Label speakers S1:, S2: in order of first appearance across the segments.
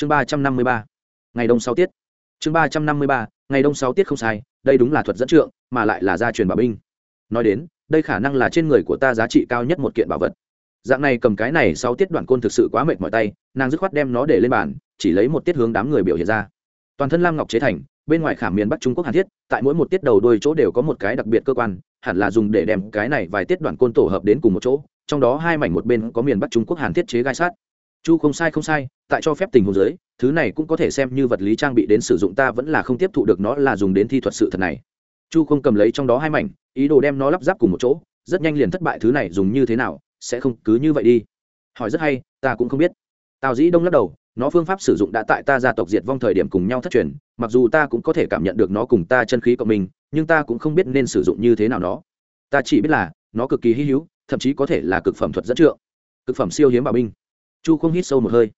S1: chương ba trăm năm mươi ba. Ngày đông sáu tiết. Chương ba trăm năm mươi ba, ngày đông sáu tiết không sai, đây đúng là thuật dẫn trượng, mà lại là gia truyền bảo binh. Nói đến, đây khả năng là trên người của ta giá trị cao nhất một kiện bảo vật. Dạng này cầm cái này sau tiết đoạn côn thực sự quá mệt mỏi tay, nàng dứt khoát đem nó để lên bàn, chỉ lấy một tiết hướng đám người biểu hiện ra. Toàn thân lam ngọc chế thành, bên ngoài khảm miền bắc trung quốc hàn thiết, tại mỗi một tiết đầu đôi chỗ đều có một cái đặc biệt cơ quan, hẳn là dùng để đem cái này vài tiết đoạn côn tổ hợp đến cùng một chỗ, trong đó hai mảnh một bên có miền bắc trung quốc hàn thiết chế gai sát chu không sai không sai, tại cho phép tình huống giới thứ này cũng có thể xem như vật lý trang bị đến sử dụng ta vẫn là không tiếp thụ được nó là dùng đến thi thuật sự thật này. Chu không cầm lấy trong đó hai mảnh, ý đồ đem nó lắp ráp cùng một chỗ, rất nhanh liền thất bại thứ này dùng như thế nào, sẽ không cứ như vậy đi. Hỏi rất hay, ta cũng không biết. Tào dĩ đông lắc đầu, nó phương pháp sử dụng đã tại ta gia tộc diệt vong thời điểm cùng nhau thất truyền, mặc dù ta cũng có thể cảm nhận được nó cùng ta chân khí cộng mình, nhưng ta cũng không biết nên sử dụng như thế nào nó. Ta chỉ biết là, nó cực kỳ hy hữu, thậm chí có thể là cực phẩm thuật dẫn trượng. Cực phẩm siêu hiếm bảo binh chu không hít sâu một hơi.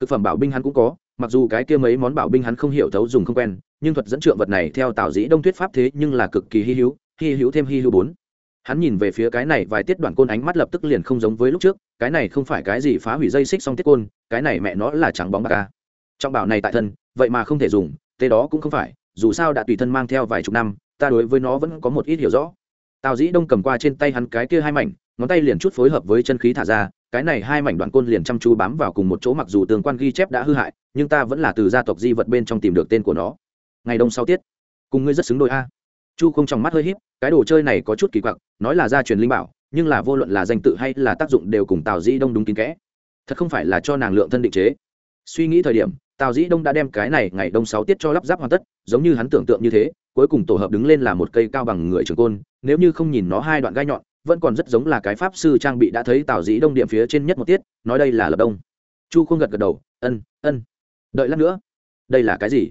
S1: Thực phẩm bảo binh hắn cũng có, mặc dù cái kia mấy món bảo binh hắn không hiểu thấu dùng không quen, nhưng thuật dẫn trượng vật này theo tào dĩ đông thuyết pháp thế nhưng là cực kỳ hy hữu hy hữu thêm hy hữu bốn. Hắn nhìn về phía cái này vài tiết đoạn côn ánh mắt lập tức liền không giống với lúc trước, cái này không phải cái gì phá hủy dây xích xong tiết côn, cái này mẹ nó là trắng bóng bạc ca trong bảo này tại thân, vậy mà không thể dùng, thế đó cũng không phải, dù sao đã tùy thân mang theo vài chục năm, ta đối với nó vẫn có một ít hiểu rõ. Tào dĩ đông cầm qua trên tay hắn cái kia hai mảnh, ngón tay liền chút phối hợp với chân khí thả ra cái này hai mảnh đoạn côn liền chăm chú bám vào cùng một chỗ mặc dù tường quan ghi chép đã hư hại, nhưng ta vẫn là từ gia tộc di vật bên trong tìm được tên của nó. Ngày đông sau tiết, cùng ngươi rất xứng đôi a. Chu không trong mắt hơi híp, cái đồ chơi này có chút kỳ quặc, nói là gia truyền linh bảo, nhưng là vô luận là danh tự hay là tác dụng đều cùng tào dĩ đông đúng kín kẽ. Thật không phải là cho nàng lượng thân định chế. Suy nghĩ thời điểm, tào dĩ đông đã đem cái này ngày đông sáu tiết cho lắp ráp hoàn tất, giống như hắn tưởng tượng như thế, cuối cùng tổ hợp đứng lên là một cây cao bằng người trường côn, nếu như không nhìn nó hai đoạn gai nhọn vẫn còn rất giống là cái pháp sư trang bị đã thấy tào dĩ đông điểm phía trên nhất một tiết, nói đây là lập đông. Chu không gật gật đầu, ân ân. Đợi lát nữa. Đây là cái gì?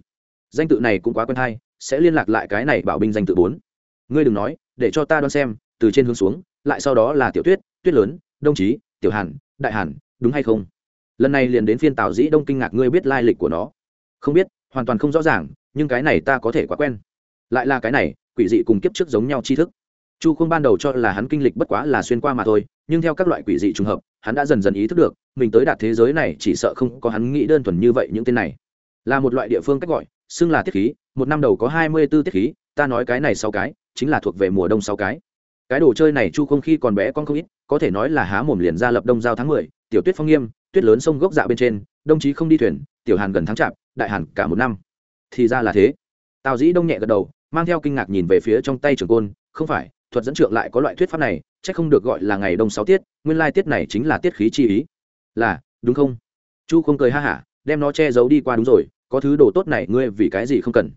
S1: Danh tự này cũng quá quen hay, sẽ liên lạc lại cái này bảo binh danh tự bốn. Ngươi đừng nói, để cho ta đoán xem, từ trên hướng xuống, lại sau đó là tiểu tuyết tuyết lớn, đông chí, tiểu hàn, đại hàn, đúng hay không? Lần này liền đến phiên tào dĩ đông kinh ngạc ngươi biết lai lịch của nó. Không biết, hoàn toàn không rõ ràng, nhưng cái này ta có thể quá quen. Lại là cái này, quỷ dị cùng kiếp trước giống nhau tri thức chu không ban đầu cho là hắn kinh lịch bất quá là xuyên qua mà thôi, nhưng theo các loại quỷ dị trùng hợp, hắn đã dần dần ý thức được, mình tới đạt thế giới này chỉ sợ không có hắn nghĩ đơn thuần như vậy những tên này. Là một loại địa phương cách gọi, xưng là tiết khí, một năm đầu có hai mươi b ố tiết khí, ta nói cái này sáu cái, chính là thuộc về mùa đông sáu cái. Cái đồ chơi này chu không khi còn bé con không ít, có thể nói là há mồm liền ra lập đông giao tháng mười, tiểu tuyết phong nghiêm, tuyết lớn sông gốc dạ bên trên đồng chí không đi thuyền, tiểu hàn gần tháng chạp, đại hàn cả một năm. Thì ra là thế. Tào dĩ đông nhẹ gật đầu, mang theo kinh ngạc nhìn về phía trong tay trường côn, không phải thuật dẫn trượng lại có loại thuyết pháp này c h ắ c không được gọi là ngày đông sáu tiết nguyên lai tiết này chính là tiết khí chi ý. Là đúng không? Chu không cười ha hả đem nó che giấu đi qua đúng rồi có thứ đồ tốt này ngươi vì cái gì không cần?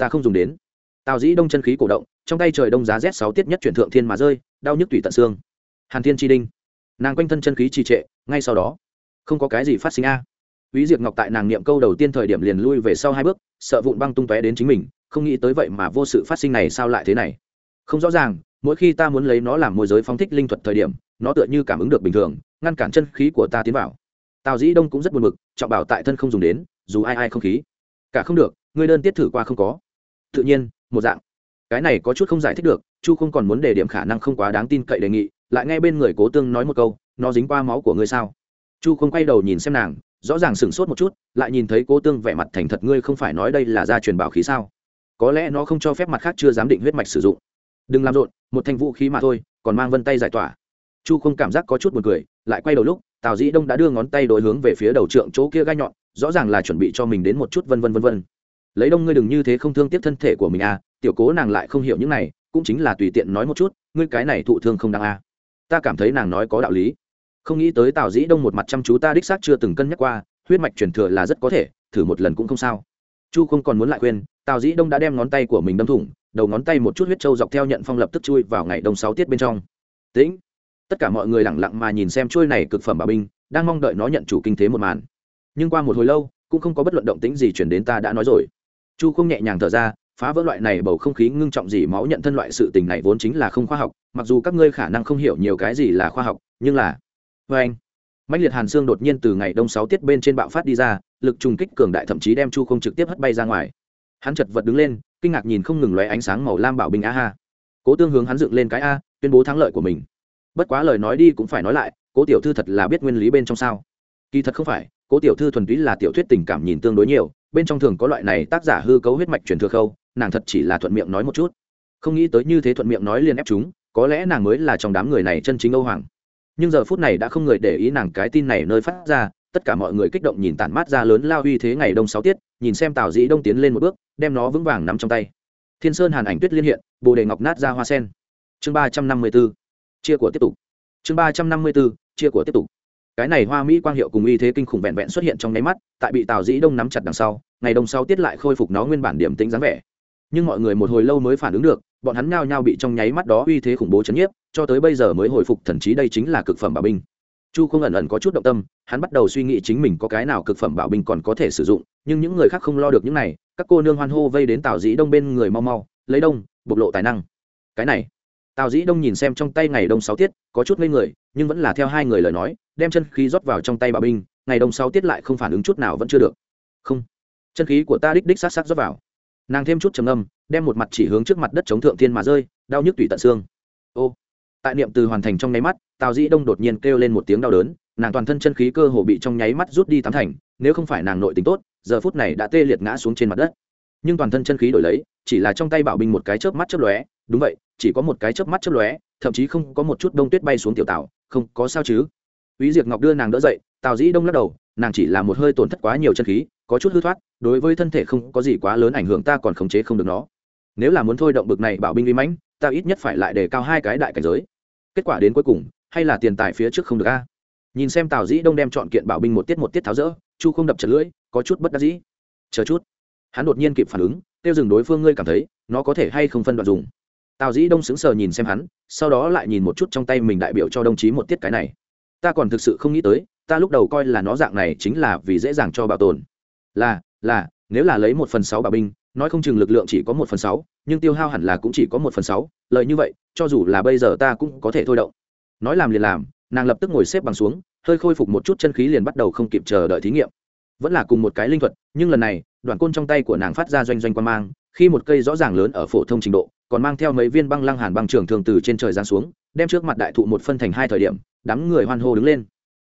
S1: Ta không dùng đến. Tào dĩ đông chân khí cổ động trong tay trời đông giá rét sáu tiết nhất chuyển thượng thiên mà rơi đau nhức tủy tận xương. Hàn thiên chi đinh. Nàng quanh thân chân khí trì trệ ngay sau đó. Không có cái gì phát sinh a. À. Úy Diệp Ngọc tại nàng niệm câu đầu tiên thời điểm liền lui về sau hai bước, sợ vụn băng tung tóe đến chính mình, không nghĩ tới vậy mà vô sự phát sinh này sao lại thế này. Không rõ ràng, mỗi khi ta muốn lấy nó làm môi giới phóng thích linh thuật thời điểm, nó tựa như cảm ứng được bình thường, ngăn cản chân khí của ta tiến vào. Tào Dĩ Đông cũng rất buồn bực, trọng bảo tại thân không dùng đến, dù ai ai không khí. Cả không được, ngươi đơn tiết thử qua không có. Tự nhiên, một dạng. Cái này có chút không giải thích được, Chu không còn muốn đề điểm khả năng không quá đáng tin cậy đề nghị, lại nghe bên người Cố Tương nói một câu, nó dính qua máu của ngươi sao? chu không quay đầu nhìn xem nàng rõ ràng sửng sốt một chút lại nhìn thấy cố tương vẻ mặt thành thật ngươi không phải nói đây là gia truyền bảo khí sao có lẽ nó không cho phép mặt khác chưa dám định huyết mạch sử dụng đừng làm rộn, một thanh vũ khí mà thôi, còn mang vân tay giải tỏa. Chu không cảm giác có chút buồn cười, lại quay đầu lúc, tào dĩ đông đã đưa ngón tay đổi hướng về phía đầu trượng chỗ kia gai nhọn, rõ ràng là chuẩn bị cho mình đến một chút vân vân vân vân. Lấy đông ngươi đừng như thế không thương tiếc thân thể của mình à tiểu cố nàng lại không hiểu những này, cũng chính là tùy tiện nói một chút, ngươi cái này thụ thương không đáng à. Ta cảm thấy nàng nói có đạo lý. Không nghĩ tới tào dĩ đông một mặt chăm chú ta đích xác chưa từng cân nhắc qua, huyết mạch truyền thừa là rất có thể, thử một lần cũng không sao. Chu không còn muốn lại khuyên, tào dĩ đông đã đem ngón tay của mình đâm thủng đầu ngón tay một chút huyết trâu dọc theo nhận phong lập tức chui vào ngày đông sáu tiết bên trong. Tĩnh. Tất cả mọi người lẳng lặng mà nhìn xem trôi này cực phẩm bảo binh, đang mong đợi nó nhận chủ kinh thế một màn. Nhưng qua một hồi lâu, cũng không có bất luận động tĩnh gì chuyển đến ta đã nói rồi. Chu không nhẹ nhàng thở ra, phá vỡ loại này bầu không khí ngưng trọng gì máu nhận thân loại sự tình này vốn chính là không khoa học, mặc dù các ngươi khả năng không hiểu nhiều cái gì là khoa học, nhưng là vê anh mạnh liệt hàn xương đột nhiên từ ngày đông sáu tiết bên trên bạo phát đi ra, lực trùng kích cường đại thậm chí đem chu không trực tiếp hất bay ra ngoài. Hắn chật vật đứng lên kinh ngạc nhìn không ngừng lóe ánh sáng màu lam bảo binh a ha. Cố tương hướng hắn dựng lên cái a, tuyên bố thắng lợi của mình. Bất quá lời nói đi cũng phải nói lại, cố tiểu thư thật là biết nguyên lý bên trong sao. Kỳ thật không phải, cố tiểu thư thuần túy là tiểu thuyết tình cảm nhìn tương đối nhiều, bên trong thường có loại này tác giả hư cấu huyết mạch truyền thừa khâu, nàng thật chỉ là thuận miệng nói một chút. Không nghĩ tới như thế thuận miệng nói liền ép chúng, có lẽ nàng mới là trong đám người này chân chính âu hoàng. Nhưng giờ phút này đã không người để ý nàng cái tin này nơi phát ra, tất cả mọi người kích động nhìn tản mát ra lớn lao uy thế ngày đông sáu tiết, nhìn xem tào dĩ đông tiến lên một bước đem nó vững vàng nắm trong tay. Thiên sơn hàn ảnh tuyết liên hiện, bồ đề ngọc nát ra hoa sen. Chương ba trăm năm mươi b ố chia của tiếp tục. Chương ba trăm năm mươi b ố chia của tiếp tục. Cái này hoa mỹ quang hiệu cùng uy thế kinh khủng vẹn vẹn xuất hiện trong nháy mắt, tại bị tào dĩ đông nắm chặt đằng sau, ngày đông sau tiết lại khôi phục nó nguyên bản điểm tính dáng vẻ. Nhưng mọi người một hồi lâu mới phản ứng được, bọn hắn nhao nhao bị trong nháy mắt đó uy thế khủng bố chấn nhiếp, cho tới bây giờ mới hồi phục thần trí đây chính là cực phẩm bảo binh chu không ẩn ẩn có chút động tâm, hắn bắt đầu suy nghĩ chính mình có cái nào cực phẩm bảo bình còn có thể sử dụng, nhưng những người khác không lo được những này, các cô nương hoan hô vây đến tào dĩ đông bên người mau mau, lấy đông, bộc lộ tài năng. Cái này, tào dĩ đông nhìn xem trong tay ngày đông sáu tiết, có chút ngây người, nhưng vẫn là theo hai người lời nói, đem chân khí rót vào trong tay bảo binh, ngày đông sáu tiết lại không phản ứng chút nào vẫn chưa được. Không, chân khí của ta đích đích sát sát rót vào. Nàng thêm chút trầm âm đem một mặt chỉ hướng trước mặt đất chống thượng thiên mà rơi, đau nhức tủy tận xương. Ô, tại niệm từ hoàn thành trong nháy mắt tào dĩ đông đột nhiên kêu lên một tiếng đau đớn nàng toàn thân chân khí cơ hồ bị trong nháy mắt rút đi tám thành nếu không phải nàng nội tính tốt giờ phút này đã tê liệt ngã xuống trên mặt đất nhưng toàn thân chân khí đổi lấy chỉ là trong tay bảo binh một cái chớp mắt chớp lóe đúng vậy chỉ có một cái chớp mắt chớp lóe thậm chí không có một chút đông tuyết bay xuống tiểu tảo không có sao chứ Úy Diệp Ngọc đưa nàng đỡ dậy, Tào Dĩ Đông lắc đầu, nàng chỉ là một hơi tổn thất quá nhiều chân khí, có chút hư thoát, đối với thân thể không có gì quá lớn ảnh hưởng ta còn khống chế không được nó. Nếu là muốn thôi động bực này bảo binh uy mãnh, ta ít nhất phải lại đề cao hai cái đại cảnh giới. Kết quả đến cuối cùng, hay là tiền tài phía trước không được a. Nhìn xem Tào Dĩ Đông đem chọn kiện bảo binh một tiết một tiết tháo rỡ, Chu không đập chật lưỡi, có chút bất đắc dĩ. Chờ chút. Hắn đột nhiên kịp phản ứng, tiêu dừng đối phương ngươi cảm thấy, nó có thể hay không phân đoạn dùng. Tào Dĩ Đông sững sờ nhìn xem hắn, sau đó lại nhìn một chút trong tay mình đại biểu cho đồng chí một tiết cái này ta còn thực sự không nghĩ tới ta lúc đầu coi là nó dạng này chính là vì dễ dàng cho bảo tồn là là nếu là lấy một phần sáu bảo binh nói không chừng lực lượng chỉ có một phần sáu nhưng tiêu hao hẳn là cũng chỉ có một phần sáu lợi như vậy cho dù là bây giờ ta cũng có thể thôi động nói làm liền làm, nàng lập tức ngồi xếp bằng xuống, hơi khôi phục một chút chân khí liền bắt đầu không kịp chờ đợi thí nghiệm. Vẫn là cùng một cái linh thuật, nhưng lần này, đoạn côn trong tay của nàng phát ra doanh doanh quan mang, khi một cây rõ ràng lớn ở phổ thông trình độ, còn mang theo mấy viên băng lăng hàn băng trường thường từ trên trời giáng xuống, đem trước mặt đại thụ một phân thành hai thời điểm, đám người hoan hô đứng lên.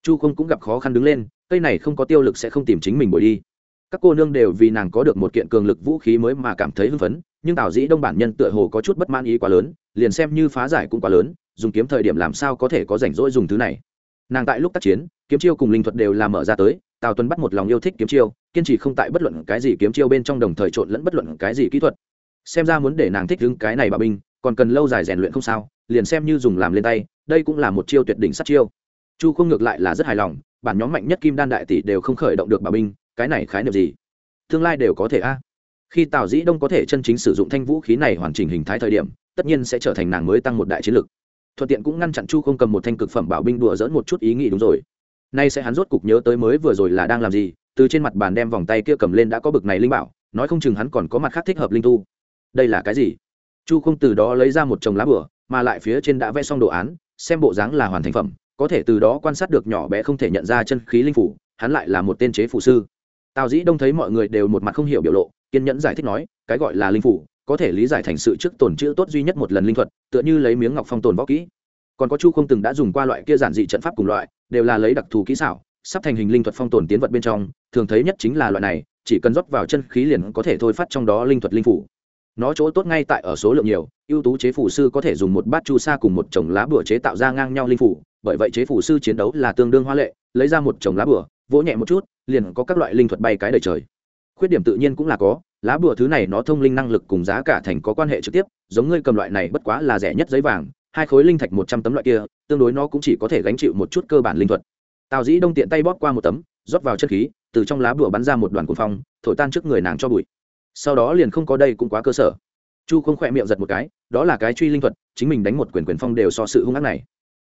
S1: Chu không cũng gặp khó khăn đứng lên, cây này không có tiêu lực sẽ không tìm chính mình bồi đi. Các cô nương đều vì nàng có được một kiện cường lực vũ khí mới mà cảm thấy hưng phấn, nhưng tào dĩ đông bản nhân tựa hồ có chút bất man ý quá lớn, liền xem như phá giải cũng quá lớn dùng kiếm thời điểm làm sao có thể có rảnh rỗi dùng thứ này. Nàng tại lúc tác chiến, kiếm chiêu cùng linh thuật đều làm mở ra tới, tào tuấn bắt một lòng yêu thích kiếm chiêu, kiên trì không tại bất luận cái gì kiếm chiêu bên trong đồng thời trộn lẫn bất luận cái gì kỹ thuật. Xem ra muốn để nàng thích đứng cái này bà binh, còn cần lâu dài rèn luyện không sao, liền xem như dùng làm lên tay, đây cũng là một chiêu tuyệt đỉnh sát chiêu. Chu không ngược lại là rất hài lòng, bản nhóm mạnh nhất kim đan đại tỷ đều không khởi động được bà binh, cái này khái niệm gì? Tương lai đều có thể a. Khi tào dĩ đông có thể chân chính sử dụng thanh vũ khí này hoàn chỉnh hình thái thời điểm, tất nhiên sẽ trở thành nàng mới tăng một đại chiến lực thuận tiện cũng ngăn chặn chu không cầm một thanh cực phẩm bảo binh đùa dỡn một chút ý nghĩ đúng rồi. Nay sẽ hắn rốt cục nhớ tới mới vừa rồi là đang làm gì, từ trên mặt bàn đem vòng tay kia cầm lên đã có bực này linh bảo, nói không chừng hắn còn có mặt khác thích hợp linh tu. Đây là cái gì? Chu không từ đó lấy ra một chồng lá bửa, mà lại phía trên đã vẽ xong đồ án, xem bộ dáng là hoàn thành phẩm, có thể từ đó quan sát được nhỏ bé không thể nhận ra chân khí linh phủ, hắn lại là một tên chế phụ sư. Tào dĩ đông thấy mọi người đều một mặt không hiểu biểu lộ, kiên nhẫn giải thích nói, cái gọi là linh phủ có thể lý giải thành sự trước tồn chữ tốt duy nhất một lần linh thuật, tựa như lấy miếng ngọc phong tồn võ kỹ. Còn có chu không từng đã dùng qua loại kia giản dị trận pháp cùng loại, đều là lấy đặc thù kỹ xảo, sắp thành hình linh thuật phong tồn tiến vật bên trong, thường thấy nhất chính là loại này, chỉ cần rót vào chân khí liền có thể thôi phát trong đó linh thuật linh phủ. Nó chỗ tốt ngay tại ở số lượng nhiều, ưu tú chế phủ sư có thể dùng một bát chu sa cùng một chồng lá bửa chế tạo ra ngang nhau linh phủ, bởi vậy chế phủ sư chiến đấu là tương đương hoa lệ, lấy ra một chồng lá bửa vỗ nhẹ một chút, liền có các loại linh thuật bay cái đời trời. Khuyết điểm tự nhiên cũng là có lá bùa thứ này nó thông linh năng lực cùng giá cả thành có quan hệ trực tiếp, giống ngươi cầm loại này bất quá là rẻ nhất giấy vàng, hai khối linh thạch một trăm tấm loại kia, tương đối nó cũng chỉ có thể gánh chịu một chút cơ bản linh thuật. Tào dĩ đông tiện tay bóp qua một tấm, rót vào chất khí, từ trong lá bùa bắn ra một đoàn cuồng phong, thổi tan trước người nàng cho bụi. Sau đó liền không có đây cũng quá cơ sở. Chu không khỏe miệng giật một cái, đó là cái truy linh thuật, chính mình đánh một quyền quyền phong đều so sự hung ác này.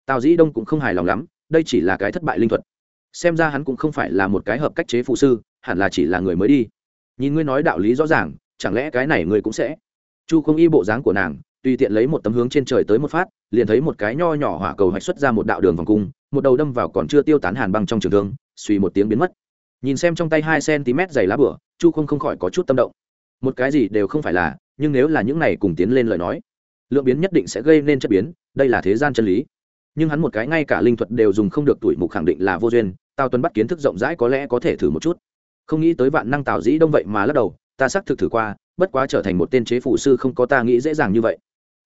S1: Tào dĩ đông cũng không hài lòng lắm, đây chỉ là cái thất bại linh thuật. Xem ra hắn cũng không phải là một cái hợp cách chế phụ sư, hẳn là chỉ là người mới đi nhìn ngươi nói đạo lý rõ ràng, chẳng lẽ cái này ngươi cũng sẽ? Chu không y bộ dáng của nàng, tùy tiện lấy một tấm hướng trên trời tới một phát, liền thấy một cái nho nhỏ hỏa cầu hạch xuất ra một đạo đường vòng cung, một đầu đâm vào còn chưa tiêu tán hàn băng trong trường thương, suy một tiếng biến mất. Nhìn xem trong tay hai cm dày lá bửa, chu không không khỏi có chút tâm động. Một cái gì đều không phải là, nhưng nếu là những này cùng tiến lên lời nói, lượng biến nhất định sẽ gây nên chất biến, đây là thế gian chân lý. Nhưng hắn một cái ngay cả linh thuật đều dùng không được, tuổi mục khẳng định là vô duyên, tào tuấn bắt kiến thức rộng rãi có lẽ có thể thử một chút không nghĩ tới vạn năng tào dĩ đông vậy mà lắc đầu, ta xác thực thử qua, bất quá trở thành một tên chế phụ sư không có ta nghĩ dễ dàng như vậy.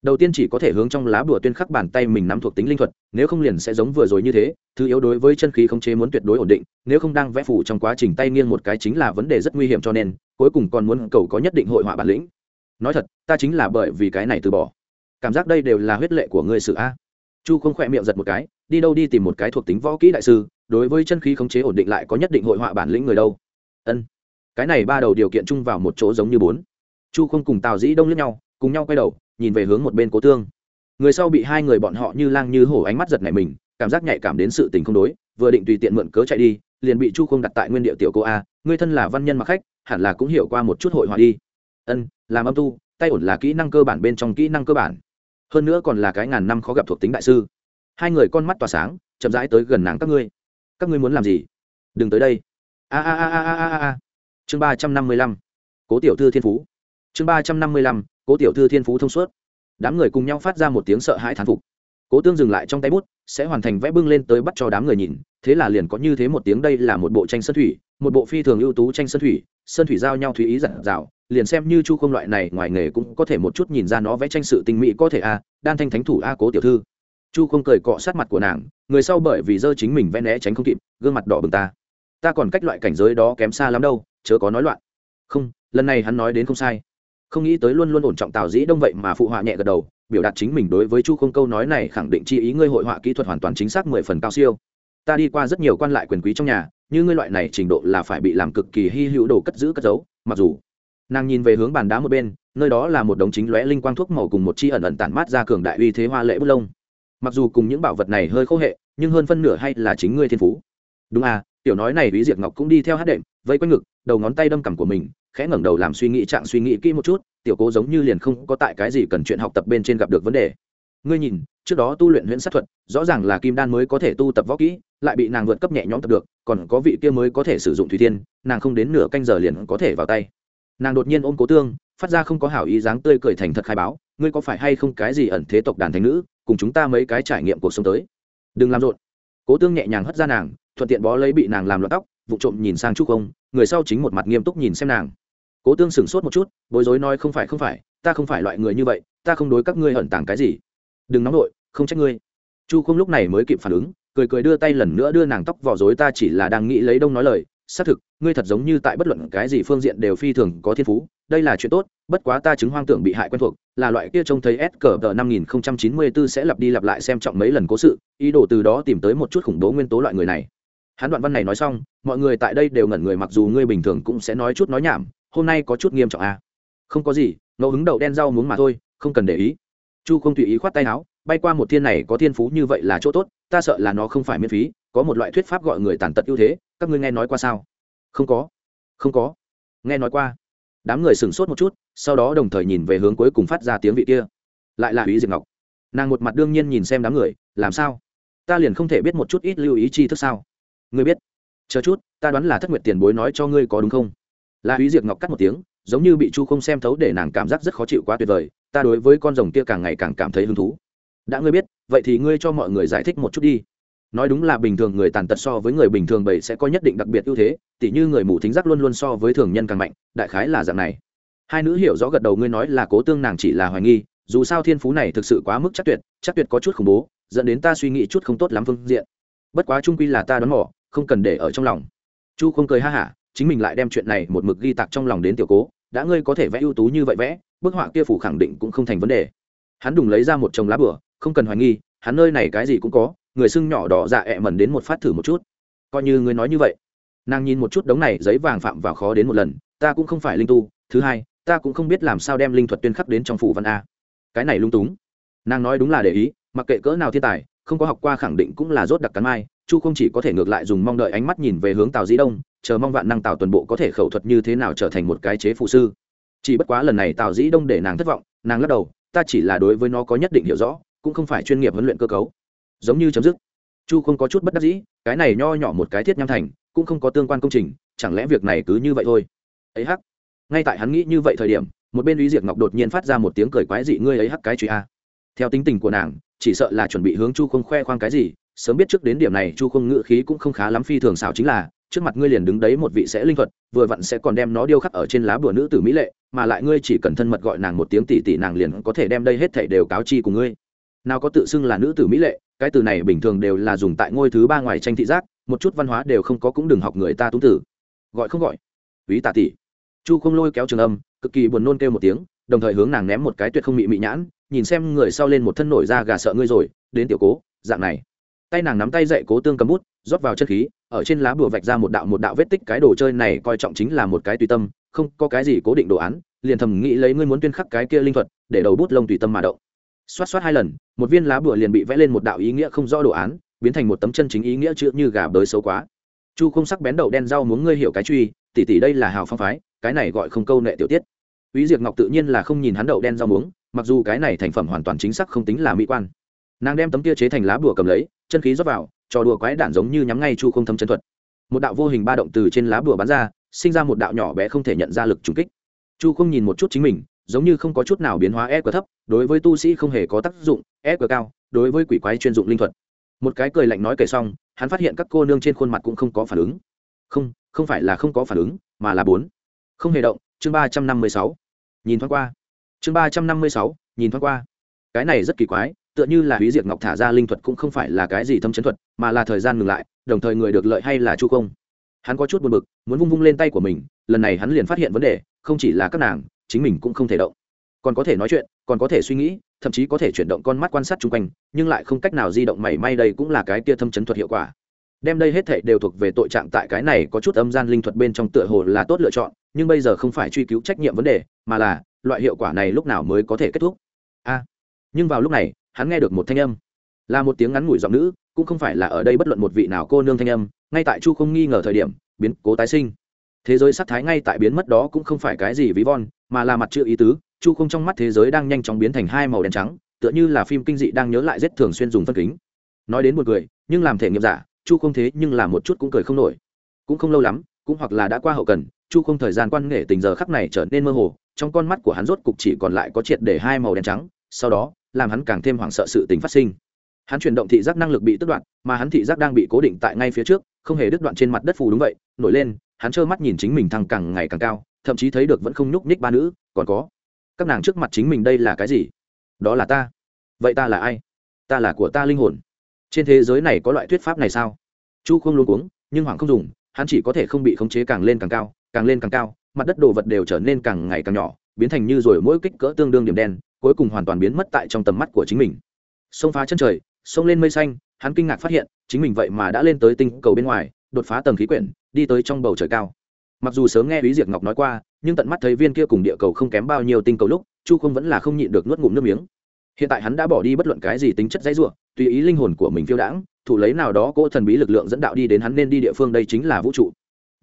S1: Đầu tiên chỉ có thể hướng trong lá bùa tuyên khắc bàn tay mình nắm thuộc tính linh thuật, nếu không liền sẽ giống vừa rồi như thế, thứ yếu đối với chân khí không chế muốn tuyệt đối ổn định, nếu không đang vẽ phủ trong quá trình tay nghiêng một cái chính là vấn đề rất nguy hiểm cho nên, cuối cùng còn muốn cầu có nhất định hội họa bản lĩnh. Nói thật, ta chính là bởi vì cái này từ bỏ. Cảm giác đây đều là huyết lệ của người sự a. Chu không khỏe miệng giật một cái, đi đâu đi tìm một cái thuộc tính võ kỹ đại sư, đối với chân khí khống chế ổn định lại có nhất định hội họa bản lĩnh người đâu ân. Cái này ba đầu điều kiện chung vào một chỗ giống như bốn. Chu không cùng tào dĩ đông lướt nhau, cùng nhau quay đầu, nhìn về hướng một bên cố tương. Người sau bị hai người bọn họ như lang như hổ ánh mắt giật này mình, cảm giác nhạy cảm đến sự tình không đối, vừa định tùy tiện mượn cớ chạy đi, liền bị chu không đặt tại nguyên địa tiểu cô a, người thân là văn nhân mặc khách, hẳn là cũng hiểu qua một chút hội họa đi. Ân, làm âm tu, tay ổn là kỹ năng cơ bản bên trong kỹ năng cơ bản. Hơn nữa còn là cái ngàn năm khó gặp thuộc tính đại sư. Hai người con mắt tỏa sáng, chậm rãi tới gần nàng các ngươi. Các ngươi muốn làm gì? Đừng tới đây a a a a a a a. Chương ba trăm năm mươi lăm. Cố tiểu thư thiên phú. Chương ba trăm năm mươi lăm, cố tiểu thư thiên phú thông suốt. Đám người cùng nhau phát ra một tiếng sợ hãi thán phục. Cố tương dừng lại trong tay bút, sẽ hoàn thành vẽ bưng lên tới bắt cho đám người nhìn, thế là liền có như thế một tiếng đây là một bộ tranh sơn thủy, một bộ phi thường ưu tú tranh sơn thủy sơn thủy giao nhau thúy ý giản dạo, liền xem như chu không loại này ngoài nghề cũng có thể một chút nhìn ra nó vẽ tranh sự tinh mỹ có thể a, đan thanh thánh thủ a cố tiểu thư. Chu không cười cọ sát mặt của nàng, người sau bởi vì dơ chính mình vẽ né tránh không kịp, gương mặt đỏ bừng ta ta còn cách loại cảnh giới đó kém xa lắm đâu, chớ có nói loạn. Không, lần này hắn nói đến không sai. Không nghĩ tới luôn luôn ổn trọng tào dĩ đông vậy mà phụ họa nhẹ gật đầu, biểu đạt chính mình đối với chu không câu nói này khẳng định chi ý ngươi hội họa kỹ thuật hoàn toàn chính xác mười phần cao siêu. Ta đi qua rất nhiều quan lại quyền quý trong nhà, như ngươi loại này trình độ là phải bị làm cực kỳ hy hữu đồ cất giữ cất giấu, mặc dù nàng nhìn về hướng bàn đá một bên, nơi đó là một đống chính lóe linh quang thuốc màu cùng một chi ẩn ẩn tản mát ra cường đại uy thế hoa lệ bút lông. Mặc dù cùng những bảo vật này hơi khô hệ, nhưng hơn phân nửa hay là chính ngươi thiên phú. Đúng à tiểu nói này lý diệt ngọc cũng đi theo hát đệm vây quanh ngực, đầu ngón tay đâm cằm của mình, khẽ ngẩng đầu làm suy nghĩ trạng suy nghĩ kỹ một chút, tiểu cố giống như liền không có tại cái gì cần chuyện học tập bên trên gặp được vấn đề. Ngươi nhìn, trước đó tu luyện huyễn sát thuật, rõ ràng là kim đan mới có thể tu tập võ kỹ, lại bị nàng vượt cấp nhẹ nhõm tập được, còn có vị kia mới có thể sử dụng thủy thiên, nàng không đến nửa canh giờ liền có thể vào tay. Nàng đột nhiên ôm cố tương, phát ra không có hảo ý dáng tươi cười thành thật khai báo, ngươi có phải hay không cái gì ẩn thế tộc đàn thành nữ, cùng chúng ta mấy cái trải nghiệm cuộc sống tới. Đừng làm rộn. Cố tương nhẹ nhàng hất ra nàng thuận tiện bó lấy bị nàng làm loạn tóc, vụ trộm nhìn sang trúc không, người sau chính một mặt nghiêm túc nhìn xem nàng. Cố tương sửng sốt một chút, bối rối nói không phải không phải, ta không phải loại người như vậy, ta không đối các ngươi hận tàng cái gì. Đừng nóng nổi không trách ngươi. Chu không lúc này mới kịp phản ứng, cười cười đưa tay lần nữa đưa nàng tóc vào dối ta chỉ là đang nghĩ lấy đông nói lời, xác thực, ngươi thật giống như tại bất luận cái gì phương diện đều phi thường có thiên phú, đây là chuyện tốt, bất quá ta chứng hoang tưởng bị hại quen thuộc, là loại kia trông thấy s cờ tờ năm nghìn không trăm chín mươi bốn sẽ lặp đi lặp lại xem trọng mấy lần cố sự, ý đồ từ đó tìm tới một chút khủng bố nguyên tố loại người này hắn đoạn văn này nói xong, mọi người tại đây đều ngẩn người mặc dù ngươi bình thường cũng sẽ nói chút nói nhảm, hôm nay có chút nghiêm trọng à. không có gì, ngẫu hứng đậu đen rau muống mà thôi, không cần để ý. Chu không tùy ý khoát tay áo, bay qua một thiên này có thiên phú như vậy là chỗ tốt, ta sợ là nó không phải miễn phí, có một loại thuyết pháp gọi người tàn tật ưu thế, các ngươi nghe nói qua sao? Không có. Không có. Nghe nói qua. Đám người sửng sốt một chút, sau đó đồng thời nhìn về hướng cuối cùng phát ra tiếng vị kia. Lại là ý diệp ngọc. Nàng một mặt đương nhiên nhìn xem đám người, làm sao? Ta liền không thể biết một chút ít lưu ý chi thức sao? Ngươi biết. Chờ chút, ta đoán là thất nguyệt tiền bối nói cho ngươi có đúng không? La ý diệp ngọc cắt một tiếng, giống như bị chu không xem thấu để nàng cảm giác rất khó chịu quá tuyệt vời, ta đối với con rồng kia càng ngày càng cảm thấy hứng thú. Đã ngươi biết, vậy thì ngươi cho mọi người giải thích một chút đi. Nói đúng là bình thường người tàn tật so với người bình thường bảy sẽ có nhất định đặc biệt ưu thế, tỉ như người mù thính giác luôn luôn so với thường nhân càng mạnh, đại khái là dạng này. Hai nữ hiểu rõ gật đầu ngươi nói là cố tương nàng chỉ là hoài nghi, dù sao thiên phú này thực sự quá mức chắc tuyệt chắc tuyệt có chút khủng bố, dẫn đến ta suy nghĩ chút không tốt lắm phương diện. Bất quá trung quy là ta đoán mỏ không cần để ở trong lòng. Chu không cười ha hả, chính mình lại đem chuyện này một mực ghi tạc trong lòng đến tiểu cố, đã ngươi có thể vẽ ưu tú như vậy vẽ, bức họa kia phủ khẳng định cũng không thành vấn đề. Hắn đùng lấy ra một chồng lá bửa, không cần hoài nghi, hắn nơi này cái gì cũng có, người sưng nhỏ đỏ dạ ẹ mẩn đến một phát thử một chút. Coi như ngươi nói như vậy. Nàng nhìn một chút đống này giấy vàng phạm vào khó đến một lần, ta cũng không phải linh tu, thứ hai, ta cũng không biết làm sao đem linh thuật tuyên khắc đến trong phủ văn a. Cái này lung túng. Nàng nói đúng là để ý, mặc kệ cỡ nào thiên tài, không có học qua khẳng định cũng là rốt đặc cắn mai chu không chỉ có thể ngược lại dùng mong đợi ánh mắt nhìn về hướng tào dĩ đông, chờ mong vạn năng tào tuần bộ có thể khẩu thuật như thế nào trở thành một cái chế phụ sư. Chỉ bất quá lần này tào dĩ đông để nàng thất vọng, nàng lắc đầu, ta chỉ là đối với nó có nhất định hiểu rõ, cũng không phải chuyên nghiệp huấn luyện cơ cấu. Giống như chấm dứt. Chu không có chút bất đắc dĩ, cái này nho nhỏ một cái thiết nham thành, cũng không có tương quan công trình, chẳng lẽ việc này cứ như vậy thôi? Ấy hắc. Ngay tại hắn nghĩ như vậy thời điểm, một bên lý diệc ngọc đột nhiên phát ra một tiếng cười quái dị, ngươi ấy hắc cái truy a. Theo tính tình của nàng, chỉ sợ là chuẩn bị hướng chu không khoe khoang cái gì sớm biết trước đến điểm này chu không ngự khí cũng không khá lắm phi thường xảo chính là, trước mặt ngươi liền đứng đấy một vị sẽ linh thuật, vừa vặn sẽ còn đem nó điêu khắc ở trên lá bùa nữ tử mỹ lệ, mà lại ngươi chỉ cần thân mật gọi nàng một tiếng tỷ tỷ nàng liền có thể đem đây hết thảy đều cáo chi của ngươi. Nào có tự xưng là nữ tử mỹ lệ, cái từ này bình thường đều là dùng tại ngôi thứ ba ngoài tranh thị giác, một chút văn hóa đều không có cũng đừng học người ta tú tử. Gọi không gọi. Ví tạ tỷ. Chu không lôi kéo trường âm, cực kỳ buồn nôn kêu một tiếng, đồng thời hướng nàng ném một cái tuyệt không mị mị nhãn, nhìn xem người sau lên một thân nổi da gà sợ ngươi rồi, đến tiểu cố, dạng này tay nàng nắm tay dậy cố tương cầm bút rót vào chân khí ở trên lá bùa vạch ra một đạo một đạo vết tích cái đồ chơi này coi trọng chính là một cái tùy tâm không có cái gì cố định đồ án liền thầm nghĩ lấy ngươi muốn tuyên khắc cái kia linh thuật để đầu bút lông tùy tâm mà động. Xoát xoát hai lần một viên lá bùa liền bị vẽ lên một đạo ý nghĩa không rõ đồ án biến thành một tấm chân chính ý nghĩa chữ như gà bới xấu quá. Chu không sắc bén đậu đen rau muốn ngươi hiểu cái truy tỉ tỉ đây là hào phong phái cái này gọi không câu nệ tiểu tiết. Úy Diệp Ngọc tự nhiên là không nhìn hắn đậu đen rau muống, mặc dù cái này thành phẩm hoàn toàn chính xác không tính là mỹ quan. Nàng đem tấm kia chế thành lá bùa cầm lấy, chân khí rót vào, trò đùa quái đản giống như nhắm ngay Chu Không thâm chân thuật. Một đạo vô hình ba động từ trên lá bùa bắn ra, sinh ra một đạo nhỏ bé không thể nhận ra lực trùng kích. Chu Không nhìn một chút chính mình, giống như không có chút nào biến hóa e thấp, đối với tu sĩ không hề có tác dụng, e cao, đối với quỷ quái chuyên dụng linh thuật. Một cái cười lạnh nói kể xong, hắn phát hiện các cô nương trên khuôn mặt cũng không có phản ứng. Không, không phải là không có phản ứng, mà là bốn. Không hề động, chương ba trăm năm mươi sáu nhìn thoáng qua chương ba trăm năm mươi sáu nhìn thoáng qua cái này rất kỳ quái tựa như là hủy diệt ngọc thả ra linh thuật cũng không phải là cái gì thâm chấn thuật, mà là thời gian ngừng lại, đồng thời người được lợi hay là chu công. hắn có chút buồn bực, muốn vung vung lên tay của mình, lần này hắn liền phát hiện vấn đề, không chỉ là các nàng, chính mình cũng không thể động. Còn có thể nói chuyện, còn có thể suy nghĩ, thậm chí có thể chuyển động con mắt quan sát chung quanh, nhưng lại không cách nào di động mảy may đây cũng là cái kia thâm chấn thuật hiệu quả. Đem đây hết thệ đều thuộc về tội trạng tại cái này có chút âm gian linh thuật bên trong tựa hồ là tốt lựa chọn, nhưng bây giờ không phải truy cứu trách nhiệm vấn đề, mà là, loại hiệu quả này lúc nào mới có thể kết thúc? A. Nhưng vào lúc này hắn nghe được một thanh âm. Là một tiếng ngắn ngủi giọng nữ, cũng không phải là ở đây bất luận một vị nào cô nương thanh âm, ngay tại chu không nghi ngờ thời điểm, biến cố tái sinh. Thế giới sắc thái ngay tại biến mất đó cũng không phải cái gì ví von, mà là mặt chữ ý tứ, chu không trong mắt thế giới đang nhanh chóng biến thành hai màu đen trắng, tựa như là phim kinh dị đang nhớ lại rất thường xuyên dùng phân kính. Nói đến một người nhưng làm thể nghiệm giả, chu không thế nhưng làm một chút cũng cười không nổi. Cũng không lâu lắm, cũng hoặc là đã qua hậu cần, chu không thời gian quan nghệ tình giờ khắc này trở nên mơ hồ, trong con mắt của hắn rốt cục chỉ còn lại có triệt để hai màu đen trắng, sau đó làm hắn càng thêm hoảng sợ sự tình phát sinh. Hắn chuyển động thị giác năng lực bị tức đoạn mà hắn thị giác đang bị cố định tại ngay phía trước, không hề đứt đoạn trên mặt đất phù đúng vậy, nổi lên, hắn trơ mắt nhìn chính mình thăng càng ngày càng cao, thậm chí thấy được vẫn không nhúc nhích ba nữ, còn có, các nàng trước mặt chính mình đây là cái gì? Đó là ta. Vậy ta là ai? Ta là của ta linh hồn. Trên thế giới này có loại thuyết pháp này sao? Chu không luôn cuống, nhưng hoàng không dùng, hắn chỉ có thể không bị khống chế càng lên càng cao, càng lên càng cao, mặt đất đồ vật đều trở nên càng ngày càng nhỏ, biến thành như rồi mỗi kích cỡ tương đương điểm đen cuối cùng hoàn toàn biến mất tại trong tầm mắt của chính mình. Xông phá chân trời, xông lên mây xanh, hắn kinh ngạc phát hiện, chính mình vậy mà đã lên tới tinh cầu bên ngoài, đột phá tầng khí quyển, đi tới trong bầu trời cao. Mặc dù sớm nghe ý Diệt ngọc nói qua, nhưng tận mắt thấy viên kia cùng địa cầu không kém bao nhiêu tinh cầu lúc, chu không vẫn là không nhịn được nuốt ngụm nước miếng. Hiện tại hắn đã bỏ đi bất luận cái gì tính chất dãy ruộng tùy ý linh hồn của mình phiêu đãng, thủ lấy nào đó cỗ thần bí lực lượng dẫn đạo đi đến hắn nên đi địa phương đây chính là vũ trụ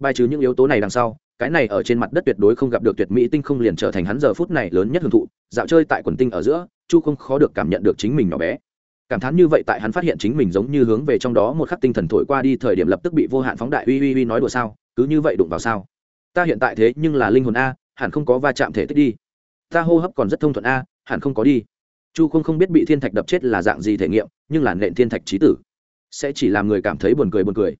S1: bài trừ những yếu tố này đằng sau, cái này ở trên mặt đất tuyệt đối không gặp được tuyệt mỹ tinh không liền trở thành hắn giờ phút này lớn nhất hưởng thụ. Dạo chơi tại quần tinh ở giữa, chu không khó được cảm nhận được chính mình nhỏ bé. Cảm thán như vậy tại hắn phát hiện chính mình giống như hướng về trong đó một khắc tinh thần thổi qua đi, thời điểm lập tức bị vô hạn phóng đại uy uy uy nói đùa sao, cứ như vậy đụng vào sao? Ta hiện tại thế nhưng là linh hồn a, hẳn không có va chạm thể tích đi. Ta hô hấp còn rất thông thuận a, hẳn không có đi. Chu không không biết bị thiên thạch đập chết là dạng gì thể nghiệm, nhưng là nện thiên thạch trí tử. Sẽ chỉ làm người cảm thấy buồn cười buồn cười.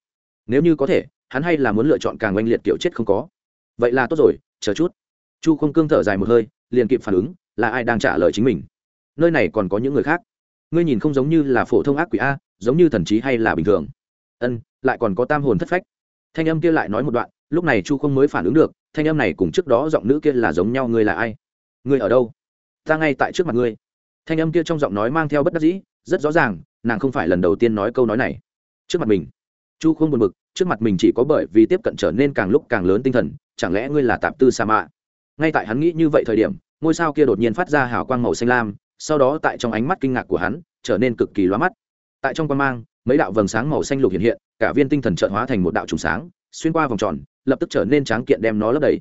S1: Nếu như có thể hắn hay là muốn lựa chọn càng oanh liệt kiểu chết không có. Vậy là tốt rồi, chờ chút. Chu không cương thở dài một hơi, liền kịp phản ứng, là ai đang trả lời chính mình? Nơi này còn có những người khác. Ngươi nhìn không giống như là phổ thông ác quỷ a, giống như thần trí hay là bình thường? Ân, lại còn có tam hồn thất phách. Thanh âm kia lại nói một đoạn, lúc này chu không mới phản ứng được, thanh âm này cùng trước đó giọng nữ kia là giống nhau, ngươi là ai? Ngươi ở đâu? Ta ngay tại trước mặt ngươi. Thanh âm kia trong giọng nói mang theo bất đắc dĩ, rất rõ ràng, nàng không phải lần đầu tiên nói câu nói này. Trước mặt mình chu không buồn bực, trước mặt mình chỉ có bởi vì tiếp cận trở nên càng lúc càng lớn tinh thần, chẳng lẽ ngươi là tạp tư sa mạ? Ngay tại hắn nghĩ như vậy thời điểm, ngôi sao kia đột nhiên phát ra hào quang màu xanh lam, sau đó tại trong ánh mắt kinh ngạc của hắn, trở nên cực kỳ loa mắt. Tại trong quan mang, mấy đạo vầng sáng màu xanh lục hiện hiện, cả viên tinh thần trợn hóa thành một đạo trùng sáng, xuyên qua vòng tròn, lập tức trở nên tráng kiện đem nó lấp đầy.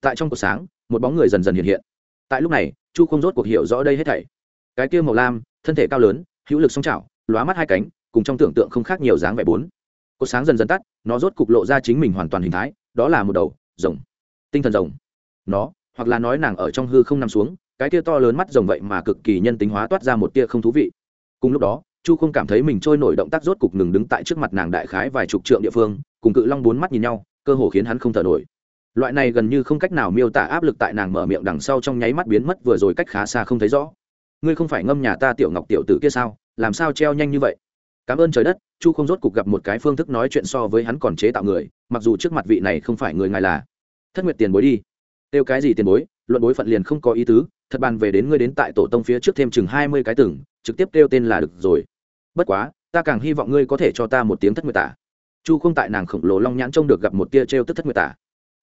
S1: Tại trong cột sáng, một bóng người dần dần hiện hiện. Tại lúc này, chu không rốt cuộc hiểu rõ đây hết thảy. Cái kia màu lam, thân thể cao lớn, hữu lực song trào lóa mắt hai cánh, cùng trong tưởng tượng không khác nhiều dáng vẻ bốn cột sáng dần dần tắt, nó rốt cục lộ ra chính mình hoàn toàn hình thái, đó là một đầu rồng, tinh thần rồng. Nó, hoặc là nói nàng ở trong hư không nằm xuống, cái tia to lớn mắt rồng vậy mà cực kỳ nhân tính hóa toát ra một tia không thú vị. Cùng lúc đó, chu không cảm thấy mình trôi nổi động tác rốt cục ngừng đứng tại trước mặt nàng đại khái vài chục trượng địa phương, cùng cự long bốn mắt nhìn nhau, cơ hồ khiến hắn không thở nổi. Loại này gần như không cách nào miêu tả áp lực tại nàng mở miệng đằng sau trong nháy mắt biến mất vừa rồi cách khá xa không thấy rõ. Ngươi không phải ngâm nhà ta tiểu ngọc tiểu tử kia sao? Làm sao treo nhanh như vậy? Cảm ơn trời đất, chu không rốt cục gặp một cái phương thức nói chuyện so với hắn còn chế tạo người, mặc dù trước mặt vị này không phải người ngài là. Thất nguyệt tiền bối đi. Tiêu cái gì tiền bối, luận bối phận liền không có ý tứ, thật bàn về đến ngươi đến tại tổ tông phía trước thêm chừng hai mươi cái từng trực tiếp kêu tên là được rồi. Bất quá, ta càng hy vọng ngươi có thể cho ta một tiếng thất nguyệt tả. Chu không tại nàng khổng lồ long nhãn trông được gặp một tia t r e o tức thất nguyệt tả.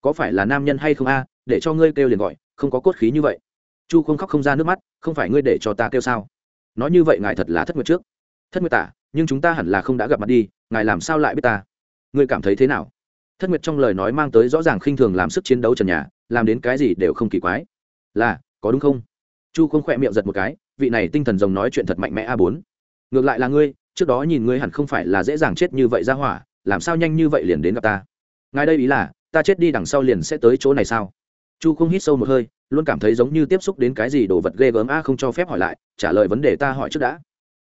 S1: Có phải là nam nhân hay không a, để cho ngươi kêu liền gọi, không có cốt khí như vậy. Chu không khóc không ra nước mắt, không phải ngươi để cho ta kêu sao? Nói như vậy ngài thật là thất nguyệt trước thất nguyệt tả, nhưng chúng ta hẳn là không đã gặp mặt đi, ngài làm sao lại biết ta? Ngươi cảm thấy thế nào? Thất nguyệt trong lời nói mang tới rõ ràng khinh thường làm sức chiến đấu trần nhà, làm đến cái gì đều không kỳ quái. Là, có đúng không? Chu không khỏe miệng giật một cái, vị này tinh thần rồng nói chuyện thật mạnh mẽ a bốn. Ngược lại là ngươi, trước đó nhìn ngươi hẳn không phải là dễ dàng chết như vậy ra hỏa, làm sao nhanh như vậy liền đến gặp ta? Ngài đây ý là, ta chết đi đằng sau liền sẽ tới chỗ này sao? Chu không hít sâu một hơi, luôn cảm thấy giống như tiếp xúc đến cái gì đồ vật ghê gớm a không cho phép hỏi lại, trả lời vấn đề ta hỏi trước đã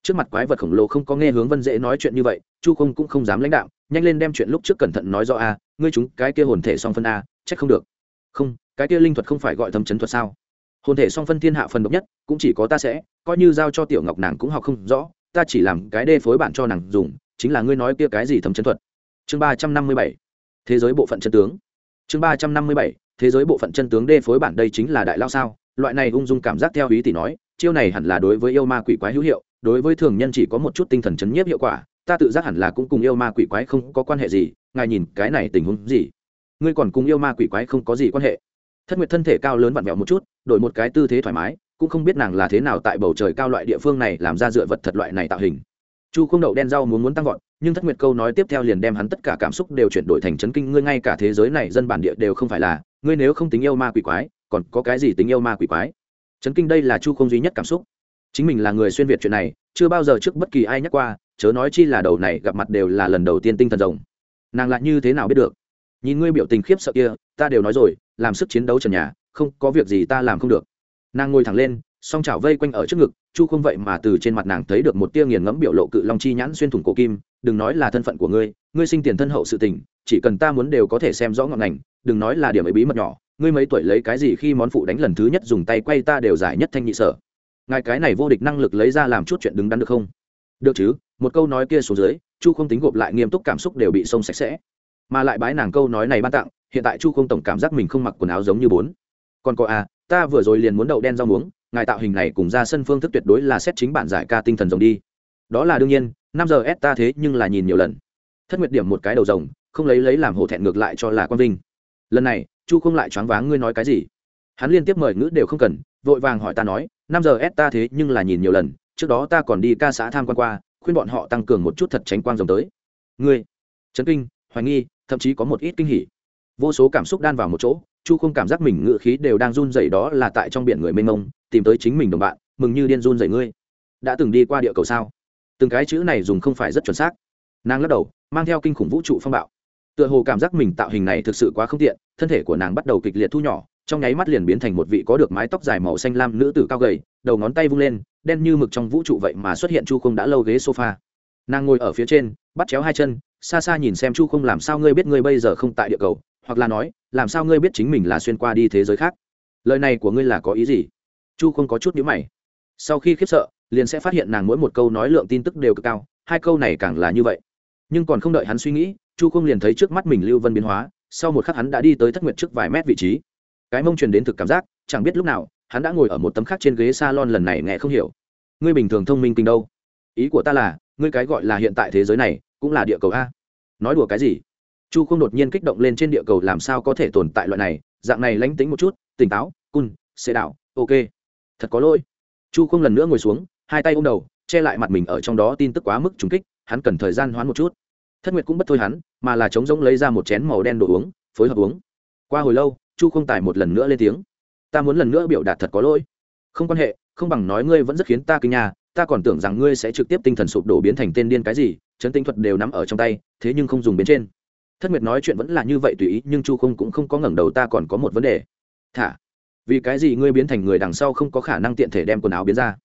S1: trước mặt quái vật khổng lồ không có nghe hướng vân dễ nói chuyện như vậy, chu không cũng không dám lãnh đạo, nhanh lên đem chuyện lúc trước cẩn thận nói rõ a, ngươi chúng cái kia hồn thể song phân a, trách không được. Không, cái kia linh thuật không phải gọi thâm chấn thuật sao? Hồn thể song phân thiên hạ phần độc nhất, cũng chỉ có ta sẽ, coi như giao cho tiểu ngọc nàng cũng học không rõ, ta chỉ làm cái đê phối bản cho nàng dùng, chính là ngươi nói kia cái gì thâm chấn thuật? Chương ba trăm năm mươi bảy, thế giới bộ phận chân tướng. Chương ba trăm năm mươi bảy, thế giới bộ phận chân tướng đê phối bản đây chính là đại lao sao? Loại này ung dung cảm giác theo ý tỷ nói, chiêu này hẳn là đối với yêu ma quỷ quái hữu hiệu đối với thường nhân chỉ có một chút tinh thần chấn nhiếp hiệu quả, ta tự giác hẳn là cũng cùng yêu ma quỷ quái không có quan hệ gì, ngài nhìn cái này tình huống gì? Ngươi còn cùng yêu ma quỷ quái không có gì quan hệ. Thất nguyệt thân thể cao lớn vặn vẹo một chút, đổi một cái tư thế thoải mái, cũng không biết nàng là thế nào tại bầu trời cao loại địa phương này làm ra dựa vật thật loại này tạo hình. Chu không đậu đen rau muốn muốn tăng vọt, nhưng thất nguyệt câu nói tiếp theo liền đem hắn tất cả cảm xúc đều chuyển đổi thành chấn kinh, ngươi ngay cả thế giới này dân bản địa đều không phải là, ngươi nếu không tính yêu ma quỷ quái, còn có cái gì tính yêu ma quỷ quái? Chấn kinh đây là chu không duy nhất cảm xúc chính mình là người xuyên việt chuyện này, chưa bao giờ trước bất kỳ ai nhắc qua, chớ nói chi là đầu này gặp mặt đều là lần đầu tiên tinh thần rồng. Nàng lại như thế nào biết được? Nhìn ngươi biểu tình khiếp sợ kia, ta đều nói rồi, làm sức chiến đấu trần nhà, không có việc gì ta làm không được. Nàng ngồi thẳng lên, song chảo vây quanh ở trước ngực, chu không vậy mà từ trên mặt nàng thấy được một tia nghiền ngẫm biểu lộ cự long chi nhãn xuyên thủng cổ kim, đừng nói là thân phận của ngươi ngươi sinh tiền thân hậu sự tình, chỉ cần ta muốn đều có thể xem rõ ngọn ngành, đừng nói là điểm ấy bí mật nhỏ, ngươi mấy tuổi lấy cái gì khi món phụ đánh lần thứ nhất dùng tay quay ta đều giải nhất thanh nhị sở ngài cái này vô địch năng lực lấy ra làm chút chuyện đứng đắn được không? Được chứ, một câu nói kia xuống dưới, chu không tính gộp lại nghiêm túc cảm xúc đều bị sông sạch sẽ. Mà lại bái nàng câu nói này ban tặng, hiện tại chu không tổng cảm giác mình không mặc quần áo giống như bốn. Còn có à ta vừa rồi liền muốn đậu đen rau muống, ngài tạo hình này cùng ra sân phương thức tuyệt đối là xét chính bản giải ca tinh thần rồng đi. Đó là đương nhiên, năm giờ ép ta thế nhưng là nhìn nhiều lần. Thất nguyệt điểm một cái đầu rồng, không lấy lấy làm hổ thẹn ngược lại cho là quang vinh. Lần này, chu không lại choáng váng, ngươi nói cái gì? Hắn liên tiếp mời ngữ đều không cần, vội vàng hỏi ta nói năm giờ s ta thế nhưng là nhìn nhiều lần, trước đó ta còn đi ca xã tham quan qua, khuyên bọn họ tăng cường một chút thật tránh quang rồng tới. Ngươi, chấn kinh, hoài nghi, thậm chí có một ít kinh hỉ. Vô số cảm xúc đan vào một chỗ, chu không cảm giác mình ngự khí đều đang run dậy đó là tại trong biển người mênh mông, tìm tới chính mình đồng bạn, mừng như điên run dậy ngươi. Đã từng đi qua địa cầu sao? Từng cái chữ này dùng không phải rất chuẩn xác. Nàng lắc đầu, mang theo kinh khủng vũ trụ phong bạo. Tựa hồ cảm giác mình tạo hình này thực sự quá không tiện, thân thể của nàng bắt đầu kịch liệt thu nhỏ trong nháy mắt liền biến thành một vị có được mái tóc dài màu xanh lam nữ tử cao gầy, đầu ngón tay vung lên, đen như mực trong vũ trụ vậy mà xuất hiện chu không đã lâu ghế sofa. Nàng ngồi ở phía trên, bắt chéo hai chân, xa xa nhìn xem chu không làm sao ngươi biết ngươi bây giờ không tại địa cầu, hoặc là nói, làm sao ngươi biết chính mình là xuyên qua đi thế giới khác. Lời này của ngươi là có ý gì? Chu không có chút nhữ mày. Sau khi khiếp sợ, liền sẽ phát hiện nàng mỗi một câu nói lượng tin tức đều cực cao, hai câu này càng là như vậy. Nhưng còn không đợi hắn suy nghĩ, chu không liền thấy trước mắt mình lưu vân biến hóa, sau một khắc hắn đã đi tới thất nguyệt trước vài mét vị trí cái mông truyền đến thực cảm giác, chẳng biết lúc nào, hắn đã ngồi ở một tấm khác trên ghế s a lon lần này nghe không hiểu. Ngươi bình thường thông minh kinh đâu? Ý của ta là, ngươi cái gọi là hiện tại thế giới này, cũng là địa cầu a. Nói đùa cái gì? Chu không đột nhiên kích động lên trên địa cầu làm sao có thể tồn tại loại này, dạng này lánh tính một chút, tỉnh táo, cun xê đạo ok. Thật có lỗi. Chu không lần nữa ngồi xuống, hai tay ôm đầu, che lại mặt mình ở trong đó tin tức quá mức trùng kích, hắn cần thời gian hoán một chút. Thất nguyệt cũng bất thôi hắn, mà là trống rỗng lấy ra một chén màu đen đồ uống, phối hợp uống. Qua hồi lâu chu không tài một lần nữa lên tiếng. Ta muốn lần nữa biểu đạt thật có lỗi. Không quan hệ, không bằng nói ngươi vẫn rất khiến ta kinh nhà ta còn tưởng rằng ngươi sẽ trực tiếp tinh thần sụp đổ biến thành tên điên cái gì, chấn tinh thuật đều nắm ở trong tay, thế nhưng không dùng bên trên. Thất nguyệt nói chuyện vẫn là như vậy tùy ý, nhưng chu không cũng không có ngẩng đầu, ta còn có một vấn đề. Thả, vì cái gì ngươi biến thành người đằng sau không có khả năng tiện thể đem quần áo biến ra?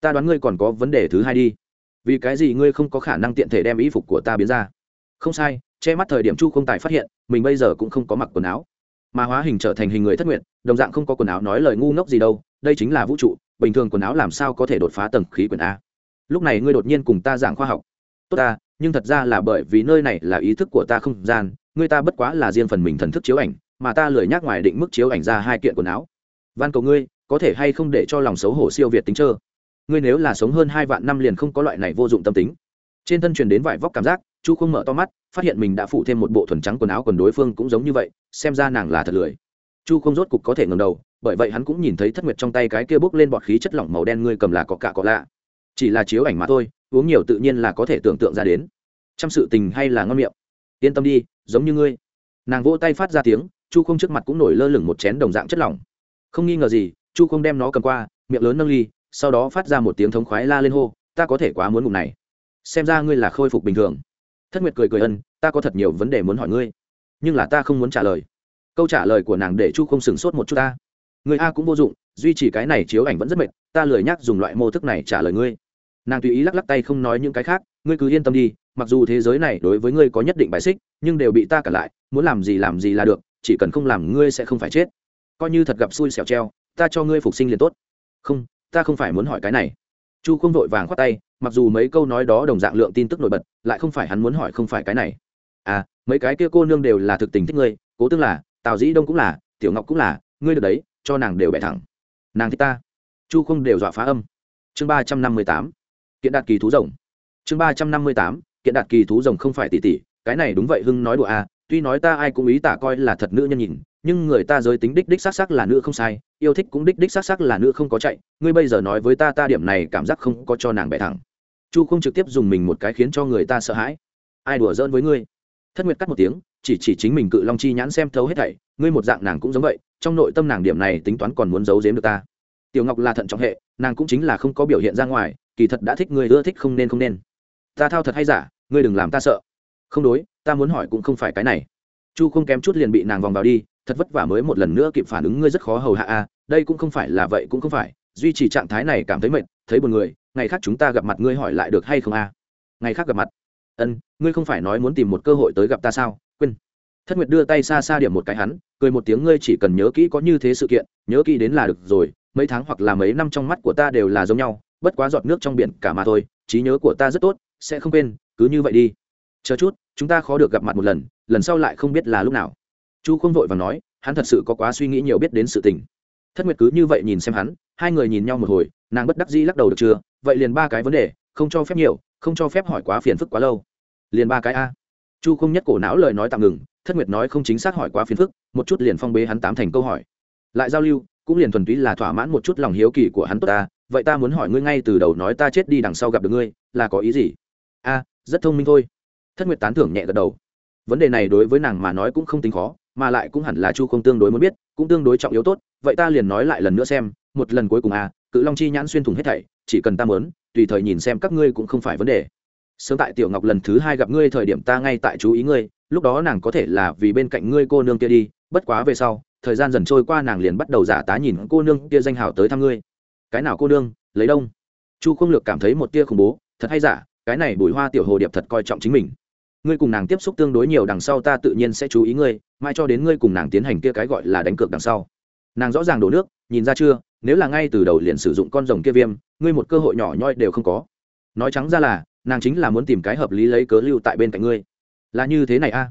S1: Ta đoán ngươi còn có vấn đề thứ hai đi. Vì cái gì ngươi không có khả năng tiện thể đem y phục của ta biến ra? Không sai, che mắt thời điểm chu không tài phát hiện, mình bây giờ cũng không có mặc quần áo mà hóa hình trở thành hình người thất nguyện đồng dạng không có quần áo nói lời ngu ngốc gì đâu, đây chính là vũ trụ, bình thường quần áo làm sao có thể đột phá tầng khí quyển a. Lúc này ngươi đột nhiên cùng ta giảng khoa học. Tốt ta, nhưng thật ra là bởi vì nơi này là ý thức của ta không gian, ngươi ta bất quá là riêng phần mình thần thức chiếu ảnh, mà ta lười nhắc ngoài định mức chiếu ảnh ra hai kiện quần áo. Van cầu ngươi, có thể hay không để cho lòng xấu hổ siêu việt tính trơ? Ngươi nếu là sống hơn hai vạn năm liền không có loại này vô dụng tâm tính. Trên thân truyền đến vải vóc cảm giác chu không mở to mắt, phát hiện mình đã phụ thêm một bộ thuần trắng quần áo quần đối phương cũng giống như vậy, xem ra nàng là thật lười. Chu không rốt cục có thể ngầm đầu, bởi vậy hắn cũng nhìn thấy thất nguyệt trong tay cái kia bốc lên bọt khí chất lỏng màu đen ngươi cầm là có cả có lạ. Chỉ là chiếu ảnh mà thôi, uống nhiều tự nhiên là có thể tưởng tượng ra đến. Chăm sự tình hay là ngon miệng? Yên tâm đi, giống như ngươi. Nàng vỗ tay phát ra tiếng, chu không trước mặt cũng nổi lơ lửng một chén đồng dạng chất lỏng. Không nghi ngờ gì, chu không đem nó cầm qua, miệng lớn nâng ly, sau đó phát ra một tiếng thống khoái la lên hô, ta có thể quá muốn ngủ này. Xem ra ngươi là khôi phục bình thường thất nguyệt cười cười ân, ta có thật nhiều vấn đề muốn hỏi ngươi, nhưng là ta không muốn trả lời. Câu trả lời của nàng để chu không sửng sốt một chút ta. Người a cũng vô dụng, duy trì cái này chiếu ảnh vẫn rất mệt, ta lười nhắc dùng loại mô thức này trả lời ngươi. Nàng tùy ý lắc lắc tay không nói những cái khác, ngươi cứ yên tâm đi, mặc dù thế giới này đối với ngươi có nhất định bài xích, nhưng đều bị ta cả lại, muốn làm gì làm gì là được, chỉ cần không làm ngươi sẽ không phải chết. Coi như thật gặp xui xẻo treo, ta cho ngươi phục sinh liền tốt. Không, ta không phải muốn hỏi cái này. Chu không vội vàng khoát tay mặc dù mấy câu nói đó đồng dạng lượng tin tức nổi bật, lại không phải hắn muốn hỏi không phải cái này. À mấy cái kia cô nương đều là thực tình thích ngươi, cố tương là, tào dĩ đông cũng là, tiểu ngọc cũng là, ngươi được đấy, cho nàng đều bẻ thẳng. Nàng thích ta. Chu không đều dọa phá âm. Chương ba trăm năm mươi tám. Kiện đạt kỳ thú rồng. Chương ba trăm năm mươi tám. Kiện đạt kỳ thú rồng không phải tỷ tỷ, cái này đúng vậy, hưng nói đùa à tuy nói ta ai cũng ý tả coi là thật nữ nhân nhìn, nhưng người ta giới tính đích đích xác xác là nữ không sai, yêu thích cũng đích đích xác xác là nữ không có chạy, ngươi bây giờ nói với ta ta điểm này cảm giác không có cho nàng bẻ thẳng chu không trực tiếp dùng mình một cái khiến cho người ta sợ hãi. Ai đùa giỡn với ngươi? Thất nguyệt cắt một tiếng, chỉ chỉ chính mình cự long chi nhãn xem thấu hết thảy, ngươi một dạng nàng cũng giống vậy, trong nội tâm nàng điểm này tính toán còn muốn giấu giếm được ta. Tiểu ngọc là thận trọng hệ, nàng cũng chính là không có biểu hiện ra ngoài, kỳ thật đã thích ngươi, ưa thích không nên không nên. Ta thao thật hay giả, ngươi đừng làm ta sợ. Không đối, ta muốn hỏi cũng không phải cái này. Chu không kém chút liền bị nàng vòng vào đi, thật vất vả mới một lần nữa kịp phản ứng, ngươi rất khó hầu hạ a, đây cũng không phải là vậy cũng không phải, duy trì trạng thái này cảm thấy mệt, thấy buồn người ngày khác chúng ta gặp mặt ngươi hỏi lại được hay không a ngày khác gặp mặt. Ân, ngươi không phải nói muốn tìm một cơ hội tới gặp ta sao? Quên. Thất nguyệt đưa tay xa xa điểm một cái hắn, cười một tiếng, ngươi chỉ cần nhớ kỹ có như thế sự kiện, nhớ kỹ đến là được rồi, mấy tháng hoặc là mấy năm trong mắt của ta đều là giống nhau, bất quá giọt nước trong biển cả mà thôi, trí nhớ của ta rất tốt, sẽ không quên, cứ như vậy đi. Chờ chút, chúng ta khó được gặp mặt một lần lần sau lại không biết là lúc nào. Chu không vội và nói, hắn thật sự có quá suy nghĩ nhiều biết đến sự tình. Thất nguyệt cứ như vậy nhìn xem hắn hai người nhìn nhau một hồi, nàng bất đắc dĩ lắc đầu được chưa? Vậy liền ba cái vấn đề, không cho phép nhiều, không cho phép hỏi quá phiền phức quá lâu. Liền ba cái a. Chu không nhất cổ não lời nói tạm ngừng, thất nguyệt nói không chính xác hỏi quá phiền phức, một chút liền phong bế hắn tám thành câu hỏi. Lại giao lưu, cũng liền thuần túy là thỏa mãn một chút lòng hiếu kỳ của hắn tốt ta, vậy ta muốn hỏi ngươi ngay từ đầu nói ta chết đi đằng sau gặp được ngươi, là có ý gì? A, rất thông minh thôi. Thất nguyệt tán thưởng nhẹ gật đầu. Vấn đề này đối với nàng mà nói cũng không tính khó, mà lại cũng hẳn là chu không tương đối muốn biết, cũng tương đối trọng yếu tốt, vậy ta liền nói lại lần nữa xem một lần cuối cùng à cự long chi nhãn xuyên thủng hết thảy, chỉ cần ta mớn tùy thời nhìn xem các ngươi cũng không phải vấn đề. Sớm tại tiểu ngọc lần thứ hai gặp ngươi thời điểm ta ngay tại chú ý ngươi, lúc đó nàng có thể là vì bên cạnh ngươi cô nương kia đi, bất quá về sau, thời gian dần trôi qua nàng liền bắt đầu giả tá nhìn cô nương kia danh hào tới thăm ngươi. Cái nào cô nương, lấy đông. Chu không lược cảm thấy một tia khủng bố, thật hay giả, cái này bùi hoa tiểu hồ điệp thật coi trọng chính mình. Ngươi cùng nàng tiếp xúc tương đối nhiều, đằng sau ta tự nhiên sẽ chú ý ngươi, mai cho đến ngươi cùng nàng tiến hành kia cái gọi là đánh cược đằng sau nàng rõ ràng đổ nước, nhìn ra chưa, nếu là ngay từ đầu liền sử dụng con rồng kia viêm, ngươi một cơ hội nhỏ nhoi đều không có. Nói trắng ra là, nàng chính là muốn tìm cái hợp lý lấy cớ lưu tại bên cạnh ngươi. Là như thế này a?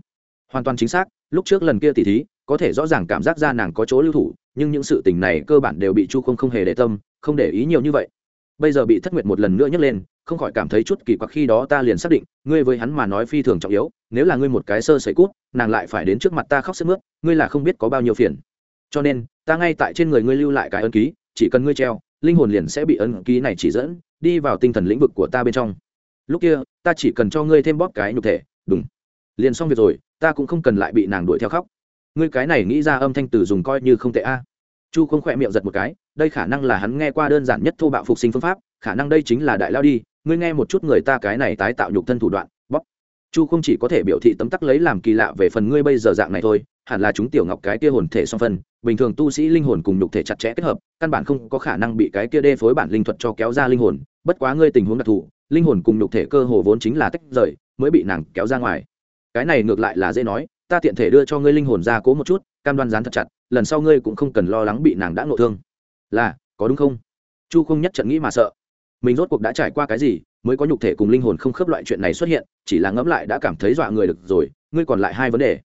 S1: Hoàn toàn chính xác, lúc trước lần kia tỉ thí, có thể rõ ràng cảm giác ra nàng có chỗ lưu thủ, nhưng những sự tình này cơ bản đều bị chu không không hề để tâm, không để ý nhiều như vậy. Bây giờ bị thất nguyệt một lần nữa nhấc lên, không khỏi cảm thấy chút kỳ quặc khi đó ta liền xác định, ngươi với hắn mà nói phi thường trọng yếu, nếu là ngươi một cái sơ sẩy cút, nàng lại phải đến trước mặt ta khóc sức mướt, ngươi là không biết có bao nhiêu phiền cho nên, ta ngay tại trên người ngươi lưu lại cái ấn ký, chỉ cần ngươi treo, linh hồn liền sẽ bị ấn ký này chỉ dẫn, đi vào tinh thần lĩnh vực của ta bên trong. Lúc kia, ta chỉ cần cho ngươi thêm bóp cái nhục thể đúng liền xong việc rồi, ta cũng không cần lại bị nàng đuổi theo khóc. Ngươi cái này nghĩ ra âm thanh từ dùng coi như không tệ a. Chu không khỏe miệng giật một cái, đây khả năng là hắn nghe qua đơn giản nhất thô bạo phục sinh phương pháp, khả năng đây chính là đại lao đi, ngươi nghe một chút người ta cái này tái tạo nhục thân thủ đoạn chu không chỉ có thể biểu thị tấm tắc lấy làm kỳ lạ về phần ngươi bây giờ dạng này thôi, hẳn là chúng tiểu ngọc cái kia hồn thể song phân, bình thường tu sĩ linh hồn cùng nhục thể chặt chẽ kết hợp, căn bản không có khả năng bị cái kia đê phối bản linh thuật cho kéo ra linh hồn, bất quá ngươi tình huống đặc thù, linh hồn cùng nhục thể cơ hồ vốn chính là tách rời, mới bị nàng kéo ra ngoài. Cái này ngược lại là dễ nói, ta tiện thể đưa cho ngươi linh hồn ra cố một chút, cam đoan dán thật chặt, lần sau ngươi cũng không cần lo lắng bị nàng đã ngộ thương. Là, có đúng không? Chu không nhất trận nghĩ mà sợ. Mình rốt cuộc đã trải qua cái gì mới có nhục thể cùng linh hồn không khớp loại chuyện này xuất hiện, chỉ là ngẫm lại đã cảm thấy dọa người được rồi, ngươi còn lại hai vấn đề.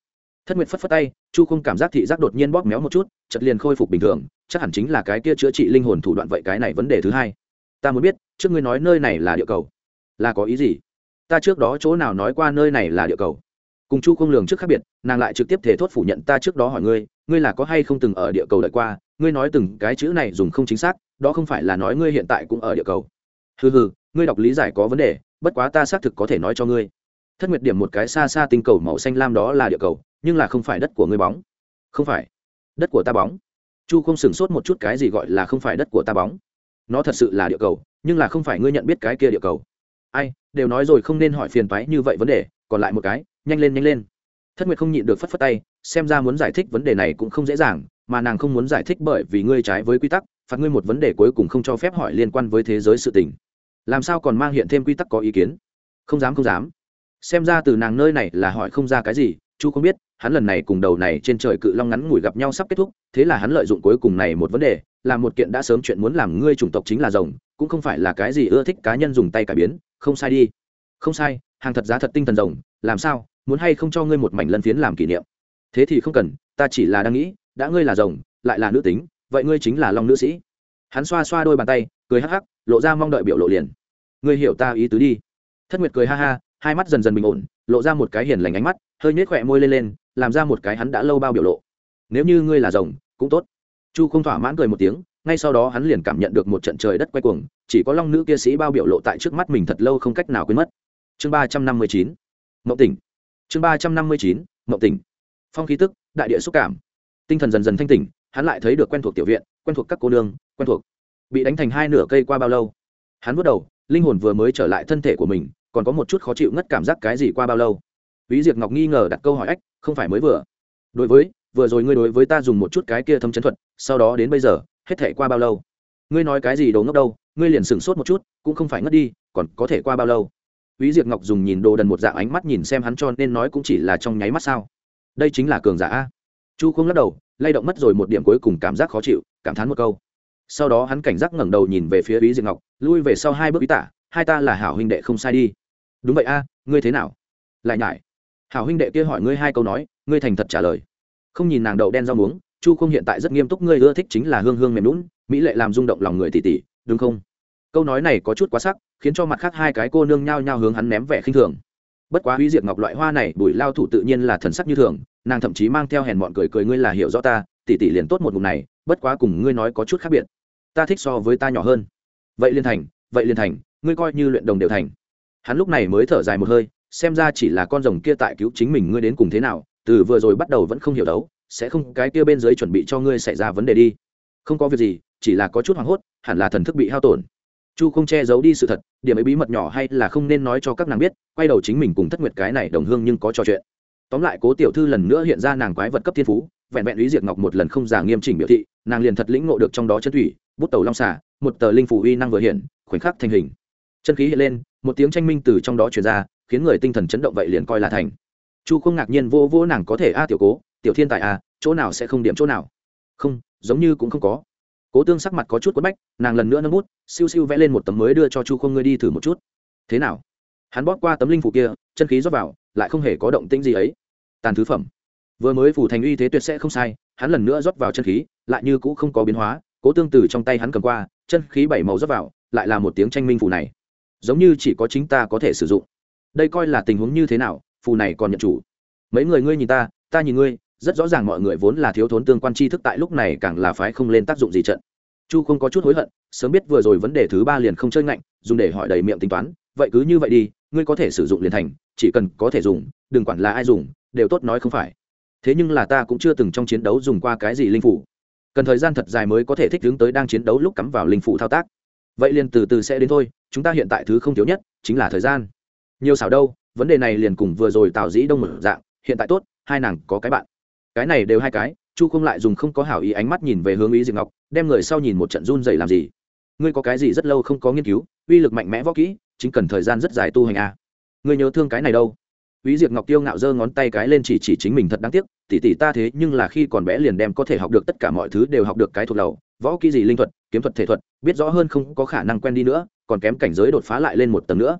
S1: Thất nguyệt phất phất tay, chu không cảm giác thị giác đột nhiên bóp méo một chút chật liền khôi phục bình thường, chắc hẳn chính là cái kia chữa trị linh hồn thủ đoạn vậy cái này vấn đề thứ hai. Ta muốn biết, trước ngươi nói nơi này là địa cầu, là có ý gì? Ta trước đó chỗ nào nói qua nơi này là địa cầu? Cùng chu không lường trước khác biệt, nàng lại trực tiếp thể thốt phủ nhận ta trước đó hỏi ngươi ngươi là có hay không từng ở địa cầu đợi qua? Ngươi nói từng cái chữ này dùng không chính xác, đó không phải là nói ngươi hiện tại cũng ở địa cầu hừ hừ, ngươi đọc lý giải có vấn đề, bất quá ta xác thực có thể nói cho ngươi. Thất nguyệt điểm một cái xa xa tinh cầu màu xanh lam đó là địa cầu, nhưng là không phải đất của ngươi bóng. Không phải. Đất của ta bóng. Chu không sửng sốt một chút cái gì gọi là không phải đất của ta bóng. Nó thật sự là địa cầu, nhưng là không phải ngươi nhận biết cái kia địa cầu. Ai, đều nói rồi không nên hỏi phiền toái như vậy vấn đề, còn lại một cái, nhanh lên nhanh lên. Thất nguyệt không nhịn được phất phất tay, xem ra muốn giải thích vấn đề này cũng không dễ dàng, mà nàng không muốn giải thích bởi vì ngươi trái với quy tắc phạt ngươi một vấn đề cuối cùng không cho phép hỏi liên quan với thế giới sự tình. Làm sao còn mang hiện thêm quy tắc có ý kiến? Không dám không dám. Xem ra từ nàng nơi này là hỏi không ra cái gì chú không biết, hắn lần này cùng đầu này trên trời cự long ngắn ngủi gặp nhau sắp kết thúc, thế là hắn lợi dụng cuối cùng này một vấn đề là một kiện đã sớm chuyện muốn làm ngươi chủng tộc chính là rồng, cũng không phải là cái gì ưa thích cá nhân dùng tay cải biến, không sai đi. Không sai, hàng thật giá thật tinh thần rồng, làm sao, muốn hay không cho ngươi một mảnh lân phiến làm kỷ niệm? Thế thì không cần, ta chỉ là đang nghĩ, đã ngươi là rồng, lại là nữ tính vậy ngươi chính là long nữ sĩ. Hắn xoa xoa đôi bàn tay, cười hắc hắc, lộ ra mong đợi biểu lộ liền. Ngươi hiểu ta ý tứ đi. Thất nguyệt cười ha ha, hai mắt dần dần bình ổn, lộ ra một cái hiền lành ánh mắt, hơi nhếch khỏe môi lên lên, làm ra một cái hắn đã lâu bao biểu lộ. Nếu như ngươi là rồng, cũng tốt. Chu không thỏa mãn cười một tiếng, ngay sau đó hắn liền cảm nhận được một trận trời đất quay cuồng, chỉ có long nữ kia sĩ bao biểu lộ tại trước mắt mình thật lâu không cách nào quên mất. Chương ba trăm năm mươi chín mậu tỉnh. Chương ba trăm năm mươi chín mậu tỉnh. Phong khí tức, đại địa xúc cảm. Tinh thần dần dần thanh tỉnh hắn lại thấy được quen thuộc tiểu viện, quen thuộc các cô nương, quen thuộc. Bị đánh thành hai nửa cây qua bao lâu? Hắn bước đầu, linh hồn vừa mới trở lại thân thể của mình, còn có một chút khó chịu ngất cảm giác cái gì qua bao lâu? Ví diệp ngọc nghi ngờ đặt câu hỏi ách, không phải mới vừa. Đối với, vừa rồi ngươi đối với ta dùng một chút cái kia thâm chấn thuật, sau đó đến bây giờ, hết thể qua bao lâu? Ngươi nói cái gì đồ ngốc đâu, ngươi liền sửng sốt một chút, cũng không phải ngất đi, còn có thể qua bao lâu? Ví diệp ngọc dùng nhìn đồ đần một dạng ánh mắt nhìn xem hắn cho nên nói cũng chỉ là trong nháy mắt sao? Đây chính là cường giả a chu không lắc đầu, lay động mất rồi một điểm cuối cùng cảm giác khó chịu, cảm thán một câu. Sau đó hắn cảnh giác ngẩng đầu nhìn về phía ý diệt ngọc, lui về sau hai bước ý tả, hai ta là hảo huynh đệ không sai đi. Đúng vậy a, ngươi thế nào? Lại nhải. Hảo huynh đệ kia hỏi ngươi hai câu nói, ngươi thành thật trả lời. Không nhìn nàng đậu đen rau muống, chu không hiện tại rất nghiêm túc, ngươi ưa thích chính là hương hương mềm lún mỹ lệ làm rung động lòng người tỉ tỉ, đúng không? Câu nói này có chút quá sắc, khiến cho mặt khác hai cái cô nương nhao nhao hướng hắn ném vẻ khinh thường. Bất quá hủy diệt ngọc loại hoa này, bùi lao thủ tự nhiên là thần sắc như thường nàng thậm chí mang theo hèn bọn cười cười, ngươi là hiểu rõ ta tỉ tỉ liền tốt một ngụm này, bất quá cùng ngươi nói có chút khác biệt. Ta thích so với ta nhỏ hơn. Vậy liên thành, vậy liên thành, ngươi coi như luyện đồng đều thành. Hắn lúc này mới thở dài một hơi, xem ra chỉ là con rồng kia tại cứu chính mình ngươi đến cùng thế nào, từ vừa rồi bắt đầu vẫn không hiểu đấu, sẽ không, cái kia bên dưới chuẩn bị cho ngươi xảy ra vấn đề đi. Không có việc gì, chỉ là có chút hoảng hốt, hẳn là thần thức bị hao tổn. Chu không che giấu đi sự thật, điểm ấy bí mật nhỏ hay là không nên nói cho các nàng biết, quay đầu chính mình cùng thất nguyệt cái này đồng hương nhưng có trò chuyện tóm lại cố tiểu thư lần nữa hiện ra nàng quái vật cấp thiên phú, vẹn vẹn lý diệt ngọc một lần không giả nghiêm chỉnh biểu thị, nàng liền thật lĩnh ngộ được trong đó chân thủy, bút tàu long xả một tờ linh phủ uy năng vừa hiện, khoảnh khắc thành hình. Chân khí hiện lên, một tiếng tranh minh từ trong đó truyền ra, khiến người tinh thần chấn động vậy liền coi là thành. Chu không ngạc nhiên vô vô nàng có thể, a tiểu cố, tiểu thiên tài a chỗ nào sẽ không điểm chỗ nào? Không, giống như cũng không có. Cố tương sắc mặt có chút quất bách, nàng lần nữa nâng bút, siêu siêu vẽ lên một tấm mới đưa cho chu không ngươi đi thử một chút. Thế nào? Hắn bóp qua tấm linh phủ kia, chân khí rót vào lại không hề có động tĩnh gì ấy. Tàn thứ phẩm. Vừa mới phủ thành uy thế tuyệt sẽ không sai, hắn lần nữa rót vào chân khí, lại như cũ không có biến hóa, cố tương từ trong tay hắn cầm qua, chân khí bảy màu rót vào, lại là một tiếng tranh minh phù này. Giống như chỉ có chính ta có thể sử dụng. Đây coi là tình huống như thế nào, phù này còn nhận chủ. Mấy người ngươi nhìn ta ta nhìn ngươi, rất rõ ràng mọi người vốn là thiếu thốn tương quan tri thức tại lúc này càng là phái không lên tác dụng gì trận. Chu không có chút hối hận, sớm biết vừa rồi vấn đề thứ ba liền không chơi ngạnh, dùng để hỏi đầy miệng tính toán, vậy cứ như vậy đi, ngươi có thể sử dụng liền thành chỉ cần có thể dùng, đừng quản là ai dùng, đều tốt nói không phải. Thế nhưng là ta cũng chưa từng trong chiến đấu dùng qua cái gì linh phủ. Cần thời gian thật dài mới có thể thích ứng tới đang chiến đấu lúc cắm vào linh phủ thao tác. Vậy liền từ từ sẽ đến thôi, chúng ta hiện tại thứ không thiếu nhất, chính là thời gian. Nhiều xảo đâu, vấn đề này liền cùng vừa rồi tào dĩ đông mở dạng, hiện tại tốt, hai nàng có cái bạn. Cái này đều hai cái, chu không lại dùng không có hảo ý ánh mắt nhìn về hướng ý diệp ngọc, đem người sau nhìn một trận run dày làm gì. Ngươi có cái gì rất lâu không có nghiên cứu, uy lực mạnh mẽ võ kỹ, chính cần thời gian rất dài tu hành a ngươi nhớ thương cái này đâu Úy Diệp Ngọc Tiêu ngạo giơ ngón tay cái lên chỉ chỉ chính mình thật đáng tiếc, tỷ tỷ ta thế nhưng là khi còn bé liền đem có thể học được tất cả mọi thứ đều học được cái thuộc đầu, võ kỹ gì linh thuật, kiếm thuật thể thuật, biết rõ hơn không có khả năng quen đi nữa, còn kém cảnh giới đột phá lại lên một tầng nữa.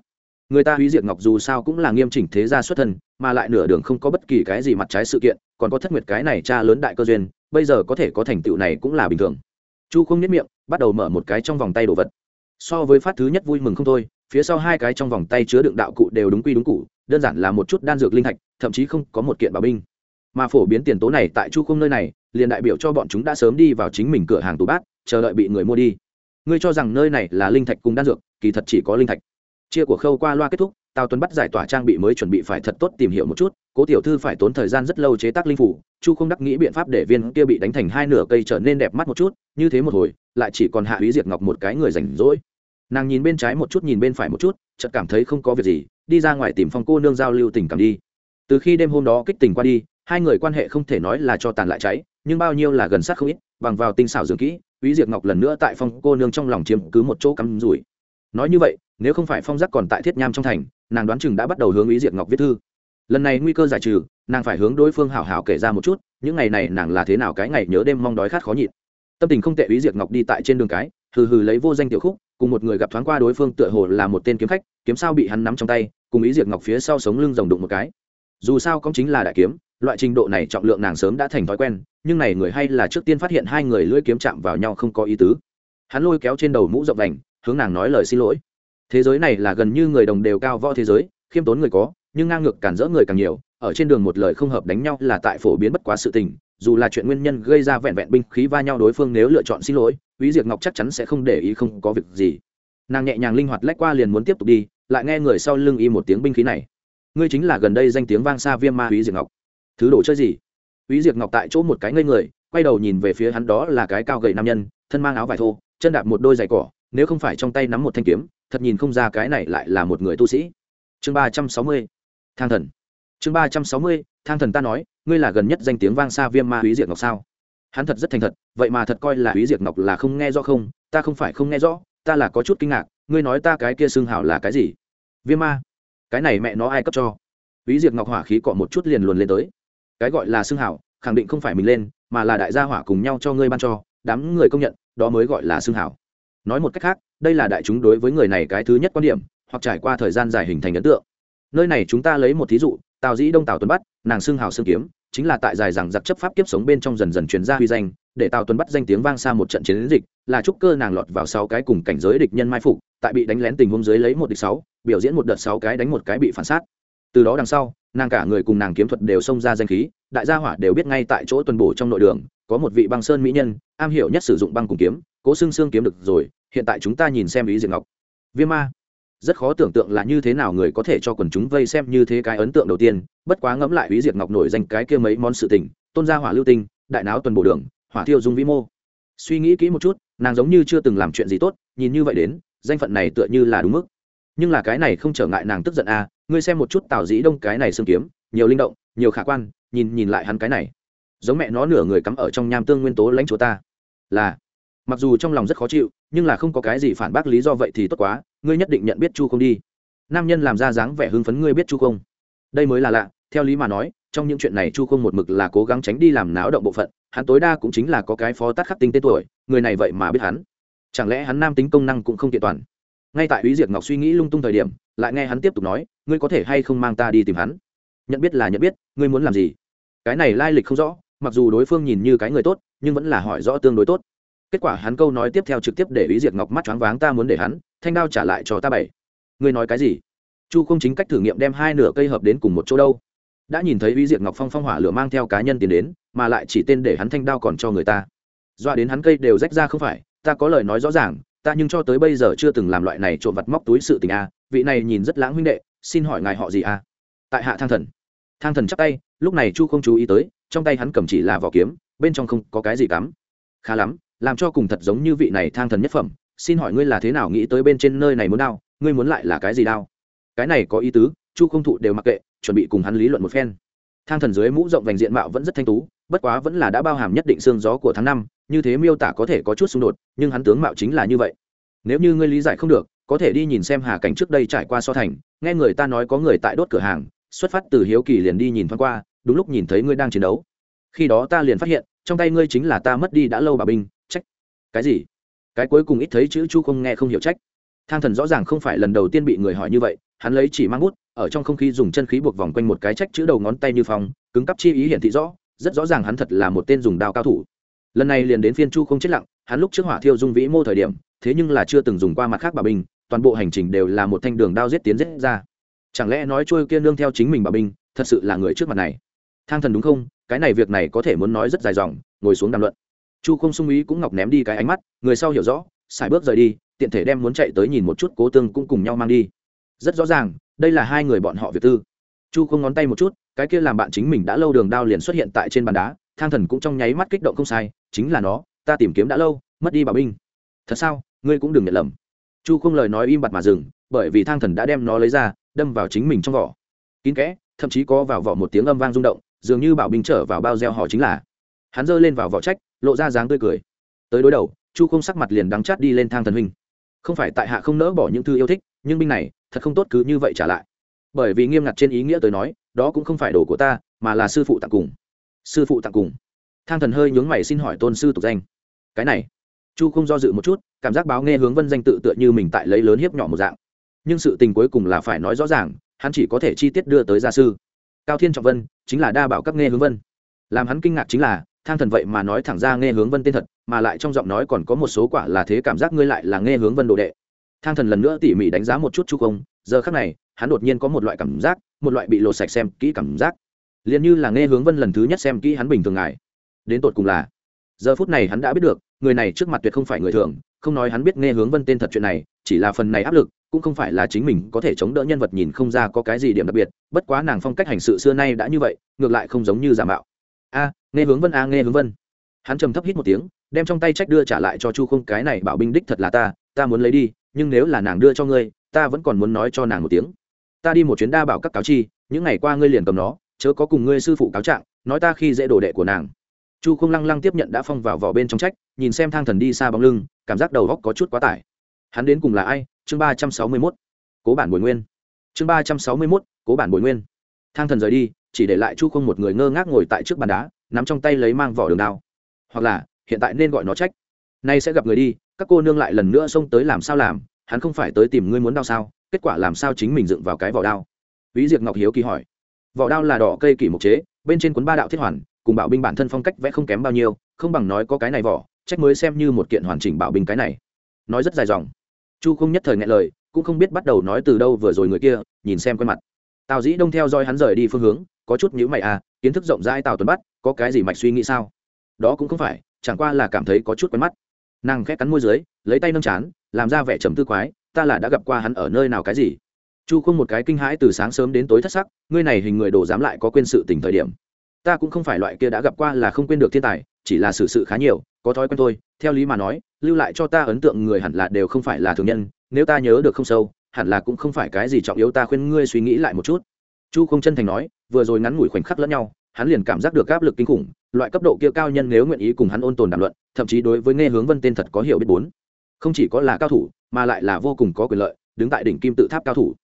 S1: Người ta Úy Diệp Ngọc dù sao cũng là nghiêm chỉnh thế gia xuất thân, mà lại nửa đường không có bất kỳ cái gì mặt trái sự kiện, còn có thất nguyệt cái này cha lớn đại cơ duyên, bây giờ có thể có thành tựu này cũng là bình thường. Chu không nhếch miệng, bắt đầu mở một cái trong vòng tay đồ vật. So với phát thứ nhất vui mừng không thôi, phía sau hai cái trong vòng tay chứa đựng đạo cụ đều đúng quy đúng cụ, đơn giản là một chút đan dược linh thạch thậm chí không có một kiện bảo binh. Mà phổ biến tiền tố này tại chu không nơi này liền đại biểu cho bọn chúng đã sớm đi vào chính mình cửa hàng tủ bát chờ đợi bị người mua đi. Ngươi cho rằng nơi này là linh thạch cùng đan dược kỳ thật chỉ có linh thạch. Chia của khâu qua loa kết thúc tào tuấn bắt giải tỏa trang bị mới chuẩn bị phải thật tốt tìm hiểu một chút cố tiểu thư phải tốn thời gian rất lâu chế tác linh phủ chu không đắc nghĩ biện pháp để viên kia bị đánh thành hai nửa cây trở nên đẹp mắt một chút như thế một hồi lại chỉ còn hạ ý diệt ngọc một cái người rảnh rỗi nàng nhìn bên trái một chút nhìn bên phải một chút chợt cảm thấy không có việc gì đi ra ngoài tìm phong cô nương giao lưu tình cảm đi từ khi đêm hôm đó kích tình qua đi hai người quan hệ không thể nói là cho tàn lại cháy nhưng bao nhiêu là gần sát không ít bằng vào tinh xảo dường kỹ Úy Diệp Ngọc lần nữa tại phong cô nương trong lòng chiếm cứ một chỗ cắm rủi. Nói như vậy, nếu không phải phong giác còn tại Thiết Nham trong thành, nàng đoán chừng đã bắt đầu hướng Úy Diệp Ngọc viết thư. Lần này nguy cơ giải trừ, nàng phải hướng đối phương hảo hảo kể ra một chút, những ngày này nàng là thế nào cái ngày nhớ đêm mong đói khát khó nhịn. Tâm tình không tệ Úy Diệp Ngọc đi tại trên đường cái, hừ hừ lấy vô danh tiểu khúc, cùng một người gặp thoáng qua đối phương tựa hồ là một tên kiếm khách, kiếm sao bị hắn nắm trong tay, cùng ý diệt ngọc phía sau sống lưng rồng đụng một cái. Dù sao cũng chính là đại kiếm loại trình độ này trọng lượng nàng sớm đã thành thói quen nhưng này người hay là trước tiên phát hiện hai người lưỡi kiếm chạm vào nhau không có ý tứ. Hắn lôi kéo trên đầu mũ rộng đành hướng nàng nói lời xin lỗi. Thế giới này là gần như người đồng đều cao võ thế giới khiêm tốn người có nhưng ngang ngược cản rỡ người càng nhiều ở trên đường một lời không hợp đánh nhau là tại phổ biến bất quá sự tình dù là chuyện nguyên nhân gây ra vẹn vẹn binh khí va nhau đối phương nếu lựa chọn xin lỗi, quý diệt ngọc chắc chắn sẽ không để ý không có việc gì. Nàng nhẹ nhàng linh hoạt lách qua liền muốn tiếp tục đi, lại nghe người sau lưng y một tiếng binh khí này. Ngươi chính là gần đây danh tiếng vang xa viêm ma quý diệt ngọc. Thứ đồ chơi gì? Quý diệt ngọc tại chỗ một cái ngây người, quay đầu nhìn về phía hắn đó là cái cao gầy nam nhân, thân mang áo vải thô, chân đạp một đôi giày cỏ, nếu không phải trong tay nắm một thanh kiếm, thật nhìn không ra cái này lại là một người tu sĩ. Chương ba trăm sáu mươi, thang thần. Chương ba trăm sáu mươi thang thần ta nói, ngươi là gần nhất danh tiếng vang xa viêm ma húy diệt ngọc sao? Hắn thật rất thành thật, vậy mà thật coi là húy diệt ngọc là không nghe rõ không, ta không phải không nghe rõ, ta là có chút kinh ngạc, ngươi nói ta cái kia xương hảo là cái gì? Viêm ma, cái này mẹ nó ai cấp cho? Húy diệt ngọc hỏa khí cọ một chút liền luồn lên tới. Cái gọi là xương hảo, khẳng định không phải mình lên, mà là đại gia hỏa cùng nhau cho ngươi ban cho, đám người công nhận, đó mới gọi là xương hảo. Nói một cách khác, đây là đại chúng đối với người này cái thứ nhất quan điểm, hoặc trải qua thời gian dài hình thành ấn tượng. Nơi này chúng ta lấy một thí dụ tào dĩ đông, tào tuấn bắt nàng xương hào xương kiếm, chính là tại dài rằng giặc chấp pháp kiếp sống bên trong dần dần chuyển ra huy danh, để tào tuấn bắt danh tiếng vang xa một trận chiến dịch, là trúc cơ nàng lọt vào sáu cái cùng cảnh giới địch nhân mai phục, tại bị đánh lén tình huống dưới lấy một địch sáu, biểu diễn một đợt sáu cái đánh một cái bị phản sát. Từ đó đằng sau, nàng cả người cùng nàng kiếm thuật đều xông ra danh khí, đại gia hỏa đều biết ngay tại chỗ tuần bổ trong nội đường, có một vị băng sơn mỹ nhân, am hiểu nhất sử dụng băng cùng kiếm, cố xương xương kiếm được rồi, hiện tại chúng ta nhìn xem ý diệt ngọc. Viêm ma rất khó tưởng tượng là như thế nào người có thể cho quần chúng vây xem như thế cái ấn tượng đầu tiên, bất quá ngẫm lại ý diệt ngọc nổi danh cái kia mấy món sự tình, tôn gia hỏa lưu tinh, đại náo tuần bổ đường, hỏa thiêu dung vĩ mô. Suy nghĩ kỹ một chút, nàng giống như chưa từng làm chuyện gì tốt, nhìn như vậy đến, danh phận này tựa như là đúng mức. Nhưng là cái này không trở ngại nàng tức giận à ngươi xem một chút tào dĩ đông cái này xương kiếm, nhiều linh động, nhiều khả quan, nhìn nhìn lại hắn cái này. Giống mẹ nó nửa người cắm ở trong nham tương nguyên tố lãnh chúa ta. Là, mặc dù trong lòng rất khó chịu, nhưng là không có cái gì phản bác lý do vậy thì tốt quá ngươi nhất định nhận biết chu không đi. Nam nhân làm ra dáng vẻ hưng phấn ngươi biết chu không? Đây mới là lạ, theo lý mà nói, trong những chuyện này chu không một mực là cố gắng tránh đi làm náo động bộ phận, hắn tối đa cũng chính là có cái phó tát khắc tinh tên tuổi, người này vậy mà biết hắn. Chẳng lẽ hắn nam tính công năng cũng không kiện toàn? Ngay tại ý diệt ngọc suy nghĩ lung tung thời điểm, lại nghe hắn tiếp tục nói, ngươi có thể hay không mang ta đi tìm hắn? Nhận biết là nhận biết, ngươi muốn làm gì? Cái này lai lịch không rõ, mặc dù đối phương nhìn như cái người tốt, nhưng vẫn là hỏi rõ tương đối tốt. Kết quả hắn câu nói tiếp theo trực tiếp để ý diệt ngọc mắt choáng váng, ta muốn để hắn thanh đao trả lại cho ta bảy. Ngươi nói cái gì? Chu không chính cách thử nghiệm đem hai nửa cây hợp đến cùng một chỗ đâu. Đã nhìn thấy uy diệt ngọc phong phong hỏa lửa mang theo cá nhân tiền đến, mà lại chỉ tên để hắn thanh đao còn cho người ta. Doa đến hắn cây đều rách ra không phải, ta có lời nói rõ ràng, ta nhưng cho tới bây giờ chưa từng làm loại này trộm vặt móc túi sự tình a, vị này nhìn rất lãng huynh đệ, xin hỏi ngài họ gì a? Tại hạ thang thần. Thang thần chắc tay, lúc này chu không chú ý tới, trong tay hắn cầm chỉ là vỏ kiếm, bên trong không có cái gì cắm. Khá lắm, làm cho cùng thật giống như vị này thang thần nhất phẩm xin hỏi ngươi là thế nào nghĩ tới bên trên nơi này muốn đao, ngươi muốn lại là cái gì đao? Cái này có ý tứ, chu không thụ đều mặc kệ, chuẩn bị cùng hắn lý luận một phen. Thang thần dưới mũ rộng vành diện mạo vẫn rất thanh tú, bất quá vẫn là đã bao hàm nhất định xương gió của tháng năm, như thế miêu tả có thể có chút xung đột, nhưng hắn tướng mạo chính là như vậy. Nếu như ngươi lý giải không được, có thể đi nhìn xem hà cảnh trước đây trải qua so thành, nghe người ta nói có người tại đốt cửa hàng, xuất phát từ hiếu kỳ liền đi nhìn thoáng qua, đúng lúc nhìn thấy ngươi đang chiến đấu. Khi đó ta liền phát hiện, trong tay ngươi chính là ta mất đi đã lâu bà binh, trách. Cái gì? Cái cuối cùng ít thấy chữ chu không nghe không hiểu trách. Thang thần rõ ràng không phải lần đầu tiên bị người hỏi như vậy, hắn lấy chỉ mang bút, ở trong không khí dùng chân khí buộc vòng quanh một cái trách chữ đầu ngón tay như phong, cứng cắp chi ý hiển thị rõ, rất rõ ràng hắn thật là một tên dùng đao cao thủ. Lần này liền đến phiên chu không chết lặng, hắn lúc trước hỏa thiêu dung vĩ mô thời điểm, thế nhưng là chưa từng dùng qua mặt khác bà binh, toàn bộ hành trình đều là một thanh đường đao giết tiến giết ra. Chẳng lẽ nói trôi kia nương theo chính mình bà binh, thật sự là người trước mặt này? Thang thần đúng không? Cái này việc này có thể muốn nói rất dài dòng, ngồi xuống đàm luận chu không sung ý cũng ngọc ném đi cái ánh mắt, người sau hiểu rõ, xài bước rời đi, tiện thể đem muốn chạy tới nhìn một chút cố tương cũng cùng nhau mang đi. Rất rõ ràng, đây là hai người bọn họ việt tư. Chu không ngón tay một chút, cái kia làm bạn chính mình đã lâu đường đao liền xuất hiện tại trên bàn đá, thang thần cũng trong nháy mắt kích động không sai, chính là nó, ta tìm kiếm đã lâu, mất đi bảo binh. Thật sao, ngươi cũng đừng nhận lầm. Chu không lời nói im bặt mà dừng, bởi vì thang thần đã đem nó lấy ra, đâm vào chính mình trong vỏ. Kín kẽ, thậm chí có vào vỏ một tiếng âm vang rung động, dường như bảo binh trở vào bao gieo họ chính là. Hắn giơ lên vào vỏ trách lộ ra dáng tươi cười. Tới đối đầu, chu không sắc mặt liền đắng chát đi lên thang thần huynh. Không phải tại hạ không nỡ bỏ những thư yêu thích, nhưng binh này, thật không tốt cứ như vậy trả lại. Bởi vì nghiêm ngặt trên ý nghĩa tới nói, đó cũng không phải đồ của ta, mà là sư phụ tặng cùng. Sư phụ tặng cùng. Thang thần hơi nhướng mày xin hỏi tôn sư tục danh. Cái này. Chu không do dự một chút, cảm giác báo nghe hướng vân danh tự tựa như mình tại lấy lớn hiếp nhỏ một dạng. Nhưng sự tình cuối cùng là phải nói rõ ràng, hắn chỉ có thể chi tiết đưa tới gia sư. Cao thiên trọng vân, chính là đa bảo các nghe hướng vân. Làm hắn kinh ngạc chính là thang thần vậy mà nói thẳng ra nghe hướng vân tên thật, mà lại trong giọng nói còn có một số quả là thế cảm giác ngươi lại là nghe hướng vân đồ đệ. Thang thần lần nữa tỉ mỉ đánh giá một chút chu Công. giờ khác này, hắn đột nhiên có một loại cảm giác, một loại bị lột sạch xem kỹ cảm giác. Liền như là nghe hướng vân lần thứ nhất xem kỹ hắn bình thường ngài. Đến tột cùng là, giờ phút này hắn đã biết được, người này trước mặt tuyệt không phải người thường, không nói hắn biết nghe hướng vân tên thật chuyện này, chỉ là phần này áp lực, cũng không phải là chính mình có thể chống đỡ nhân vật nhìn không ra có cái gì điểm đặc biệt, bất quá nàng phong cách hành sự xưa nay đã như vậy, ngược lại không giống như giả mạo. A nghe hướng vân a, nghe hướng vân. Hắn trầm thấp hít một tiếng, đem trong tay trách đưa trả lại cho chu không, cái này bảo binh đích thật là ta ta muốn lấy đi, nhưng nếu là nàng đưa cho ngươi, ta vẫn còn muốn nói cho nàng một tiếng. Ta đi một chuyến đa bảo các cáo chi, những ngày qua ngươi liền cầm nó, chớ có cùng ngươi sư phụ cáo trạng, nói ta khi dễ đồ đệ của nàng. Chu không lăng lăng tiếp nhận đã phong vào vỏ bên trong trách, nhìn xem thang thần đi xa bóng lưng, cảm giác đầu góc có chút quá tải. Hắn đến cùng là ai? Chương ba trăm sáu mươi mốt. Cố bản bồi nguyên. Chương ba trăm sáu mươi mốt, cố bản bồi nguyên. Thang thần rời đi, chỉ để lại chu không một người ngơ ngác ngồi tại trước bàn đá nắm trong tay lấy mang vỏ đường đao. Hoặc là, hiện tại nên gọi nó trách. Nay sẽ gặp người đi, các cô nương lại lần nữa xông tới làm sao làm, hắn không phải tới tìm ngươi muốn đau sao, kết quả làm sao chính mình dựng vào cái vỏ đao? Ví diệt ngọc hiếu kỳ hỏi. Vỏ đao là đỏ cây kỷ mục chế, bên trên cuốn ba đạo thiết hoàn, cùng bảo binh bản thân phong cách vẽ không kém bao nhiêu, không bằng nói có cái này vỏ, trách mới xem như một kiện hoàn chỉnh bảo binh cái này. Nói rất dài dòng. Chu không nhất thời ngại lời, cũng không biết bắt đầu nói từ đâu vừa rồi người kia, nhìn xem quen mặt. Tào dĩ đông theo dõi hắn rời đi phương hướng có chút nhữ mày à kiến thức rộng rãi tào tuấn bắt, có cái gì mạch suy nghĩ sao? Đó cũng không phải, chẳng qua là cảm thấy có chút quen mắt. Nàng khét cắn môi dưới, lấy tay nâng chán, làm ra vẻ trầm tư quái, ta là đã gặp qua hắn ở nơi nào cái gì? Chu không một cái kinh hãi từ sáng sớm đến tối thất sắc, ngươi này hình người đổ dám lại có quên sự tình thời điểm. Ta cũng không phải loại kia đã gặp qua là không quên được thiên tài, chỉ là sự sự khá nhiều, có thói quen thôi. Theo lý mà nói, lưu lại cho ta ấn tượng người hẳn là đều không phải là thường nhân, nếu ta nhớ được không sâu, hẳn là cũng không phải cái gì trọng yếu, ta khuyên ngươi suy nghĩ lại một chút chu không chân thành nói, vừa rồi ngắn ngủi khoảnh khắc lẫn nhau, hắn liền cảm giác được áp lực kinh khủng, loại cấp độ kia cao nhân nếu nguyện ý cùng hắn ôn tồn đàm luận, thậm chí đối với nghe hướng vân tên thật có hiểu biết bốn. Không chỉ có là cao thủ, mà lại là vô cùng có quyền lợi, đứng tại đỉnh kim tự tháp cao thủ.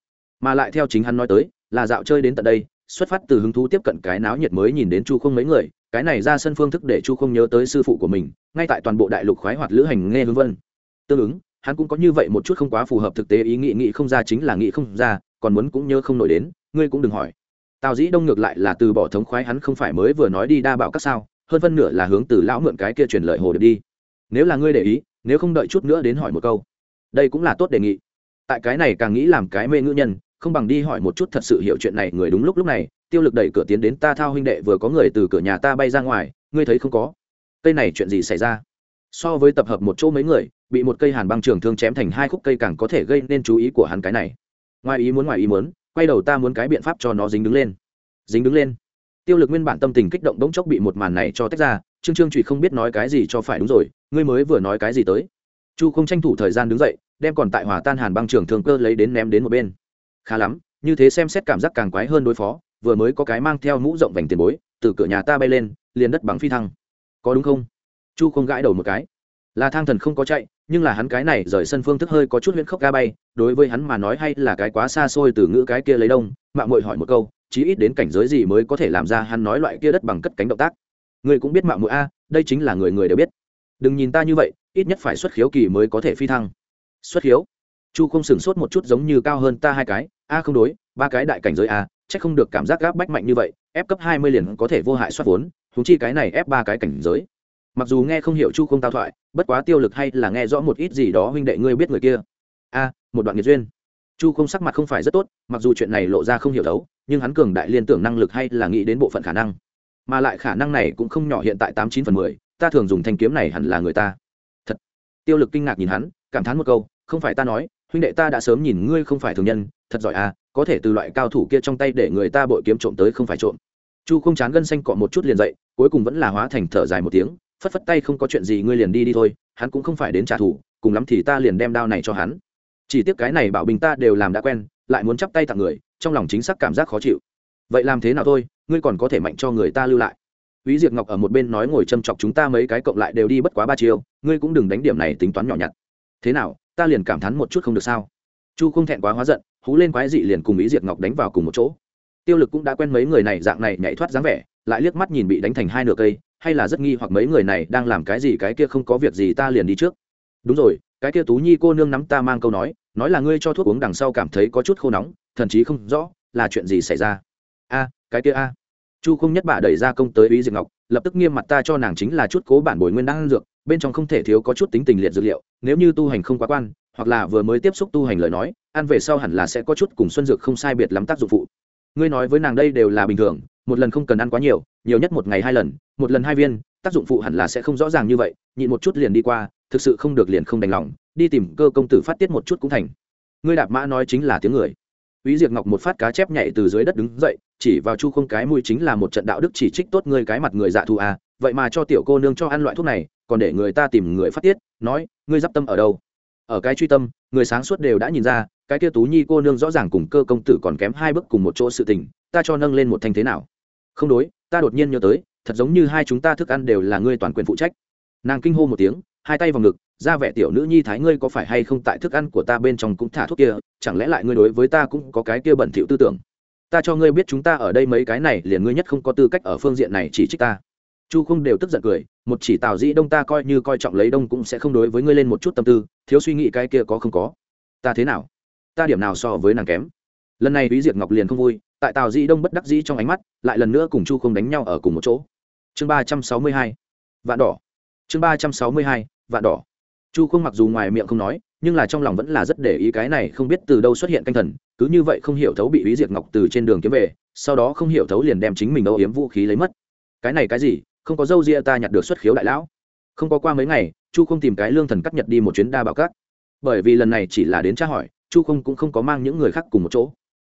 S1: Mà lại theo chính hắn nói tới, là dạo chơi đến tận đây, xuất phát từ hứng thú tiếp cận cái náo nhiệt mới nhìn đến chu không mấy người, cái này ra sân phương thức để chu không nhớ tới sư phụ của mình, ngay tại toàn bộ đại lục khoái hoạt lữ hành nghe hướng vân. Tương ứng, hắn cũng có như vậy một chút không quá phù hợp thực tế ý nghĩ nghĩ không ra chính là nghĩ không ra còn muốn cũng nhớ không nổi đến, ngươi cũng đừng hỏi. Tào dĩ đông ngược lại là từ bỏ thống khoái hắn không phải mới vừa nói đi đa bảo các sao, hơn phân nửa là hướng từ lão mượn cái kia truyền lợi hồ được đi. Nếu là ngươi để ý, nếu không đợi chút nữa đến hỏi một câu. Đây cũng là tốt đề nghị. Tại cái này càng nghĩ làm cái mê ngữ nhân, không bằng đi hỏi một chút thật sự hiểu chuyện này người đúng lúc lúc này, tiêu lực đẩy cửa tiến đến ta thao huynh đệ vừa có người từ cửa nhà ta bay ra ngoài, ngươi thấy không có. Cây này chuyện gì xảy ra? So với tập hợp một chỗ mấy người, bị một cây hàn băng trường thương chém thành hai khúc cây càng có thể gây nên chú ý của hắn cái này ngoài ý muốn, ngoài ý muốn, quay đầu ta muốn cái biện pháp cho nó dính đứng lên. Dính đứng lên. Tiêu lực nguyên bản tâm tình kích động bỗng chốc bị một màn này cho tách ra, trương trương trụy không biết nói cái gì cho phải đúng rồi, ngươi mới vừa nói cái gì tới. Chu không tranh thủ thời gian đứng dậy, đem còn tại hòa tan hàn băng trường thường cơ lấy đến ném đến một bên. Khá lắm, như thế xem xét cảm giác càng quái hơn đối phó, vừa mới có cái mang theo mũ rộng vành tiền bối, từ cửa nhà ta bay lên, liền đất bằng phi thăng. Có đúng không? Chu không gãi đầu một cái. Là thang thần không có chạy nhưng là hắn cái này rời sân phương thức hơi có chút huyễn khốc ga bay, đối với hắn mà nói hay là cái quá xa xôi từ ngữ cái kia lấy đông mạng mội hỏi một câu, chí ít đến cảnh giới gì mới có thể làm ra hắn nói loại kia đất bằng cất cánh động tác. Người cũng biết mạng mội a, đây chính là người người đều biết. Đừng nhìn ta như vậy, ít nhất phải xuất khiếu kỳ mới có thể phi thăng. Xuất khiếu? Chu không sửng sốt một chút giống như cao hơn ta hai cái, a không đối, ba cái đại cảnh giới a, chắc không được cảm giác gáp bách mạnh như vậy, ép cấp hai mươi liền có thể vô hại soát vốn húng chi cái này ép ba cái cảnh giới mặc dù nghe không hiểu chu không tao thoại, bất quá tiêu lực hay là nghe rõ một ít gì đó huynh đệ ngươi biết người kia. A, một đoạn nghiệt duyên. Chu không sắc mặt không phải rất tốt, mặc dù chuyện này lộ ra không hiểu đấu nhưng hắn cường đại liên tưởng năng lực hay là nghĩ đến bộ phận khả năng. Mà lại khả năng này cũng không nhỏ hiện tại tám chín phần mười, ta thường dùng thanh kiếm này hẳn là người ta. Thật. Tiêu lực kinh ngạc nhìn hắn, cảm thán một câu, không phải ta nói, huynh đệ ta đã sớm nhìn ngươi không phải thường nhân, thật giỏi à có thể từ loại cao thủ kia trong tay để người ta bội kiếm trộm tới không phải trộm. Chu không chán gân xanh cọ một chút liền dậy, cuối cùng vẫn là hóa thành thở dài một tiếng phất phất tay không có chuyện gì ngươi liền đi đi thôi hắn cũng không phải đến trả thù cùng lắm thì ta liền đem đao này cho hắn chỉ tiếc cái này bảo bình ta đều làm đã quen lại muốn chắp tay tặng người trong lòng chính xác cảm giác khó chịu vậy làm thế nào thôi ngươi còn có thể mạnh cho người ta lưu lại Úy Diệp Ngọc ở một bên nói ngồi châm chọc chúng ta mấy cái cộng lại đều đi bất quá ba chiêu, ngươi cũng đừng đánh điểm này tính toán nhỏ nhặt. Thế nào, ta liền cảm thán một chút không được sao? Chu không thẹn quá hóa giận, hú lên quái dị liền cùng Úy Diệp Ngọc đánh vào cùng một chỗ. Tiêu Lực cũng đã quen mấy người này dạng này nhảy thoát dáng vẻ, lại liếc mắt nhìn bị đánh thành hai nửa cây, hay là rất nghi hoặc mấy người này đang làm cái gì cái kia không có việc gì ta liền đi trước. Đúng rồi, cái kia Tú Nhi cô nương nắm ta mang câu nói, nói là ngươi cho thuốc uống đằng sau cảm thấy có chút khô nóng, thậm chí không rõ, là chuyện gì xảy ra. A, cái kia a chu không nhất bà đẩy ra công tới ý diệp ngọc lập tức nghiêm mặt ta cho nàng chính là chút cố bản bồi nguyên đang dược bên trong không thể thiếu có chút tính tình liệt dược liệu nếu như tu hành không quá quan hoặc là vừa mới tiếp xúc tu hành lời nói ăn về sau hẳn là sẽ có chút cùng xuân dược không sai biệt lắm tác dụng phụ ngươi nói với nàng đây đều là bình thường một lần không cần ăn quá nhiều nhiều nhất một ngày hai lần một lần hai viên tác dụng phụ hẳn là sẽ không rõ ràng như vậy nhịn một chút liền đi qua thực sự không được liền không đành lòng đi tìm cơ công tử phát tiết một chút cũng thành ngươi đạp mã nói chính là tiếng người Úy Diệp Ngọc một phát cá chép nhảy từ dưới đất đứng dậy, chỉ vào Chu Không cái mũi chính là một trận đạo đức chỉ trích tốt ngươi cái mặt người dạ thù à, vậy mà cho tiểu cô nương cho ăn loại thuốc này, còn để người ta tìm người phát tiết, nói, ngươi giáp tâm ở đâu? Ở cái truy tâm, người sáng suốt đều đã nhìn ra, cái kia Tú Nhi cô nương rõ ràng cùng cơ công tử còn kém hai bước cùng một chỗ sự tình, ta cho nâng lên một thanh thế nào? Không đối, ta đột nhiên nhớ tới, thật giống như hai chúng ta thức ăn đều là ngươi toàn quyền phụ trách. Nàng kinh hô một tiếng, hai tay vào ngực, ra vẻ tiểu nữ nhi thái ngươi có phải hay không tại thức ăn của ta bên trong cũng thả thuốc kia chẳng lẽ lại ngươi đối với ta cũng có cái kia bẩn thỉu tư tưởng ta cho ngươi biết chúng ta ở đây mấy cái này liền ngươi nhất không có tư cách ở phương diện này chỉ trích ta chu không đều tức giận cười một chỉ tào dĩ đông ta coi như coi trọng lấy đông cũng sẽ không đối với ngươi lên một chút tâm tư thiếu suy nghĩ cái kia có không có ta thế nào ta điểm nào so với nàng kém? Lần này Lý diệt ngọc liền không vui, tại tào Di đông bất đắc dĩ trong ánh mắt, lại lần nữa cùng chu không đánh nhau ở cùng một chỗ. Chương ba trăm sáu mươi hai, vạn đỏ. Chương ba trăm sáu mươi hai, vạn đỏ. Chu không mặc dù ngoài miệng không nói, nhưng là trong lòng vẫn là rất để ý cái này không biết từ đâu xuất hiện canh thần, cứ như vậy không hiểu thấu bị ý diệt ngọc từ trên đường kiếm về, sau đó không hiểu thấu liền đem chính mình âu yếm vũ khí lấy mất. Cái này cái gì? Không có dâu ria ta nhặt được xuất khiếu đại lão. Không có qua mấy ngày, chu không tìm cái lương thần cắt nhật đi một chuyến đa bảo cát bởi vì lần này chỉ là đến tra hỏi chu không cũng không có mang những người khác cùng một chỗ.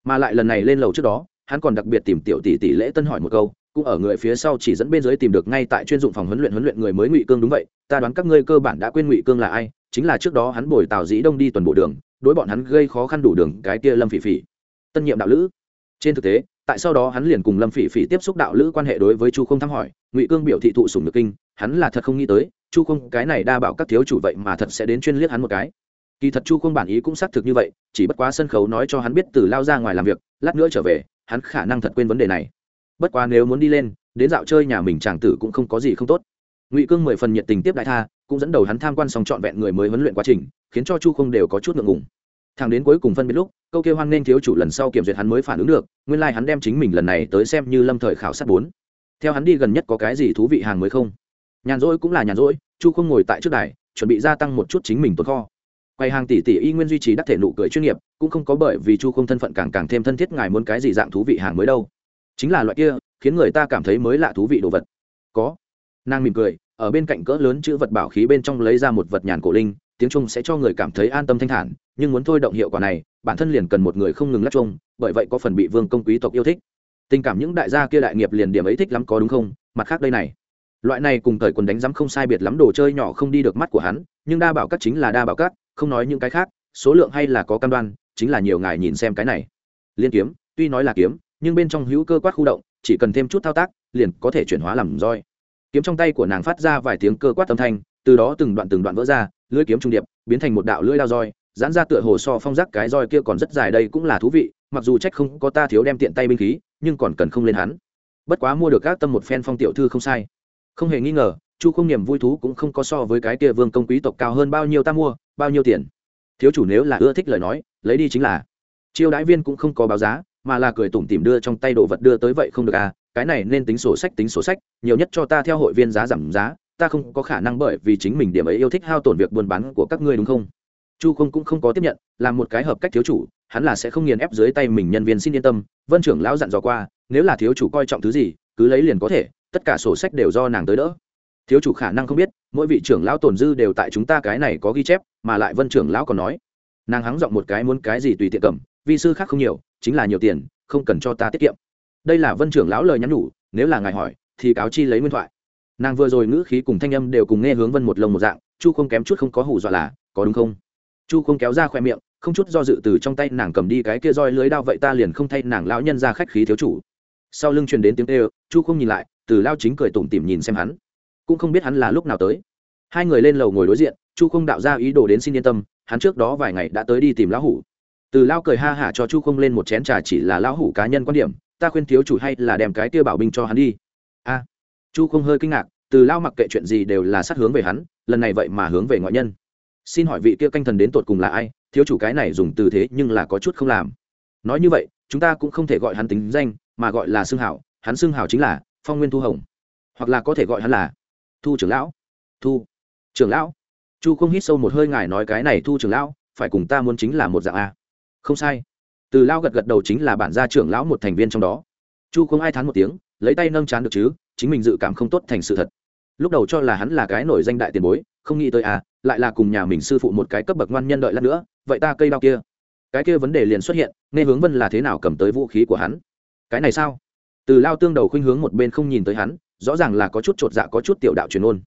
S1: Mà lại lần này lên lầu trước đó, hắn còn đặc biệt tìm tiểu tỷ tỷ lễ tân hỏi một câu, cũng ở người phía sau chỉ dẫn bên dưới tìm được ngay tại chuyên dụng phòng huấn luyện huấn luyện người mới ngụy cương đúng vậy, ta đoán các ngươi cơ bản đã quên ngụy cương là ai, chính là trước đó hắn bồi tào dĩ đông đi tuần bộ đường, đối bọn hắn gây khó khăn đủ đường, cái kia lâm phỉ phỉ. Tân nhiệm đạo lữ. Trên thực tế, tại sau đó hắn liền cùng lâm phỉ phỉ tiếp xúc đạo lữ quan hệ đối với chu không thăm hỏi, ngụy cương biểu thị thụ sùng được kinh, hắn là thật không nghĩ tới, chu không cái này đa bảo các thiếu chủ vậy mà thật sẽ đến chuyên liếc hắn một cái kỳ thật chu không bản ý cũng xác thực như vậy, chỉ bất quá sân khấu nói cho hắn biết từ lao ra ngoài làm việc, lát nữa trở về, hắn khả năng thật quên vấn đề này. Bất quá nếu muốn đi lên, đến dạo chơi nhà mình chàng tử cũng không có gì không tốt. Ngụy cương mười phần nhiệt tình tiếp đại tha, cũng dẫn đầu hắn tham quan xong trọn vẹn người mới huấn luyện quá trình, khiến cho chu không đều có chút ngượng ngùng. Thằng đến cuối cùng phân biệt lúc, câu kêu hoan nên thiếu chủ lần sau kiểm duyệt hắn mới phản ứng được, nguyên lai、like、hắn đem chính mình lần này tới xem như lâm thời khảo sát bốn. Theo hắn đi gần nhất có cái gì thú vị hàng mới không? Nhàn rỗi cũng là nhàn rỗi, chu không ngồi tại trước đài, chuẩn bị gia tăng một chút chính mình tồn kho quầy hàng tỷ tỷ y nguyên duy trì đắc thể nụ cười chuyên nghiệp, cũng không có bởi vì chu không thân phận càng càng thêm thân thiết ngài muốn cái gì dạng thú vị hàng mới đâu. Chính là loại kia, khiến người ta cảm thấy mới lạ thú vị đồ vật. Có. Nàng mỉm cười, ở bên cạnh cỡ lớn chữ vật bảo khí bên trong lấy ra một vật nhàn cổ linh, tiếng trung sẽ cho người cảm thấy an tâm thanh thản, nhưng muốn thôi động hiệu quả này, bản thân liền cần một người không ngừng lắc chung bởi vậy có phần bị vương công quý tộc yêu thích. Tình cảm những đại gia kia đại nghiệp liền điểm ấy thích lắm có đúng không? Mặt khác đây này. Loại này cùng thời quần đánh rắm không sai biệt lắm, đồ chơi nhỏ không đi được mắt của hắn, nhưng đa bảo các chính là đa bảo các không nói những cái khác, số lượng hay là có cam đoan, chính là nhiều ngài nhìn xem cái này. Liên kiếm, tuy nói là kiếm, nhưng bên trong hữu cơ quát khu động, chỉ cần thêm chút thao tác, liền có thể chuyển hóa làm roi. Kiếm trong tay của nàng phát ra vài tiếng cơ quát âm thanh, từ đó từng đoạn từng đoạn vỡ ra, lưỡi kiếm trung điệp, biến thành một đạo lưỡi lao roi, giãn ra tựa hồ so phong giác cái roi kia còn rất dài đây cũng là thú vị, mặc dù trách không có ta thiếu đem tiện tay binh khí, nhưng còn cần không lên hắn. Bất quá mua được các tâm một phen phong tiểu thư không sai. Không hề nghi ngờ, chu không niềm vui thú cũng không có so với cái kia vương công quý tộc cao hơn bao nhiêu ta mua bao nhiêu tiền? Thiếu chủ nếu là ưa thích lời nói, lấy đi chính là. Chiêu đãi viên cũng không có báo giá, mà là cười tủm tỉm đưa trong tay đồ vật đưa tới vậy không được à cái này nên tính sổ sách, tính sổ sách, nhiều nhất cho ta theo hội viên giá giảm giá, ta không có khả năng bởi vì chính mình điểm ấy yêu thích hao tổn việc buôn bán của các ngươi đúng không? Chu không cũng không có tiếp nhận, là một cái hợp cách thiếu chủ, hắn là sẽ không nghiền ép dưới tay mình nhân viên xin yên tâm, vân trưởng lão dặn dò qua, nếu là thiếu chủ coi trọng thứ gì, cứ lấy liền có thể, tất cả sổ sách đều do nàng tới đỡ thiếu chủ khả năng không biết, mỗi vị trưởng lão tồn dư đều tại chúng ta cái này có ghi chép, mà lại vân trưởng lão còn nói. Nàng hắng giọng một cái muốn cái gì tùy tiện cầm, vi sư khác không nhiều, chính là nhiều tiền, không cần cho ta tiết kiệm. Đây là vân trưởng lão lời nhắn nhủ nếu là ngài hỏi, thì cáo chi lấy nguyên thoại. Nàng vừa rồi ngữ khí cùng thanh âm đều cùng nghe hướng vân một lồng một dạng, chu không kém chút không có hủ dọa là, có đúng không? Chu không kéo ra khoe miệng, không chút do dự từ trong tay nàng cầm đi cái kia roi lưới đao vậy ta liền không thay nàng lão nhân ra khách khí thiếu chủ. Sau lưng truyền đến tiếng ê chu không nhìn lại, từ lao chính cười tủm tỉm nhìn xem hắn cũng không biết hắn là lúc nào tới. Hai người lên lầu ngồi đối diện, chu không đạo ra ý đồ đến xin yên tâm, hắn trước đó vài ngày đã tới đi tìm lão hủ. Từ lao cười ha hả cho chu không lên một chén trà chỉ là lão hủ cá nhân quan điểm, ta khuyên thiếu chủ hay là đem cái kia bảo binh cho hắn đi. A. Chu không hơi kinh ngạc, từ lao mặc kệ chuyện gì đều là sát hướng về hắn, lần này vậy mà hướng về ngoại nhân. Xin hỏi vị kia canh thần đến tột cùng là ai, thiếu chủ cái này dùng từ thế nhưng là có chút không làm. Nói như vậy, chúng ta cũng không thể gọi hắn tính danh, mà gọi là xương hảo, hắn xương hảo chính là phong nguyên thu hồng. Hoặc là có thể gọi hắn là thu trưởng lão. Thu trưởng lão? Chu không hít sâu một hơi ngài nói cái này thu trưởng lão, phải cùng ta muốn chính là một dạng a. Không sai. Từ lao gật gật đầu chính là bản gia trưởng lão một thành viên trong đó. Chu không ai thán một tiếng, lấy tay nâng chán được chứ, chính mình dự cảm không tốt thành sự thật. Lúc đầu cho là hắn là cái nổi danh đại tiền bối, không nghĩ tới à lại là cùng nhà mình sư phụ một cái cấp bậc ngoan nhân đợi lát nữa, vậy ta cây đao kia. Cái kia vấn đề liền xuất hiện nên hướng vân là thế nào cầm tới vũ khí của hắn. Cái này sao? Từ lao tương đầu khuynh hướng một bên không nhìn tới hắn rõ ràng là có chút chột dạ có chút tiểu đạo truyền ôn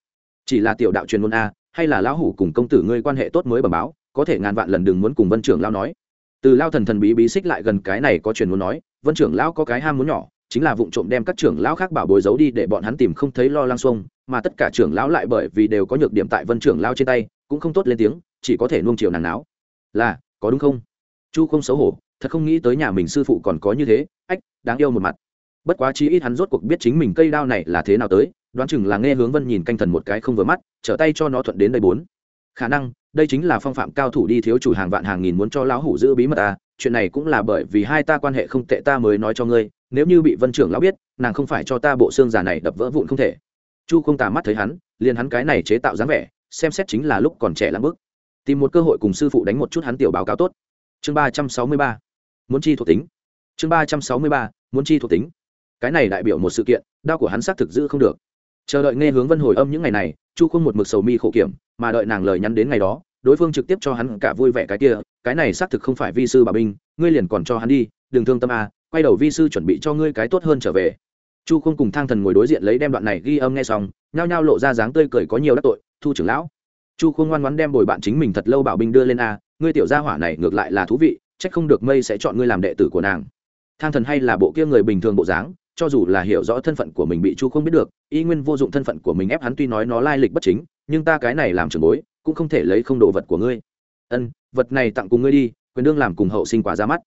S1: chỉ là tiểu đạo truyền ôn a, hay là lão hủ cùng công tử ngươi quan hệ tốt mới bẩm báo, có thể ngàn vạn lần đừng muốn cùng vân trưởng lão nói. Từ lao thần thần bí bí xích lại gần cái này có truyền muốn nói, vân trưởng lão có cái ham muốn nhỏ, chính là vụ trộm đem các trưởng lão khác bảo bối giấu đi để bọn hắn tìm không thấy lo lang xuông, mà tất cả trưởng lão lại bởi vì đều có nhược điểm tại vân trưởng lao trên tay, cũng không tốt lên tiếng, chỉ có thể nuông chiều nàng náo. Là, có đúng không? Chu không xấu hổ, thật không nghĩ tới nhà mình sư phụ còn có như thế, ách, đáng yêu một mặt bất quá chi ít hắn rốt cuộc biết chính mình cây đao này là thế nào tới, đoán chừng là nghe hướng vân nhìn canh thần một cái không vừa mắt, trở tay cho nó thuận đến đây bốn. Khả năng, đây chính là phong phạm cao thủ đi thiếu chủ hàng vạn hàng nghìn muốn cho lão hủ giữ bí mật à chuyện này cũng là bởi vì hai ta quan hệ không tệ ta mới nói cho ngươi, nếu như bị vân trưởng lão biết, nàng không phải cho ta bộ xương già này đập vỡ vụn không thể. Chu không tà mắt thấy hắn, liền hắn cái này chế tạo dáng vẻ, xem xét chính là lúc còn trẻ lắm bước. Tìm một cơ hội cùng sư phụ đánh một chút hắn tiểu báo cáo tốt. Chương ba trăm sáu mươi ba. Muốn chi thuộc tính. Chương ba trăm sáu mươi ba. Muốn chi thuộc tính cái này đại biểu một sự kiện đau của hắn xác thực giữ không được. Chờ đợi nghe hướng vân hồi âm những ngày này, chu không một mực sầu mi khổ kiểm, mà đợi nàng lời nhắn đến ngày đó, đối phương trực tiếp cho hắn cả vui vẻ cái kia, cái này xác thực không phải vi sư bà binh, ngươi liền còn cho hắn đi, đừng thương tâm à quay đầu vi sư chuẩn bị cho ngươi cái tốt hơn trở về. Chu không cùng thang thần ngồi đối diện lấy đem đoạn này ghi âm nghe xong, nhao nhao lộ ra dáng tươi cười có nhiều đắc tội, thu trưởng lão. Chu không ngoan ngoãn đem bồi bạn chính mình thật lâu bảo binh đưa lên a, ngươi tiểu gia hỏa này ngược lại là thú vị trách không được mây sẽ chọn ngươi làm đệ tử của nàng. Thang thần hay là bộ kia người bình thường bộ dáng cho dù là hiểu rõ thân phận của mình bị chu không biết được, y nguyên vô dụng thân phận của mình ép hắn tuy nói nó lai lịch bất chính, nhưng ta cái này làm trưởng bối, cũng không thể lấy không đồ vật của ngươi. Ân, vật này tặng cùng ngươi đi, quyền đương làm cùng hậu sinh quả ra mắt.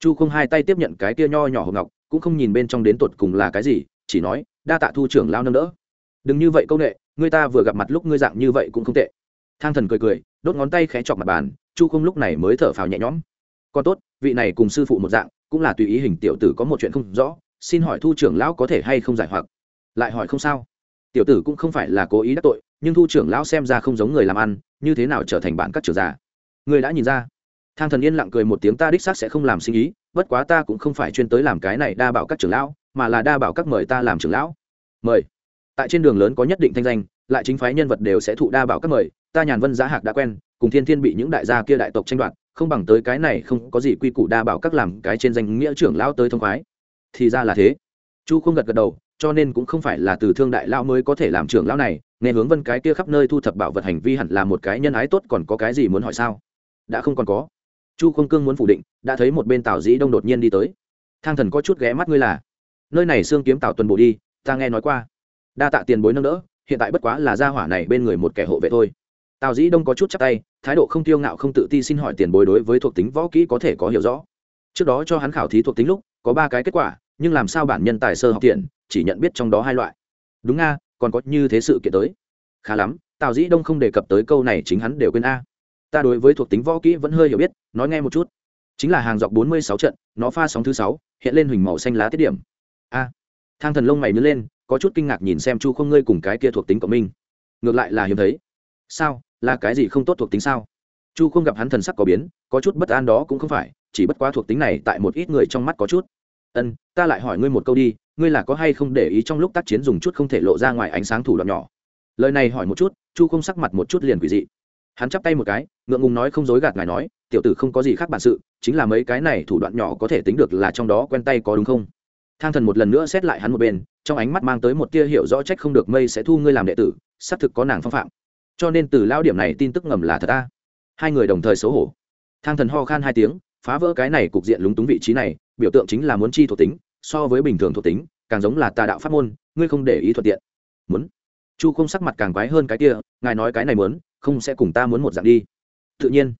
S1: Chu không hai tay tiếp nhận cái kia nho nhỏ hộp ngọc, cũng không nhìn bên trong đến tột cùng là cái gì, chỉ nói, đa tạ thu trưởng lao nâng đỡ. Đừng như vậy công nghệ người ta vừa gặp mặt lúc ngươi dạng như vậy cũng không tệ. Thang thần cười cười, đốt ngón tay khẽ chọc mặt bàn, chu không lúc này mới thở phào nhẹ nhõm. Còn tốt, vị này cùng sư phụ một dạng, cũng là tùy ý hình tiểu tử có một chuyện không rõ xin hỏi thu trưởng lão có thể hay không giải hoặc? Lại hỏi không sao. Tiểu tử cũng không phải là cố ý đắc tội nhưng thu trưởng lão xem ra không giống người làm ăn như thế nào trở thành bạn các trưởng giả, người đã nhìn ra. Thang thần yên lặng cười một tiếng ta đích xác sẽ không làm sinh ý bất quá ta cũng không phải chuyên tới làm cái này đa bảo các trưởng lão mà là đa bảo các mời ta làm trưởng lão. Mời. Tại trên đường lớn có nhất định thanh danh lại chính phái nhân vật đều sẽ thụ đa bảo các mời ta nhàn vân giá hạc đã quen cùng thiên thiên bị những đại gia kia đại tộc tranh đoạt không bằng tới cái này không có gì quy củ đa bảo các làm cái trên danh nghĩa trưởng lão tới thông khoái thì ra là thế. Chu không gật gật đầu, cho nên cũng không phải là từ thương đại lão mới có thể làm trưởng lão này, nghe hướng vân cái kia khắp nơi thu thập bảo vật hành vi hẳn là một cái nhân ái tốt còn có cái gì muốn hỏi sao? Đã không còn có. Chu không cương muốn phủ định, đã thấy một bên tào dĩ đông đột nhiên đi tới. Thang thần có chút ghé mắt ngươi là. Nơi này xương kiếm tào tuần bộ đi, ta nghe nói qua. Đa tạ tiền bối nâng đỡ, hiện tại bất quá là gia hỏa này bên người một kẻ hộ vệ thôi. Tào dĩ đông có chút chắc tay, thái độ không tiêu ngạo không tự ti xin hỏi tiền bối đối với thuộc tính võ kỹ có thể có hiểu rõ. Trước đó cho hắn khảo thí thuộc tính lúc có ba cái kết quả nhưng làm sao bản nhân tài sơ học tiện chỉ nhận biết trong đó hai loại. Đúng a, còn có như thế sự kiện tới. Khá lắm tào dĩ đông không đề cập tới câu này chính hắn đều quên a. Ta đối với thuộc tính võ kỹ vẫn hơi hiểu biết nói nghe một chút. Chính là hàng dọc bốn mươi sáu trận nó pha sóng thứ sáu hiện lên huỳnh màu xanh lá tiết điểm. A. Thang thần lông mày nứa lên có chút kinh ngạc nhìn xem chu không ngươi cùng cái kia thuộc tính của mình. Ngược lại là hiếm thấy. Sao là cái gì không tốt thuộc tính sao? Chu không gặp hắn thần sắc có biến có chút bất an đó cũng không phải chỉ bất quá thuộc tính này tại một ít người trong mắt có chút ân, ta lại hỏi ngươi một câu đi, ngươi là có hay không để ý trong lúc tác chiến dùng chút không thể lộ ra ngoài ánh sáng thủ đoạn nhỏ? Lời này hỏi một chút, chu không sắc mặt một chút liền quỷ dị. Hắn chắp tay một cái, ngượng ngùng nói không dối gạt ngài nói, tiểu tử không có gì khác bản sự, chính là mấy cái này thủ đoạn nhỏ có thể tính được là trong đó quen tay có đúng không? Thang thần một lần nữa xét lại hắn một bên, trong ánh mắt mang tới một tia hiểu rõ trách không được mây sẽ thu ngươi làm đệ tử, xác thực có nàng phong phạm. Cho nên từ lao điểm này tin tức ngầm là thật ta hai người đồng thời xấu hổ. Thang thần ho khan hai tiếng, phá vỡ cái này cục diện lúng túng vị trí này biểu tượng chính là muốn chi thuộc tính, so với bình thường thuộc tính, càng giống là tà đạo pháp môn, ngươi không để ý thuận tiện. Muốn. Chu không sắc mặt càng quái hơn cái kia, ngài nói cái này muốn, không sẽ cùng ta muốn một dạng đi. Tự nhiên.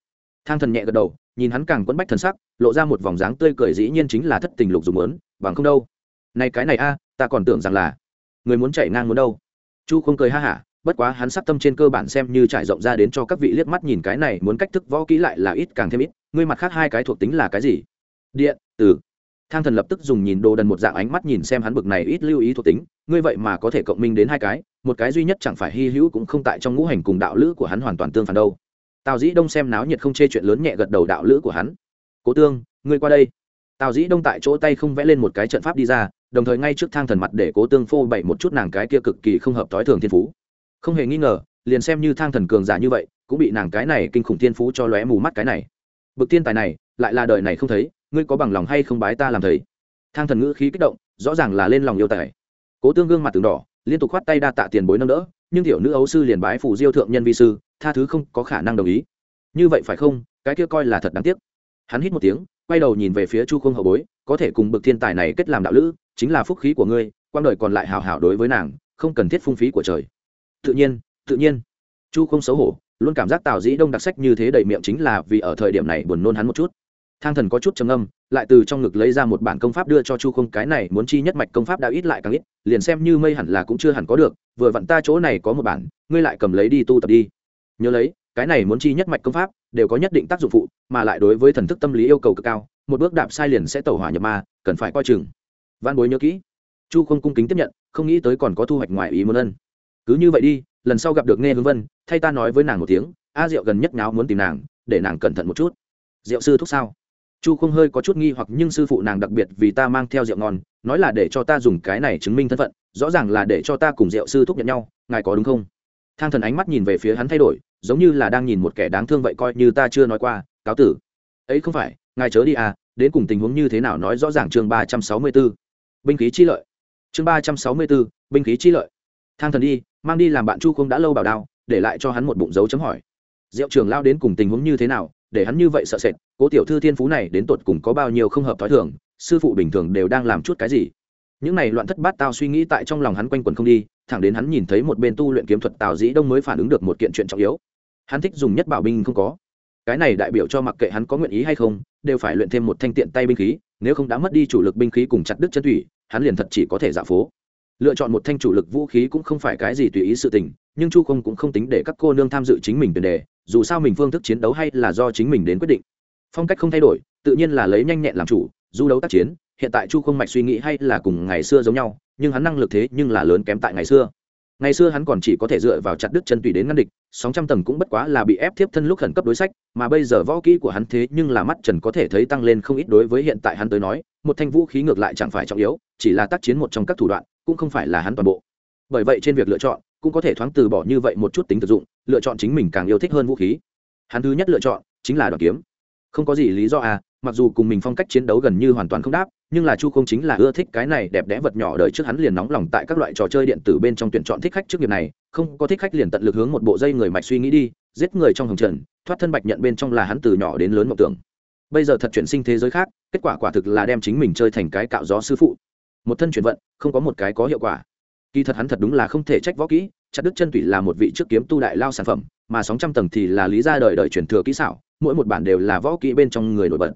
S1: Thang thần nhẹ gật đầu, nhìn hắn càng quẫn bách thần sắc, lộ ra một vòng dáng tươi cười dĩ nhiên chính là thất tình lục dùng muốn, bằng không đâu. Này cái này a, ta còn tưởng rằng là người muốn chạy ngang muốn đâu. Chu không cười ha hả, bất quá hắn sắc tâm trên cơ bản xem như trải rộng ra đến cho các vị liếc mắt nhìn cái này muốn cách thức võ kỹ lại là ít càng thêm ít, ngươi mặt khác hai cái thuộc tính là cái gì? Điện, từ thang thần lập tức dùng nhìn đồ đần một dạng ánh mắt nhìn xem hắn bực này ít lưu ý thuộc tính, ngươi vậy mà có thể cộng minh đến hai cái, một cái duy nhất chẳng phải hy hữu cũng không tại trong ngũ hành cùng đạo lữ của hắn hoàn toàn tương phản đâu. Tào dĩ đông xem náo nhiệt không chê chuyện lớn nhẹ gật đầu đạo lữ của hắn. Cố tương, ngươi qua đây. Tào dĩ đông tại chỗ tay không vẽ lên một cái trận pháp đi ra, đồng thời ngay trước thang thần mặt để cố tương phô bày một chút nàng cái kia cực kỳ không hợp thói thường thiên phú. Không hề nghi ngờ, liền xem như thang thần cường giả như vậy, cũng bị nàng cái này kinh khủng thiên phú cho lóe mù mắt cái này. Bực tiên tài này, lại là đời này không thấy ngươi có bằng lòng hay không bái ta làm thầy? Thang thần ngữ khí kích động, rõ ràng là lên lòng yêu tài. Cố tương gương mặt từng đỏ, liên tục khoát tay đa tạ tiền bối nâng đỡ, nhưng tiểu nữ ấu sư liền bái phủ diêu thượng nhân vi sư, tha thứ không có khả năng đồng ý. Như vậy phải không? Cái kia coi là thật đáng tiếc. Hắn hít một tiếng, quay đầu nhìn về phía chu không hậu bối, có thể cùng bậc thiên tài này kết làm đạo lữ, chính là phúc khí của ngươi quang đời còn lại hào hảo đối với nàng, không cần thiết phung phí của trời. Tự nhiên tự nhiên. Chu không xấu hổ, luôn cảm giác tào dĩ đông đặc sách như thế đầy miệng chính là vì ở thời điểm này buồn nôn hắn một chút thang thần có chút trầm âm lại từ trong ngực lấy ra một bản công pháp đưa cho chu không, cái này muốn chi nhất mạch công pháp đã ít lại càng ít, liền xem như mây hẳn là cũng chưa hẳn có được, vừa vặn ta chỗ này có một bản, ngươi lại cầm lấy đi tu tập đi. Nhớ lấy, cái này muốn chi nhất mạch công pháp đều có nhất định tác dụng phụ, mà lại đối với thần thức tâm lý yêu cầu cực cao, một bước đạp sai liền sẽ tẩu hỏa nhập ma, cần phải coi chừng. Văn bối nhớ kỹ, chu không cung kính tiếp nhận, không nghĩ tới còn có thu hoạch ngoài ý muốn ân. Cứ như vậy đi, lần sau gặp được nghe hướng vân, thay ta nói với nàng một tiếng, a diệu gần nhất nháo muốn tìm nàng, để nàng cẩn thận một chút. Diệu sư thúc sao? Chu không hơi có chút nghi hoặc nhưng sư phụ nàng đặc biệt vì ta mang theo rượu ngon, nói là để cho ta dùng cái này chứng minh thân phận, rõ ràng là để cho ta cùng rượu sư thúc nhận nhau, ngài có đúng không? Thang thần ánh mắt nhìn về phía hắn thay đổi, giống như là đang nhìn một kẻ đáng thương vậy coi như ta chưa nói qua, cáo tử. Ấy không phải, ngài chớ đi à đến cùng tình huống như thế nào nói rõ ràng chương ba trăm sáu mươi b ố binh khí chi lợi. Chương ba trăm sáu mươi b ố binh khí chi lợi. Thang thần đi, mang đi làm bạn chu không đã lâu bảo đao, để lại cho hắn một bụng dấu chấm hỏi. Diệu trường lao đến cùng tình huống như thế nào để hắn như vậy sợ sệt, cố tiểu thư thiên phú này đến tột cùng có bao nhiêu không hợp t h ó i thường, sư phụ bình thường đều đang làm chút cái gì. Những này loạn thất bát tao suy nghĩ tại trong lòng hắn quanh quần không đi, thẳng đến hắn nhìn thấy một bên tu luyện kiếm thuật tào dĩ đông mới phản ứng được một kiện chuyện trọng yếu. Hắn thích dùng nhất bảo binh không có. Cái này đại biểu cho mặc kệ hắn có nguyện ý hay không, đều phải luyện thêm một thanh tiện tay binh khí, nếu không đã mất đi chủ lực binh khí cùng chặt đứt chân thủy, hắn liền thật chỉ có thể giả phố. Lựa chọn một thanh chủ lực vũ khí cũng không phải cái gì tùy ý sự tình nhưng chu không cũng không tính để các cô nương tham dự chính mình tiền đề, dù sao mình phương thức chiến đấu hay là do chính mình đến quyết định. Phong cách không thay đổi, tự nhiên là lấy nhanh nhẹn làm chủ du đấu tác chiến, hiện tại chu không mạch suy nghĩ hay là cùng ngày xưa giống nhau, nhưng hắn năng lực thế nhưng là lớn kém tại ngày xưa. Ngày xưa hắn còn chỉ có thể dựa vào chặt đứt chân tùy đến ngăn địch, sóng trăm tầng cũng bất quá là bị ép tiếp thân lúc khẩn cấp đối sách, mà bây giờ võ kỹ của hắn thế nhưng là mắt trần có thể thấy tăng lên không ít đối với hiện tại hắn tới nói, một thanh vũ khí ngược lại chẳng phải trọng yếu, chỉ là tác chiến một trong các thủ đoạn, cũng không phải là hắn toàn bộ. Bởi vậy trên việc lựa chọn cũng có thể thoáng từ bỏ như vậy một chút tính thực dụng, lựa chọn chính mình càng yêu thích hơn vũ khí. Hắn thứ nhất lựa chọn chính là đoàn kiếm. Không có gì lý do à mặc dù cùng mình phong cách chiến đấu gần như hoàn toàn không đáp, nhưng là chu không chính là ưa thích cái này đẹp đẽ vật nhỏ đời trước hắn liền nóng lòng tại các loại trò chơi điện tử bên trong tuyển chọn thích khách trước nghiệp này, không có thích khách liền tận lực hướng một bộ dây người mạch suy nghĩ đi, giết người trong hồng trần, thoát thân bạch nhận bên trong là hắn từ nhỏ đến lớn mộng tưởng. Bây giờ thật chuyển sinh thế giới khác, kết quả quả thực là đem chính mình chơi thành cái cạo gió sư phụ. Một thân chuyển vận, không có một cái có hiệu quả. Kỳ thật hắn thật đúng là không thể trách võ kỹ chặt đứt chân tủy là một vị trước kiếm tu đại lao sản phẩm, mà sóng trăm tầng thì là lý ra đời đời truyền thừa kỹ xảo, mỗi một bản đều là võ kỹ bên trong người nổi bật.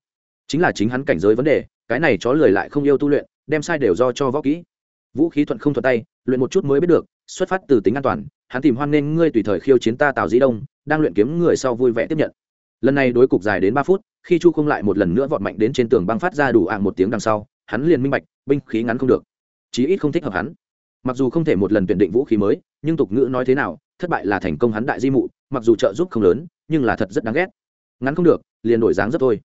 S1: Chính là chính hắn cảnh giới vấn đề, cái này chó lười lại không yêu tu luyện, đem sai đều do cho võ kỹ. Vũ khí thuận không thuận tay, luyện một chút mới biết được, xuất phát từ tính an toàn, hắn tìm hoan nghênh ngươi tùy thời khiêu chiến ta tào dĩ đông, đang luyện kiếm người sau vui vẻ tiếp nhận. Lần này đối cục dài đến ba phút, khi chu không lại một lần nữa vọt mạnh đến trên tường băng phát ra đủ ạng một tiếng đằng sau, hắn liền minh bạch, binh khí ngắn không được, chí ít không thích hợp hắn. Mặc dù không thể một lần tuyển định vũ khí mới nhưng tục ngữ nói thế nào, thất bại là thành công hắn đại di mụ, mặc dù trợ giúp không lớn, nhưng là thật rất đáng ghét. Ngắn không được, liền đổi dáng rất thôi.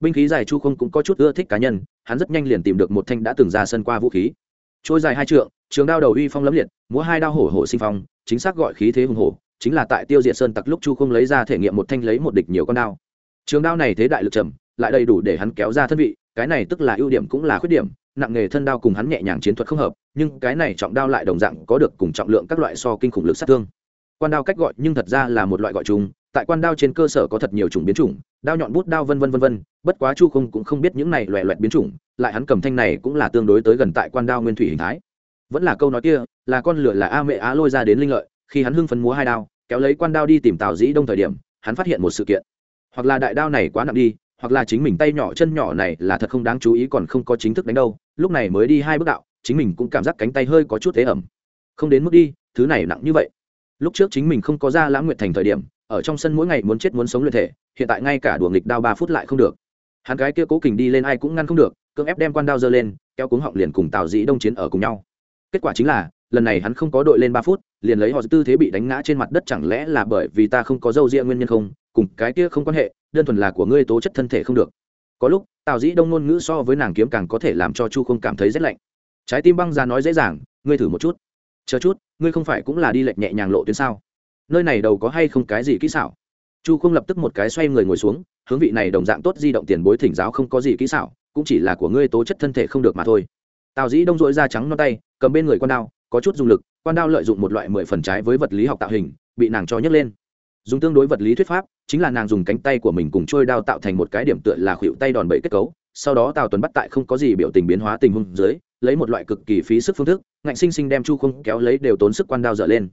S1: Binh khí dài chu không cũng có chút ưa thích cá nhân, hắn rất nhanh liền tìm được một thanh đã từng ra sân qua vũ khí. Trôi dài hai trượng, trường đao đầu uy phong lấm liệt, múa hai đao hổ hổ sinh phong, chính xác gọi khí thế hùng hổ, chính là tại tiêu diệt sơn tặc lúc chu không lấy ra thể nghiệm một thanh lấy một địch nhiều con đao. Trường đao này thế đại lực trầm, lại đầy đủ để hắn kéo ra thân vị, cái này tức là ưu điểm cũng là khuyết điểm, nặng nghề thân đao cùng hắn nhẹ nhàng chiến thuật không hợp nhưng cái này trọng đao lại đồng dạng có được cùng trọng lượng các loại so kinh khủng lực sát thương. Quan đao cách gọi nhưng thật ra là một loại gọi chung, tại quan đao trên cơ sở có thật nhiều chủng biến chủng, đao nhọn bút đao vân vân vân vân, bất quá chu không cũng không biết những này loẹ loẹt biến chủng, lại hắn cầm thanh này cũng là tương đối tới gần tại quan đao nguyên thủy hình thái. Vẫn là câu nói kia, là con lửa là a mẹ á lôi ra đến linh lợi, khi hắn hưng phấn múa hai đao, kéo lấy quan đao đi tìm tào dĩ đông thời điểm, hắn phát hiện một sự kiện. Hoặc là đại đao này quá nặng đi, hoặc là chính mình tay nhỏ chân nhỏ này là thật không đáng chú ý còn không có chính thức đánh đâu, lúc này mới đi hai bước đạo chính mình cũng cảm giác cánh tay hơi có chút thế ẩm. Không đến mức đi, thứ này nặng như vậy. Lúc trước chính mình không có ra lãng nguyện thành thời điểm, ở trong sân mỗi ngày muốn chết muốn sống luyện thể, hiện tại ngay cả đùa nghịch đao ba phút lại không được. Hắn gái kia cố kình đi lên ai cũng ngăn không được, cưỡng ép đem quan đao giơ lên, kéo cuống họng liền cùng tào dĩ đông chiến ở cùng nhau. Kết quả chính là, lần này hắn không có đội lên ba phút, liền lấy họ tư thế bị đánh ngã trên mặt đất chẳng lẽ là bởi vì ta không có dâu ria nguyên nhân không? Cùng cái kia không quan hệ, đơn thuần là của ngươi tố chất thân thể không được. Có lúc, tào dĩ đông ngôn ngữ so với nàng kiếm càng có thể làm cho chu không cảm thấy rét lạnh trái tim băng ra nói dễ dàng, ngươi thử một chút. Chờ chút, ngươi không phải cũng là đi lệch nhẹ nhàng lộ tuyến sao? Nơi này đầu có hay không cái gì kỹ xảo? Chu không lập tức một cái xoay người ngồi xuống, hướng vị này đồng dạng tốt di động tiền bối thỉnh giáo không có gì kỹ xảo, cũng chỉ là của ngươi tố chất thân thể không được mà thôi. Tào dĩ đông dỗi da trắng non tay, cầm bên người con đao, có chút dùng lực, quan đao lợi dụng một loại mười phần trái với vật lý học tạo hình, bị nàng cho nhấc lên. Dùng tương đối vật lý thuyết pháp, chính là nàng dùng cánh tay của mình cùng trôi đao tạo thành một cái điểm tựa là khuỵu tay đòn bẩy kết cấu sau đó tào tuấn bắt tại không có gì biểu tình biến hóa tình huống dưới, lấy một loại cực kỳ phí sức phương thức, ngạnh sinh sinh đem chu không kéo lấy đều tốn sức quan đao dở lên.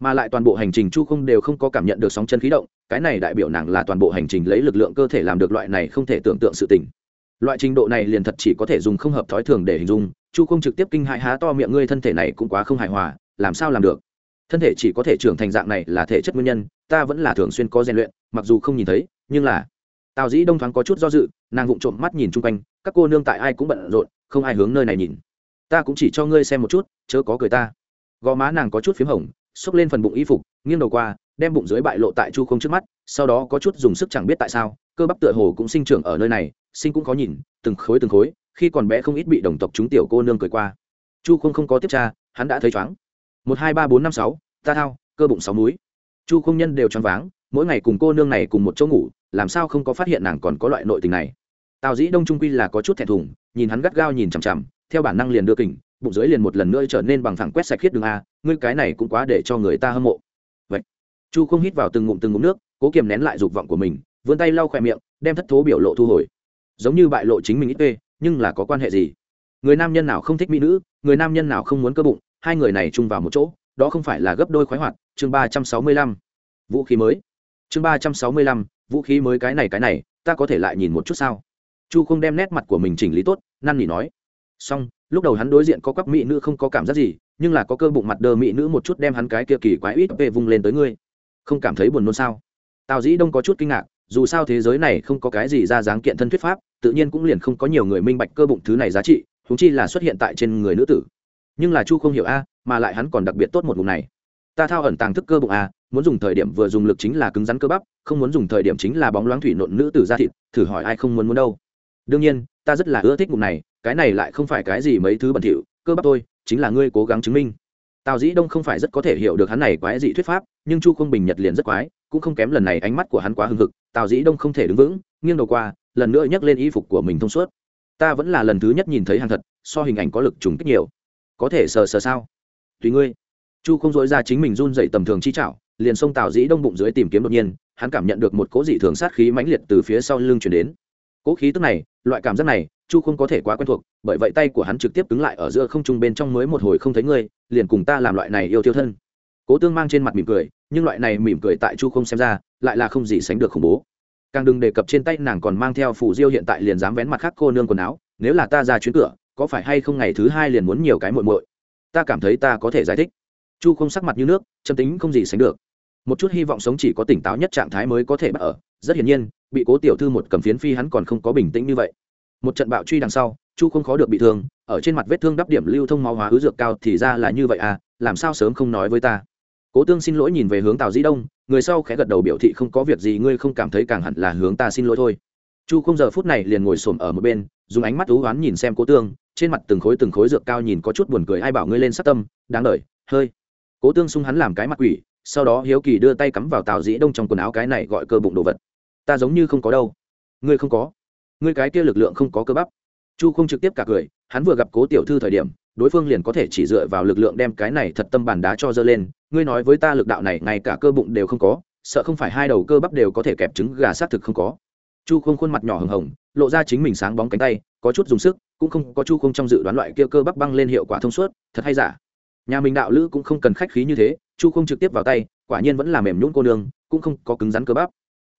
S1: Mà lại toàn bộ hành trình chu không đều không có cảm nhận được sóng chân khí động, cái này đại biểu nàng là toàn bộ hành trình lấy lực lượng cơ thể làm được loại này không thể tưởng tượng sự tình. Loại trình độ này liền thật chỉ có thể dùng không hợp thói thường để hình dung, chu không trực tiếp kinh hại há to miệng ngươi thân thể này cũng quá không hài hòa, làm sao làm được? Thân thể chỉ có thể trưởng thành dạng này là thể chất nguyên nhân, ta vẫn là thường xuyên có rèn luyện, mặc dù không nhìn thấy, nhưng là tào dĩ đông thoáng có chút do dự nàng vụng trộm mắt nhìn chung quanh, các cô nương tại ai cũng bận rộn, không ai hướng nơi này nhìn. Ta cũng chỉ cho ngươi xem một chút, chớ có cười ta. Gò má nàng có chút p h í m hồng, xốc lên phần bụng y phục, nghiêng đầu qua, đem bụng dưới bại lộ tại chu không trước mắt, sau đó có chút dùng sức chẳng biết tại sao, cơ bắp tựa hồ cũng sinh trưởng ở nơi này, sinh cũng khó nhìn, từng khối từng khối, khi còn bé không ít bị đồng tộc chúng tiểu cô nương cười qua. Chu không không có tiếp tra, hắn đã thấy chóng. Một hai ba bốn năm sáu, ta thao, cơ bụng sáu múi. Chu không nhân đều choáng váng, mỗi ngày cùng cô nương này cùng một chỗ ngủ, làm sao không có phát hiện nàng còn có loại nội tình này? Tào dĩ đông trung quy là có chút thẹn thùng, nhìn hắn gắt gao nhìn chằm chằm, theo bản năng liền đưa kình, bụng dưới liền một lần nữa trở nên bằng thẳng quét sạch khiết đường a, ngươi cái này cũng quá để cho người ta hâm mộ. Vậy, chu không hít vào từng ngụm từng ngụm nước, cố kiềm nén lại dục vọng của mình, vươn tay lau khỏe miệng, đem thất thố biểu lộ thu hồi. Giống như bại lộ chính mình ít tê nhưng là có quan hệ gì? Người nam nhân nào không thích mỹ nữ, người nam nhân nào không muốn cơ bụng, hai người này chung vào một chỗ, đó không phải là gấp đôi khoái hoạt, chương ba trăm sáu mươi lăm. Vũ khí mới. Chương ba trăm sáu mươi lăm, vũ khí mới cái này cái này, ta có thể lại nhìn một chút sao? Chu không đem nét mặt của mình chỉnh lý tốt, năn nỉ nói. Xong, lúc đầu hắn đối diện có các mỹ nữ không có cảm giác gì, nhưng là có cơ bụng mặt đờ mỹ nữ một chút đem hắn cái kia kỳ quái ít về vung lên tới ngươi. Không cảm thấy buồn nôn sao? Tào dĩ đông có chút kinh ngạc, dù sao thế giới này không có cái gì ra dáng kiện thân thuyết pháp, tự nhiên cũng liền không có nhiều người minh bạch cơ bụng thứ này giá trị thúng chi là xuất hiện tại trên người nữ tử. Nhưng là chu không hiểu a, mà lại hắn còn đặc biệt tốt một vùng này. Ta thao ẩn tàng thức cơ bụng a, muốn dùng thời điểm vừa dùng lực chính là cứng rắn cơ bắp, không muốn dùng thời điểm chính là bóng loáng thủy nộn nữ tử ra thịt, thử hỏi ai không muốn muốn đâu đương nhiên, ta rất là ưa thích vùng này, cái này lại không phải cái gì mấy thứ bẩn thỉu, cơ bắp tôi chính là ngươi cố gắng chứng minh. Tào dĩ đông không phải rất có thể hiểu được hắn này quái dị thuyết pháp, nhưng chu không bình nhật liền rất quái, cũng không kém lần này ánh mắt của hắn quá hưng hực, tào dĩ đông không thể đứng vững, nghiêng đầu qua, lần nữa nhấc lên y phục của mình thông suốt. Ta vẫn là lần thứ nhất nhìn thấy hàng thật, so hình ảnh có lực trùng kích nhiều. Có thể sờ sờ sao? Tùy ngươi. Chu không dối ra chính mình run dậy tầm thường chi chảo liền xông tào dĩ đông bụng dưới tìm kiếm đột nhiên, hắn cảm nhận được một cỗ dị thường sát khí mãnh liệt từ phía sau lưng chuyển đến cỗ khí tức này, loại cảm giác này, chu không có thể quá quen thuộc, bởi vậy tay của hắn trực tiếp cứng lại ở giữa không trung bên trong mới một hồi không thấy ngươi liền cùng ta làm loại này yêu thiêu thân. Cố tương mang trên mặt mỉm cười, nhưng loại này mỉm cười tại chu không xem ra, lại là không gì sánh được khủng bố. Càng đừng đề cập trên tay, nàng còn mang theo phủ diêu hiện tại liền dám vén mặt khác cô nương quần áo, nếu là ta ra chuyến cửa, có phải hay không ngày thứ hai liền muốn nhiều cái muội muội? Ta cảm thấy ta có thể giải thích. Chu không sắc mặt như nước châm tính không gì sánh được. Một chút hy vọng sống chỉ có tỉnh táo nhất trạng thái mới có thể bắt ở, rất hiển nhiên bị cố tiểu thư một cầm phiến phi hắn còn không có bình tĩnh như vậy. Một trận bạo truy đằng sau, chu không khó được bị thương, ở trên mặt vết thương đắp điểm lưu thông máu hóa ứ dược cao thì ra là như vậy à làm sao sớm không nói với ta. Cố tương xin lỗi nhìn về hướng tào dĩ đông, người sau khẽ gật đầu biểu thị không có việc gì, ngươi không cảm thấy càng hẳn là hướng ta xin lỗi thôi. Chu không giờ phút này liền ngồi xổm ở một bên, dùng ánh mắt thú oán nhìn xem cố tương, trên mặt từng khối từng khối dược cao nhìn có chút buồn cười ai bảo ngươi lên sát tâm, đáng đ hơi. Cố tương sung hắn làm cái mặt quỷ, sau đó hiếu kỳ đưa tay cắm vào tào dĩ đông trong quần áo cái này gọi cơ bụng đồ vật ta giống như không có đâu. Ngươi không có. Ngươi cái kia lực lượng không có cơ bắp. Chu không trực tiếp cả cười, hắn vừa gặp cố tiểu thư thời điểm, đối phương liền có thể chỉ dựa vào lực lượng đem cái này thật tâm bàn đá cho dơ lên. Ngươi nói với ta lực đạo này, ngay cả cơ bụng đều không có, sợ không phải hai đầu cơ bắp đều có thể kẹp trứng gà xác thực không có. Chu không khuôn mặt nhỏ hừng hồng, lộ ra chính mình sáng bóng cánh tay, có chút dùng sức, cũng không có chu không trong dự đoán loại kia cơ bắp băng lên hiệu quả thông suốt, thật hay giả. Nhà mình đạo lữ cũng không cần khách khí như thế, chu không trực tiếp vào tay, quả nhiên vẫn là mềm nhún cô nương, cũng không có cứng rắn cơ bắp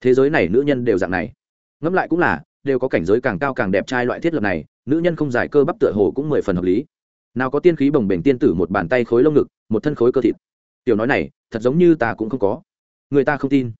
S1: thế giới này nữ nhân đều dạng này. Ngẫm lại cũng là, đều có cảnh giới càng cao càng đẹp trai loại thiết lập này, nữ nhân không giải cơ bắp tựa hồ cũng mười phần hợp lý. Nào có tiên khí bồng bềnh tiên tử một bàn tay khối lông ngực, một thân khối cơ thịt. Tiểu nói này, thật giống như ta cũng không có. Người ta không tin.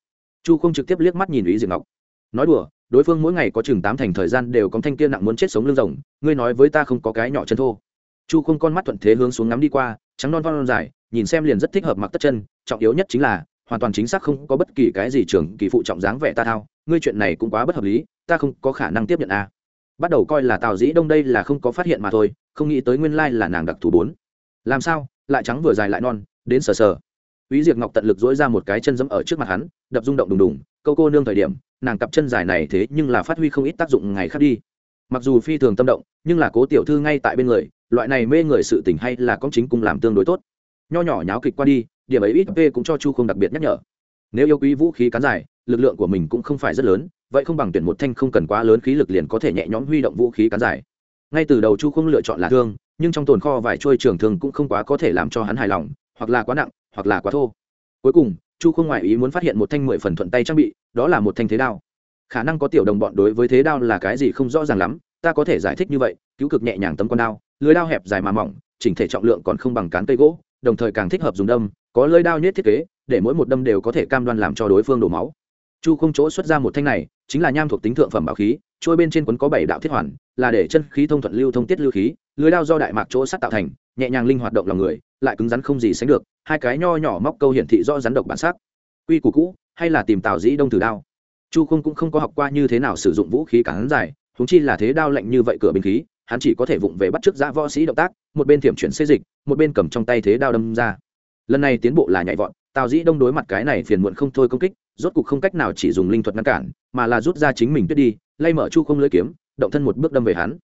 S1: Chu không trực tiếp liếc mắt nhìn ý diệp ngọc. Nói đùa, đối phương mỗi ngày có chừng tám thành thời gian đều có thanh kia nặng muốn chết sống lưng rồng, ngươi nói với ta không có cái nhỏ chân thô. Chu không con mắt thuận thế hướng xuống ngắm đi qua, trắng non von dài, nhìn xem liền rất thích hợp mặc tất chân, trọng yếu nhất chính là hoàn toàn chính xác không có bất kỳ cái gì trường kỳ phụ trọng dáng vẻ ta thao ngươi chuyện này cũng quá bất hợp lý ta không có khả năng tiếp nhận a à. bắt đầu coi là tào dĩ đông đây là không có phát hiện mà thôi không nghĩ tới nguyên lai là nàng đặc thù bốn làm sao lại trắng vừa dài lại non đến sờ sờ Úy Diệp Ngọc tận lực dỗi ra một cái chân dẫm ở trước mặt hắn, đập rung động đùng đùng, câu cô nương thời điểm, nàng cặp chân dài này thế nhưng là phát huy không ít tác dụng ngày khác đi. Mặc dù phi thường tâm động, nhưng là Cố tiểu thư ngay tại bên người, loại này mê người sự tình hay là công chính cung làm tương đối tốt. Nho nhỏ nháo kịch qua đi, điểm ấy ít p cũng cho Chu không đặc biệt nhắc nhở. Nếu yêu quý vũ khí cán dài, lực lượng của mình cũng không phải rất lớn, vậy không bằng tuyển một thanh không cần quá lớn khí lực liền có thể nhẹ nhõm huy động vũ khí cán dài. Ngay từ đầu Chu không lựa chọn là thương, nhưng trong tồn kho vài trôi trường thương cũng không quá có thể làm cho hắn hài lòng, hoặc là quá nặng, hoặc là quá thô cuối cùng chu không ngoại ý muốn phát hiện một thanh mười phần thuận tay trang bị đó là một thanh thế đao khả năng có tiểu đồng bọn đối với thế đao là cái gì không rõ ràng lắm ta có thể giải thích như vậy cứu cực nhẹ nhàng tấm con đao lưới đao hẹp dài mà mỏng chỉnh thể trọng lượng còn không bằng cán cây gỗ đồng thời càng thích hợp dùng đâm, có lưỡi đao nhét thiết kế, để mỗi một đâm đều có thể cam đoan làm cho đối phương đổ máu. Chu không chỗ xuất ra một thanh này, chính là nham thuộc tính thượng phẩm bảo khí trôi bên trên quấn có bảy đạo thiết hoàn, là để chân khí thông thuận lưu thông tiết lưu khí lưới đao do đại mạc chỗ sắt tạo thành, nhẹ nhàng linh hoạt động lòng người, lại cứng rắn không gì sánh được, hai cái nho nhỏ móc câu hiển thị rõ rắn độc bản sắc. Quy củ cũ, hay là tìm tào dĩ đông thử đao. Chu không cũng không có học qua như thế nào sử dụng vũ khí cản dài húng chi là thế đao lạnh như vậy cửa binh khí hắn chỉ có thể vụng về bắt trước giã võ sĩ động tác, một bên thiểm chuyển xê dịch, một bên cầm trong tay thế đao đâm ra. Lần này tiến bộ là nhảy vọt, tào dĩ đông đối mặt cái này phiền muộn không thôi công kích, rốt cục không cách nào chỉ dùng linh thuật ngăn cản, mà là rút ra chính mình tuyết đi, lay mở chu không lưỡi kiếm, động thân một bước đâm về hắn.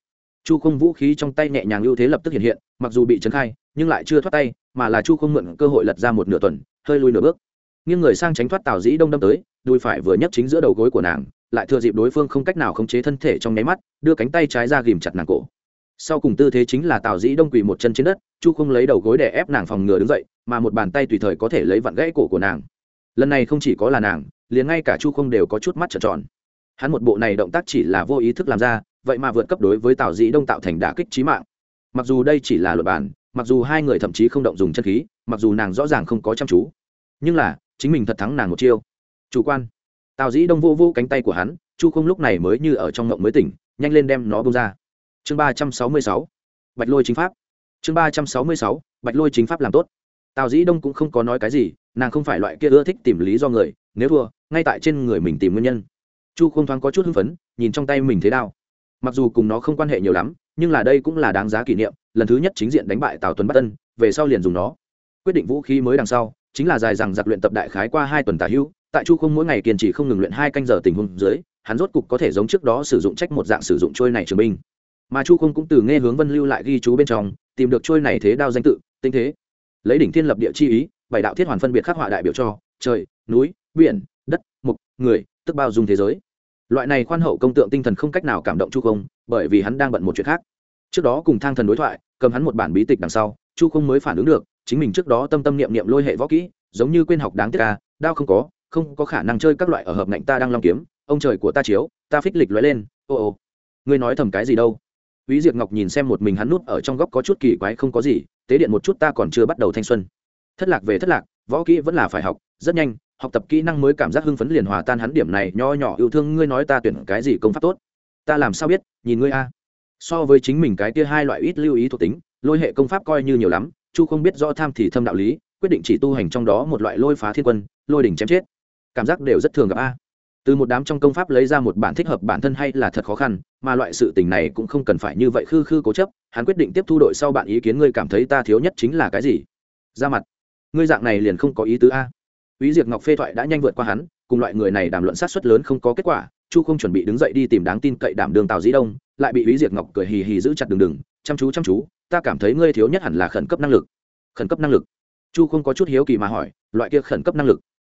S1: Chu không vũ khí trong tay nhẹ nhàng ưu thế lập tức hiện hiện, mặc dù bị trấn khai, nhưng lại chưa thoát tay, mà là chu không mượn cơ hội lật ra một nửa tuần, hơi lui nửa bước. Nghiêng người sang tránh thoát tào dĩ đông đâm tới, đùi phải vừa nhấc chính giữa đầu gối của nàng, lại thừa dịp đối phương không cách nào khống chế thân thể trong nháy mắt, đưa cánh tay trái ra ghìm chặt nàng cổ sau cùng tư thế chính là tào dĩ đông quỳ một chân trên đất, chu không lấy đầu gối để ép nàng phòng ngừa đứng dậy, mà một bàn tay tùy thời có thể lấy vặn gãy cổ của nàng. Lần này không chỉ có là nàng, liền ngay cả chu không đều có chút mắt trợn tròn. Hắn một bộ này động tác chỉ là vô ý thức làm ra, vậy mà vượt cấp đối với tào dĩ đông tạo thành đả kích trí mạng. Mặc dù đây chỉ là luật bản, mặc dù hai người thậm chí không động dùng chân khí, mặc dù nàng rõ ràng không có chăm chú, nhưng là, chính mình thật thắng nàng một chiêu. Chủ quan. Tào dĩ đông vô vô cánh tay của hắn, chu không lúc này mới như ở trong ngộng mới tỉnh, nhanh lên đem nó bông ra chương ba trăm sáu mươi sáu, bạch lôi chính pháp. Chương ba trăm sáu mươi sáu, bạch lôi chính pháp làm tốt. Tào dĩ đông cũng không có nói cái gì, nàng không phải loại kia ưa thích tìm lý do người, nếu thua, ngay tại trên người mình tìm nguyên nhân. Chu không thoáng có chút hưng phấn, nhìn trong tay mình thế đao. Mặc dù cùng nó không quan hệ nhiều lắm, nhưng là đây cũng là đáng giá kỷ niệm, lần thứ nhất chính diện đánh bại tào tuấn bắc tân về sau liền dùng nó. Quyết định vũ khí mới đằng sau, chính là dài rằng giặc luyện tập đại khái qua hai tuần tả hưu, tại chu không mỗi ngày kiên trì không ngừng luyện hai canh giờ tình huống dưới, hắn rốt cục có thể giống trước đó sử dụng trách một dạng sử dụng trôi này trường binh mà chu không cũng từ nghe hướng vân lưu lại ghi chú bên trong, tìm được trôi này thế đao danh tự, tinh thế. Lấy đỉnh thiên lập địa chi ý, bảy đạo thiết hoàn phân biệt khắc họa đại biểu cho, trời, núi, biển, đất, mục, người, tức bao dung thế giới. Loại này khoan hậu công tượng tinh thần không cách nào cảm động chu không bởi vì hắn đang bận một chuyện khác. Trước đó cùng thang thần đối thoại, cầm hắn một bản bí tịch đằng sau, chu không mới phản ứng được, chính mình trước đó tâm tâm niệm niệm lôi hệ võ kỹ, giống như quên học đáng tiếc ca, đao không có không có khả năng chơi các loại ở hợp ngạnh ta đang long kiếm, ông trời của ta chiếu, ta phích lịch lóe lên, ô ô. Ngươi nói thầm cái gì đâu? Úy Diệp Ngọc nhìn xem một mình hắn núp ở trong góc có chút kỳ quái không có gì, tế điện một chút ta còn chưa bắt đầu thanh xuân. Thất lạc về thất lạc, võ kỹ vẫn là phải học, rất nhanh, học tập kỹ năng mới cảm giác hưng phấn liền hòa tan hắn điểm này nho nhỏ yêu thương ngươi nói ta tuyển cái gì công pháp tốt. Ta làm sao biết, nhìn ngươi a. So với chính mình cái kia hai loại ít lưu ý thuộc tính, lôi hệ công pháp coi như nhiều lắm, Chu không biết rõ tham thì thâm đạo lý, quyết định chỉ tu hành trong đó một loại lôi phá thiên quân, lôi đỉnh chém chết. Cảm giác đều rất thường gặp a từ một đám trong công pháp lấy ra một bản thích hợp bản thân hay là thật khó khăn mà loại sự tình này cũng không cần phải như vậy khư khư cố chấp hắn quyết định tiếp thu đội sau bạn ý kiến ngươi cảm thấy ta thiếu nhất chính là cái gì ra mặt ngươi dạng này liền không có ý tứ a ý diệt Ngọc phê thoại đã nhanh vượt qua hắn, cùng loại người này đàm luận sát suất lớn không có kết quả, Chu không chuẩn bị đứng dậy đi tìm đáng tin cậy đảm đường Tào Dĩ Đông, lại bị ý diệt Ngọc cười hì hì giữ chặt đường đường, chăm chú chăm chú, ta cảm thấy ngươi thiếu nhất hẳn là khẩn cấp năng lực. Khẩn cấp năng lực? Chu không có chút hiếu kỳ mà hỏi, loại kia khẩn cấp năng lực?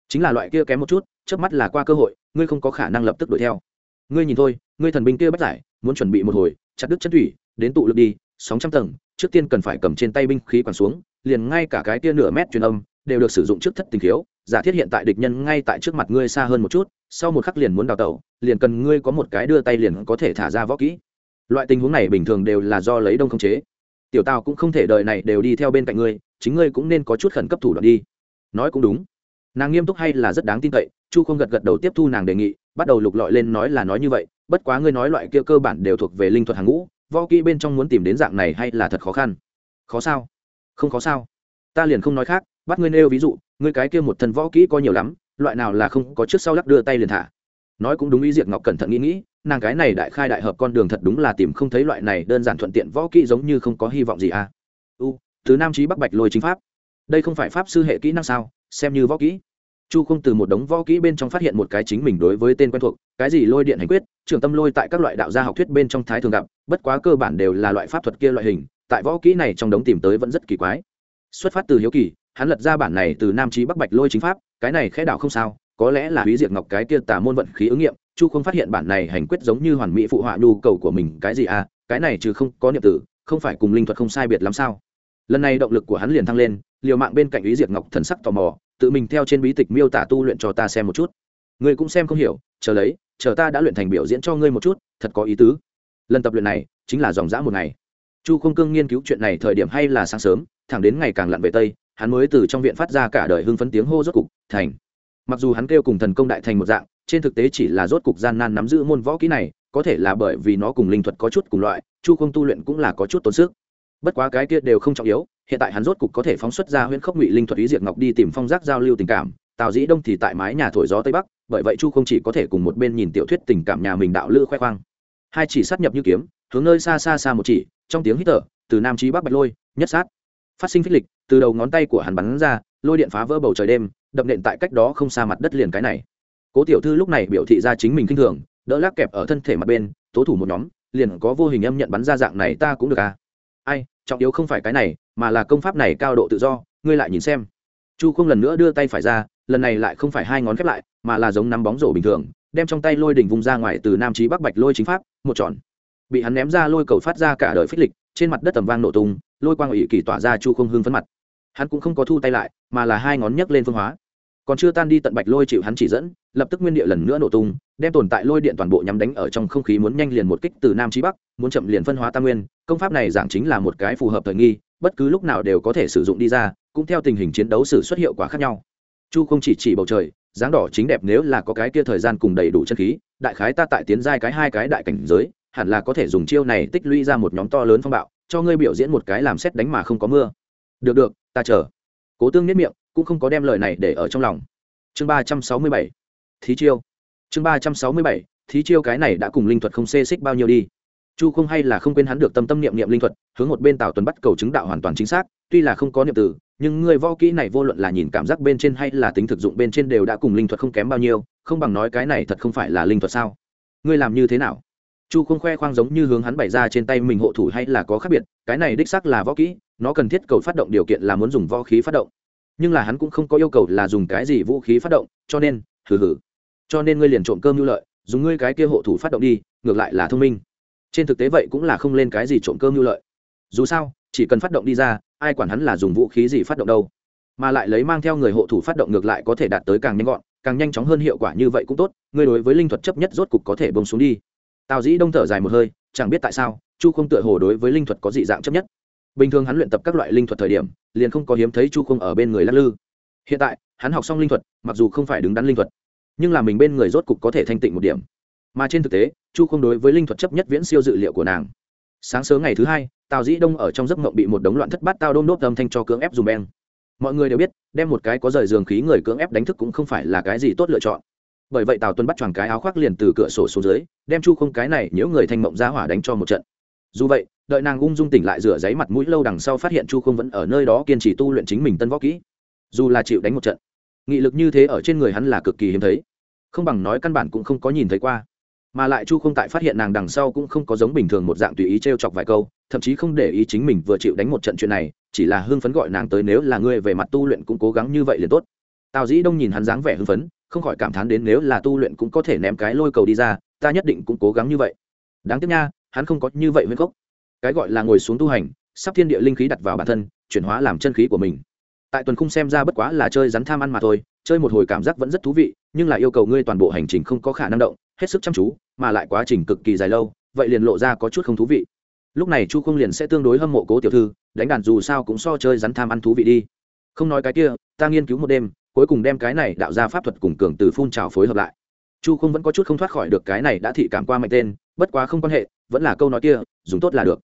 S1: Chính là loại kia kém một chút, chớp mắt là qua cơ hội, ngươi không có khả năng lập tức đuổi theo. Ngươi nhìn thôi ngươi thần binh kia bất giải muốn chuẩn bị một hồi chặt đứt chân thủy đến tụ lực đi sóng trăm tầng trước tiên cần phải cầm trên tay binh khí quẳng xuống liền ngay cả cái tia nửa mét truyền âm đều được sử dụng trước thất tình khiếu giả thiết hiện tại địch nhân ngay tại trước mặt ngươi xa hơn một chút sau một khắc liền muốn đào tẩu liền cần ngươi có một cái đưa tay liền có thể thả ra võ kỹ. Loại tình huống này bình thường đều là do lấy đông không chế. Tiểu tào cũng không thể đợi này đều đi theo bên cạnh ngươi chính ngươi cũng nên có chút khẩn cấp thủ đoạn đi. Nói cũng đúng nàng nghiêm túc hay là rất đáng tin cậy, chu không gật gật đầu tiếp thu nàng đề nghị, bắt đầu lục lọi lên nói là nói như vậy, bất quá ngươi nói loại kia cơ bản đều thuộc về linh thuật hàng ngũ, võ kỹ bên trong muốn tìm đến dạng này hay là thật khó khăn? Khó sao? Không khó sao. Ta liền không nói khác, bắt ngươi nêu ví dụ, ngươi cái kia một thần võ kỹ có nhiều lắm, loại nào là không có trước sau lắc đưa tay liền thả. Nói cũng đúng ý diệt ngọc cẩn thận nghĩ nghĩ, nàng cái này đại khai đại hợp con đường thật đúng là tìm không thấy loại này đơn giản thuận tiện võ kỹ giống như không có hy vọng gì à. U, thứ nam trí bắc bạch lôi chính pháp. Đây không phải pháp sư hệ kỹ năng sao? Xem như võ kỹ. Chu không từ một đống võ kỹ bên trong phát hiện một cái chính mình đối với tên quen thuộc, cái gì lôi điện hành quyết, trường tâm lôi tại các loại đạo gia học thuyết bên trong thái thường gặp, bất quá cơ bản đều là loại pháp thuật kia loại hình, tại võ kỹ này trong đống tìm tới vẫn rất kỳ quái. Xuất phát từ hiếu kỳ, hắn lật ra bản này từ nam trí bắc bạch lôi chính pháp, cái này khẽ đạo không sao, có lẽ là hủy diệt ngọc cái kia tả môn vận khí ứng nghiệm, chu không phát hiện bản này hành quyết giống như hoàn mỹ phụ họa nhu cầu của mình, cái gì à cái này chứ không có niệm tử, không phải cùng linh thuật không sai biệt lắm sao? Lần này động lực của hắn liền thăng lên, liều mạng bên cạnh ý diệt ngọc thần sắc tò mò tự mình theo trên bí tịch miêu tả tu luyện cho ta xem một chút. Ngươi cũng xem không hiểu, chờ lấy, chờ ta đã luyện thành biểu diễn cho ngươi một chút, thật có ý tứ. Lần tập luyện này, chính là dòng dã một ngày. Chu không cương nghiên cứu chuyện này thời điểm hay là sáng sớm, thẳng đến ngày càng lặn về tây, hắn mới từ trong viện phát ra cả đời hưng phấn tiếng hô rốt cục, thành. Mặc dù hắn kêu cùng thần công đại thành một dạng, trên thực tế chỉ là rốt cục gian nan nắm giữ môn võ kỹ này, có thể là bởi vì nó cùng linh thuật có chút cùng loại, chu không tu luyện cũng là có chút tốn sức. Bất quá cái kia đều không trọng yếu hiện tại hắn rốt cục có thể phóng xuất ra huyễn khốc ngụy linh thuật ý diệt ngọc đi tìm phong giác giao lưu tình cảm. Tào dĩ đông thì tại mái nhà thổi gió tây bắc, bởi vậy chu không chỉ có thể cùng một bên nhìn tiểu thuyết tình cảm nhà mình đạo lữ khoe khoang. Hai chỉ sát nhập như kiếm, hướng nơi xa xa xa một chỉ, trong tiếng hít thở, từ nam chí bắc bạch lôi, nhất sát. Phát sinh phích lịch, từ đầu ngón tay của hắn bắn ra, lôi điện phá vỡ bầu trời đêm, đập nện tại cách đó không xa mặt đất liền cái này. Cố tiểu thư lúc này biểu thị ra chính mình kinh thường, đỡ lắc kẹp ở thân thể mặt bên, tố thủ một nhóm, liền có vô hình âm nhận bắn ra dạng này ta cũng được à. Ai trọng yếu không phải cái này, mà là công pháp này cao độ tự do, ngươi lại nhìn xem. Chu không lần nữa đưa tay phải ra, lần này lại không phải hai ngón khép lại, mà là giống nắm bóng rổ bình thường, đem trong tay lôi đỉnh vùng ra ngoài từ nam trí bắc bạch lôi chính pháp, một tròn. Bị hắn ném ra lôi cầu phát ra cả đời phích lịch, trên mặt đất tầm vang nổ tung, lôi quang ủy kỳ tỏa ra chu không hưng phấn mặt. Hắn cũng không có thu tay lại, mà là hai ngón nhấc lên phương hóa còn chưa tan đi tận bạch lôi chịu hắn chỉ dẫn, lập tức nguyên địa lần nữa nổ tung, đem tồn tại lôi điện toàn bộ nhắm đánh ở trong không khí muốn nhanh liền một kích từ nam chí bắc, muốn chậm liền phân hóa tam nguyên. Công pháp này giảng chính là một cái phù hợp thời nghi, bất cứ lúc nào đều có thể sử dụng đi ra, cũng theo tình hình chiến đấu xử xuất hiệu quả khác nhau. Chu không chỉ chỉ bầu trời, dáng đỏ chính đẹp nếu là có cái kia thời gian cùng đầy đủ chân khí, đại khái ta tại tiến giai cái hai cái đại cảnh giới, hẳn là có thể dùng chiêu này tích lũy ra một nhóm to lớn phong bạo, cho ngươi biểu diễn một cái làm xét đánh mà không có mưa. Được được, ta chờ. Cố tương nhất miệng cũng không có đem lời này để ở trong lòng. Chương ba trăm sáu mươi bảy, thí chiêu. Chương ba trăm sáu mươi bảy, thí chiêu cái này đã cùng linh thuật không xê xích bao nhiêu đi. Chu không hay là không quên hắn được tâm tâm niệm niệm linh thuật, hướng một bên tào tuấn bắt cầu chứng đạo hoàn toàn chính xác, tuy là không có niệm từ, nhưng người võ kỹ này vô luận là nhìn cảm giác bên trên hay là tính thực dụng bên trên đều đã cùng linh thuật không kém bao nhiêu, không bằng nói cái này thật không phải là linh thuật sao? Ngươi làm như thế nào? Chu không khoe khoang giống như hướng hắn bày ra trên tay mình hộ thủ hay là có khác biệt, cái này đích xác là võ kỹ, nó cần thiết cầu phát động điều kiện là muốn dùng võ khí phát động nhưng là hắn cũng không có yêu cầu là dùng cái gì vũ khí phát động, cho nên, hừ hừ. Cho nên ngươi liền trộm cơm mưu lợi, dùng ngươi cái kia hộ thủ phát động đi, ngược lại là thông minh. Trên thực tế vậy cũng là không lên cái gì trộm cơm mưu lợi. Dù sao, chỉ cần phát động đi ra, ai quản hắn là dùng vũ khí gì phát động đâu. Mà lại lấy mang theo người hộ thủ phát động ngược lại có thể đạt tới càng nhanh gọn, càng nhanh chóng hơn hiệu quả như vậy cũng tốt, ngươi đối với linh thuật chấp nhất rốt cục có thể bông xuống đi. Tào dĩ đông thở dài một hơi, chẳng biết tại sao, chu không tựa hồ đối với linh thuật có dị dạng chấp nhất bình thường hắn luyện tập các loại linh thuật thời điểm, liền không có hiếm thấy chu không ở bên người lắc lư. Hiện tại, hắn học xong linh thuật, mặc dù không phải đứng đắn linh thuật, nhưng là mình bên người rốt cục có thể thanh tịnh một điểm. Mà trên thực tế, chu không đối với linh thuật chấp nhất viễn siêu dự liệu của nàng. Sáng sớm ngày thứ hai, tào dĩ đông ở trong giấc mộng bị một đống loạn thất bát tao đôm đốt âm thanh cho cưỡng ép dùm beng. Mọi người đều biết, đem một cái có rời giường khí người cưỡng ép đánh thức cũng không phải là cái gì tốt lựa chọn. Bởi vậy tào tuân bắt choàng cái áo khoác liền từ cửa sổ xuống dưới, đem chu không cái này nếu người thanh mộng ra hỏa đánh cho một trận dù vậy, đợi nàng ung dung tỉnh lại rửa giấy mặt mũi lâu đằng sau phát hiện chu không vẫn ở nơi đó kiên trì tu luyện chính mình tân võ kỹ. Dù là chịu đánh một trận, nghị lực như thế ở trên người hắn là cực kỳ hiếm thấy. Không bằng nói căn bản cũng không có nhìn thấy qua. Mà lại chu không tại phát hiện nàng đằng sau cũng không có giống bình thường một dạng tùy ý t r e o chọc vài câu, thậm chí không để ý chính mình vừa chịu đánh một trận chuyện này, chỉ là hưng phấn gọi nàng tới nếu là ngươi về mặt tu luyện cũng cố gắng như vậy liền tốt. Tào dĩ đông nhìn hắn dáng vẻ hưng phấn, không khỏi cảm thán đến nếu là tu luyện cũng có thể ném cái lôi cầu đi ra, ta nhất định cũng cố gắng như vậy. Đáng tiếc nha hắn không có như vậy với gốc. Cái gọi là ngồi xuống tu hành, sắp thiên địa linh khí đặt vào bản thân, chuyển hóa làm chân khí của mình. Tại tuần khung xem ra bất quá là chơi rắn tham ăn mà thôi, chơi một hồi cảm giác vẫn rất thú vị, nhưng lại yêu cầu ngươi toàn bộ hành trình không có khả năng động, hết sức chăm chú, mà lại quá trình cực kỳ dài lâu, vậy liền lộ ra có chút không thú vị. Lúc này chu không liền sẽ tương đối hâm mộ cố tiểu thư, đánh đàn dù sao cũng so chơi rắn tham ăn thú vị đi. Không nói cái kia, ta nghiên cứu một đêm, cuối cùng đem cái này đạo ra pháp thuật cùng cường từ phun trào phối hợp lại. Chu không vẫn có chút không thoát khỏi được cái này đã thị cảm qua mạnh tên bất quá không quan hệ, vẫn là câu nói kia, dùng tốt là được.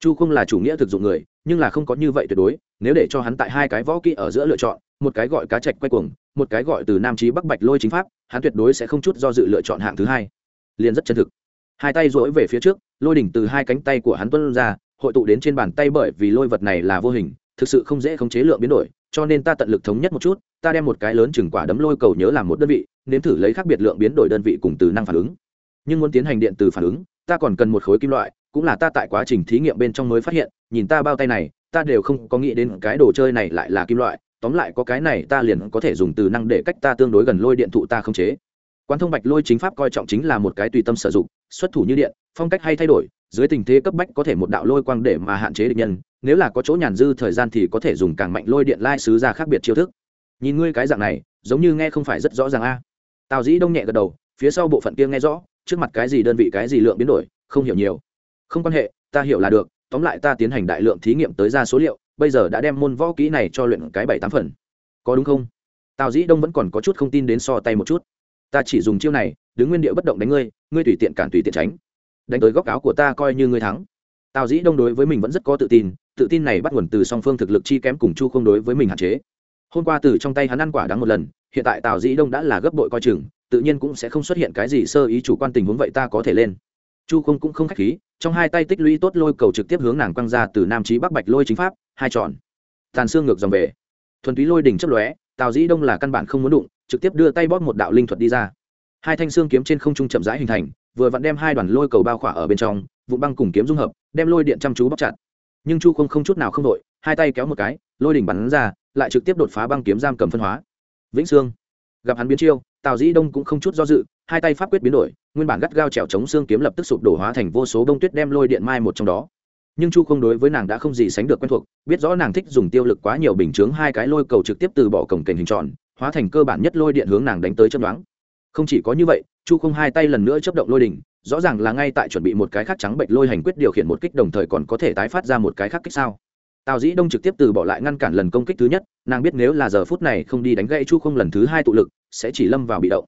S1: Chu không là chủ nghĩa thực dụng người, nhưng là không có như vậy tuyệt đối, nếu để cho hắn tại hai cái võ kỹ ở giữa lựa chọn, một cái gọi cá trạch quay cuồng, một cái gọi từ nam trí bắc bạch lôi chính pháp, hắn tuyệt đối sẽ không chút do dự lựa chọn hạng thứ hai. Liền rất chân thực. Hai tay rỗi về phía trước, lôi đỉnh từ hai cánh tay của hắn tuân ra, hội tụ đến trên bàn tay bởi vì lôi vật này là vô hình, thực sự không dễ khống chế lượng biến đổi, cho nên ta tận lực thống nhất một chút, ta đem một cái lớn chừng quả đấm lôi cầu nhớ làm một đơn vị, nếm thử lấy khác biệt lượng biến đổi đơn vị cùng từ năng phản ứng nhưng muốn tiến hành điện từ phản ứng, ta còn cần một khối kim loại, cũng là ta tại quá trình thí nghiệm bên trong mới phát hiện, nhìn ta bao tay này, ta đều không có nghĩ đến cái đồ chơi này lại là kim loại, tóm lại có cái này ta liền có thể dùng từ năng để cách ta tương đối gần lôi điện thụ ta không chế. Quan thông bạch lôi chính pháp coi trọng chính là một cái tùy tâm sử dụng, xuất thủ như điện, phong cách hay thay đổi, dưới tình thế cấp bách có thể một đạo lôi quang để mà hạn chế địch nhân, nếu là có chỗ nhàn dư thời gian thì có thể dùng càng mạnh lôi điện lai sứ ra khác biệt chiêu thức. Nhìn ngươi cái dạng này, giống như nghe không phải rất rõ ràng a. Tào dĩ đông nhẹ gật đầu, phía sau bộ phận kia nghe rõ trước mặt cái gì đơn vị cái gì lượng biến đổi, không hiểu nhiều. Không quan hệ, ta hiểu là được, tóm lại ta tiến hành đại lượng thí nghiệm tới ra số liệu, bây giờ đã đem môn võ kỹ này cho luyện cái bảy tám phần. Có đúng không? Tào dĩ đông vẫn còn có chút không tin đến so tay một chút. Ta chỉ dùng chiêu này, đứng nguyên địa bất động đánh ngươi ngươi tùy tiện cản tùy tiện tránh. Đánh tới góc áo của ta coi như ngươi thắng. Tào dĩ đông đối với mình vẫn rất có tự tin tự tin này bắt nguồn từ song phương thực lực chi kém cùng chu không đối với mình hạn chế. Hôm qua từ trong tay hắn ăn quả đắng một lần, hiện tại tào dĩ đông đã là gấp bội coi chừng tự nhiên cũng sẽ không xuất hiện cái gì sơ ý chủ quan tình huống vậy ta có thể lên. Chu không cũng không k h á c h khí, trong hai tay tích lũy tốt lôi cầu trực tiếp hướng nàng quăng ra từ nam trí bắc bạch lôi chính pháp, hai tròn. Tàn xương ngược dòng về. Thuần túy lôi đỉnh chấp lóe, tào dĩ đông là căn bản không muốn đụng, trực tiếp đưa tay bóp một đạo linh thuật đi ra. Hai thanh xương kiếm trên không trung chậm rãi hình thành, vừa vặn đem hai đoàn lôi cầu bao khỏa ở bên trong vụ băng cùng kiếm dung hợp, đem lôi điện chăm chú bóc chặt. Nhưng chu không không chút nào không đội hai tay kéo một cái, lôi đỉnh bắn ra, lại trực tiếp đột phá băng kiếm giam cầm phân hóa. Vĩnh sương. Gặp hắn biến chiêu tào dĩ đông cũng không chút do dự, hai tay pháp quyết biến đổi, nguyên bản gắt gao trèo chống xương kiếm lập tức sụp đổ hóa thành vô số bông tuyết đem lôi điện mai một trong đó. Nhưng chu không đối với nàng đã không gì sánh được quen thuộc, biết rõ nàng thích dùng tiêu lực quá nhiều bình chướng hai cái lôi cầu trực tiếp từ bỏ cổng kềnh hình tròn, hóa thành cơ bản nhất lôi điện hướng nàng đánh tới chấm đoán không chỉ có như vậy, chu không hai tay lần nữa chấp động lôi đỉnh, rõ ràng là ngay tại chuẩn bị một cái khác trắng bệnh lôi hành quyết điều khiển một kích đồng thời còn có thể tái phát ra một cái khác kích sao. Tào dĩ đông trực tiếp từ bỏ lại ngăn cản lần công kích thứ nhất, nàng biết nếu là giờ phút này không đi đánh gãy chu không lần thứ hai tụ lực sẽ chỉ lâm vào bị động.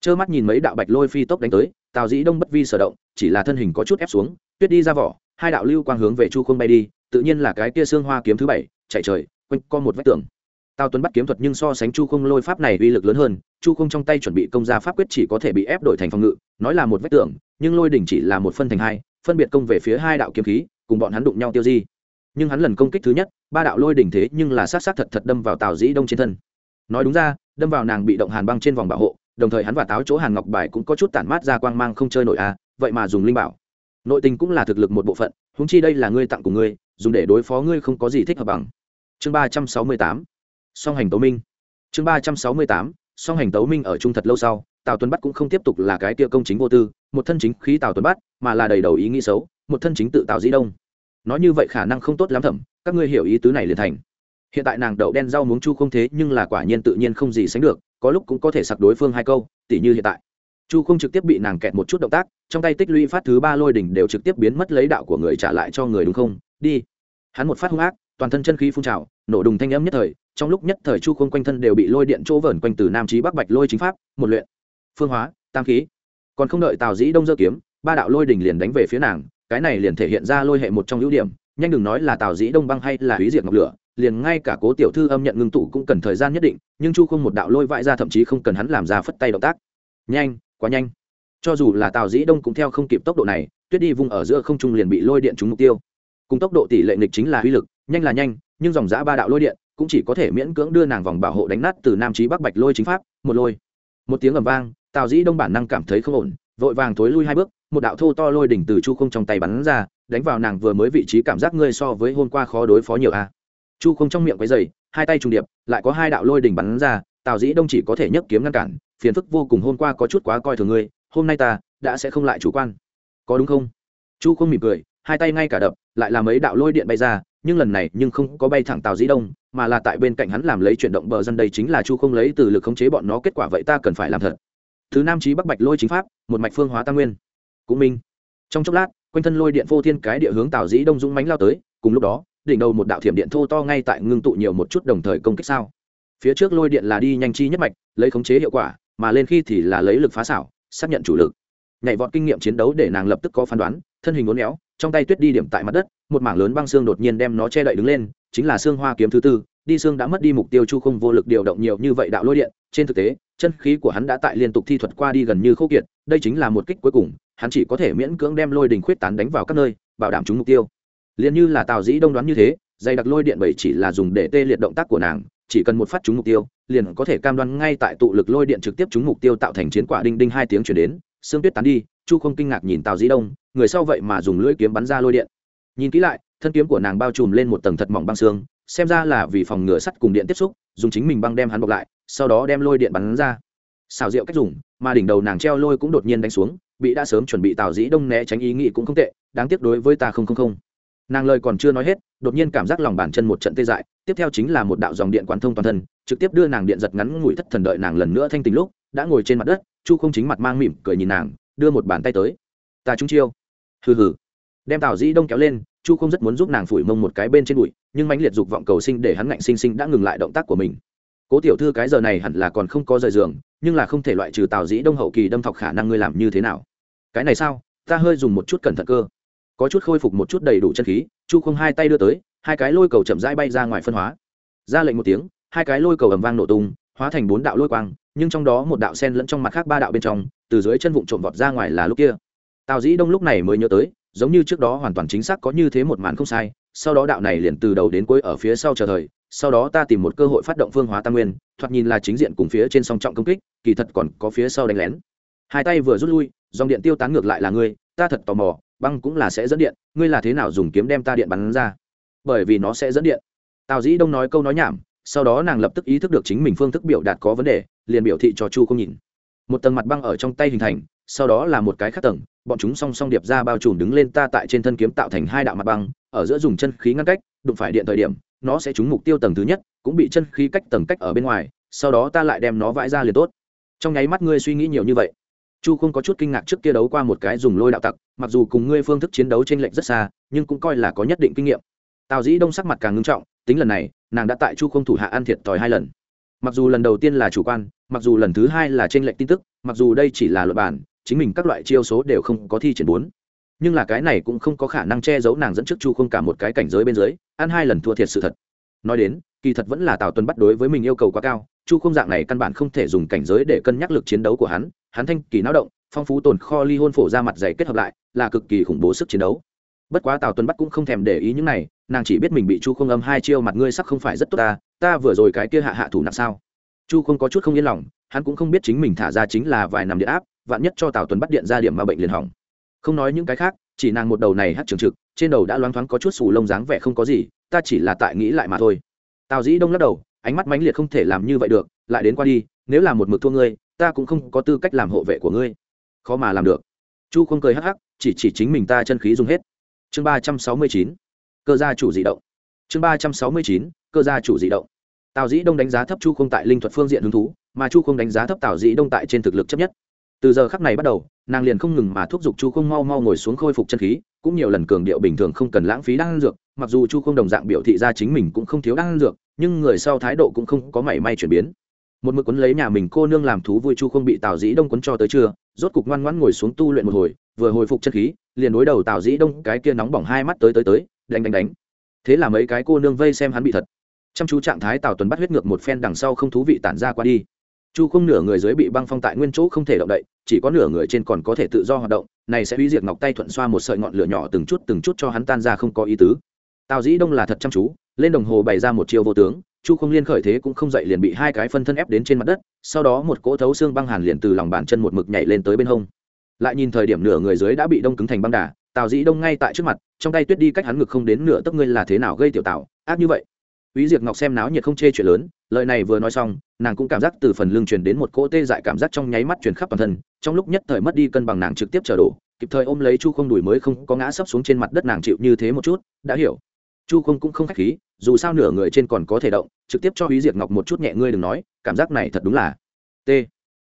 S1: Trơ mắt nhìn mấy đạo bạch lôi phi tốc đánh tới, tào dĩ đông bất vi sở động, chỉ là thân hình có chút ép xuống, tuyết đi ra vỏ, hai đạo lưu quang hướng về chu không bay đi, tự nhiên là cái kia xương hoa kiếm thứ bảy, chạy trời, quanh co một vách tường. Tào tuấn bắt kiếm thuật nhưng so sánh chu không lôi pháp này uy lực lớn hơn, chu không trong tay chuẩn bị công ra pháp quyết chỉ có thể bị ép đổi thành phòng ngự, nói là một vách tường, nhưng lôi đỉnh chỉ là một phân thành hai, phân biệt công về phía hai đạo kiếm khí, cùng bọn hắn đụng nhau tiêu di. Nhưng hắn lần công kích thứ nhất, ba đạo lôi đỉnh thế nhưng là sát sát thật thật đâm vào tào dĩ đông trên thân. Nói đúng ra đâm vào nàng bị động hàn băng trên vòng bảo hộ, đồng thời hắn và táo chỗ hàn ngọc bài cũng có chút tản mát ra quang mang không chơi nổi à vậy mà dùng linh bảo. Nội tình cũng là thực lực một bộ phận húng chi đây là ngươi tặng của ngươi, dùng để đối phó ngươi không có gì thích hợp bằng. Chương ba trăm sáu mươi tám, song hành tấu minh. Chương ba trăm sáu mươi tám, song hành tấu minh ở trung thật lâu sau, tào tuấn bắt cũng không tiếp tục là cái kia công chính vô tư, một thân chính khí tào tuấn bắt, mà là đầy đầu ý nghĩ xấu, một thân chính tự tào dĩ đông. Nói như vậy khả năng không tốt lắm thẩm, các ngươi hiểu ý tứ này liền thành hiện tại nàng đậu đen rau muống chu không thế, nhưng là quả nhiên tự nhiên không gì sánh được, có lúc cũng có thể sặc đối phương hai câu, tỉ như hiện tại. Chu không trực tiếp bị nàng kẹt một chút động tác, trong tay tích lũy phát thứ ba lôi đỉnh đều trực tiếp biến mất lấy đạo của người trả lại cho người đúng không? Đi. Hắn một phát hung ác, toàn thân chân khí phun trào, nổ đùng thanh âm nhất thời, trong lúc nhất thời chu không quanh thân đều bị lôi điện chỗ vẩn quanh từ nam trí bắc bạch lôi chính pháp, một luyện. Phương hóa, tam khí. Còn không đợi tào dĩ đông dơ kiếm, ba đạo lôi đỉnh liền đánh về phía nàng, cái này liền thể hiện ra lôi hệ một trong ưu điểm, nhanh đừng nói là tào dĩ đông băng hay là hủy diệt ngọc lửa liền ngay cả cố tiểu thư âm nhận ngưng tụ cũng cần thời gian nhất định, nhưng chu không một đạo lôi vãi ra thậm chí không cần hắn làm ra phất tay động tác. Nhanh, quá nhanh. Cho dù là tào dĩ đông cũng theo không kịp tốc độ này, tuyết đi vùng ở giữa không trung liền bị lôi điện trúng mục tiêu. Cùng tốc độ tỷ lệ nghịch chính là uy lực, nhanh là nhanh, nhưng dòng giã ba đạo lôi điện cũng chỉ có thể miễn cưỡng đưa nàng vòng bảo hộ đánh nát từ nam trí bắc bạch lôi chính pháp, một lôi. Một tiếng ầm vang, tào dĩ đông bản năng cảm thấy không ổn, vội vàng thối lui hai bước, một đạo thô to lôi đỉnh từ chu không trong tay bắn ra, đánh vào nàng vừa mới vị trí cảm giác ngươi so với hôm qua khó đối phó nhiều a chu không trong miệng quấy dày hai tay trùng điệp, lại có hai đạo lôi đỉnh bắn ra, tào dĩ đông chỉ có thể nhấc kiếm ngăn cản, phiền phức vô cùng hôm qua có chút quá coi thường ngươi, hôm nay ta đã sẽ không lại chủ quan. Có đúng không? Chu không mỉm cười, hai tay ngay cả đập, lại là mấy đạo lôi điện bay ra, nhưng lần này nhưng không có bay thẳng tào dĩ đông, mà là tại bên cạnh hắn làm lấy chuyển động bờ dân đây chính là chu không lấy từ lực khống chế bọn nó, kết quả vậy ta cần phải làm thật. Thứ nam trí bắc bạch lôi chính pháp, một mạch phương hóa tam nguyên. Cũng minh. Trong chốc lát, quanh thân lôi điện vô thiên cái địa hướng tào dĩ đông dũng mánh lao tới, cùng lúc đó đỉnh đầu một đạo thiểm điện thô to ngay tại ngưng tụ nhiều một chút đồng thời công kích sao. Phía trước lôi điện là đi nhanh chi nhất mạch, lấy khống chế hiệu quả, mà lên khi thì là lấy lực phá xảo, xác nhận chủ lực. Nhảy vọt kinh nghiệm chiến đấu để nàng lập tức có phán đoán, thân hình uốn éo, trong tay tuyết đi điểm tại mặt đất, một mảng lớn băng xương đột nhiên đem nó che đậy đứng lên, chính là xương hoa kiếm thứ tư, đi xương đã mất đi mục tiêu chu không vô lực điều động nhiều như vậy đạo lôi điện, trên thực tế, chân khí của hắn đã tại liên tục thi thuật qua đi gần như khô kiệt, đây chính là một kích cuối cùng, hắn chỉ có thể miễn cưỡng đem lôi đình khuyết tán đánh vào các nơi, bảo đảm trúng mục tiêu liền như là tào dĩ đông đoán như thế, dày đặc lôi điện bảy chỉ là dùng để tê liệt động tác của nàng, chỉ cần một phát trúng mục tiêu, liền có thể cam đoan ngay tại tụ lực lôi điện trực tiếp trúng mục tiêu tạo thành chiến quả đinh đinh hai tiếng chuyển đến, xương tuyết tán đi, chu không kinh ngạc nhìn tào dĩ đông, người sau vậy mà dùng lưỡi kiếm bắn ra lôi điện. Nhìn kỹ lại, thân kiếm của nàng bao trùm lên một tầng thật mỏng băng xương, xem ra là vì phòng ngừa sắt cùng điện tiếp xúc, dùng chính mình băng đem hắn bọc lại, sau đó đem lôi điện bắn ra. Xào rượu cách dùng, mà đỉnh đầu nàng treo lôi cũng đột nhiên đánh xuống, bị đã sớm chuẩn bị tào dĩ đông né tránh ý nghĩ cũng không tệ, đáng tiếc đối với ta không không không nàng lời còn chưa nói hết, đột nhiên cảm giác lòng bàn chân một trận tê dại, tiếp theo chính là một đạo dòng điện quán thông toàn thân, trực tiếp đưa nàng điện giật ngắn ngủi thất thần đợi nàng lần nữa thanh tình lúc, đã ngồi trên mặt đất, chu không chính mặt mang mỉm cười nhìn nàng, đưa một bàn tay tới. Ta trung chiêu. Hừ hừ. Đem tào dĩ đông kéo lên, chu không rất muốn giúp nàng phủi mông một cái bên trên bụi, nhưng mãnh liệt dục vọng cầu sinh để hắn ngạnh sinh sinh đã ngừng lại động tác của mình. Cố tiểu thư cái giờ này hẳn là còn không có rời giường, nhưng là không thể loại trừ tào dĩ đông hậu kỳ đâm thọc khả năng ngươi làm như thế nào. Cái này sao? Ta hơi dùng một chút cẩn thận cơ có chút khôi phục một chút đầy đủ chân khí, chu không hai tay đưa tới, hai cái lôi cầu chậm rãi bay ra ngoài phân hóa. Ra lệnh một tiếng, hai cái lôi cầu ầm vang nổ tung, hóa thành bốn đạo lôi quang, nhưng trong đó một đạo sen lẫn trong mặt khác ba đạo bên trong, từ dưới chân vụn trộm vọt ra ngoài là lúc kia. Tào dĩ đông lúc này mới nhớ tới, giống như trước đó hoàn toàn chính xác có như thế một màn không sai, sau đó đạo này liền từ đầu đến cuối ở phía sau chờ thời, sau đó ta tìm một cơ hội phát động phương hóa tam nguyên, thoạt nhìn là chính diện cùng phía trên song trọng công kích, kỳ thật còn có phía sau đánh lén. Hai tay vừa rút lui, dòng điện tiêu tán ngược lại là ngươi, ta thật tò mò băng cũng là sẽ dẫn điện, ngươi là thế nào dùng kiếm đem ta điện bắn ra? Bởi vì nó sẽ dẫn điện. Tào dĩ đông nói câu nói nhảm, sau đó nàng lập tức ý thức được chính mình phương thức biểu đạt có vấn đề, liền biểu thị cho chu không nhìn. Một tầng mặt băng ở trong tay hình thành, sau đó là một cái khác tầng, bọn chúng song song điệp ra bao trùm đứng lên ta tại trên thân kiếm tạo thành hai đạo mặt băng, ở giữa dùng chân khí ngăn cách, đụng phải điện thời điểm, nó sẽ trúng mục tiêu tầng thứ nhất, cũng bị chân khí cách tầng cách ở bên ngoài, sau đó ta lại đem nó vãi ra liền tốt. Trong nháy mắt ngươi suy nghĩ nhiều như vậy chu không có chút kinh ngạc trước kia đấu qua một cái dùng lôi đạo tặc, mặc dù cùng ngươi phương thức chiến đấu t r ê n lệch rất xa, nhưng cũng coi là có nhất định kinh nghiệm. Tào dĩ đông sắc mặt càng ngưng trọng, tính lần này, nàng đã tại chu không thủ hạ ăn thiệt thòi hai lần. Mặc dù lần đầu tiên là chủ quan, mặc dù lần thứ hai là t r ê n lệch tin tức, mặc dù đây chỉ là luật bản chính mình các loại chiêu số đều không có thi triển bốn. Nhưng là cái này cũng không có khả năng che giấu nàng dẫn trước chu không cả một cái cảnh giới bên dưới, ăn hai lần thua thiệt sự thật. Nói đến, kỳ thật vẫn là tào tuấn bắt đối với mình yêu cầu quá cao, chu không dạng này căn bản không thể dùng cảnh giới để cân nhắc lực chiến đấu của hắn hắn thanh kỳ náo động, phong phú tồn kho ly hôn phổ ra mặt dày kết hợp lại, là cực kỳ khủng bố sức chiến đấu. Bất quá tào tuấn bắt cũng không thèm để ý những này, nàng chỉ biết mình bị chu không âm hai chiêu mặt ngươi sắc không phải rất tốt ta ta vừa rồi cái kia hạ hạ thủ nặng sao? Chu không có chút không yên lòng, hắn cũng không biết chính mình thả ra chính là vài nằm điện áp, vạn nhất cho tào tuấn bắt điện ra điểm mà bệnh liền hỏng. Không nói những cái khác, chỉ nàng một đầu này hát trường trực, trên đầu đã loáng thoáng có chút xù lông dáng vẻ không có gì, ta chỉ là tại nghĩ lại mà thôi. Tào dĩ đông lắc đầu, ánh mắt mãnh liệt không thể làm như vậy được, lại đến qua đi, nếu là một mực thua ngươi ta cũng không có tư cách làm hộ vệ của ngươi. Khó mà làm được. Chu không cười hắc hắc, chỉ chỉ chính mình ta chân khí dùng hết. Chương ba trăm sáu mươi chín, cơ gia chủ dị động. Chương ba trăm sáu mươi chín, cơ gia chủ dị động. Tào dĩ đông đánh giá thấp chu không tại linh thuật phương diện hứng thú, mà chu không đánh giá thấp tào dĩ đông tại trên thực lực chấp nhất. Từ giờ khắc này bắt đầu, nàng liền không ngừng mà thúc giục chu không mau mau ngồi xuống khôi phục chân khí, cũng nhiều lần cường điệu bình thường không cần lãng phí đan dược, mặc dù chu không đồng dạng biểu thị ra chính mình cũng không thiếu đan dược, nhưng người sau thái độ cũng không có mảy may chuyển biến một mực quấn lấy nhà mình cô nương làm thú vui chu không bị tào dĩ đông quấn cho tới trưa, rốt cục ngoan ngoãn ngồi xuống tu luyện một hồi, vừa hồi phục chất khí, liền đối đầu tào dĩ đông, cái kia nóng bỏng hai mắt tới tới tới, đánh đánh đánh. Thế là mấy cái cô nương vây xem hắn bị thật. Chăm chú trạng thái tào tuấn bắt huyết ngược một phen đằng sau không thú vị tản ra qua đi. Chu không nửa người dưới bị băng phong tại nguyên chỗ không thể động đậy, chỉ có nửa người trên còn có thể tự do hoạt động, này sẽ hủy diệt ngọc tay thuận xoa một sợi ngọn lửa nhỏ từng chút từng chút cho hắn tan ra không có ý tứ. Tào dĩ đông là thật chăm chú, lên đồng hồ bày ra một chiêu vô tướng chu không liên khởi thế cũng không dậy liền bị hai cái phân thân ép đến trên mặt đất sau đó một cỗ thấu xương băng hàn liền từ lòng bàn chân một mực nhảy lên tới bên hông lại nhìn thời điểm nửa người dưới đã bị đông cứng thành băng đà tào dĩ đông ngay tại trước mặt trong tay tuyết đi cách hắn ngực không đến nửa tấc ngươi là thế nào gây tiểu tạo ác như vậy Úy Diệp Ngọc xem náo nhiệt không chê chuyện lớn, lời này vừa nói xong, nàng cũng cảm giác từ phần lưng truyền đến một cỗ tê dại cảm giác trong nháy mắt truyền khắp toàn thân, trong lúc nhất thời mất đi cân bằng nàng trực tiếp trở đổ, kịp thời ôm lấy Chu Không đuổi mới không có ngã sấp xuống trên mặt đất nàng chịu như thế một chút, đã hiểu. Chu Không cũng không khách khí, dù sao nửa người trên còn có thể động, trực tiếp cho Úy Diệt Ngọc một chút nhẹ ngươi đừng nói, cảm giác này thật đúng là T.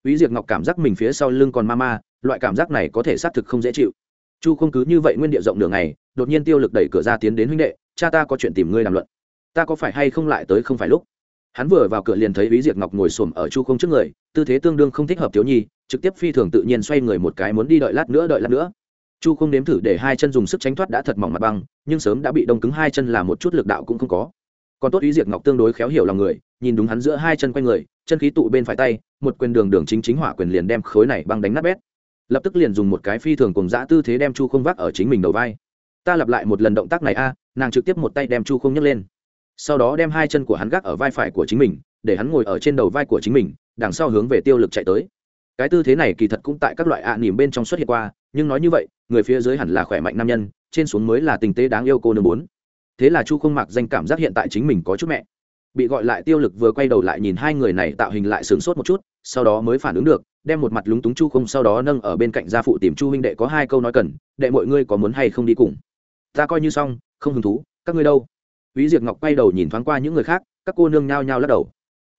S1: Úy Diệt Ngọc cảm giác mình phía sau lưng còn ma ma, loại cảm giác này có thể xác thực không dễ chịu. Chu Không cứ như vậy nguyên địa rộng nửa ngày, đột nhiên tiêu lực đẩy cửa ra tiến đến huynh đệ, cha ta có chuyện tìm ngươi làm luận ta có phải hay không lại tới không phải lúc hắn vừa vào cửa liền thấy ý diệt ngọc ngồi xổm ở chu không trước người tư thế tương đương không thích hợp thiếu nhi trực tiếp phi thường tự nhiên xoay người một cái muốn đi đợi lát nữa đợi lát nữa chu không nếm thử để hai chân dùng sức tránh thoát đã thật mỏng mặt băng, nhưng sớm đã bị đông cứng hai chân là một chút lực đạo cũng không có. Còn tốt ý diệt ngọc tương đối khéo hiểu lòng người, nhìn đúng hắn giữa hai chân quanh người, chân khí tụ bên phải tay, một quyền đường đường chính chính hỏa quyền liền đem khối này băng đánh nát bét. Lập tức liền dùng một cái phi thường cùng dã tư thế đem chu không vác ở chính mình đầu vai. Ta lặp lại một lần động tác này a. Nàng trực tiếp một tay đem chu không nhấc lên. Sau đó đem hai chân của hắn gác ở vai phải của chính mình, để hắn ngồi ở trên đầu vai của chính mình, đằng sau hướng về tiêu lực chạy tới cái tư thế này kỳ thật cũng tại các loại ạ à nỉm bên trong xuất hiện qua nhưng nói như vậy người phía dưới hẳn là khỏe mạnh nam nhân trên xuống mới là tình tế đáng yêu cô nương bốn. Thế là chu không mặc danh cảm giác hiện tại chính mình có chút mẹ. Bị gọi lại tiêu lực vừa quay đầu lại nhìn hai người này tạo hình lại sướng sốt một chút sau đó mới phản ứng được đem một mặt lúng túng chu không sau đó nâng ở bên cạnh gia phụ tìm chu huynh đệ có hai câu nói cần đệ mọi ngươi có muốn hay không đi cùng? Ta coi như xong không hứng thú các ngươi đâu? Úy Diệp Ngọc quay đầu nhìn thoáng qua những người khác, các cô nương nhao nhao lắc đầu.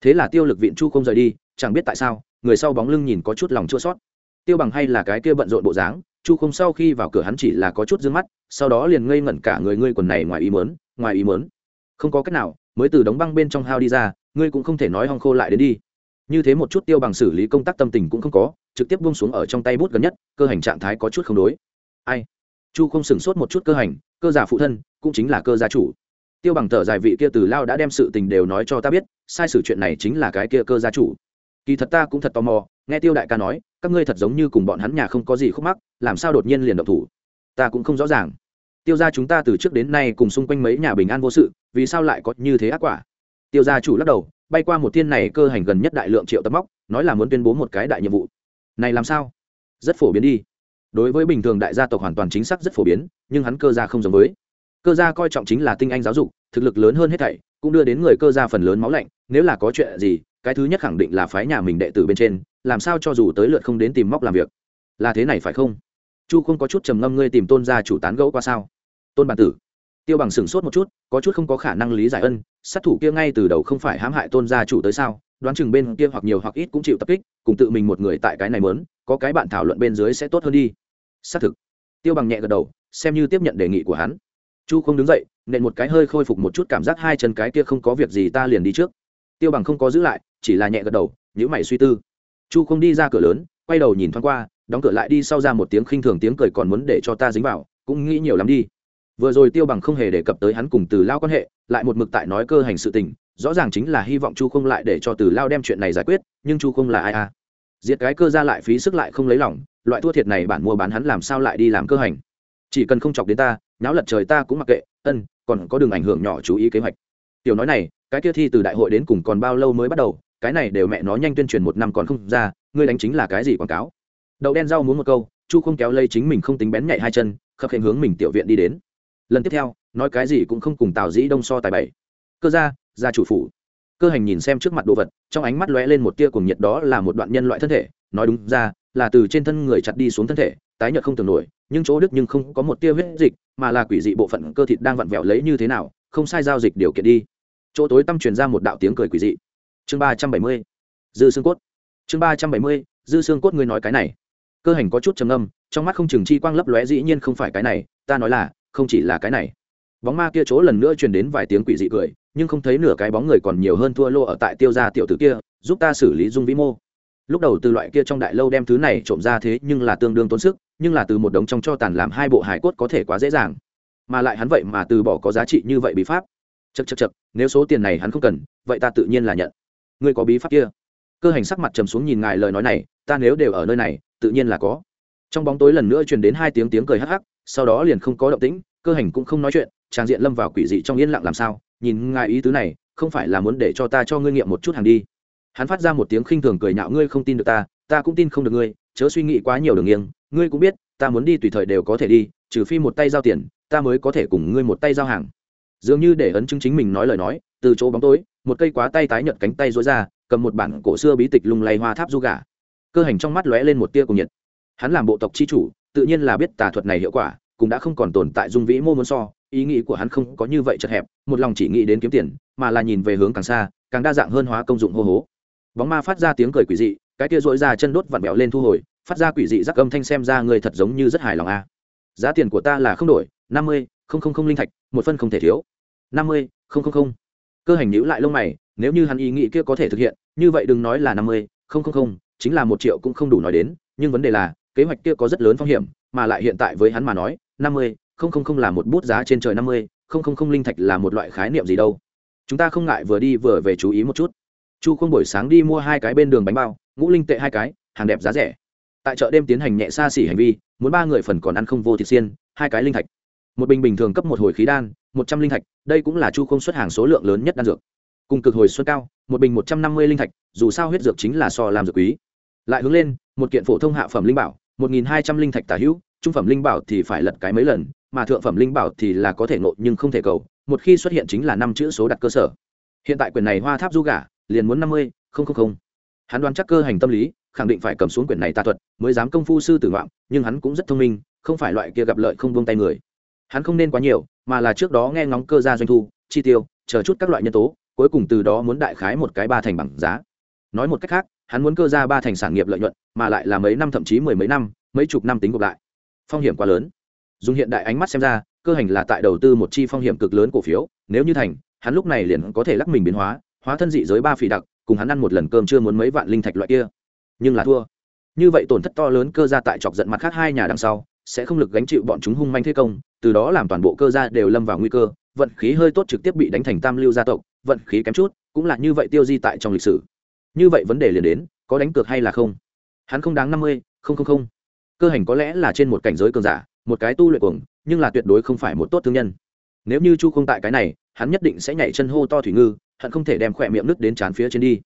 S1: Thế là Tiêu Lực Viện Chu không rời đi, chẳng biết tại sao, người sau bóng lưng nhìn có chút lòng chua xót. Tiêu Bằng hay là cái kia bận rộn bộ dáng, Chu không sau khi vào cửa hắn chỉ là có chút dương mắt, sau đó liền ngây ngẩn cả người ngươi quần này ngoài ý muốn, ngoài ý muốn. Không có cách nào, mới từ đóng băng bên trong hao đi ra, ngươi cũng không thể nói hong khô lại đến đi. Như thế một chút Tiêu Bằng xử lý công tác tâm tình cũng không có, trực tiếp buông xuống ở trong tay bút gần nhất, cơ hành trạng thái có chút không đối. Ai? Chu không sửng sốt một chút cơ hành, cơ giả phụ thân, cũng chính là cơ gia chủ tiêu bằng thở dài vị kia từ lao đã đem sự tình đều nói cho ta biết sai sự chuyện này chính là cái kia cơ gia chủ kỳ thật ta cũng thật tò mò, nghe tiêu đại ca nói, các ngươi thật giống như cùng bọn hắn nhà không có gì khúc mắc, làm sao đột nhiên liền động thủ? Ta cũng không rõ ràng. Tiêu gia chúng ta từ trước đến nay cùng xung quanh mấy nhà bình an vô sự, vì sao lại có như thế ác quả? Tiêu gia chủ lắc đầu, bay qua một thiên này cơ hành gần nhất đại lượng triệu tấm móc, nói là muốn tuyên bố một cái đại nhiệm vụ. Này làm sao? Rất phổ biến đi. Đối với bình thường đại gia tộc hoàn toàn chính xác rất phổ biến, nhưng hắn cơ gia không giống với. Cơ gia coi trọng chính là tinh anh giáo dục thực lực lớn hơn hết thảy, cũng đưa đến người cơ gia phần lớn máu lạnh, nếu là có chuyện gì, cái thứ nhất khẳng định là phái nhà mình đệ tử bên trên, làm sao cho dù tới lượt không đến tìm móc làm việc. Là thế này phải không? Chu không có chút trầm ngâm ngươi tìm tôn gia chủ tán gẫu qua sao? Tôn bản tử. Tiêu bằng sửng sốt một chút, có chút không có khả năng lý giải ân, sát thủ kia ngay từ đầu không phải hãm hại tôn gia chủ tới sao? Đoán chừng bên kia hoặc nhiều hoặc ít cũng chịu tập kích, cùng tự mình một người tại cái này mớn có cái bạn thảo luận bên dưới sẽ tốt hơn đi. Xác thực. Tiêu bằng nhẹ gật đầu, xem như tiếp nhận đề nghị của hắn chu không đứng dậy, nện một cái hơi khôi phục một chút cảm giác hai chân cái kia không có việc gì ta liền đi trước. Tiêu bằng không có giữ lại, chỉ là nhẹ gật đầu nhữ mày suy tư. Chu không đi ra cửa lớn, quay đầu nhìn thoáng qua, đóng cửa lại đi sau ra một tiếng khinh thường tiếng cười còn muốn để cho ta dính vào, cũng nghĩ nhiều lắm đi. Vừa rồi tiêu bằng không hề đề cập tới hắn cùng từ lao quan hệ, lại một mực tại nói cơ hành sự tình, rõ ràng chính là hy vọng chu không lại để cho từ lao đem chuyện này giải quyết, nhưng chu không là ai à? Diệt cái cơ ra lại phí sức lại không lấy lòng, loại thua thiệt này bản mua bán hắn làm sao lại đi làm cơ hành? Chỉ cần không chọc đến ta náo lật trời ta cũng mặc kệ, ân, còn có đường ảnh hưởng nhỏ chú ý kế hoạch. Tiểu nói này, cái kia thi từ đại hội đến cùng còn bao lâu mới bắt đầu, cái này đều mẹ nó nhanh tuyên truyền một năm còn không ra, ngươi đánh chính là cái gì quảng cáo? Đậu đen rau muốn một câu, chu không kéo lây chính mình không tính bén nhạy hai chân, khập khệnh hướng mình tiểu viện đi đến. Lần tiếp theo, nói cái gì cũng không cùng tào dĩ đông so tài bảy. Cơ gia gia chủ phủ. Cơ hành nhìn xem trước mặt đồ vật, trong ánh mắt lóe lên một tia cùng nhiệt đó là một đoạn nhân loại thân thể, nói đúng ra là từ trên thân người chặt đi xuống thân thể, tái nhợt không tưởng nổi, nhưng chỗ đức nhưng không có một tia huyết dịch, mà là quỷ dị bộ phận cơ thịt đang vặn vẹo lấy như thế nào, không sai giao dịch điều kiện đi. Chỗ tối tăm truyền ra một đạo tiếng cười quỷ dị. Chương ba trăm bảy mươi, dư xương cốt. Chương ba trăm bảy mươi, dư xương cốt ngươi nói cái này. Cơ hành có chút trầm âm trong mắt không chừng chi quang lấp lóe dĩ nhiên không phải cái này, ta nói là, không chỉ là cái này. Bóng ma kia chỗ lần nữa truyền đến vài tiếng quỷ dị cười, nhưng không thấy nửa cái bóng người còn nhiều hơn thua lô ở tại tiêu gia tiểu tử kia, giúp ta xử lý dung vĩ mô lúc đầu từ loại kia trong đại lâu đem thứ này trộm ra thế nhưng là tương đương tốn sức, nhưng là từ một đống trong cho tàn làm hai bộ hải cốt có thể quá dễ dàng. Mà lại hắn vậy mà từ bỏ có giá trị như vậy bí pháp. Chật chật chật nếu số tiền này hắn không cần, vậy ta tự nhiên là nhận. Ngươi có bí pháp kia? Cơ hành sắc mặt trầm xuống nhìn ngài lời nói này, ta nếu đều ở nơi này, tự nhiên là có. Trong bóng tối lần nữa truyền đến hai tiếng tiếng cười hắc hắc, sau đó liền không có động tĩnh, cơ hành cũng không nói chuyện trang diện lâm vào quỷ dị trong yên lặng làm sao, nhìn ngài ý tứ này, không phải là muốn để cho ta cho ngươi nghiệm một chút hàng đi hắn phát ra một tiếng khinh thường cười nhạo, ngươi không tin được ta ta cũng tin không được ngươi, chớ suy nghĩ quá nhiều đường nghiêng, ngươi cũng biết, ta muốn đi tùy thời đều có thể đi, trừ phi một tay giao tiền, ta mới có thể cùng ngươi một tay giao hàng. Dường như để ấn chứng chính mình nói lời nói, từ chỗ bóng tối, một cây quá tay tái nhợt cánh tay rối ra, cầm một bản cổ xưa bí tịch lung lay hoa tháp du gà. Cơ hành trong mắt lóe lên một tia cùng nhiệt. Hắn làm bộ tộc chi chủ, tự nhiên là biết tà thuật này hiệu quả, cũng đã không còn tồn tại dung vĩ mô muốn so, ý nghĩ của hắn không có như vậy chật hẹp, một lòng chỉ nghĩ đến kiếm tiền, mà là nhìn về hướng càng xa, càng đa dạng hơn hóa công dụng hô hố bóng ma phát ra tiếng cười quỷ dị, cái kia dội ra chân đốt vặn vẹo lên thu hồi, phát ra quỷ dị rắc âm thanh xem ra người thật giống như rất hài lòng a. Giá tiền của ta là không đổi, năm mươi, không không không linh thạch, một phân không thể thiếu. năm mươi, không không không. Cơ hành nhữ lại lông mày, nếu như hắn ý nghĩ kia có thể thực hiện, như vậy đừng nói là năm mươi, không không không, chính là một triệu cũng không đủ nói đến, nhưng vấn đề là, kế hoạch kia có rất lớn phong hiểm, mà lại hiện tại với hắn mà nói, năm mươi, không không không là một bút giá trên trời năm mươi, không không không linh thạch là một loại khái niệm gì đâu. Chúng ta không ngại vừa đi vừa về chú ý một chút chu không buổi sáng đi mua hai cái bên đường bánh bao, ngũ linh tệ hai cái, hàng đẹp giá rẻ. Tại chợ đêm tiến hành nhẹ xa xỉ hành vi, muốn ba người phần còn ăn không vô thịt xiên, hai cái linh thạch. Một bình bình thường cấp một hồi khí đan, một trăm linh thạch, đây cũng là chu không xuất hàng số lượng lớn nhất đan dược. Cùng cực hồi xuân cao, một bình một trăm năm mươi linh thạch, dù sao huyết dược chính là so làm dược quý. Lại hướng lên, một kiện phổ thông hạ phẩm linh bảo, một nghìn hai trăm linh thạch tả hữu, trung phẩm linh bảo thì phải lật cái mấy lần, mà thượng phẩm linh bảo thì là có thể nộ nhưng không thể cầu, một khi xuất hiện chính là năm chữ số đặt cơ sở. Hiện tại quyền này hoa tháp du gà liền muốn năm mươi, không không không. Hắn đoán chắc cơ hành tâm lý, khẳng định phải cầm xuống quyển này tà thuật, mới dám công phu sư tử ngoạm, nhưng hắn cũng rất thông minh, không phải loại kia gặp lợi không buông tay người. Hắn không nên quá nhiều, mà là trước đó nghe ngóng cơ gia doanh thu, chi tiêu, chờ chút các loại nhân tố, cuối cùng từ đó muốn đại khái một cái ba thành bằng giá. Nói một cách khác, hắn muốn cơ ra ba thành sản nghiệp lợi nhuận, mà lại là mấy năm thậm chí mười mấy năm, mấy chục năm tính gộp lại. Phong hiểm quá lớn. Dùng hiện đại ánh mắt xem ra, cơ hành là tại đầu tư một chi phong hiểm cực lớn cổ phiếu, nếu như thành, hắn lúc này liền có thể lắc mình biến hóa hóa thân dị giới ba phỉ đặc, cùng hắn ăn một lần cơm chưa muốn mấy vạn linh thạch loại kia. Nhưng là thua. Như vậy tổn thất to lớn cơ ra tại chọc giận mặt khác hai nhà đằng sau, sẽ không lực gánh chịu bọn chúng hung manh thế công, từ đó làm toàn bộ cơ gia đều lâm vào nguy cơ, vận khí hơi tốt trực tiếp bị đánh thành tam lưu gia tộc, vận khí kém chút, cũng là như vậy tiêu di tại trong lịch sử. Như vậy vấn đề liền đến, có đánh cược hay là không? Hắn không đáng năm mươi, không không không. Cơ hành có lẽ là trên một cảnh giới cường giả, một cái tu luyện cuồng, nhưng là tuyệt đối không phải một tốt thương nhân. Nếu như chu không tại cái này, hắn nhất định sẽ nhảy chân hô to thủy ngư hận không thể đem khỏe miệng nứt đến chán phía trên đi.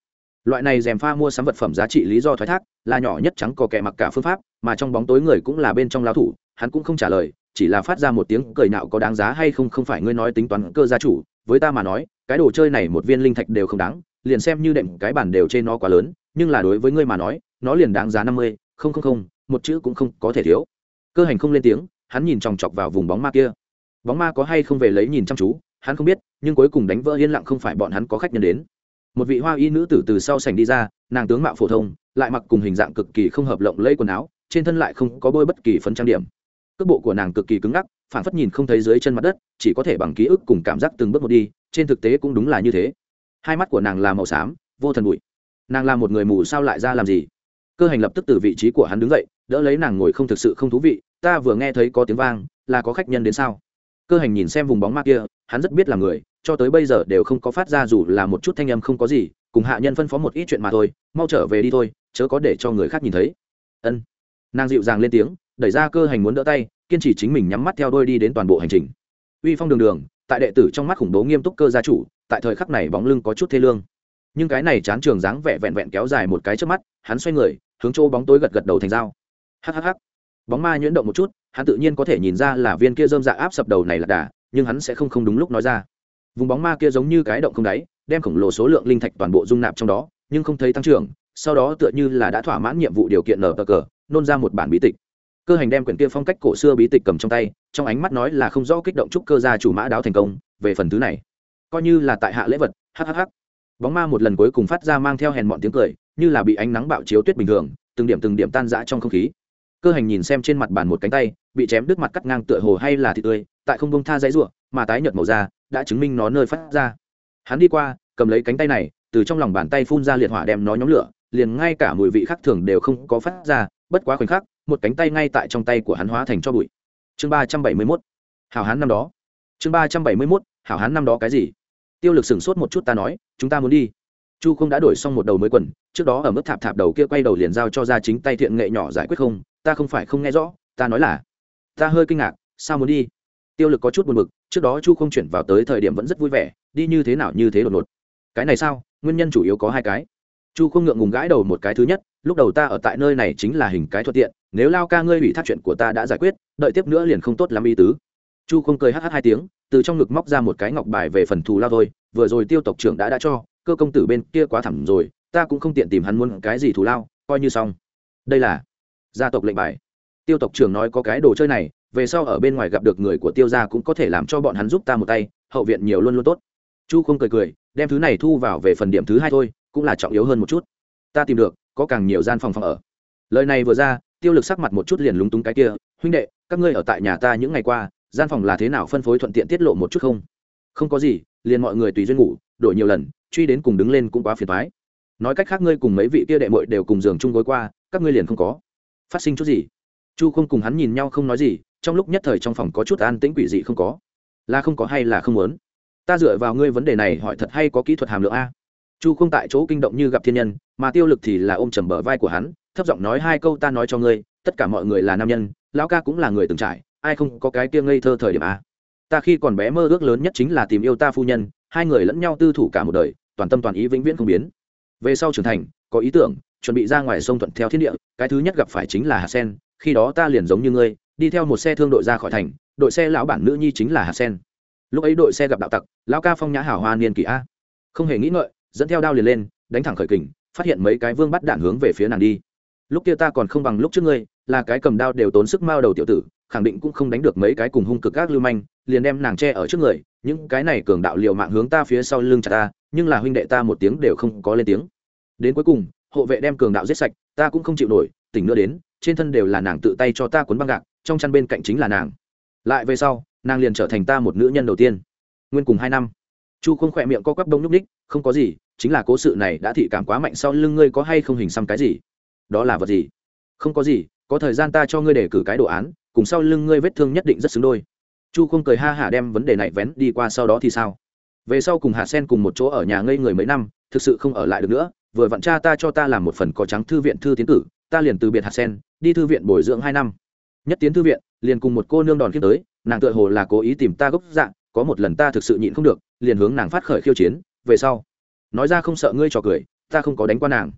S1: Loại này dèm pha mua sắm vật phẩm giá trị lý do thoái thác, là nhỏ nhất trắng có kẻ mặc cả phương pháp, mà trong bóng tối người cũng là bên trong lao thủ, hắn cũng không trả lời, chỉ là phát ra một tiếng cười nạo có đáng giá hay không không phải ngươi nói tính toán cơ gia chủ, với ta mà nói, cái đồ chơi này một viên linh thạch đều không đáng, liền xem như đệm cái bản đều trên nó quá lớn, nhưng là đối với ngươi mà nói, nó liền đáng giá năm mươi, không không không, một chữ cũng không có thể thiếu. Cơ hành không lên tiếng, hắn nhìn chòng chọc vào vùng bóng ma kia. Bóng ma có hay không về lấy nhìn chăm chú hắn không biết, nhưng cuối cùng đánh vỡ yên lặng không phải bọn hắn có khách nhân đến. Một vị hoa y nữ tử từ sau sảnh đi ra, nàng tướng mạo phổ thông, lại mặc cùng hình dạng cực kỳ không hợp lộng lây quần áo, trên thân lại không có bôi bất kỳ phấn trang điểm. Cước bộ của nàng cực kỳ cứng ngắc phản phất nhìn không thấy dưới chân mặt đất, chỉ có thể bằng ký ức cùng cảm giác từng bước một đi, trên thực tế cũng đúng là như thế. Hai mắt của nàng là màu xám, vô thần bụi. Nàng là một người mù sao lại ra làm gì? Cơ hành lập tức từ vị trí của hắn đứng dậy, đỡ lấy nàng ngồi không thực sự không thú vị, ta vừa nghe thấy có tiếng vang, là có khách nhân đến sao? Cơ hành nhìn xem vùng bóng ma kia, hắn rất biết là người, cho tới bây giờ đều không có phát ra dù là một chút thanh âm không có gì, cùng hạ nhân phân phó một ít chuyện mà thôi, mau trở về đi thôi, chớ có để cho người khác nhìn thấy. Ân. Nàng dịu dàng lên tiếng, đẩy ra cơ hành muốn đỡ tay, kiên trì chính mình nhắm mắt theo đôi đi đến toàn bộ hành trình. Uy phong đường đường, tại đệ tử trong mắt khủng bố nghiêm túc cơ gia chủ, tại thời khắc này bóng lưng có chút thê lương. Nhưng cái này chán trường dáng vẻ vẹn vẹn kéo dài một cái trước mắt, hắn xoay người, hướng chỗ bóng tối gật gật đầu thành dao. Hhh bóng ma nhuyễn động một chút hắn tự nhiên có thể nhìn ra là viên kia dơm dạ áp sập đầu này là đà, nhưng hắn sẽ không không đúng lúc nói ra. Vùng bóng ma kia giống như cái động không đáy, đem khổng lồ số lượng linh thạch toàn bộ dung nạp trong đó, nhưng không thấy tăng trưởng, sau đó tựa như là đã thỏa mãn nhiệm vụ điều kiện nở cờ, nôn ra một bản bí tịch. Cơ hành đem quyển kia phong cách cổ xưa bí tịch cầm trong tay, trong ánh mắt nói là không rõ kích động chúc cơ gia chủ mã đáo thành công, về phần thứ này. Coi như là tại hạ lễ vật hhh bóng ma một lần cuối cùng phát ra mang theo hèn mọn tiếng cười, như là bị ánh nắng bạo chiếu tuyết bình thường, từng điểm từng điểm tan rã trong không khí cơ hành nhìn xem trên mặt bàn một cánh tay, bị chém đứt mặt cắt ngang tựa hồ hay là thịt tươi, tại không bông tha dãy ruộng mà tái nhợt màu da đã chứng minh nó nơi phát ra. Hắn đi qua, cầm lấy cánh tay này, từ trong lòng bàn tay phun ra liệt hỏa đem nó nhóm lửa, liền ngay cả mùi vị khác thường đều không có phát ra, bất quá khoảnh khắc, một cánh tay ngay tại trong tay của hắn hóa thành cho bụi. Chương ba trăm bảy mươi mốt. Hảo hán năm đó. Chương ba trăm bảy mươi mốt, hảo hán năm đó cái gì? Tiêu lực sửng sốt một chút ta nói, chúng ta muốn đi chu không đã đổi xong một đầu mới quần, trước đó ở mức thạp thạp đầu kia quay đầu liền giao cho ra chính tay thiện nghệ nhỏ giải quyết không, ta không phải không nghe rõ, ta nói là, ta hơi kinh ngạc, sao muốn đi? Tiêu lực có chút buồn b ự c trước đó chu không chuyển vào tới thời điểm vẫn rất vui vẻ, đi như thế nào như thế đột ngột. Cái này sao, nguyên nhân chủ yếu có hai cái. Chu không ngượng ngùng gãi đầu một cái thứ nhất, lúc đầu ta ở tại nơi này chính là hình cái thuận tiện, nếu lao ca ngươi ủy thác chuyện của ta đã giải quyết, đợi tiếp nữa liền không tốt lắm ý tứ. Chu không cười hh hai tiếng, từ trong ngực móc ra một cái ngọc bài về phần thù lao thôi, vừa rồi tiêu tộc trưởng đã đã cho cơ công tử bên kia quá thẳng rồi, ta cũng không tiện tìm hắn muốn cái gì thù lao, coi như xong. Đây là gia tộc lệnh bài. Tiêu tộc trưởng nói có cái đồ chơi này, về sau ở bên ngoài gặp được người của tiêu gia cũng có thể làm cho bọn hắn giúp ta một tay, hậu viện nhiều luôn luôn tốt. Chu không cười cười, đem thứ này thu vào về phần điểm thứ hai thôi, cũng là trọng yếu hơn một chút. Ta tìm được, có càng nhiều gian phòng phòng ở. Lời này vừa ra, tiêu lực sắc mặt một chút liền lúng túng cái kia, huynh đệ, các ngươi ở tại nhà ta những ngày qua, gian phòng là thế nào phân phối thuận tiện tiết lộ một chút không? Không có gì, liền mọi người tùy duyên ngủ, đổi nhiều lần truy đến cùng đứng lên cũng quá phiền toái. nói cách khác ngươi cùng mấy vị kia đệ muội đều cùng giường chung gối qua, các ngươi liền không có. Phát sinh chút gì? Chu không cùng hắn nhìn nhau không nói gì, trong lúc nhất thời trong phòng có chút an tĩnh quỷ dị không có. Là không có hay là không muốn? Ta dựa vào ngươi vấn đề này hỏi thật hay có kỹ thuật hàm lượng a. Chu không tại chỗ kinh động như gặp thiên nhân, mà tiêu lực thì là ôm trầm bờ vai của hắn, thấp giọng nói hai câu ta nói cho ngươi, tất cả mọi người là nam nhân, lão ca cũng là người từng trải, ai không có cái kia ngây thơ thời điểm a. Ta khi còn bé mơ ước lớn nhất chính là tìm yêu ta phu nhân, hai người lẫn nhau tư thủ cả một đời toàn tâm toàn ý vĩnh viễn không biến. Về sau trưởng thành, có ý tưởng, chuẩn bị ra ngoài sông thuận theo thiên địa, cái thứ nhất gặp phải chính là hạt sen, khi đó ta liền giống như ngươi, đi theo một xe thương đội ra khỏi thành, đội xe lão bản nữ nhi chính là hạt sen. Lúc ấy đội xe gặp đạo tặc, lão ca phong nhã hảo hoa niên kỷ a. Không hề nghĩ ngợi, dẫn theo đao liền lên, đánh thẳng khởi kình, phát hiện mấy cái vương bắt đạn hướng về phía nàng đi. Lúc kia ta còn không bằng lúc trước ngươi, là cái cầm đao đều tốn sức mao đầu tiểu tử, khẳng định cũng không đánh được mấy cái cùng hung cực các lưu manh liền đem nàng che ở trước người, những cái này cường đạo liều mạng hướng ta phía sau lưng chặt ta, nhưng là huynh đệ ta một tiếng đều không có lên tiếng. Đến cuối cùng, hộ vệ đem cường đạo giết sạch, ta cũng không chịu nổi, tỉnh nữa đến, trên thân đều là nàng tự tay cho ta cuốn băng gạc, trong chăn bên cạnh chính là nàng. Lại về sau, nàng liền trở thành ta một nữ nhân đầu tiên. Nguyên cùng hai năm. Chu không khỏe miệng co quắp đông nhúc ních không có gì, chính là cố sự này đã thị cảm quá mạnh sau lưng ngươi có hay không hình xăm cái gì? Đó là vật gì? Không có gì, có thời gian ta cho ngươi để cử cái đồ án, cùng sau lưng ngươi vết thương nhất định rất xứng đôi chu không cười ha hả đem vấn đề này vén đi qua sau đó thì sao? Về sau cùng hà sen cùng một chỗ ở nhà ngây người mấy năm, thực sự không ở lại được nữa, vừa vặn cha ta cho ta làm một phần có trắng thư viện thư tiến cử, ta liền từ biệt hạt sen, đi thư viện bồi dưỡng hai năm. Nhất tiến thư viện, liền cùng một cô nương đòn kiếp tới, nàng tựa hồ là cố ý tìm ta gốc dạng, có một lần ta thực sự nhịn không được, liền hướng nàng phát khởi khiêu chiến, về sau. Nói ra không sợ ngươi trò cười, ta không có đánh qua nàng.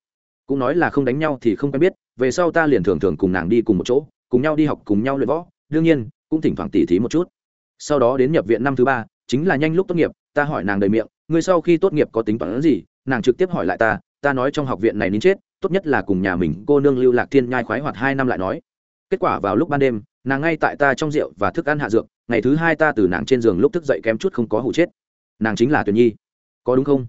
S1: Cũng nói là không đánh nhau thì không quen biết, về sau ta liền thường thường cùng nàng đi cùng một chỗ, cùng nhau đi học cùng nhau luyện võ, đương nhiên, cũng thỉnh thoảng tỉ thí một chút sau đó đến nhập viện năm thứ ba, chính là nhanh lúc tốt nghiệp, ta hỏi nàng đầy miệng người sau khi tốt nghiệp có tính toán gì? Nàng trực tiếp hỏi lại ta ta nói trong học viện này nín chết, tốt nhất là cùng nhà mình cô nương lưu lạc thiên nhai khoái hoạt hai năm lại nói. Kết quả vào lúc ban đêm, nàng ngay tại ta trong rượu và thức ăn hạ dược, ngày thứ hai ta từ nàng trên giường lúc thức dậy kém chút không có hụ chết. Nàng chính là tuyền nhi. Có đúng không?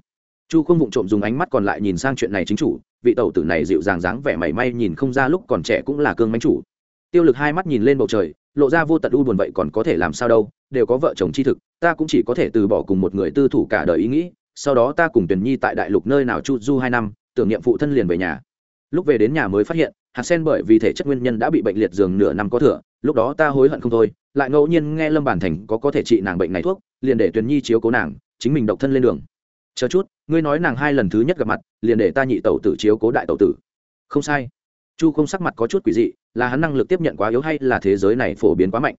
S1: Chu không vụng trộm dùng ánh mắt còn lại nhìn sang chuyện này chính chủ, vị tẩu tử này dịu dàng dáng vẻ mảy may nhìn không ra lúc còn trẻ cũng là cương mánh chủ. Tiêu lực hai mắt nhìn lên bầu trời lộ ra vô tận u buồn vậy còn có thể làm sao đâu, đều có vợ chồng chi thực, ta cũng chỉ có thể từ bỏ cùng một người tư thủ cả đời ý nghĩ, sau đó ta cùng tuyền nhi tại đại lục nơi nào chu du hai năm, tưởng niệm phụ thân liền về nhà. Lúc về đến nhà mới phát hiện, hạt sen bởi vì thể chất nguyên nhân đã bị bệnh liệt giường nửa năm có thừa, lúc đó ta hối hận không thôi, lại ngẫu nhiên nghe lâm bản thành có có thể trị nàng bệnh này thuốc, liền để tuyền nhi chiếu cố nàng, chính mình độc thân lên đường. Chờ chút, ngươi nói nàng hai lần thứ nhất gặp mặt, liền để ta nhị tẩu tử chiếu cố đại tẩu tử. Không sai chu không sắc mặt có chút quỷ dị, là hắn năng lực tiếp nhận quá yếu hay là thế giới này phổ biến quá mạnh?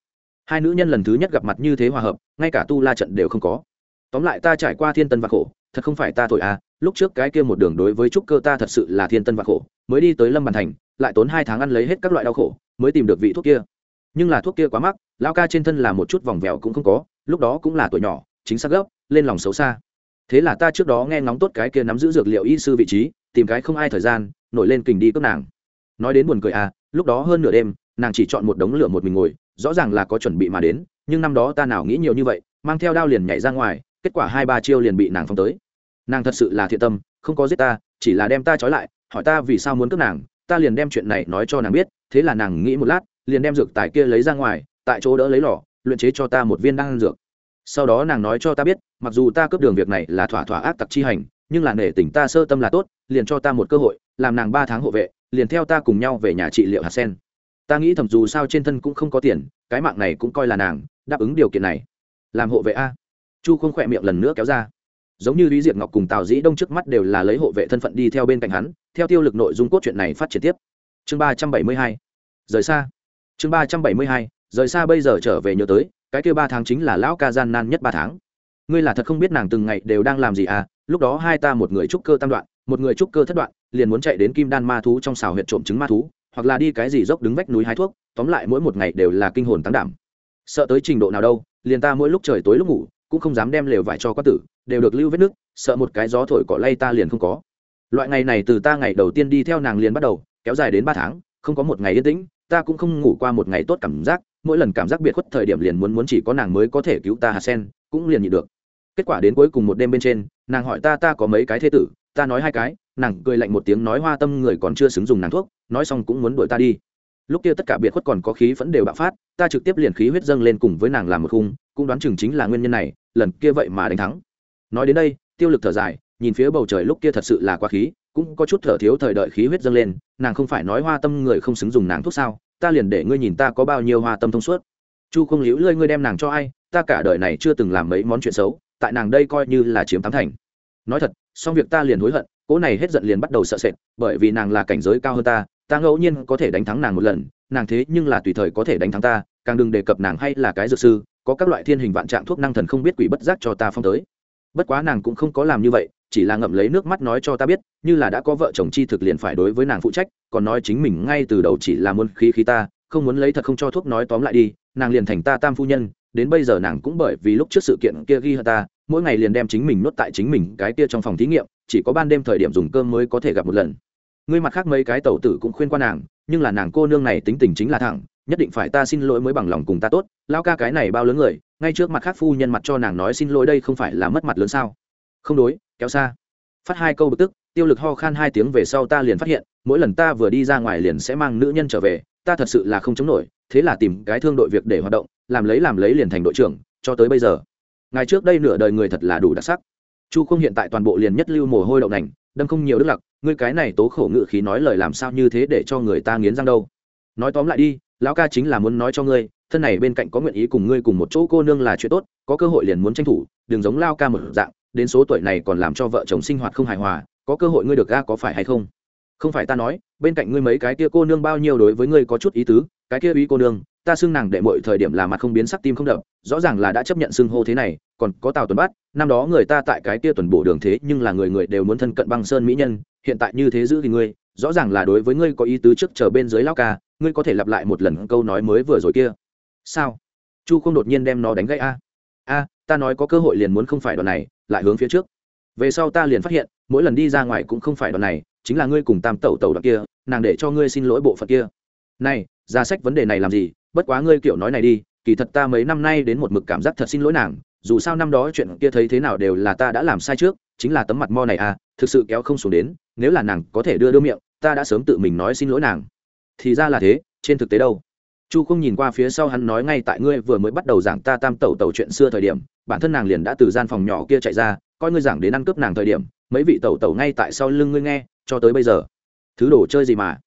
S1: Hai nữ nhân lần thứ nhất gặp mặt như thế hòa hợp, ngay cả tu la trận đều không có. Tóm lại ta trải qua thiên tân và khổ, thật không phải ta thổi à lúc trước cái kia một đường đối với trúc cơ ta thật sự là thiên tân và khổ, mới đi tới lâm bàn thành, lại tốn hai tháng ăn lấy hết các loại đau khổ, mới tìm được vị thuốc kia. Nhưng là thuốc kia quá mắc lao ca trên thân là một chút vòng vèo cũng không có, lúc đó cũng là tuổi nhỏ, chính xác gấp, lên lòng xấu xa. Thế là ta trước đó nghe ngóng tốt cái kia nắm giữ dược liệu y sư vị trí, tìm cái không ai thời gian, nổi lên kình đi cướp nàng nói đến buồn cười à lúc đó hơn nửa đêm, nàng chỉ chọn một đống lửa một mình ngồi, rõ ràng là có chuẩn bị mà đến, nhưng năm đó ta nào nghĩ nhiều như vậy, mang theo đao liền nhảy ra ngoài, kết quả hai ba chiêu liền bị nàng phong tới. Nàng thật sự là thiện tâm, không có giết ta, chỉ là đem ta trói lại, hỏi ta vì sao muốn cướp nàng, ta liền đem chuyện này nói cho nàng biết, thế là nàng nghĩ một lát, liền đem dược tài kia lấy ra ngoài, tại chỗ đỡ lấy lò, luyện chế cho ta một viên đan dược. Sau đó nàng nói cho ta biết, mặc dù ta cướp đường việc này là thỏa thỏa ác tặc chi hành, nhưng là nể tình ta sơ tâm là tốt, liền cho ta một cơ hội, làm nàng ba tháng hộ vệ liền theo ta cùng nhau về nhà trị liệu hạt sen. Ta nghĩ thầm dù sao trên thân cũng không có tiền, cái mạng này cũng coi là nàng, đáp ứng điều kiện này. Làm hộ vệ a. Chu không khỏe miệng lần nữa kéo ra. Giống như lý diệp ngọc cùng tào dĩ đông trước mắt đều là lấy hộ vệ thân phận đi theo bên cạnh hắn, theo tiêu lực nội dung cốt truyện này phát triển tiếp. Chương ba trăm bảy mươi hai. Rời xa. Chương ba trăm bảy mươi hai. Rời xa bây giờ trở về nhớ tới, cái kia ba tháng chính là lão ca gian nan nhất ba tháng. Ngươi là thật không biết nàng từng ngày đều đang làm gì à lúc đó hai ta một người trúc cơ tam đoạn một người trúc cơ thất đoạn, liền muốn chạy đến kim đan ma thú trong xào huyện trộm trứng ma thú, hoặc là đi cái gì dốc đứng vách núi hái thuốc, tóm lại mỗi một ngày đều là kinh hồn tăng đảm. Sợ tới trình độ nào đâu, liền ta mỗi lúc trời tối lúc ngủ, cũng không dám đem lều vải cho quá tử, đều được lưu vết nước, sợ một cái gió thổi cỏ lay ta liền không có. Loại ngày này từ ta ngày đầu tiên đi theo nàng liền bắt đầu, kéo dài đến ba tháng, không có một ngày yên tĩnh, ta cũng không ngủ qua một ngày tốt cảm giác, mỗi lần cảm giác biệt khuất thời điểm liền muốn muốn chỉ có nàng mới có thể cứu ta hạt sen cũng liền nhịn được. Kết quả đến cuối cùng một đêm bên trên, nàng hỏi ta ta có mấy cái thế tử ta nói hai cái, nàng cười lạnh một tiếng nói hoa tâm người còn chưa xứng dùng nàng thuốc, nói xong cũng muốn đuổi ta đi. Lúc kia tất cả biệt khuất còn có khí vẫn đều bạo phát, ta trực tiếp liền khí huyết dâng lên cùng với nàng làm một khung, cũng đoán chừng chính là nguyên nhân này, lần kia vậy mà đánh thắng. Nói đến đây, tiêu lực thở dài, nhìn phía bầu trời lúc kia thật sự là quá khí, cũng có chút thở thiếu thời đợi khí huyết dâng lên, nàng không phải nói hoa tâm người không xứng dùng nàng thuốc sao, ta liền để ngươi nhìn ta có bao nhiêu hoa tâm thông suốt. Chu không liễu lơi ngươi đem nàng cho ai, ta cả đời này chưa từng làm mấy món chuyện xấu, tại nàng đây coi như là chiếm thắng thành. Nói thật xong việc ta liền hối hận, cỗ này hết giận liền bắt đầu sợ sệt, bởi vì nàng là cảnh giới cao hơn ta ta ngẫu nhiên có thể đánh thắng nàng một lần, nàng thế nhưng là tùy thời có thể đánh thắng ta, càng đừng đề cập nàng hay là cái dược sư, có các loại thiên hình vạn trạng thuốc năng thần không biết quỷ bất giác cho ta phong tới. Bất quá nàng cũng không có làm như vậy, chỉ là ngậm lấy nước mắt nói cho ta biết, như là đã có vợ chồng chi thực liền phải đối với nàng phụ trách, còn nói chính mình ngay từ đầu chỉ là muốn khí khí ta, không muốn lấy thật không cho thuốc nói tóm lại đi, nàng liền thành ta tam phu nhân, đến bây giờ nàng cũng bởi vì lúc trước sự kiện kia ghi hận ta mỗi ngày liền đem chính mình nuốt tại chính mình cái kia trong phòng thí nghiệm, chỉ có ban đêm thời điểm dùng cơm mới có thể gặp một lần. Ngươi mặt khác mấy cái tẩu tử cũng khuyên qua nàng, nhưng là nàng cô nương này tính tình chính là thẳng, nhất định phải ta xin lỗi mới bằng lòng cùng ta tốt lao ca cái này bao lớn người, ngay trước mặt khác phu nhân mặt cho nàng nói xin lỗi đây không phải là mất mặt lớn sao? Không đối, kéo xa. Phát hai câu bực tức, tiêu lực ho khan hai tiếng về sau ta liền phát hiện, mỗi lần ta vừa đi ra ngoài liền sẽ mang nữ nhân trở về, ta thật sự là không chống nổi, thế là tìm cái thương đội việc để hoạt động, làm lấy làm lấy liền thành đội trưởng, cho tới bây giờ ngày trước đây nửa đời người thật là đủ đặc sắc. Chu không hiện tại toàn bộ liền nhất lưu mồ hôi đậu nành, đâm không nhiều đức lặc, ngươi cái này tố khổ ngự khí nói lời làm sao như thế để cho người ta nghiến răng đâu. Nói tóm lại đi, lão ca chính là muốn nói cho ngươi, thân này bên cạnh có nguyện ý cùng ngươi cùng một chỗ cô nương là chuyện tốt, có cơ hội liền muốn tranh thủ, đừng giống lao ca một dạng, đến số tuổi này còn làm cho vợ chồng sinh hoạt không hài hòa, có cơ hội ngươi được ga có phải hay không? Không phải ta nói, bên cạnh ngươi mấy cái kia cô nương bao nhiêu đối với ngươi có chút ý tứ, cái kia ý cô nương, ta xưng nàng đệ mọi thời điểm là mặt không biến sắc tim không đập rõ ràng là đã chấp nhận xưng hô thế này, còn có tào tuần bắt năm đó người ta tại cái kia tuần bổ đường thế nhưng là người người đều muốn thân cận băng sơn mỹ nhân, hiện tại như thế giữ thì ngươi, rõ ràng là đối với ngươi có ý tứ trước chờ bên dưới lao ca, ngươi có thể lặp lại một lần câu nói mới vừa rồi kia. Sao? Chu không đột nhiên đem nó đánh gãy a. A, ta nói có cơ hội liền muốn không phải đoạn này, lại hướng phía trước. Về sau ta liền phát hiện, mỗi lần đi ra ngoài cũng không phải đoạn này, chính là ngươi cùng tam tẩu tẩu đoạn kia, nàng để cho ngươi xin lỗi bộ phận kia. Này, ra sách vấn đề này làm gì, bất quá ngươi kiểu nói này đi kỳ thật ta mấy năm nay đến một mực cảm giác thật xin lỗi nàng, dù sao năm đó chuyện kia thấy thế nào đều là ta đã làm sai trước, chính là tấm mặt mo này à thực sự kéo không xuống đến, nếu là nàng có thể đưa đưa miệng, ta đã sớm tự mình nói xin lỗi nàng. Thì ra là thế, trên thực tế đâu? Chu không nhìn qua phía sau hắn nói ngay tại ngươi vừa mới bắt đầu giảng ta tam tẩu tẩu chuyện xưa thời điểm, bản thân nàng liền đã từ gian phòng nhỏ kia chạy ra, coi ngươi giảng đến ăn cướp nàng thời điểm, mấy vị tẩu tẩu ngay tại sau lưng ngươi nghe, cho tới bây giờ. Thứ đồ chơi gì mà?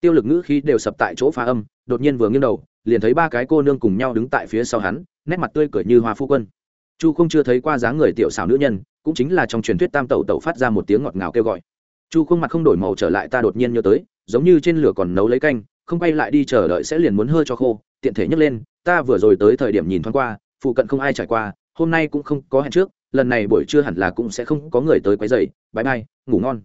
S1: Tiêu lực ngữ khí đều sập tại chỗ phá âm, đột nhiên vừa nghiêng đầu liền thấy ba cái cô nương cùng nhau đứng tại phía sau hắn, nét mặt tươi cười như hoa phu quân. Chu không chưa thấy qua dáng người tiểu xảo nữ nhân, cũng chính là trong truyền thuyết tam tẩu tẩu phát ra một tiếng ngọt ngào kêu gọi. Chu không mặt không đổi màu trở lại ta đột nhiên nhớ tới, giống như trên lửa còn nấu lấy canh, không quay lại đi chờ đợi sẽ liền muốn hơi cho khô, tiện thể nhấc lên, ta vừa rồi tới thời điểm nhìn thoáng qua, phụ cận không ai trải qua, hôm nay cũng không có hẹn trước, lần này buổi trưa hẳn là cũng sẽ không có người tới quấy dày bãi bay ngủ ngon.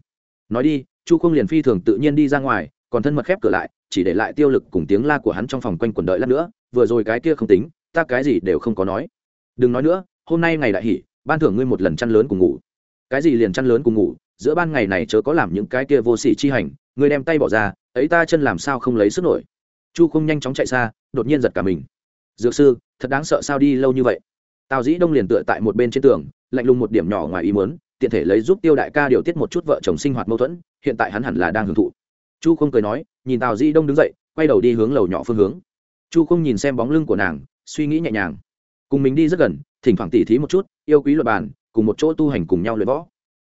S1: Nói đi, chu không liền phi thường tự nhiên đi ra ngoài, còn thân mật khép cửa lại chỉ để lại tiêu lực cùng tiếng la của hắn trong phòng quanh quần đợi lát nữa, vừa rồi cái kia không tính, ta cái gì đều không có nói. Đừng nói nữa, hôm nay ngày đại hỉ ban thưởng ngươi một lần chăn lớn cùng ngủ. Cái gì liền chăn lớn cùng ngủ, giữa ban ngày này chớ có làm những cái kia vô sỉ chi hành, ngươi đem tay bỏ ra, ấy ta chân làm sao không lấy sức nổi. Chu không nhanh chóng chạy xa, đột nhiên giật cả mình. Dược sư, thật đáng sợ sao đi lâu như vậy? Tào dĩ đông liền tựa tại một bên trên tường, lạnh lùng một điểm nhỏ ngoài ý muốn, tiện thể lấy giúp tiêu đại ca điều tiết một chút vợ chồng sinh hoạt mâu thuẫn, hiện tại hắn hẳn là đang hưởng thụ chu không cười nói, nhìn tào dĩ đông đứng dậy, quay đầu đi hướng lầu nhỏ phương hướng. Chu không nhìn xem bóng lưng của nàng, suy nghĩ nhẹ nhàng. Cùng mình đi rất gần, thỉnh thoảng tỉ thí một chút, yêu quý luật bàn, cùng một chỗ tu hành cùng nhau luyện võ.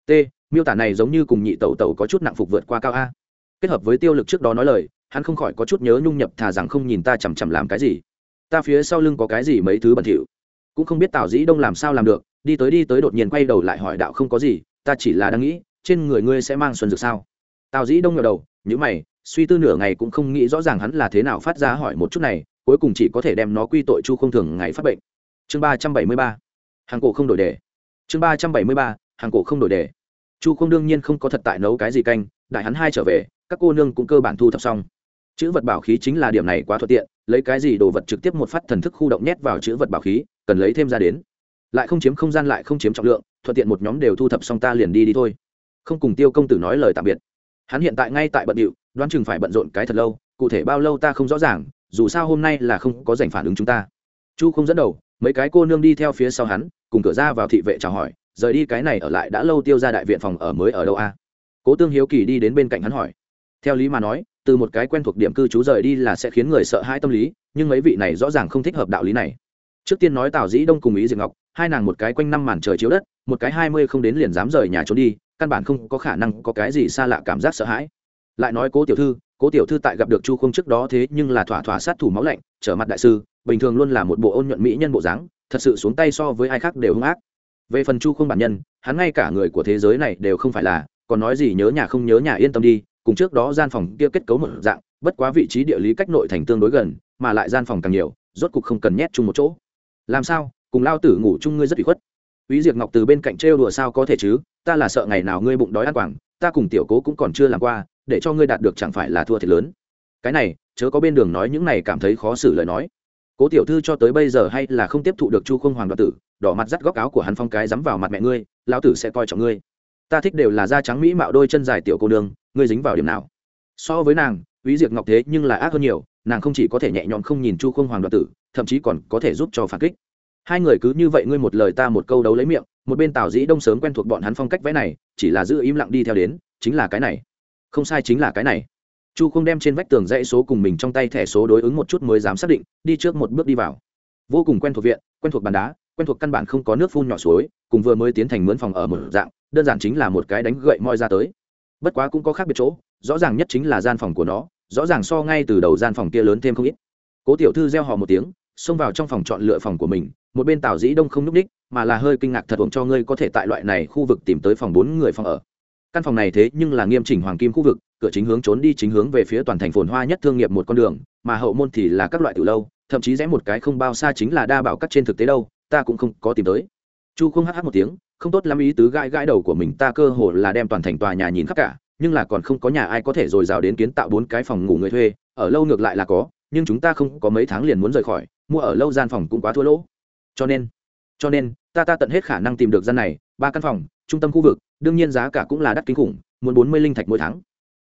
S1: T, miêu tả này giống như cùng nhị tẩu tẩu có chút nặng phục vượt qua cao a. Kết hợp với tiêu lực trước đó nói lời, hắn không khỏi có chút nhớ nhung nhập thà rằng không nhìn ta chằm chằm làm cái gì. Ta phía sau lưng có cái gì mấy thứ bẩn thỉu. Cũng không biết tào dĩ đông làm sao làm được, đi tới đi tới đột nhiên quay đầu lại hỏi đạo không có gì, ta chỉ là đang nghĩ, trên người ngươi sẽ mang xuân dược sao? Tào dĩ đông ngờ đầu nhữ mày, suy tư nửa ngày cũng không nghĩ rõ ràng hắn là thế nào phát ra hỏi một chút này, cuối cùng chỉ có thể đem nó quy tội chu không thường ngày phát bệnh. Chương ba trăm bảy mươi ba. Hàng cổ không đổi đề. Chương ba trăm bảy mươi ba, hàng cổ không đổi đề. Chu không đương nhiên không có thật tại nấu cái gì canh, đại hắn hai trở về, các cô nương cũng cơ bản thu thập xong. Chữ vật bảo khí chính là điểm này quá thuận tiện, lấy cái gì đồ vật trực tiếp một phát thần thức khu động nhét vào chữ vật bảo khí, cần lấy thêm ra đến. Lại không chiếm không gian lại không chiếm trọng lượng, thuận tiện một nhóm đều thu thập xong ta liền đi đi thôi. Không cùng tiêu công tử nói lời tạm biệt hắn hiện tại ngay tại bận điệu, đoán chừng phải bận rộn cái thật lâu, cụ thể bao lâu ta không rõ ràng, dù sao hôm nay là không có dành phản ứng chúng ta. Chu không dẫn đầu, mấy cái cô nương đi theo phía sau hắn, cùng cửa ra vào thị vệ chào hỏi, rời đi cái này ở lại đã lâu tiêu ra đại viện phòng ở mới ở đâu a? Cố tương hiếu kỳ đi đến bên cạnh hắn hỏi. Theo lý mà nói, từ một cái quen thuộc điểm cư trú rời đi là sẽ khiến người sợ hãi tâm lý, nhưng mấy vị này rõ ràng không thích hợp đạo lý này. Trước tiên nói tào dĩ đông cùng ý diệp ngọc, hai nàng một cái quanh năm màn trời chiếu đất, một cái hai mươi không đến liền dám rời nhà trốn đi căn bản không có khả năng có cái gì xa lạ cảm giác sợ hãi. Lại nói cố tiểu thư, cố tiểu thư tại gặp được chu không trước đó thế nhưng là thỏa thỏa sát thủ máu lạnh, trở mặt đại sư, bình thường luôn là một bộ ôn nhuận mỹ nhân bộ dáng, thật sự xuống tay so với ai khác đều hung ác. Về phần chu không bản nhân, hắn ngay cả người của thế giới này đều không phải là, còn nói gì nhớ nhà không nhớ nhà yên tâm đi, cùng trước đó gian phòng kia kết cấu một dạng, bất quá vị trí địa lý cách nội thành tương đối gần, mà lại gian phòng càng nhiều, rốt cục không cần nhét chung một chỗ. Làm sao? Cùng lao tử ngủ chung ngươi rất bị khuất. Úy Diệp Ngọc từ bên cạnh trêu đùa sao có thể chứ, ta là sợ ngày nào ngươi bụng đói ăn quảng, ta cùng tiểu cố cũng còn chưa làm qua, để cho ngươi đạt được chẳng phải là thua thiệt lớn. Cái này, chớ có bên đường nói những này cảm thấy khó xử lời nói. Cố tiểu thư cho tới bây giờ hay là không tiếp thụ được Chu Không Hoàng đoạt tử, đỏ mặt dắt góc áo của hắn phong cái dám vào mặt mẹ ngươi, lão tử sẽ coi trọng ngươi. Ta thích đều là da trắng mỹ mạo đôi chân dài tiểu cô nương, ngươi dính vào điểm nào? So với nàng, Úy Diệp Ngọc thế nhưng là ác hơn nhiều, nàng không chỉ có thể nhẹ nhõm không nhìn Chu Không Hoàng đoạt tử, thậm chí còn có thể giúp cho phản kích hai người cứ như vậy ngươi một lời ta một câu đấu lấy miệng, một bên tào dĩ đông sớm quen thuộc bọn hắn phong cách vẽ này, chỉ là giữ im lặng đi theo đến, chính là cái này. Không sai chính là cái này. Chu không đem trên vách tường dãy số cùng mình trong tay thẻ số đối ứng một chút mới dám xác định, đi trước một bước đi vào. Vô cùng quen thuộc viện, quen thuộc bàn đá, quen thuộc căn bản không có nước phun nhỏ suối, cùng vừa mới tiến thành mướn phòng ở một dạng, đơn giản chính là một cái đánh gậy moi ra tới. Bất quá cũng có khác biệt chỗ, rõ ràng nhất chính là gian phòng của nó, rõ ràng so ngay từ đầu gian phòng kia lớn thêm không ít. Cố tiểu thư gieo họ một tiếng, xông vào trong phòng chọn lựa phòng của mình một bên tào dĩ đông không n ú c ních mà là hơi kinh ngạc thật uống cho ngươi có thể tại loại này khu vực tìm tới phòng bốn người phòng ở. Căn phòng này thế nhưng là nghiêm chỉnh hoàng kim khu vực, cửa chính hướng trốn đi chính hướng về phía toàn thành phồn hoa nhất thương nghiệp một con đường, mà hậu môn thì là các loại từ lâu, thậm chí rẽ một cái không bao xa chính là đa bảo cắt trên thực tế đâu, ta cũng không có tìm tới. Chu không hh một tiếng, không tốt lắm ý tứ gãi gãi đầu của mình, ta cơ hồ là đem toàn thành tòa nhà nhìn khắp cả, nhưng là còn không có nhà ai có thể dồi rào đến kiến tạo bốn cái phòng ngủ người thuê, ở lâu ngược lại là có, nhưng chúng ta không có mấy tháng liền muốn rời khỏi, mua ở lâu gian phòng cũng quá thua lỗ cho nên cho nên, ta ta tận hết khả năng tìm được gian này, ba căn phòng, trung tâm khu vực, đương nhiên giá cả cũng là đắt kinh khủng, muốn bốn mươi linh thạch mỗi tháng.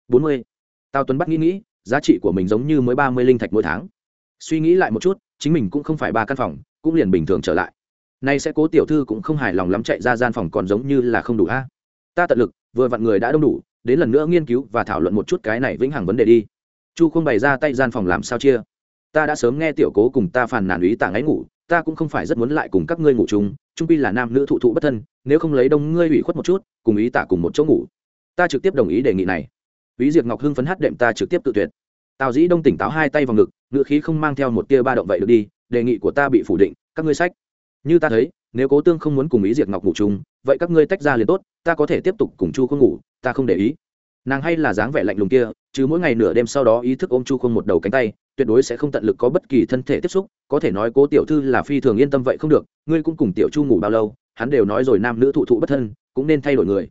S1: Bốn mươi. Tao tuấn bắt nghĩ nghĩ, giá trị của mình giống như mới ba mươi linh thạch mỗi tháng. Suy nghĩ lại một chút, chính mình cũng không phải ba căn phòng, cũng liền bình thường trở lại. Nay sẽ cố tiểu thư cũng không hài lòng lắm chạy ra gian phòng còn giống như là không đủ a. Ta tận lực, vừa vặn người đã đông đủ, đến lần nữa nghiên cứu và thảo luận một chút cái này vĩnh hằng vấn đề đi. Chu không bày ra tay gian phòng làm sao chia. Ta đã sớm nghe tiểu cố cùng ta phàn nàn ý tảng ấy ngủ ta cũng không phải rất muốn lại cùng các ngươi ngủ chung, trung pi là nam nữ thụ thụ bất thân, nếu không lấy đông ngươi ủy khuất một chút, cùng ý tả cùng một chỗ ngủ. Ta trực tiếp đồng ý đề nghị này. Ý diệt ngọc hưng phấn hát đệm ta trực tiếp tự tuyệt. Tào dĩ đông tỉnh táo hai tay vào ngực ngự khí không mang theo một tia ba động vậy được đi, đề nghị của ta bị phủ định, các ngươi sách. Như ta thấy, nếu cố tương không muốn cùng ý diệt ngọc ngủ chung, vậy các ngươi tách ra liền tốt, ta có thể tiếp tục cùng chu không ngủ, ta không để ý. Nàng hay là dáng vẻ lạnh lùng kia, chứ mỗi ngày nửa đêm sau đó ý thức ôm chu không một đầu cánh tay tuyệt đối sẽ không tận lực có bất kỳ thân thể tiếp xúc có thể nói cố tiểu thư là phi thường yên tâm vậy không được ngươi cũng cùng tiểu chu ngủ bao lâu hắn đều nói rồi nam nữ thụ thụ bất thân cũng nên thay đổi người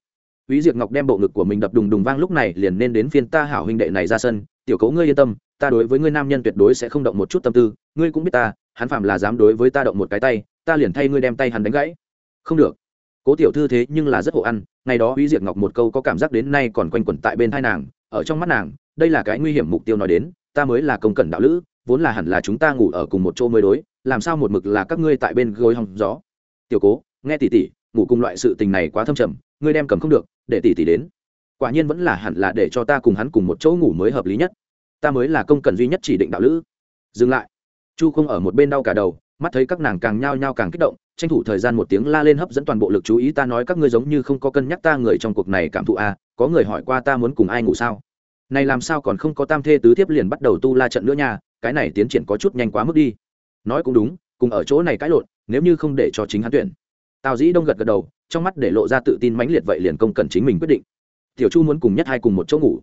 S1: Úy Diệp Ngọc đem bộ ngực của mình đập đùng đùng vang lúc này liền nên đến phiên ta hảo huynh đệ này ra sân, tiểu cố ngươi yên tâm, ta đối với ngươi nam nhân tuyệt đối sẽ không động một chút tâm tư, ngươi cũng biết ta, hắn phạm là dám đối với ta động một cái tay, ta liền thay ngươi đem tay hắn đánh gãy. Không được. Cố tiểu thư thế nhưng là rất hộ ăn, ngày đó Úy Diệp Ngọc một câu có cảm giác đến nay còn quanh quẩn tại bên tai nàng, ở trong mắt nàng, đây là cái nguy hiểm mục tiêu nói đến, ta mới là công cẩn đạo lữ, vốn là hẳn là chúng ta ngủ ở cùng một chỗ mới đối, làm sao một mực là các ngươi tại bên gối hòng gió? Tiểu cố, nghe tỷ tỷ, ngủ cùng loại sự tình này quá thâm trầm, ngươi đem cầm không được, để tỷ tỷ đến. Quả nhiên vẫn là hẳn là để cho ta cùng hắn cùng một chỗ ngủ mới hợp lý nhất. Ta mới là công cần duy nhất chỉ định đạo lữ. Dừng lại. Chu không ở một bên đau cả đầu, mắt thấy các nàng càng nhao nhao càng kích động, tranh thủ thời gian một tiếng la lên hấp dẫn toàn bộ lực chú ý, ta nói các ngươi giống như không có cân nhắc ta người trong cuộc này cảm thụ à có người hỏi qua ta muốn cùng ai ngủ sao? Này làm sao còn không có tam thê tứ thiếp liền bắt đầu tu la trận nữa nha cái này tiến triển có chút nhanh quá mức đi nói cũng đúng cùng ở chỗ này cãi lộn nếu như không để cho chính hắn tuyển tào dĩ đông gật gật đầu trong mắt để lộ ra tự tin mãnh liệt vậy liền công cần chính mình quyết định tiểu chu muốn cùng nhất hai cùng một chỗ ngủ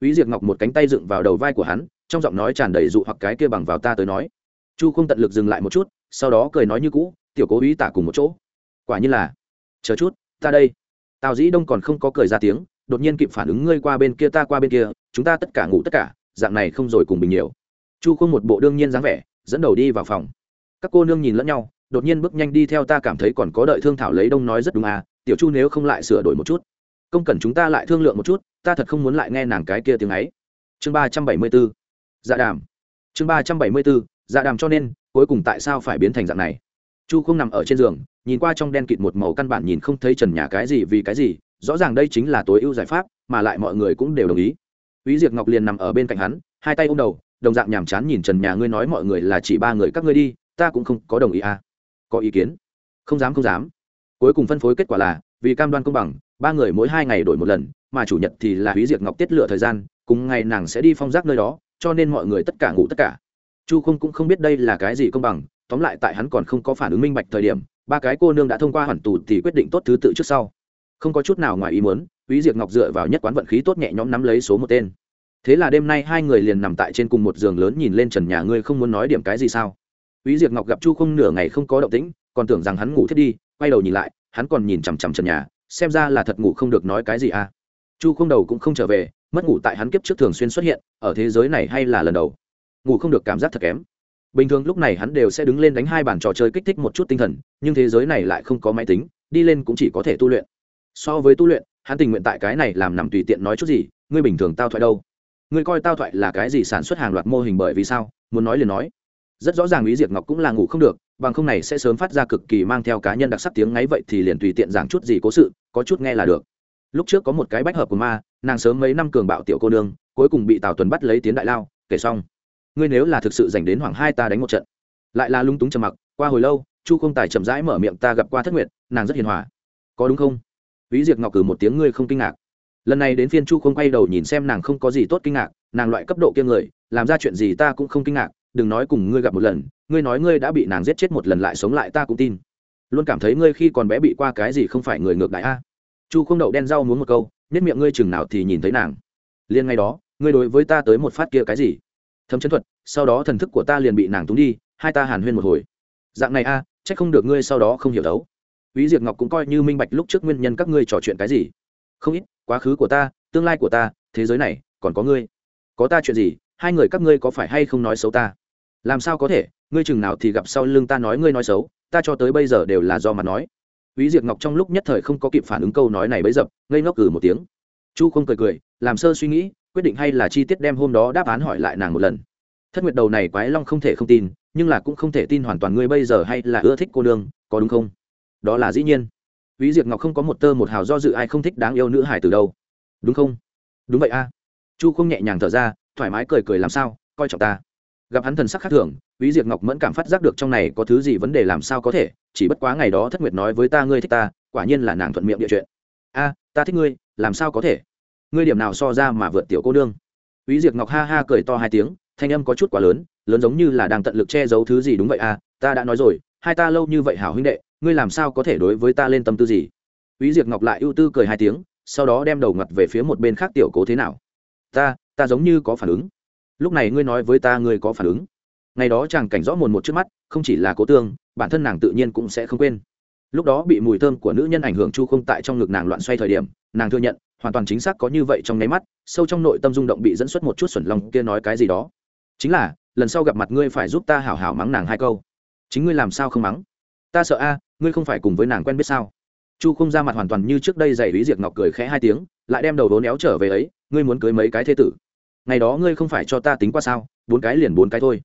S1: Úy Diệp Ngọc một cánh tay dựng vào đầu vai của hắn, trong giọng nói tràn đầy dụ hoặc cái kia bằng vào ta tới nói. Chu không tận lực dừng lại một chút, sau đó cười nói như cũ, tiểu cố úy tả cùng một chỗ. Quả nhiên là, chờ chút, ta đây. Tào Dĩ Đông còn không có cười ra tiếng, đột nhiên kịp phản ứng ngươi qua bên kia ta qua bên kia, chúng ta tất cả ngủ tất cả, dạng này không rồi cùng bình nhiều. Chu không một bộ đương nhiên dáng vẻ, dẫn đầu đi vào phòng. Các cô nương nhìn lẫn nhau, đột nhiên bước nhanh đi theo ta cảm thấy còn có đợi thương thảo lấy đông nói rất đúng à, tiểu Chu nếu không lại sửa đổi một chút công cần chúng ta lại thương lượng một chút ta thật không muốn lại nghe nàng cái kia tiếng ấy chương ba trăm bảy mươi bốn dạ đàm chương ba trăm bảy mươi bốn dạ đàm cho nên cuối cùng tại sao phải biến thành dạng này chu không nằm ở trên giường nhìn qua trong đen kịt một màu căn bản nhìn không thấy trần nhà cái gì vì cái gì rõ ràng đây chính là tối ưu giải pháp mà lại mọi người cũng đều đồng ý Úy Diệc Ngọc liền nằm ở bên cạnh hắn, hai tay ôm đầu, đồng dạng nhàm chán nhìn Trần Nhà ngươi nói mọi người là chỉ ba người các ngươi đi, ta cũng không có đồng ý à? Có ý kiến? Không dám không dám. Cuối cùng phân phối kết quả là, vì cam đoan công bằng, ba người mỗi hai ngày đổi một lần mà chủ nhật thì là húy diệt ngọc tiết lựa thời gian cùng ngày nàng sẽ đi phong giác nơi đó cho nên mọi người tất cả ngủ tất cả chu không cũng không biết đây là cái gì công bằng tóm lại tại hắn còn không có phản ứng minh bạch thời điểm ba cái cô nương đã thông qua hoàn tù thì quyết định tốt thứ tự trước sau không có chút nào ngoài ý muốn, Quý diệt ngọc dựa vào nhất quán vận khí tốt nhẹ nhõm nắm lấy số một tên. Thế là đêm nay hai người liền nằm tại trên cùng một giường lớn nhìn lên trần nhà ngươi không muốn nói điểm cái gì sao? Quý diệt ngọc gặp chu không nửa ngày không có động tĩnh, còn tưởng rằng hắn ngủ thiết đi, quay đầu nhìn lại, hắn còn nhìn chằm chằm trần nhà, xem ra là thật ngủ không được nói cái gì à? Chu không đầu cũng không trở về, mất ngủ tại hắn kiếp trước thường xuyên xuất hiện, ở thế giới này hay là lần đầu? Ngủ không được cảm giác thật kém. Bình thường lúc này hắn đều sẽ đứng lên đánh hai bàn trò chơi kích thích một chút tinh thần, nhưng thế giới này lại không có máy tính, đi lên cũng chỉ có thể tu luyện so với tu luyện, hắn tình nguyện tại cái này làm nằm tùy tiện nói chút gì, ngươi bình thường tao thoại đâu? Ngươi coi tao thoại là cái gì sản xuất hàng loạt mô hình bởi vì sao? Muốn nói liền nói. Rất rõ ràng ý diệt ngọc cũng là ngủ không được, bằng không này sẽ sớm phát ra cực kỳ mang theo cá nhân đặc sắc tiếng ngáy vậy thì liền tùy tiện giảng chút gì cố sự, có chút nghe là được. Lúc trước có một cái bách hợp của ma, nàng sớm mấy năm cường bạo tiểu cô nương, cuối cùng bị tào tuần bắt lấy tiến đại lao, kể xong. Ngươi nếu là thực sự dành đến hoàng hai ta đánh một trận. Lại là lung túng trầm mặc, qua hồi lâu, chu không tài chậm rãi mở miệng, ta gặp qua thất nguyệt, nàng rất hiền hòa. Có đúng không? Ví diệp ngọc cử một tiếng ngươi không kinh ngạc. Lần này đến phiên chu không quay đầu nhìn xem nàng không có gì tốt kinh ngạc nàng loại cấp độ kia người làm ra chuyện gì ta cũng không kinh ngạc đừng nói cùng ngươi gặp một lần ngươi nói ngươi đã bị nàng giết chết một lần lại sống lại ta cũng tin. Luôn cảm thấy ngươi khi còn bé bị qua cái gì không phải người ngược đại a. Chu không đậu đen rau muốn một câu biết miệng ngươi chừng nào thì nhìn thấy nàng. Liên ngay đó ngươi đối với ta tới một phát kia cái gì? Thâm chấn thuật sau đó thần thức của ta liền bị nàng túng đi hai ta hàn huyên một hồi. Dạng này a à, không được ngươi sau đó không hiểu đấu. Úy Diệp Ngọc cũng coi như minh bạch lúc trước nguyên nhân các ngươi trò chuyện cái gì. Không ít, quá khứ của ta, tương lai của ta, thế giới này, còn có ngươi. Có ta chuyện gì, hai người các ngươi có phải hay không nói xấu ta? Làm sao có thể, ngươi chừng nào thì gặp sau lưng ta nói ngươi nói xấu, ta cho tới bây giờ đều là do mà nói Úy Diệp Ngọc trong lúc nhất thời không có kịp phản ứng câu nói này bấy dập, ngây ngốc cử một tiếng. Chu không cười cười, làm sơ suy nghĩ, quyết định hay là chi tiết đem hôm đó đáp án hỏi lại nàng một lần. Thất Nguyệt đầu này quái long không thể không tin, nhưng là cũng không thể tin hoàn toàn ngươi bây giờ hay là ưa thích cô nương, có đúng không? Đó là dĩ nhiên. Vĩ Diệp Ngọc không có một tơ một hào do dự ai không thích đáng yêu nữ hải từ đâu. Đúng không? Đúng vậy a. Chu không nhẹ nhàng thở ra, thoải mái cười cười làm sao, coi trọng ta. Gặp hắn thần sắc khác thường, Vĩ Diệp Ngọc mẫn cảm phát giác được trong này có thứ gì vấn đề làm sao có thể, chỉ bất quá ngày đó thất nguyệt nói với ta ngươi thích ta quả nhiên là nàng thuận miệng địa chuyện a ta thích ngươi làm sao có thể ngươi điểm nào so ra mà vượt tiểu cô nương Vĩ Diệp Ngọc ha ha cười to hai tiếng, thanh âm có chút quá lớn, lớn giống như là đang tận lực che giấu thứ gì đúng vậy à, ta đã nói rồi, hai ta lâu như vậy hảo huynh đệ, ngươi làm sao có thể đối với ta lên tâm tư gì? Úy Diệp Ngọc lại ưu tư cười hai tiếng, sau đó đem đầu ngặt về phía một bên khác tiểu cố thế nào? Ta, ta giống như có phản ứng. Lúc này ngươi nói với ta ngươi có phản ứng. Ngày đó chàng cảnh rõ mồn một trước mắt, không chỉ là cố tương, bản thân nàng tự nhiên cũng sẽ không quên lúc đó bị mùi thơm của nữ nhân ảnh hưởng chu không tại trong ngực nàng loạn xoay thời điểm nàng thừa nhận hoàn toàn chính xác có như vậy trong nháy mắt sâu trong nội tâm rung động bị dẫn xuất một chút xuẩn lòng kia nói cái gì đó chính là lần sau gặp mặt ngươi phải giúp ta hảo hảo mắng nàng hai câu chính ngươi làm sao không mắng ta sợ a ngươi không phải cùng với nàng quen biết sao? Chu không ra mặt hoàn toàn như trước đây dạy lý diệt ngọc cười khẽ hai tiếng, lại đem đầu vốn éo trở về ấy, ngươi muốn cưới mấy cái thế tử? Ngày đó ngươi không phải cho ta tính qua sao, bốn cái liền bốn cái thôi.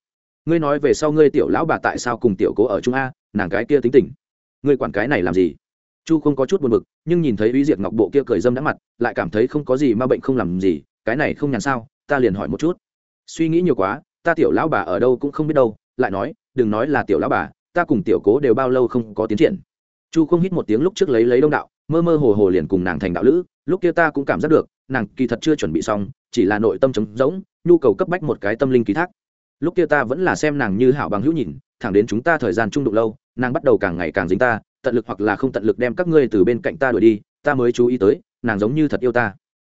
S1: Ngươi nói về sau ngươi tiểu lão bà tại sao cùng tiểu cố ở chung a, nàng cái kia tính tình. Ngươi quản cái này làm gì? Chu không có chút buồn bực, nhưng nhìn thấy uy diệt ngọc bộ kia cười dâm đã mặt, lại cảm thấy không có gì mà bệnh không làm gì, cái này không nhàn sao, ta liền hỏi một chút. Suy nghĩ nhiều quá, ta tiểu lão bà ở đâu cũng không biết đâu, lại nói, đừng nói là tiểu lão bà ta cùng tiểu cố đều bao lâu không có tiến triển. Chu không hít một tiếng lúc trước lấy lấy đông đạo, mơ mơ hồ hồ liền cùng nàng thành đạo lữ, lúc kia ta cũng cảm giác được, nàng kỳ thật chưa chuẩn bị xong, chỉ là nội tâm trống rỗng, nhu cầu cấp bách một cái tâm linh ký thác. Lúc kia ta vẫn là xem nàng như hảo bằng hữu nhìn, thẳng đến chúng ta thời gian trung đụng lâu, nàng bắt đầu càng ngày càng dính ta, tận lực hoặc là không tận lực đem các ngươi từ bên cạnh ta đuổi đi, ta mới chú ý tới, nàng giống như thật yêu ta.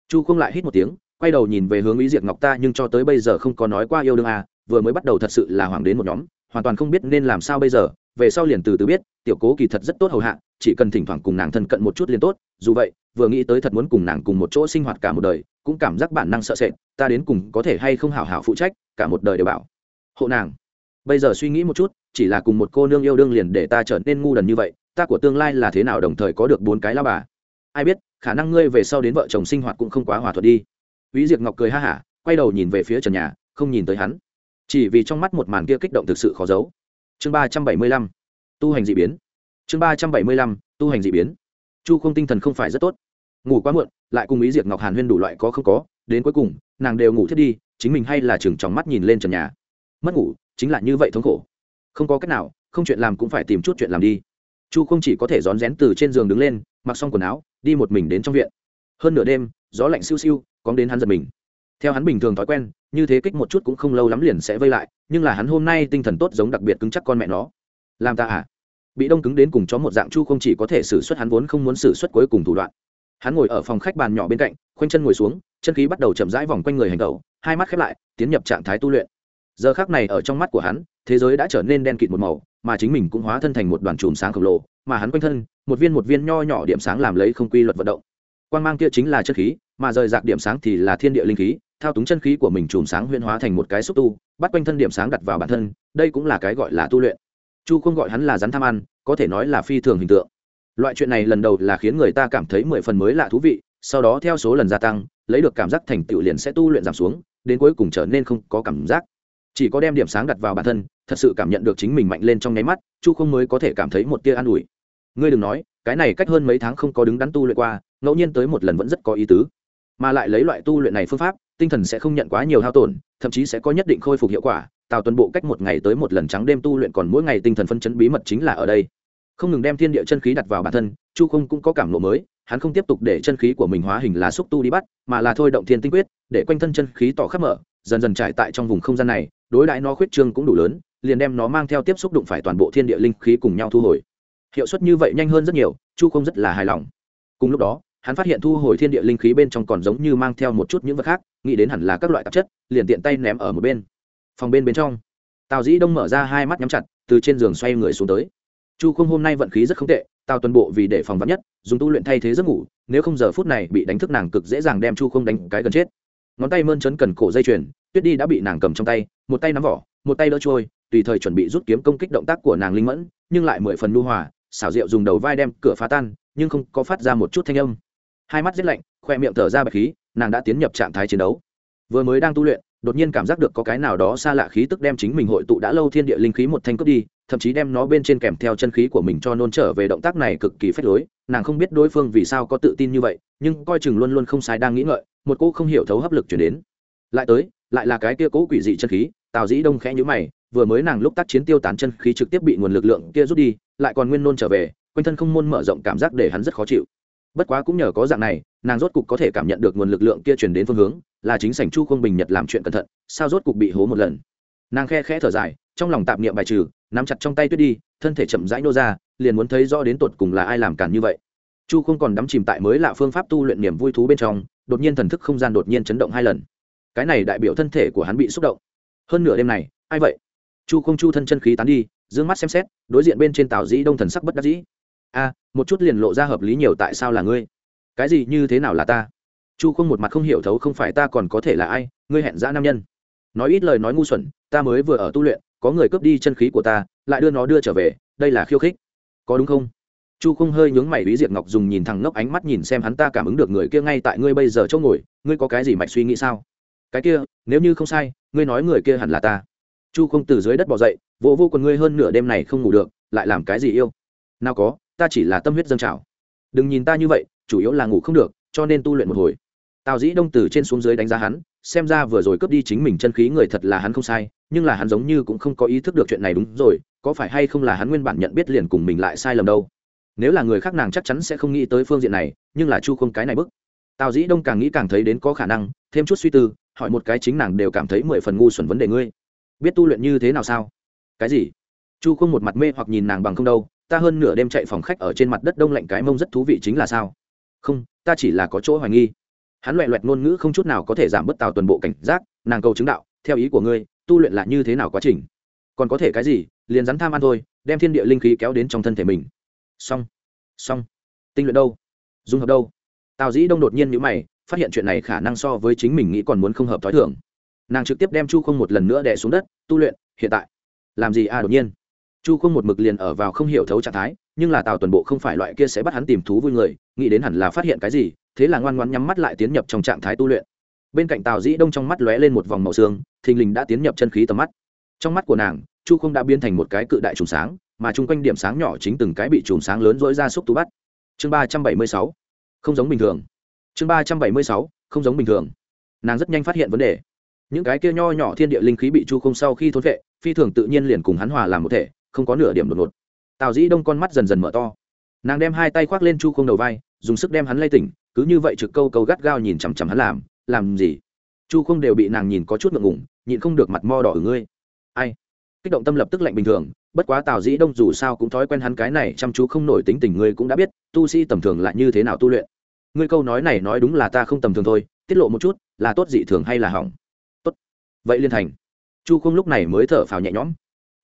S1: Chu không lại hít một tiếng, quay đầu nhìn về hướng ý diệt ngọc ta, nhưng cho tới bây giờ không có nói qua yêu đương à vừa mới bắt đầu thật sự là hoàng đến một nhóm hoàn toàn không biết nên làm sao bây giờ về sau liền từ từ biết tiểu cố kỳ thật rất tốt hầu hạ chỉ cần thỉnh thoảng cùng nàng thân cận một chút liền tốt dù vậy vừa nghĩ tới thật muốn cùng nàng cùng một chỗ sinh hoạt cả một đời cũng cảm giác bản năng sợ sệt ta đến cùng có thể hay không hảo hảo phụ trách cả một đời đều bảo. Hộ nàng. Bây giờ suy nghĩ một chút chỉ là cùng một cô nương yêu đương liền để ta trở nên ngu đần như vậy ta của tương lai là thế nào đồng thời có được bốn cái lao bà? Ai biết khả năng ngươi về sau đến vợ chồng sinh hoạt cũng không quá hòa thuận đi. Vĩ Diệp Ngọc cười ha hả, quay đầu nhìn về phía trần nhà, không nhìn tới hắn. Chỉ vì trong mắt một màn kia kích động thực sự khó giấu. Chương ba trăm bảy mươi lăm, tu hành dị biến. Chương ba trăm bảy mươi lăm, tu hành dị biến. Chu Không tinh thần không phải rất tốt, ngủ quá muộn, lại cùng ý diệt Ngọc Hàn Huyên đủ loại có không có, đến cuối cùng, nàng đều ngủ thiết đi, chính mình hay là chừng chóng mắt nhìn lên trần nhà. Mất ngủ, chính là như vậy thống khổ. Không có cách nào, không chuyện làm cũng phải tìm chút chuyện làm đi. Chu không chỉ có thể rón rén từ trên giường đứng lên, mặc xong quần áo, đi một mình đến trong viện. Hơn nửa đêm, gió lạnh siêu siêu, cóng đến hắn giật mình theo hắn bình thường thói quen, như thế kích một chút cũng không lâu lắm liền sẽ vây lại, nhưng là hắn hôm nay tinh thần tốt giống đặc biệt cứng chắc con mẹ nó. Làm ta à? Bị đông cứng đến cùng chó một dạng chu không chỉ có thể xử suất hắn vốn không muốn xử suất cuối cùng thủ đoạn. Hắn ngồi ở phòng khách bàn nhỏ bên cạnh, khoanh chân ngồi xuống, chân khí bắt đầu chậm rãi vòng quanh người hành tẩu, hai mắt khép lại, tiến nhập trạng thái tu luyện. Giờ khác này ở trong mắt của hắn, thế giới đã trở nên đen kịt một màu, mà chính mình cũng hóa thân thành một đoàn chùm sáng khổng lồ, mà hắn quanh thân, một viên một viên nho nhỏ điểm sáng làm lấy không quy luật vận động. Quan g mang kia chính là chân khí, mà rời rạc điểm sáng thì là thiên địa linh khí thao túng chân khí của mình chùm sáng huyên hóa thành một cái xúc tu, bắt quanh thân điểm sáng đặt vào bản thân, đây cũng là cái gọi là tu luyện. Chu không gọi hắn là rắn tham ăn, có thể nói là phi thường hình tượng. Loại chuyện này lần đầu là khiến người ta cảm thấy mười phần mới lạ thú vị, sau đó theo số lần gia tăng, lấy được cảm giác thành tựu liền sẽ tu luyện giảm xuống, đến cuối cùng trở nên không có cảm giác. Chỉ có đem điểm sáng đặt vào bản thân, thật sự cảm nhận được chính mình mạnh lên trong nháy mắt, chu không mới có thể cảm thấy một tia an ủi. Ngươi đừng nói, cái này cách hơn mấy tháng không có đứng đắn tu luyện qua, ngẫu nhiên tới một lần vẫn rất có ý tứ. Mà lại lấy loại tu luyện này phương pháp tinh thần sẽ không nhận quá nhiều hao tổn, thậm chí sẽ có nhất định khôi phục hiệu quả, tào tuần bộ cách một ngày tới một lần trắng đêm tu luyện còn mỗi ngày tinh thần phân chấn bí mật chính là ở đây. Không ngừng đem thiên địa chân khí đặt vào bản thân, chu không cũng có cảm lộ mới, hắn không tiếp tục để chân khí của mình hóa hình là xúc tu đi bắt, mà là thôi động thiên tinh quyết, để quanh thân chân khí tỏ khắp mở, dần dần trải tại trong vùng không gian này, đối đãi nó khuyết trương cũng đủ lớn, liền đem nó mang theo tiếp xúc đụng phải toàn bộ thiên địa linh khí cùng nhau thu hồi. Hiệu suất như vậy nhanh hơn rất nhiều, chu không rất là hài lòng. Cùng lúc đó hắn phát hiện thu hồi thiên địa linh khí bên trong còn giống như mang theo một chút những vật khác, nghĩ đến hẳn là các loại tạp chất, liền tiện tay ném ở một bên. Phòng bên bên trong, tào dĩ đông mở ra hai mắt nhắm chặt, từ trên giường xoay người xuống tới. Chu không hôm nay vận khí rất không tệ, tào tuần bộ vì để phòng vắn nhất, dùng tu luyện thay thế giấc ngủ, nếu không giờ phút này bị đánh thức nàng cực dễ dàng đem chu không đánh cái gần chết. Ngón tay mơn trấn cần cổ dây chuyền, tuyết đi đã bị nàng cầm trong tay, một tay nắm vỏ, một tay đỡ trôi, tùy thời chuẩn bị rút kiếm công kích động tác của nàng linh mẫn, nhưng lại mười phần nu hòa, xảo diệu dùng đầu vai đem cửa phá tan, nhưng không có phát ra một chút thanh âm hai mắt giết lạnh, khoe miệng thở ra bạch khí, nàng đã tiến nhập trạng thái chiến đấu. Vừa mới đang tu luyện, đột nhiên cảm giác được có cái nào đó xa lạ khí tức đem chính mình hội tụ đã lâu thiên địa linh khí một thanh cướp đi, thậm chí đem nó bên trên kèm theo chân khí của mình cho nôn trở về động tác này cực kỳ phách lối, nàng không biết đối phương vì sao có tự tin như vậy, nhưng coi chừng luôn luôn không sai đang nghĩ ngợi, một cô không hiểu thấu hấp lực chuyển đến. Lại tới, lại là cái kia cố quỷ dị chân khí, tào dĩ đông khẽ nhữ mày, vừa mới nàng lúc tác chiến tiêu tán chân khí trực tiếp bị nguồn lực lượng kia rút đi, lại còn nguyên nôn trở về, quanh thân không môn mở rộng cảm giác để hắn rất khó chịu bất quá cũng nhờ có dạng này, nàng rốt cục có thể cảm nhận được nguồn lực lượng kia truyền đến phương hướng, là chính sảnh chu không bình nhật làm chuyện cẩn thận, sao rốt cục bị hố một lần. Nàng khe khẽ thở dài, trong lòng tạp niệm bài trừ, nắm chặt trong tay tuyết đi, thân thể chậm rãi nô ra, liền muốn thấy rõ đến tột cùng là ai làm cản như vậy. Chu không còn đắm chìm tại mới lạ phương pháp tu luyện niềm vui thú bên trong, đột nhiên thần thức không gian đột nhiên chấn động hai lần. Cái này đại biểu thân thể của hắn bị xúc động. Hơn nửa đêm này, ai vậy? Chu không chu thân chân khí tán đi d ư ơ n g mắt xem xét, đối diện bên trên tàu dĩ đông thần sắc bất đắc dĩ a một chút liền lộ ra hợp lý nhiều tại sao là ngươi? Cái gì như thế nào là ta? Chu không một mặt không hiểu thấu không phải ta còn có thể là ai ngươi hẹn dã nam nhân. Nói ít lời nói ngu xuẩn ta mới vừa ở tu luyện có người cướp đi chân khí của ta lại đưa nó đưa trở về đây là khiêu khích. Có đúng không? Chu không hơi nhướng mày ý diệp ngọc dùng nhìn thẳng ngốc ánh mắt nhìn xem hắn ta cảm ứng được người kia ngay tại ngươi bây giờ chỗ ngồi ngươi có cái gì mạch suy nghĩ sao? Cái kia nếu như không sai ngươi nói người kia hẳn là ta. Chu không từ dưới đất bỏ dậy vỗ vô, vô quần ngươi hơn nửa đêm này không ngủ được lại làm cái gì yêu? Nào có ta chỉ là tâm huyết dâng trào. Đừng nhìn ta như vậy, chủ yếu là ngủ không được, cho nên tu luyện một hồi. Tào dĩ đông từ trên xuống dưới đánh giá hắn, xem ra vừa rồi cướp đi chính mình chân khí người thật là hắn không sai, nhưng là hắn giống như cũng không có ý thức được chuyện này đúng rồi, có phải hay không là hắn nguyên bản nhận biết liền cùng mình lại sai lầm đâu? Nếu là người khác nàng chắc chắn sẽ không nghĩ tới phương diện này, nhưng là chu không cái này bức. Tào dĩ đông càng nghĩ càng thấy đến có khả năng, thêm chút suy tư, hỏi một cái chính nàng đều cảm thấy mười phần ngu xuẩn vấn đề ngươi. Biết tu luyện như thế nào sao? Cái gì? Chu không một mặt mê hoặc nhìn nàng bằng không đâu ta hơn nửa đêm chạy phòng khách ở trên mặt đất đông lạnh cái mông rất thú vị chính là sao? Không, ta chỉ là có chỗ hoài nghi. Hắn loẹ loẹt ngôn ngữ không chút nào có thể giảm bớt tào toàn bộ cảnh giác, nàng cầu chứng đạo, theo ý của ngươi, tu luyện là như thế nào quá trình? Còn có thể cái gì? Liền rắn tham ăn thôi, đem thiên địa linh khí kéo đến trong thân thể mình. Xong xong. Tinh luyện đâu? Dung hợp đâu? Tào dĩ đông đột nhiên nhữ mày, phát hiện chuyện này khả năng so với chính mình nghĩ còn muốn không hợp t h ó i thưởng nàng trực tiếp đem chu không một lần nữa đè xuống đất, tu luyện, hiện tại. Làm gì à đột nhiên? Chu không một mực liền ở vào không hiểu thấu trạng thái, nhưng là tào Tuần bộ không phải loại kia sẽ bắt hắn tìm thú vui người, nghĩ đến hẳn là phát hiện cái gì, thế là ngoan ngoan nhắm mắt lại tiến nhập trong trạng thái tu luyện. Bên cạnh tào dĩ đông trong mắt lóe lên một vòng màu xương, thình lình đã tiến nhập chân khí tầm mắt. Trong mắt của nàng, chu không đã biến thành một cái cự đại trùng sáng, mà chung quanh điểm sáng nhỏ chính từng cái bị chùm sáng lớn dỗi ra xúc tú bắt. Chương ba trăm bảy mươi sáu, không giống bình thường. Chương ba trăm bảy mươi sáu, không giống bình thường. Nàng rất nhanh phát hiện vấn đề. Những cái kia nho nhỏ thiên địa linh khí bị chu không sau khi thốn vệ phi thường tự nhiên liền cùng hắn hòa làm một thể không có nửa điểm đột ngột. Tào dĩ đông con mắt dần dần mở to. Nàng đem hai tay khoác lên chu không đầu vai, dùng sức đem hắn lay tỉnh, cứ như vậy trực câu câu gắt gao nhìn chằm chằm hắn làm làm gì? Chu không đều bị nàng nhìn có chút ngượng ngủng nhịn không được mặt mo đỏ ở ngươi. Ai? Kích động tâm lập tức lạnh bình thường, bất quá tào dĩ đông dù sao cũng thói quen hắn cái này chăm chú không nổi tính tình ngươi cũng đã biết, tu sĩ tầm thường lại như thế nào tu luyện. Ngươi câu nói này nói đúng là ta không tầm thường thôi, tiết lộ một chút, là tốt dị thường hay là hỏng? Tốt. Vậy liên thành. Chu không lúc này mới thở phào nhẹ nhõm,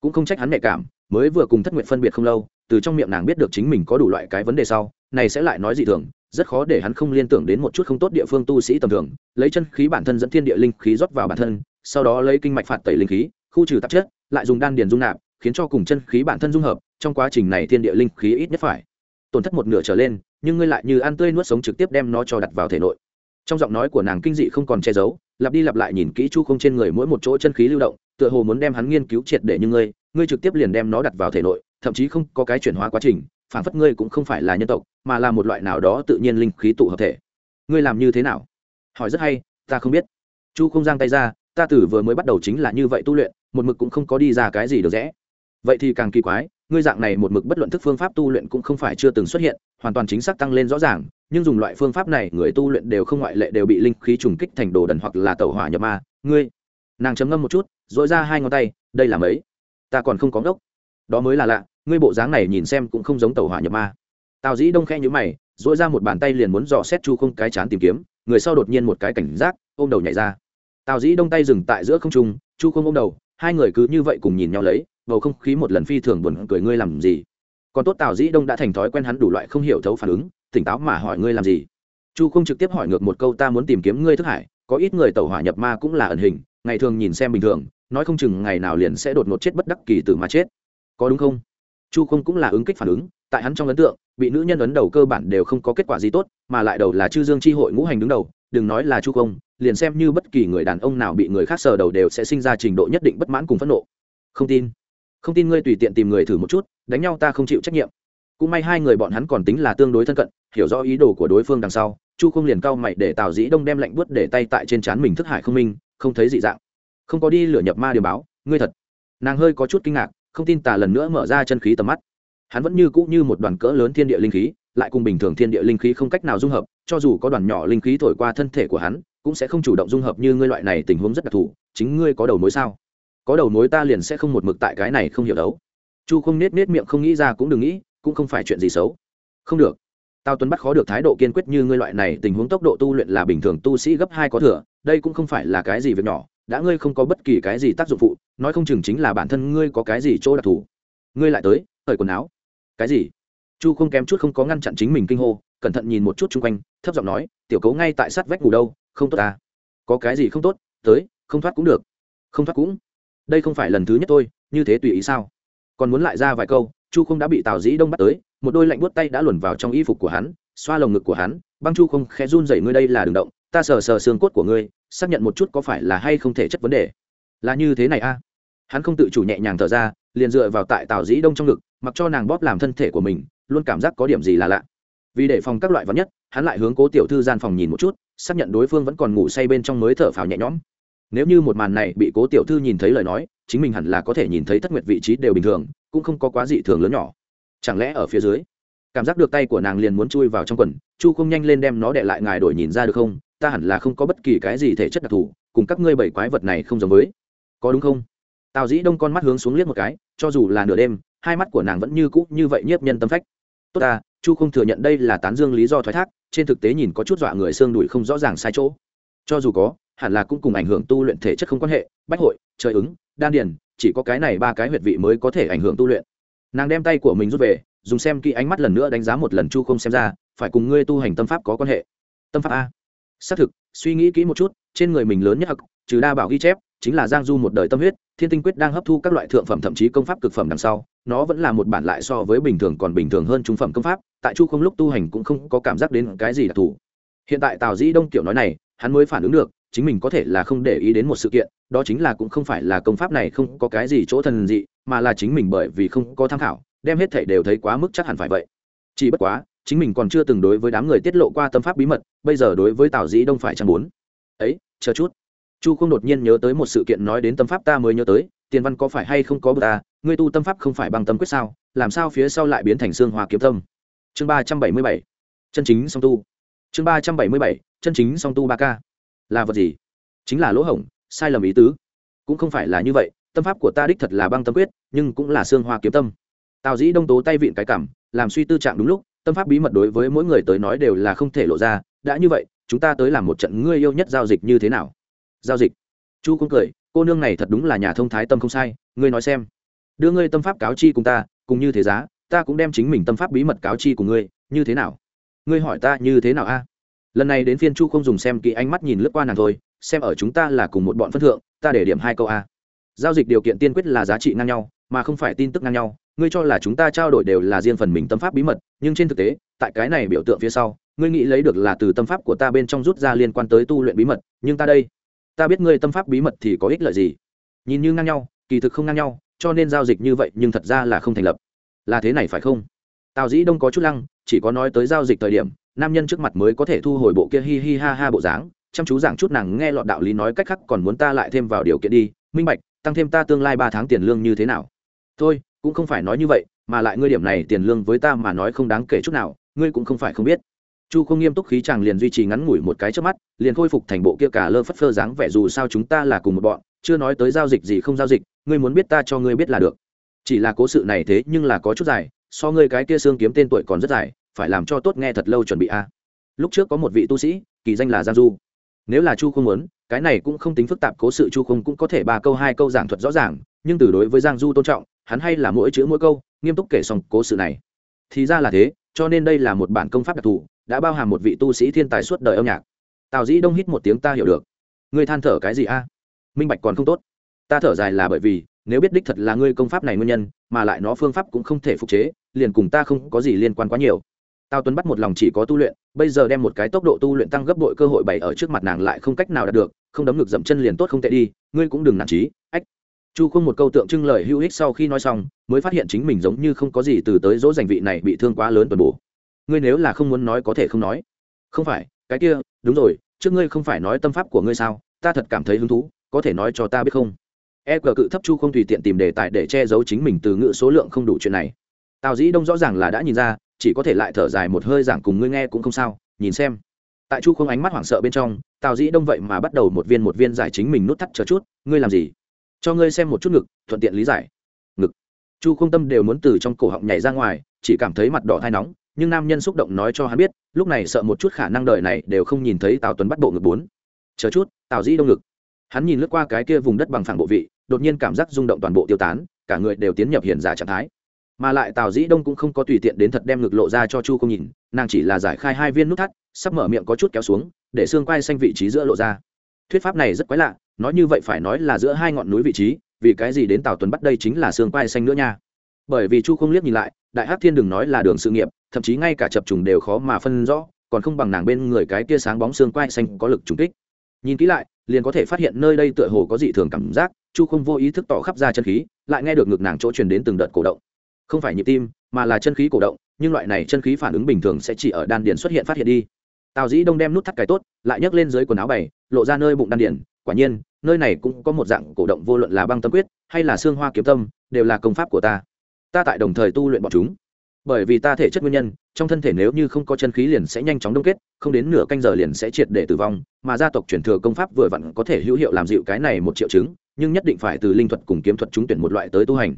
S1: cũng không trách hắn nhạy cảm mới vừa cùng thất nguyện phân biệt không lâu, từ trong miệng nàng biết được chính mình có đủ loại cái vấn đề sau, này sẽ lại nói dị thường, rất khó để hắn không liên tưởng đến một chút không tốt địa phương tu sĩ tầm thường, lấy chân khí bản thân dẫn thiên địa linh khí rót vào bản thân, sau đó lấy kinh mạch phạt tẩy linh khí, khu trừ tạp chất, lại dùng đan điền dung nạp, khiến cho cùng chân khí bản thân dung hợp, trong quá trình này thiên địa linh khí ít nhất phải tổn thất một nửa trở lên, nhưng ngươi lại như ăn tươi nuốt sống trực tiếp đem nó cho đặt vào thể nội. Trong giọng nói của nàng kinh dị không còn che giấu, lặp đi lặp lại nhìn kỹ chu không trên người mỗi một chỗ chân khí lưu động, tựa hồ muốn đem hắn nghiên cứu triệt để như ngươi ngươi trực tiếp liền đem nó đặt vào thể nội, thậm chí không có cái chuyển hóa quá trình, phản phất ngươi cũng không phải là nhân tộc, mà là một loại nào đó tự nhiên linh khí tụ hợp thể. Ngươi làm như thế nào? Hỏi rất hay, ta không biết. Chu không giang tay ra, ta tử vừa mới bắt đầu chính là như vậy tu luyện, một mực cũng không có đi ra cái gì được rẽ. Vậy thì càng kỳ quái, ngươi dạng này một mực bất luận thức phương pháp tu luyện cũng không phải chưa từng xuất hiện, hoàn toàn chính xác tăng lên rõ ràng, nhưng dùng loại phương pháp này, người tu luyện đều không ngoại lệ đều bị linh khí trùng kích thành đồ đần hoặc là tẩu hỏa nhập ma. Ngươi, nàng chấm ngâm một chút dội ra hai ngón tay, đây là mấy? Ta còn không có ngốc. Đó mới là lạ, ngươi bộ dáng này nhìn xem cũng không giống tẩu hỏa nhập ma. Tào dĩ đông khe nhữ mày dỗi ra một bàn tay liền muốn dò xét chu không cái chán tìm kiếm, người sau đột nhiên một cái cảnh giác, ôm đầu nhảy ra. Tào dĩ đông tay dừng tại giữa không trung, chu không ôm đầu, hai người cứ như vậy cùng nhìn nhau lấy, bầu không khí một lần phi thường buồn cười, ngươi làm gì? Còn tốt tào dĩ đông đã thành thói quen hắn đủ loại không hiểu thấu phản ứng, tỉnh táo mà hỏi, ngươi làm gì? Chu không trực tiếp hỏi ngược một câu, ta muốn tìm kiếm ngươi thức hải, có ít người tẩu hỏa nhập ma cũng là ẩn hình ngày thường nhìn xem bình thường, nói không chừng ngày nào liền sẽ đột ngột chết bất đắc kỳ tử mà chết. Có đúng không? Chu không cũng là ứng kích phản ứng, tại hắn trong ấn tượng, bị nữ nhân ấn đầu cơ bản đều không có kết quả gì tốt, mà lại đầu là chư dương chi hội ngũ hành đứng đầu, đừng nói là chu không, liền xem như bất kỳ người đàn ông nào bị người khác sờ đầu đều sẽ sinh ra trình độ nhất định bất mãn cùng phẫn nộ. Không tin. Không tin ngươi tùy tiện tìm người thử một chút, đánh nhau ta không chịu trách nhiệm. Cũng may hai người bọn hắn còn tính là tương đối thân cận, hiểu rõ ý đồ của đối phương đằng sau, chu không liền cau mày để tào dĩ đông đem lạnh buốt để tay tại trên trán mình thức hải không minh không thấy dị dạng. Không có đi lửa nhập ma điều báo, ngươi thật. Nàng hơi có chút kinh ngạc, không tin tà lần nữa mở ra chân khí tầm mắt. Hắn vẫn như cũ như một đoàn cỡ lớn thiên địa linh khí, lại cùng bình thường thiên địa linh khí không cách nào dung hợp, cho dù có đoàn nhỏ linh khí thổi qua thân thể của hắn, cũng sẽ không chủ động dung hợp như ngươi loại này tình huống rất đặc thù, chính ngươi có đầu mối sao? Có đầu mối ta liền sẽ không một mực tại cái này không hiểu đấu. Chu không nết nết miệng không nghĩ ra cũng đừng nghĩ, cũng không phải chuyện gì xấu. Không được. Tao tuấn bắt khó được thái độ kiên quyết như ngươi loại này, tình huống tốc độ tu luyện là bình thường tu sĩ gấp hai có thừa đây cũng không phải là cái gì việc nhỏ, đã ngươi không có bất kỳ cái gì tác dụng phụ, nói không chừng chính là bản thân ngươi có cái gì chỗ đặc thù. Ngươi lại tới thời quần áo. Cái gì? Chu không kém chút không có ngăn chặn chính mình kinh hô, cẩn thận nhìn một chút chung quanh, thấp giọng nói, tiểu cấu ngay tại sát vách ngủ đâu, không tốt ta có cái gì không tốt, tới, không thoát cũng được. Không thoát cũng? Đây không phải lần thứ nhất tôi như thế tùy ý sao? Còn muốn lại ra vài câu, chu không đã bị tào dĩ đông bắt tới, một đôi lạnh buốt tay đã luồn vào trong y phục của hắn, xoa lồng ngực của hắn, băng chu không khẽ run dậy ngươi đây là đường động ta sờ sờ xương cốt của ngươi, xác nhận một chút có phải là hay không thể chất vấn đề. Là như thế này a. Hắn không tự chủ nhẹ nhàng thở ra, liền dựa vào tại tào dĩ đông trong ngực, mặc cho nàng bóp làm thân thể của mình, luôn cảm giác có điểm gì là lạ. Vì để phòng các loại vắn nhất, hắn lại hướng cố tiểu thư gian phòng nhìn một chút, xác nhận đối phương vẫn còn ngủ say bên trong mới thở phào nhẹ nhõm. Nếu như một màn này bị cố tiểu thư nhìn thấy lời nói, chính mình hẳn là có thể nhìn thấy thất nguyệt vị trí đều bình thường, cũng không có quá dị thường lớn nhỏ. Chẳng lẽ ở phía dưới, cảm giác được tay của nàng liền muốn chui vào trong quần, chu không nhanh lên đem nó để lại ngài đổi nhìn ra được không? Ta hẳn là không có bất kỳ cái gì thể chất đặc thù, cùng các ngươi bảy quái vật này không giống với. Có đúng không? Tào dĩ đông con mắt hướng xuống liếc một cái, cho dù là nửa đêm, hai mắt của nàng vẫn như cũ như vậy nhiếp nhân tâm phách. Tốt ta, chu không thừa nhận đây là tán dương lý do thoái thác, trên thực tế nhìn có chút dọa người xương đùi không rõ ràng sai chỗ. Cho dù có, hẳn là cũng cùng ảnh hưởng tu luyện thể chất không quan hệ, bách hội, trời ứng, đan điền, chỉ có cái này ba cái huyệt vị mới có thể ảnh hưởng tu luyện. Nàng đem tay của mình rút về, dùng xem kỹ ánh mắt lần nữa đánh giá một lần chu không xem ra, phải cùng ngươi tu hành tâm pháp có quan hệ. Tâm pháp a xác thực, suy nghĩ kỹ một chút, trên người mình lớn nhất hặc trừ đa bảo ghi chép, chính là giang du một đời tâm huyết, thiên tinh quyết đang hấp thu các loại thượng phẩm thậm chí công pháp cực phẩm đằng sau, nó vẫn là một bản lại so với bình thường còn bình thường hơn trung phẩm công pháp, tại chu không lúc tu hành cũng không có cảm giác đến cái gì đặc thù. Hiện tại tào dĩ đông kiểu nói này, hắn mới phản ứng được, chính mình có thể là không để ý đến một sự kiện, đó chính là cũng không phải là công pháp này không có cái gì chỗ thần dị, mà là chính mình bởi vì không có tham khảo, đem hết thể đều thấy quá mức chắc hẳn phải vậy. Chỉ bất quá chính mình còn chưa từng đối với đám người tiết lộ qua tâm pháp bí mật, bây giờ đối với tào dĩ đông phải chẳng muốn. Ấy, chờ chút. Chu không đột nhiên nhớ tới một sự kiện nói đến tâm pháp ta mới nhớ tới, tiền văn có phải hay không có bờ ta, ngươi tu tâm pháp không phải bằng tâm quyết sao, làm sao phía sau lại biến thành xương hoa kiếm tâm chương ba trăm bảy mươi bảy, chân chính song tu. Chương ba trăm bảy mươi bảy, chân chính song tu ba k là vật gì? Chính là lỗ hổng, sai lầm ý tứ. Cũng không phải là như vậy, tâm pháp của ta đích thật là băng tâm quyết, nhưng cũng là xương hoa kiếm tâm tào dĩ đông tố tay vịn cái cảm, làm suy tư trạng đúng lúc tâm pháp bí mật đối với mỗi người tới nói đều là không thể lộ ra, đã như vậy, chúng ta tới làm một trận ngươi yêu nhất giao dịch như thế nào? Giao dịch. Chu cũng cười, cô nương này thật đúng là nhà thông thái tâm không sai, ngươi nói xem. Đưa ngươi tâm pháp cáo chi cùng ta, cùng như thế giá, ta cũng đem chính mình tâm pháp bí mật cáo chi của ngươi, như thế nào? Ngươi hỏi ta như thế nào a? Lần này đến phiên chu không dùng xem kỹ ánh mắt nhìn lướt qua nàng thôi, xem ở chúng ta là cùng một bọn phân thượng, ta để điểm hai câu a. Giao dịch điều kiện tiên quyết là giá trị ngang nhau, mà không phải tin tức ngang nhau ngươi cho là chúng ta trao đổi đều là riêng phần mình tâm pháp bí mật, nhưng trên thực tế, tại cái này biểu tượng phía sau, ngươi nghĩ lấy được là từ tâm pháp của ta bên trong rút ra liên quan tới tu luyện bí mật, nhưng ta đây, ta biết ngươi tâm pháp bí mật thì có ích lợi gì. Nhìn như ngang nhau, kỳ thực không ngang nhau, cho nên giao dịch như vậy nhưng thật ra là không thành lập. Là thế này phải không? Tào dĩ đông có chút lăng, chỉ có nói tới giao dịch thời điểm, nam nhân trước mặt mới có thể thu hồi bộ kia hi hi ha ha bộ dáng, chăm chú giảng chút nàng nghe lọt đạo lý nói cách khác còn muốn ta lại thêm vào điều kiện đi, minh bạch, tăng thêm ta tương lai ba tháng tiền lương như thế nào. Thôi cũng không phải nói như vậy, mà lại ngươi điểm này tiền lương với ta mà nói không đáng kể chút nào, ngươi cũng không phải không biết. Chu không nghiêm túc khí chàng liền duy trì ngắn ngủi một cái trước mắt, liền khôi phục thành bộ kia cả lơ phất phơ dáng vẻ dù sao chúng ta là cùng một bọn, chưa nói tới giao dịch gì không giao dịch, ngươi muốn biết ta cho ngươi biết là được. Chỉ là cố sự này thế nhưng là có chút dài, so ngươi cái kia xương kiếm tên tuổi còn rất dài, phải làm cho tốt nghe thật lâu chuẩn bị a. Lúc trước có một vị tu sĩ, kỳ danh là giang du. Nếu là chu không muốn, cái này cũng không tính phức tạp, cố sự chu không cũng có thể ba câu hai câu giảng thuật rõ ràng, nhưng từ đối với giang du tôn trọng hắn hay là mỗi chữ mỗi câu, nghiêm túc kể xong cố sự này. Thì ra là thế, cho nên đây là một bản công pháp đặc thù, đã bao hàm một vị tu sĩ thiên tài suốt đời âm nhạc. Tào dĩ đông hít một tiếng ta hiểu được. Ngươi than thở cái gì a? Minh bạch còn không tốt. Ta thở dài là bởi vì, nếu biết đích thật là ngươi công pháp này nguyên nhân, mà lại nó phương pháp cũng không thể phục chế, liền cùng ta không có gì liên quan quá nhiều. Tào tuấn bắt một lòng chỉ có tu luyện, bây giờ đem một cái tốc độ tu luyện tăng gấp đội cơ hội bày ở trước mặt nàng lại không cách nào đạt được, không đấm ngực dậm chân liền tốt không tệ đi, ngươi cũng đừng nản trí ách chu không một câu tượng trưng lời hữu ích sau khi nói xong, mới phát hiện chính mình giống như không có gì từ tới dỗ dành vị này bị thương quá lớn tuần bổ ngươi nếu là không muốn nói có thể không nói. Không phải, cái kia, đúng rồi, trước ngươi không phải nói tâm pháp của ngươi sao, ta thật cảm thấy hứng thú, có thể nói cho ta biết không? E cờ cự thấp chu không tùy tiện tìm đề tài để che giấu chính mình từ ngữ số lượng không đủ chuyện này. Tào dĩ đông rõ ràng là đã nhìn ra, chỉ có thể lại thở dài một hơi giảng cùng ngươi nghe cũng không sao, nhìn xem. Tại chu không ánh mắt hoảng sợ bên trong, tào dĩ đông vậy mà bắt đầu một viên một viên giải chính mình nút thắt chờ chút, ngươi làm gì? Cho ngươi xem một chút ngực, thuận tiện lý giải. Ngực. Chu không tâm đều muốn từ trong cổ họng nhảy ra ngoài, chỉ cảm thấy mặt đỏ thai nóng, nhưng nam nhân xúc động nói cho hắn biết, lúc này sợ một chút khả năng đời này đều không nhìn thấy tào tuấn bắt bộ ngực bốn. Chờ chút, tào dĩ đông ngực. Hắn nhìn lướt qua cái kia vùng đất bằng phẳng bộ vị, đột nhiên cảm giác rung động toàn bộ tiêu tán, cả người đều tiến nhập hiện giả trạng thái. Mà lại tào dĩ đông cũng không có tùy tiện đến thật đem ngực lộ ra cho chu không nhìn, nàng chỉ là giải khai hai viên nút thắt, sắp mở miệng có chút kéo xuống, để xương quai xanh vị trí giữa lộ ra. Thuyết pháp này rất quái lạ nói như vậy phải nói là giữa hai ngọn núi vị trí, vì cái gì đến tào tuấn bắt đây chính là xương quai xanh nữa nha? Bởi vì chu không liếc nhìn lại, đại hát thiên đừng nói là đường sự nghiệp, thậm chí ngay cả chập trùng đều khó mà phân rõ, còn không bằng nàng bên người cái kia sáng bóng xương quai xanh có lực trùng kích. Nhìn kỹ lại, liền có thể phát hiện nơi đây tựa hồ có dị thường cảm giác, chu không vô ý thức tỏ khắp ra chân khí, lại nghe được ngực nàng chỗ truyền đến từng đợt cổ động. Không phải nhịp tim, mà là chân khí cổ động, nhưng loại này chân khí phản ứng bình thường sẽ chỉ ở đan điền xuất hiện phát hiện đi. Tào dĩ đông đem nút thắt cái tốt, lại nhấc lên dưới quần áo bày, lộ ra nơi bụng đan điền quả nhiên, nơi này cũng có một dạng cổ động vô luận là băng tâm quyết, hay là xương hoa kiếm tâm, đều là công pháp của ta. Ta tại đồng thời tu luyện bọn chúng. Bởi vì ta thể chất nguyên nhân, trong thân thể nếu như không có chân khí liền sẽ nhanh chóng đông kết, không đến nửa canh giờ liền sẽ triệt để tử vong, mà gia tộc truyền thừa công pháp vừa vặn có thể hữu hiệu làm dịu cái này một triệu chứng, nhưng nhất định phải từ linh thuật cùng kiếm thuật trúng tuyển một loại tới tu hành.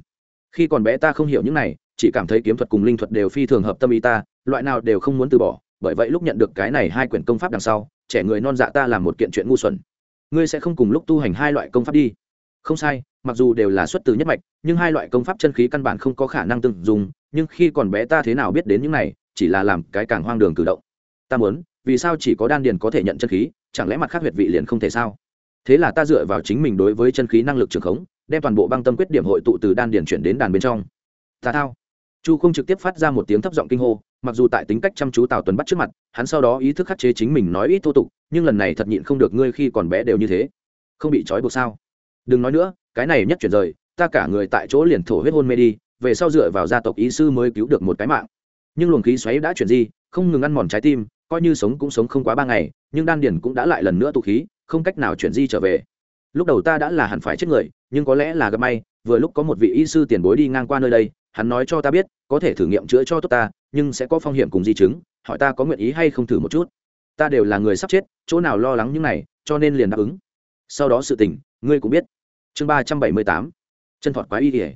S1: Khi còn bé ta không hiểu những này, chỉ cảm thấy kiếm thuật cùng linh thuật đều phi thường hợp tâm ý ta, loại nào đều không muốn từ bỏ, bởi vậy lúc nhận được cái này hai quyển công pháp đằng sau, trẻ người non dạ ta làm một kiện chuyện ngu xuẩn ngươi sẽ không cùng lúc tu hành hai loại công pháp đi. Không sai, mặc dù đều là xuất từ nhất mạch, nhưng hai loại công pháp chân khí căn bản không có khả năng từng dùng nhưng khi còn bé ta thế nào biết đến những này, chỉ là làm cái càng hoang đường cử động. Ta muốn, vì sao chỉ có đan điền có thể nhận chân khí, chẳng lẽ mặt khác huyệt vị liền không thể sao? Thế là ta dựa vào chính mình đối với chân khí năng lực trường khống, đem toàn bộ băng tâm quyết điểm hội tụ từ đan điền chuyển đến đàn bên trong. Ta thao chu không trực tiếp phát ra một tiếng thấp giọng kinh hô, mặc dù tại tính cách chăm chú tào tuấn bắt trước mặt, hắn sau đó ý thức khắc chế chính mình nói ít thô tục, nhưng lần này thật nhịn không được ngươi khi còn bé đều như thế. Không bị trói buộc sao? Đừng nói nữa, cái này nhất chuyển rời, ta cả người tại chỗ liền thổ huyết hôn mê đi, về sau dựa vào gia tộc ý sư mới cứu được một cái mạng. Nhưng luồng khí xoáy đã chuyển di, không ngừng ăn mòn trái tim, coi như sống cũng sống không quá ba ngày, nhưng đan điển cũng đã lại lần nữa tụ khí, không cách nào chuyển di trở về. Lúc đầu ta đã là hẳn phải chết người, nhưng có lẽ là gặp may, vừa lúc có một vị y sư tiền bối đi ngang qua nơi đây hắn nói cho ta biết, có thể thử nghiệm chữa cho tốt ta, nhưng sẽ có phong hiểm cùng di chứng, hỏi ta có nguyện ý hay không thử một chút. Ta đều là người sắp chết, chỗ nào lo lắng những này, cho nên liền đáp ứng. Sau đó sự tình, ngươi cũng biết. Chương ba trăm bảy mươi tám, chân thọt quái y ỉa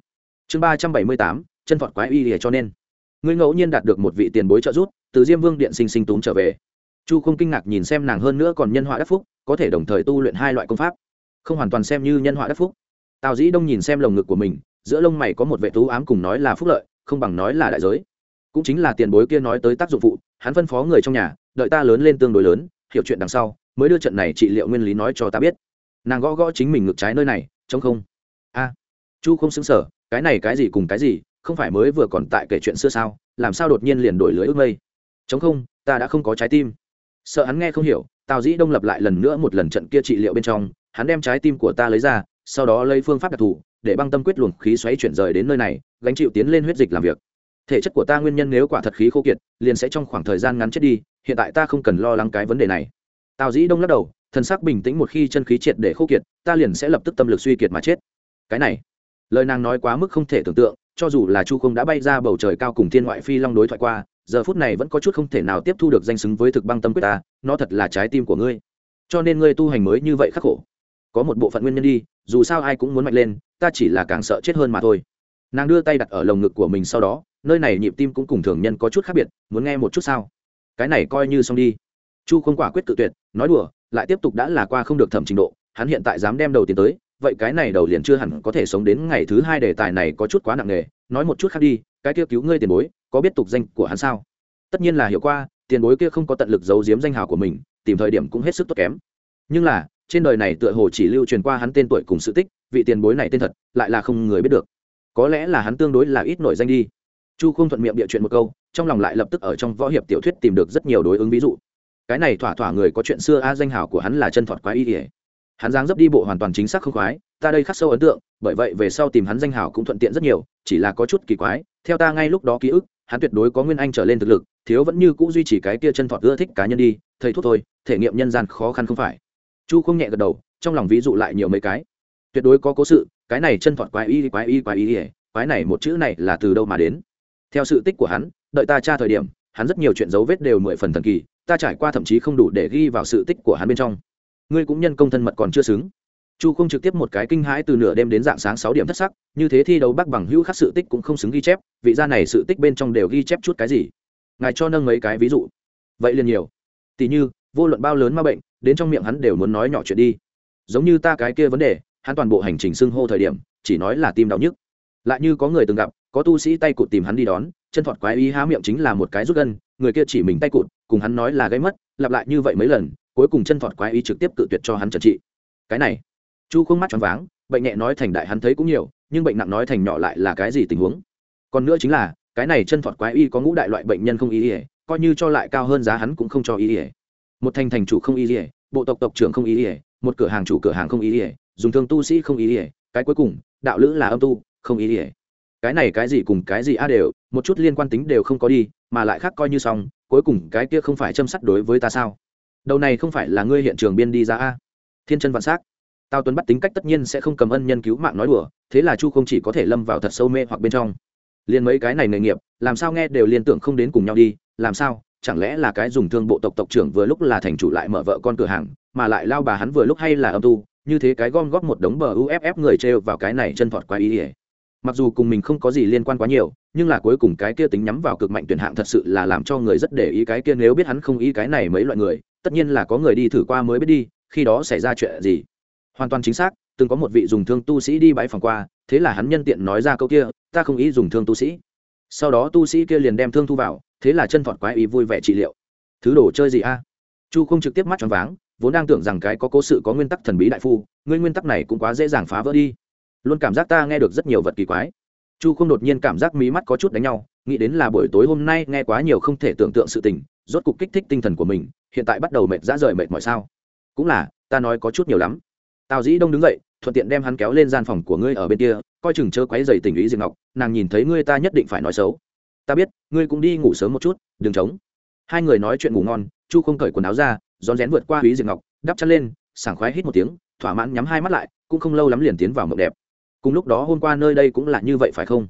S1: chương ba trăm bảy mươi tám, chân thọt quái y ỉa cho nên. Ngươi ngẫu nhiên đạt được một vị tiền bối trợ giúp, từ diêm vương điện sinh sinh tốn trở về. Chu không kinh ngạc nhìn xem nàng hơn nữa còn nhân họa đắc phúc, có thể đồng thời tu luyện hai loại công pháp. Không hoàn toàn xem như nhân họa đắc phúc. Tào dĩ đông nhìn xem lồng ngực của mình giữa lông mày có một vệ thú ám cùng nói là phúc lợi, không bằng nói là đại giới. Cũng chính là tiền bối kia nói tới tác dụng phụ, hắn phân phó người trong nhà, đợi ta lớn lên tương đối lớn, hiểu chuyện đằng sau, mới đưa trận này trị liệu nguyên lý nói cho ta biết. Nàng gõ gõ chính mình ngược trái nơi này chống không. A, chu không xứng sở, cái này cái gì cùng cái gì, không phải mới vừa còn tại kể chuyện xưa sao, làm sao đột nhiên liền đổi lưới ước mây? Chống không, ta đã không có trái tim. Sợ hắn nghe không hiểu, tào dĩ đông lập lại lần nữa một lần trận kia trị liệu bên trong, hắn đem trái tim của ta lấy ra, sau đó lấy phương pháp đặc thù để băng tâm quyết luồng khí xoáy chuyển rời đến nơi này, gánh chịu tiến lên huyết dịch làm việc. Thể chất của ta nguyên nhân nếu quả thật khí khô kiệt, liền sẽ trong khoảng thời gian ngắn chết đi, hiện tại ta không cần lo lắng cái vấn đề này. Tào dĩ đông lắc đầu, thần sắc bình tĩnh một khi chân khí triệt để khô kiệt, ta liền sẽ lập tức tâm lực suy kiệt mà chết. Cái này, lời nàng nói quá mức không thể tưởng tượng, cho dù là chu không đã bay ra bầu trời cao cùng thiên ngoại phi long đối thoại qua, giờ phút này vẫn có chút không thể nào tiếp thu được danh xứng với thực băng tâm quyết ta, nó thật là trái tim của ngươi. Cho nên ngươi tu hành mới như vậy khắc khổ có một bộ phận nguyên nhân đi, dù sao ai cũng muốn mạnh lên, ta chỉ là càng sợ chết hơn mà thôi. Nàng đưa tay đặt ở lồng ngực của mình sau đó, nơi này nhịp tim cũng cùng thường nhân có chút khác biệt, muốn nghe một chút sao? Cái này coi như xong đi. Chu không quả quyết tự tuyệt, nói đùa, lại tiếp tục đã là qua không được thẩm trình độ, hắn hiện tại dám đem đầu tiền tới, vậy cái này đầu liền chưa hẳn có thể sống đến ngày thứ hai đề tài này có chút quá nặng nề, nói một chút khác đi, cái kia cứu ngươi tiền bối, có biết tục danh của hắn sao? Tất nhiên là hiểu qua, tiền bối kia không có tận lực giấu giếm danh hào của mình, tìm thời điểm cũng hết sức tốt kém. Nhưng là trên đời này tựa hồ chỉ lưu truyền qua hắn tên tuổi cùng sự tích, vị tiền bối này tên thật, lại là không người biết được. Có lẽ là hắn tương đối là ít nổi danh đi. Chu không thuận miệng địa chuyện một câu, trong lòng lại lập tức ở trong võ hiệp tiểu thuyết tìm được rất nhiều đối ứng ví dụ. Cái này thỏa thỏa người có chuyện xưa a danh hào của hắn là chân thọt quá y ỉa hắn dáng dấp đi bộ hoàn toàn chính xác không khoái, ta đây khắc sâu ấn tượng, bởi vậy về sau tìm hắn danh hào cũng thuận tiện rất nhiều, chỉ là có chút kỳ quái, theo ta ngay lúc đó ký ức, hắn tuyệt đối có nguyên anh trở lên thực lực, thiếu vẫn như cũ duy trì cái kia chân thọt ưa thích cá nhân đi, thầy thuốc thôi, thể nghiệm nhân gian khó khăn không phải chu không nhẹ gật đầu, trong lòng ví dụ lại nhiều mấy cái. Tuyệt đối có cố sự, cái này chân thọt quái y quái y quái y quái này một chữ này là từ đâu mà đến? Theo sự tích của hắn, đợi ta tra thời điểm, hắn rất nhiều chuyện dấu vết đều mười phần thần kỳ, ta trải qua thậm chí không đủ để ghi vào sự tích của hắn bên trong. Ngươi cũng nhân công thân mật còn chưa xứng. Chu không trực tiếp một cái kinh hãi từ nửa đêm đến dạng sáng sáu điểm thất sắc, như thế thi đấu bắc bằng hữu khắc sự tích cũng không xứng ghi chép, vị gia này sự tích bên trong đều ghi chép chút cái gì? Ngài cho nâng mấy cái ví dụ. Vậy liền nhiều. Tỷ như, vô luận bao lớn ma bệnh đến trong miệng hắn đều muốn nói nhỏ chuyện đi. Giống như ta cái kia vấn đề, hắn toàn bộ hành trình xưng hô thời điểm, chỉ nói là tim đau nhức. Lại như có người từng gặp, có tu sĩ tay cụt tìm hắn đi đón, chân thọt quái y há miệng chính là một cái rút gân, người kia chỉ mình tay cụt, cùng hắn nói là gây mất, lặp lại như vậy mấy lần, cuối cùng chân thọt quái y trực tiếp cự tuyệt cho hắn trần trị. Cái này, chu không mắt choáng váng, bệnh nhẹ nói thành đại hắn thấy cũng nhiều, nhưng bệnh nặng nói thành nhỏ lại là cái gì tình huống? Còn nữa chính là, cái này chân thọt quái y có ngũ đại loại bệnh nhân không y ỉa coi như cho lại cao hơn giá hắn cũng không cho y ỉa một thành thành chủ không y ỉa bộ tộc tộc trưởng không ý ỉa một cửa hàng chủ cửa hàng không ý ỉa dùng thương tu sĩ không ý ỉa cái cuối cùng, đạo lữ là âm tu, không ý ỉa cái này cái gì cùng cái gì a đều, một chút liên quan tính đều không có đi, mà lại khác coi như xong, cuối cùng cái kia không phải châm sắt đối với ta sao? Đầu này không phải là ngươi hiện trường biên đi ra a? Thiên chân vạn s á c tao tuấn bắt tính cách tất nhiên sẽ không cầm ân nhân cứu mạng nói đùa, thế là chu không chỉ có thể lâm vào thật sâu mê hoặc bên trong. Liền mấy cái này nghề nghiệp, làm sao nghe đều liên tưởng không đến cùng nhau đi, làm sao? Chẳng lẽ là cái dùng thương bộ tộc tộc trưởng vừa lúc là thành chủ lại mở vợ con cửa hàng, mà lại lao bà hắn vừa lúc hay là âm tu, như thế cái gom góp một đống bờ uff người trêu vào cái này chân thọt quá ý ỉa. Mặc dù cùng mình không có gì liên quan quá nhiều, nhưng là cuối cùng cái kia tính nhắm vào cực mạnh tuyển hạng thật sự là làm cho người rất để ý cái kia nếu biết hắn không ý cái này mấy loại người, tất nhiên là có người đi thử qua mới biết đi, khi đó xảy ra chuyện gì. Hoàn toàn chính xác, từng có một vị dùng thương tu sĩ đi bãi phòng qua, thế là hắn nhân tiện nói ra câu kia, ta không ý dùng thương tu sĩ sau đó tu sĩ kia liền đem thương thu vào, thế là chân thọt quái ý vui vẻ trị liệu. Thứ đồ chơi gì a? À? Chu không trực tiếp mắt choáng váng, vốn đang tưởng rằng cái có cố sự có nguyên tắc thần bí đại phu, ngươi nguyên tắc này cũng quá dễ dàng phá vỡ đi. Luôn cảm giác ta nghe được rất nhiều vật kỳ quái. Chu không đột nhiên cảm giác mí mắt có chút đánh nhau, nghĩ đến là buổi tối hôm nay nghe quá nhiều không thể tưởng tượng sự tình, rốt cục kích thích tinh thần của mình, hiện tại bắt đầu mệt dã rời mệt mọi sao? Cũng là, ta nói có chút nhiều lắm. Tào dĩ đông đứng dậy thuận tiện đem hắn kéo lên gian phòng của ngươi ở bên kia, coi chừng chớ quấy dày tình ý diệp ngọc, nàng nhìn thấy ngươi ta nhất định phải nói xấu. Ta biết, ngươi cũng đi ngủ sớm một chút, đừng trống. Hai người nói chuyện ngủ ngon, chu không cởi quần áo ra, rón rén vượt qua ý diệp ngọc, đắp chăn lên, sảng khoái hít một tiếng, thỏa mãn nhắm hai mắt lại, cũng không lâu lắm liền tiến vào mộng đẹp. Cùng lúc đó hôm qua nơi đây cũng là như vậy phải không?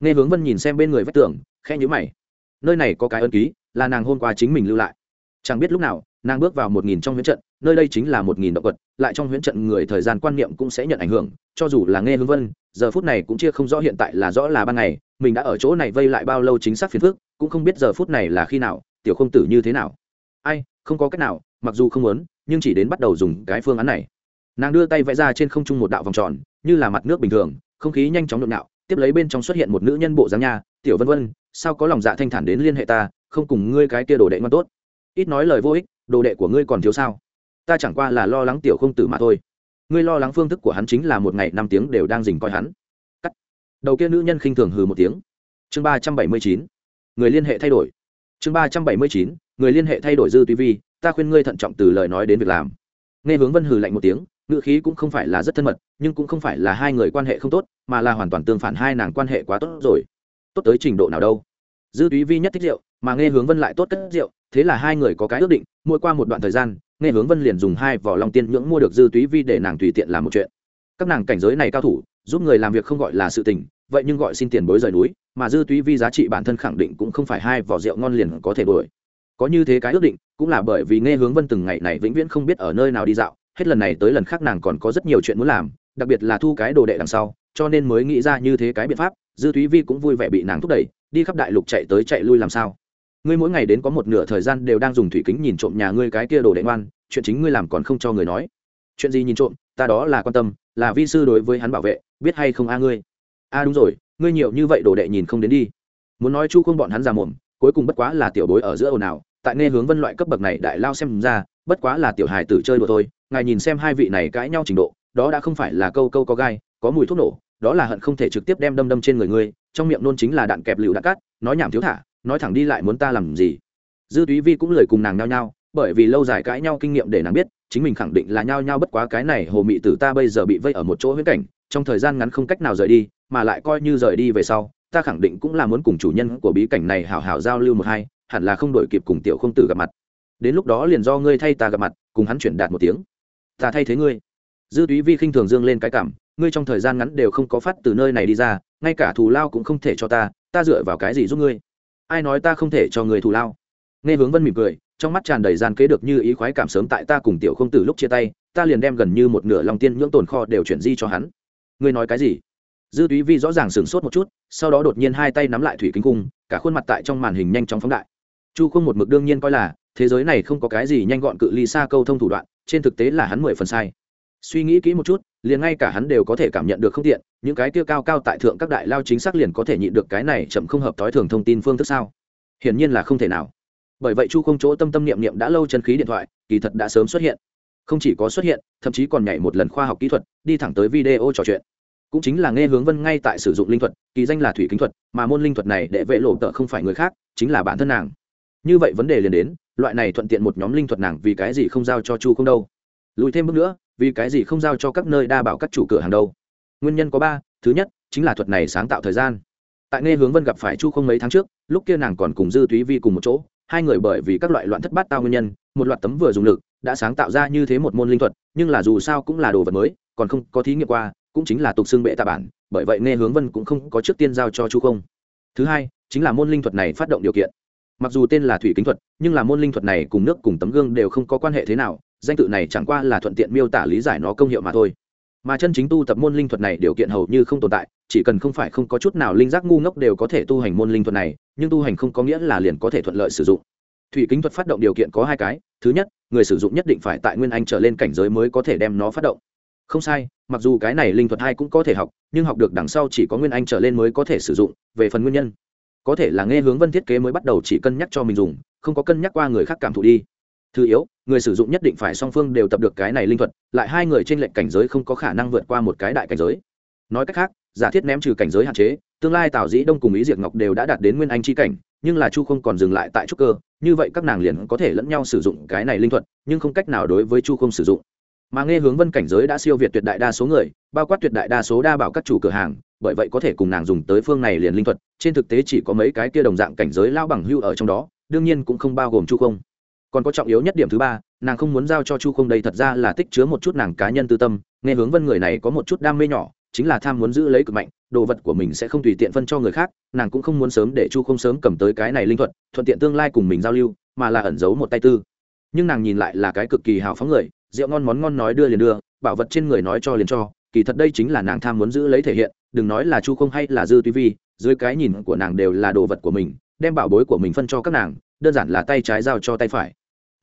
S1: Nghe hướng vân nhìn xem bên người vách tường khe nhữ mày. Nơi này có cái ân ký, là nàng hôm qua chính mình lưu lại. Chẳng biết lúc nào nàng bước vào một nghìn trong huyễn trận, nơi đây chính là một nghìn động vật, lại trong huyễn trận người thời gian quan niệm cũng sẽ nhận ảnh hưởng, cho dù là nghe hương vân, giờ phút này cũng chia không rõ hiện tại là rõ là ban ngày, mình đã ở chỗ này vây lại bao lâu chính xác phiền phức, cũng không biết giờ phút này là khi nào, tiểu không tử như thế nào. Ai, không có cách nào, mặc dù không muốn, nhưng chỉ đến bắt đầu dùng cái phương án này. Nàng đưa tay vẽ ra trên không trung một đạo vòng tròn, như là mặt nước bình thường, không khí nhanh chóng nhộn nạo, tiếp lấy bên trong xuất hiện một nữ nhân bộ dáng nha, tiểu vân vân, sao có lòng dạ thanh thản đến liên hệ ta, không cùng ngươi cái kia đồ đệ ngon tốt? Ít nói lời vô ích đồ đệ của ngươi còn thiếu sao? Ta chẳng qua là lo lắng tiểu không tử mà thôi. Ngươi lo lắng phương thức của hắn chính là một ngày năm tiếng đều đang dình coi hắn. Cắt. Đầu kia nữ nhân khinh thường hừ một tiếng. Chương ba trăm bảy mươi chín. Người liên hệ thay đổi. Chương ba trăm bảy mươi chín. Người liên hệ thay đổi dư tuy vi, ta khuyên ngươi thận trọng từ lời nói đến việc làm. Nghe hướng vân hừ lạnh một tiếng, ngữ khí cũng không phải là rất thân mật, nhưng cũng không phải là hai người quan hệ không tốt, mà là hoàn toàn tương phản hai nàng quan hệ quá tốt rồi. Tốt tới trình độ nào đâu. Dư túy vi nhất thích rượu mà nghe hướng vân lại tốt cất rượu, thế là hai người có cái ước định, mỗi qua một đoạn thời gian, nghe hướng vân liền dùng hai vỏ lòng tiên nhưỡng mua được dư túy vi để nàng tùy tiện làm một chuyện. Các nàng cảnh giới này cao thủ, giúp người làm việc không gọi là sự tình, vậy nhưng gọi xin tiền bối rời núi, mà dư túy vi giá trị bản thân khẳng định cũng không phải hai vỏ rượu ngon liền có thể đổi có như thế cái ước định, cũng là bởi vì nghe hướng vân từng ngày này vĩnh viễn không biết ở nơi nào đi dạo, hết lần này tới lần khác nàng còn có rất nhiều chuyện muốn làm, đặc biệt là thu cái đồ đệ đằng sau, cho nên mới nghĩ ra như thế cái biện pháp, dư thúy vi cũng vui vẻ bị nàng thúc đẩy, đi khắp đại lục chạy tới chạy lui làm sao ngươi mỗi ngày đến có một nửa thời gian đều đang dùng thủy kính nhìn trộm nhà ngươi cái kia đồ đệ ngoan, chuyện chính ngươi làm còn không cho người nói. Chuyện gì nhìn trộm, ta đó là quan tâm, là vi sư đối với hắn bảo vệ, biết hay không a ngươi? A đúng rồi, ngươi nhiều như vậy đồ đệ nhìn không đến đi. Muốn nói chu không bọn hắn già mồm cuối cùng bất quá là tiểu bối ở giữa ồn ào, tại nghe hướng vân loại cấp bậc này đại lao xem ra, bất quá là tiểu hài tử chơi đùa thôi, ngài nhìn xem hai vị này cãi nhau trình độ, đó đã không phải là câu câu có gai, có mùi thuốc nổ, đó là hận không thể trực tiếp đem đâm đâm trên người ngươi, trong miệng nôn chính là đạn kẹp lựu đạn cát nói nhảm thiếu thả nói thẳng đi lại muốn ta làm gì? Dư túy vi cũng lời cùng nàng nhao nhao, bởi vì lâu dài cãi nhau kinh nghiệm để nàng biết, chính mình khẳng định là nhao nhao bất quá cái này hồ mị tử ta bây giờ bị vây ở một chỗ huyễn cảnh, trong thời gian ngắn không cách nào rời đi, mà lại coi như rời đi về sau, ta khẳng định cũng là muốn cùng chủ nhân của bí cảnh này hào hào giao lưu một hai, hẳn là không đổi kịp cùng tiểu không tử gặp mặt. Đến lúc đó liền do ngươi thay ta gặp mặt, cùng hắn chuyển đạt một tiếng. Ta thay thế ngươi. Dư túy vi khinh thường dương lên cái cảm, ngươi trong thời gian ngắn đều không có phát từ nơi này đi ra, ngay cả thù lao cũng không thể cho ta ta dựa vào cái gì giúp ngươi? Ai nói ta không thể cho người thù lao? Nghe hướng vân mỉm cười, trong mắt tràn đầy gian kế được như ý khoái cảm sớm tại ta cùng tiểu không tử lúc chia tay, ta liền đem gần như một nửa lòng tiên nhưỡng tồn kho đều chuyển di cho hắn. Ngươi nói cái gì? Dư túy vi rõ ràng sửng sốt một chút, sau đó đột nhiên hai tay nắm lại thủy kính cung, cả khuôn mặt tại trong màn hình nhanh chóng phóng đại. Chu không một mực đương nhiên coi là, thế giới này không có cái gì nhanh gọn cự ly xa câu thông thủ đoạn, trên thực tế là hắn mười phần sai suy nghĩ kỹ một chút, liền ngay cả hắn đều có thể cảm nhận được không tiện, những cái kia cao cao tại thượng các đại lao chính xác liền có thể nhịn được cái này chậm không hợp thói thường thông tin phương thức sao? Hiển nhiên là không thể nào. Bởi vậy chu không chỗ tâm tâm niệm niệm đã lâu chân khí điện thoại, kỳ thật đã sớm xuất hiện. Không chỉ có xuất hiện, thậm chí còn nhảy một lần khoa học kỹ thuật, đi thẳng tới video trò chuyện. Cũng chính là nghe hướng vân ngay tại sử dụng linh thuật, kỳ danh là thủy kính thuật, mà môn linh thuật này để vệ lộ tợ không phải người khác, chính là bản thân nàng. Như vậy vấn đề liền đến, loại này thuận tiện một nhóm linh thuật nàng vì cái gì không giao cho chu không đâu. Lùi thêm bước nữa vì cái gì không giao cho các nơi đa bảo các chủ cửa hàng đâu? Nguyên nhân có ba, thứ nhất, chính là thuật này sáng tạo thời gian. Tại nghe hướng vân gặp phải chu không mấy tháng trước, lúc kia nàng còn cùng dư túy vi cùng một chỗ, hai người bởi vì các loại loạn thất bát tao nguyên nhân, một loạt tấm vừa dùng lực, đã sáng tạo ra như thế một môn linh thuật, nhưng là dù sao cũng là đồ vật mới, còn không có thí nghiệm qua, cũng chính là tục xương bệ tạ bản, bởi vậy nghe hướng vân cũng không có trước tiên giao cho chu không. Thứ hai, chính là môn linh thuật này phát động điều kiện. Mặc dù tên là thủy kính thuật, nhưng là môn linh thuật này cùng nước cùng tấm gương đều không có quan hệ thế nào danh tự này chẳng qua là thuận tiện miêu tả lý giải nó công hiệu mà thôi. Mà chân chính tu tập môn linh thuật này điều kiện hầu như không tồn tại, chỉ cần không phải không có chút nào linh giác ngu ngốc đều có thể tu hành môn linh thuật này, nhưng tu hành không có nghĩa là liền có thể thuận lợi sử dụng. Thủy kính thuật phát động điều kiện có hai cái, thứ nhất, người sử dụng nhất định phải tại nguyên anh trở lên cảnh giới mới có thể đem nó phát động. Không sai, mặc dù cái này linh thuật hai cũng có thể học, nhưng học được đằng sau chỉ có nguyên anh trở lên mới có thể sử dụng, về phần nguyên nhân. Có thể là nghe hướng vân thiết kế mới bắt đầu chỉ cân nhắc cho mình dùng, không có cân nhắc qua người khác cảm thụ đi thứ yếu, người sử dụng nhất định phải song phương đều tập được cái này linh thuật, lại hai người trên lệnh cảnh giới không có khả năng vượt qua một cái đại cảnh giới. Nói cách khác, giả thiết ném trừ cảnh giới hạn chế, tương lai tào dĩ đông cùng ý diệt ngọc đều đã đạt đến nguyên anh c h i cảnh, nhưng là chu không còn dừng lại tại trúc cơ, như vậy các nàng liền có thể lẫn nhau sử dụng cái này linh thuật, nhưng không cách nào đối với chu không sử dụng. Mà nghe hướng vân cảnh giới đã siêu việt tuyệt đại đa số người, bao quát tuyệt đại đa số đa bảo các chủ cửa hàng, bởi vậy có thể cùng nàng dùng tới phương này liền linh thuật, trên thực tế chỉ có mấy cái kia đồng dạng cảnh giới lao bằng hưu ở trong đó, đương nhiên cũng không bao gồm chu không còn có trọng yếu nhất điểm thứ ba, nàng không muốn giao cho chu không đây thật ra là tích chứa một chút nàng cá nhân tư tâm, nghe hướng vân người này có một chút đam mê nhỏ, chính là tham muốn giữ lấy cực mạnh, đồ vật của mình sẽ không tùy tiện phân cho người khác, nàng cũng không muốn sớm để chu không sớm cầm tới cái này linh thuật, thuận tiện tương lai cùng mình giao lưu, mà là ẩn giấu một tay tư. Nhưng nàng nhìn lại là cái cực kỳ hào phóng người, rượu ngon món ngon nói đưa liền đưa, bảo vật trên người nói cho liền cho, kỳ thật đây chính là nàng tham muốn giữ lấy thể hiện, đừng nói là chu không hay là dư tuy vi, dưới cái nhìn của nàng đều là đồ vật của mình, đem bảo bối của mình phân cho các nàng, đơn giản là tay trái giao cho tay phải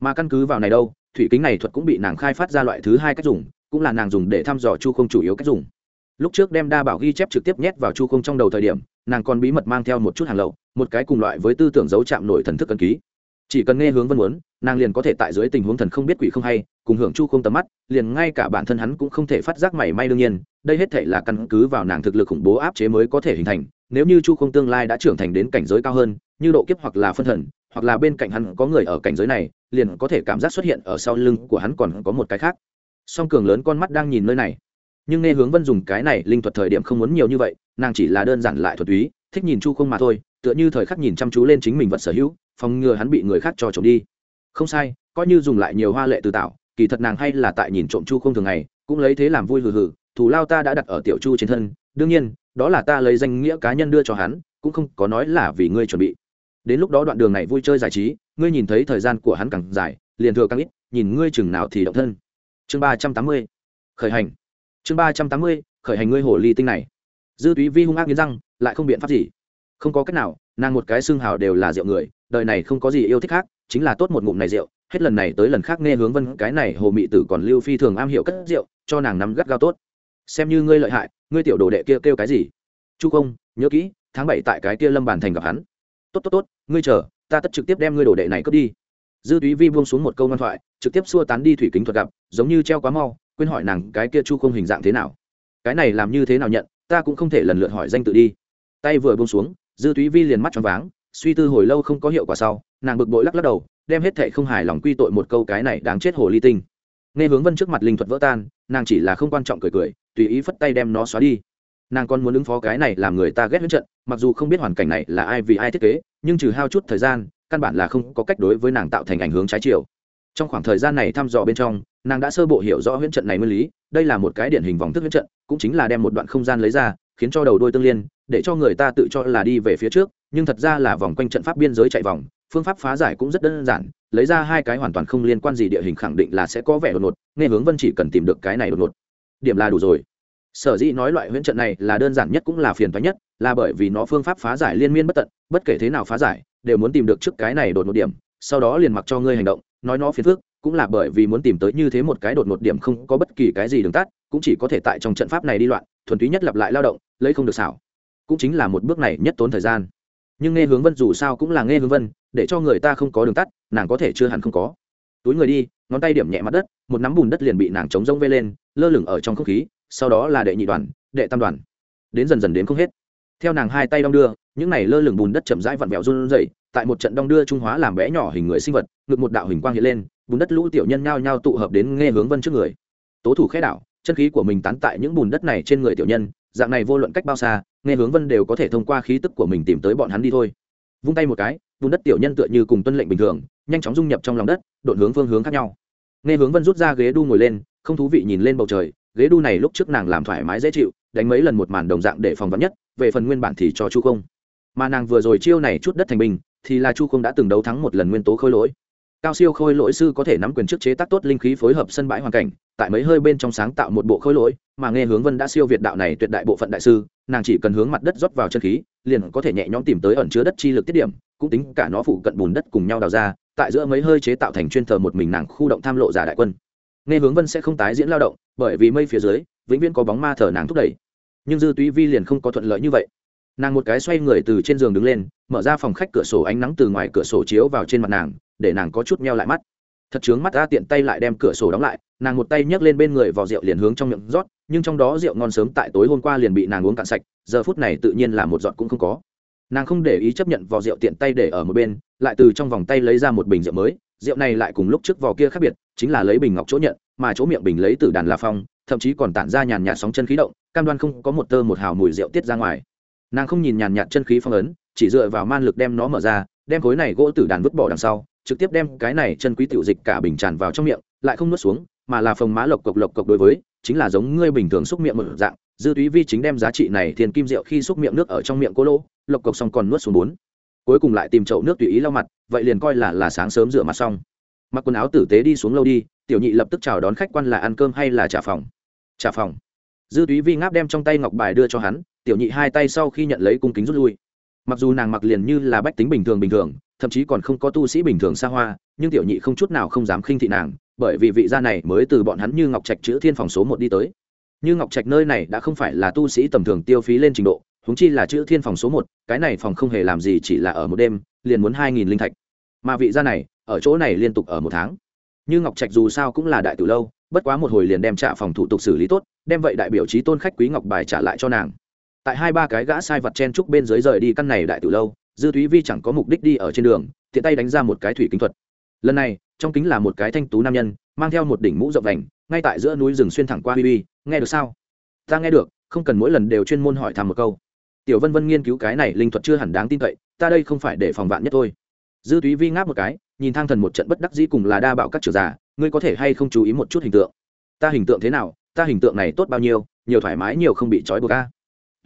S1: mà căn cứ vào này đâu, thủy kính này thuật cũng bị nàng khai phát ra loại thứ hai cách dùng, cũng là nàng dùng để thăm dò chu không chủ yếu cách dùng. Lúc trước đem đa bảo ghi chép trực tiếp nhét vào chu không trong đầu thời điểm, nàng còn bí mật mang theo một chút hàng lậu, một cái cùng loại với tư tưởng dấu chạm nổi thần thức cần ký. Chỉ cần nghe hướng vân muốn, nàng liền có thể tại dưới tình huống thần không biết quỷ không hay, cùng hưởng chu không tầm mắt, liền ngay cả bản thân hắn cũng không thể phát giác mảy may đương nhiên, đây hết thể là căn cứ vào nàng thực lực khủng bố áp chế mới có thể hình thành, nếu như chu không tương lai đã trưởng thành đến cảnh giới cao hơn, như độ kiếp hoặc là phân thần, hoặc là bên cạnh hắn có người ở cảnh giới này liền có thể cảm giác xuất hiện ở sau lưng của hắn còn có một cái khác. Song cường lớn con mắt đang nhìn nơi này. Nhưng nghe hướng vân dùng cái này linh thuật thời điểm không muốn nhiều như vậy, nàng chỉ là đơn giản lại thuật túy, thích nhìn chu không mà thôi, tựa như thời khắc nhìn chăm chú lên chính mình vật sở hữu, phòng ngừa hắn bị người khác cho trộm đi. Không sai, coi như dùng lại nhiều hoa lệ từ tạo, kỳ thật nàng hay là tại nhìn trộm chu không thường ngày, cũng lấy thế làm vui hừ hừ thủ lao ta đã đặt ở tiểu chu trên thân, đương nhiên, đó là ta lấy danh nghĩa cá nhân đưa cho hắn, cũng không có nói là vì ngươi chuẩn bị đến lúc đó đoạn đường này vui chơi giải trí, ngươi nhìn thấy thời gian của hắn càng dài, liền thừa càng ít, nhìn ngươi chừng nào thì động thân. Chương ba trăm tám mươi, khởi hành. Chương ba trăm tám mươi, khởi hành ngươi hồ ly tinh này. Dư túy vi hung ác nghiến răng, lại không biện pháp gì. Không có cách nào, nàng một cái xương hào đều là rượu người, đời này không có gì yêu thích khác, chính là tốt một ngụm này rượu, hết lần này tới lần khác nghe hướng vân cái này hồ mị tử còn lưu phi thường am hiểu cất rượu, cho nàng nắm gắt gao tốt. Xem như ngươi lợi hại, ngươi tiểu đồ đệ kia kêu cái gì? Chu công nhớ kỹ, tháng bảy tại cái kia lâm bàn thành gặp hắn tốt tốt tốt, ngươi chờ, ta tất trực tiếp đem ngươi đồ đệ này cướp đi. Dư túy vi buông xuống một câu ngoan thoại, trực tiếp xua tán đi thủy kính thuật gặp, giống như treo quá mau, quên hỏi nàng cái kia chu không hình dạng thế nào. Cái này làm như thế nào nhận, ta cũng không thể lần lượt hỏi danh tự đi. Tay vừa buông xuống, dư túy vi liền mắt tròn váng, suy tư hồi lâu không có hiệu quả sau, nàng bực bội lắc lắc đầu, đem hết thệ không hài lòng quy tội một câu cái này đáng chết hồ ly tinh. Nghe hướng vân trước mặt linh thuật vỡ tan, nàng chỉ là không quan trọng cười cười, tùy ý phất tay đem nó xóa đi nàng còn muốn ứng phó cái này làm người ta ghét huyết trận, mặc dù không biết hoàn cảnh này là ai vì ai thiết kế, nhưng trừ hao chút thời gian, căn bản là không có cách đối với nàng tạo thành ảnh hướng trái chiều. Trong khoảng thời gian này thăm dò bên trong, nàng đã sơ bộ hiểu rõ huyễn trận này nguyên lý, đây là một cái điển hình vòng thức huyễn trận, cũng chính là đem một đoạn không gian lấy ra, khiến cho đầu đôi tương liên, để cho người ta tự cho là đi về phía trước, nhưng thật ra là vòng quanh trận pháp biên giới chạy vòng, phương pháp phá giải cũng rất đơn giản, lấy ra hai cái hoàn toàn không liên quan gì địa hình khẳng định là sẽ có vẻ đột ngột, nghe hướng vân chỉ cần tìm được cái này đột ngột. Điểm là đủ rồi sở dĩ nói loại huyễn trận này là đơn giản nhất cũng là phiền toái nhất, là bởi vì nó phương pháp phá giải liên miên bất tận, bất kể thế nào phá giải, đều muốn tìm được trước cái này đột một điểm, sau đó liền mặc cho ngươi hành động, nói nó phiền phức, cũng là bởi vì muốn tìm tới như thế một cái đột một điểm không có bất kỳ cái gì đường tắt, cũng chỉ có thể tại trong trận pháp này đi loạn, thuần túy nhất lặp lại lao động, lấy không được xảo. Cũng chính là một bước này nhất tốn thời gian. Nhưng nghe hướng vân dù sao cũng là nghe hướng vân, để cho người ta không có đường tắt, nàng có thể chưa hẳn không có. Túi người đi, ngón tay điểm nhẹ mặt đất, một nắm bùn đất liền bị nàng chống rông vê lên, lơ lửng ở trong không khí sau đó là đệ nhị đoàn, đệ tam đoàn. Đến dần dần đến không hết. Theo nàng hai tay đong đưa, những này lơ lửng bùn đất chậm rãi vặn vẹo run rẩy, tại một trận đong đưa trung hóa làm bé nhỏ hình người sinh vật, ngực một đạo hình quang hiện lên, bùn đất lũ tiểu nhân nhao nhao tụ hợp đến nghe hướng vân trước người. Tố thủ khẽ đảo, chân khí của mình tán tại những bùn đất này trên người tiểu nhân, dạng này vô luận cách bao xa, nghe hướng vân đều có thể thông qua khí tức của mình tìm tới bọn hắn đi thôi. Vung tay một cái, bùn đất tiểu nhân tựa như cùng tuân lệnh bình thường, nhanh chóng dung nhập trong lòng đất đột hướng phương hướng khác nhau. Nghe hướng vân rút ra ghế đu ngồi lên, không thú vị nhìn lên bầu trời ghế đu này lúc trước nàng làm thoải mái dễ chịu, đánh mấy lần một màn đồng dạng để phòng vắn nhất, về phần nguyên bản thì cho chu không. Mà nàng vừa rồi chiêu này chút đất thành bình, thì là chu không đã từng đấu thắng một lần nguyên tố khôi lỗi. Cao siêu khôi lỗi sư có thể nắm quyền trước chế tác tốt linh khí phối hợp sân bãi hoàn cảnh, tại mấy hơi bên trong sáng tạo một bộ khôi lỗi, mà nghe hướng vân đã siêu việt đạo này tuyệt đại bộ phận đại sư, nàng chỉ cần hướng mặt đất rót vào chân khí, liền có thể nhẹ nhõm tìm tới ẩn chứa đất chi lực tiết điểm, cũng tính cả nó phụ cận bùn đất cùng nhau đào ra, tại giữa mấy hơi chế tạo thành chuyên thờ một mình nàng khu động tham lộ giả đại quân nghe hướng vân sẽ không tái diễn lao động, bởi vì mây phía dưới, vĩnh viễn có bóng ma thờ nàng thúc đẩy. Nhưng dư túy vi liền không có thuận lợi như vậy. Nàng một cái xoay người từ trên giường đứng lên, mở ra phòng khách cửa sổ ánh nắng từ ngoài cửa sổ chiếu vào trên mặt nàng, để nàng có chút meo lại mắt. Thật chướng mắt ra tiện tay lại đem cửa sổ đóng lại, nàng một tay nhấc lên bên người vò rượu liền hướng trong miệng rót, nhưng trong đó rượu ngon sớm tại tối hôm qua liền bị nàng uống cạn sạch, giờ phút này tự nhiên là một giọt cũng không có. Nàng không để ý chấp nhận vò rượu tiện tay để ở một bên, lại từ trong vòng tay lấy ra một bình rượu mới rượu này lại cùng lúc trước vò kia khác biệt, chính là lấy bình ngọc chỗ nhận, mà chỗ miệng bình lấy từ đàn la phong, thậm chí còn tản ra nhàn nhạt sóng chân khí động, cam đoan không có một tơ một hào mùi rượu tiết ra ngoài. Nàng không nhìn nhàn nhạt chân khí phong ấn, chỉ dựa vào man lực đem nó mở ra, đem khối này gỗ tử đàn vứt bỏ đằng sau, trực tiếp đem cái này chân quý tiểu dịch cả bình tràn vào trong miệng, lại không nuốt xuống, mà là phồng má lộc cộc lộc cộc đối với, chính là giống ngươi bình thường xúc miệng một dạng, dư túy vi chính đem giá trị này thiên kim rượu khi xúc miệng nước ở trong miệng cô lỗ, lộc cộc xong còn nuốt xuống bốn cuối cùng lại tìm chậu nước tùy ý lau mặt, vậy liền coi là là sáng sớm rửa mặt xong. Mặc quần áo tử tế đi xuống lâu đi, tiểu nhị lập tức chào đón khách quan là ăn cơm hay là trả phòng? Trả phòng. Dư túy vi ngáp đem trong tay ngọc bài đưa cho hắn, tiểu nhị hai tay sau khi nhận lấy cung kính rút lui. Mặc dù nàng mặc liền như là bách tính bình thường bình thường, thậm chí còn không có tu sĩ bình thường xa hoa, nhưng tiểu nhị không chút nào không dám khinh thị nàng, bởi vì vị gia này mới từ bọn hắn như ngọc trạch chữ thiên phòng số một đi tới. Như ngọc trạch nơi này đã không phải là tu sĩ tầm thường tiêu phí lên trình độ huống chi là chữ thiên phòng số một, cái này phòng không hề làm gì chỉ là ở một đêm, liền muốn hai nghìn linh thạch. Mà vị gia này, ở chỗ này liên tục ở một tháng. Như ngọc trạch dù sao cũng là đại tử lâu, bất quá một hồi liền đem trả phòng thủ tục xử lý tốt, đem vậy đại biểu trí tôn khách quý ngọc bài trả lại cho nàng. Tại hai ba cái gã sai vật chen trúc bên dưới rời đi căn này đại tử lâu, dư thúy vi chẳng có mục đích đi ở trên đường, tiện tay đánh ra một cái thủy kính thuật. Lần này, trong kính là một cái thanh tú nam nhân, mang theo một đỉnh mũ rộng vành, ngay tại giữa núi rừng xuyên thẳng qua huy, nghe được sao? Ta nghe được, không cần mỗi lần đều chuyên môn hỏi thăm một câu tiểu vân vân nghiên cứu cái này linh thuật chưa hẳn đáng tin cậy, ta đây không phải để phòng vạn nhất thôi. Dư túy vi ngáp một cái, nhìn thang thần một trận bất đắc dĩ cùng là đa bạo các trường giả, ngươi có thể hay không chú ý một chút hình tượng? Ta hình tượng thế nào? Ta hình tượng này tốt bao nhiêu? Nhiều thoải mái, nhiều không bị trói buộc ca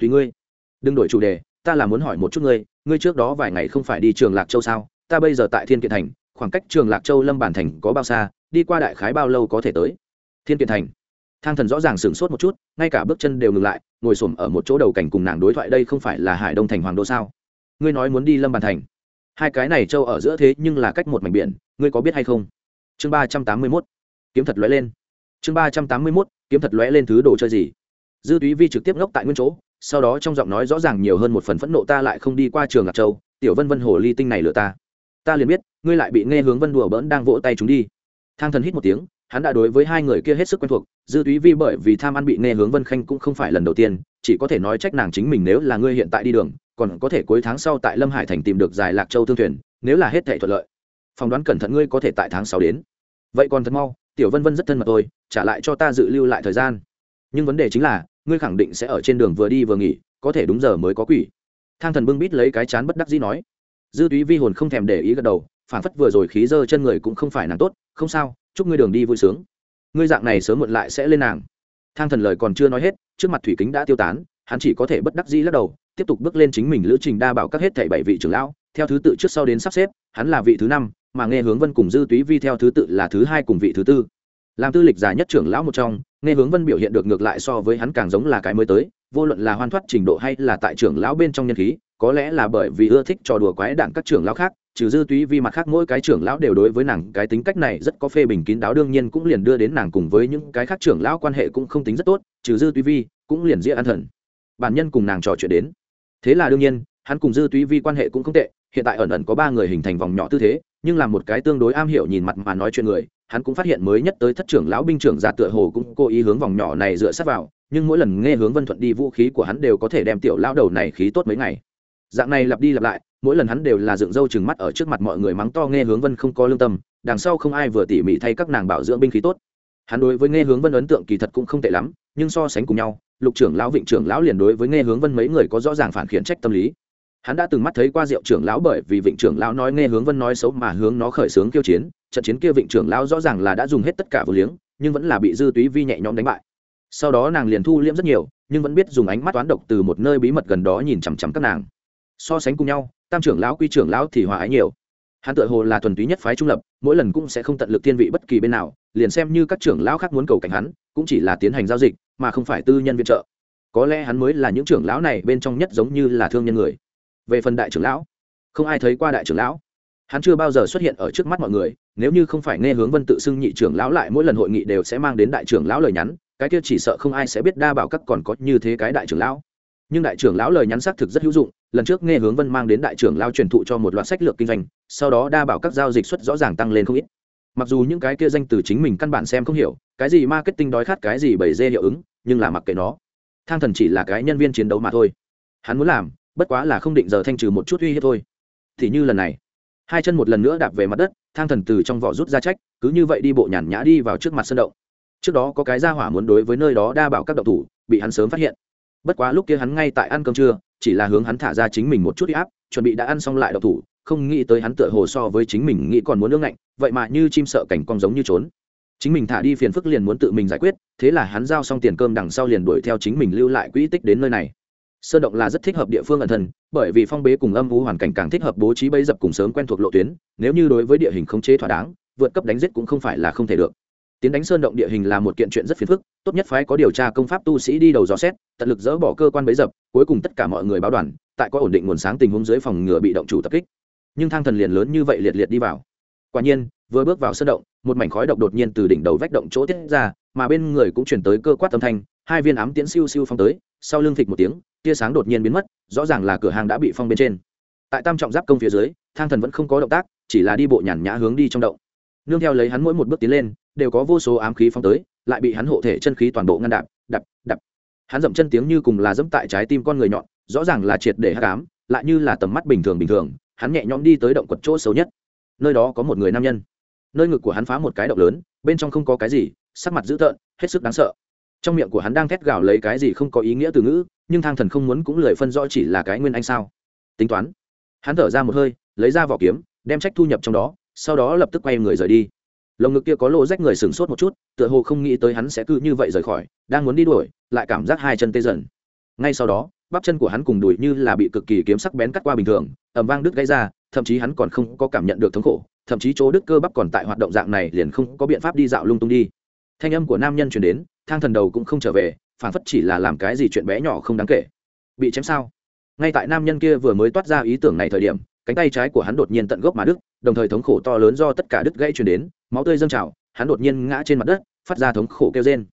S1: tùy ngươi. Đừng đổi chủ đề, ta là muốn hỏi một chút ngươi ngươi trước đó vài ngày không phải đi trường lạc châu sao? Ta bây giờ tại thiên kiện thành, khoảng cách trường lạc châu lâm bản thành có bao xa? Đi qua đại khái bao lâu có thể tới? Thiên kiện thành thang thần rõ ràng sửng sốt một chút, ngay cả bước chân đều ngừng lại, ngồi s ổ m ở một chỗ đầu cảnh cùng nàng đối thoại đây không phải là hải đông thành hoàng đô sao? Ngươi nói muốn đi lâm Bàn thành. Hai cái này châu ở giữa thế nhưng là cách một mảnh biển, ngươi có biết hay không? Chương ba trăm tám mươi mốt. Kiếm thật lóe lên. Chương ba trăm tám mươi mốt, kiếm thật lóe lên thứ đồ chơi gì? Dư túy vi trực tiếp ngốc tại nguyên chỗ, sau đó trong giọng nói rõ ràng nhiều hơn một phần phẫn nộ ta lại không đi qua trường Ngạc châu, tiểu vân vân hồ ly tinh này lừa ta. Ta liền biết, ngươi lại bị nghe hướng vân đùa bỡn đang vỗ tay chúng đi. Thang thần hít một tiếng hắn đã đối với hai người kia hết sức quen thuộc, dư túy vi bởi vì tham ăn bị nghe hướng vân khanh cũng không phải lần đầu tiên, chỉ có thể nói trách nàng chính mình nếu là ngươi hiện tại đi đường, còn có thể cuối tháng sau tại lâm hải thành tìm được dài lạc châu thương thuyền, nếu là hết thể thuận lợi. Phỏng đoán cẩn thận ngươi có thể tại tháng sáu đến. Vậy còn thật mau, tiểu vân vân rất thân mật tôi trả lại cho ta dự lưu lại thời gian. Nhưng vấn đề chính là, ngươi khẳng định sẽ ở trên đường vừa đi vừa nghỉ, có thể đúng giờ mới có quỷ. Thang thần bưng bít lấy cái chán bất đắc dĩ nói. Dư túy vi hồn không thèm để ý gật đầu, phản phất vừa rồi khí dơ chân người cũng không phải nàng tốt, không sao chúc ngươi đường đi vui sướng. Ngươi dạng này sớm muộn lại sẽ lên nàng. Thang thần lời còn chưa nói hết, trước mặt thủy kính đã tiêu tán, hắn chỉ có thể bất đắc dĩ lắc đầu, tiếp tục bước lên chính mình lữ trình đa bảo các hết thảy bảy vị trưởng lão, theo thứ tự trước sau đến sắp xếp, hắn là vị thứ năm, mà nghe hướng vân cùng dư túy vi theo thứ tự là thứ hai cùng vị thứ tư. Làm tư lịch dài nhất trưởng lão một trong, nghe hướng vân biểu hiện được ngược lại so với hắn càng giống là cái mới tới, vô luận là hoan thoát trình độ hay là tại trưởng lão bên trong nhân khí có lẽ là bởi vì ưa thích trò đùa quái đạn các trưởng lão khác, trừ dư túy vi mặt khác mỗi cái trưởng lão đều đối với nàng cái tính cách này rất có phê bình kín đáo, đương nhiên cũng liền đưa đến nàng cùng với những cái khác trưởng lão quan hệ cũng không tính rất tốt, trừ dư túy vi, cũng liền dĩa an thần. Bản nhân cùng nàng trò chuyện đến. Thế là đương nhiên, hắn cùng dư túy vi quan hệ cũng không tệ, hiện tại ẩn ẩn có ba người hình thành vòng nhỏ tư thế, nhưng là một cái tương đối am hiểu nhìn mặt mà nói chuyện người, hắn cũng phát hiện mới nhất tới thất trưởng lão binh trưởng giả tựa hồ cũng cố ý hướng vòng nhỏ này dựa sát vào, nhưng mỗi lần nghe hướng vân thuận đi vũ khí của hắn đều có thể đem tiểu lão đầu này khí tốt mấy ngày dạng này lặp đi lặp lại, mỗi lần hắn đều là dựng râu chừng mắt ở trước mặt mọi người mắng to nghe hướng vân không có lương tâm, đằng sau không ai vừa tỉ mỉ thay các nàng bảo dưỡng binh khí tốt. Hắn đối với nghe hướng vân ấn tượng kỳ thật cũng không tệ lắm, nhưng so sánh cùng nhau, lục trưởng lão, vịnh trưởng lão liền đối với nghe hướng vân mấy người có rõ ràng phản khiển trách tâm lý. Hắn đã từng mắt thấy qua diệu trưởng lão bởi vì vịnh trưởng lão nói nghe hướng vân nói xấu mà hướng nó khởi xướng kiêu chiến, trận chiến kia vịnh trưởng lão rõ ràng là đã dùng hết tất cả vô liếng, nhưng vẫn là bị dư túy vi nhẹ nhõm đánh bại. Sau đó nàng liền thu liễm rất nhiều, nhưng vẫn biết dùng ánh mắt toán độc từ một nơi bí mật gần đó nhìn chằm chằm các nàng so sánh cùng nhau, tam trưởng lão quy trưởng lão thì hòa ái nhiều. Hắn tự hồ là thuần túy nhất phái trung lập, mỗi lần cũng sẽ không tận lực thiên vị bất kỳ bên nào, liền xem như các trưởng lão khác muốn cầu cảnh hắn, cũng chỉ là tiến hành giao dịch, mà không phải tư nhân viện trợ. Có lẽ hắn mới là những trưởng lão này bên trong nhất giống như là thương nhân người. Về phần đại trưởng lão, không ai thấy qua đại trưởng lão. Hắn chưa bao giờ xuất hiện ở trước mắt mọi người, nếu như không phải nghe hướng vân tự xưng nhị trưởng lão lại mỗi lần hội nghị đều sẽ mang đến đại trưởng lão lời nhắn, cái kia chỉ sợ không ai sẽ biết đa bảo các còn có như thế cái đại trưởng lão nhưng đại trưởng lão lời nhắn xác thực rất hữu dụng, lần trước nghe hướng vân mang đến đại trưởng lao truyền thụ cho một loạt sách lược kinh doanh, sau đó đa bảo các giao dịch xuất rõ ràng tăng lên không ít. Mặc dù những cái kia danh từ chính mình căn bản xem không hiểu, cái gì marketing đói khát, cái gì bày dê hiệu ứng, nhưng là mặc kệ nó. Thang thần chỉ là cái nhân viên chiến đấu mà thôi. Hắn muốn làm, bất quá là không định giờ thanh trừ một chút uy hiếp thôi. Thì như lần này, hai chân một lần nữa đạp về mặt đất, thang thần từ trong vỏ rút ra trách, cứ như vậy đi bộ nhàn nhã đi vào trước mặt sân động. Trước đó có cái ra hỏa muốn đối với nơi đó đa bảo các động thủ, bị hắn sớm phát hiện bất quá lúc kia hắn ngay tại ăn cơm trưa, chỉ là hướng hắn thả ra chính mình một chút áp, chuẩn bị đã ăn xong lại đậu thủ, không nghĩ tới hắn tựa hồ so với chính mình nghĩ còn muốn nước lạnh vậy mà như chim sợ cảnh cong giống như trốn. Chính mình thả đi phiền phức liền muốn tự mình giải quyết, thế là hắn giao xong tiền cơm đằng sau liền đuổi theo chính mình lưu lại quỹ tích đến nơi này. Sơn động là rất thích hợp địa phương ẩn thân, bởi vì phong bế cùng âm vũ hoàn cảnh càng thích hợp bố trí bấy dập cùng sớm quen thuộc lộ tuyến, nếu như đối với địa hình khống chế thỏa đáng, vượt cấp đánh giết cũng không phải là không thể được tiến đánh sơn động địa hình là một kiện chuyện rất phiền phức, tốt nhất phái có điều tra công pháp tu sĩ đi đầu dò xét, tận lực dỡ bỏ cơ quan bấy dập, cuối cùng tất cả mọi người báo đoàn, tại có ổn định nguồn sáng tình huống dưới phòng ngừa bị động chủ tập kích. Nhưng thang thần liền lớn như vậy liệt liệt đi vào. Quả nhiên, vừa bước vào sơn động, một mảnh khói độc đột nhiên từ đỉnh đầu vách động chỗ tiết ra, mà bên người cũng chuyển tới cơ quát âm thanh, hai viên ám tiễn siêu siêu phong tới, sau lưng thịt một tiếng, tia sáng đột nhiên biến mất, rõ ràng là cửa hàng đã bị phong bên trên. Tại tam trọng giáp công phía dưới, thang thần vẫn không có động tác, chỉ là đi bộ nhàn nhã hướng đi trong động. Nương theo lấy hắn mỗi một bước tiến lên đều có vô số ám khí phong tới, lại bị hắn hộ thể chân khí toàn bộ ngăn đạp đập đập hắn dậm chân tiếng như cùng là dẫm tại trái tim con người nhọn, rõ ràng là triệt để hắc ám, lại như là tầm mắt bình thường bình thường, hắn nhẹ nhõm đi tới động quật chỗ xấu nhất. Nơi đó có một người nam nhân. Nơi ngực của hắn phá một cái động lớn, bên trong không có cái gì, sắc mặt dữ tợn, hết sức đáng sợ. Trong miệng của hắn đang thét gào lấy cái gì không có ý nghĩa từ ngữ, nhưng thang thần không muốn cũng lời phân rõ chỉ là cái nguyên anh sao. Tính toán. Hắn thở ra một hơi, lấy ra vỏ kiếm, đem trách thu nhập trong đó, sau đó lập tức quay người rời đi lồng ngực kia có lô rách người sửng sốt một chút, tựa hồ không nghĩ tới hắn sẽ cứ như vậy rời khỏi, đang muốn đi đuổi, lại cảm giác hai chân tê dần. Ngay sau đó, bắp chân của hắn cùng đùi như là bị cực kỳ kiếm sắc bén cắt qua bình thường ẩm vang đứt gãy ra, thậm chí hắn còn không có cảm nhận được thống khổ, thậm chí chỗ đứt cơ bắp còn tại hoạt động dạng này liền không có biện pháp đi dạo lung tung đi. Thanh âm của nam nhân chuyển đến, thang thần đầu cũng không trở về phản phất chỉ là làm cái gì chuyện bé nhỏ không đáng kể. Bị chém sao? Ngay tại nam nhân kia vừa mới toát ra ý tưởng này thời điểm, cánh tay trái của hắn đột nhiên tận gốc mà đứt, đồng thời thống khổ to lớn do tất cả đứt gãy chuyển đến máu tươi dâng trào, hắn đột nhiên ngã trên mặt đất, phát ra thống khổ kêu rên.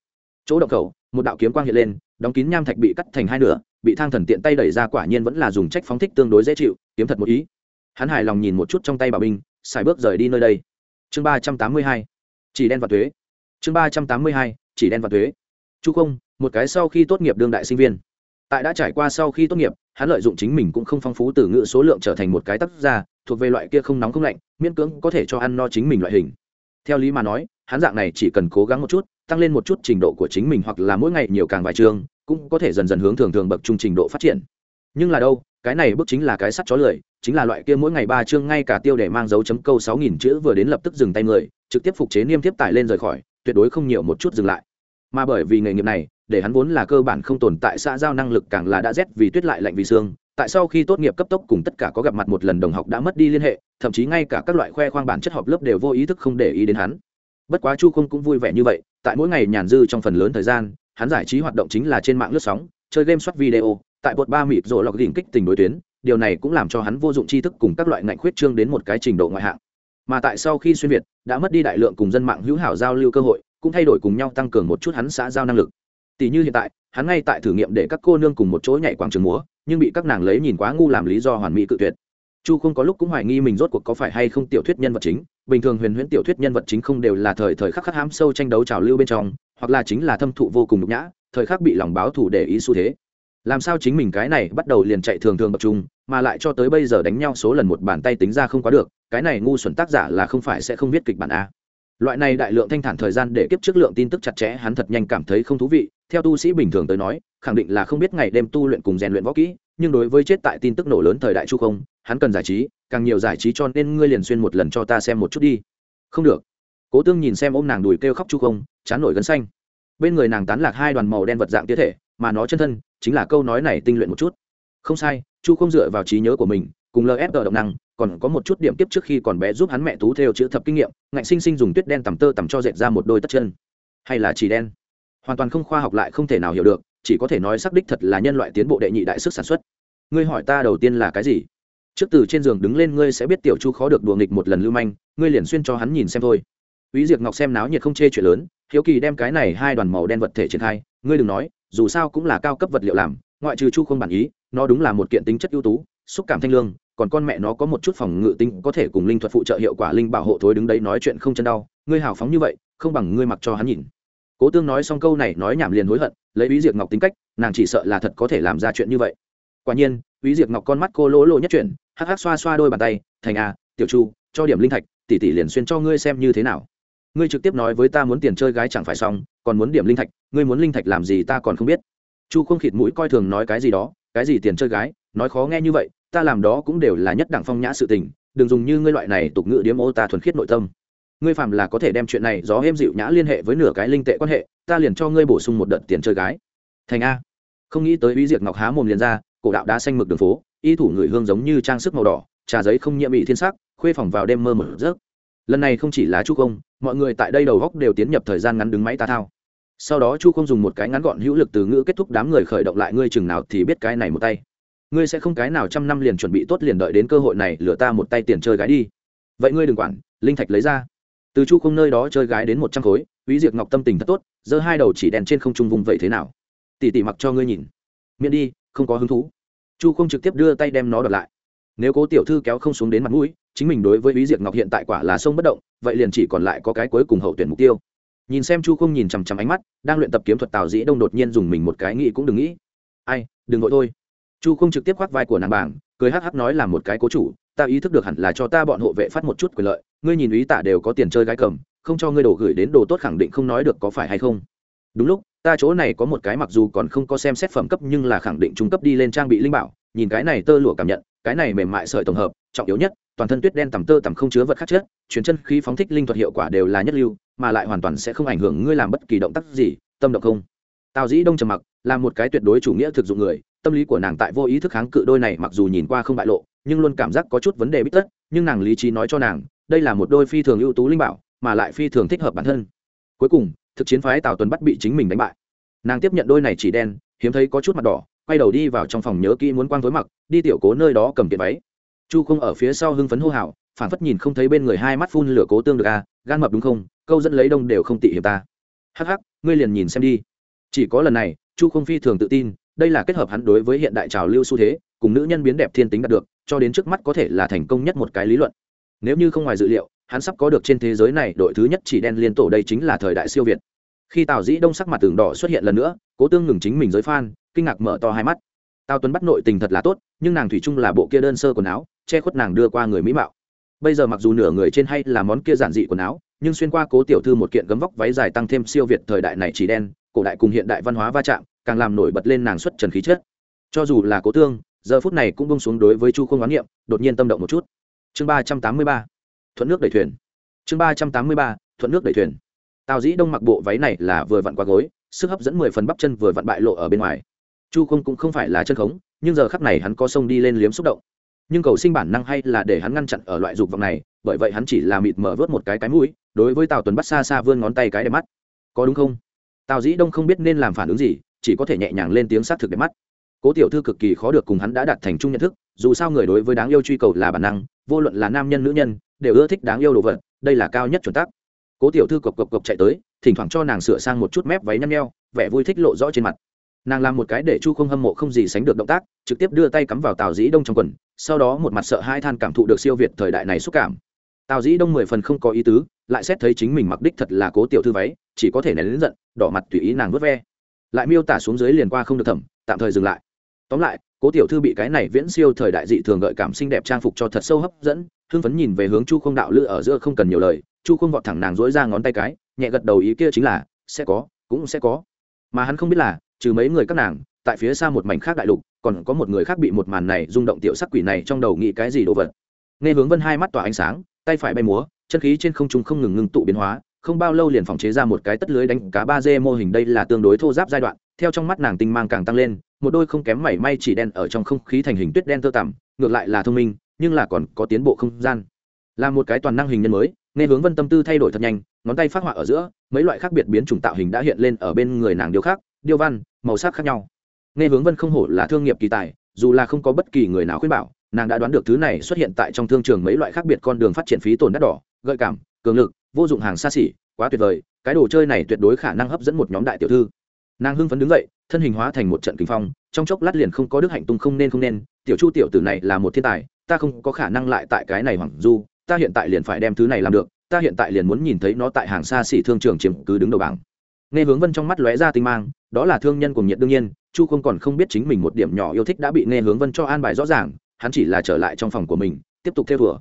S1: Chỗ động khẩu, một đạo kiếm quang hiện lên, đóng kín nham thạch bị cắt thành hai nửa, bị thang thần tiện tay đẩy ra quả nhiên vẫn là dùng trách phóng thích tương đối dễ chịu, kiếm thật một ý. Hắn hài lòng nhìn một chút trong tay bảo binh, xài bước rời đi nơi đây. Chương ba trăm tám mươi hai, chỉ đen và thuế chương ba trăm tám mươi hai, chỉ đen và thuế chu không, một cái sau khi tốt nghiệp đương đại sinh viên. Tại đã trải qua sau khi tốt nghiệp, hắn lợi dụng chính mình cũng không phong phú từ ngữ số lượng trở thành một cái tác gia, thuộc về loại kia không nóng không lạnh, miễn cưỡng có thể cho ăn no chính mình loại hình theo lý mà nói, hắn dạng này chỉ cần cố gắng một chút, tăng lên một chút trình độ của chính mình hoặc là mỗi ngày nhiều càng vài chương, cũng có thể dần dần hướng thường thường bậc trung trình độ phát triển. Nhưng là đâu, cái này bước chính là cái sắt chó lười, chính là loại kia mỗi ngày ba chương ngay cả tiêu để mang dấu chấm câu sáu nghìn chữ vừa đến lập tức dừng tay người, trực tiếp phục chế niêm tiếp tải lên rời khỏi, tuyệt đối không nhiều một chút dừng lại. Mà bởi vì nghề nghiệp này, để hắn vốn là cơ bản không tồn tại xã giao năng lực càng là đã rét vì tuyết lại lạnh vì xương tại sau khi tốt nghiệp cấp tốc cùng tất cả có gặp mặt một lần đồng học đã mất đi liên hệ, thậm chí ngay cả các loại khoe khoang bản chất họp lớp đều vô ý thức không để ý đến hắn. Bất quá chu không cũng vui vẻ như vậy, tại mỗi ngày nhàn dư trong phần lớn thời gian, hắn giải trí hoạt động chính là trên mạng lướt sóng, chơi game soát video, tại bột ba mịt rồi lọc đỉnh kích tình đối tuyến, điều này cũng làm cho hắn vô dụng tri thức cùng các loại ngạnh khuyết trương đến một cái trình độ ngoại hạng. Mà tại sau khi xuyên việt, đã mất đi đại lượng cùng dân mạng hữu hảo giao lưu cơ hội, cũng thay đổi cùng nhau tăng cường một chút hắn xã giao năng lực tỷ như hiện tại, hắn ngay tại thử nghiệm để các cô nương cùng một chỗ nhảy quảng trường múa, nhưng bị các nàng lấy nhìn quá ngu làm lý do hoàn mỹ cự tuyệt. Chu không có lúc cũng hoài nghi mình rốt cuộc có phải hay không tiểu thuyết nhân vật chính, bình thường huyền huyễn tiểu thuyết nhân vật chính không đều là thời thời khắc khắc hám sâu tranh đấu trào lưu bên trong, hoặc là chính là thâm thụ vô cùng nhục nhã, thời khắc bị lòng báo thủ để ý xu thế. Làm sao chính mình cái này bắt đầu liền chạy thường thường tập trung, mà lại cho tới bây giờ đánh nhau số lần một bàn tay tính ra không quá được, cái này ngu xuẩn tác giả là không phải sẽ không viết kịch bản a loại này đại lượng thanh thản thời gian để kiếp trước lượng tin tức chặt chẽ, hắn thật nhanh cảm thấy không thú vị. Theo tu sĩ bình thường tới nói, khẳng định là không biết ngày đêm tu luyện cùng rèn luyện võ kỹ, nhưng đối với chết tại tin tức nổ lớn thời đại chu không, hắn cần giải trí, càng nhiều giải trí cho nên ngươi liền xuyên một lần cho ta xem một chút đi. Không được. Cố tương nhìn xem ôm nàng đùi kêu khóc chu không, chán nổi gân xanh. Bên người nàng tán lạc hai đoàn màu đen vật dạng tia thể, mà nó chân thân, chính là câu nói này tinh luyện một chút. Không sai, chu không dựa vào trí nhớ của mình cùng lfg động năng còn có một chút điểm tiếp trước khi còn bé giúp hắn mẹ tú theo chữ thập kinh nghiệm ngạnh sinh sinh dùng tuyết đen tầm tơ tầm cho dệt ra một đôi tất chân. Hay là chỉ đen? Hoàn toàn không khoa học lại không thể nào hiểu được chỉ có thể nói xác đích thật là nhân loại tiến bộ đệ nhị đại sức sản xuất. Ngươi hỏi ta đầu tiên là cái gì? Trước từ trên giường đứng lên ngươi sẽ biết tiểu chu khó được đùa nghịch một lần lưu manh ngươi liền xuyên cho hắn nhìn xem thôi. Úy Diệp Ngọc xem náo nhiệt không chê chuyện lớn, hiếu kỳ đem cái này hai đoàn màu đen vật thể triển khai, ngươi đừng nói, dù sao cũng là cao cấp vật liệu làm, ngoại trừ chu không bản ý, nó đúng là một kiện tính chất ưu tú, xúc cảm thanh lương, còn con mẹ nó có một chút phòng ngự tính có thể cùng linh thuật phụ trợ hiệu quả linh bảo hộ thối đứng đấy nói chuyện không chân đau, ngươi hào phóng như vậy, không bằng ngươi mặc cho hắn nhìn. Cố Tương nói xong câu này nói nhảm liền hối hận, lấy ý Diệp Ngọc tính cách, nàng chỉ sợ là thật có thể làm ra chuyện như vậy. Quả nhiên, ý Diệp Ngọc con mắt cô lỗ lỗ nhất chuyển, hắc hắc xoa xoa đôi bàn tay, thành a, tiểu chu, cho điểm linh thạch, tỷ tỷ liền xuyên cho ngươi xem như thế nào ngươi trực tiếp nói với ta muốn tiền chơi gái chẳng phải xong còn muốn điểm linh thạch ngươi muốn linh thạch làm gì ta còn không biết chu không khịt mũi coi thường nói cái gì đó cái gì tiền chơi gái nói khó nghe như vậy, ta làm đó cũng đều là nhất đẳng phong nhã sự tình, đừng dùng như ngươi loại này tục ngữ điếm ô ta thuần khiết nội tâm. Ngươi phạm là có thể đem chuyện này gió êm dịu nhã liên hệ với nửa cái linh tệ quan hệ, ta liền cho ngươi bổ sung một đợt tiền chơi gái. Thành a. Không nghĩ tới uy diệt ngọc há mồm liền ra, cổ đạo đá xanh mực đường phố, y thủ người hương giống như trang sức màu đỏ, trà giấy không nhiễm bị thiên sắc, khuê phòng vào đêm mơ mở rớt. Lần này không chỉ là chu công, mọi người tại đây đầu góc đều tiến nhập thời gian ngắn đứng máy ta thao. Sau đó chu không dùng một cái ngắn gọn hữu lực từ ngữ kết thúc đám người khởi động lại, ngươi chừng nào thì biết cái này một tay ngươi sẽ không cái nào trăm năm liền chuẩn bị tốt liền đợi đến cơ hội này, lừa ta một tay tiền chơi gái đi. Vậy ngươi đừng quản, linh thạch lấy ra. Từ chu không nơi đó chơi gái đến một trăm khối ví diệt ngọc tâm tình thật tốt, giơ hai đầu chỉ đèn trên không trung vùng vậy thế nào? Tỉ tỉ mặc cho ngươi nhìn. Miễn đi, không có hứng thú. Chu không trực tiếp đưa tay đem nó đợt lại. Nếu cố tiểu thư kéo không xuống đến mặt mũi, chính mình đối với ý diệt ngọc hiện tại quả là sông bất động, vậy liền chỉ còn lại có cái cuối cùng hậu tuyển mục tiêu. Nhìn xem chu không nhìn chằm chằm ánh mắt, đang luyện tập kiếm thuật tào dĩ đông đột nhiên dùng mình một cái nghĩ cũng đừng nghĩ. Ai, đừng vội thôi chu không trực tiếp khoác vai của nàng bảng, cười hắc hắc nói là một cái cố chủ, ta ý thức được hẳn là cho ta bọn hộ vệ phát một chút quyền lợi, ngươi nhìn ý tả đều có tiền chơi gái cầm, không cho ngươi đổ gửi đến đồ tốt khẳng định không nói được có phải hay không. Đúng lúc, ta chỗ này có một cái mặc dù còn không có xem xét phẩm cấp nhưng là khẳng định trung cấp đi lên trang bị linh bảo, nhìn cái này tơ lụa cảm nhận, cái này mềm mại sợi tổng hợp, trọng yếu nhất, toàn thân tuyết đen tầm tơ tầm không chứa vật khác chất, chuyển chân khí phóng thích linh thuật hiệu quả đều là nhất lưu, mà lại hoàn toàn sẽ không ảnh hưởng ngươi làm bất kỳ động tác gì, tâm động không? Tào dĩ đông trầm mặc, là một cái tuyệt đối chủ nghĩa thực dụng người tâm lý của nàng tại vô ý thức kháng cự đôi này mặc dù nhìn qua không bại lộ, nhưng luôn cảm giác có chút vấn đề bít tất, nhưng nàng lý trí nói cho nàng, đây là một đôi phi thường ưu tú linh bảo, mà lại phi thường thích hợp bản thân. Cuối cùng, thực chiến phái tào tuấn bắt bị chính mình đánh bại. Nàng tiếp nhận đôi này chỉ đen, hiếm thấy có chút mặt đỏ, quay đầu đi vào trong phòng nhớ kỹ muốn quang tối mặc, đi tiểu cố nơi đó cầm kiện váy. Chu không ở phía sau hưng phấn hô hào phản phất nhìn không thấy bên người hai mắt phun lửa cố tương được à gan mập đúng không, câu dẫn lấy đông đều không tị hiệp ta. Hắc hắc, ngươi liền nhìn xem đi. Chỉ có lần này, chu không phi thường tự tin đây là kết hợp hắn đối với hiện đại trào lưu xu thế, cùng nữ nhân biến đẹp thiên tính đạt được, cho đến trước mắt có thể là thành công nhất một cái lý luận. Nếu như không ngoài dự liệu, hắn sắp có được trên thế giới này đội thứ nhất chỉ đen liên tổ đây chính là thời đại siêu việt. Khi tào dĩ đông sắc mặt tường đỏ xuất hiện lần nữa, cố tương ngừng chính mình giới f kinh ngạc mở to hai mắt. Tào tuấn bắt nội tình thật là tốt, nhưng nàng thủy chung là bộ kia đơn sơ quần áo, che khuất nàng đưa qua người mỹ mạo. Bây giờ mặc dù nửa người trên hay là món kia giản dị quần áo, nhưng xuyên qua cố tiểu thư một kiện gấm vóc váy dài tăng thêm siêu việt thời đại này chỉ đen, cổ đại cùng hiện đại văn hóa va chạm càng làm nổi bật lên nàng xuất trần khí chất. Cho dù là cố tương, giờ phút này cũng bông xuống đối với chu không oán niệm, đột nhiên tâm động một chút. Chương ba trăm tám mươi ba, thuận nước đẩy thuyền. Chương ba trăm tám mươi ba, thuận nước đẩy thuyền. Tào dĩ đông mặc bộ váy này là vừa vặn qua gối, sức hấp dẫn mười phần bắp chân vừa vặn bại lộ ở bên ngoài. Chu không cũng không phải là chân khống, nhưng giờ khắc này hắn có sông đi lên liếm xúc động. Nhưng cầu sinh bản năng hay là để hắn ngăn chặn ở loại dục vọng này, bởi vậy hắn chỉ là mịt mở vớt một cái cái mũi, đối với tào tuấn bắt xa xa vươn ngón tay cái đẹp mắt. Có đúng không? Tào dĩ đông không biết nên làm phản ứng gì chỉ có thể nhẹ nhàng lên tiếng xác thực đẹp mắt. Cố tiểu thư cực kỳ khó được cùng hắn đã đạt thành chung nhận thức, dù sao người đối với đáng yêu truy cầu là bản năng, vô luận là nam nhân, nữ nhân, đều ưa thích đáng yêu đồ vật, đây là cao nhất chuẩn tắc. Cố tiểu thư cộc cộc cộc chạy tới, thỉnh thoảng cho nàng sửa sang một chút mép váy nhăn nheo, vẻ vui thích lộ rõ trên mặt. Nàng làm một cái để chu không hâm mộ không gì sánh được động tác, trực tiếp đưa tay cắm vào tào dĩ đông trong quần, sau đó một mặt sợ hai than cảm thụ được siêu việt thời đại này xúc cảm. Tào dĩ đông mười phần không có ý tứ, lại xét thấy chính mình mặc đích thật là cố tiểu thư váy, chỉ có thể nén lính giận, đỏ mặt tùy ý nàng vớt ve lại miêu tả xuống dưới liền qua không được thẩm, tạm thời dừng lại. Tóm lại, cố tiểu thư bị cái này viễn siêu thời đại dị thường gợi cảm xinh đẹp trang phục cho thật sâu hấp dẫn, hưng phấn nhìn về hướng chu không đạo lữ ở giữa không cần nhiều lời, chu không vọt thẳng nàng dối ra ngón tay cái, nhẹ gật đầu ý kia chính là, sẽ có, cũng sẽ có. Mà hắn không biết là, trừ mấy người các nàng, tại phía xa một mảnh khác đại lục, còn có một người khác bị một màn này rung động tiểu sắc quỷ này trong đầu nghĩ cái gì đồ vật. Nghe hướng vân hai mắt tỏa ánh sáng, tay phải bay múa, chân khí trên không trung không ngừng ngưng tụ biến hóa không bao lâu liền phòng chế ra một cái tất lưới đánh cá ba d mô hình đây là tương đối thô giáp giai đoạn, theo trong mắt nàng tinh mang càng tăng lên, một đôi không kém mảy may chỉ đen ở trong không khí thành hình tuyết đen tơ tằm ngược lại là thông minh, nhưng là còn có tiến bộ không gian. Là một cái toàn năng hình nhân mới, nghe hướng vân tâm tư thay đổi thật nhanh, ngón tay phát họa ở giữa, mấy loại khác biệt biến chủng tạo hình đã hiện lên ở bên người nàng điêu khác điêu văn, màu sắc khác nhau. Nghe hướng vân không hổ là thương nghiệp kỳ tài, dù là không có bất kỳ người nào khuyên bảo, nàng đã đoán được thứ này xuất hiện tại trong thương trường mấy loại khác biệt con đường phát triển phí tổn đắt đỏ, gợi cảm, cường lực vô dụng hàng xa xỉ, quá tuyệt vời, cái đồ chơi này tuyệt đối khả năng hấp dẫn một nhóm đại tiểu thư. Nàng hưng phấn đứng dậy, thân hình hóa thành một trận kinh phong, trong chốc lát liền không có đức hạnh tung không nên không nên, tiểu chu tiểu tử này là một thiên tài, ta không có khả năng lại tại cái này hoảng du, ta hiện tại liền phải đem thứ này làm được, ta hiện tại liền muốn nhìn thấy nó tại hàng xa xỉ thương trường chiếm cứ đứng đầu bảng. Nghe hướng vân trong mắt lóe ra tinh mang, đó là thương nhân cùng nhiệt đương nhiên, chu không còn không biết chính mình một điểm nhỏ yêu thích đã bị nghe hướng vân cho an bài rõ ràng, hắn chỉ là trở lại trong phòng của mình, tiếp tục theo vừa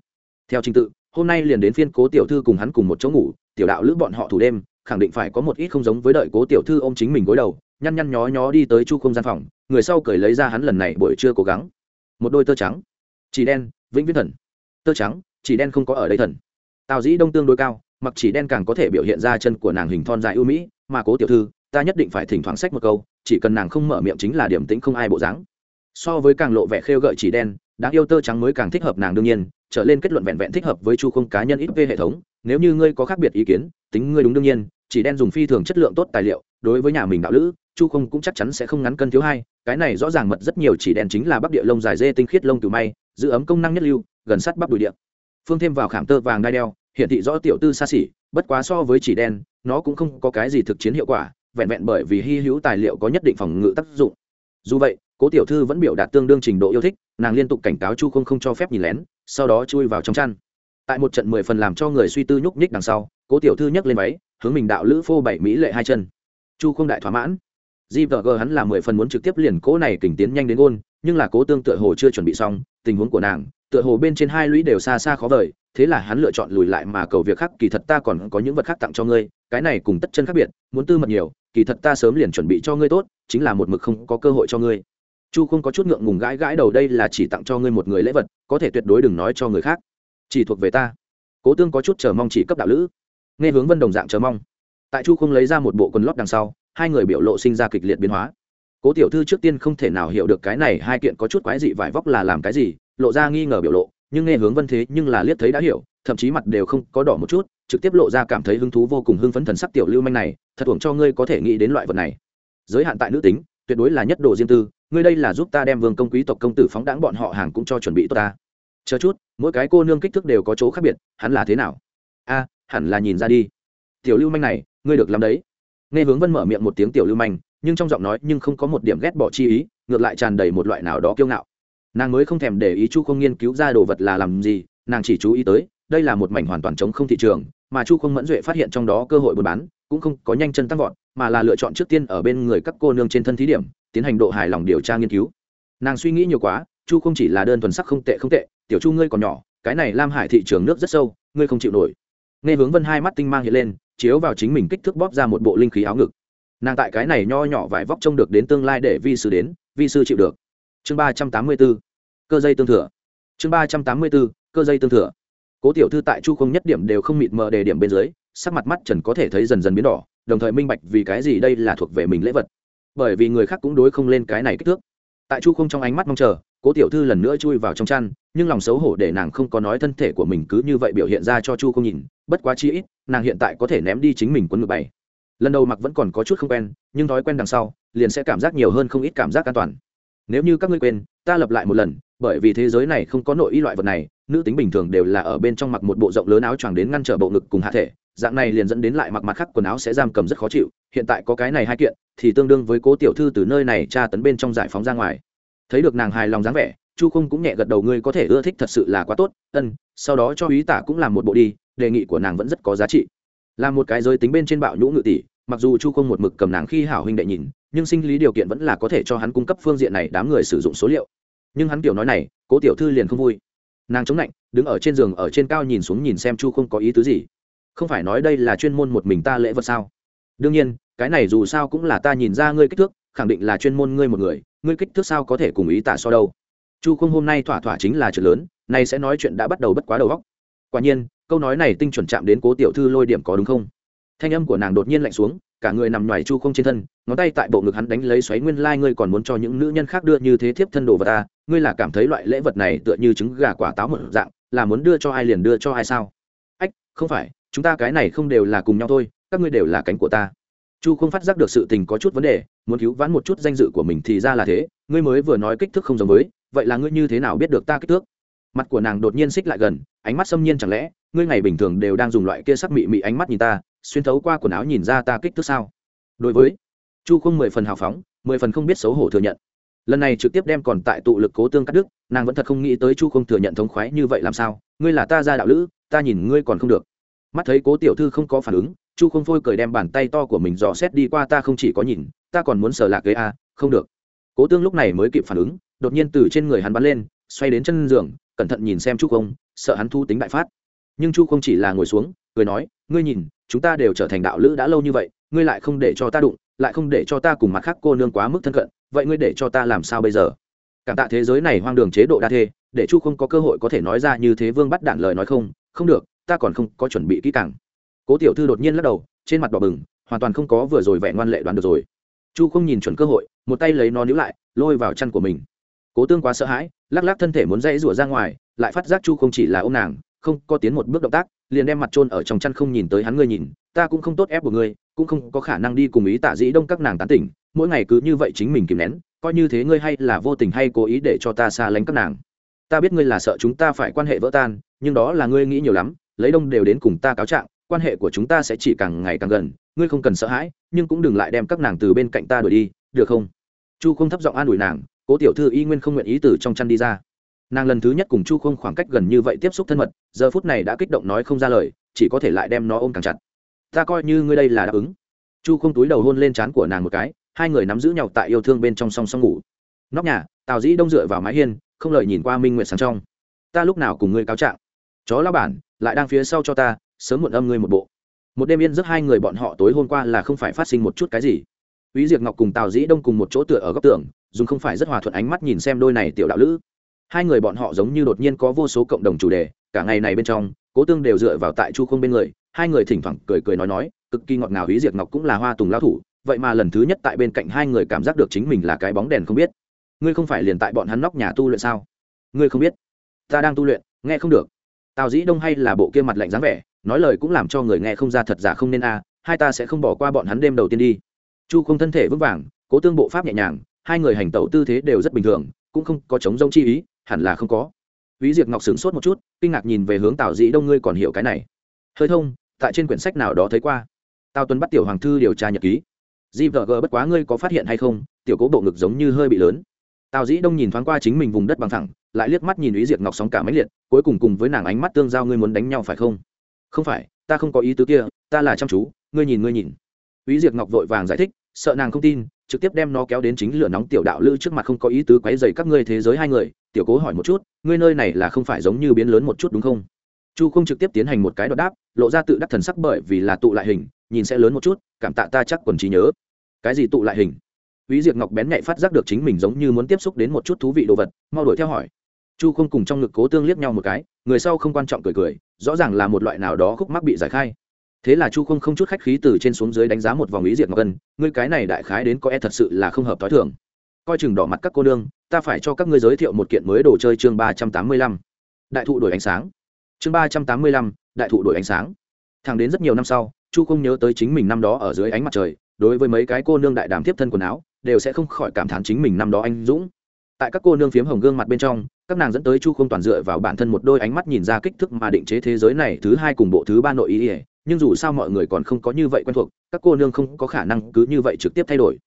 S1: theo trình tự hôm nay liền đến phiên cố tiểu thư cùng hắn cùng một chỗ ngủ, tiểu đạo lữ bọn họ thủ đêm, khẳng định phải có một ít không giống với đợi cố tiểu thư ôm chính mình gối đầu, nhăn nhăn nhó nhó đi tới chu không gian phòng, người sau cởi lấy ra hắn lần này buổi trưa cố gắng. Một đôi tơ trắng, chỉ đen, vĩnh viễn thần. Tơ trắng, chỉ đen không có ở đây thần. Tào dĩ đông tương đối cao, mặc chỉ đen càng có thể biểu hiện ra chân của nàng hình thon dài ưu mỹ, mà cố tiểu thư, ta nhất định phải thỉnh thoảng sách một câu, chỉ cần nàng không mở miệng chính là điểm tĩnh không ai bộ dáng. So với càng lộ vẻ khêu gợi chỉ đen đáng yêu tơ trắng mới càng thích hợp nàng đương nhiên, trở lên kết luận vẹn vẹn thích hợp với chu không cá nhân ít về hệ thống, nếu như ngươi có khác biệt ý kiến, tính ngươi đúng đương nhiên, chỉ đen dùng phi thường chất lượng tốt tài liệu, đối với nhà mình đạo lữ, chu không cũng chắc chắn sẽ không ngắn cân thiếu hai, cái này rõ ràng mật rất nhiều chỉ đen chính là bắc địa lông dài dê tinh khiết lông từ may, giữ ấm công năng nhất lưu, gần sắt bắc đùi địa. Phương thêm vào khảm tơ vàng đai đeo hiện thị rõ tiểu tư xa xỉ, bất quá so với chỉ đen, nó cũng không có cái gì thực chiến hiệu quả, vẹn vẹn bởi vì hy hữu tài liệu có nhất định phòng ngự tác dụng dù vậy, cố tiểu thư vẫn biểu đạt tương đương trình độ yêu thích, nàng liên tục cảnh cáo chu không không cho phép nhìn lén, sau đó chui vào trong chăn. Tại một trận mười phần làm cho người suy tư nhúc nhích đằng sau, cố tiểu thư nhấc lên váy, hướng mình đạo lữ phô bảy mỹ lệ hai chân. Chu không đại thỏa mãn. Gvg hắn là mười phần muốn trực tiếp liền cố này kình tiến nhanh đến ôn nhưng là cố tương tựa hồ chưa chuẩn bị xong, tình huống của nàng, tựa hồ bên trên hai lũy đều xa xa khó vời, thế là hắn lựa chọn lùi lại mà cầu việc khác, kỳ thật ta còn có những vật khác tặng cho ngươi, cái này cùng tất chân khác biệt, muốn tư mật nhiều kỳ thật ta sớm liền chuẩn bị cho ngươi tốt, chính là một mực không có cơ hội cho ngươi. Chu không có chút ngượng ngùng gãi gãi đầu đây là chỉ tặng cho ngươi một người lễ vật, có thể tuyệt đối đừng nói cho người khác. Chỉ thuộc về ta. Cố tương có chút chờ mong chỉ cấp đạo lữ. Nghe hướng vân đồng dạng chờ mong. Tại chu không lấy ra một bộ quần lót đằng sau, hai người biểu lộ sinh ra kịch liệt biến hóa. Cố tiểu thư trước tiên không thể nào hiểu được cái này hai kiện có chút quái dị vải vóc là làm cái gì, lộ ra nghi ngờ biểu lộ, nhưng nghe hướng vân thế nhưng là liếc thấy đã hiểu, thậm chí mặt đều không có đỏ một chút, trực tiếp lộ ra cảm thấy hứng thú vô cùng hưng phấn thần sắc tiểu lưu manh này thật uổng cho ngươi có thể nghĩ đến loại vật này. Giới hạn tại nữ tính, tuyệt đối là nhất đồ riêng tư, ngươi đây là giúp ta đem vương công quý tộc công tử phóng đáng bọn họ hàng cũng cho chuẩn bị tốt ta. Chờ chút, mỗi cái cô nương kích thước đều có chỗ khác biệt, hắn là thế nào? A, hẳn là nhìn ra đi. Tiểu lưu manh này, ngươi được làm đấy. Nghe hướng vân mở miệng một tiếng tiểu lưu manh, nhưng trong giọng nói nhưng không có một điểm ghét bỏ chi ý, ngược lại tràn đầy một loại nào đó kiêu ngạo. Nàng mới không thèm để ý chu không nghiên cứu ra đồ vật là làm gì, nàng chỉ chú ý tới, đây là một mảnh hoàn toàn chống không thị trường mà chu không mẫn duệ phát hiện trong đó cơ hội buôn bán, cũng không có nhanh chân tăng vọt, mà là lựa chọn trước tiên ở bên người các cô nương trên thân thí điểm, tiến hành độ hài lòng điều tra nghiên cứu. Nàng suy nghĩ nhiều quá, chu không chỉ là đơn thuần sắc không tệ không tệ, tiểu chu ngươi còn nhỏ, cái này lam hải thị trường nước rất sâu, ngươi không chịu nổi. Nghe hướng vân hai mắt tinh mang hiện lên, chiếu vào chính mình kích thước bóp ra một bộ linh khí áo ngực. Nàng tại cái này nho nhỏ vải vóc trông được đến tương lai để vi sư đến, vi sư chịu được. Chương ba trăm tám mươi b ố cơ dây tương thừa. Chương ba trăm tám mươi b ố cơ dây tương thừa cố tiểu thư tại chu không nhất điểm đều không mịt mờ đề điểm bên dưới, sắc mặt mắt trần có thể thấy dần dần biến đỏ, đồng thời minh bạch vì cái gì đây là thuộc về mình lễ vật. Bởi vì người khác cũng đối không lên cái này kích thước. Tại chu không trong ánh mắt mong chờ, cố tiểu thư lần nữa chui vào trong chăn, nhưng lòng xấu hổ để nàng không có nói thân thể của mình cứ như vậy biểu hiện ra cho chu không nhìn, bất quá chi ít, nàng hiện tại có thể ném đi chính mình quấn ngược bày. Lần đầu mặc vẫn còn có chút không quen, nhưng thói quen đằng sau, liền sẽ cảm giác nhiều hơn không ít cảm giác an toàn. Nếu như các ngươi quên, ta lập lại một lần, bởi vì thế giới này không có nội y loại vật này nữ tính bình thường đều là ở bên trong mặc một bộ rộng lớn áo choàng đến ngăn trở bộ ngực cùng hạ thể, dạng này liền dẫn đến lại mặc mặt khác quần áo sẽ giam cầm rất khó chịu, hiện tại có cái này hai kiện, thì tương đương với cố tiểu thư từ nơi này tra tấn bên trong giải phóng ra ngoài. Thấy được nàng hài lòng dáng vẻ, chu không cũng nhẹ gật đầu, ngươi có thể ưa thích thật sự là quá tốt, ân, sau đó cho ý tả cũng làm một bộ đi, đề nghị của nàng vẫn rất có giá trị. Là một cái giới tính bên trên bạo nhũ ngự tỷ, mặc dù chu không một mực cầm nàng khi hảo huynh đệ nhìn, nhưng sinh lý điều kiện vẫn là có thể cho hắn cung cấp phương diện này đám người sử dụng số liệu. Nhưng hắn kiểu nói này, cố tiểu thư liền không vui nàng chống lạnh, đứng ở trên giường, ở trên cao nhìn xuống nhìn xem chu không có ý tứ gì. Không phải nói đây là chuyên môn một mình ta lễ vật sao? Đương nhiên, cái này dù sao cũng là ta nhìn ra ngươi kích thước, khẳng định là chuyên môn ngươi một người, ngươi kích thước sao có thể cùng ý tả so đâu. Chu không hôm nay thỏa thỏa chính là chuyện lớn, nay sẽ nói chuyện đã bắt đầu bất quá đầu góc quả nhiên, câu nói này tinh chuẩn chạm đến cố tiểu thư lôi điểm có đúng không? Thanh âm của nàng đột nhiên lạnh xuống cả người nằm ngoài chu không trên thân, ngón tay tại bộ ngực hắn đánh lấy xoáy nguyên lai、like、ngươi còn muốn cho những nữ nhân khác đưa như thế thiếp thân đồ vào ta, ngươi là cảm thấy loại lễ vật này tựa như trứng gà quả táo một dạng, là muốn đưa cho ai liền đưa cho ai sao? Ách, không phải, chúng ta cái này không đều là cùng nhau thôi, các ngươi đều là cánh của ta. Chu không phát giác được sự tình có chút vấn đề, muốn cứu vãn một chút danh dự của mình thì ra là thế, ngươi mới vừa nói kích thước không giống với, vậy là ngươi như thế nào biết được ta kích thước? Mặt của nàng đột nhiên xích lại gần, ánh mắt xâm nhiên chẳng lẽ, ngươi ngày bình thường đều đang dùng loại kia sắc mị mị ánh mắt nhìn ta xuyên thấu qua quần áo nhìn ra ta kích thước sao? Đối với chu không mười phần hào phóng mười phần không biết xấu hổ thừa nhận. Lần này trực tiếp đem còn tại tụ lực cố tương cắt đức nàng vẫn thật không nghĩ tới chu không thừa nhận thống khoái như vậy làm sao? Ngươi là ta ra đạo lữ ta nhìn ngươi còn không được. Mắt thấy cố tiểu thư không có phản ứng chu không phôi cười đem bàn tay to của mình dò xét đi qua ta không chỉ có nhìn ta còn muốn sờ lạc ghế a à, không được. Cố tương lúc này mới kịp phản ứng đột nhiên từ trên người hắn bắn lên xoay đến chân giường cẩn thận nhìn xem chu không sợ hắn thu tính đại phát. Nhưng chu không chỉ là ngồi xuống cười nói ngươi nhìn chúng ta đều trở thành đạo lữ đã lâu như vậy, ngươi lại không để cho ta đụng, lại không để cho ta cùng mặt khác cô nương quá mức thân cận, vậy ngươi để cho ta làm sao bây giờ? Cảm tạ thế giới này hoang đường chế độ đa thê, để chu không có cơ hội có thể nói ra như thế vương bắt đạn lời nói không? Không được, ta còn không có chuẩn bị kỹ càng. Cố tiểu thư đột nhiên lắc đầu, trên mặt đỏ bừng, hoàn toàn không có vừa rồi vẻ ngoan lệ đoán được rồi. Chu không nhìn chuẩn cơ hội, một tay lấy nó níu lại, lôi vào chăn của mình. Cố tương quá sợ hãi, lắc lắc thân thể muốn dãy rủa ra ngoài, lại phát giác chu không chỉ là ô m nàng không có tiến một bước động tác, liền đem mặt trôn ở trong chăn không nhìn tới hắn ngươi nhìn, ta cũng không tốt ép của ngươi, cũng không có khả năng đi cùng ý tạ dĩ đông các nàng tán tỉnh, mỗi ngày cứ như vậy chính mình kìm nén, coi như thế ngươi hay là vô tình hay cố ý để cho ta xa lánh các nàng. Ta biết ngươi là sợ chúng ta phải quan hệ vỡ tan, nhưng đó là ngươi nghĩ nhiều lắm, lấy đông đều đến cùng ta cáo trạng, quan hệ của chúng ta sẽ chỉ càng ngày càng gần, ngươi không cần sợ hãi, nhưng cũng đừng lại đem các nàng từ bên cạnh ta đuổi đi, được không? Chu không thấp giọng an ủi nàng, cố tiểu thư y nguyên không nguyện ý từ trong chăn đi ra nàng lần thứ nhất cùng chu không khoảng cách gần như vậy tiếp xúc thân mật giờ phút này đã kích động nói không ra lời chỉ có thể lại đem nó ôm càng chặt. Ta coi như ngươi đây là đáp ứng. Chu không túi đầu hôn lên trán của nàng một cái hai người nắm giữ nhau tại yêu thương bên trong song song ngủ. Nóc nhà tào dĩ đông dựa vào mái hiên không lời nhìn qua minh nguyệt sáng trong. Ta lúc nào cùng ngươi cáo trạng? Chó lao bản lại đang phía sau cho ta sớm muộn âm ngươi một bộ. Một đêm yên giấc hai người bọn họ tối hôm qua là không phải phát sinh một chút cái gì. Úy Diệp Ngọc cùng Tào Dĩ Đông cùng một chỗ tựa ở góc tường, dùng không phải rất hòa thuận ánh mắt nhìn xem đôi này tiểu đạo lữ. Hai người bọn họ giống như đột nhiên có vô số cộng đồng chủ đề, cả ngày này bên trong, Cố Tương đều dựa vào tại Chu Không bên người, hai người thỉnh thoảng cười cười nói nói, cực kỳ ngọt ngào hí diệt Ngọc cũng là hoa tùng lão thủ, vậy mà lần thứ nhất tại bên cạnh hai người cảm giác được chính mình là cái bóng đèn không biết. Ngươi không phải liền tại bọn hắn nóc nhà tu luyện sao? Ngươi không biết? Ta đang tu luyện, nghe không được. Tào Dĩ Đông hay là bộ kia mặt lạnh dáng vẻ, nói lời cũng làm cho người nghe không ra thật giả không nên a, hai ta sẽ không bỏ qua bọn hắn đêm đầu tiên đi chu không thân thể vững vàng cố tương bộ pháp nhẹ nhàng hai người hành tẩu tư thế đều rất bình thường cũng không có chống rông chi ý hẳn là không có Vĩ Diệp Ngọc sửng sốt một chút, kinh ngạc nhìn về hướng Tào Dĩ Đông ngươi còn hiểu cái này. Hơi thông, tại trên quyển sách nào đó thấy qua. Tào Tuấn bắt tiểu hoàng thư điều tra nhật ký. GVG bất quá ngươi có phát hiện hay không, tiểu cố bộ ngực giống như hơi bị lớn. Tào Dĩ Đông nhìn thoáng qua chính mình vùng đất bằng thẳng, lại liếc mắt nhìn Vĩ Diệp Ngọc sóng cả mấy liệt, cuối cùng cùng với nàng ánh mắt tương giao ngươi muốn đánh nhau phải không? Không phải, ta không có ý tứ kia, ta là chăm chú, ngươi nhìn ngươi nhìn. Vĩ Diệp Ngọc vội vàng giải thích, sợ nàng không tin trực tiếp đem nó kéo đến chính lửa nóng tiểu đạo lữ trước mặt không có ý tứ quấy dày các ngươi thế giới hai người tiểu cố hỏi một chút ngươi nơi này là không phải giống như biến lớn một chút đúng không? Chu không trực tiếp tiến hành một cái đọc đáp lộ ra tự đắc thần sắc bởi vì là tụ lại hình nhìn sẽ lớn một chút cảm tạ ta chắc còn trí nhớ. Cái gì tụ lại hình? Vĩ Diệp Ngọc bén nhạy phát giác được chính mình giống như muốn tiếp xúc đến một chút thú vị đồ vật, mau đuổi theo hỏi. Chu không cùng trong ngực Cố Tương liếc nhau một cái, người sau không quan trọng cười cười, rõ ràng là một loại nào đó khúc mắc bị giải khai thế là chu không không chút khách khí từ trên xuống dưới đánh giá một vòng ý diệt ngọc ân, ngươi cái này đại khái đến có e thật sự là không hợp t h o i thường. Coi chừng đỏ mặt các cô nương, ta phải cho các ngươi giới thiệu một kiện mới đồ chơi chương ba trăm tám mươi lăm. Đại thụ đổi ánh sáng. Chương ba trăm tám mươi lăm, đại thụ đổi ánh sáng. Thẳng đến rất nhiều năm sau, chu không nhớ tới chính mình năm đó ở dưới ánh mặt trời, đối với mấy cái cô nương đại đàm tiếp thân quần áo, đều sẽ không khỏi cảm thán chính mình năm đó anh dũng. Tại các cô nương phiếm hồng gương mặt bên trong, các nàng dẫn tới chu không toàn dựa vào bản thân một đôi ánh mắt nhìn ra kích thước mà định chế thế giới này thứ hai cùng bộ thứ ba nội ý ỉa nhưng dù sao mọi người còn không có như vậy quen thuộc, các cô nương không có khả năng cứ như vậy trực tiếp thay đổi.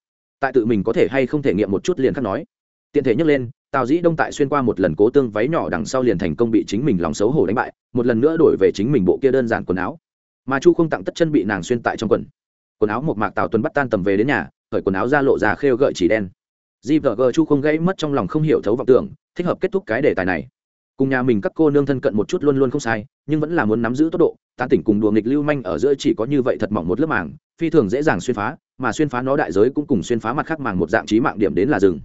S1: Tại tự mình có thể hay không thể nghiệm một chút liền khắc nói. Tiện thể nhắc lên, tào dĩ đông tại xuyên qua một lần cố tương váy nhỏ đằng sau liền thành công bị chính mình lòng xấu hổ đánh bại, một lần nữa đổi về chính mình bộ kia đơn giản quần áo. Mà chu không tặng tất chân bị nàng xuyên tại trong quần. Quần áo một mạc tào tuấn bắt tan tầm về đến nhà khởi quần áo ra lộ ra khêu gợi chỉ đen. Gvg chu không gãy mất trong lòng không hiểu thấu vọng tưởng, thích hợp kết thúc cái đề tài này. Cùng nhà mình các cô nương thân cận một chút luôn luôn không sai, nhưng vẫn là muốn nắm giữ tốc độ tán tỉnh cùng đùa nghịch lưu manh ở giữa chỉ có như vậy thật mỏng một lớp màng, phi thường dễ dàng xuyên phá, mà xuyên phá nó đại giới cũng cùng xuyên phá mặt khác màng một dạng trí mạng điểm đến là rừng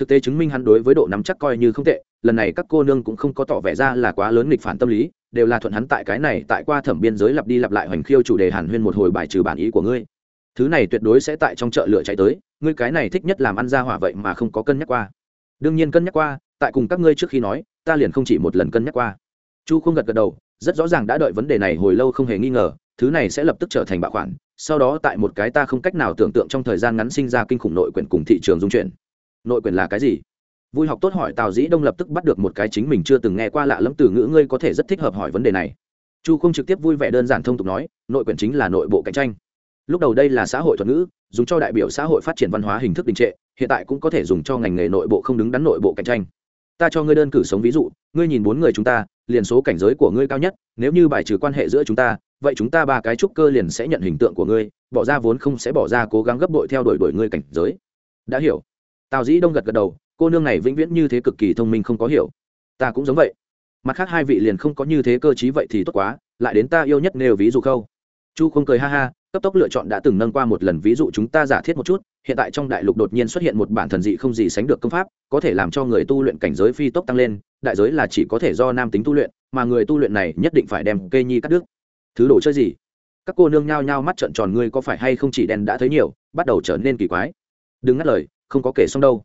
S1: thực tế chứng minh hắn đối với độ nắm chắc coi như không tệ, lần này các cô nương cũng không có tỏ vẻ ra là quá lớn nghịch phản tâm lý, đều là thuận hắn tại cái này tại qua thẩm biên giới lặp đi lặp lại hoành khiêu chủ đề hàn huyên một hồi bài trừ bản ý của ngươi. Thứ này tuyệt đối sẽ tại trong chợ lửa chạy tới, ngươi cái này thích nhất làm ăn ra hỏa vậy mà không có cân nhắc qua. Đương nhiên cân nhắc qua, tại cùng các ngươi trước khi nói, ta liền không chỉ một lần cân nhắc qua. Chu không gật gật đầu rất rõ ràng đã đợi vấn đề này hồi lâu không hề nghi ngờ, thứ này sẽ lập tức trở thành bạo khoản, sau đó tại một cái ta không cách nào tưởng tượng trong thời gian ngắn sinh ra kinh khủng nội quyền cùng thị trường dung chuyển. Nội quyền là cái gì? Vui học tốt hỏi tào dĩ đông lập tức bắt được một cái chính mình chưa từng nghe qua lạ lẫm từ ngữ, ngươi có thể rất thích hợp hỏi vấn đề này. Chu không trực tiếp vui vẻ đơn giản thông tục nói, nội quyền chính là nội bộ cạnh tranh. Lúc đầu đây là xã hội thuật ngữ, dùng cho đại biểu xã hội phát triển văn hóa hình thức đình trệ, hiện tại cũng có thể dùng cho ngành nghề nội bộ không đứng đắn nội bộ cạnh tranh ta cho ngươi đơn cử sống ví dụ, ngươi nhìn bốn người chúng ta, liền số cảnh giới của ngươi cao nhất, nếu như bài trừ quan hệ giữa chúng ta, vậy chúng ta ba cái trúc cơ liền sẽ nhận hình tượng của ngươi, bỏ ra vốn không sẽ bỏ ra cố gắng gấp đội theo đuổi đuổi ngươi cảnh giới. Đã hiểu. Tào dĩ đông gật gật đầu, cô nương này vĩnh viễn như thế cực kỳ thông minh không có hiểu. Ta cũng giống vậy. Mặt khác hai vị liền không có như thế cơ chí vậy thì tốt quá, lại đến ta yêu nhất nêu ví dụ khâu. Chu không cười ha ha, cấp tốc lựa chọn đã từng nâng qua một lần ví dụ chúng ta giả thiết một chút hiện tại trong đại lục đột nhiên xuất hiện một bản thần dị không gì sánh được công pháp, có thể làm cho người tu luyện cảnh giới phi tốc tăng lên, đại giới là chỉ có thể do nam tính tu luyện, mà người tu luyện này nhất định phải đem cây nhi cắt đứt. Thứ đồ chơi gì? Các cô nương nhao nhao mắt trợn tròn, ngươi có phải hay không chỉ đen đã thấy nhiều, bắt đầu trở nên kỳ quái. Đừng ngắt lời, không có kể xong đâu.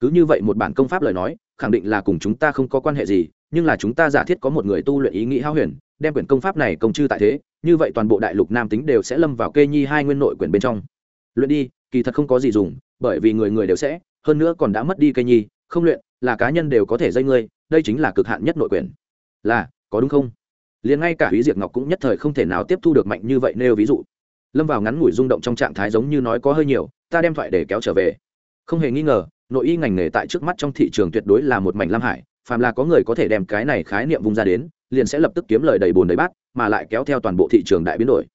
S1: Cứ như vậy một bản công pháp lời nói, khẳng định là cùng chúng ta không có quan hệ gì, nhưng là chúng ta giả thiết có một người tu luyện ý nghĩ hao huyền, đem quyển công pháp này công chư tại thế, như vậy toàn bộ đại lục nam tính đều sẽ lâm vào kê nhi hai nguyên nội quyển bên trong. Luyện đi kỳ thật không có gì dùng bởi vì người người đều sẽ hơn nữa còn đã mất đi cây nhi không luyện là cá nhân đều có thể dây ngươi đây chính là cực hạn nhất nội quyền, là có đúng không? Liền ngay cả ý diệt ngọc cũng nhất thời không thể nào tiếp thu được mạnh như vậy nêu ví dụ. Lâm vào ngắn ngủi rung động trong trạng thái giống như nói có hơi nhiều ta đem thoại để kéo trở về. Không hề nghi ngờ nội y ngành nghề tại trước mắt trong thị trường tuyệt đối là một mảnh lam hải phàm là có người có thể đem cái này khái niệm vung ra đến liền sẽ lập tức kiếm lời đầy bồn đầy bát mà lại kéo theo toàn bộ thị trường đại biến đổi.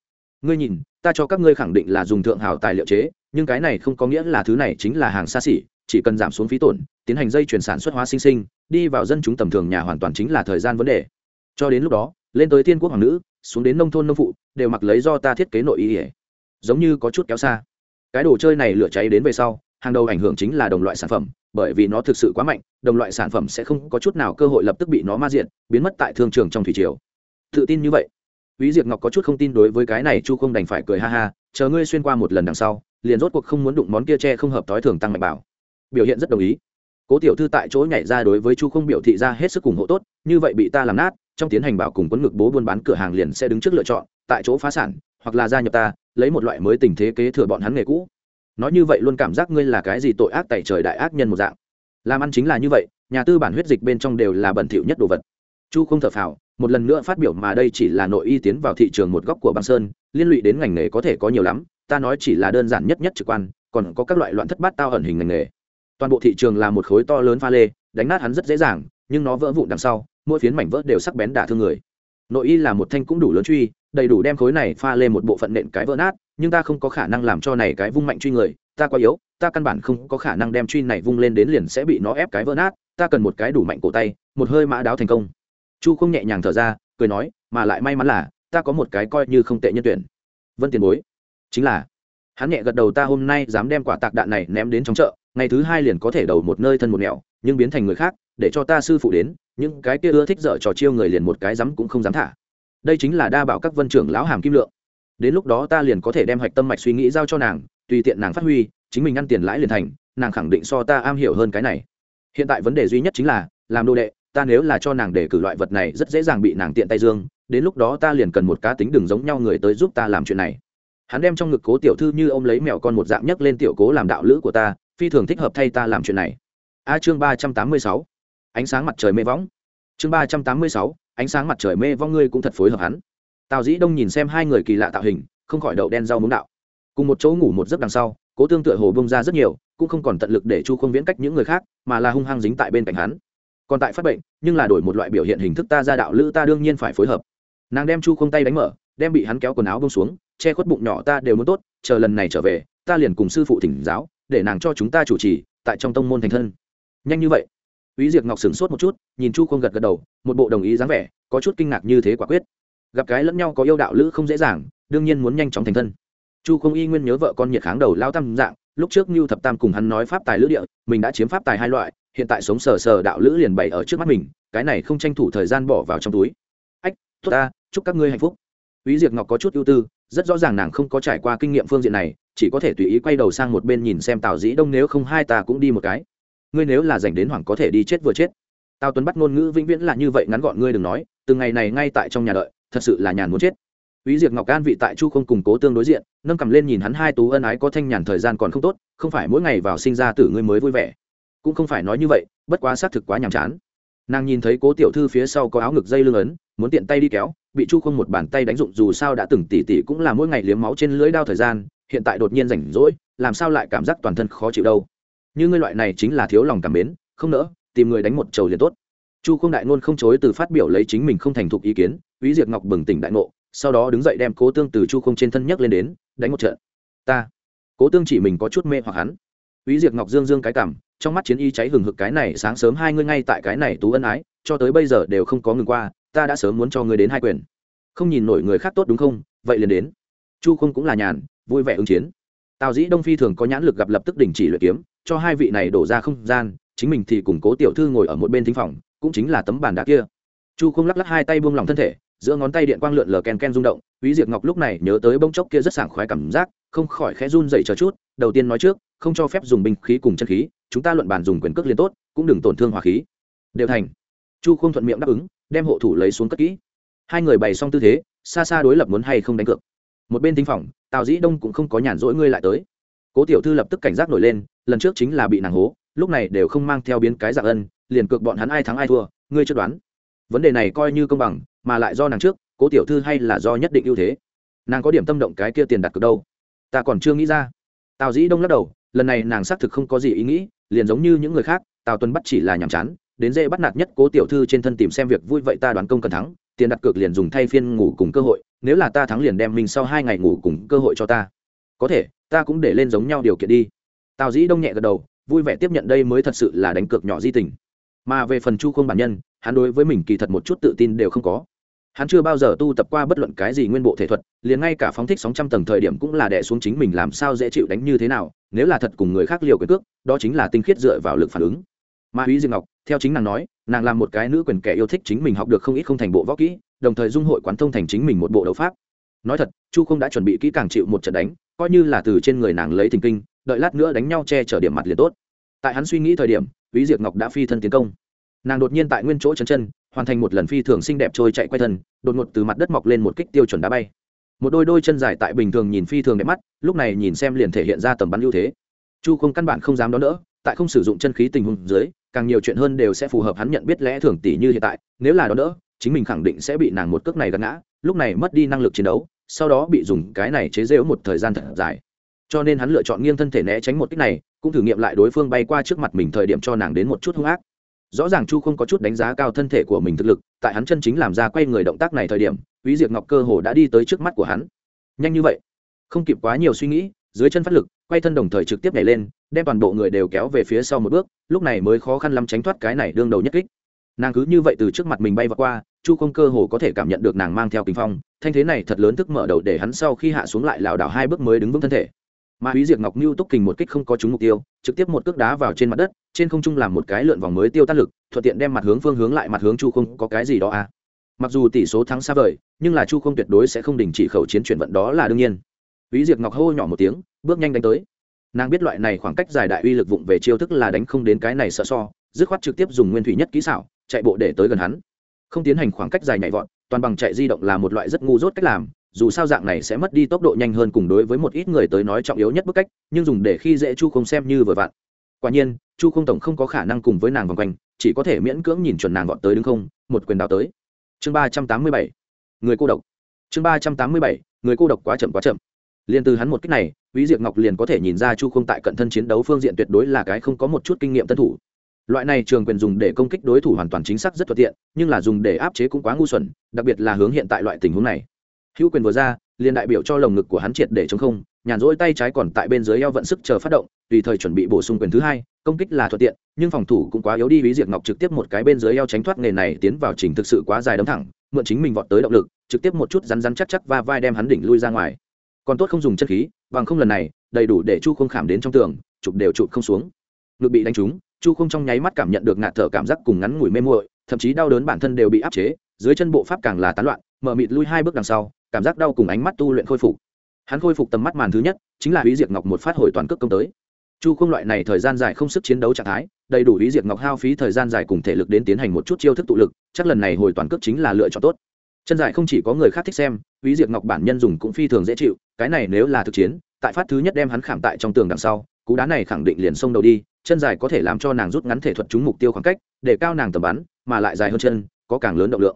S1: Ngươi nhìn ta cho các ngươi khẳng định là dùng thượng hảo tài liệu chế nhưng cái này không có nghĩa là thứ này chính là hàng xa xỉ chỉ cần giảm xuống phí tổn tiến hành dây chuyển sản xuất hóa sinh sinh đi vào dân chúng tầm thường nhà hoàn toàn chính là thời gian vấn đề. Cho đến lúc đó lên tới thiên quốc hoàng nữ xuống đến nông thôn nông phụ đều mặc lấy do ta thiết kế nội ý. ỉa giống như có chút kéo xa. Cái đồ chơi này lửa cháy đến về sau hàng đầu ảnh hưởng chính là đồng loại sản phẩm bởi vì nó thực sự quá mạnh đồng loại sản phẩm sẽ không có chút nào cơ hội lập tức bị nó ma diện biến mất tại thương trường trong thủy triều. Tự tin như vậy. Úy Diệp Ngọc có chút không tin đối với cái này Chu không đành phải cười ha ha, chờ ngươi xuyên qua một lần đằng sau, liền rốt cuộc không muốn đụng món kia tre không hợp tối thường tăng mạnh bảo. Biểu hiện rất đồng ý. Cố tiểu thư tại chỗ nhảy ra đối với Chu không biểu thị ra hết sức ủng hộ tốt, như vậy bị ta làm nát, trong tiến hành bảo cùng quấn ngực bố buôn bán cửa hàng liền sẽ đứng trước lựa chọn, tại chỗ phá sản, hoặc là gia nhập ta, lấy một loại mới tình thế kế thừa bọn hắn nghề cũ nói như vậy luôn cảm giác ngươi là cái gì tội ác tại trời đại ác nhân một dạng làm ăn chính là như vậy nhà tư bản huyết dịch bên trong đều là bẩn thỉu nhất đồ vật chu không thở phào một lần nữa phát biểu mà đây chỉ là nội y tiến vào thị trường một góc của băng sơn liên lụy đến ngành nghề có thể có nhiều lắm ta nói chỉ là đơn giản nhất nhất trực quan, còn có các loại loạn thất bát tao ẩn hình ngành nghề. Toàn bộ thị trường là một khối to lớn pha lê, đánh nát hắn rất dễ dàng, nhưng nó vỡ vụn đằng sau, mỗi phiến mảnh vỡ đều sắc bén đả thương người. Nội y là một thanh cũng đủ lớn truy, đầy đủ đem khối này pha lên một bộ phận nện cái vỡ nát, nhưng ta không có khả năng làm cho này cái vung mạnh truy người, ta quá yếu, ta căn bản không có khả năng đem truy này vung lên đến liền sẽ bị nó ép cái vỡ nát, ta cần một cái đủ mạnh cổ tay, một hơi mã đáo thành công. Chu không nhẹ nhàng thở ra, cười nói, mà lại may mắn là, ta có một cái coi như không tệ nhân tuyển. Vân tiền bối chính là, hắn nhẹ gật đầu ta hôm nay dám đem quả tạc đạn này ném đến trong chợ, ngày thứ hai liền có thể đầu một nơi thân một nẻo, nhưng biến thành người khác, để cho ta sư phụ đến, những cái kia ưa thích dở trò chiêu người liền một cái dám cũng không dám thả. Đây chính là đa bảo các vân trưởng lão hàm kim lượng. Đến lúc đó ta liền có thể đem hạch tâm mạch suy nghĩ giao cho nàng, tùy tiện nàng phát huy, chính mình ăn tiền lãi liền thành, nàng khẳng định so ta am hiểu hơn cái này. Hiện tại vấn đề duy nhất chính là, làm đồ đệ, ta nếu là cho nàng để cử loại vật này rất dễ dàng bị nàng tiện tay dương, đến lúc đó ta liền cần một cá tính đừng giống nhau người tới giúp ta làm chuyện này hắn đem trong ngực cố tiểu thư như ô m lấy mèo con một dạng nhấc lên tiểu cố làm đạo lữ của ta, phi thường thích hợp thay ta làm chuyện này. A chương ba trăm tám mươi sáu, ánh sáng mặt trời mê võng. Chương ba trăm tám mươi sáu, ánh sáng mặt trời mê vong ngươi cũng thật phối hợp hắn. Tào dĩ đông nhìn xem hai người kỳ lạ tạo hình, không khỏi đậu đen rau muống đạo. Cùng một chỗ ngủ một giấc đằng sau, cố tương tựa hồ bông ra rất nhiều, cũng không còn tận lực để chu không viễn cách những người khác, mà là hung hăng dính tại bên cạnh hắn. Còn tại phát bệnh, nhưng là đổi một loại biểu hiện hình thức ta ra đạo lữ ta đương nhiên phải phối hợp. Nàng đem chu không tay đánh mở, đem bị hắn kéo quần áo bông xuống che khuất bụng nhỏ ta đều muốn tốt chờ lần này trở về ta liền cùng sư phụ thỉnh giáo để nàng cho chúng ta chủ trì tại trong tông môn thành thân nhanh như vậy ý diệc Ngọc sửng sốt một chút, nhìn Chu Không gật gật đầu, một bộ đồng ý dáng vẻ, có chút kinh ngạc như thế quả quyết. Gặp cái lẫn nhau có yêu đạo lữ không dễ dàng, đương nhiên muốn nhanh chóng thành thân. Chu Không y nguyên nhớ vợ con nhiệt kháng đầu lao tam dạng, lúc trước Nưu Thập Tam cùng hắn nói pháp tài lữ địa, mình đã chiếm pháp tài hai loại, hiện tại sống sờ sờ đạo lữ liền bày ở trước mắt mình, cái này không tranh thủ thời gian bỏ vào trong túi. Ách, tốt ta, chúc các ngươi hạnh phúc. Úy Diệp Ngọc có chút ưu tư, rất rõ ràng nàng không có trải qua kinh nghiệm phương diện này, chỉ có thể tùy ý quay đầu sang một bên nhìn xem Tào Dĩ Đông nếu không hai ta cũng đi một cái. Ngươi nếu là dành đến hoảng có thể đi chết vừa chết tào tuấn bắt ngôn ngữ vĩnh viễn là như vậy ngắn gọn ngươi đừng nói từ ngày này ngay tại trong nhà đợi thật sự là nhàn muốn chết Úy Diệp Ngọc can vị tại Chu không củng cố tương đối diện, nâng cầm lên nhìn hắn hai tú ân ái có thanh nhàn thời gian còn không tốt, không phải mỗi ngày vào sinh ra tử ngươi mới vui vẻ. Cũng không phải nói như vậy, bất quá xác thực quá nhàm chán. Nàng nhìn thấy Cố tiểu thư phía sau có áo ngực dây lưng ấn, muốn tiện tay đi kéo, bị Chu không một bàn tay đánh dụng dù sao đã từng tỉ tỉ cũng là mỗi ngày liếm máu trên lưỡi đao thời gian, hiện tại đột nhiên rảnh rỗi, làm sao lại cảm giác toàn thân khó chịu đâu. Như ngươi loại này chính là thiếu lòng cảm mến, không nỡ, tìm người đánh một trầu liền tốt. Chu không đại ngôn không chối từ phát biểu lấy chính mình không thành thục ý kiến ý diệt ngọc bừng tỉnh đại ngộ sau đó đứng dậy đem cố tương từ chu không trên thân nhấc lên đến đánh một trận. Ta cố tương chỉ mình có chút mê hoặc hắn. Ý diệt ngọc dương dương cái cảm trong mắt chiến y cháy hừng hực cái này sáng sớm hai ngươi ngay tại cái này tú ân ái cho tới bây giờ đều không có ngừng qua ta đã sớm muốn cho ngươi đến hai quyền. Không nhìn nổi người khác tốt đúng không? Vậy liền đến. Chu không cũng là nhàn vui vẻ ứng chiến. Tào dĩ đông phi thường có nhãn lực gặp lập tức đình chỉ luyện kiếm cho hai vị này đổ ra không gian chính mình thì củng cố tiểu thư ngồi ở một bên thính phòng cũng chính là tấm bàn đá kia. Chu không lắc lắc hai tay buông lỏng thân thể giữa ngón tay điện quang lượn lờ ken ken rung động quý diệt Ngọc lúc này nhớ tới bông chốc kia rất sảng khoái cảm giác, không khỏi khẽ run dậy chờ chút, đầu tiên nói trước, không cho phép dùng binh khí cùng chân khí, chúng ta luận bàn dùng quyền cước liên tốt, cũng đừng tổn thương hỏa khí. Đều thành. Chu không thuận miệng đáp ứng, đem hộ thủ lấy xuống cất kỹ. Hai người bày xong tư thế, xa xa đối lập muốn hay không đánh cược. Một bên thính phòng, Tào Dĩ Đông cũng không có nhàn rỗi ngươi lại tới. Cố tiểu thư lập tức cảnh giác nổi lên, lần trước chính là bị nàng hố, lúc này đều không mang theo biến cái dạng ân, liền cược bọn hắn ai thắng ai thua ngươi chưa đoán vấn đề này coi như công bằng mà lại do nàng trước cố tiểu thư hay là do nhất định ưu thế nàng có điểm tâm động cái kia tiền đặt cược đâu ta còn chưa nghĩ ra tào dĩ đông lắc đầu lần này nàng xác thực không có gì ý nghĩ liền giống như những người khác tào tuấn bắt chỉ là nhàm chán đến dễ bắt nạt nhất cố tiểu thư trên thân tìm xem việc vui vậy ta đoán công cần thắng, tiền đặt cược liền dùng thay phiên ngủ cùng cơ hội, nếu là ta thắng liền đem mình sau hai ngày ngủ cùng cơ hội cho ta. Có thể, ta cũng để lên giống nhau điều kiện đi. Tào dĩ đông nhẹ gật đầu, vui vẻ tiếp nhận đây mới thật sự là đánh cược nhỏ di tình. Mà về phần chu không bản nhân, hắn đối với mình kỳ thật một chút tự tin đều không có. Hắn chưa bao giờ tu tập qua bất luận cái gì nguyên bộ thể thuật, liền ngay cả phóng thích sóng trăm tầng thời điểm cũng là đẻ xuống chính mình làm sao dễ chịu đánh như thế nào, nếu là thật cùng người khác liều quyền cước, đó chính là tinh khiết dựa vào lực phản ứng mà ý Diệp Ngọc, theo chính nàng nói, nàng làm một cái nữ quyền kẻ yêu thích chính mình học được không ít không thành bộ võ kỹ, đồng thời dung hội quán thông thành chính mình một bộ đấu pháp. Nói thật, Chu không đã chuẩn bị kỹ càng chịu một trận đánh, coi như là từ trên người nàng lấy thình kinh, đợi lát nữa đánh nhau che chở điểm mặt liền tốt. Tại hắn suy nghĩ thời điểm, ý Diệp Ngọc đã phi thân tiến công nàng đột nhiên tại nguyên chỗ chân chân hoàn thành một lần phi thường xinh đẹp trôi chạy quay thân đột ngột từ mặt đất mọc lên một kích tiêu chuẩn đá bay một đôi đôi chân dài tại bình thường nhìn phi thường đẹp mắt lúc này nhìn xem liền thể hiện ra tầm bắn ưu thế chu không căn bản không dám đón đỡ tại không sử dụng chân khí tình huống dưới càng nhiều chuyện hơn đều sẽ phù hợp hắn nhận biết lẽ thường tỷ như hiện tại nếu là đón đỡ chính mình khẳng định sẽ bị nàng một cước này gắn ngã lúc này mất đi năng lực chiến đấu sau đó bị dùng cái này chế rễu một thời gian thật dài cho nên hắn lựa chọn nghiêng thân thể né tránh một cách này cũng thử nghiệm lại đối phương bay qua trước mặt mình thời điểm cho nàng đến một chút hung ác rõ ràng chu không có chút đánh giá cao thân thể của mình thực lực tại hắn chân chính làm ra quay người động tác này thời điểm quý Diệp Ngọc cơ hồ đã đi tới trước mắt của hắn. Nhanh như vậy, không kịp quá nhiều suy nghĩ, dưới chân phát lực, quay thân đồng thời trực tiếp nhảy lên, đem toàn bộ người đều kéo về phía sau một bước, lúc này mới khó khăn lắm tránh thoát cái này đương đầu nhất kích. Nàng cứ như vậy từ trước mặt mình bay vào qua, Chu Không cơ hồ có thể cảm nhận được nàng mang theo kinh phong, thanh thế này thật lớn thức mở đầu để hắn sau khi hạ xuống lại lảo đảo hai bước mới đứng vững thân thể mà húy diệt Ngọc mưu túc kình một kích không có trúng mục tiêu, trực tiếp một cước đá vào trên mặt đất, trên không trung làm một cái lượn vòng mới tiêu tác lực, thuận tiện đem mặt hướng phương hướng lại mặt hướng Chu không có cái gì đó à. Mặc dù tỷ số thắng xa vời, nhưng là Chu không tuyệt đối sẽ không đình chỉ khẩu chiến chuyển vận đó là đương nhiên. húy diệt Ngọc hô nhỏ một tiếng, bước nhanh đánh tới. Nàng biết loại này khoảng cách dài đại uy lực vụng về chiêu thức là đánh không đến cái này sợ so, dứt khoát trực tiếp dùng nguyên thủy nhất kỹ xảo, chạy bộ để tới gần hắn. Không tiến hành khoảng cách dài nhảy vọt, toàn bằng chạy di động là một loại rất ngu dốt cách làm, dù sao dạng này sẽ mất đi tốc độ nhanh hơn cùng đối với một ít người tới nói trọng yếu nhất bức cách nhưng dùng để khi dễ chu không xem như vừa vặn. Quả nhiên chu không tổng không có khả năng cùng với nàng vòng quanh chỉ có thể miễn cưỡng nhìn chuẩn nàng gọn tới đứng không một quyền đào tới. Chương ba trăm tám mươi bảy. Người cô độc. Chương ba trăm tám mươi bảy. Người cô độc quá chậm quá chậm. Liền từ hắn một cách này Vĩ Diệp Ngọc liền có thể nhìn ra Chu Không tại cận thân chiến đấu phương diện tuyệt đối là cái không có một chút kinh nghiệm tân thủ. Loại này trường quyền dùng để công kích đối thủ hoàn toàn chính xác rất thuận tiện, nhưng là dùng để áp chế cũng quá ngu xuẩn, đặc biệt là hướng hiện tại loại tình huống này hữu quyền vừa ra liền đại biểu cho lồng ngực của hắn triệt để chống không nhàn rỗi tay trái còn tại bên dưới eo vận sức chờ phát động tùy thời chuẩn bị bổ sung quyền thứ hai công kích là thuận tiện nhưng phòng thủ cũng quá yếu đi Lý Diệp ngọc trực tiếp một cái bên dưới eo tránh thoát nghề này tiến vào trình thực sự quá dài đấm thẳng mượn chính mình vọt tới động lực trực tiếp một chút rắn rắn chắc chắc va vai đem hắn đỉnh lui ra ngoài còn tốt không dùng chân khí bằng không lần này, đầy đủ để chu không khảm đến trong tường, chụp đều chụp không xuống. Ngực bị đánh trúng, chu không trong nháy mắt cảm nhận được ngạt thở cảm giác cùng ngắn ngủi mê muội, thậm chí đau đớn bản thân đều bị áp chế, dưới chân bộ pháp càng là tán loạn, mở mịt lui hai bước đằng sau, cảm giác đau cùng ánh mắt tu luyện khôi phục. Hắn khôi phục tầm mắt màn thứ nhất, chính là hủy diệt ngọc một phát hồi toàn cước công tới. Chu không loại này thời gian dài không sức chiến đấu trạng thái, đầy đủ hủy diệt ngọc hao phí thời gian dài cùng thể lực đến tiến hành một chút chiêu thức tụ lực, chắc lần này hồi toàn cước chính là lựa chọn tốt chân dài không chỉ có người khác thích xem, ví diệp ngọc bản nhân dùng cũng phi thường dễ chịu, cái này nếu là thực chiến, tại phát thứ nhất đem hắn khảm tại trong tường đằng sau, cú đá này khẳng định liền xông đầu đi, chân dài có thể làm cho nàng rút ngắn thể thuật trúng mục tiêu khoảng cách, để cao nàng tầm bắn, mà lại dài hơn chân, có càng lớn động lượng.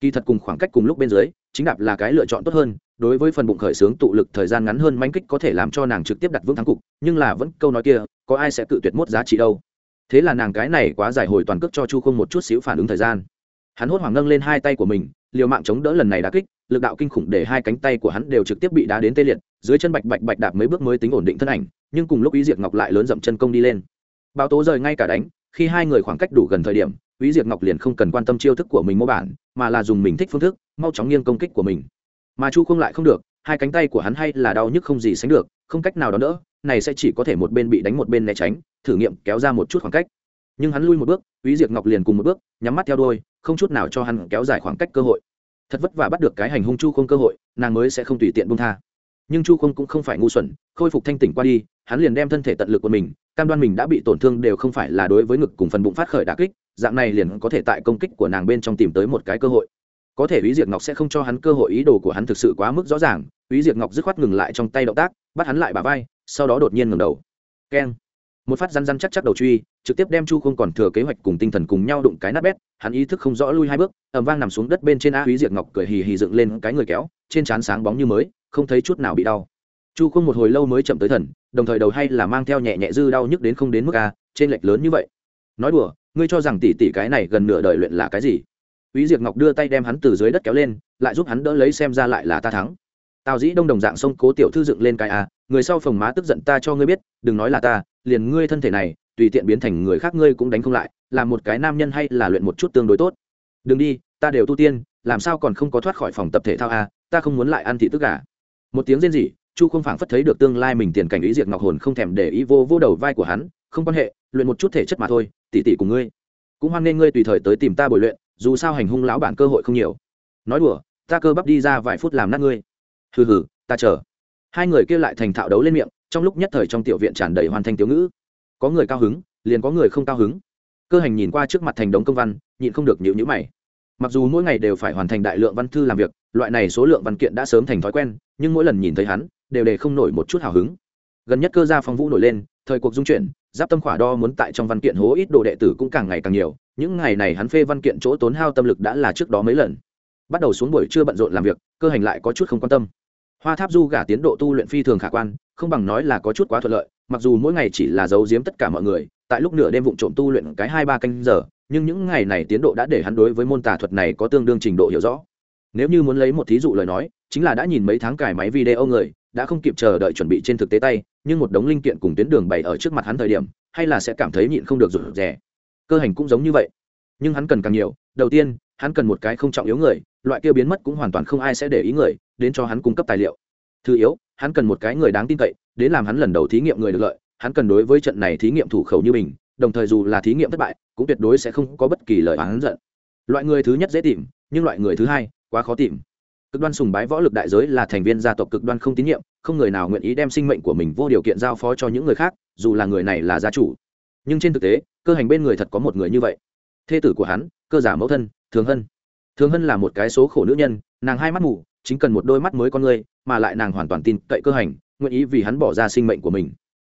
S1: Kỳ thật cùng khoảng cách cùng lúc bên dưới, chính đạp là cái lựa chọn tốt hơn, đối với phần bụng khởi xướng tụ lực thời gian ngắn hơn manh kích có thể làm cho nàng trực tiếp đặt vững thắng cục, nhưng là vẫn câu nói kia, có ai sẽ cự tuyệt mốt giá trị đâu. Thế là nàng cái này quá dài hồi toàn cước cho chu không một chút xíu phản ứng thời gian. Hắn hốt hoảng nâng lên hai tay của mình liều mạng chống đỡ lần này đá kích, lực đạo kinh khủng để hai cánh tay của hắn đều trực tiếp bị đá đến tê liệt, dưới chân bạch bạch bạch đạp mấy bước mới tính ổn định thân ảnh, nhưng cùng lúc ý diệt ngọc lại lớn dậm chân công đi lên. Bao tố rời ngay cả đánh, khi hai người khoảng cách đủ gần thời điểm ý diệt ngọc liền không cần quan tâm chiêu thức của mình mô bản, mà là dùng mình thích phương thức, mau chóng nghiêng công kích của mình. Mà chu không lại không được, hai cánh tay của hắn hay là đau nhức không gì sánh được, không cách nào đó đỡ, này sẽ chỉ có thể một bên bị đánh một bên né tránh, thử nghiệm kéo ra một chút khoảng cách. Nhưng hắn lui một bước ý diệt ngọc liền cùng một bước, nhắm mắt theo đôi không chút nào cho hắn kéo dài khoảng cách cơ hội. Thật vất vả bắt được cái hành hung chu không cơ hội, nàng mới sẽ không tùy tiện bung tha. Nhưng chu không cũng không phải ngu xuẩn, khôi phục thanh tỉnh qua đi, hắn liền đem thân thể tận lực của mình, cam đoan mình đã bị tổn thương đều không phải là đối với ngực cùng phần bụng phát khởi đà kích, dạng này liền có thể tại công kích của nàng bên trong tìm tới một cái cơ hội. Có thể ý diệt ngọc sẽ không cho hắn cơ hội, ý đồ của hắn thực sự quá mức rõ ràng. Ý diệt ngọc dứt khoát ngừng lại trong tay động tác, bắt hắn lại bà vai, sau đó đột nhiên ngừng đầu. Keng một phát răn răn chắc chắc đầu truy trực tiếp đem chu không còn thừa kế hoạch cùng tinh thần cùng nhau đụng cái nát bét hắn ý thức không rõ lui hai bước ẩm vang nằm xuống đất bên trên a húy diệt ngọc cười hì hì dựng lên cái người kéo trên trán sáng bóng như mới không thấy chút nào bị đau. Chu không một hồi lâu mới chậm tới thần đồng thời đầu hay là mang theo nhẹ nhẹ dư đau nhức đến không đến mức a trên lệch lớn như vậy. Nói đùa ngươi cho rằng tỷ tỷ cái này gần nửa đời luyện là cái gì? Úy Diệp Ngọc đưa tay đem hắn từ dưới đất kéo lên, lại giúp hắn đỡ lấy xem ra lại là ta thắng. Tào Dĩ Đông đồng dạng sông Cố tiểu thư dựng lên cái a, người sau phòng má tức giận ta cho ngươi biết, đừng nói là ta, liền ngươi thân thể này, tùy tiện biến thành người khác ngươi cũng đánh không lại, làm một cái nam nhân hay là luyện một chút tương đối tốt. Đừng đi, ta đều tu tiên, làm sao còn không có thoát khỏi phòng tập thể thao a, ta không muốn lại ăn thị tức cả. Một tiếng rên rỉ, Chu không phảng phất thấy được tương lai mình tiền cảnh ý diệt Ngọc hồn không thèm để ý vô vô đầu vai của hắn, không quan hệ, luyện một chút thể chất mà thôi, tỷ tỷ cùng ngươi. Cũng hoan nên ngươi tùy thời tới tìm ta bồi luyện, dù sao hành hung lão bản cơ hội không nhiều nói đùa ta cơ bắp đi ra vài phút làm nát ngươi hừ hừ ta chờ hai người kia lại thành thạo đấu lên miệng trong lúc nhất thời trong tiểu viện tràn đầy hoàn thành tiểu ngữ. Có người cao hứng, liền có người không cao hứng. Cơ hành nhìn qua trước mặt thành đống công văn, nhịn không được nhịu nhữ mày. Mặc dù mỗi ngày đều phải hoàn thành đại lượng văn thư làm việc, loại này số lượng văn kiện đã sớm thành thói quen, nhưng mỗi lần nhìn thấy hắn, đều để không nổi một chút hào hứng. Gần nhất cơ gia phong vũ nổi lên, thời cuộc dung chuyển, giáp tâm khỏa đo muốn tại trong văn kiện hố ít đồ đệ tử cũng càng ngày càng nhiều, những ngày này hắn phê văn kiện chỗ tốn hao tâm lực đã là trước đó mấy lần. Bắt đầu xuống buổi trưa bận rộn làm việc, cơ hành lại có chút không quan tâm hoa tháp du gả tiến độ tu luyện phi thường khả quan, không bằng nói là có chút quá thuận lợi, mặc dù mỗi ngày chỉ là giấu giếm tất cả mọi người, tại lúc nửa đêm vụng trộm tu luyện cái hai ba canh giờ, nhưng những ngày này tiến độ đã để hắn đối với môn tà thuật này có tương đương trình độ hiểu rõ. Nếu như muốn lấy một thí dụ lời nói, chính là đã nhìn mấy tháng cài máy video người, đã không kịp chờ đợi chuẩn bị trên thực tế tay, nhưng một đống linh kiện cùng tuyến đường bày ở trước mặt hắn thời điểm, hay là sẽ cảm thấy nhịn không được rụt rè. Cơ hành cũng giống như vậy. Nhưng hắn cần càng nhiều, đầu tiên hắn cần một cái không trọng yếu người, loại kia biến mất cũng hoàn toàn không ai sẽ để ý người, đến cho hắn cung cấp tài liệu. Thứ yếu, hắn cần một cái người đáng tin cậy, đến làm hắn lần đầu thí nghiệm người được lợi, hắn cần đối với trận này thí nghiệm thủ khẩu như mình, đồng thời dù là thí nghiệm thất bại, cũng tuyệt đối sẽ không có bất kỳ lời hắn giận. Loại người thứ nhất dễ tìm, nhưng loại người thứ hai, quá khó tìm. Cực đoan sùng bái võ lực đại giới là thành viên gia tộc cực đoan không tín nhiệm, không người nào nguyện ý đem sinh mệnh của mình vô điều kiện giao phó cho những người khác, dù là người này là gia chủ. Nhưng trên thực tế, cơ hành bên người thật có một người như vậy. Thê tử của hắn, cơ giả mẫu thân thường hân. Thường hân là một cái số khổ nữ nhân, nàng hai mắt mù, chính cần một đôi mắt mới con người, mà lại nàng hoàn toàn tin cậy cơ hành, nguyện ý vì hắn bỏ ra sinh mệnh của mình.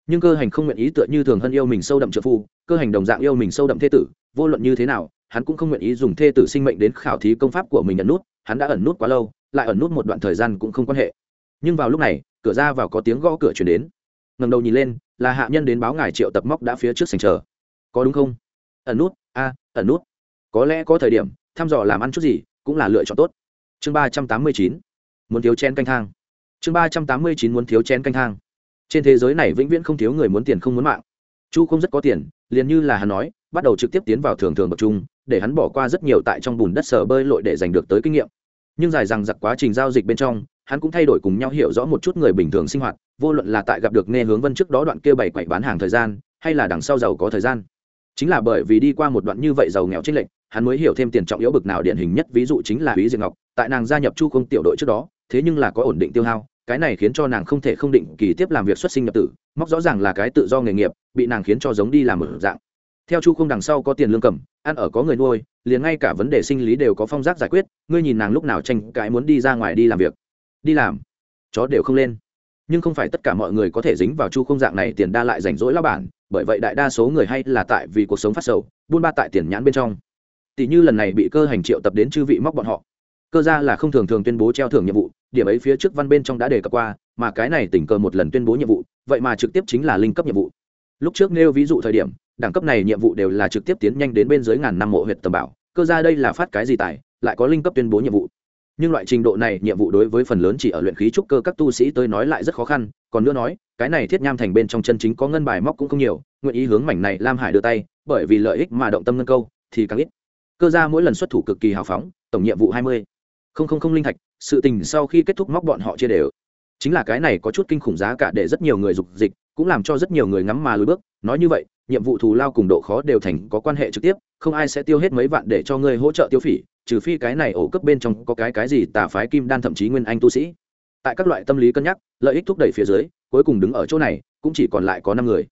S1: Nhưng cơ hành không nguyện ý tựa như thường hân yêu mình sâu đậm trợ phu, cơ hành đồng dạng yêu mình sâu đậm thê tử, vô luận như thế nào, hắn cũng không nguyện ý dùng thê tử sinh mệnh đến khảo thí công pháp của mình ẩn nút, hắn đã ẩn nút quá lâu, lại ẩn nút một đoạn thời gian cũng không quan hệ. Nhưng vào lúc này, cửa ra vào có tiếng gõ cửa chuyển đến. Ngầm đầu nhìn lên, là hạ nhân đến báo ngài triệu tập móc đã phía trước sành chờ. Có đúng không? Ẩn nút, a, ẩn nút. Có lẽ có thời điểm thăm dò làm ăn chút gì, cũng là lựa chọn tốt. Chương ba trăm tám mươi chín, muốn thiếu chen canh thang. Chương ba trăm tám mươi chín, muốn thiếu chén canh thang. Trên thế giới này vĩnh viễn không thiếu người muốn tiền không muốn mạng. Chu không rất có tiền, liền như là hắn nói, bắt đầu trực tiếp tiến vào thường thường bậc trung, để hắn bỏ qua rất nhiều tại trong bùn đất sở bơi lội để giành được tới kinh nghiệm. Nhưng dài rằng giặc quá trình giao dịch bên trong, hắn cũng thay đổi cùng nhau hiểu rõ một chút người bình thường sinh hoạt, vô luận là tại gặp được nghe hướng vân trước đó đoạn kia bảy quậy bán hàng thời gian, hay là đằng sau giàu có thời gian. Chính là bởi vì đi qua một đoạn như vậy giàu nghèo trích lệnh hắn mới hiểu thêm tiền trọng yếu bực nào điển hình nhất ví dụ chính là Úy Diệp Ngọc, tại nàng gia nhập Chu Không tiểu đội trước đó, thế nhưng là có ổn định tiêu hao, cái này khiến cho nàng không thể không định kỳ tiếp làm việc xuất sinh nhập tử, móc rõ ràng là cái tự do nghề nghiệp, bị nàng khiến cho giống đi làm ở dạng. Theo Chu Không đằng sau có tiền lương cầm, ăn ở có người nuôi, liền ngay cả vấn đề sinh lý đều có phong giác giải quyết, ngươi nhìn nàng lúc nào tranh cãi muốn đi ra ngoài đi làm việc. Đi làm, chó đều không lên. Nhưng không phải tất cả mọi người có thể dính vào Chu Không dạng này tiền đa lại rảnh rỗi lao bản, bởi vậy đại đa số người hay là tại vì cuộc sống phát sầu, buôn ba tại tiền nhãn bên trong tỷ như lần này bị cơ hành triệu tập đến chư vị móc bọn họ, cơ Gia là không thường thường tuyên bố treo thưởng nhiệm vụ, điểm ấy phía trước văn bên trong đã đề cập qua, mà cái này tình cờ một lần tuyên bố nhiệm vụ, vậy mà trực tiếp chính là linh cấp nhiệm vụ. Lúc trước nêu ví dụ thời điểm, đẳng cấp này nhiệm vụ đều là trực tiếp tiến nhanh đến bên dưới ngàn năm mộ huyện tầm bảo, cơ Gia đây là phát cái gì tài, lại có linh cấp tuyên bố nhiệm vụ. Nhưng loại trình độ này nhiệm vụ đối với phần lớn chỉ ở luyện khí trúc cơ các tu sĩ tới nói lại rất khó khăn, còn nữa nói, cái này thiết nham thành bên trong chân chính có ngân bài móc cũng không nhiều, nguyện ý hướng mảnh này lam hải đưa tay, bởi vì lợi ích mà động tâm ngân câu, thì càng ít cơ ra mỗi lần xuất thủ cực kỳ hào phóng, tổng nhiệm vụ hai mươi. Không không không linh thạch, sự tình sau khi kết thúc móc bọn họ chia đều. Chính là cái này có chút kinh khủng giá cả để rất nhiều người dục dịch, cũng làm cho rất nhiều người ngắm mà lùi bước. Nói như vậy, nhiệm vụ thù lao cùng độ khó đều thành có quan hệ trực tiếp, không ai sẽ tiêu hết mấy vạn để cho ngươi hỗ trợ tiêu phỉ, trừ phi cái này ổ cấp bên trong có cái cái gì tà phái kim đan thậm chí nguyên anh tu sĩ. Tại các loại tâm lý cân nhắc, lợi ích thúc đẩy phía dưới, cuối cùng đứng ở chỗ này, cũng chỉ còn lại có năm người.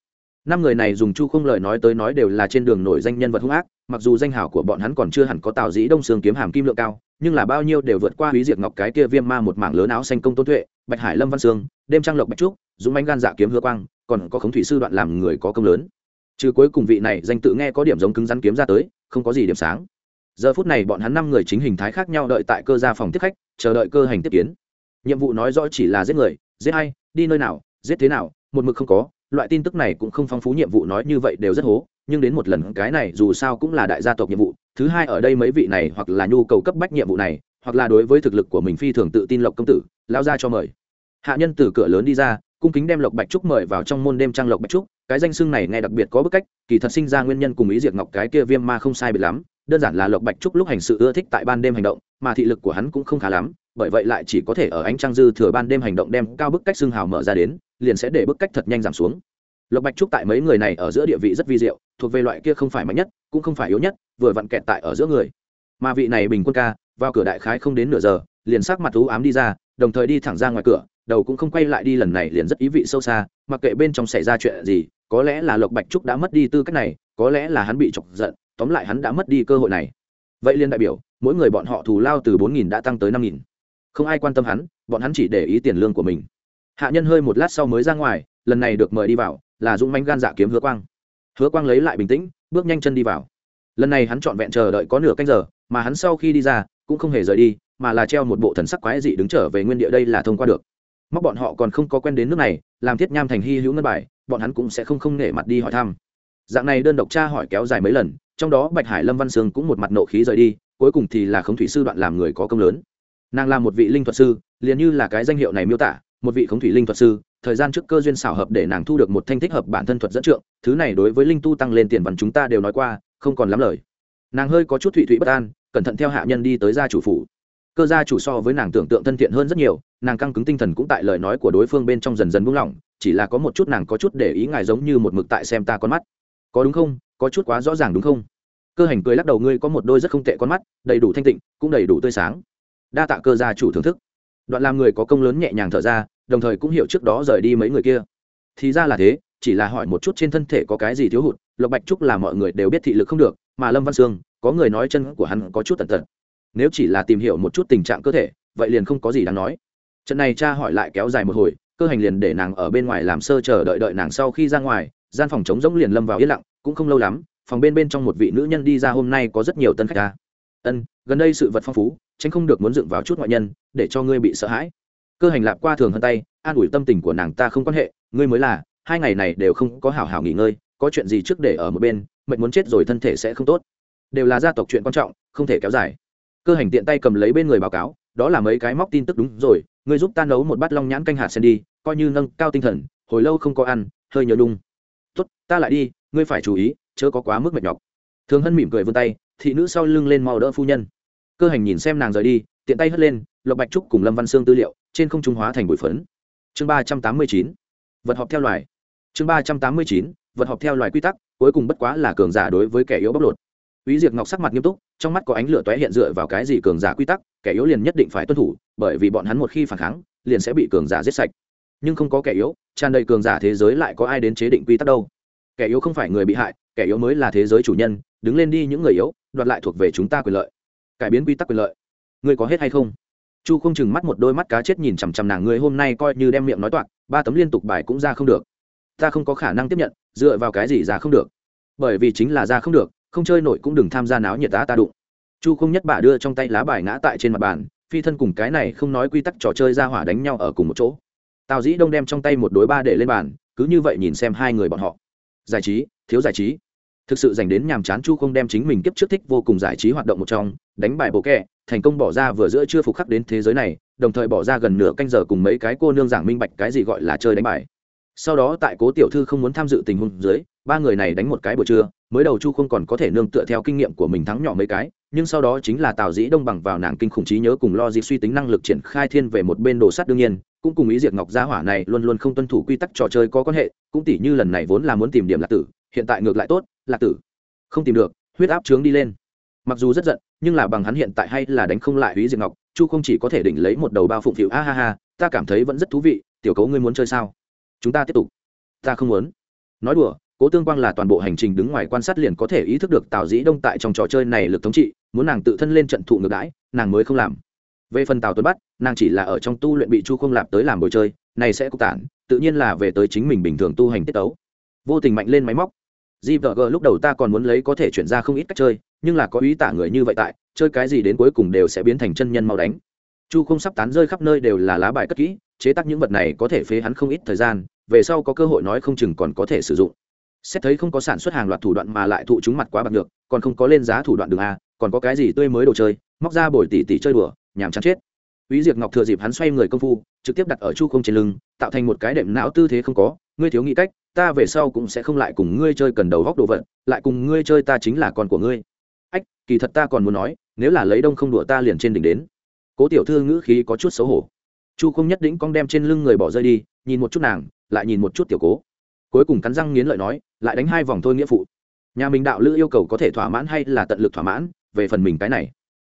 S1: Năm người này dùng chu không lời nói tới nói đều là trên đường nổi danh nhân vật hung ác mặc dù danh hào của bọn hắn còn chưa hẳn có tào dĩ đông sương kiếm hàm kim lượng cao, nhưng là bao nhiêu đều vượt qua húy diệt ngọc cái kia viêm ma một mảng lớn áo xanh công tôn tuệ, bạch hải lâm văn sương, đêm trang lộc bạch trúc, dũng bánh gan dạ kiếm hứa quang, còn có khống thủy sư đoạn làm người có công lớn. Trừ cuối cùng vị này danh tự nghe có điểm giống cứng rắn kiếm ra tới, không có gì điểm sáng. Giờ phút này bọn hắn năm người chính hình thái khác nhau đợi tại cơ gia phòng tiếp khách, chờ đợi cơ hành tiếp kiến. Nhiệm vụ nói rõ chỉ là giết người, giết hay đi nơi nào, giết thế nào, một mực không có loại tin tức này cũng không phong phú nhiệm vụ nói như vậy đều rất hố, nhưng đến một lần cái này dù sao cũng là đại gia tộc nhiệm vụ, thứ hai ở đây mấy vị này hoặc là nhu cầu cấp bách nhiệm vụ này, hoặc là đối với thực lực của mình phi thường tự tin lộc công tử lao ra cho mời. Hạ nhân từ cửa lớn đi ra, cung kính đem lộc bạch trúc mời vào trong môn đêm trang lộc bạch trúc, cái danh xưng này nghe đặc biệt có bức cách, kỳ thật sinh ra nguyên nhân cùng ý diệt ngọc cái kia viêm ma không sai biệt lắm, đơn giản là lộc bạch trúc lúc hành sự ưa thích tại ban đêm hành động, mà thị lực của hắn cũng không khá lắm, bởi vậy lại chỉ có thể ở ánh trăng dư thừa ban đêm hành động đem cao bức cách xưng hào mở ra đến liền sẽ để bức cách thật nhanh giảm xuống. Lộc bạch trúc tại mấy người này ở giữa địa vị rất vi diệu, thuộc về loại kia không phải mạnh nhất, cũng không phải yếu nhất, vừa vặn kẹt tại ở giữa người. Mà vị này bình quân ca, vào cửa đại khái không đến nửa giờ, liền sắc mặt thú ám đi ra, đồng thời đi thẳng ra ngoài cửa, đầu cũng không quay lại đi lần này liền rất ý vị sâu xa, mặc kệ bên trong xảy ra chuyện gì, có lẽ là lộc bạch trúc đã mất đi tư cách này, có lẽ là hắn bị chọc giận, tóm lại hắn đã mất đi cơ hội này. Vậy liên đại biểu, mỗi người bọn họ thù lao từ bốn nghìn đã tăng tới năm nghìn. Không ai quan tâm hắn, bọn hắn chỉ để ý tiền lương của mình hạ nhân hơi một lát sau mới ra ngoài, lần này được mời đi vào, là dũng manh gan dạ kiếm hứa quang. Hứa quang lấy lại bình tĩnh, bước nhanh chân đi vào. Lần này hắn trọn vẹn chờ đợi có nửa canh giờ, mà hắn sau khi đi ra, cũng không hề rời đi, mà là treo một bộ thần sắc quái dị đứng trở về nguyên địa đây là thông qua được. Móc bọn họ còn không có quen đến nước này, làm thiết nham thành hy hữu ngân bài, bọn hắn cũng sẽ không không nể mặt đi hỏi thăm. Dạng này đơn độc tra hỏi kéo dài mấy lần, trong đó bạch hải lâm văn sương cũng một mặt nộ khí rời đi, cuối cùng thì là khống thủy sư đoạn làm người có công lớn. Nàng là một vị linh thuật sư, liền như là cái danh hiệu này miêu tả một vị khống thủy linh thuật sư, thời gian trước cơ duyên xảo hợp để nàng thu được một thanh thích hợp bản thân thuật dẫn trượng, thứ này đối với linh tu tăng lên tiền văn chúng ta đều nói qua, không còn lắm lời. Nàng hơi có chút thụy thụy bất an, cẩn thận theo hạ nhân đi tới gia chủ phủ. Cơ gia chủ so với nàng tưởng tượng thân thiện hơn rất nhiều, nàng căng cứng tinh thần cũng tại lời nói của đối phương bên trong dần dần buông lỏng, chỉ là có một chút nàng có chút để ý ngài giống như một mực tại xem ta con mắt. Có đúng không? Có chút quá rõ ràng đúng không? Cơ hành cười lắc đầu, ngươi có một đôi rất không tệ con mắt, đầy đủ thanh tịnh, cũng đầy đủ tươi sáng. Đa tạ cơ gia chủ thưởng thức. Đoạn làm người có công lớn nhẹ nhàng thở ra đồng thời cũng hiểu trước đó rời đi mấy người kia. Thì ra là thế, chỉ là hỏi một chút trên thân thể có cái gì thiếu hụt, lộc bạch trúc là mọi người đều biết thị lực không được, mà lâm văn sương, có người nói chân của hắn có chút tần tật. Nếu chỉ là tìm hiểu một chút tình trạng cơ thể, vậy liền không có gì đáng nói. Trận này cha hỏi lại kéo dài một hồi, cơ hành liền để nàng ở bên ngoài làm sơ chờ đợi đợi nàng sau khi ra ngoài, gian phòng chống rỗng liền lâm vào yên lặng, cũng không lâu lắm, phòng bên bên trong một vị nữ nhân đi ra hôm nay có rất nhiều tân khách ta ân, gần đây sự vật phong phú, tránh không được muốn dựng vào chút ngoại nhân, để cho ngươi bị sợ hãi cơ hành lạp qua thường hơn tay, an ủi tâm tình của nàng ta không quan hệ, ngươi mới là, hai ngày này đều không có hảo hảo nghỉ ngơi, có chuyện gì trước để ở một bên mệnh muốn chết rồi thân thể sẽ không tốt. Đều là gia tộc chuyện quan trọng, không thể kéo dài. Cơ hành tiện tay cầm lấy bên người báo cáo, đó là mấy cái móc tin tức đúng rồi, ngươi giúp ta nấu một bát long nhãn canh hạt sen đi, coi như nâng cao tinh thần, hồi lâu không có ăn, hơi nhớ đung tốt, ta lại đi, ngươi phải chú ý, chớ có quá mức mệt nhọc. Thường hân mỉm cười vươn tay, thị nữ sau lưng lên mau đỡ phu nhân. Cơ hành nhìn xem nàng rời đi, tiện tay hất lên, lộc bạch trúc cùng lâm văn sương tư liệu trên không trung hóa thành bụi phấn chương ba trăm tám mươi chín vật họp theo loài chương ba trăm tám mươi chín vật họp theo loài quy tắc cuối cùng bất quá là cường giả đối với kẻ yếu bóc lột Úy Diệp Ngọc sắc mặt nghiêm túc, trong mắt có ánh lửa tóe hiện dựa vào cái gì cường giả quy tắc, kẻ yếu liền nhất định phải tuân thủ, bởi vì bọn hắn một khi phản kháng, liền sẽ bị cường giả giết sạch. Nhưng không có kẻ yếu, tràn đầy cường giả thế giới lại có ai đến chế định quy tắc đâu? Kẻ yếu không phải người bị hại, kẻ yếu mới là thế giới chủ nhân, đứng lên đi những người yếu, đoạt lại thuộc về chúng ta quyền lợi. Cải biến quy tắc quyền lợi. Ngươi có hết hay không? Chu không chừng mắt một đôi mắt cá chết nhìn chằm chằm nàng ngươi hôm nay coi như đem miệng nói toạc, ba tấm liên tục bài cũng ra không được. Ta không có khả năng tiếp nhận, dựa vào cái gì ra không được? Bởi vì chính là ra không được, không chơi nổi cũng đừng tham gia náo nhiệt tá ta đụng chu không nhất bà đưa trong tay lá bài ngã tại trên mặt bàn phi thân cùng cái này không nói quy tắc trò chơi ra hỏa đánh nhau ở cùng một chỗ tào dĩ đông đem trong tay một đối ba để lên bàn cứ như vậy nhìn xem hai người bọn họ giải trí thiếu giải trí thực sự dành đến nhàm chán chu không đem chính mình kiếp trước thích vô cùng giải trí hoạt động một trong, đánh bài bộ kẹ thành công bỏ ra vừa giữa chưa phục khắc đến thế giới này, đồng thời bỏ ra gần nửa canh giờ cùng mấy cái cô nương giảng minh bạch cái gì gọi là chơi đánh bài sau đó tại cố tiểu thư không muốn tham dự tình huống dưới, ba người này đánh một cái buổi trưa, mới đầu chu không còn có thể nương tựa theo kinh nghiệm của mình thắng nhỏ mấy cái, nhưng sau đó chính là tào dĩ đông bằng vào nàng kinh khủng trí nhớ cùng lo di suy tính năng lực triển khai thiên về một bên đồ sắt đương nhiên, cũng cùng ý diệt ngọc gia hỏa này luôn luôn không tuân thủ quy tắc trò chơi có quan hệ, cũng tỉ như lần này vốn là muốn tìm điểm lạc tử, hiện tại ngược lại tốt lạc tử, không tìm được, huyết áp trướng đi lên. Mặc dù rất giận, nhưng là bằng hắn hiện tại hay là đánh không lại ý diệt ngọc, chu không chỉ có thể đỉnh lấy một đầu bao phụng phịu. A ha ha, ta cảm thấy vẫn rất thú vị, tiểu cấu ngươi muốn chơi sao? Chúng ta tiếp tục. Ta không muốn. Nói đùa, cố tương quang là toàn bộ hành trình đứng ngoài quan sát liền có thể ý thức được tào dĩ đông tại trong trò chơi này lực thống trị, muốn nàng tự thân lên trận thụ ngược đãi, nàng mới không làm. Về phần tào tuấn bắt, nàng chỉ là ở trong tu luyện bị chu không lạp tới làm bồi chơi, này sẽ cục tản, tự nhiên là về tới chính mình bình thường tu hành tiết tấu. Vô tình mạnh lên máy móc gvg lúc đầu ta còn muốn lấy có thể chuyển ra không ít cách chơi nhưng là có ý tả người như vậy tại chơi cái gì đến cuối cùng đều sẽ biến thành chân nhân mau đánh. Chu không sắp tán rơi khắp nơi đều là lá bài cất kỹ chế tác những vật này có thể phế hắn không ít thời gian về sau có cơ hội nói không chừng còn có thể sử dụng. Xét thấy không có sản xuất hàng loạt thủ đoạn mà lại thụ chúng mặt quá bạc được còn không có lên giá thủ đoạn đường a còn có cái gì tươi mới đồ chơi móc ra bồi tỉ tỉ chơi đùa nhàm chán chết. Úy Diệp Ngọc thừa dịp hắn xoay người công phu, trực tiếp đặt ở chu không trên lưng, tạo thành một cái đệm não tư thế không có, ngươi thiếu nghĩ cách, ta về sau cũng sẽ không lại cùng ngươi chơi cần đầu góc đồ vật, lại cùng ngươi chơi ta chính là con của ngươi. Ách, kỳ thật ta còn muốn nói, nếu là lấy đông không đùa ta liền trên đỉnh đến. Cố tiểu thư ngữ khí có chút xấu hổ. Chu không nhất định con đem trên lưng người bỏ rơi đi, nhìn một chút nàng, lại nhìn một chút tiểu cố cuối cùng cắn răng nghiến lợi nói lại đánh hai vòng thôi nghĩa phụ nhà mình đạo lữ yêu cầu có thể thỏa mãn hay là tận lực thỏa mãn về phần mình cái này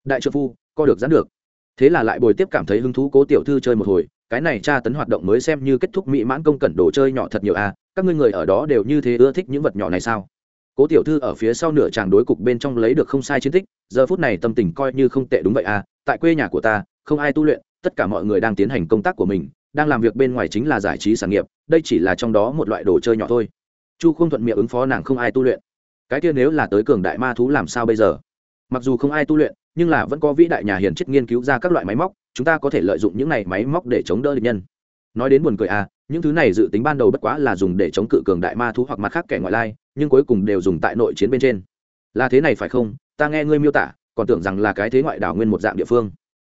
S1: đại trợ phu co được dán được thế là lại bồi tiếp cảm thấy hứng thú cố tiểu thư chơi một hồi cái này tra tấn hoạt động mới xem như kết thúc mỹ mãn công cẩn đồ chơi nhỏ thật nhiều a à, các ngươi người ở đó đều như thế ưa thích những vật nhỏ này sao? Cố tiểu thư ở phía sau nửa tràng đối cục bên trong lấy được không sai chiến tích, giờ phút này tâm tình coi như không tệ đúng vậy à tại quê nhà của ta, không ai tu luyện, tất cả mọi người đang tiến hành công tác của mình, đang làm việc bên ngoài chính là giải trí sản nghiệp, đây chỉ là trong đó một loại đồ chơi nhỏ thôi. Chu không thuận miệng ứng phó nàng không ai tu luyện. Cái kia nếu là tới cường đại ma thú làm sao bây giờ? Mặc dù không ai tu luyện, nhưng là vẫn có vĩ đại nhà hiền chất nghiên cứu ra các loại máy móc, chúng ta có thể lợi dụng những này máy móc để chống đỡ địch nhân. Nói đến buồn cười à những thứ này dự tính ban đầu bất quá là dùng để chống cự cường đại ma thú hoặc mặt khác kẻ ngoại lai, nhưng cuối cùng đều dùng tại nội chiến bên trên. Là thế này phải không? Ta nghe ngươi miêu tả, còn tưởng rằng là cái thế ngoại đảo nguyên một dạng địa phương.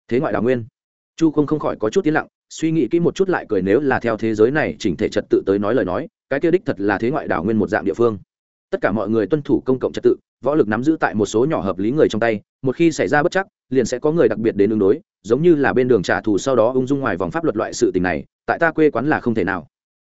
S1: Thế ngoại đảo nguyên? Chu không không khỏi có chút tiến lặng, suy nghĩ kỹ một chút lại cười nếu là theo thế giới này chỉnh thể trật tự tới nói lời nói, cái kia đích thật là thế ngoại đảo nguyên một dạng địa phương. Tất cả mọi người tuân thủ công cộng trật tự võ lực nắm giữ tại một số nhỏ hợp lý người trong tay, một khi xảy ra bất chắc, liền sẽ có người đặc biệt đến ứng đối, giống như là bên đường trả thù sau đó ung dung ngoài vòng pháp luật loại sự tình này, tại ta quê quán là không thể nào.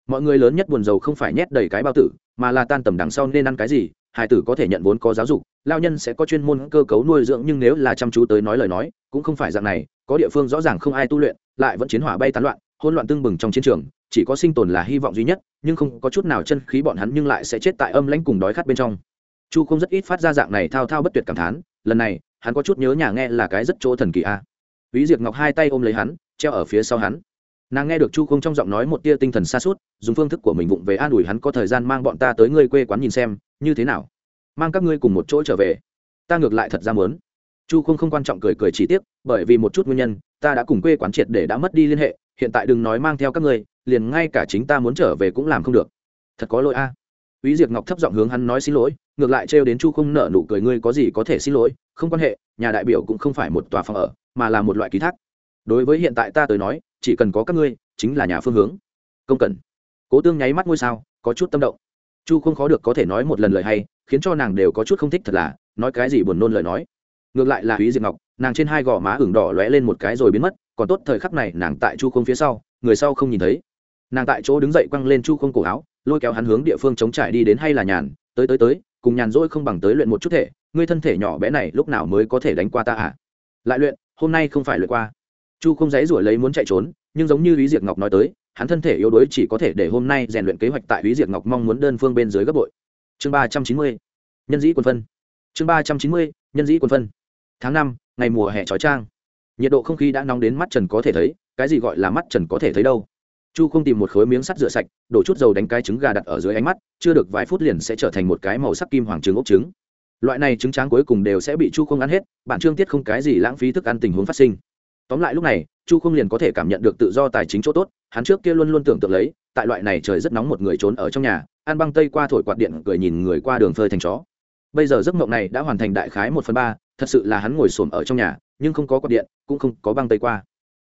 S1: Mọi người lớn nhất buồn giàu không phải nhét đầy cái bao tử, mà là tan tầm đằng sau nên ăn cái gì hải tử có thể nhận vốn có giáo dục, lao nhân sẽ có chuyên môn cơ cấu nuôi dưỡng nhưng nếu là chăm chú tới nói lời nói, cũng không phải dạng này, có địa phương rõ ràng không ai tu luyện, lại vẫn chiến hỏa bay tán loạn, hỗn loạn tương bừng trong chiến trường, chỉ có sinh tồn là hy vọng duy nhất, nhưng không có chút nào chân khí bọn hắn nhưng lại sẽ chết tại âm lãnh cùng đói khát bên trong chu không rất ít phát ra dạng này thao thao bất tuyệt cảm thán lần này hắn có chút nhớ nhà nghe là cái rất chỗ thần kỳ a. À. ví diệt ngọc hai tay ôm lấy hắn treo ở phía sau hắn. Nàng nghe được chu không trong giọng nói một tia tinh thần xa suốt dùng phương thức của mình vụng về an ủi hắn có thời gian mang bọn ta tới ngươi quê quán nhìn xem như thế nào? Mang các ngươi cùng một chỗ trở về. Ta ngược lại thật ra muốn. Chu không không quan trọng cười cười chỉ tiếc bởi vì một chút nguyên nhân ta đã cùng quê quán triệt để đã mất đi liên hệ hiện tại đừng nói mang theo các ngươi liền ngay cả chính ta muốn trở về cũng làm không được. Thật có lỗi a. À. Úy Diệp Ngọc thấp giọng hướng hắn nói xin lỗi, ngược lại trêu đến Chu không nợ nụ cười ngươi có gì có thể xin lỗi, không quan hệ, nhà đại biểu cũng không phải một tòa phòng ở, mà là một loại ký thác. đối với hiện tại ta tới nói chỉ cần có các ngươi chính là nhà phương hướng. Công cần. Cố tương nháy mắt ngôi sao có chút tâm động. Chu không khó được có thể nói một lần lời hay khiến cho nàng đều có chút không thích thật là nói cái gì buồn nôn lời nói. Ngược lại là húy diệp ngọc nàng trên hai gò má ửng đỏ lóe lên một cái rồi biến mất còn tốt thời khắc này nàng tại chu không phía sau người sau không nhìn thấy. Nàng tại chỗ đứng dậy quăng lên chu không cổ áo lôi kéo hắn hướng địa phương chống trải đi đến hay là nhàn tới tới tới cùng nhàn rỗi không bằng tới luyện một chút thể, ngươi thân thể nhỏ bé này lúc nào mới có thể đánh qua ta à? Lại luyện, hôm nay không phải luyện qua. Chu không dãy ruổi lấy muốn chạy trốn, nhưng giống như lý diệc ngọc nói tới, hắn thân thể yếu đuối chỉ có thể để hôm nay rèn luyện kế hoạch tại lý diệc ngọc mong muốn đơn phương bên dưới gấp bội. Chương ba trăm chín mươi, nhân dĩ quân phân. Chương ba trăm chín mươi, nhân dĩ quân phân. Tháng năm, ngày mùa hè trói trang nhiệt độ không khí đã nóng đến mắt trần có thể thấy, cái gì gọi là mắt trần có thể thấy đâu? Chu không tìm một khối miếng sắt rửa sạch, đổ chút dầu đánh cái trứng gà đặt ở dưới ánh mắt, chưa được vài phút liền sẽ trở thành một cái màu sắc kim hoàng trứng ốc trứng. Loại này trứng tráng cuối cùng đều sẽ bị chu không ăn hết bạn trương tiết không cái gì lãng phí thức ăn tình huống phát sinh. Tóm lại lúc này, chu không liền có thể cảm nhận được tự do tài chính chỗ tốt, hắn trước kia luôn luôn tưởng tượng lấy, tại loại này trời rất nóng một người trốn ở trong nhà, ăn băng tây qua thổi quạt điện cười nhìn người qua đường phơi thành chó. Bây giờ giấc mộng này đã hoàn thành đại khái một phần ba, thật sự là hắn ngồi xổm ở trong nhà, nhưng không có quạt điện, cũng không có băng tây qua.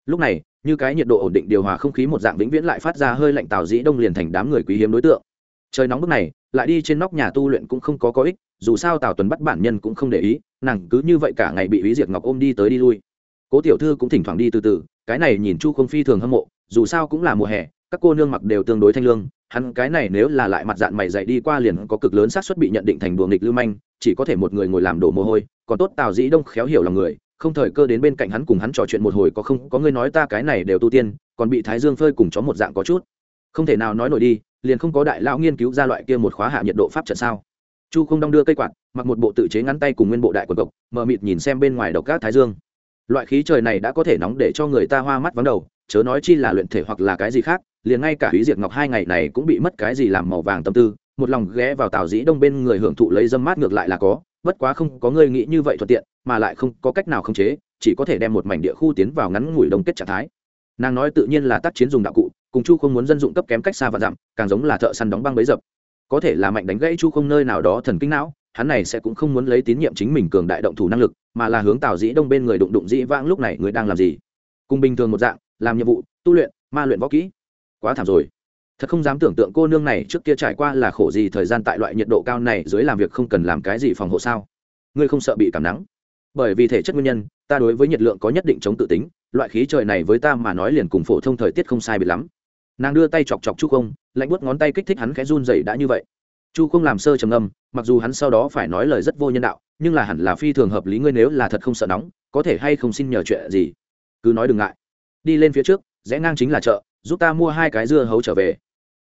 S1: Lúc này như cái nhiệt độ ổn định điều hòa không khí một dạng vĩnh viễn lại phát ra hơi lạnh tào dĩ đông liền thành đám người quý hiếm đối tượng. Trời nóng bức này, lại đi trên nóc nhà tu luyện cũng không có có ích, dù sao tào tuần bắt bản nhân cũng không để ý, nàng cứ như vậy cả ngày bị ý diệt ngọc ôm đi tới đi lui. Cố tiểu thư cũng thỉnh thoảng đi từ từ, cái này nhìn chu không phi thường hâm mộ, dù sao cũng là mùa hè, các cô nương mặc đều tương đối thanh lương, hắn cái này nếu là lại mặt dạng mày dậy đi qua liền có cực lớn xác suất bị nhận định thành đùa nghịch lưu manh, chỉ có thể một người ngồi làm đổ mồ hôi, còn tốt tào dĩ đông khéo hiểu lòng người không thời cơ đến bên cạnh hắn cùng hắn trò chuyện một hồi có không, có người nói ta cái này đều tu tiên, còn bị thái dương phơi cùng chó một dạng có chút. Không thể nào nói nổi đi, liền không có đại lão nghiên cứu ra loại kia một khóa hạ nhiệt độ pháp trận sao? Chu không đong đưa cây quạt, mặc một bộ tự chế ngắn tay cùng nguyên bộ đại quần cộc, mờ mịt nhìn xem bên ngoài độc các thái dương. Loại khí trời này đã có thể nóng để cho người ta hoa mắt vắng đầu, chớ nói chi là luyện thể hoặc là cái gì khác, liền ngay cả húy diệt ngọc hai ngày này cũng bị mất cái gì làm màu vàng tâm tư, một lòng ghé vào tào dĩ đông bên người hưởng thụ lấy dâm mát ngược lại là có bất quá không có người nghĩ như vậy thuận tiện, mà lại không có cách nào khống chế, chỉ có thể đem một mảnh địa khu tiến vào ngắn ngủi đông kết trạng thái. Nàng nói tự nhiên là tác chiến dùng đạo cụ, cùng chu không muốn dân dụng cấp kém cách xa và dặm càng giống là thợ săn đóng băng bấy dập. Có thể là mạnh đánh gãy chu không nơi nào đó thần kinh não, hắn này sẽ cũng không muốn lấy tín nhiệm chính mình cường đại động thủ năng lực, mà là hướng tào dĩ đông bên người đụng đụng dĩ vãng lúc này người đang làm gì. Cùng bình thường một dạng, làm nhiệm vụ, tu luyện, ma luyện võ kỹ. Quá thảm rồi thật không dám tưởng tượng cô nương này trước kia trải qua là khổ gì thời gian tại loại nhiệt độ cao này dưới làm việc không cần làm cái gì phòng hộ sao? Ngươi không sợ bị cảm nắng? Bởi vì thể chất nguyên nhân, ta đối với nhiệt lượng có nhất định chống tự tính, loại khí trời này với ta mà nói liền cùng phổ thông thời tiết không sai bị lắm. Nàng đưa tay chọc chọc chu không, lạnh buốt ngón tay kích thích hắn khẽ run dày đã như vậy. Chu không làm sơ trầm âm mặc dù hắn sau đó phải nói lời rất vô nhân đạo, nhưng là hẳn là phi thường hợp lý ngươi nếu là thật không sợ nóng, có thể hay không xin nhờ chuyện gì? Cứ nói đừng ngại. Đi lên phía trước, rẽ ngang chính là chợ, giúp ta mua hai cái dưa hấu trở về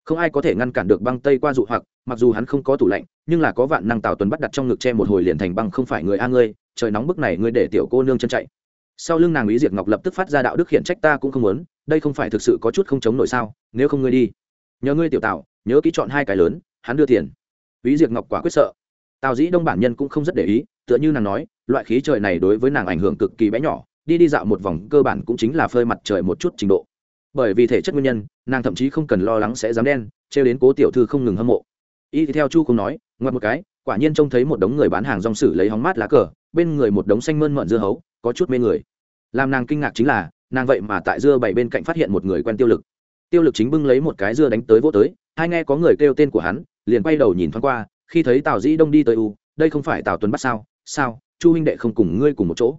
S1: không ai có thể ngăn cản được băng tây qua dụ hoặc, mặc dù hắn không có tủ lạnh, nhưng là có vạn năng tào tuấn bắt đặt trong ngực che một hồi liền thành băng không phải người a ngươi, trời nóng bức này ngươi để tiểu cô nương chân chạy. Sau lưng nàng ý diệt ngọc lập tức phát ra đạo đức hiện trách ta cũng không muốn, đây không phải thực sự có chút không chống nổi sao, nếu không ngươi đi. Nhờ ngươi tiểu tạo nhớ ký chọn hai cái lớn, hắn đưa tiền. Ý diệt ngọc quả quyết sợ. Tào dĩ đông bản nhân cũng không rất để ý, tựa như nàng nói, loại khí trời này đối với nàng ảnh hưởng cực kỳ bé nhỏ, đi đi dạo một vòng cơ bản cũng chính là phơi mặt trời một chút trình độ bởi vì thể chất nguyên nhân, nàng thậm chí không cần lo lắng sẽ dám đen, trêu đến cố tiểu thư không ngừng hâm mộ. Y theo chu không nói, ngoặt một cái, quả nhiên trông thấy một đống người bán hàng rong sử lấy hóng mát lá cờ, bên người một đống xanh mơn mận dưa hấu, có chút mê người. Làm nàng kinh ngạc chính là, nàng vậy mà tại dưa bảy bên cạnh phát hiện một người quen tiêu lực. Tiêu lực chính bưng lấy một cái dưa đánh tới vô tới, hai nghe có người kêu tên của hắn, liền quay đầu nhìn thoáng qua, khi thấy tào dĩ đông đi tới u, đây không phải tào tuấn bắt sao? Sao? Chu huynh đệ không cùng ngươi cùng một chỗ.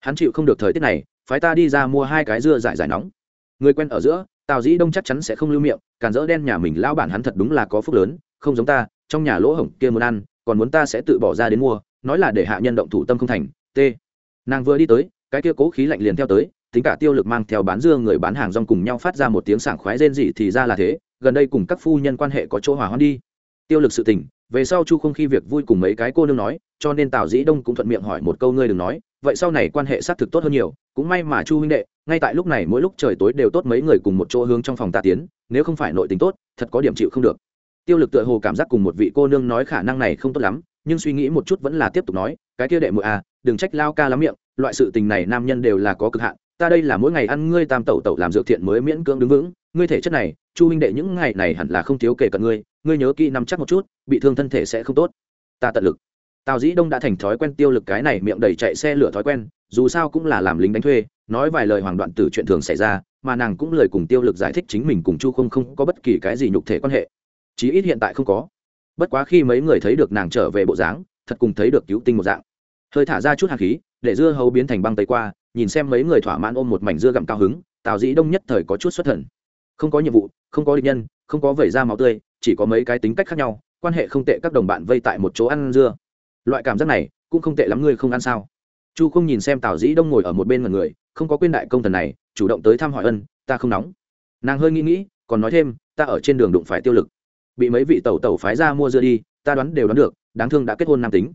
S1: Hắn chịu không được thời tiết này, phái ta đi ra mua hai cái dưa giải giải nóng người quen ở giữa, tào dĩ đông chắc chắn sẽ không lưu miệng, càn dỡ đen nhà mình lao bản hắn thật đúng là có phúc lớn, không giống ta, trong nhà lỗ hổng kia muốn ăn, còn muốn ta sẽ tự bỏ ra đến mua, nói là để hạ nhân động thủ tâm không thành, t. Nàng vừa đi tới, cái kia cố khí lạnh liền theo tới, tính cả tiêu lực mang theo bán dưa người bán hàng rong cùng nhau phát ra một tiếng sảng khoái rên dị thì ra là thế, gần đây cùng các phu nhân quan hệ có chỗ hòa hoãn đi. Tiêu lực sự tình, về sau chu không khi việc vui cùng mấy cái cô nương nói, cho nên tào dĩ đông cũng thuận miệng hỏi một câu ngươi đừng nói, vậy sau này quan hệ xác thực tốt hơn nhiều, cũng may mà chu huynh đệ ngay tại lúc này mỗi lúc trời tối đều tốt mấy người cùng một chỗ hướng trong phòng ta tiến, nếu không phải nội tính tốt, thật có điểm chịu không được. Tiêu lực tựa hồ cảm giác cùng một vị cô nương nói khả năng này không tốt lắm, nhưng suy nghĩ một chút vẫn là tiếp tục nói, cái kia đệ muội à đừng trách lao ca lắm miệng, loại sự tình này nam nhân đều là có cực hạn, ta đây là mỗi ngày ăn ngươi tam tẩu tẩu làm dược thiện mới miễn cưỡng đứng vững, ngươi thể chất này, chu huynh đệ những ngày này hẳn là không thiếu kể cận ngươi ngươi nhớ kỹ nắm chắc một chút, bị thương thân thể sẽ không tốt. Ta tận lực. Tào dĩ đông đã thành thói quen tiêu lực cái này miệng đầy chạy xe lửa thói quen, dù sao cũng là làm lính đánh thuê nói vài lời hoàng đoạn tử chuyện thường xảy ra, mà nàng cũng lời cùng tiêu lực giải thích chính mình cùng chu không không có bất kỳ cái gì nhục thể quan hệ. Chí ít hiện tại không có. Bất quá khi mấy người thấy được nàng trở về bộ dáng, thật cùng thấy được cứu tinh một dạng. Hơi thả ra chút hạt khí, để dưa hấu biến thành băng tây qua, nhìn xem mấy người thỏa mãn ôm một mảnh dưa gặm cao hứng, tào dĩ đông nhất thời có chút xuất thần. Không có nhiệm vụ, không có địch nhân, không có vẩy da máu tươi, chỉ có mấy cái tính cách khác nhau, quan hệ không tệ các đồng bạn vây tại một chỗ ăn dưa. Loại cảm giác này, cũng không tệ lắm ngươi không ăn sao? Chu không nhìn xem tào dĩ đông ngồi ở một bên mọi người, không có quên đại công thần này, chủ động tới thăm hỏi ân, ta không nóng. Nàng hơi nghĩ nghĩ, còn nói thêm, ta ở trên đường đụng phải tiêu lực. Bị mấy vị tẩu tẩu phái ra mua dưa đi, ta đoán đều đoán được, đáng thương đã kết hôn nam tính.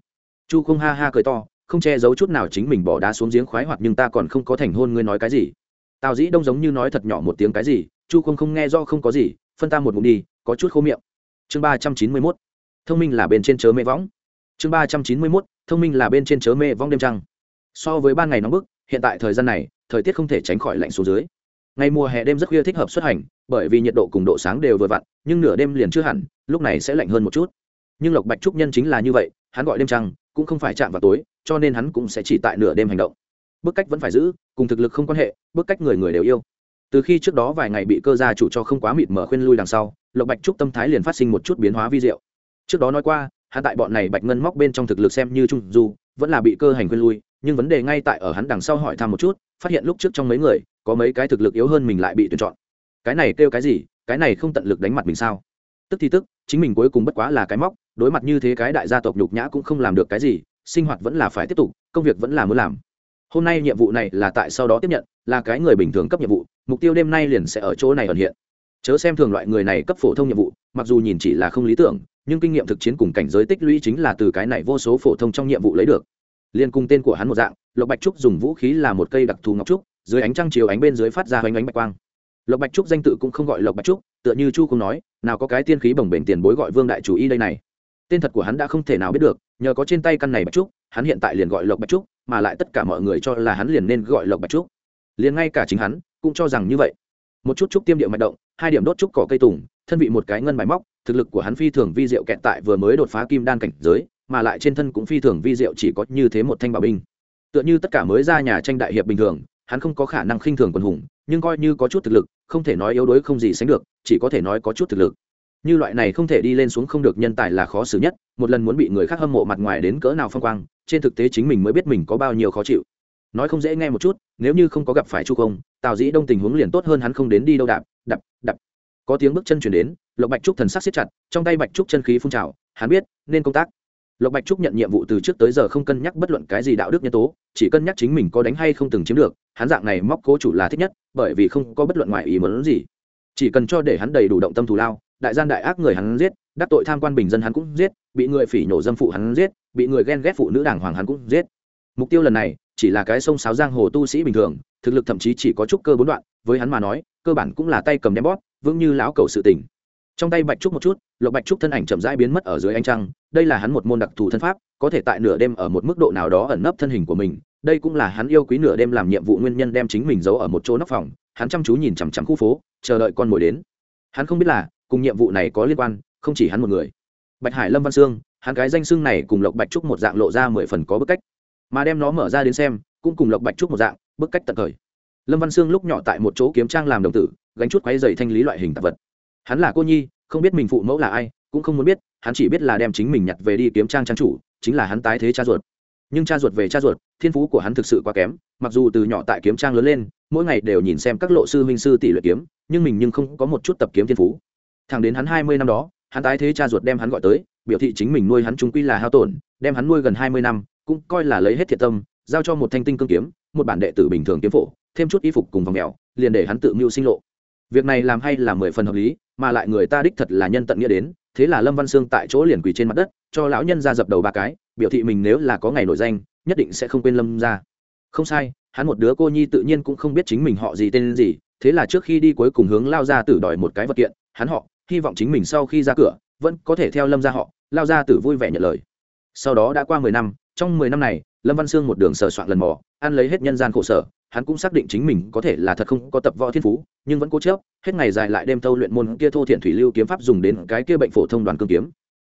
S1: Chu không ha ha cười to, không che giấu chút nào chính mình bỏ đá xuống giếng khoái hoạt nhưng ta còn không có thành hôn ngươi nói cái gì. Tào dĩ đông giống như nói thật nhỏ một tiếng cái gì, chu không không nghe do không có gì, phân ta một ngụm đi, có chút khô miệng. Chương ba trăm chín mươi mốt, thông minh là bên trên chớ mê võng. Chương ba trăm chín mươi mốt, thông minh là bên trên chớ mê vong đêm trăng so với ban ngày nóng bức, hiện tại thời gian này, thời tiết không thể tránh khỏi lạnh xuống dưới. Ngày mùa hè đêm rất khuya thích hợp xuất hành, bởi vì nhiệt độ cùng độ sáng đều vừa vặn, nhưng nửa đêm liền chưa hẳn, lúc này sẽ lạnh hơn một chút. Nhưng lộc bạch trúc nhân chính là như vậy, hắn gọi đêm trăng, cũng không phải chạm vào tối, cho nên hắn cũng sẽ chỉ tại nửa đêm hành động. Bức cách vẫn phải giữ, cùng thực lực không quan hệ, bức cách người người đều yêu. Từ khi trước đó vài ngày bị cơ gia chủ cho không quá mịt mở khuyên lui đằng sau, lộc bạch trúc tâm thái liền phát sinh một chút biến hóa vi diệu. Trước đó nói qua, hắn tại bọn này bạch ngân móc bên trong thực lực xem như trung du, vẫn là bị cơ hành khuyên lui nhưng vấn đề ngay tại ở hắn đằng sau hỏi thăm một chút, phát hiện lúc trước trong mấy người, có mấy cái thực lực yếu hơn mình lại bị tuyển chọn. Cái này kêu cái gì? Cái này không tận lực đánh mặt mình sao? Tức thì tức, chính mình cuối cùng bất quá là cái móc, đối mặt như thế cái đại gia tộc nhục nhã cũng không làm được cái gì, sinh hoạt vẫn là phải tiếp tục, công việc vẫn là muốn làm. Hôm nay nhiệm vụ này là tại sau đó tiếp nhận, là cái người bình thường cấp nhiệm vụ, mục tiêu đêm nay liền sẽ ở chỗ này ẩn hiện. Chớ xem thường loại người này cấp phổ thông nhiệm vụ, mặc dù nhìn chỉ là không lý tưởng, nhưng kinh nghiệm thực chiến cùng cảnh giới tích lũy chính là từ cái này vô số phổ thông trong nhiệm vụ lấy được liên cùng tên của hắn một dạng, lộc bạch trúc dùng vũ khí là một cây đặc thù ngọc trúc, dưới ánh trăng chiều ánh bên dưới phát ra hoành ánh bạch quang. Lộc bạch trúc danh tự cũng không gọi lộc bạch trúc, tựa như chu không nói, nào có cái tiên khí bồng bềnh tiền bối gọi vương đại chủ y đây này. Tên thật của hắn đã không thể nào biết được, nhờ có trên tay căn này bạch trúc, hắn hiện tại liền gọi lộc bạch trúc, mà lại tất cả mọi người cho là hắn liền nên gọi lộc bạch trúc. Liền ngay cả chính hắn, cũng cho rằng như vậy. Một chút trúc tiêm điệu mạch động, hai điểm đốt trúc cỏ cây tùng, thân vị một cái ngân bài móc, thực lực của hắn phi thường vi diệu kẹt tại vừa mới đột phá kim đan cảnh giới mà lại trên thân cũng phi thường vi diệu chỉ có như thế một thanh bảo binh. Tựa như tất cả mới ra nhà tranh đại hiệp bình thường, hắn không có khả năng khinh thường quân hùng, nhưng coi như có chút thực lực, không thể nói yếu đuối không gì sánh được, chỉ có thể nói có chút thực lực. Như loại này không thể đi lên xuống không được nhân tài là khó xử nhất, một lần muốn bị người khác hâm mộ mặt ngoài đến cỡ nào phong quang, trên thực tế chính mình mới biết mình có bao nhiêu khó chịu. Nói không dễ nghe một chút, nếu như không có gặp phải chu công, tào dĩ đông tình huống liền tốt hơn hắn không đến đi đâu đạp đập đập có tiếng bước chân chuyển đến, lộc bạch trúc thần sắc siết chặt, trong tay bạch trúc chân khí phun trào, hắn biết, nên công tác lộc bạch trúc nhận nhiệm vụ từ trước tới giờ không cân nhắc bất luận cái gì đạo đức nhân tố, chỉ cân nhắc chính mình có đánh hay không từng chiếm được, hắn dạng này móc cố chủ là thích nhất, bởi vì không có bất luận ngoại ý muốn gì. Chỉ cần cho để hắn đầy đủ động tâm thù lao, đại gian đại ác người hắn giết, đắc tội tham quan bình dân hắn cũng giết, bị người phỉ nhổ dâm phụ hắn giết, bị người ghen ghét phụ nữ đàng hoàng hắn cũng giết. Mục tiêu lần này chỉ là cái sông sáo giang hồ tu sĩ bình thường, thực lực thậm chí chỉ có chút cơ bốn đoạn, với hắn mà nói, cơ bản cũng là tay cầm đem bóp, vững như lão cầu sự tình trong tay bạch trúc một chút, lộc bạch trúc thân ảnh chậm rãi biến mất ở dưới ánh trăng. Đây là hắn một môn đặc thù thân pháp, có thể tại nửa đêm ở một mức độ nào đó ẩn nấp thân hình của mình. Đây cũng là hắn yêu quý nửa đêm làm nhiệm vụ nguyên nhân đem chính mình giấu ở một chỗ nóc phòng. Hắn chăm chú nhìn chằm chằm khu phố, chờ đợi con mồi đến. Hắn không biết là, cùng nhiệm vụ này có liên quan, không chỉ hắn một người. Bạch hải lâm văn sương, hắn cái danh xưng này cùng lộc bạch trúc một dạng lộ ra mười phần có bức cách. Mà đem nó mở ra đến xem, cũng cùng lộc bạch trúc một dạng, bức cách tận thời. Lâm văn sương lúc nhỏ tại một chỗ kiếm trang làm đồng tử, gánh chút quáy dày thanh lý loại hình tạp vật hắn là cô nhi, không biết mình phụ mẫu là ai, cũng không muốn biết, hắn chỉ biết là đem chính mình nhặt về đi kiếm trang trang chủ, chính là hắn tái thế cha ruột. Nhưng cha ruột về cha ruột, thiên phú của hắn thực sự quá kém, mặc dù từ nhỏ tại kiếm trang lớn lên, mỗi ngày đều nhìn xem các lộ sư huynh sư tỷ luyện kiếm, nhưng mình nhưng không có một chút tập kiếm thiên phú. Thẳng đến hắn hai mươi năm đó, hắn tái thế cha ruột đem hắn gọi tới, biểu thị chính mình nuôi hắn chúng quy là hao tổn, đem hắn nuôi gần hai mươi năm, cũng coi là lấy hết thiệt tâm, giao cho một thanh tinh cương kiếm, một bản đệ tử bình thường kiếm phổ, thêm chút y phục cùng vòng mèo, liền để hắn tự mưu sinh lộ. Việc này làm hay là mười phần hợp lý mà lại người ta đích thật là nhân tận nghĩa đến, thế là lâm văn sương tại chỗ liền quỳ trên mặt đất, cho lão nhân ra dập đầu ba cái, biểu thị mình nếu là có ngày nổi danh, nhất định sẽ không quên lâm ra. Không sai, hắn một đứa cô nhi tự nhiên cũng không biết chính mình họ gì tên gì, thế là trước khi đi cuối cùng hướng lao ra tử đòi một cái vật kiện, hắn họ, hy vọng chính mình sau khi ra cửa, vẫn có thể theo lâm ra họ, lao ra tử vui vẻ nhận lời. Sau đó đã qua mười năm, trong mười năm này, lâm văn sương một đường sờ soạn lần mò, ăn lấy hết nhân gian khổ sở hắn cũng xác định chính mình có thể là thật không có tập võ thiên phú, nhưng vẫn cố chớp hết ngày dài lại đem thâu luyện môn kia thô thiện thủy lưu kiếm pháp dùng đến cái kia bệnh phổ thông đoàn cương kiếm.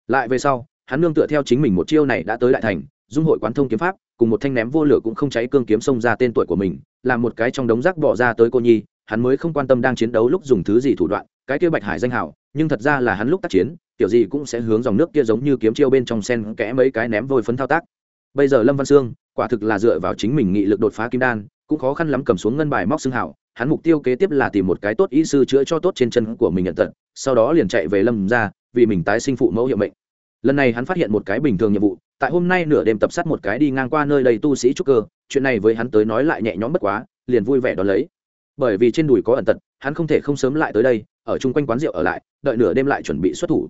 S1: Lại về sau, hắn nương tựa theo chính mình một chiêu này đã tới đại thành, dung hội quán thông kiếm pháp, cùng một thanh ném vô lửa cũng không cháy cương kiếm xông ra tên tuổi của mình là một cái trong đống rác bỏ ra tới cô nhi, hắn mới không quan tâm đang chiến đấu lúc dùng thứ gì thủ đoạn, cái kia bạch hải danh hảo nhưng thật ra là hắn lúc tác chiến, kiểu gì cũng sẽ hướng dòng nước kia giống như kiếm chiêu bên trong sen kẽ mấy cái ném vôi phấn thao tác. Bây giờ lâm văn sương, quả thực là dựa vào chính mình nghị lực đột phá kim đan cũng khó khăn lắm cầm xuống ngân bài móc xương hảo, hắn mục tiêu kế tiếp là tìm một cái tốt y sư chữa cho tốt trên chân của mình nhận tận sau đó liền chạy về lâm ra vì mình tái sinh phụ mẫu hiệu mệnh. Lần này hắn phát hiện một cái bình thường nhiệm vụ, tại hôm nay nửa đêm tập sát một cái đi ngang qua nơi đầy tu sĩ trúc cơ, chuyện này với hắn tới nói lại nhẹ nhõm bất quá, liền vui vẻ đón lấy. Bởi vì trên đùi có ẩn tật, hắn không thể không sớm lại tới đây, ở chung quanh quán rượu ở lại, đợi nửa đêm lại chuẩn bị xuất thủ.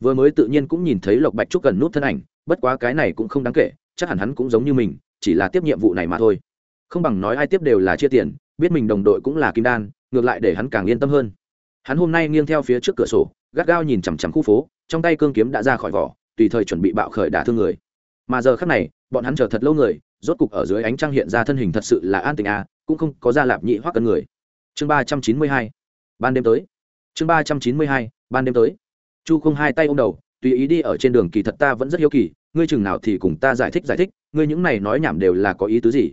S1: Vừa mới tự nhiên cũng nhìn thấy lộc bạch trúc gần nút thân ảnh, bất quá cái này cũng không đáng kể, chắc hẳn hắn cũng giống như mình, chỉ là tiếp nhiệm vụ này mà thôi không bằng nói ai tiếp đều là chia tiền, biết mình đồng đội cũng là kim đan, ngược lại để hắn càng yên tâm hơn. Hắn hôm nay nghiêng theo phía trước cửa sổ, gắt gao nhìn chằm chằm khu phố, trong tay cương kiếm đã ra khỏi vỏ, tùy thời chuẩn bị bạo khởi đả thương người. Mà giờ khắc này, bọn hắn chờ thật lâu người, rốt cục ở dưới ánh trăng hiện ra thân hình thật sự là an tình a, cũng không có ra lạp nhị hoắc cân người. Chương ba trăm chín mươi hai, ban đêm tới. Chương ba trăm chín mươi hai, ban đêm tới. Chu không hai tay ô m đầu, tùy ý đi ở trên đường kỳ thật ta vẫn rất hiếu kỳ, ngươi chừng nào thì cùng ta giải thích giải thích, ngươi những này nói nhảm đều là có ý tứ gì?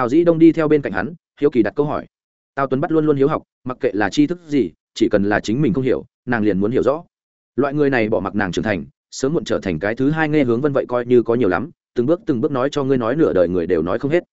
S1: Tào dĩ đông đi theo bên cạnh hắn, hiếu kỳ đặt câu hỏi. Tào tuấn bắt luôn luôn hiếu học, mặc kệ là tri thức gì, chỉ cần là chính mình không hiểu, nàng liền muốn hiểu rõ. Loại người này bỏ mặc nàng trưởng thành, sớm muộn trở thành cái thứ hai nghe hướng vân vậy coi như có nhiều lắm, từng bước từng bước nói cho ngươi nói nửa đời người đều nói không hết.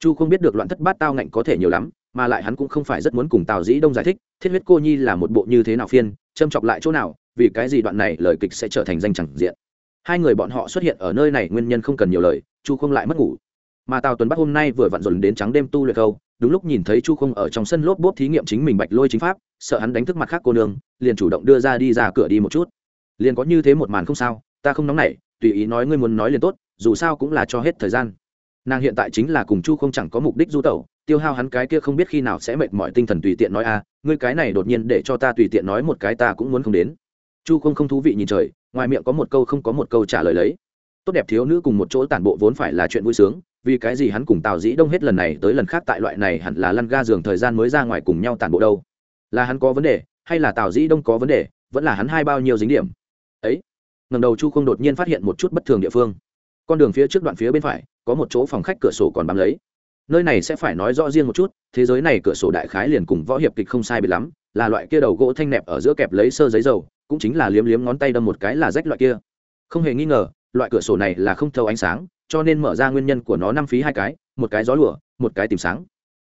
S1: Chu không biết được loạn thất bát tao ngạnh có thể nhiều lắm, mà lại hắn cũng không phải rất muốn cùng tào dĩ đông giải thích, thiết huyết cô nhi là một bộ như thế nào phiên, châm chọc lại chỗ nào, vì cái gì đoạn này lời kịch sẽ trở thành danh chẳng diện. Hai người bọn họ xuất hiện ở nơi này nguyên nhân không cần nhiều lời, chu không lại mất ngủ mà tào tuấn bắc hôm nay vừa vặn dồn đến trắng đêm tu luyện câu, đúng lúc nhìn thấy chu không ở trong sân lốp bốp thí nghiệm chính mình bạch lôi chính pháp, sợ hắn đánh thức mặt khác cô nương, liền chủ động đưa ra đi ra cửa đi một chút. Liền có như thế một màn không sao, ta không nóng nảy, tùy ý nói ngươi muốn nói liền tốt, dù sao cũng là cho hết thời gian. Nàng hiện tại chính là cùng chu không chẳng có mục đích du tẩu, tiêu hao hắn cái kia không biết khi nào sẽ mệt mỏi tinh thần tùy tiện nói a ngươi cái này đột nhiên để cho ta tùy tiện nói một cái ta cũng muốn không đến. Chu không không thú vị nhìn trời, ngoài miệng có một câu không có một câu trả lời lấy. Tốt đẹp thiếu nữ cùng một chỗ tản bộ vốn phải là chuyện vui sướng vì cái gì hắn cùng tào dĩ đông hết lần này tới lần khác tại loại này hẳn là lăn ga giường thời gian mới ra ngoài cùng nhau tàn bộ đâu? Là hắn có vấn đề, hay là tào dĩ đông có vấn đề, vẫn là hắn hai bao nhiêu dính điểm? Ấy ngầm đầu chu không đột nhiên phát hiện một chút bất thường địa phương. Con đường phía trước đoạn phía bên phải, có một chỗ phòng khách cửa sổ còn bám lấy. Nơi này sẽ phải nói rõ riêng một chút, thế giới này cửa sổ đại khái liền cùng võ hiệp kịch không sai bị lắm, là loại kia đầu gỗ thanh nẹp ở giữa kẹp lấy sơ giấy dầu, cũng chính là liếm liếm ngón tay đâm một cái là rách loại kia. Không hề nghi ngờ, loại cửa sổ này là không thâu ánh sáng cho nên mở ra nguyên nhân của nó năm phí hai cái, một cái gió lửa một cái tìm sáng.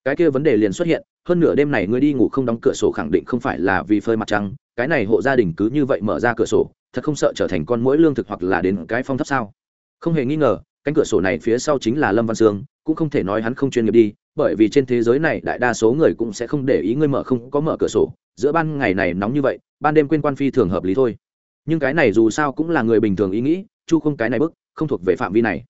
S1: Cái kia vấn đề liền xuất hiện, hơn nửa đêm này ngươi đi ngủ không đóng cửa sổ khẳng định không phải là vì phơi mặt trăng, cái này hộ gia đình cứ như vậy mở ra cửa sổ, thật không sợ trở thành con mũi lương thực hoặc là đến cái phong thấp sao? Không hề nghi ngờ, cánh cửa sổ này phía sau chính là lâm văn sương, cũng không thể nói hắn không chuyên nghiệp đi, bởi vì trên thế giới này đại đa số người cũng sẽ không để ý ngươi mở không có mở cửa sổ, giữa ban ngày này nóng như vậy, ban đêm quên quan phi thường hợp lý thôi. Nhưng cái này dù sao cũng là người bình thường ý nghĩ, chu không cái này bức, không thuộc về phạm vi này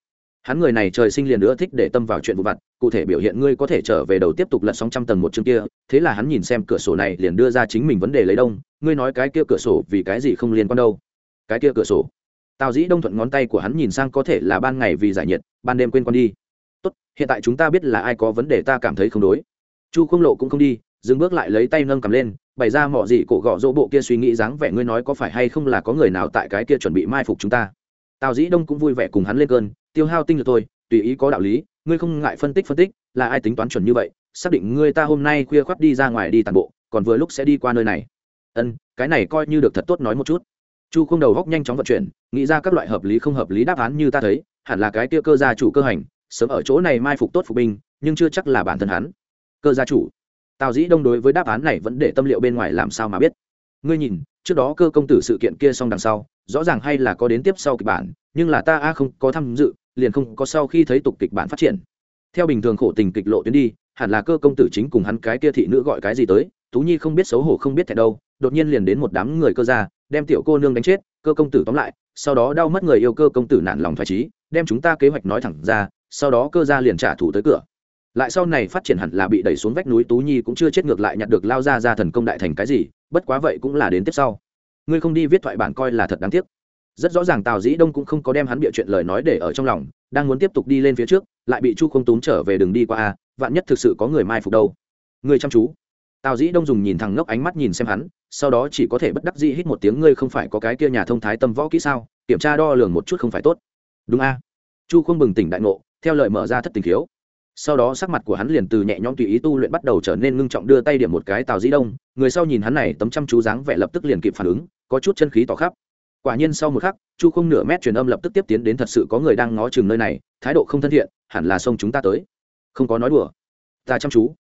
S1: hắn người này trời sinh liền nữa thích để tâm vào chuyện vụ vặt, cụ thể biểu hiện ngươi có thể trở về đầu tiếp tục lật sóng trăm tầng một chương kia, thế là hắn nhìn xem cửa sổ này liền đưa ra chính mình vấn đề lấy đông, ngươi nói cái kia cửa sổ vì cái gì không liên quan đâu? Cái kia cửa sổ. Tào dĩ đông thuận ngón tay của hắn nhìn sang có thể là ban ngày vì giải nhiệt, ban đêm quên con đi. Tốt, hiện tại chúng ta biết là ai có vấn đề ta cảm thấy không đối. Chu không lộ cũng không đi, dừng bước lại lấy tay nâng cầm lên, bày ra mọi gì cổ gọ dỗ bộ kia suy nghĩ dáng vẻ ngươi nói có phải hay không là có người nào tại cái kia chuẩn bị mai phục chúng ta tào dĩ đông cũng vui vẻ cùng hắn lên cơn, tiêu hao tinh lực tôi tùy ý có đạo lý, ngươi không ngại phân tích phân tích, là ai tính toán chuẩn như vậy, xác định ngươi ta hôm nay khuya khoắt đi ra ngoài đi tàn bộ, còn vừa lúc sẽ đi qua nơi này. Ân, cái này coi như được thật tốt nói một chút. Chu không đầu góc nhanh chóng vận chuyển, nghĩ ra các loại hợp lý không hợp lý đáp án như ta thấy, hẳn là cái kia cơ gia chủ cơ hành, sớm ở chỗ này mai phục tốt phục binh, nhưng chưa chắc là bản thân hắn. Cơ gia chủ. Tào dĩ đông đối với đáp án này vẫn để tâm liệu bên ngoài làm sao mà biết ngươi nhìn, trước đó cơ công tử sự kiện kia xong đằng sau, rõ ràng hay là có đến tiếp sau kịch bản, nhưng là ta a không có tham dự, liền không có sau khi thấy tục kịch bản phát triển. Theo bình thường khổ tình kịch lộ tuyến đi, hẳn là cơ công tử chính cùng hắn cái kia thị nữ gọi cái gì tới, tú nhi không biết xấu hổ không biết thẹn đâu, đột nhiên liền đến một đám người cơ ra, đem tiểu cô nương đánh chết, cơ công tử tóm lại, sau đó đau mất người yêu cơ công tử nản lòng thoải trí, đem chúng ta kế hoạch nói thẳng ra, sau đó cơ ra liền trả thù tới cửa. Lại sau này phát triển hẳn là bị đẩy xuống vách núi tú nhi cũng chưa chết ngược lại nhặt được lao ra ra thần công đại thành cái gì bất quá vậy cũng là đến tiếp sau. Ngươi không đi viết thoại bản coi là thật đáng tiếc. Rất rõ ràng tào dĩ đông cũng không có đem hắn bịa chuyện lời nói để ở trong lòng, đang muốn tiếp tục đi lên phía trước, lại bị chu không túm trở về đường đi qua a, vạn nhất thực sự có người mai phục đâu. Người chăm chú. Tào dĩ đông dùng nhìn thằng ngốc ánh mắt nhìn xem hắn, sau đó chỉ có thể bất đắc dĩ hít một tiếng, ngươi không phải có cái kia nhà thông thái tâm võ kỹ sao, kiểm tra đo lường một chút không phải tốt. Đúng a. Chu không bừng tỉnh đại ngộ, theo lời mở ra thất tình khiếu sau đó sắc mặt của hắn liền từ nhẹ nhõm tùy ý tu luyện bắt đầu trở nên ngưng trọng đưa tay điểm một cái tào dĩ đông, người sau nhìn hắn này, tấm chăm chú dáng vẻ lập tức liền kịp phản ứng, có chút chân khí tỏ khắp. Quả nhiên sau một khắc, chu không nửa mét truyền âm lập tức tiếp tiến đến thật sự có người đang ngó chừng nơi này, thái độ không thân thiện, hẳn là xông chúng ta tới. Không có nói đùa. Ta chăm chú.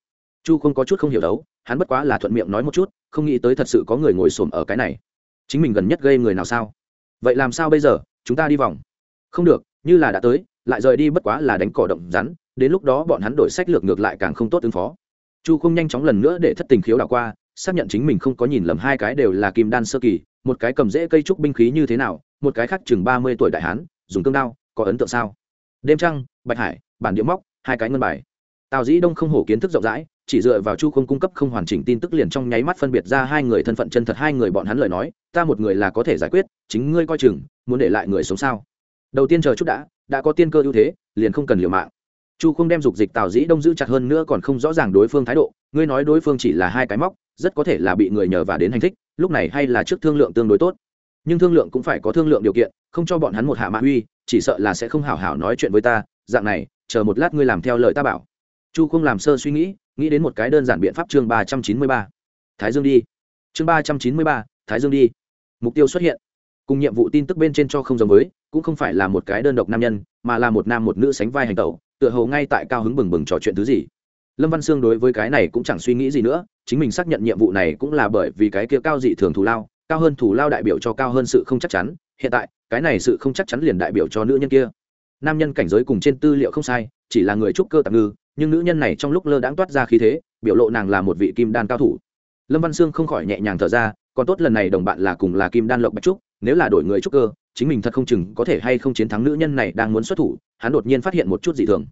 S1: Chu không có chút không hiểu đấu, hắn bất quá là thuận miệng nói một chút, không nghĩ tới thật sự có người ngồi xổm ở cái này. Chính mình gần nhất gây người nào sao? Vậy làm sao bây giờ? Chúng ta đi vòng. Không được, như là đã tới, lại rời đi bất quá là đánh cỏ động rắn đến lúc đó bọn hắn đổi sách lược ngược lại càng không tốt ứng phó. Chu không nhanh chóng lần nữa để thất tình khiếu đảo qua, xác nhận chính mình không có nhìn lầm hai cái đều là kim đan sơ kỳ, một cái cầm rễ cây trúc binh khí như thế nào, một cái khác chừng ba mươi tuổi đại hán, dùng cương đao, có ấn tượng sao? Đêm trăng, bạch hải, bản điệu móc, hai cái ngân bài. Tào dĩ đông không hổ kiến thức rộng rãi, chỉ dựa vào chu không cung cấp không hoàn chỉnh tin tức liền trong nháy mắt phân biệt ra hai người thân phận chân thật hai người bọn hắn lời nói, ta một người là có thể giải quyết, chính ngươi coi chừng, muốn để lại người sống sao? Đầu tiên chờ chút đã đã có tiên cơ ưu thế, liền không cần liều mạng chu không đem dục dịch tào dĩ đông giữ chặt hơn nữa còn không rõ ràng đối phương thái độ, ngươi nói đối phương chỉ là hai cái móc, rất có thể là bị người nhờ và đến hành thích, lúc này hay là trước thương lượng tương đối tốt. Nhưng thương lượng cũng phải có thương lượng điều kiện, không cho bọn hắn một hạ mạ uy, chỉ sợ là sẽ không hảo hảo nói chuyện với ta, dạng này, chờ một lát ngươi làm theo lời ta bảo. Chu không làm sơ suy nghĩ nghĩ đến một cái đơn giản biện pháp chương ba trăm chín mươi ba. Thái dương đi. Chương ba trăm chín mươi ba, thái dương đi. Mục tiêu xuất hiện. Cùng nhiệm vụ tin tức bên trên cho không giống với, cũng không phải là một cái đơn độc nam nhân, mà là một nam một nữ sánh vai hành tẩu tựa hồ ngay tại cao hứng bừng bừng trò chuyện thứ gì. Lâm văn sương đối với cái này cũng chẳng suy nghĩ gì nữa, chính mình xác nhận nhiệm vụ này cũng là bởi vì cái kia cao dị thường thù lao, cao hơn thù lao đại biểu cho cao hơn sự không chắc chắn, hiện tại, cái này sự không chắc chắn liền đại biểu cho nữ nhân kia. Nam nhân cảnh giới cùng trên tư liệu không sai, chỉ là người trúc cơ tạm ngư, nhưng nữ nhân này trong lúc lơ đãng toát ra khí thế, biểu lộ nàng là một vị kim đan cao thủ. Lâm văn sương không khỏi nhẹ nhàng thở ra, còn tốt lần này đồng bạn là cùng là kim đan lộc bạch trúc, nếu là đổi người trúc cơ chính mình thật không chừng có thể hay không chiến thắng nữ nhân này đang muốn xuất thủ, hắn đột nhiên phát hiện một chút dị thường.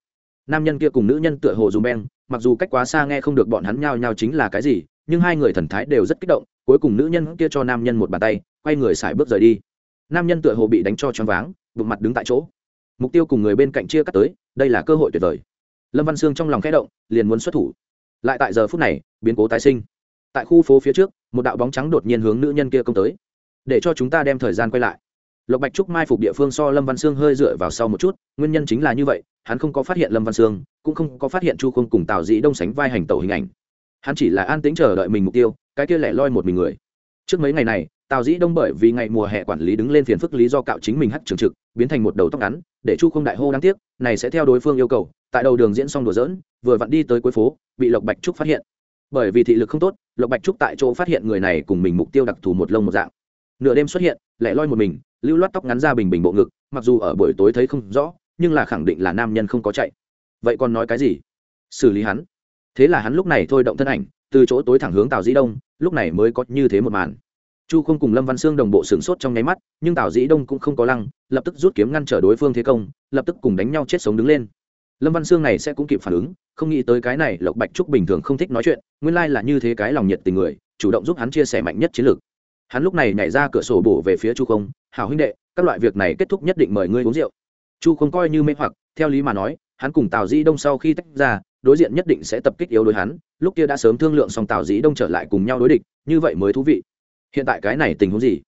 S1: Nam nhân kia cùng nữ nhân tựa hồ dùm beng, mặc dù cách quá xa nghe không được bọn hắn nhao nhao chính là cái gì, nhưng hai người thần thái đều rất kích động, cuối cùng nữ nhân kia cho nam nhân một bàn tay, quay người xài bước rời đi. Nam nhân tựa hồ bị đánh cho choáng váng, bụng mặt đứng tại chỗ. Mục tiêu cùng người bên cạnh chia cắt tới, đây là cơ hội tuyệt vời. Lâm văn sương trong lòng khẽ động, liền muốn xuất thủ. Lại tại giờ phút này, biến cố tái sinh. Tại khu phố phía trước, một đạo bóng trắng đột nhiên hướng nữ nhân kia công tới. Để cho chúng ta đem thời gian quay lại lộc bạch trúc mai phục địa phương so lâm văn sương hơi dựa vào sau một chút, nguyên nhân chính là như vậy, hắn không có phát hiện lâm văn sương, cũng không có phát hiện chu không cùng tào dĩ đông sánh vai hành tẩu hình ảnh. Hắn chỉ là an tính chờ đợi mình mục tiêu, cái kia lẻ loi một mình người. Trước mấy ngày này, tào dĩ đông bởi vì ngày mùa hè quản lý đứng lên phiền phức lý do cạo chính mình hắt trường trực, biến thành một đầu tóc ngắn, để chu không đại hô đáng tiếc, này sẽ theo đối phương yêu cầu, tại đầu đường diễn xong đùa dỡn vừa vặn đi tới cuối phố, bị lộc bạch trúc phát hiện. Bởi vì thị lực không tốt, lộc bạch trúc tại chỗ phát hiện người này cùng mình mục tiêu đặc thù một lông một dạng. Nửa đêm xuất hiện, lẻ loi một mình lưu loát tóc ngắn ra bình bình bộ ngực, mặc dù ở buổi tối thấy không rõ, nhưng là khẳng định là nam nhân không có chạy. Vậy còn nói cái gì? Xử lý hắn. Thế là hắn lúc này thôi động thân ảnh, từ chỗ tối thẳng hướng tào dĩ đông, lúc này mới có như thế một màn. Chu không cùng lâm văn sương đồng bộ sửng sốt trong nháy mắt, nhưng tào dĩ đông cũng không có lăng, lập tức rút kiếm ngăn trở đối phương thế công, lập tức cùng đánh nhau chết sống đứng lên. Lâm văn sương này sẽ cũng kịp phản ứng, không nghĩ tới cái này lộc bạch trúc bình thường không thích nói chuyện, nguyên lai là như thế cái lòng nhiệt tình người, chủ động giúp hắn chia sẻ mạnh nhất chiến lược hắn lúc này nhảy ra cửa sổ bổ về phía chu không hào huynh đệ, các loại việc này kết thúc nhất định mời ngươi uống rượu. Chu không coi như mê hoặc, theo lý mà nói, hắn cùng tào dĩ đông sau khi tách ra, đối diện nhất định sẽ tập kích yếu đối hắn, lúc kia đã sớm thương lượng xong tào dĩ đông trở lại cùng nhau đối địch, như vậy mới thú vị. Hiện tại cái này tình huống gì?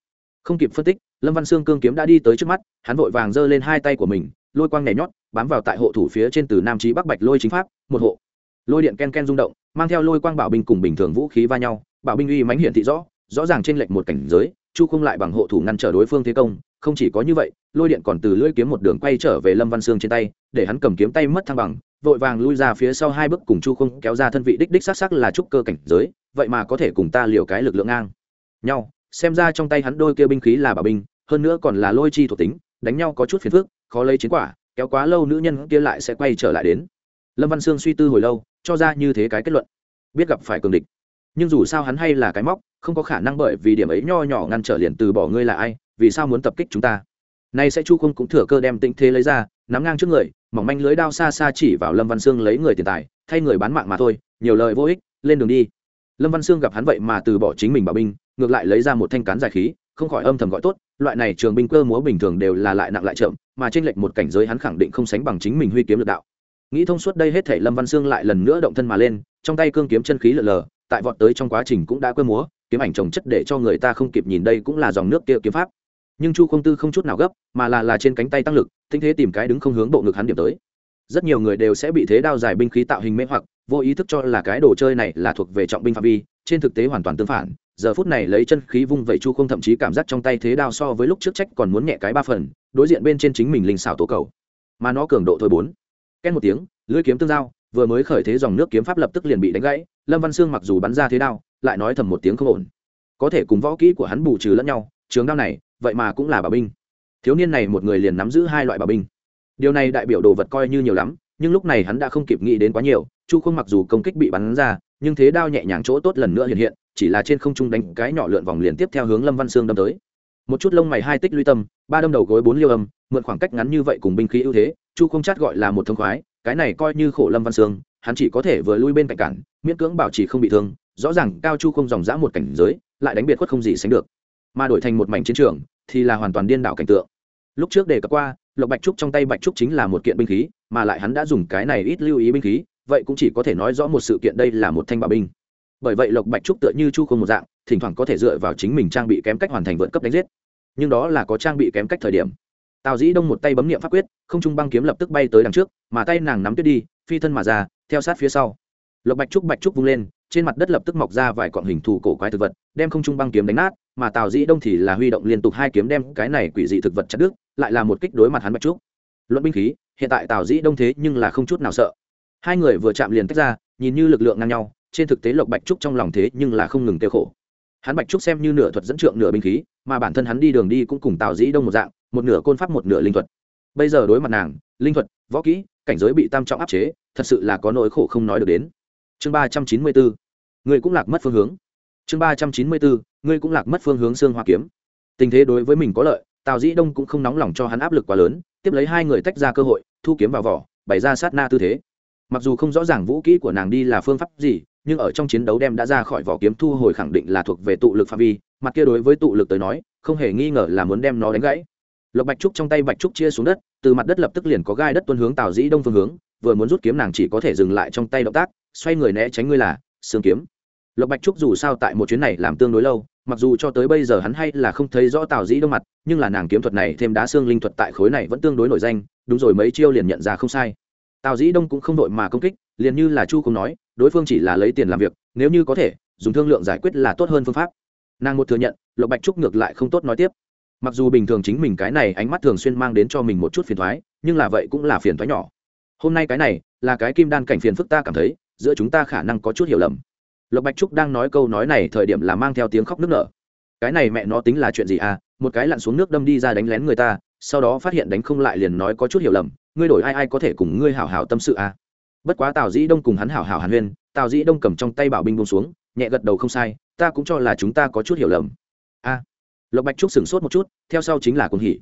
S1: Không kịp phân tích, lâm văn sương cương kiếm đã đi tới trước mắt, hắn vội vàng giơ lên hai tay của mình, lôi quang nhảy nhót, bám vào tại hộ thủ phía trên từ nam trí bắc bạch lôi chính pháp, một hộ. Lôi điện ken ken rung động, mang theo lôi quang bảo binh cùng bình thường vũ khí va nhau, bảo binh uy mãnh hiển thị rõ rõ ràng trên lệnh một cảnh giới, chu không lại bằng hộ thủ ngăn trở đối phương thế công, không chỉ có như vậy, lôi điện còn từ lưỡi kiếm một đường quay trở về lâm văn sương trên tay, để hắn cầm kiếm tay mất thăng bằng, vội vàng lui ra phía sau hai bước cùng chu không kéo ra thân vị đích đích sắc sắc là trúc cơ cảnh giới, vậy mà có thể cùng ta liều cái lực lượng ngang. Nhau, xem ra trong tay hắn đôi kia binh khí là bảo binh, hơn nữa còn là lôi chi thuộc tính, đánh nhau có chút phiền phức, khó lấy chiến quả, kéo quá lâu nữ nhân kia lại sẽ quay trở lại đến. Lâm văn sương suy tư hồi lâu, cho ra như thế cái kết luận. Biết gặp phải cường địch nhưng dù sao hắn hay là cái móc, không có khả năng bởi vì điểm ấy nho nhỏ ngăn trở liền từ bỏ ngươi là ai, vì sao muốn tập kích chúng ta? Nay sẽ chu không cũng thừa cơ đem tĩnh thế lấy ra, nắm ngang trước người, mỏng manh lưới đao xa xa chỉ vào lâm văn sương lấy người tiền tài, thay người bán mạng mà thôi, nhiều lời vô ích, lên đường đi. Lâm văn sương gặp hắn vậy mà từ bỏ chính mình bảo binh, ngược lại lấy ra một thanh cán dài khí, không khỏi âm thầm gọi tốt, loại này trường binh cơ múa bình thường đều là lại nặng lại chậm, mà trên lệch một cảnh giới hắn khẳng định không sánh bằng chính mình huy kiếm lực đạo. Nghĩ thông suốt đây hết thể lâm văn sương lại lần nữa động thân mà lên, trong tay cương kiếm chân khí lờ lờ tại vọt tới trong quá trình cũng đã quơ múa, kiếm ảnh trồng chất để cho người ta không kịp nhìn đây cũng là dòng nước kia kiếm pháp. Nhưng chu không tư không chút nào gấp, mà là là trên cánh tay tăng lực, tinh thế tìm cái đứng không hướng bộ ngực hắn điểm tới. Rất nhiều người đều sẽ bị thế đao dài binh khí tạo hình mê hoặc, vô ý thức cho là cái đồ chơi này là thuộc về trọng binh phạm vi, trên thực tế hoàn toàn tương phản. Giờ phút này lấy chân khí vung vẩy chu không thậm chí cảm giác trong tay thế đao so với lúc trước trách còn muốn nhẹ cái ba phần, đối diện bên trên chính mình linh xảo tố cầu. Mà nó cường độ thôi bốn. Két một tiếng, lưỡi kiếm tương giao, vừa mới khởi thế dòng nước kiếm pháp lập tức liền bị đánh gãy lâm văn sương mặc dù bắn ra thế đao, lại nói thầm một tiếng không ổn. Có thể cùng võ kỹ của hắn bù trừ lẫn nhau, trường đao này, vậy mà cũng là bảo binh. Thiếu niên này một người liền nắm giữ hai loại bảo binh. Điều này đại biểu đồ vật coi như nhiều lắm, nhưng lúc này hắn đã không kịp nghĩ đến quá nhiều, chu không mặc dù công kích bị bắn ra, nhưng thế đao nhẹ nhàng chỗ tốt lần nữa hiện hiện, chỉ là trên không trung đánh cái nhỏ lượn vòng liền tiếp theo hướng lâm văn sương đâm tới. Một chút lông mày hai tích lũy tâm, ba đâm đầu gối bốn liêu âm, mượn khoảng cách ngắn như vậy cùng binh khí ưu thế, chu không chát gọi là một thông khoái, cái này coi như khổ lâm văn sương hắn chỉ có thể vừa lui bên cạnh cản, miễn cưỡng bảo trì không bị thương, rõ ràng cao chu không dòng dã một cảnh giới, lại đánh biệt khuất không gì sánh được. Mà đổi thành một mảnh chiến trường, thì là hoàn toàn điên đảo cảnh tượng. Lúc trước đề cập qua, lộc bạch trúc trong tay bạch trúc chính là một kiện binh khí, mà lại hắn đã dùng cái này ít lưu ý binh khí, vậy cũng chỉ có thể nói rõ một sự kiện đây là một thanh bảo binh. Bởi vậy lộc bạch trúc tựa như chu không một dạng, thỉnh thoảng có thể dựa vào chính mình trang bị kém cách hoàn thành vượt cấp đánh giết. Nhưng đó là có trang bị kém cách thời điểm. Tào dĩ đông một tay bấm nghiệm pháp quyết, không trung băng kiếm lập tức bay tới đằng trước, mà tay nàng nắm tuyết đi, phi thân mà ra theo sát phía sau. Lộc bạch trúc bạch trúc vung lên, trên mặt đất lập tức mọc ra vài cọn hình thù cổ quái thực vật, đem không trung băng kiếm đánh nát, mà tào dĩ đông thì là huy động liên tục hai kiếm đem cái này quỷ dị thực vật chặt đứt, lại là một kích đối mặt hắn bạch trúc. Luận binh khí, hiện tại tào dĩ đông thế nhưng là không chút nào sợ. Hai người vừa chạm liền tách ra, nhìn như lực lượng ngang nhau, trên thực tế lộc bạch trúc trong lòng thế nhưng là không ngừng tiêu khổ. Hắn bạch trúc xem như nửa thuật dẫn trượng nửa binh khí, mà bản thân hắn đi đường đi cũng cùng tào dĩ đông một dạng, một nửa côn pháp một nửa linh thuật. Bây giờ đối mặt nàng, linh thuật, võ kỹ cảnh giới bị tam trọng áp chế, thật sự là có nỗi khổ không nói được đến. Chương ba trăm chín mươi bốn người cũng lạc mất phương hướng. Chương ba trăm chín mươi bốn, ngươi cũng lạc mất phương hướng xương hoa kiếm. Tình thế đối với mình có lợi, tào dĩ đông cũng không nóng lòng cho hắn áp lực quá lớn, tiếp lấy hai người tách ra cơ hội, thu kiếm vào vỏ, bày ra sát na tư thế. Mặc dù không rõ ràng vũ kỹ của nàng đi là phương pháp gì, nhưng ở trong chiến đấu đem đã ra khỏi vỏ kiếm thu hồi khẳng định là thuộc về tụ lực phạm vi, mặt kia đối với tụ lực tới nói, không hề nghi ngờ là muốn đem nó đánh gãy lộc bạch trúc trong tay bạch trúc chia xuống đất, từ mặt đất lập tức liền có gai đất tuân hướng tào dĩ đông phương hướng, vừa muốn rút kiếm nàng chỉ có thể dừng lại trong tay động tác, xoay người né tránh ngươi là xương kiếm. Lộc bạch trúc dù sao tại một chuyến này làm tương đối lâu, mặc dù cho tới bây giờ hắn hay là không thấy rõ tào dĩ đông mặt, nhưng là nàng kiếm thuật này thêm đá xương linh thuật tại khối này vẫn tương đối nổi danh, đúng rồi mấy chiêu liền nhận ra không sai. Tào dĩ đông cũng không đội mà công kích, liền như là chu không nói, đối phương chỉ là lấy tiền làm việc, nếu như có thể, dùng thương lượng giải quyết là tốt hơn phương pháp. Nàng một thừa nhận, lộc bạch trúc ngược lại không tốt nói tiếp mặc dù bình thường chính mình cái này ánh mắt thường xuyên mang đến cho mình một chút phiền thoái, nhưng là vậy cũng là phiền thoái nhỏ. Hôm nay cái này, là cái kim đan cảnh phiền phức ta cảm thấy, giữa chúng ta khả năng có chút hiểu lầm. Lộc bạch trúc đang nói câu nói này thời điểm là mang theo tiếng khóc nức nở. Cái này mẹ nó tính là chuyện gì à? Một cái lặn xuống nước đâm đi ra đánh lén người ta, sau đó phát hiện đánh không lại liền nói có chút hiểu lầm, ngươi đổi ai ai có thể cùng ngươi hảo hảo tâm sự à? Bất quá tào dĩ đông cùng hắn hảo hảo hàn huyên, tào dĩ đông cầm trong tay bảo binh bông xuống, nhẹ gật đầu không sai, ta cũng cho là chúng ta có chút hiểu lầm. A lộc bạch trúc sửng sốt một chút, theo sau chính là cùng hỉ.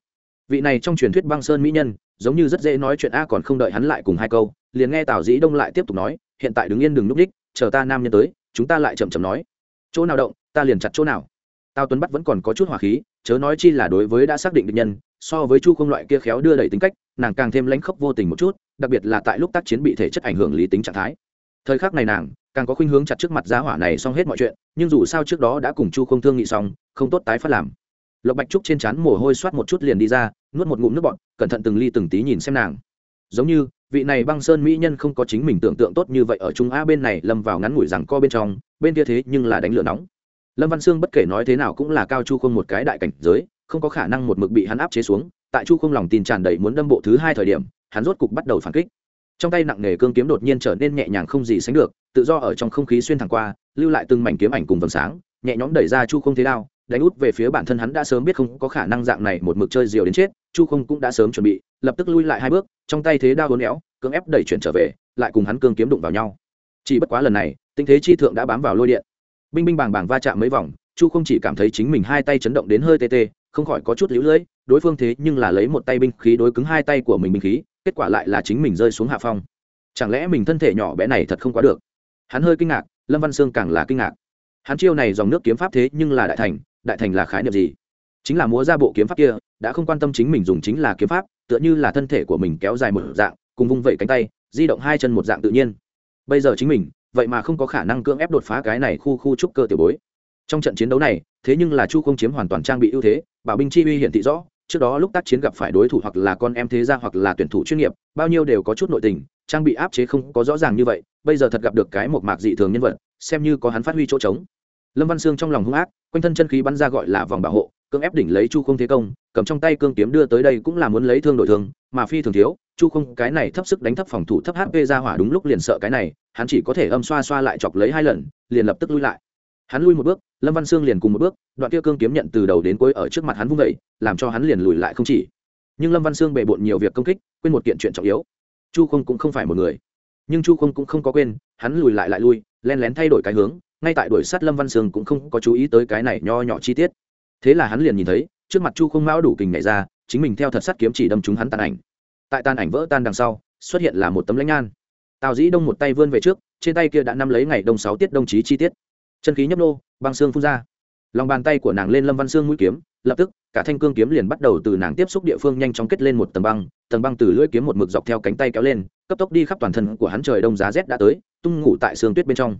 S1: Vị này trong truyền thuyết băng sơn mỹ nhân, giống như rất dễ nói chuyện a còn không đợi hắn lại cùng hai câu, liền nghe tào dĩ đông lại tiếp tục nói, hiện tại đứng yên đừng núp đích, chờ ta nam nhân tới, chúng ta lại chậm chậm nói. Chỗ nào động, ta liền chặt chỗ nào. Tào tuấn bắt vẫn còn có chút hỏa khí, chớ nói chi là đối với đã xác định định nhân, so với chu không loại kia khéo đưa đẩy tính cách, nàng càng thêm lãnh khốc vô tình một chút, đặc biệt là tại lúc tác chiến bị thể chất ảnh hưởng lý tính trạng thái. Thời khắc này nàng, càng có khuynh hướng chặt trước mặt giá hỏa này xong hết mọi chuyện, nhưng dù sao trước đó đã cùng chu không thương nghị xong, không tốt tái phát làm lộc bạch trúc trên trán mồ hôi soát một chút liền đi ra, nuốt một ngụm nước bọt, cẩn thận từng ly từng tí nhìn xem nàng. Giống như, vị này băng sơn mỹ nhân không có chính mình tưởng tượng tốt như vậy ở trung a bên này lâm vào ngắn ngủi rằng co bên trong, bên kia thế nhưng là đánh lửa nóng. Lâm văn sương bất kể nói thế nào cũng là cao chu không một cái đại cảnh giới, không có khả năng một mực bị hắn áp chế xuống, tại chu không lòng tin tràn đầy muốn đâm bộ thứ hai thời điểm, hắn rốt cục bắt đầu phản kích. Trong tay nặng nề cương kiếm đột nhiên trở nên nhẹ nhàng không gì sánh được, tự do ở trong không khí xuyên thẳng qua, lưu lại từng mảnh kiếm ảnh cùng vầng sáng, nhẹ nhõm đẩy ra chu không thế đao đánh út về phía bản thân hắn đã sớm biết không có khả năng dạng này một mực chơi diều đến chết, chu không cũng đã sớm chuẩn bị, lập tức lui lại hai bước, trong tay thế đao hôn éo, cưỡng ép đẩy chuyển trở về, lại cùng hắn cương kiếm đụng vào nhau. Chỉ bất quá lần này, tinh thế chi thượng đã bám vào lôi điện. Binh binh bàng bàng va chạm mấy vòng, chu không chỉ cảm thấy chính mình hai tay chấn động đến hơi tê tê, không khỏi có chút lũ lưỡi, đối phương thế nhưng là lấy một tay binh khí đối cứng hai tay của mình binh khí, kết quả lại là chính mình rơi xuống hạ phong. Chẳng lẽ mình thân thể nhỏ bé này thật không quá được? Hắn hơi kinh ngạc, lâm văn sương càng là kinh ngạc. Hắn chiêu này dòng nước kiếm pháp thế nhưng là đại thành đại thành là khái niệm gì? Chính là múa ra bộ kiếm pháp kia, đã không quan tâm chính mình dùng chính là kiếm pháp, tựa như là thân thể của mình kéo dài một dạng, cùng vung vẩy cánh tay, di động hai chân một dạng tự nhiên. Bây giờ chính mình, vậy mà không có khả năng cưỡng ép đột phá cái này khu khu trúc cơ tiểu bối. Trong trận chiến đấu này, thế nhưng là chu không chiếm hoàn toàn trang bị ưu thế, bảo binh chi uy hiển thị rõ, trước đó lúc tác chiến gặp phải đối thủ hoặc là con em thế gia hoặc là tuyển thủ chuyên nghiệp, bao nhiêu đều có chút nội tình, trang bị áp chế không có rõ ràng như vậy, bây giờ thật gặp được cái một mạc dị thường nhân vật, xem như có hắn phát huy chỗ trống lâm văn sương trong lòng hung ác, quanh thân chân khí bắn ra gọi là vòng bảo hộ, cưỡng ép đỉnh lấy chu không thế công, cầm trong tay cương kiếm đưa tới đây cũng là muốn lấy thương đổi thương, mà phi thường thiếu, chu không, cái này thấp sức đánh thấp phòng thủ thấp hp ra hỏa đúng lúc liền sợ cái này, hắn chỉ có thể âm xoa xoa lại chọc lấy hai lần, liền lập tức lui lại. Hắn lui một bước, lâm văn sương liền cùng một bước, đoạn kia cương kiếm nhận từ đầu đến cuối ở trước mặt hắn vung vẩy làm cho hắn liền lùi lại không chỉ. Nhưng lâm văn sương bề bộn nhiều việc công kích, quên một kiện chuyện trọng yếu. Chu không cũng không phải một người. Nhưng chu không cũng không có quên, hắn lùi lại lại lui, len lén thay đổi cái hướng ngay tại đuổi sát lâm văn sương cũng không có chú ý tới cái này nho nhỏ chi tiết. Thế là hắn liền nhìn thấy, trước mặt chu không mão đủ kình nhảy ra, chính mình theo thật sắt kiếm chỉ đâm trúng hắn tàn ảnh. Tại tàn ảnh vỡ tan đằng sau, xuất hiện là một tấm lãnh nhan. Tào dĩ đông một tay vươn về trước, trên tay kia đã nắm lấy ngày đông sáu tiết đồng chí chi tiết. Chân khí nhấp nô, băng xương phun ra. Lòng bàn tay của nàng lên lâm văn xương mũi kiếm, lập tức, cả thanh cương kiếm liền bắt đầu từ nàng tiếp xúc địa phương nhanh chóng kết lên một tầng băng tầng băng từ lưỡi kiếm một mực dọc theo cánh tay kéo lên, cấp tốc đi khắp toàn thân của hắn trời đông giá rét đã tới, tung ngủ tại xương tuyết bên trong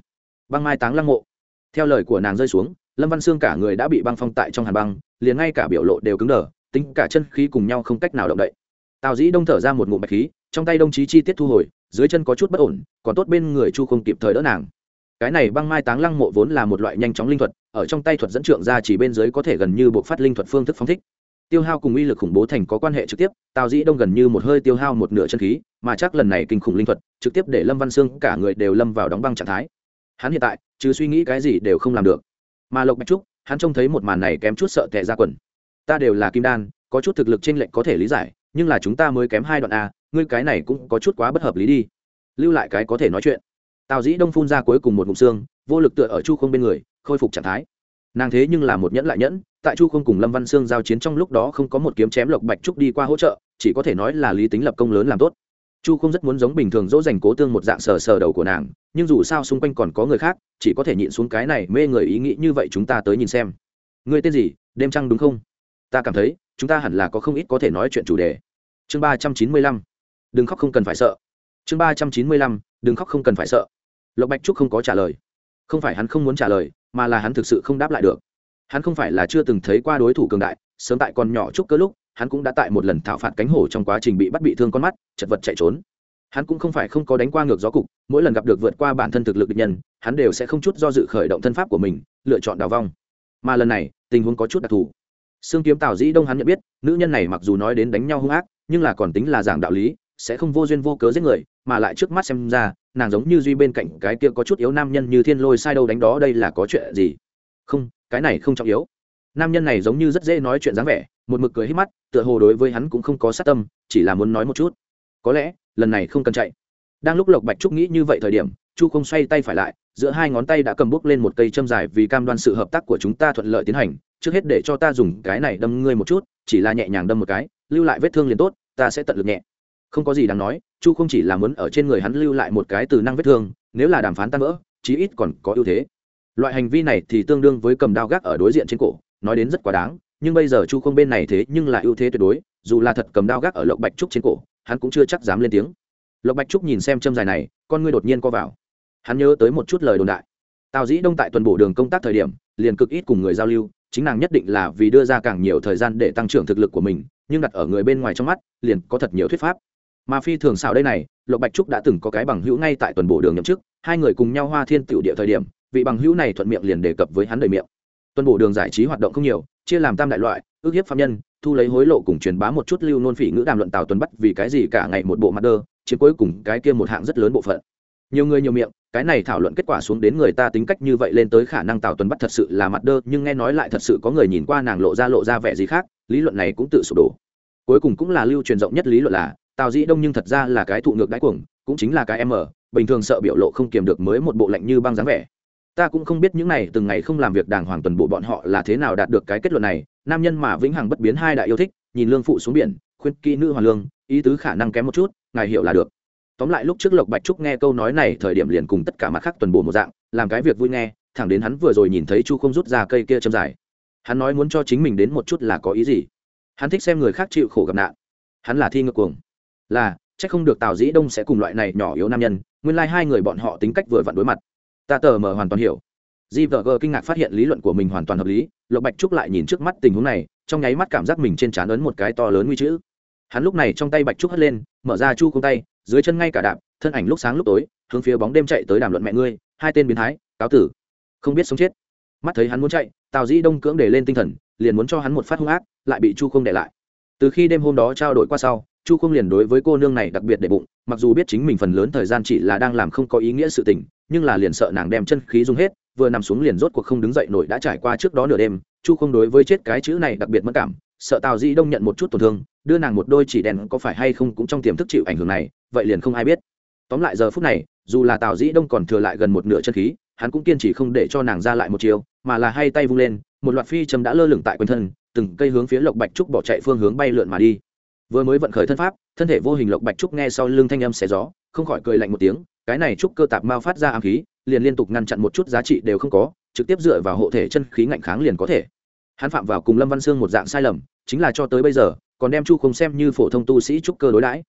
S1: băng mai táng lăng mộ. Theo lời của nàng rơi xuống, lâm văn Sương cả người đã bị băng phong tại trong hàn băng, liền ngay cả biểu lộ đều cứng đờ, tính cả chân khí cùng nhau không cách nào động đậy. Tào dĩ đông thở ra một ngụm bạch khí, trong tay đông chí chi tiết thu hồi, dưới chân có chút bất ổn, còn tốt bên người chu không kịp thời đỡ nàng. Cái này băng mai táng lăng mộ vốn là một loại nhanh chóng linh thuật, ở trong tay thuật dẫn trượng ra chỉ bên dưới có thể gần như buộc phát linh thuật phương thức phóng thích. Tiêu hao cùng uy lực khủng bố thành có quan hệ trực tiếp, tào dĩ đông gần như một hơi tiêu hao một nửa chân khí, mà chắc lần này kinh khủng linh thuật, trực tiếp để lâm văn sương cả người đều lâm vào đóng băng trạng thái hắn hiện tại, chứ suy nghĩ cái gì đều không làm được. Mà lộc bạch trúc, hắn trông thấy một màn này kém chút sợ tệ ra quần. Ta đều là kim đan, có chút thực lực t r ê n lệch có thể lý giải, nhưng là chúng ta mới kém hai đoạn a, ngươi cái này cũng có chút quá bất hợp lý đi. Lưu lại cái có thể nói chuyện. Tào dĩ đông phun ra cuối cùng một ngụm xương, vô lực tựa ở chu không bên người, khôi phục trạng thái. Nàng thế nhưng là một nhẫn lại nhẫn, tại chu không cùng lâm văn sương giao chiến trong lúc đó không có một kiếm chém lộc bạch trúc đi qua hỗ trợ, chỉ có thể nói là lý tính lập công lớn làm tốt chu không rất muốn giống bình thường dỗ dành cố tương một dạng sờ sờ đầu của nàng, nhưng dù sao xung quanh còn có người khác, chỉ có thể nhịn xuống cái này mê người ý nghĩ như vậy chúng ta tới nhìn xem. Ngươi tên gì? Đêm trăng đúng không? Ta cảm thấy, chúng ta hẳn là có không ít có thể nói chuyện chủ đề. Chương ba trăm chín mươi lăm. Đừng khóc không cần phải sợ. Chương ba trăm chín mươi lăm. Đừng khóc không cần phải sợ. Lộc bạch trúc không có trả lời. Không phải hắn không muốn trả lời, mà là hắn thực sự không đáp lại được. Hắn không phải là chưa từng thấy qua đối thủ cường đại, sớm tại còn nhỏ trúc cơ lúc hắn cũng đã tại một lần thảo phạt cánh hổ trong quá trình bị bắt bị thương con mắt, chật vật chạy trốn. Hắn cũng không phải không có đánh qua ngược gió cục, mỗi lần gặp được vượt qua bản thân thực lực địch nhân, hắn đều sẽ không chút do dự khởi động thân pháp của mình, lựa chọn đào vong. Mà lần này, tình huống có chút đặc thù. Xương kiếm tào dĩ đông hắn nhận biết, nữ nhân này mặc dù nói đến đánh nhau hung ác, nhưng là còn tính là giảng đạo lý, sẽ không vô duyên vô cớ giết người, mà lại trước mắt xem ra, nàng giống như duy bên cạnh cái kia có chút yếu nam nhân như thiên lôi sai đâu đánh đó đây là có chuyện gì? Không, cái này không trọng yếu. Nam nhân này giống như rất dễ nói chuyện dáng vẻ một mực cười hết mắt, tựa hồ đối với hắn cũng không có sát tâm, chỉ là muốn nói một chút. Có lẽ, lần này không cần chạy. Đang lúc lộc bạch trúc nghĩ như vậy thời điểm, chu không xoay tay phải lại, giữa hai ngón tay đã cầm bút lên một cây châm dài vì cam đoan sự hợp tác của chúng ta thuận lợi tiến hành. Trước hết để cho ta dùng cái này đâm ngươi một chút, chỉ là nhẹ nhàng đâm một cái, lưu lại vết thương liền tốt, ta sẽ tận lực nhẹ. Không có gì đáng nói, chu không chỉ là muốn ở trên người hắn lưu lại một cái từ năng vết thương, nếu là đàm phán tan vỡ, chí ít còn có ưu thế. Loại hành vi này thì tương đương với cầm đao gác ở đối diện trên cổ, nói đến rất quá đáng nhưng bây giờ chu không bên này thế nhưng là ưu thế tuyệt đối, dù là thật cầm đao gác ở lộc bạch trúc trên cổ, hắn cũng chưa chắc dám lên tiếng. Lộc bạch trúc nhìn xem châm dài này, con ngươi đột nhiên co vào. Hắn nhớ tới một chút lời đồn đại. Tào dĩ đông tại tuần bổ đường công tác thời điểm, liền cực ít cùng người giao lưu, chính nàng nhất định là vì đưa ra càng nhiều thời gian để tăng trưởng thực lực của mình, nhưng đặt ở người bên ngoài trong mắt, liền có thật nhiều thuyết pháp. Mà phi thường xào đây này, lộc bạch trúc đã từng có cái bằng hữu ngay tại tuần bổ đường nhậm chức, hai người cùng nhau hoa thiên tiểu địa thời điểm, vị bằng hữu này thuận miệng liền đề cập với hắn đời miệng. Tuần bổ đường giải trí hoạt động không nhiều chia làm tam đại loại, ước hiếp phạm nhân, thu lấy hối lộ cùng truyền bá một chút lưu nôn phỉ ngữ đàm luận tào tuấn bắt vì cái gì cả ngày một bộ mặt đơ, chiếm cuối cùng cái kia một hạng rất lớn bộ phận. Nhiều người nhiều miệng, cái này thảo luận kết quả xuống đến người ta tính cách như vậy lên tới khả năng tào tuấn bắt thật sự là mặt đơ, nhưng nghe nói lại thật sự có người nhìn qua nàng lộ ra lộ ra vẻ gì khác, lý luận này cũng tự sụp đổ. Cuối cùng cũng là lưu truyền rộng nhất lý luận là, tào dĩ đông nhưng thật ra là cái thụ ngược đáy cuồng, cũng chính là cái em ở, bình thường sợ biểu lộ không kiềm được mới một bộ lạnh như băng dáng vẻ ta cũng không biết những này từng ngày không làm việc đàng hoàng tuần bộ bọn họ là thế nào đạt được cái kết luận này, nam nhân mà vĩnh hằng bất biến hai đại yêu thích, nhìn lương phụ xuống biển, khuyên kỹ nữ hoàn lương, ý tứ khả năng kém một chút, ngài hiểu là được. Tóm lại lúc trước lộc bạch trúc nghe câu nói này, thời điểm liền cùng tất cả mặt khác tuần bộ một dạng, làm cái việc vui nghe, thẳng đến hắn vừa rồi nhìn thấy chu không rút ra cây kia châm dài. Hắn nói muốn cho chính mình đến một chút là có ý gì? Hắn thích xem người khác chịu khổ gặp nạn. Hắn là thi ngược cuồng. Là c h ắ c không được tào dĩ đông sẽ cùng loại này nhỏ yếu nam nhân, nguyên lai、like、hai người bọn họ tính cách vừa vặn đối mặt ta tờ mờ hoàn toàn hiểu. Gvg kinh ngạc phát hiện lý luận của mình hoàn toàn hợp lý, lộc bạch trúc lại nhìn trước mắt tình huống này, trong nháy mắt cảm giác mình trên trán ấn một cái to lớn nguy chữ. Hắn lúc này trong tay bạch trúc hất lên, mở ra chu công tay, dưới chân ngay cả đạp, thân ảnh lúc sáng lúc tối, hướng phía bóng đêm chạy tới đàm luận mẹ ngươi, hai tên biến thái, cáo tử. Không biết sống chết. Mắt thấy hắn muốn chạy, tào dĩ đông cưỡng để lên tinh thần, liền muốn cho hắn một phát hung ác, lại bị chu không để lại. Từ khi đêm hôm đó trao đổi qua sau, chu không liền đối với cô nương này đặc biệt để bụng, mặc dù biết chính mình phần lớn thời gian chỉ là đang làm không có ý nghĩa sự tình nhưng là liền sợ nàng đem chân khí dùng hết, vừa nằm xuống liền rốt cuộc không đứng dậy nổi đã trải qua trước đó nửa đêm, chu không đối với chết cái chữ này đặc biệt mất cảm, sợ tào dĩ đông nhận một chút tổn thương, đưa nàng một đôi chỉ đèn có phải hay không cũng trong tiềm thức chịu ảnh hưởng này, vậy liền không ai biết. Tóm lại giờ phút này, dù là tào dĩ đông còn thừa lại gần một nửa chân khí, hắn cũng kiên trì không để cho nàng ra lại một chiều mà là hai tay vung lên, một loạt phi châm đã lơ lửng tại quần thân, từng cây hướng phía lộc bạch trúc bỏ chạy phương hướng bay lượn mà đi. Vừa mới vận khởi thân pháp, thân thể vô hình lộc bạch trúc nghe sau lưng thanh âm xé gió, không khỏi cười lạnh một tiếng cái này trúc cơ tạp mao phát ra ám khí, liền liên tục ngăn chặn một chút giá trị đều không có, trực tiếp dựa vào hộ thể chân khí ngạnh kháng liền có thể. Hắn phạm vào cùng lâm văn sương một dạng sai lầm, chính là cho tới bây giờ, còn đem chu không xem như phổ thông tu sĩ trúc cơ đối đãi.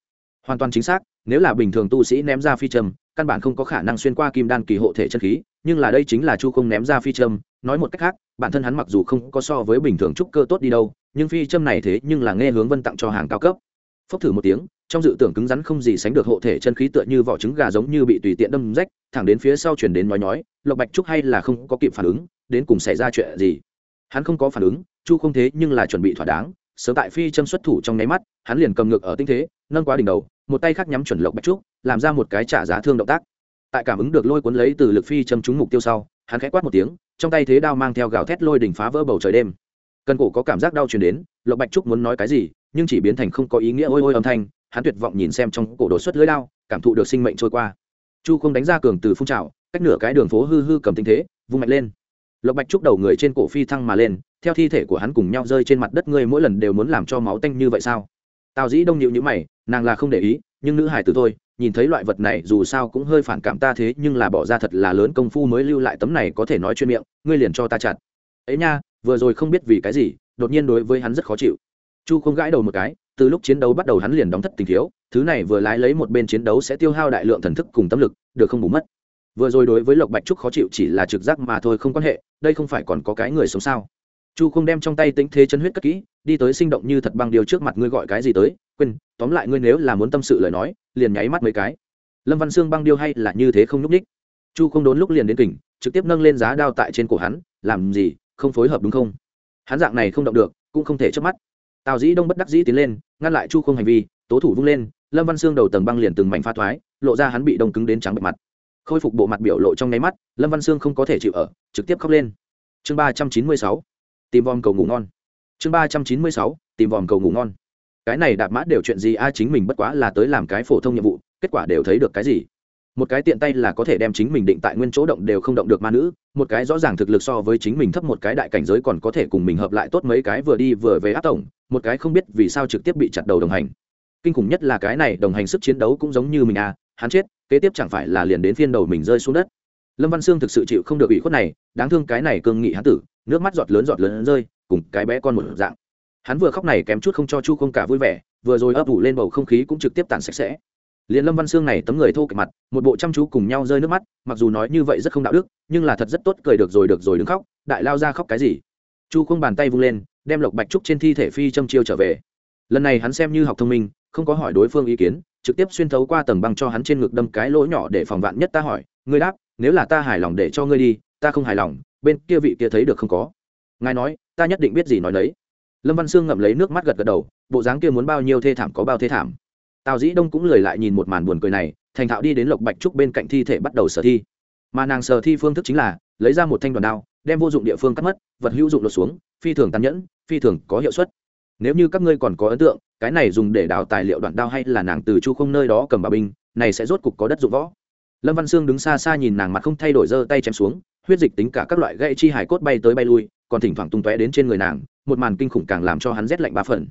S1: Hoàn toàn chính xác, nếu là bình thường tu sĩ ném ra phi trầm căn bản không có khả năng xuyên qua kim đan kỳ hộ thể chân khí, nhưng là đây chính là chu không ném ra phi trầm nói một cách khác, bản thân hắn mặc dù không có so với bình thường trúc cơ tốt đi đâu, nhưng phi trâm này thế nhưng là nghe hướng vân tặng cho hàng cao cấp. Phốc thử một tiếng trong dự tưởng cứng rắn không gì sánh được hộ thể chân khí tựa như vỏ trứng gà giống như bị tùy tiện đâm rách, thẳng đến phía sau chuyển đến nói nhói lộc bạch trúc hay là không có kịp phản ứng, đến cùng xảy ra chuyện gì? Hắn không có phản ứng, chu không thế nhưng là chuẩn bị thỏa đáng, sớm tại phi châm xuất thủ trong nháy mắt, hắn liền cầm ngược ở tinh thế, nâng quá đỉnh đầu, một tay khác nhắm chuẩn lộc bạch trúc, làm ra một cái trả giá thương động tác. Tại cảm ứng được lôi cuốn lấy từ lực phi châm trúng mục tiêu sau, hắn khẽ quát một tiếng, trong tay thế đao mang theo gào thét lôi đỉnh phá vỡ bầu trời đêm. Cần cổ có cảm giác đau truyền đến, lộc bạch trúc muốn nói cái gì, nhưng chỉ biến thành không có ý nghĩa ôi ôi âm thanh hắn tuyệt vọng nhìn xem trong cổ đồ xuất lưới lao, cảm thụ được sinh mệnh trôi qua. Chu không đánh ra cường từ phun trào cách nửa cái đường phố hư hư cầm tinh thế vung mạnh lên. Lộc bạch chúc đầu người trên cổ phi thăng mà lên theo thi thể của hắn cùng nhau rơi trên mặt đất ngươi mỗi lần đều muốn làm cho máu tanh như vậy sao? Tào dĩ đông nhịu nhữ mày nàng là không để ý nhưng nữ hải từ thôi nhìn thấy loại vật này dù sao cũng hơi phản cảm ta thế nhưng là bỏ ra thật là lớn công phu mới lưu lại tấm này có thể nói chuyên miệng ngươi liền cho ta chặt. Ấy nha vừa rồi không biết vì cái gì đột nhiên đối với hắn rất khó chịu. Chu không gãi đầu một cái từ lúc chiến đấu bắt đầu hắn liền đóng thất tình thiếu thứ này vừa lái lấy một bên chiến đấu sẽ tiêu hao đại lượng thần thức cùng tâm lực, được không bù mất. Vừa rồi đối với lộc bạch trúc khó chịu chỉ là trực giác mà thôi không quan hệ, đây không phải còn có cái người sống sao? Chu không đem trong tay tính thế chân huyết cất kỹ, đi tới sinh động như thật băng điều trước mặt ngươi gọi cái gì tới, quên, tóm lại ngươi nếu là muốn tâm sự lời nói, liền nháy mắt mấy cái. Lâm văn sương băng điêu hay là như thế không nhúc ních chu không đốn lúc liền đến kỉnh, trực tiếp nâng lên giá đao tại trên cổ hắn, làm gì, không phối hợp đúng không? Hắn dạng này không động được, cũng không thể chớp mắt tào dĩ đông bất đắc dĩ tiến lên, ngăn lại chu không hành vi, tố thủ vung lên, lâm văn sương đầu tầng băng liền từng mảnh pha thoái, lộ ra hắn bị đông cứng đến trắng bệ mặt. Khôi phục bộ mặt biểu lộ trong nháy mắt, lâm văn sương không có thể chịu ở, trực tiếp khóc lên. Chương ba trăm chín mươi sáu, tìm vòm cầu ngủ ngon. Chương ba trăm chín mươi sáu, tìm vòm cầu ngủ ngon. Cái này đạp mã đều chuyện gì a, chính mình bất quá là tới làm cái phổ thông nhiệm vụ, kết quả đều thấy được cái gì? Một cái tiện tay là có thể đem chính mình định tại nguyên chỗ động đều không động được ma nữ, một cái rõ ràng thực lực so với chính mình thấp một cái đại cảnh giới còn có thể cùng mình hợp lại tốt mấy cái vừa đi vừa về áp tổng, một cái không biết vì sao trực tiếp bị chặt đầu đồng hành. Kinh khủng nhất là cái này đồng hành sức chiến đấu cũng giống như mình à hắn chết, kế tiếp chẳng phải là liền đến phiên đầu mình rơi xuống đất. Lâm văn sương thực sự chịu không được ủy khuất này, đáng thương cái này cương nghị hắn tử, nước mắt giọt lớn giọt lớn rơi, cùng cái bé con một dạng. Hắn vừa khóc này kém chút không cho chu không cả vui vẻ, vừa rồi ấp ủ lên bầu không khí cũng trực tiếp tàn sạch sẽ liền lâm văn sương này tấm người thô kịch mặt, một bộ chăm chú cùng nhau rơi nước mắt, mặc dù nói như vậy rất không đạo đức, nhưng là thật rất tốt, cười được rồi được rồi đứng khóc, đại lao ra khóc cái gì? Chu không bàn tay vung lên, đem lộc bạch trúc trên thi thể phi châm chiêu trở về. Lần này hắn xem như học thông minh, không có hỏi đối phương ý kiến, trực tiếp xuyên thấu qua tầng băng cho hắn trên ngực đâm cái lỗ nhỏ để phòng vạn nhất ta hỏi, ngươi đáp, nếu là ta hài lòng để cho ngươi đi, ta không hài lòng, bên kia vị kia thấy được không có. Ngài nói, ta nhất định biết gì nói đấy lâm văn sương ngậm lấy nước mắt gật gật đầu, bộ dáng kia muốn bao nhiêu thê thảm có bao thê thảm tào dĩ đông cũng lười lại nhìn một màn buồn cười này, thành thạo đi đến lộc bạch trúc bên cạnh thi thể bắt đầu sở thi. Mà nàng sở thi phương thức chính là, lấy ra một thanh đoàn đao, đem vô dụng địa phương cắt mất, vật hữu dụng lột xuống, phi thường tàn nhẫn, phi thường có hiệu suất. Nếu như các ngươi còn có ấn tượng, cái này dùng để đào tài liệu đoạn đao hay là nàng từ chu không nơi đó cầm bà binh, này sẽ rốt cục có đất dụng võ. Lâm văn sương đứng xa xa nhìn nàng mặt không thay đổi giơ tay chém xuống, huyết dịch tính cả các loại gãy chi hải cốt bay tới bay lui, còn thỉnh thoảng tung tóe đến trên người nàng, một màn kinh khủng càng làm cho hắn rét lạnh ba phần.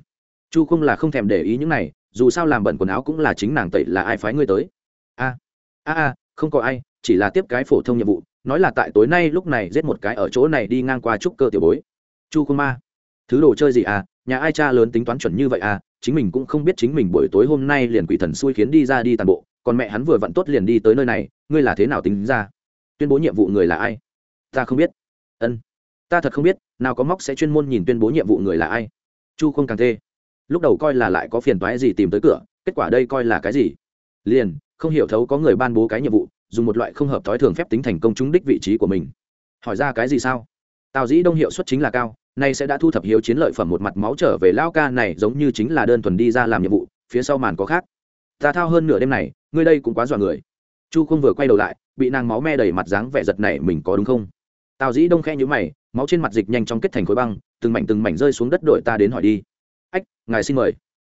S1: Chu không là không thèm để ý những này dù sao làm bẩn quần áo cũng là chính nàng tẩy là ai phái ngươi tới. A a a, không có ai, chỉ là tiếp cái phổ thông nhiệm vụ, nói là tại tối nay lúc này giết một cái ở chỗ này đi ngang qua trúc cơ tiểu bối. Chu không ma, thứ đồ chơi gì à? Nhà ai cha lớn tính toán chuẩn như vậy à? Chính mình cũng không biết chính mình buổi tối hôm nay liền quỷ thần xui khiến đi ra đi toàn bộ, còn mẹ hắn vừa vặn tốt liền đi tới nơi này, ngươi là thế nào tính ra? Tuyên bố nhiệm vụ người là ai? Ta không biết. Ân, ta thật không biết, nào có móc sẽ chuyên môn nhìn tuyên bố nhiệm vụ người là ai? Chu không càng tê lúc đầu coi là lại có phiền toái gì tìm tới cửa, kết quả đây coi là cái gì? Liền, không hiểu thấu có người ban bố cái nhiệm vụ, dùng một loại không hợp thói thường phép tính thành công trúng đích vị trí của mình. Hỏi ra cái gì sao? Tào dĩ đông hiệu suất chính là cao, nay sẽ đã thu thập hiếu chiến lợi phẩm một mặt máu trở về lao ca này giống như chính là đơn thuần đi ra làm nhiệm vụ, phía sau màn có khác. Ta thao hơn nửa đêm này, ngươi đây cũng quá dọa người. Chu không vừa quay đầu lại, bị nàng máu me đầy mặt dáng vẻ giật này mình có đúng không? Tào dĩ đông khe nhữ mày, máu trên mặt dịch nhanh chóng kết thành khối băng, từng mảnh từng mảnh rơi xuống đất đội ta đến hỏi đi ngài xin mời.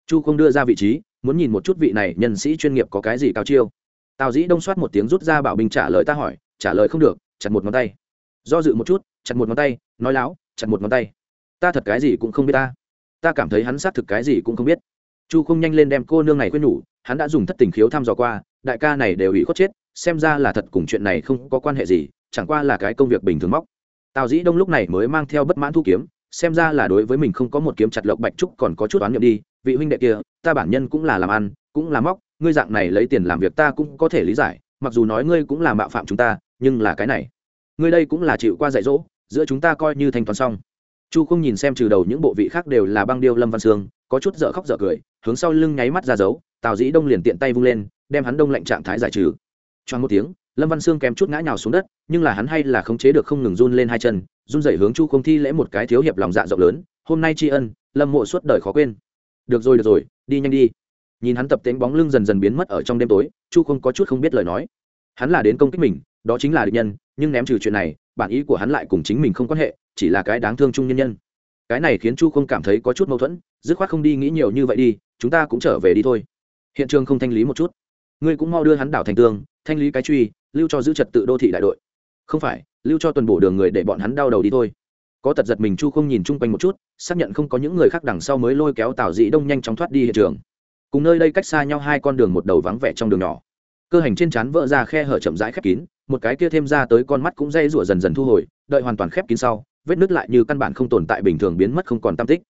S1: Chu không đưa ra vị trí, muốn nhìn một chút vị này nhân sĩ chuyên nghiệp có cái gì cao chiêu. Tào dĩ đông soát một tiếng rút ra bảo bình trả lời ta hỏi, trả lời không được, chặt một ngón tay. Do dự một chút, chặt một ngón tay, nói láo, chặt một ngón tay. Ta thật cái gì cũng không biết ta. Ta cảm thấy hắn xác thực cái gì cũng không biết. Chu không nhanh lên đem cô nương này quên nhủ, hắn đã dùng thất tình khiếu thăm dò qua, đại ca này đều bị khuất chết, xem ra là thật cùng chuyện này không có quan hệ gì, chẳng qua là cái công việc bình thường móc. Tào dĩ đông lúc này mới mang theo bất mãn thu kiếm xem ra là đối với mình không có một kiếm chặt lộc bạch trúc còn có chút oán nghiệm đi, vị huynh đệ kia, ta bản nhân cũng là làm ăn, cũng là móc, ngươi dạng này lấy tiền làm việc ta cũng có thể lý giải, mặc dù nói ngươi cũng là mạo phạm chúng ta, nhưng là cái này, ngươi đây cũng là chịu qua dạy dỗ, giữa chúng ta coi như thanh toán xong. Chu không nhìn xem trừ đầu những bộ vị khác đều là băng điêu lâm văn sương, có chút dở khóc dở cười, hướng sau lưng nháy mắt ra dấu, tào dĩ đông liền tiện tay vung lên, đem hắn đông lạnh trạng thái giải trừ. Choáng một tiếng, lâm văn sương kém chút ngã nhào xuống đất, nhưng là hắn hay là khống chế được không ngừng run lên hai chân run dậy hướng chu không thi lễ một cái thiếu hiệp lòng dạ rộng lớn hôm nay tri ân lâm mộ suốt đời khó quên. Được rồi được rồi đi nhanh đi. Nhìn hắn tập tễnh bóng lưng dần dần biến mất ở trong đêm tối chu không có chút không biết lời nói. Hắn là đến công kích mình đó chính là địch nhân nhưng ném trừ chuyện này bản ý của hắn lại cùng chính mình không quan hệ chỉ là cái đáng thương chung nhân nhân. Cái này khiến chu không cảm thấy có chút mâu thuẫn dứt khoát không đi nghĩ nhiều như vậy đi chúng ta cũng trở về đi thôi. Hiện trường không thanh lý một chút. Ngươi cũng mau đưa hắn đảo thành tường, thanh lý cái truy lưu cho giữ trật tự đô thị đại đội không phải, lưu cho tuần bổ đường người để bọn hắn đau đầu đi thôi. Có tật giật mình chu không nhìn chung quanh một chút, xác nhận không có những người khác đằng sau mới lôi kéo tào dĩ đông nhanh chóng thoát đi hiện trường. Cùng nơi đây cách xa nhau hai con đường một đầu vắng vẻ trong đường nhỏ. Cơ hành trên trán vỡ ra khe hở chậm rãi khép kín, một cái kia thêm ra tới con mắt cũng dây rủa dần dần thu hồi, đợi hoàn toàn khép kín sau, vết nứt lại như căn bản không tồn tại bình thường biến mất không còn tam tích.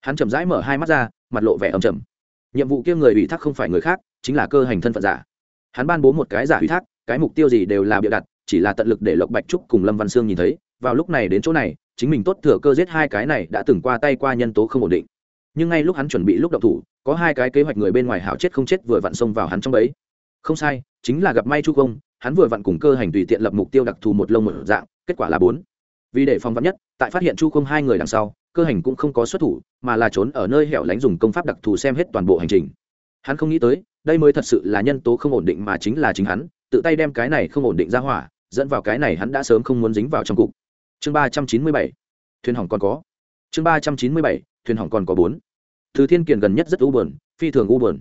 S1: Hắn chậm rãi mở hai mắt ra, mặt lộ vẻ âm trầm. Nhiệm vụ kia người ủy thác không phải người khác, chính là cơ hành thân phận giả. Hắn ban bố một cái giả ủy thác, cái mục tiêu gì đều là bịa đặt chỉ là tận lực để lộc bạch trúc cùng lâm văn sương nhìn thấy, vào lúc này đến chỗ này, chính mình tốt thừa cơ giết hai cái này đã từng qua tay qua nhân tố không ổn định. Nhưng ngay lúc hắn chuẩn bị lúc đậu thủ, có hai cái kế hoạch người bên ngoài hảo chết không chết vừa vặn xông vào hắn trong ấy không sai, chính là gặp may chu công hắn vừa vặn cùng cơ hành tùy tiện lập mục tiêu đặc thù một lông một dạng, kết quả là bốn. Vì để phòng vắn nhất, tại phát hiện chu công hai người đằng sau, cơ hành cũng không có xuất thủ, mà là trốn ở nơi hẻo lánh dùng công pháp đặc thù xem hết toàn bộ hành trình. Hắn không nghĩ tới, đây mới thật sự là nhân tố không ổn định mà chính là chính hắn, tự tay đem cái này không ổn định ra hỏa dẫn vào cái này hắn đã sớm không muốn dính vào trong cục. Chương ba trăm chín mươi bảy. Thuyền hỏng còn có. Chương ba trăm chín mươi bảy. Thuyền hỏng còn có bốn. Thứ thiên kiền gần nhất rất u buồn, phi thường u buồn.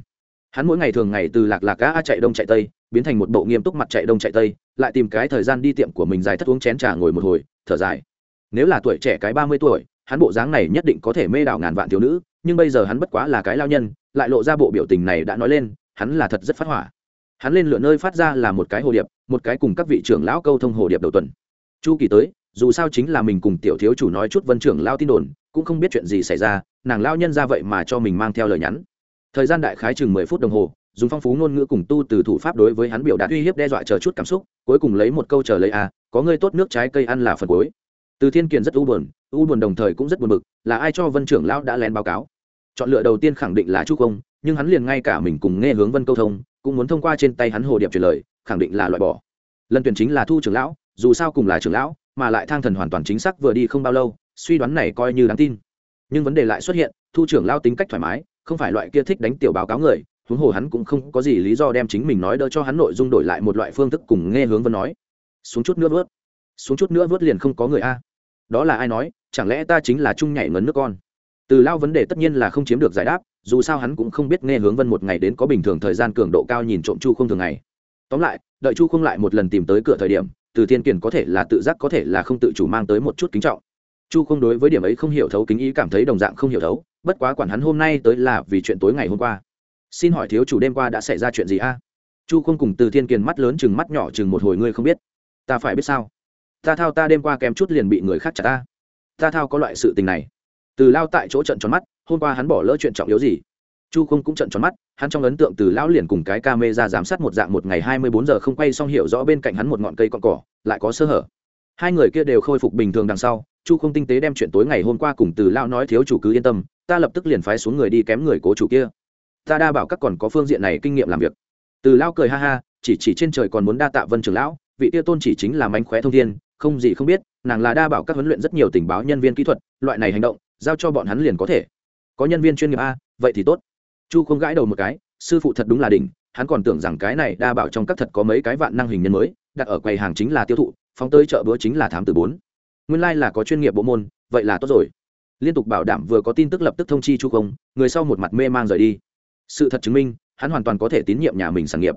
S1: Hắn mỗi ngày thường ngày từ lạc lạc cá chạy đông chạy tây, biến thành một bộ nghiêm túc mặt chạy đông chạy tây, lại tìm cái thời gian đi tiệm của mình dài thất uống chén trà ngồi một hồi, thở dài. Nếu là tuổi trẻ cái ba mươi tuổi, hắn bộ dáng này nhất định có thể mê đảo ngàn vạn thiếu nữ, nhưng bây giờ hắn bất quá là cái lao nhân, lại lộ ra bộ biểu tình này đã nói lên, hắn là thật rất phát hỏa. Hắn lên lửa nơi phát ra là một cái hồ điệp một cái cùng các vị trưởng lão câu thông hồ điệp đầu tuần. Chu kỳ tới dù sao chính là mình cùng tiểu thiếu chủ nói chút vân trưởng lao tin đồn cũng không biết chuyện gì xảy ra nàng lao nhân ra vậy mà cho mình mang theo lời nhắn. Thời gian đại khái chừng mười phút đồng hồ dùng phong phú ngôn ngữ cùng tu từ thủ pháp đối với hắn biểu đạt uy hiếp đe dọa chờ chút cảm xúc cuối cùng lấy một câu chờ lấy a à, có người tốt nước trái cây ăn là phần cuối. Từ thiên kiền rất u buồn u buồn đồng thời cũng rất buồn bực là ai cho vân trưởng lão đã lén báo cáo? Chọn lựa đầu tiên khẳng định là chu công nhưng hắn liền ngay cả mình cùng nghe hướng vân câu thông cũng muốn thông qua trên tay hắn hồ điệp truyền lời khẳng định là loại bỏ. Lần tuyển chính là thu trưởng lão, dù sao cùng là trưởng lão, mà lại thang thần hoàn toàn chính xác vừa đi không bao lâu, suy đoán này coi như đáng tin. Nhưng vấn đề lại xuất hiện, thu trưởng lao tính cách thoải mái, không phải loại kia thích đánh tiểu báo cáo người, huống hồ hắn cũng không có gì lý do đem chính mình nói đỡ cho hắn nội dung đổi lại một loại phương thức cùng nghe hướng vân nói. Xuống chút nữa vớt. Xuống chút nữa vớt liền không có người a. Đó là ai nói, chẳng lẽ ta chính là trung nhảy ngấn nước con? Từ lao vấn đề tất nhiên là không chiếm được giải đáp, dù sao hắn cũng không biết nghe hướng vân một ngày đến có bình thường thời gian cường độ cao nhìn trộm chu không thường ngày tóm lại, đợi chu không lại một lần tìm tới cửa thời điểm, từ thiên kiển có thể là tự giác có thể là không tự chủ mang tới một chút kính trọng. Chu không đối với điểm ấy không hiểu thấu kính ý cảm thấy đồng dạng không hiểu thấu, bất quá quản hắn hôm nay tới là vì chuyện tối ngày hôm qua. Xin hỏi thiếu chủ đêm qua đã xảy ra chuyện gì a? Chu không cùng từ thiên kiền mắt lớn chừng mắt nhỏ chừng một hồi, ngươi không biết. Ta phải biết sao? Ta thao ta đêm qua kém chút liền bị người khác chặt ta. Ta thao có loại sự tình này. Từ lao tại chỗ trận tròn mắt, hôm qua hắn bỏ lỡ chuyện trọng yếu gì? Chu không cũng trận tròn mắt, hắn trong ấn tượng từ lão liền cùng cái ca mê ra giám sát một dạng một ngày hai mươi bốn giờ không quay xong hiểu rõ bên cạnh hắn một ngọn cây con cỏ, lại có sơ hở. Hai người kia đều khôi phục bình thường đằng sau, chu không tinh tế đem chuyện tối ngày hôm qua cùng từ Lão nói thiếu chủ cứ yên tâm, ta lập tức liền phái xuống người đi kém người cố chủ kia. Ta đa bảo các còn có phương diện này kinh nghiệm làm việc. Từ Lão cười ha ha, chỉ chỉ trên trời còn muốn đa tạ vân trường lão, vị tia tôn chỉ chính là mánh khóe thông thiên, không gì không biết, nàng là đa bảo các huấn luyện rất nhiều tình báo nhân viên kỹ thuật, loại này hành động, giao cho bọn hắn liền có thể. Có nhân viên chuyên nghiệp a, vậy thì tốt chu không gãi đầu một cái, sư phụ thật đúng là đỉnh, hắn còn tưởng rằng cái này đa bảo trong các thật có mấy cái vạn năng hình nhân mới, đặt ở quầy hàng chính là tiêu thụ, phóng tới chợ bữa chính là thám tử bốn. Nguyên lai、like、là có chuyên nghiệp bộ môn, vậy là tốt rồi. Liên tục bảo đảm vừa có tin tức lập tức thông chi chu không người sau một mặt mê man rời đi. Sự thật chứng minh, hắn hoàn toàn có thể tín nhiệm nhà mình sản nghiệp.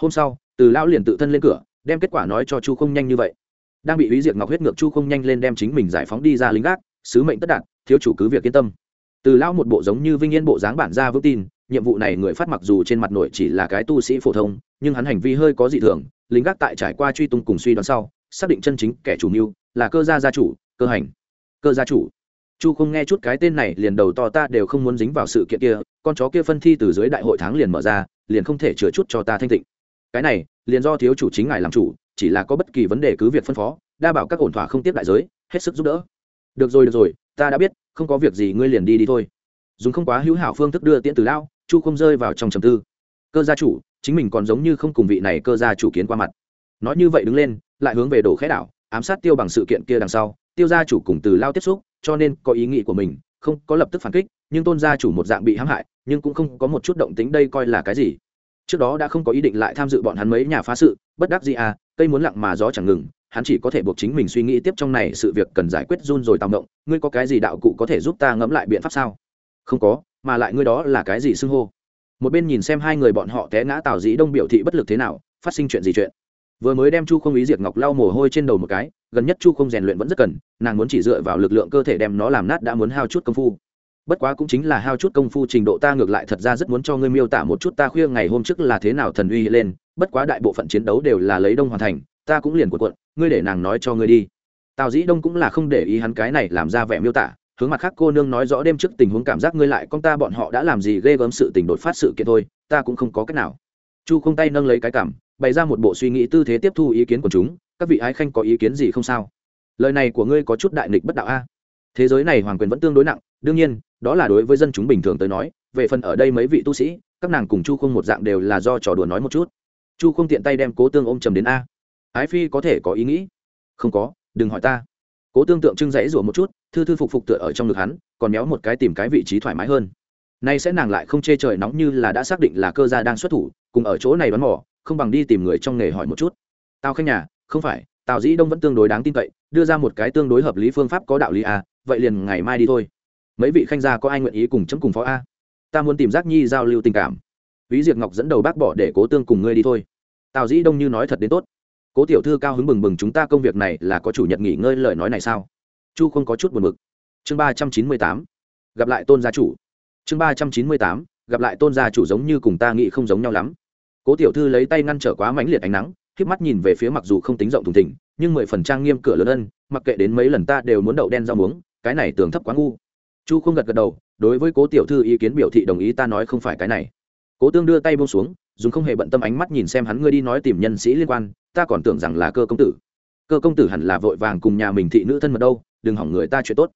S1: Hôm sau, từ lão liền tự thân lên cửa, đem kết quả nói cho chu không nhanh như vậy. Đang bị ý diệt ngọc huyết ngược chu không nhanh lên đem chính mình giải phóng đi ra lính gác, sứ mệnh tất đạt, thiếu chủ cứ việc yên tâm từ lão một bộ giống như vinh yên bộ dáng bản ra vững tin, nhiệm vụ này người phát mặc dù trên mặt nội chỉ là cái tu sĩ phổ thông, nhưng hắn hành vi hơi có dị thường, lính gác tại trải qua truy tung cùng suy đoán sau, xác định chân chính kẻ chủ mưu là cơ gia gia chủ, cơ hành. Cơ gia chủ. Chu không nghe chút cái tên này, liền đầu to ta đều không muốn dính vào sự kiện kia, con chó kia phân thi từ dưới đại hội tháng liền mở ra, liền không thể chừa chút cho ta thanh tịnh. Cái này, liền do thiếu chủ chính ngài làm chủ, chỉ là có bất kỳ vấn đề cứ việc phân phó, đa bảo các ổn thỏa không tiếp đại giới, hết sức giúp đỡ. Được rồi được rồi ta đã biết, không có việc gì ngươi liền đi đi thôi. Dùng không quá hữu hảo phương thức đưa tiễn từ lao chu không rơi vào trong trầm tư. Cơ gia chủ, chính mình còn giống như không cùng vị này cơ gia chủ kiến qua mặt. Nói như vậy đứng lên, lại hướng về đổ khẽ đảo, ám sát tiêu bằng sự kiện kia đằng sau, tiêu gia chủ cùng từ lao tiếp xúc, cho nên có ý nghĩ của mình, không có lập tức phản kích, nhưng tôn gia chủ một dạng bị hãm hại, nhưng cũng không có một chút động tính đây coi là cái gì. Trước đó đã không có ý định lại tham dự bọn hắn mấy nhà phá sự, bất đắc gì à cây muốn lặng mà gió chẳng ngừng hắn chỉ có thể buộc chính mình suy nghĩ tiếp trong này sự việc cần giải quyết run rồi tào động ngươi có cái gì đạo cụ có thể giúp ta ngẫm lại biện pháp sao? Không có, mà lại ngươi đó là cái gì xưng hô? Một bên nhìn xem hai người bọn họ té ngã tào dĩ đông biểu thị bất lực thế nào, phát sinh chuyện gì chuyện? Vừa mới đem chu không ý diệt ngọc lau mồ hôi trên đầu một cái, gần nhất chu không rèn luyện vẫn rất cần, nàng muốn chỉ dựa vào lực lượng cơ thể đem nó làm nát đã muốn hao chút công phu. Bất quá cũng chính là hao chút công phu trình độ ta ngược lại thật ra rất muốn cho ngươi miêu tả một chút ta khuya ngày hôm trước là thế nào thần uy lên, bất quá đại bộ phận chiến đấu đều là lấy đông hoàn thành ta cũng liền của quận ngươi để nàng nói cho ngươi đi. Tào dĩ đông cũng là không để ý hắn cái này làm ra vẻ miêu tả, hướng mặt khác cô nương nói rõ đêm trước tình huống cảm giác ngươi lại, con ta bọn họ đã làm gì ghê gớm sự tình đột phát sự kiện thôi, ta cũng không có cách nào. Chu không tay nâng lấy cái cảm, bày ra một bộ suy nghĩ tư thế tiếp thu ý kiến của chúng, các vị ái khanh có ý kiến gì không sao? Lời này của ngươi có chút đại nghịch bất đạo a. Thế giới này hoàng quyền vẫn tương đối nặng, đương nhiên, đó là đối với dân chúng bình thường tới nói, về phần ở đây mấy vị tu sĩ, các nàng cùng chu không một dạng đều là do trò đùa nói một chút. Chu không tiện tay đem cố tương ôm trầm đến a ái phi có thể có ý nghĩ? Không có, đừng hỏi ta. Cố tương tượng trưng dãy rủa một chút, thư thư phục phục tựa ở trong ngực hắn, còn méo một cái tìm cái vị trí thoải mái hơn. Nay sẽ nàng lại không chê trời nóng như là đã xác định là cơ gia đang xuất thủ, cùng ở chỗ này đoán mỏ không bằng đi tìm người trong nghề hỏi một chút. Tao khanh nhà, không phải, tào dĩ đông vẫn tương đối đáng tin cậy, đưa ra một cái tương đối hợp lý phương pháp có đạo lý à vậy liền ngày mai đi thôi. Mấy vị khanh gia có ai nguyện ý cùng chấm cùng phó a? Ta muốn tìm giác nhi giao lưu tình cảm. Ví diệt ngọc dẫn đầu bác bỏ để cố tương cùng ngươi đi thôi. Tào dĩ đông như nói thật đến tốt cố tiểu thư cao hứng bừng bừng chúng ta công việc này là có chủ nhật nghỉ ngơi lời nói này sao? Chu không có chút buồn mực chương ba trăm chín mươi tám. Gặp lại tôn gia chủ. Chương ba trăm chín mươi tám. Gặp lại tôn gia chủ giống như cùng ta nghĩ không giống nhau lắm. Cố tiểu thư lấy tay ngăn trở quá mãnh liệt ánh nắng k mắt nhìn về phía mặc dù không tính rộng thùng thỉnh nhưng mười phần trang nghiêm cửa lớn ân, mặc kệ đến mấy lần ta đều muốn đậu đen rau muống, cái này tưởng thấp quá ngu. Chu không gật gật đầu, đối với cố tiểu thư ý kiến biểu thị đồng ý ta nói không phải cái này. Cố tương đưa tay buông xuống dùng không hề bận tâm ánh mắt nhìn xem hắn ngươi đi nói tìm nhân sĩ liên quan, ta còn tưởng rằng là cơ công tử. Cơ công tử hẳn là vội vàng cùng nhà mình thị nữ thân mật đâu, đừng hỏng người ta chuyện tốt.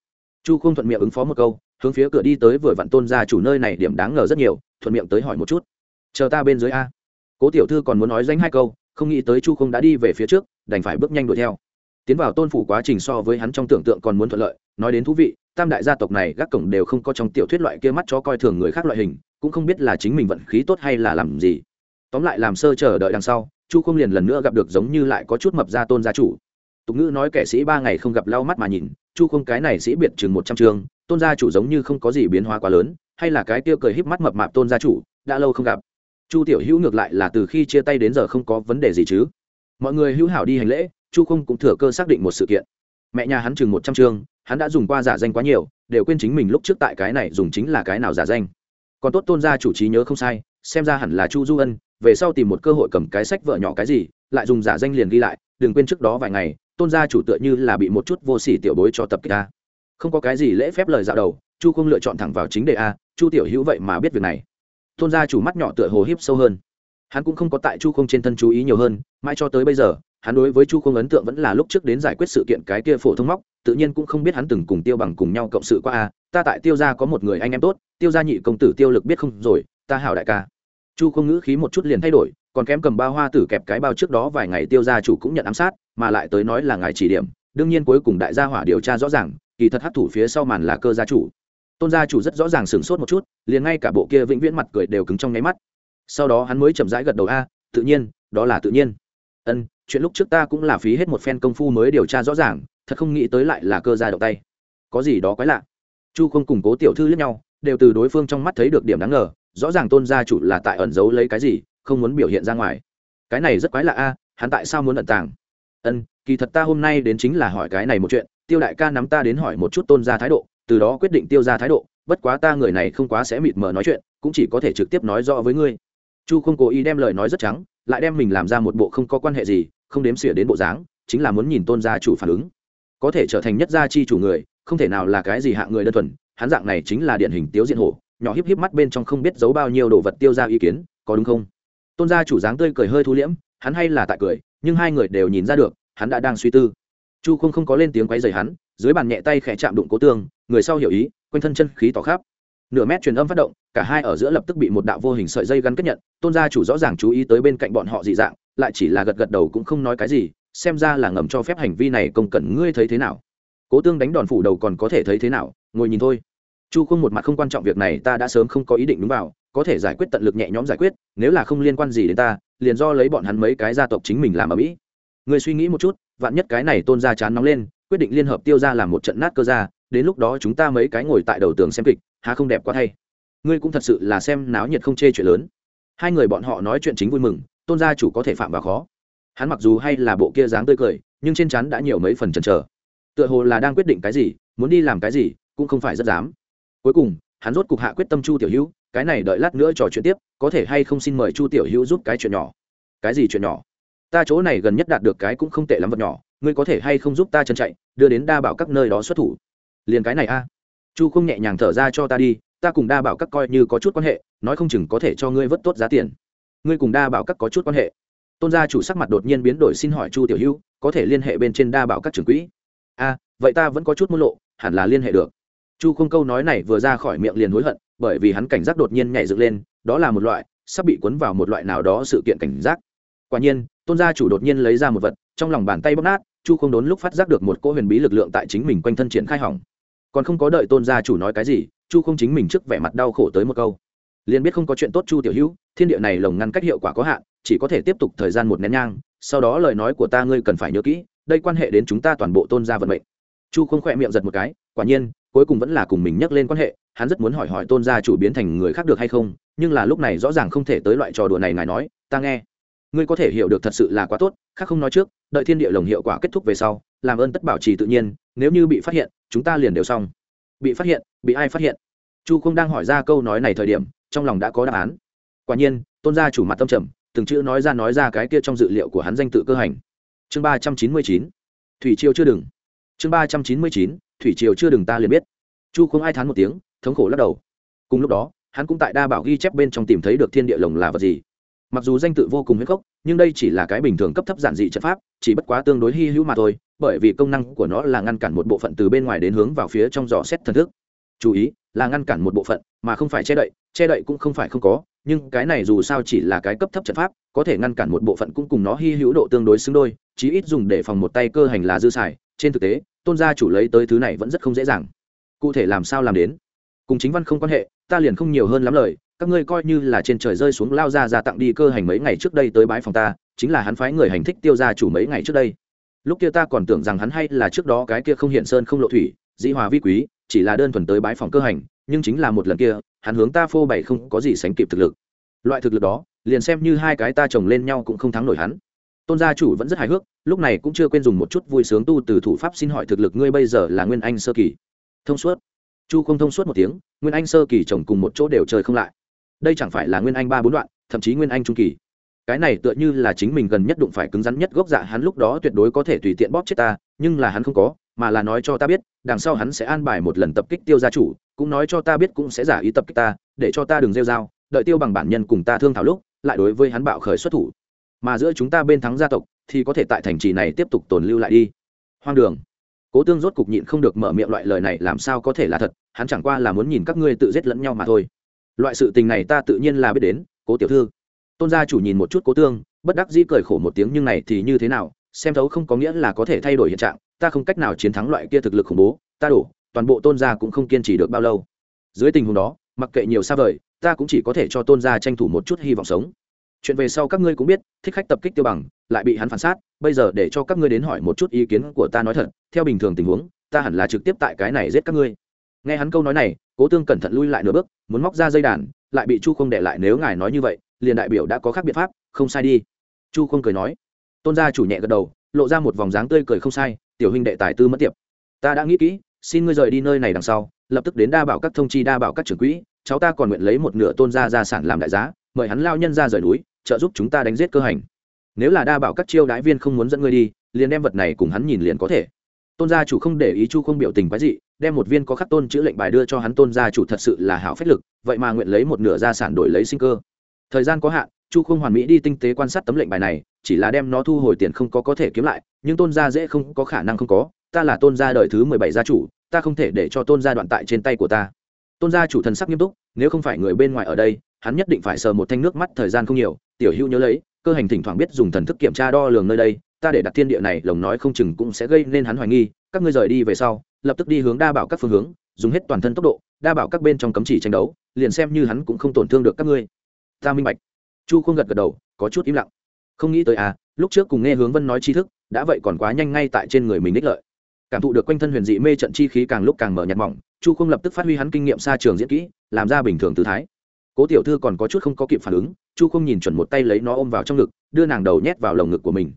S1: Chu không thuận miệng ứng phó một câu, hướng phía cửa đi tới vừa vặn tôn ra chủ nơi này điểm đáng ngờ rất nhiều, thuận miệng tới hỏi một chút. Chờ ta bên dưới a. Cố tiểu thư còn muốn nói danh hai câu, không nghĩ tới chu không đã đi về phía trước, đành phải bước nhanh đuổi theo. Tiến vào tôn phủ quá trình so với hắn trong tưởng tượng còn muốn thuận lợi, nói đến thú vị tam đại gia tộc này gác cổng đều không có trong tiểu thuyết loại kia mắt cho coi thường người khác loại hình, cũng không biết là chính mình vận khí tốt hay là làm gì. Tóm lại làm sơ chờ đợi đằng sau, chu không liền lần nữa gặp được giống như lại có chút mập gia tôn gia chủ. Tục ngữ nói kẻ sĩ ba ngày không gặp lau mắt mà nhìn, chu không cái này sĩ biệt chừng một trăm trường tôn gia chủ giống như không có gì biến hóa quá lớn, hay là cái tiêu cười híp mắt mập mạp tôn gia chủ, đã lâu không gặp. Chu tiểu hữu ngược lại là từ khi chia tay đến giờ không có vấn đề gì chứ. Mọi người hữu hảo đi hành lễ, chu không cũng thừa cơ xác định một sự kiện. Mẹ nhà hắn chừng một trăm chương hắn đã dùng qua giả danh quá nhiều, đều quên chính mình lúc trước tại cái này dùng chính là cái nào giả danh. Còn tốt tôn gia chủ trí nhớ không sai, xem ra hẳn là chu du ân, về sau tìm một cơ hội cầm cái sách vợ nhỏ cái gì, lại dùng giả danh liền ghi lại, đừng quên trước đó vài ngày, tôn gia chủ tựa như là bị một chút vô sỉ tiểu bối cho tập kích a. Không có cái gì lễ phép lời dạo đầu, chu không lựa chọn thẳng vào chính đề a, chu tiểu hữu vậy mà biết việc này. Tôn gia chủ mắt nhỏ tựa hồ hiếp sâu hơn. Hắn cũng không có tại chu không trên thân chú ý nhiều hơn, mãi cho tới bây giờ, hắn đối với chu không ấn tượng vẫn là lúc trước đến giải quyết sự kiện cái kia phổ thông móc tự nhiên cũng không biết hắn từng cùng tiêu bằng cùng nhau cộng sự qua a ta tại tiêu gia có một người anh em tốt, tiêu gia nhị công tử tiêu lực biết không rồi, ta hảo đại ca. Chu không ngữ khí một chút liền thay đổi, còn kém cầm bao hoa tử kẹp cái bao trước đó vài ngày tiêu gia chủ cũng nhận ám sát, mà lại tới nói là ngài chỉ điểm, đương nhiên cuối cùng đại gia hỏa điều tra rõ ràng, kỳ thật hắc thủ phía sau màn là cơ gia chủ. Tôn gia chủ rất rõ ràng sửng sốt một chút, liền ngay cả bộ kia vĩnh viễn mặt cười đều cứng trong nháy mắt. Sau đó hắn mới chậm rãi gật đầu, a, tự nhiên, đó là tự nhiên. Ân, chuyện lúc trước ta cũng là phí hết một phen công phu mới điều tra rõ ràng thật không nghĩ tới lại là cơ gia động tay. Có gì đó quái lạ. Chu không củng cố tiểu thư lẫn nhau, đều từ đối phương trong mắt thấy được điểm đáng ngờ, rõ ràng tôn gia chủ là tại ẩn giấu lấy cái gì, không muốn biểu hiện ra ngoài. Cái này rất quái lạ a, hắn tại sao muốn ẩn tàng? Ân, kỳ thật ta hôm nay đến chính là hỏi cái này một chuyện, tiêu đại ca nắm ta đến hỏi một chút tôn gia thái độ, từ đó quyết định tiêu ra thái độ, bất quá ta người này không quá sẽ mịt mờ nói chuyện, cũng chỉ có thể trực tiếp nói rõ với ngươi. Chu không cố ý đem lời nói rất trắng, lại đem mình làm ra một bộ không có quan hệ gì, không đếm xỉa đến bộ dáng, chính là muốn nhìn tôn gia chủ phản ứng có thể trở thành nhất gia chi chủ người, không thể nào là cái gì hạng người đơn thuần, hắn dạng này chính là điển hình tiếu diện hổ, nhỏ híp híp mắt bên trong không biết giấu bao nhiêu đồ vật tiêu ra ý kiến, có đúng không? Tôn gia chủ dáng tươi cười hơi thu liễm, hắn hay là tại cười, nhưng hai người đều nhìn ra được, hắn đã đang suy tư. Chu không không có lên tiếng quấy rầy hắn, dưới bàn nhẹ tay khẽ chạm đụng cố tường, người sau hiểu ý, quanh thân chân khí tỏ khắp. Nửa mét truyền âm phát động, cả hai ở giữa lập tức bị một đạo vô hình sợi dây gắn kết nhận, tôn gia chủ rõ ràng chú ý tới bên cạnh bọn họ dị dạng, lại chỉ là gật gật đầu cũng không nói cái gì xem ra là ngầm cho phép hành vi này công cẩn ngươi thấy thế nào. Cố tương đánh đòn phủ đầu còn có thể thấy thế nào, ngồi nhìn thôi. Chu không một mặt không quan trọng việc này, ta đã sớm không có ý định đúng vào, có thể giải quyết tận lực nhẹ nhõm giải quyết, nếu là không liên quan gì đến ta, liền do lấy bọn hắn mấy cái gia tộc chính mình làm ở mỹ. Người suy nghĩ một chút, vạn nhất cái này tôn ra chán nóng lên, quyết định liên hợp tiêu ra làm một trận nát cơ ra đến lúc đó chúng ta mấy cái ngồi tại đầu tường xem kịch, há không đẹp quá thay. Ngươi cũng thật sự là xem náo nhiệt không chê chuyện lớn. Hai người bọn họ nói chuyện chính vui mừng, tôn gia chủ có thể phạm vào khó hắn mặc dù hay là bộ kia dáng tươi cười, nhưng trên chắn đã nhiều mấy phần chần chờ. Tựa hồ là đang quyết định cái gì, muốn đi làm cái gì, cũng không phải rất dám. Cuối cùng, hắn rốt cục hạ quyết tâm chu tiểu hữu, cái này đợi lát nữa trò chuyện tiếp, có thể hay không xin mời chu tiểu hữu giúp cái chuyện nhỏ. Cái gì chuyện nhỏ? Ta chỗ này gần nhất đạt được cái cũng không tệ lắm vật nhỏ, ngươi có thể hay không giúp ta chân chạy, đưa đến đa bảo các nơi đó xuất thủ. Liền cái này a. Chu không nhẹ nhàng thở ra cho ta đi, ta cùng đa bảo các coi như có chút quan hệ, nói không chừng có thể cho ngươi vất tốt giá tiền. Ngươi cùng đa bảo các có chút quan hệ tôn gia chủ sắc mặt đột nhiên biến đổi xin hỏi chu tiểu hữu, có thể liên hệ bên trên đa bảo các trưởng quỹ? A vậy ta vẫn có chút môn lộ, hẳn là liên hệ được. Chu không câu nói này vừa ra khỏi miệng liền hối hận, bởi vì hắn cảnh giác đột nhiên nhảy dựng lên, đó là một loại, sắp bị cuốn vào một loại nào đó sự kiện cảnh giác. Quả nhiên, tôn gia chủ đột nhiên lấy ra một vật, trong lòng bàn tay bóp nát, chu không đốn lúc phát giác được một cỗ huyền bí lực lượng tại chính mình quanh thân triển khai hỏng. Còn không có đợi tôn gia chủ nói cái gì, chu không chính mình trước vẻ mặt đau khổ tới một câu. Liền biết không có chuyện tốt chu tiểu hữu, thiên địa này lồng ngăn cách hiệu quả có hạn chỉ có thể tiếp tục thời gian một nén nhang, sau đó lời nói của ta ngươi cần phải nhớ kỹ, đây quan hệ đến chúng ta toàn bộ tôn gia vận mệnh. Chu không khỏe miệng giật một cái, quả nhiên, cuối cùng vẫn là cùng mình nhắc lên quan hệ, hắn rất muốn hỏi hỏi tôn gia chủ biến thành người khác được hay không, nhưng là lúc này rõ ràng không thể tới loại trò đùa này ngài nói, ta nghe. Ngươi có thể hiểu được thật sự là quá tốt, khác không nói trước, đợi thiên địa lồng hiệu quả kết thúc về sau, làm ơn tất bảo trì tự nhiên, nếu như bị phát hiện, chúng ta liền đều xong. Bị phát hiện, bị ai phát hiện? Chu không đang hỏi ra câu nói này thời điểm, trong lòng đã có đáp án. Quả nhiên, tôn gia chủ mặt tâm trầm từng chữ nói ra nói ra cái kia trong dự liệu của hắn danh tự cơ hành. Chương ba trăm chín mươi chín. Thủy triều chưa đừng. Chương ba trăm chín mươi chín, thủy triều chưa đừng ta liền biết. Chu không ai thán một tiếng, thống khổ lắc đầu. Cùng lúc đó, hắn cũng tại đa bảo ghi chép bên trong tìm thấy được thiên địa lồng là vật gì. Mặc dù danh tự vô cùng huyết khốc, nhưng đây chỉ là cái bình thường cấp thấp giản dị trận pháp, chỉ bất quá tương đối hy hữu mà thôi, bởi vì công năng của nó là ngăn cản một bộ phận từ bên ngoài đến hướng vào phía trong dò xét thần thức. Chú ý, là ngăn cản một bộ phận, mà không phải che đậy che đậy cũng không phải không có nhưng cái này dù sao chỉ là cái cấp thấp trận pháp, có thể ngăn cản một bộ phận cũng cùng nó hy hữu độ tương đối xứng đôi, chí ít dùng để phòng một tay cơ hành là dư xài. Trên thực tế, tôn gia chủ lấy tới thứ này vẫn rất không dễ dàng. Cụ thể làm sao làm đến? Cùng chính văn không quan hệ, ta liền không nhiều hơn lắm lời. Các ngươi coi như là trên trời rơi xuống lao ra ra tặng đi cơ hành mấy ngày trước đây tới bãi phòng ta, chính là hắn phái người hành thích tiêu gia chủ mấy ngày trước đây. Lúc kia ta còn tưởng rằng hắn hay là trước đó cái kia không hiện sơn không lộ thủy, dĩ hòa vi quý, chỉ là đơn thuần tới bãi phòng cơ hành nhưng chính là một lần kia, hắn hướng ta phô bày không có gì sánh kịp thực lực. Loại thực lực đó, liền xem như hai cái ta chồng lên nhau cũng không thắng nổi hắn. Tôn gia chủ vẫn rất hài hước, lúc này cũng chưa quên dùng một chút vui sướng tu từ thủ pháp xin hỏi thực lực ngươi bây giờ là nguyên anh sơ kỳ. Thông suốt. Chu không thông suốt một tiếng, nguyên anh sơ kỳ chồng cùng một chỗ đều chơi không lại. Đây chẳng phải là nguyên anh ba bốn đoạn, thậm chí nguyên anh trung kỳ. Cái này tựa như là chính mình gần nhất đụng phải cứng rắn nhất gốc dạ hắn lúc đó tuyệt đối có thể tùy tiện bóp chết ta, nhưng là hắn không có, mà là nói cho ta biết, đằng sau hắn sẽ an bài một lần tập kích tiêu gia chủ cũng nói cho ta biết cũng sẽ giả ý tập kích ta, để cho ta đừng rêu dao đợi tiêu bằng bản nhân cùng ta thương thảo lúc, lại đối với hắn bạo khởi xuất thủ. Mà giữa chúng ta bên thắng gia tộc, thì có thể tại thành trì này tiếp tục tồn lưu lại đi. Hoang đường. Cố tương rốt cục nhịn không được mở miệng loại lời này làm sao có thể là thật, hắn chẳng qua là muốn nhìn các ngươi tự giết lẫn nhau mà thôi. Loại sự tình này ta tự nhiên là biết đến, cố tiểu thư. Tôn gia chủ nhìn một chút cố tương, bất đắc dĩ cười khổ một tiếng nhưng này thì như thế nào, xem thấu không có nghĩa là có thể thay đổi hiện trạng, ta không cách nào chiến thắng loại kia thực lực khủng bố, ta đổ toàn bộ tôn gia cũng không kiên trì được bao lâu. Dưới tình huống đó, mặc kệ nhiều xa vời, ta cũng chỉ có thể cho tôn gia tranh thủ một chút hy vọng sống. Chuyện về sau các ngươi cũng biết, thích khách tập kích tiêu bằng, lại bị hắn phản sát bây giờ để cho các ngươi đến hỏi một chút ý kiến của ta nói thật, theo bình thường tình huống, ta hẳn là trực tiếp tại cái này giết các ngươi. Nghe hắn câu nói này, cố tương cẩn thận lui lại nửa bước, muốn móc ra dây đàn, lại bị chu không để lại nếu ngài nói như vậy, liền đại biểu đã có khác biện pháp, không sai đi. Chu không cười nói. Tôn gia chủ nhẹ gật đầu, lộ ra một vòng dáng tươi cười không sai, tiểu huynh đệ tài tư mất tiệp. Ta đã nghĩ kỹ xin ngươi rời đi nơi này đằng sau, lập tức đến đa bảo các thông chi đa bảo các trưởng quỹ, cháu ta còn nguyện lấy một nửa tôn gia gia sản làm đại giá, mời hắn lao nhân ra rời núi, trợ giúp chúng ta đánh giết cơ hành. Nếu là đa bảo các chiêu đãi viên không muốn dẫn ngươi đi, liền đem vật này cùng hắn nhìn liền có thể. Tôn gia chủ không để ý chu không biểu tình quái dị, đem một viên có khắc tôn chữ lệnh bài đưa cho hắn, tôn gia chủ thật sự là hảo phách lực, vậy mà nguyện lấy một nửa gia sản đổi lấy sinh cơ. Thời gian có hạn, chu không hoàn mỹ đi tinh tế quan sát tấm lệnh bài này, chỉ là đem nó thu hồi tiền không có có thể kiếm lại, nhưng tôn gia dễ không có khả năng không có, ta là tôn gia đời thứ mười bảy gia chủ ta không thể để cho tôn gia đoạn tại trên tay của ta. Tôn gia chủ thần sắc nghiêm túc, nếu không phải người bên ngoài ở đây, hắn nhất định phải sờ một thanh nước mắt thời gian không nhiều. Tiểu hữu nhớ lấy, cơ hành thỉnh thoảng biết dùng thần thức kiểm tra đo lường nơi đây, ta để đặt thiên địa này, lồng nói không chừng cũng sẽ gây nên hắn hoài nghi. Các ngươi rời đi về sau, lập tức đi hướng đa bảo các phương hướng, dùng hết toàn thân tốc độ, đa bảo các bên trong cấm chỉ tranh đấu, liền xem như hắn cũng không tổn thương được các ngươi. Ta minh bạch. Chu không gật gật đầu, có chút im lặng. Không nghĩ tới à lúc trước cùng nghe hướng vân nói tri thức, đã vậy còn quá nhanh ngay tại trên người mình đích lợi cảm thụ được quanh thân huyền dị mê trận chi khí càng lúc càng mở nhạt mỏng, chu không lập tức phát huy hắn kinh nghiệm xa trường diễn kỹ, làm ra bình thường tư thái. Cố tiểu thư còn có chút không có kịp phản ứng, chu không nhìn chuẩn một tay lấy nó ôm vào trong ngực, đưa nàng đầu nhét vào lồng ngực của mình.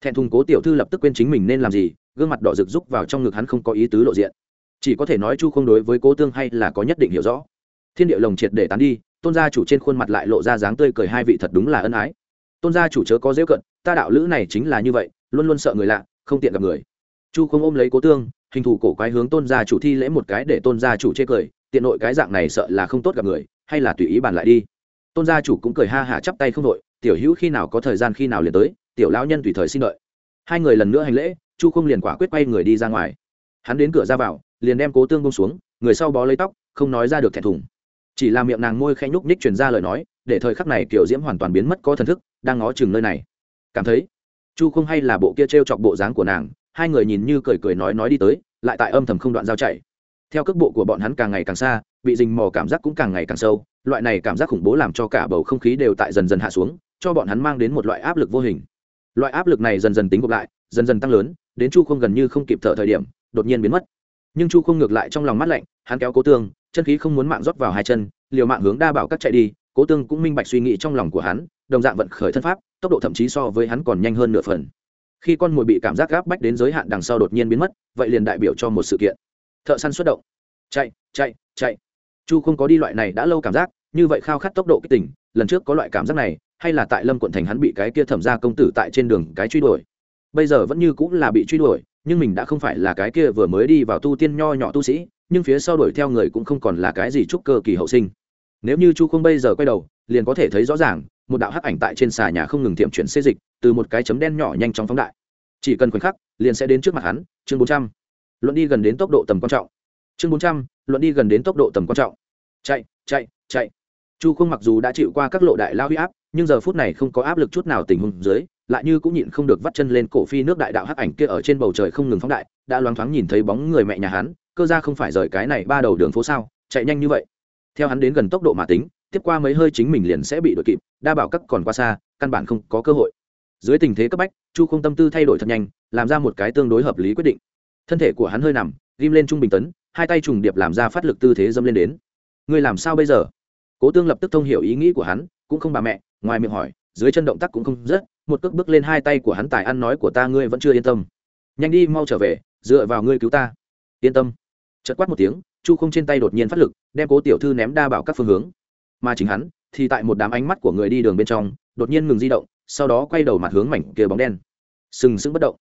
S1: Thẹn thùng cố tiểu thư lập tức quên chính mình nên làm gì, gương mặt đỏ rực rúc vào trong ngực hắn không có ý tứ lộ diện. Chỉ có thể nói chu không đối với cố tương hay là có nhất định hiểu rõ. Thiên địa lồng triệt để tán đi, tôn gia chủ trên khuôn mặt lại lộ ra dáng tươi cười hai vị thật đúng là ân ái. Tôn gia chủ chớ có dễ cận, ta đạo lữ này chính là như vậy, luôn luôn sợ người lạ, không tiện gặp người chu không ôm lấy cố tương, hình thủ cổ quái hướng tôn gia chủ thi lễ một cái để tôn gia chủ chê cười, tiện nội cái dạng này sợ là không tốt gặp người, hay là tùy ý bàn lại đi. Tôn gia chủ cũng cười ha hả chắp tay không đội, tiểu hữu khi nào có thời gian khi nào liền tới, tiểu lão nhân tùy thời xin đợi. Hai người lần nữa hành lễ, chu không liền quả quyết quay người đi ra ngoài. Hắn đến cửa ra vào, liền đem cố tương bông xuống, người sau bó lấy tóc, không nói ra được thẹn thùng. Chỉ là miệng nàng môi khẽ nhúc nhích truyền ra lời nói, để thời khắc này kiểu diễm hoàn toàn biến mất có thần thức, đang ngó chừng nơi này. Cảm thấy, chu không hay là bộ kia t r e o chọc bộ dáng của nàng hai người nhìn như cười cười nói nói đi tới, lại tại âm thầm không đoạn giao chạy. Theo cước bộ của bọn hắn càng ngày càng xa, bị dình mò cảm giác cũng càng ngày càng sâu, loại này cảm giác khủng bố làm cho cả bầu không khí đều tại dần dần hạ xuống, cho bọn hắn mang đến một loại áp lực vô hình. Loại áp lực này dần dần tính gộp lại, dần dần tăng lớn, đến chu không gần như không kịp thở thời điểm, đột nhiên biến mất. Nhưng chu không ngược lại trong lòng mắt lạnh, hắn kéo cố tương, chân khí không muốn mạng rót vào hai chân, liều mạng hướng đa bảo các chạy đi, cố tương cũng minh bạch suy nghĩ trong lòng của hắn, đồng dạng vận khởi thân pháp, tốc độ thậm chí so với hắn còn nhanh hơn nửa phần khi con mồi bị cảm giác gáp bách đến giới hạn đằng sau đột nhiên biến mất, vậy liền đại biểu cho một sự kiện. Thợ săn xuất động. Chạy chạy chạy. Chu không có đi loại này đã lâu cảm giác, như vậy khao khát tốc độ kích tỉnh lần trước có loại cảm giác này, hay là tại lâm quận thành hắn bị cái kia thẩm ra công tử tại trên đường cái truy đuổi. Bây giờ vẫn như cũng là bị truy đuổi, nhưng mình đã không phải là cái kia vừa mới đi vào tu tiên nho nhỏ tu sĩ, nhưng phía sau đuổi theo người cũng không còn là cái gì chúc cơ kỳ hậu sinh. Nếu như chu không bây giờ quay đầu, liền có thể thấy rõ ràng, một đạo hắc ảnh tại trên xà nhà không ngừng tiệm chuyển xê dịch từ một cái chấm đen nhỏ nhanh chóng phóng đại. Chỉ cần khoảnh khắc, liền sẽ đến trước mặt hắn, chương bốn trăm. Luận đi gần đến tốc độ tầm quan trọng. Chương bốn trăm, luận đi gần đến tốc độ tầm quan trọng. Chạy chạy chạy. Chu không mặc dù đã chịu qua các lộ đại lao huy áp, nhưng giờ phút này không có áp lực chút nào tình huống dưới, lại như cũng nhịn không được vắt chân lên cổ phi nước đại đạo hắc ảnh kia ở trên bầu trời không ngừng phóng đại, đã loáng thoáng nhìn thấy bóng người mẹ nhà hắn, cơ ra không phải rời cái này ba đầu đường phố sao, chạy nhanh như vậy. Theo hắn đến gần tốc độ mà tính, tiếp qua mấy hơi chính mình liền sẽ bị đội kịp, đa bảo các còn qua xa, căn bản không có cơ hội dưới tình thế cấp bách chu không tâm tư thay đổi thật nhanh làm ra một cái tương đối hợp lý quyết định. Thân thể của hắn hơi nằm ghim lên trung bình tấn hai tay trùng điệp làm ra phát lực tư thế dâm lên đến. Ngươi làm sao bây giờ? Cố tương lập tức thông hiểu ý nghĩ của hắn cũng không bà mẹ ngoài miệng hỏi dưới chân động tác cũng không dứt, một cước bước lên hai tay của hắn tài ăn nói của ta ngươi vẫn chưa yên tâm. Nhanh đi mau trở về dựa vào ngươi cứu ta. Yên tâm. Chật quát một tiếng chu không trên tay đột nhiên phát lực đem cố tiểu thư ném đa bảo các phương hướng. Mà chính hắn thì tại một đám ánh mắt của người đi đường bên trong đột nhiên ngừng di động sau đó quay đầu mặt hướng mảnh kia bóng đen. Sừng sững bất động.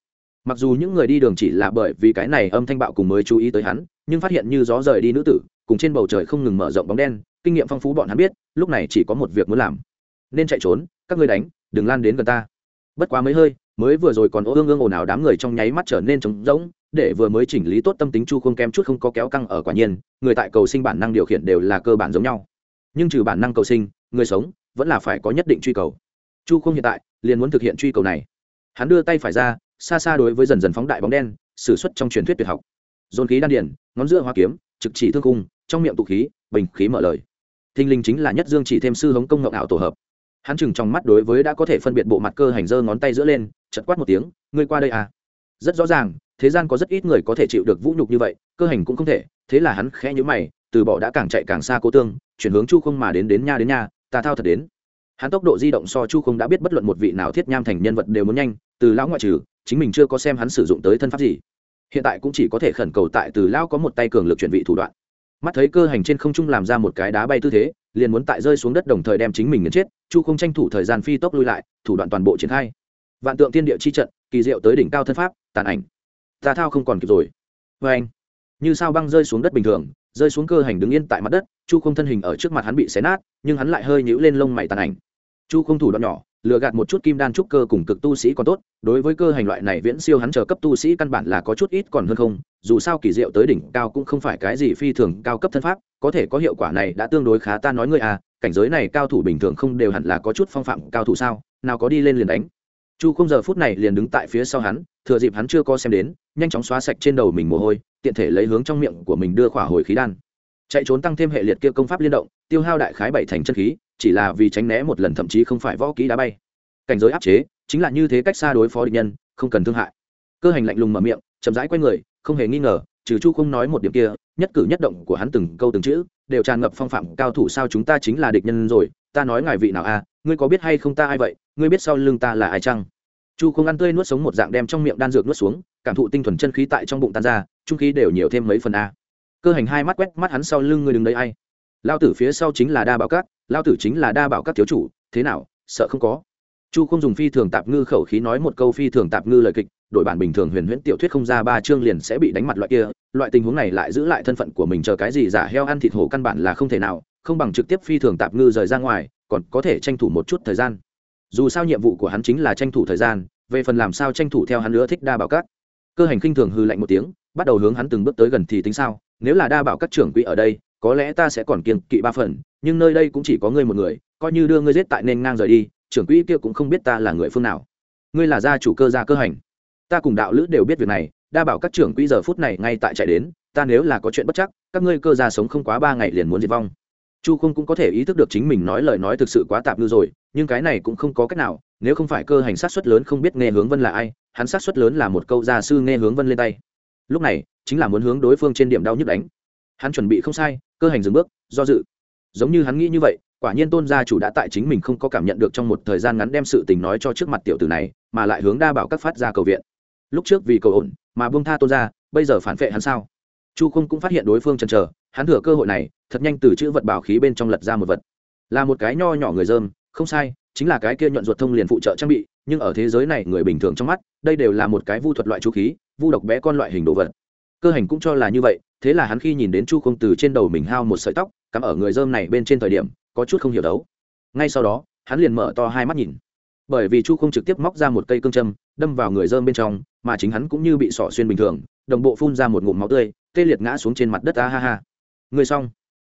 S1: Mặc dù những người đi đường chỉ là bởi vì cái này âm thanh bạo cùng mới chú ý tới hắn, nhưng phát hiện như gió rời đi nữ tử, cùng trên bầu trời không ngừng mở rộng bóng đen, kinh nghiệm phong phú bọn hắn biết, lúc này chỉ có một việc muốn làm. Nên chạy trốn, các ngươi đánh, đừng lan đến gần ta. Bất quá mấy hơi, mới vừa rồi còn ô ương ương ồn ào đám người trong nháy mắt trở nên trống rỗng, để vừa mới chỉnh lý tốt tâm tính chu không kém chút không có kéo căng ở quả nhiên, người tại cầu sinh bản năng điều khiển đều là cơ bản giống nhau. Nhưng trừ bản năng cầu sinh, người sống, vẫn là phải có nhất định truy cầu chu không hiện tại, liền muốn thực hiện truy cầu này. Hắn đưa tay phải ra, xa xa đối với dần dần phóng đại bóng đen s ử suất trong truyền thuyết tuyệt học. Dồn khí đan điển ngón giữa hoa kiếm, trực chỉ thương cung trong miệng tụ khí, bình khí mở lời. Thinh linh chính là nhất dương chỉ thêm sư hống công ngộng ảo tổ hợp. Hắn chừng trong mắt đối với đã có thể phân biệt bộ mặt cơ hành dơ ngón tay giữa lên chật quát một tiếng, ngươi qua đây à? Rất rõ ràng, thế gian có rất ít người có thể chịu được vũ nhục như vậy, cơ hành cũng không thể, thế là hắn khẽ nhữ mày, từ bỏ đã càng chạy càng xa cố tương, chuyển hướng chu không mà đến đến nha đến nha, ta thao thật đến hắn tốc độ di động so chu không đã biết bất luận một vị nào thiết nham thành nhân vật đều muốn nhanh, từ lão ngoại trừ, chính mình chưa có xem hắn sử dụng tới thân pháp gì. Hiện tại cũng chỉ có thể khẩn cầu tại từ lão có một tay cường lực chuyển vị thủ đoạn. Mắt thấy cơ hành trên không trung làm ra một cái đá bay tư thế, liền muốn tại rơi xuống đất đồng thời đem chính mình nhấn chết, chu không tranh thủ thời gian phi tốc lui lại, thủ đoạn toàn bộ triển khai. Vạn tượng tiên địa chi trận, kỳ diệu tới đỉnh cao thân pháp, tàn ảnh. Ta thao không còn kịp rồi. Vê anh, như sao băng rơi xuống đất bình thường, rơi xuống cơ hành đứng yên tại mặt đất, chu không thân hình ở trước mặt hắn bị xé nát, nhưng hắn lại hơi nhũ lên lông mày tàn ảnh chu không thủ đoạn nhỏ, lừa gạt một chút kim đan trúc cơ cùng cực tu sĩ còn tốt, đối với cơ hành loại này viễn siêu hắn chờ cấp tu sĩ căn bản là có chút ít còn hơn không, dù sao kỳ diệu tới đỉnh cao cũng không phải cái gì phi thường cao cấp thân pháp, có thể có hiệu quả này đã tương đối khá ta nói ngươi à cảnh giới này cao thủ bình thường không đều hẳn là có chút phong phạm cao thủ sao, nào có đi lên liền đánh. Chu không giờ phút này liền đứng tại phía sau hắn, thừa dịp hắn chưa co xem đến, nhanh chóng xóa sạch trên đầu mình mồ hôi, tiện thể lấy hướng trong miệng của mình đưa khỏa hồi khí đan. Chạy trốn tăng thêm hệ liệt kia công pháp liên động, tiêu hao đại khái bảy thành chân khí chỉ là vì tránh né một lần thậm chí không phải võ kỹ đá bay. Cảnh giới áp chế chính là như thế cách xa đối phó địch nhân, không cần thương hại. Cơ hành lạnh lùng mở miệng, chậm rãi q u a y người, không hề nghi ngờ, trừ chu không nói một điểm kia, nhất cử nhất động của hắn từng câu từng chữ đều tràn ngập phong phạm cao thủ sao chúng ta chính là địch nhân rồi, ta nói ngài vị nào à ngươi có biết hay không ta ai vậy, ngươi biết sau lưng ta là ai chăng? Chu không ăn tươi nuốt sống một dạng đem trong miệng đan dược nuốt xuống, cảm thụ tinh thuần chân khí tại trong bụng tan ra, trung khí đều nhiều thêm mấy phần a. Cơ hành hai mắt quét mắt hắn sau lưng, ngươi đứng đấy ai? Lao tử phía sau chính là đa bảo cát lao tử chính là đa bảo các thiếu chủ, thế nào, sợ không có? Chu không dùng phi thường tạp ngư khẩu khí nói một câu phi thường tạp ngư lời kịch đội bản bình thường huyền huyễn tiểu thuyết không ra ba chương liền sẽ bị đánh mặt loại kia, loại tình huống này lại giữ lại thân phận của mình chờ cái gì giả heo ăn thịt hổ căn bản là không thể nào, không bằng trực tiếp phi thường tạp ngư rời ra ngoài, còn có thể tranh thủ một chút thời gian. Dù sao nhiệm vụ của hắn chính là tranh thủ thời gian, về phần làm sao tranh thủ theo hắn nữa thích đa bảo các. Cơ hành khinh thường hư lạnh một tiếng, bắt đầu hướng hắn từng bước tới gần thì tính sao, nếu là đa bảo các trưởng quỹ ở đây có lẽ ta sẽ còn kiên kỵ ba phần, nhưng nơi đây cũng chỉ có ngươi một người, coi như đưa ngươi giết tại nên ngang rời đi, trưởng quỹ kia cũng không biết ta là người phương nào. Ngươi là gia chủ cơ gia cơ hành. Ta cùng đạo lữ đều biết việc này, đa bảo các trưởng quỹ giờ phút này ngay tại chạy đến, ta nếu là có chuyện bất chắc, các ngươi cơ gia sống không quá ba ngày liền muốn diệt vong. Chu không cũng có thể ý thức được chính mình nói lời nói thực sự quá tạp ngư rồi, nhưng cái này cũng không có cách nào, nếu không phải cơ hành sát xuất lớn không biết nghe hướng vân là ai, hắn sát xuất lớn là một câu gia sư nghe hướng vân lên tay. Lúc này, chính là muốn hướng đối phương trên điểm đau nhức đánh hắn chuẩn bị không sai, cơ hành dừng bước, do dự. Giống như hắn nghĩ như vậy, quả nhiên tôn gia chủ đã tại chính mình không có cảm nhận được trong một thời gian ngắn đem sự tình nói cho trước mặt tiểu tử này, mà lại hướng đa bảo các phát ra cầu viện. Lúc trước vì cầu ổn, mà buông tha tôn gia, bây giờ phản vệ hắn sao? Chu không cũng phát hiện đối phương chần chờ, hắn thừa cơ hội này, thật nhanh từ chữ vật bảo khí bên trong lật ra một vật. Là một cái nho nhỏ người dơm, không sai, chính là cái kia nhuận ruột thông liền phụ trợ trang bị, nhưng ở thế giới này người bình thường trong mắt, đây đều là một cái vu thuật loại chú khí, vu độc bé con loại hình đồ vật cơ hành cũng cho là như vậy, thế là hắn khi nhìn đến chu không từ trên đầu mình hao một sợi tóc, cắm ở người dơm này bên trên thời điểm, có chút không hiểu đấu. Ngay sau đó, hắn liền mở to hai mắt nhìn. Bởi vì chu không trực tiếp móc ra một cây cương châm, đâm vào người dơm bên trong, mà chính hắn cũng như bị sỏ xuyên bình thường, đồng bộ phun ra một ngụm máu tươi, tê liệt ngã xuống trên mặt đất, a ha ha. Người xong.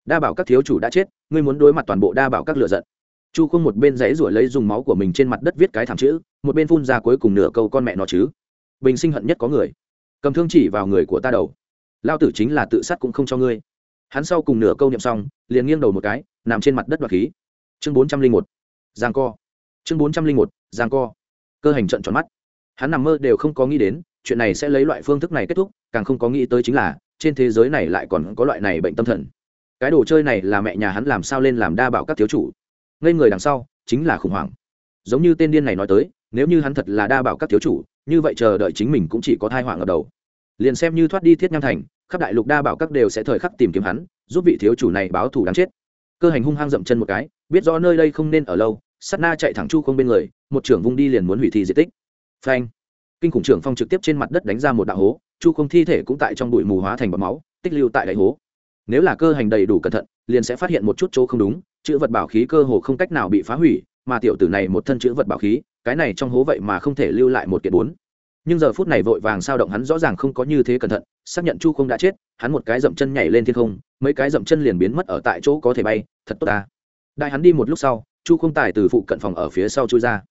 S1: Đa bảo các thiếu chủ đã chết, ngươi muốn đối mặt toàn bộ đa bảo các lựa giận. Chu không một bên dãy ruổi lấy dùng máu của mình trên mặt đất viết cái thảm chữ, một bên phun ra cuối cùng nửa câu con mẹ nó chứ. Bình sinh hận nhất có người cầm thương chỉ vào người của ta đầu. Lao tử chính là tự sát cũng không cho ngươi. Hắn sau cùng nửa câu niệm xong, liền nghiêng đầu một cái, nằm trên mặt đất đoạt khí. Chương bốn trăm linh một, giang co. Chương bốn trăm linh một, giang co. Cơ hành trận tròn mắt. Hắn nằm mơ đều không có nghĩ đến, chuyện này sẽ lấy loại phương thức này kết thúc, càng không có nghĩ tới chính là, trên thế giới này lại còn có loại này bệnh tâm thần. Cái đồ chơi này là mẹ nhà hắn làm sao lên làm đa bảo các thiếu chủ. Ngây người đằng sau, chính là khủng hoảng. Giống như tên điên này nói tới, nếu như hắn thật là đa bảo các thiếu chủ, như vậy chờ đợi chính mình cũng chỉ có thai hoảng ở đầu liền xem như thoát đi thiết nham thành, khắp đại lục đa bảo các đều sẽ thời khắc tìm kiếm hắn, giúp vị thiếu chủ này báo thù đáng chết. Cơ hành hung hăng dậm chân một cái, biết rõ nơi đây không nên ở lâu sắt na chạy thẳng chu không bên người, một trưởng vung đi liền muốn hủy thi di tích. Phanh! Kinh khủng trưởng phong trực tiếp trên mặt đất đánh ra một đạo hố, chu không thi thể cũng tại trong bụi mù hóa thành bọc máu, tích lưu tại đại hố. Nếu là cơ hành đầy đủ cẩn thận, liền sẽ phát hiện một chút chỗ không đúng, chữ vật bảo khí cơ hồ không cách nào bị phá hủy, mà tiểu tử này một thân chữ vật bảo khí, cái này trong hố vậy mà không thể lưu lại một kiện bốn nhưng giờ phút này vội vàng sao động hắn rõ ràng không có như thế cẩn thận, xác nhận chu không đã chết, hắn một cái dậm chân nhảy lên thiên không, mấy cái dậm chân liền biến mất ở tại chỗ có thể bay, thật tốt ta. Đại hắn đi một lúc sau, chu không tài từ phụ cận phòng ở phía sau chui ra.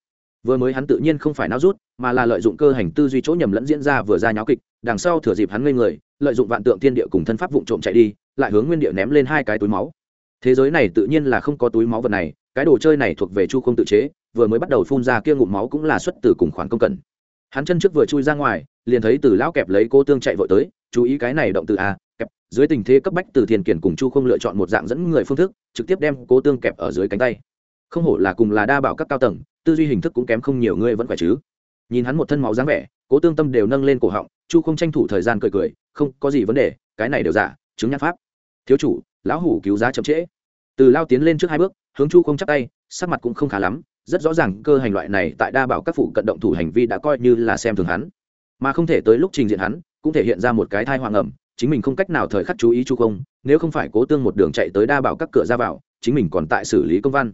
S1: Vừa mới hắn tự nhiên không phải náo rút, mà là lợi dụng cơ hành tư duy chỗ nhầm lẫn diễn ra vừa ra nháo kịch, đằng sau thừa dịp hắn ngây người, lợi dụng vạn tượng thiên địa cùng thân pháp vụ trộm chạy đi, lại hướng nguyên địa ném lên hai cái túi máu. Thế giới này tự nhiên là không có túi máu vật này, cái đồ chơi này thuộc về chu không tự chế, vừa mới bắt đầu phun ra kia ngụm máu cũng là xuất từ cùng khoản công cần hắn chân trước vừa chui ra ngoài, liền thấy từ lão kẹp lấy cô tương chạy vội tới, chú ý cái này động từ a, kẹp, dưới tình thế cấp bách từ thiền kiển cùng chu không lựa chọn một dạng dẫn người phương thức, trực tiếp đem cố tương kẹp ở dưới cánh tay. Không hổ là cùng là đa bảo các cao tầng, tư duy hình thức cũng kém không nhiều, ngươi vẫn phải chứ? Nhìn hắn một thân máu dáng vẻ, cố tương tâm đều nâng lên cổ họng, chu không tranh thủ thời gian cười cười, không, có gì vấn đề, cái này đều giả, chứng nhãn pháp. Thiếu chủ, lão hủ cứu giá chậm trễ. Từ lao tiến lên trước hai bước, hướng chu không chắp tay, sắc mặt cũng không khá lắm rất rõ ràng cơ hành loại này tại đa bảo các phụ cận động thủ hành vi đã coi như là xem thường hắn. Mà không thể tới lúc trình diện hắn, cũng thể hiện ra một cái thai hoàng ẩm, chính mình không cách nào thời khắc chú ý chu không, nếu không phải cố tương một đường chạy tới đa bảo các cửa ra vào, chính mình còn tại xử lý công văn.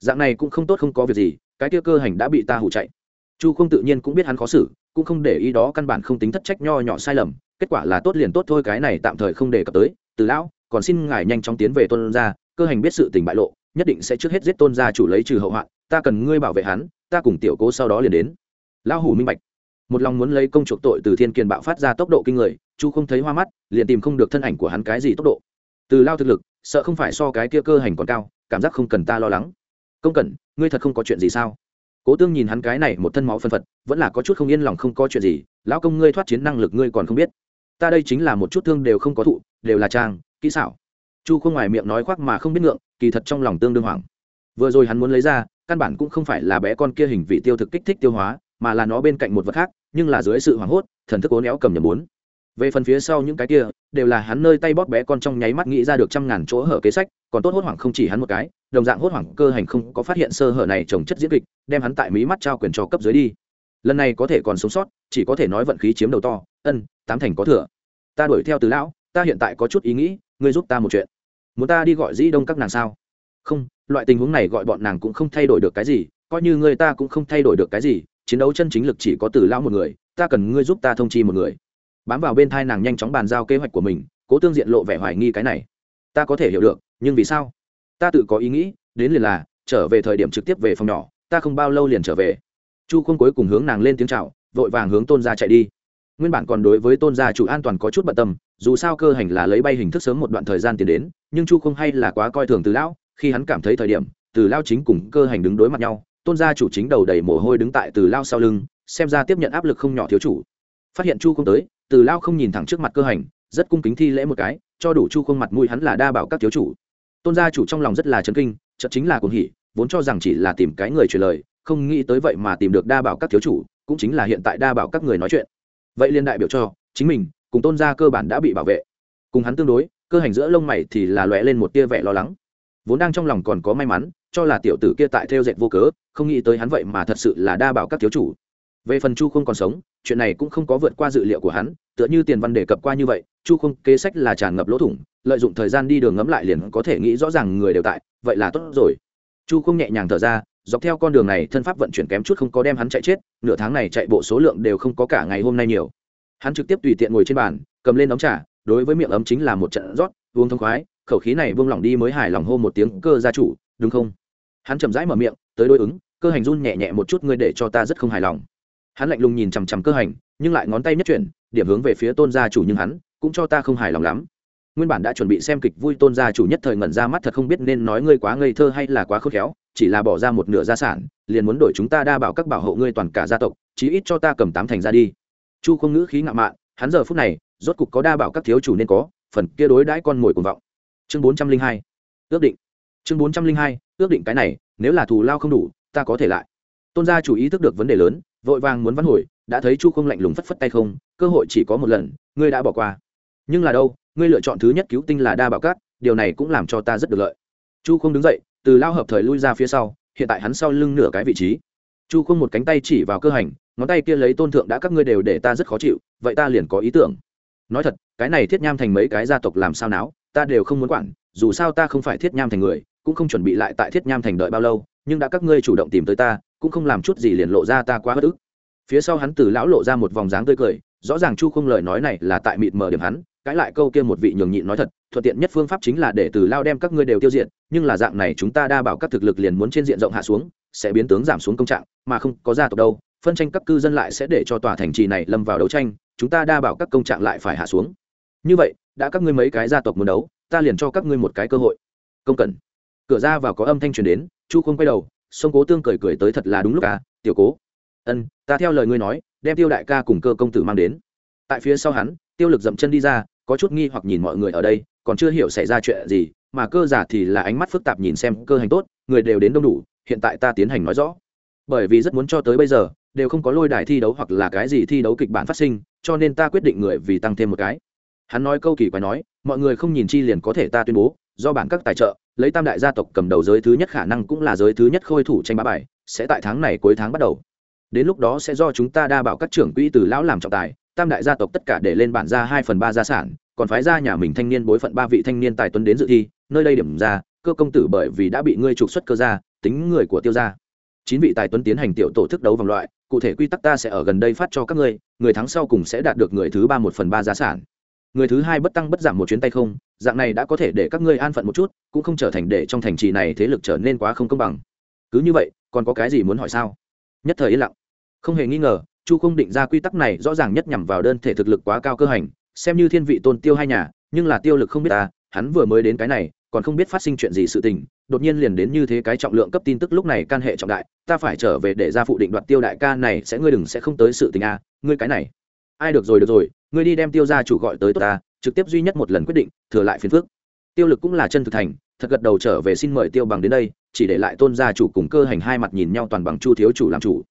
S1: Dạng này cũng không tốt không có việc gì, cái kia cơ hành đã bị ta hụ chạy. Chu không tự nhiên cũng biết hắn khó xử, cũng không để ý đó căn bản không tính thất trách nho nhỏ sai lầm, kết quả là tốt liền tốt thôi, cái này tạm thời không đề cập tới, từ lão, còn xin ngài nhanh chóng tiến về tôn gia, cơ hành biết sự tình bại lộ, nhất định sẽ trước hết giết tôn gia chủ lấy trừ hậu hoạn ta cần ngươi bảo vệ hắn, ta cùng tiểu cố sau đó liền đến. Lão hủ minh bạch. Một lòng muốn lấy công chuộc tội từ thiên kiền bạo phát ra tốc độ kinh người, chu không thấy hoa mắt, liền tìm không được thân ảnh của hắn cái gì tốc độ. Từ lao thực lực, sợ không phải so cái kia cơ hành còn cao, cảm giác không cần ta lo lắng. Công cẩn, ngươi thật không có chuyện gì sao? Cố tương nhìn hắn cái này một thân máu phân phật, vẫn là có chút không yên lòng không có chuyện gì, lão công ngươi thoát chiến năng lực ngươi còn không biết. Ta đây chính là một chút thương đều không có thụ, đều là trang, kỹ xảo. Chu không ngoài miệng nói khoác mà không biết ngượng, kỳ thật trong lòng tương đương hoảng. Vừa rồi hắn muốn lấy ra căn bản cũng không phải là bé con kia hình vị tiêu thực kích thích tiêu hóa, mà là nó bên cạnh một vật khác, nhưng là dưới sự hoảng hốt, thần thức ố néo cầm nhầm bốn. Về phần phía sau những cái kia, đều là hắn nơi tay bóp bé con trong nháy mắt nghĩ ra được trăm ngàn chỗ hở kế sách, còn tốt hốt hoảng không chỉ hắn một cái, đồng dạng hốt hoảng cơ hành không có phát hiện sơ hở này trồng chất diễn kịch, đem hắn tại mí mắt trao quyền cho cấp dưới đi. Lần này có thể còn sống sót, chỉ có thể nói vận khí chiếm đầu to, ân, tám thành có thừa. Ta đuổi theo từ lão, ta hiện tại có chút ý nghĩ, ngươi giúp ta một chuyện. Muốn ta đi gọi dĩ đông các nàng sao? Không loại tình huống này gọi bọn nàng cũng không thay đổi được cái gì, coi như người ta cũng không thay đổi được cái gì, chiến đấu chân chính lực chỉ có từ lão một người, ta cần ngươi giúp ta thông chi một người. Bám vào bên thai nàng nhanh chóng bàn giao kế hoạch của mình, cố tương diện lộ vẻ hoài nghi cái này. Ta có thể hiểu được, nhưng vì sao? Ta tự có ý nghĩ, đến liền là, trở về thời điểm trực tiếp về phòng nhỏ, ta không bao lâu liền trở về. Chu không cuối cùng hướng nàng lên tiếng c h à o vội vàng hướng tôn gia chạy đi. Nguyên bản còn đối với tôn gia chủ an toàn có chút bận tâm, dù sao cơ hành là lấy bay hình thức sớm một đoạn thời gian tiến đến, nhưng chu không hay là quá coi thường từ lão khi hắn cảm thấy thời điểm, từ lao chính cùng cơ hành đứng đối mặt nhau, tôn gia chủ chính đầu đầy mồ hôi đứng tại từ lao sau lưng, xem ra tiếp nhận áp lực không nhỏ thiếu chủ. Phát hiện chu không tới, từ lao không nhìn thẳng trước mặt cơ hành, rất cung kính thi lễ một cái, cho đủ chu không mặt mũi hắn là đa bảo các thiếu chủ. Tôn gia chủ trong lòng rất là chấn kinh chật chính là cuồng hỉ, vốn cho rằng chỉ là tìm cái người truyền lời, không nghĩ tới vậy mà tìm được đa bảo các thiếu chủ, cũng chính là hiện tại đa bảo các người nói chuyện. Vậy liên đại biểu cho, chính mình, cùng tôn gia cơ bản đã bị bảo vệ. Cùng hắn tương đối, cơ hành giữa lông mày thì là lóe lên một tia vẻ lo lắng vốn đang trong lòng còn có may mắn, cho là tiểu tử kia tại theo dệt vô cớ, không nghĩ tới hắn vậy mà thật sự là đa bảo các thiếu chủ. Về phần chu không còn sống, chuyện này cũng không có vượt qua dự liệu của hắn, tựa như tiền văn đề cập qua như vậy, chu không kế sách là tràn ngập lỗ thủng, lợi dụng thời gian đi đường ngấm lại liền có thể nghĩ rõ ràng người đều tại, vậy là tốt rồi. Chu không nhẹ nhàng thở ra, dọc theo con đường này thân pháp vận chuyển kém chút không có đem hắn chạy chết, nửa tháng này chạy bộ số lượng đều không có cả ngày hôm nay nhiều. Hắn trực tiếp tùy tiện ngồi trên bàn, cầm lên ống trà, đối với miệng ấm chính là một trận rót, uống thông khoái khẩu khí này vương lỏng đi mới hài lòng hô một tiếng, cơ gia chủ, đúng không? Hắn chậm rãi mở miệng, tới đối ứng, cơ hành run nhẹ nhẹ một chút, ngươi để cho ta rất không hài lòng. Hắn lạnh lùng nhìn chằm chằm cơ hành, nhưng lại ngón tay nhất chuyển, điểm hướng về phía tôn gia chủ nhưng hắn cũng cho ta không hài lòng lắm. Nguyên bản đã chuẩn bị xem kịch vui, tôn gia chủ nhất thời ngẩn ra mắt thật không biết nên nói ngươi quá ngây thơ hay là quá khôn khéo, chỉ là bỏ ra một nửa gia sản, liền muốn đổi chúng ta đa bảo các bảo hộ ngươi toàn cả gia tộc, chí ít cho ta cầm tám thành ra đi. Chu không ngữ khí ngạo mạn, hắn giờ phút này rốt cục có đa bảo các thiếu chủ nên có, phần kia đối đãi con mồi cuồng vọng chương bốn trăm linh hai, ước định. Chương bốn trăm linh hai, ước định cái này, nếu là thù lao không đủ, ta có thể lại. Tôn gia chủ ý thức được vấn đề lớn, vội vàng muốn văn hồi, đã thấy chu không lạnh lùng phất phất tay không, cơ hội chỉ có một lần, ngươi đã bỏ qua. Nhưng là đâu, ngươi lựa chọn thứ nhất cứu tinh là đa bảo cát, điều này cũng làm cho ta rất được lợi. Chu không đứng dậy, từ lao hợp thời lui ra phía sau, hiện tại hắn sau lưng nửa cái vị trí. Chu không một cánh tay chỉ vào cơ hành, ngón tay kia lấy tôn thượng đã các ngươi đều để ta rất khó chịu, vậy ta liền có ý tưởng. Nói thật, cái này thiết nham thành mấy cái gia tộc làm sao náo? Ta đều không muốn quản, dù sao ta không phải thiết nham thành người, cũng không chuẩn bị lại tại thiết nham thành đợi bao lâu, nhưng đã các ngươi chủ động tìm tới ta, cũng không làm chút gì liền lộ ra ta quá bất ức. Phía sau hắn từ lão lộ ra một vòng dáng tươi cười, rõ ràng chu không lời nói này là tại mịt mờ điểm hắn, cãi lại câu kia một vị nhường nhịn nói thật, thuận tiện nhất phương pháp chính là để từ lao đem các ngươi đều tiêu diệt, nhưng là dạng này chúng ta đa bảo các thực lực liền muốn trên diện rộng hạ xuống, sẽ biến tướng giảm xuống công trạng, mà không có gia tộc đâu, phân tranh các cư dân lại sẽ để cho tòa thành trì này lâm vào đấu tranh, chúng ta đa bảo các công trạng lại phải hạ xuống. Như vậy đã các ngươi mấy cái gia tộc muốn đấu, ta liền cho các ngươi một cái cơ hội. Công cẩn. Cửa ra vào có âm thanh truyền đến, chu không quay đầu, sông cố tương cười cười tới thật là đúng lúc à tiểu cố. Ân, ta theo lời ngươi nói, đem tiêu đại ca cùng cơ công tử mang đến. Tại phía sau hắn, tiêu lực dậm chân đi ra, có chút nghi hoặc nhìn mọi người ở đây, còn chưa hiểu xảy ra chuyện gì, mà cơ giả thì là ánh mắt phức tạp nhìn xem cơ hành tốt, người đều đến đông đủ, hiện tại ta tiến hành nói rõ. Bởi vì rất muốn cho tới bây giờ, đều không có lôi đài thi đấu hoặc là cái gì thi đấu kịch bản phát sinh, cho nên ta quyết định người vì tăng thêm một cái hắn nói câu kỳ quái nói, mọi người không nhìn chi liền có thể ta tuyên bố, do bản các tài trợ, lấy tam đại gia tộc cầm đầu giới thứ nhất khả năng cũng là giới thứ nhất khôi thủ tranh bá bài, sẽ tại tháng này cuối tháng bắt đầu. Đến lúc đó sẽ do chúng ta đa bảo các trưởng quỹ từ lão làm trọng tài, tam đại gia tộc tất cả để lên bản ra hai phần ba gia sản, còn phái ra nhà mình thanh niên bối phận ba vị thanh niên tài tuấn đến dự thi, nơi đây điểm ra, cơ công tử bởi vì đã bị ngươi trục xuất cơ gia, tính người của tiêu gia. Chín vị tài tuấn tiến hành tiểu tổ thức đấu vòng loại, cụ thể quy tắc ta sẽ ở gần đây phát cho các ngươi, người thắng sau cùng sẽ đạt được người thứ ba một phần ba giá sản người thứ hai bất tăng bất giảm một chuyến tay không, dạng này đã có thể để các ngươi an phận một chút, cũng không trở thành để trong thành trì này thế lực trở nên quá không công bằng. Cứ như vậy, còn có cái gì muốn hỏi sao? Nhất thời yên lặng. Không hề nghi ngờ, chu không định ra quy tắc này rõ ràng nhất nhằm vào đơn thể thực lực quá cao cơ hành, xem như thiên vị tôn tiêu hai nhà, nhưng là tiêu lực không biết ta hắn vừa mới đến cái này, còn không biết phát sinh chuyện gì sự tình, đột nhiên liền đến như thế cái trọng lượng cấp tin tức lúc này can hệ trọng đại, ta phải trở về để ra phụ định đoạt tiêu đại ca này sẽ ngươi đừng sẽ không tới sự tình a ngươi cái này ai được rồi được rồi, ngươi đi đem tiêu gia chủ gọi tới tốt ta, trực tiếp duy nhất một lần quyết định, thừa lại phiền phước tiêu lực cũng là chân thực thành, thật gật đầu trở về xin mời tiêu bằng đến đây, chỉ để lại tôn gia chủ cùng cơ hành hai mặt nhìn nhau toàn bằng chu thiếu chủ làm chủ.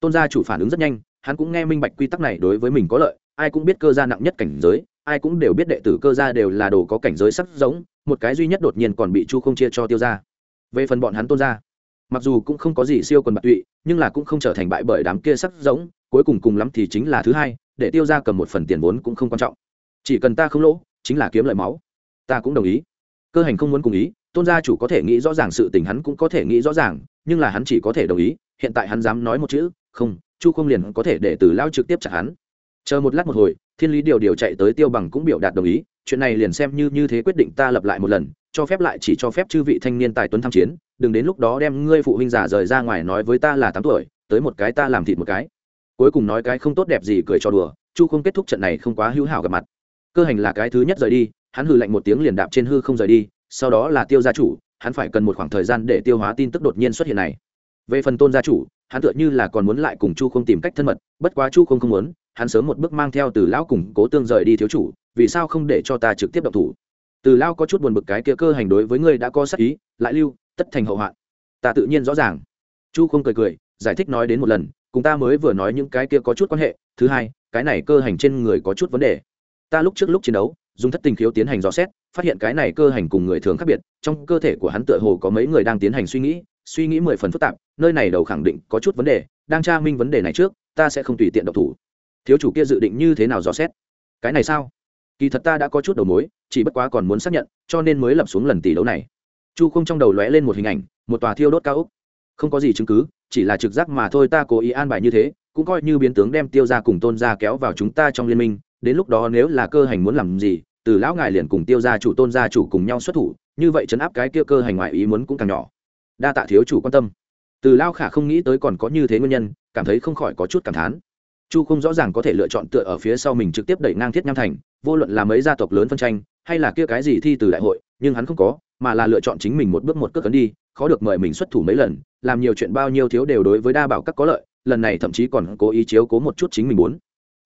S1: Tôn gia chủ phản ứng rất nhanh, hắn cũng nghe minh bạch quy tắc này đối với mình có lợi, ai cũng biết cơ gia nặng nhất cảnh giới, ai cũng đều biết đệ tử cơ gia đều là đồ có cảnh giới sắc giống, một cái duy nhất đột nhiên còn bị chu không chia cho tiêu gia. Về phần bọn hắn tôn gia, mặc dù cũng không có gì siêu quần bạc tụy, nhưng là cũng không trở thành bại bởi đám kia sắc giống cuối cùng cùng lắm thì chính là thứ hai, để tiêu gia cầm một phần tiền vốn cũng không quan trọng. Chỉ cần ta không lỗ, chính là kiếm lợi máu. Ta cũng đồng ý. Cơ hành không muốn cùng ý, tôn gia chủ có thể nghĩ rõ ràng sự tình hắn cũng có thể nghĩ rõ ràng, nhưng là hắn chỉ có thể đồng ý, hiện tại hắn dám nói một chữ, không, chu không liền có thể để từ lao trực tiếp chặt hắn. Chờ một lát một hồi, thiên lý điều điều chạy tới tiêu bằng cũng biểu đạt đồng ý, chuyện này liền xem như như thế quyết định ta lập lại một lần, cho phép lại chỉ cho phép chư vị thanh niên tài tuấn tham chiến, đừng đến lúc đó đem ngươi phụ huynh giả rời ra ngoài nói với ta là tám tuổi, tới một cái ta làm thịt một cái cuối cùng nói cái không tốt đẹp gì cười cho đùa, chu không kết thúc trận này không quá hữu hảo gặp mặt. Cơ hành là cái thứ nhất rời đi, hắn hừ lạnh một tiếng liền đạp trên hư không rời đi, sau đó là tiêu gia chủ, hắn phải cần một khoảng thời gian để tiêu hóa tin tức đột nhiên xuất hiện này. Về phần tôn gia chủ, hắn tựa như là còn muốn lại cùng chu không tìm cách thân mật, bất quá chu không không muốn, hắn sớm một bước mang theo từ lão cùng cố tương rời đi thiếu chủ, vì sao không để cho ta trực tiếp động thủ? Từ lão có chút buồn bực cái kia cơ hành đối với ngươi đã có sắc ý, lại lưu, tất thành hậu hoạn. Ta tự nhiên rõ ràng. Chu không cười cười, giải thích nói đến một lần cùng ta mới vừa nói những cái kia có chút quan hệ, thứ hai, cái này cơ hành trên người có chút vấn đề. Ta lúc trước lúc chiến đấu, dùng thất tình khiếu tiến hành dò xét, phát hiện cái này cơ hành cùng người thường khác biệt, trong cơ thể của hắn tựa hồ có mấy người đang tiến hành suy nghĩ suy nghĩ mười phần phức tạp, nơi này đầu khẳng định có chút vấn đề, đang tra minh vấn đề này trước, ta sẽ không tùy tiện độc thủ. Thiếu chủ kia dự định như thế nào dò xét? Cái này sao? Kỳ thật ta đã có chút đầu mối, chỉ bất quá còn muốn xác nhận, cho nên mới lập xuống lần tỷ đấu này. Chu không trong đầu lóe lên một hình ảnh, một tòa thiêu đốt cao úc không có gì chứng cứ, chỉ là trực giác mà thôi ta cố ý an bài như thế, cũng coi như biến tướng đem tiêu ra cùng tôn ra kéo vào chúng ta trong liên minh, đến lúc đó nếu là cơ hành muốn làm gì, từ lão ngài liền cùng tiêu gia chủ, tôn gia chủ cùng nhau xuất thủ, như vậy chấn áp cái kia cơ hành ngoại ý muốn cũng càng nhỏ. Đa tạ thiếu chủ quan tâm. Từ lao khả không nghĩ tới còn có như thế nguyên nhân, cảm thấy không khỏi có chút cảm thán. Chu không rõ ràng có thể lựa chọn tựa ở phía sau mình trực tiếp đẩy ngang thiết nham thành, vô luận là mấy gia tộc lớn phân tranh, hay là kia cái gì thi từ đại hội, nhưng hắn không có, mà là lựa chọn chính mình một bước một cước cấn đi khó được mời mình xuất thủ mấy lần, làm nhiều chuyện bao nhiêu thiếu đều đối với đa bảo các có lợi, lần này thậm chí còn cố ý chiếu cố một chút chính mình muốn.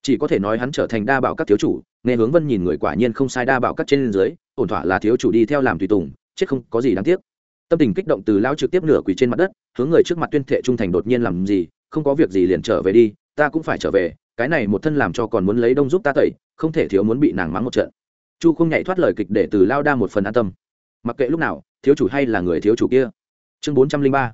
S1: Chỉ có thể nói hắn trở thành đa bảo các thiếu chủ, nghe hướng vân nhìn người quả nhiên không sai đa bảo các trên dưới, ổn thỏa là thiếu chủ đi theo làm tùy tùng, chết không có gì đáng tiếc. Tâm tình kích động từ lao trực tiếp nửa quỳ trên mặt đất, hướng người trước mặt tuyên thệ trung thành đột nhiên làm gì, không có việc gì liền trở về đi, ta cũng phải trở về, cái này một thân làm cho còn muốn lấy đông giúp ta tẩy, không thể thiếu muốn bị nàng mắng một trận. Chu không nhảy thoát lời kịch để từ lao đa một phần an tâm. Mặc kệ lúc nào, thiếu chủ hay là người thiếu chủ kia chương bốn trăm linh ba,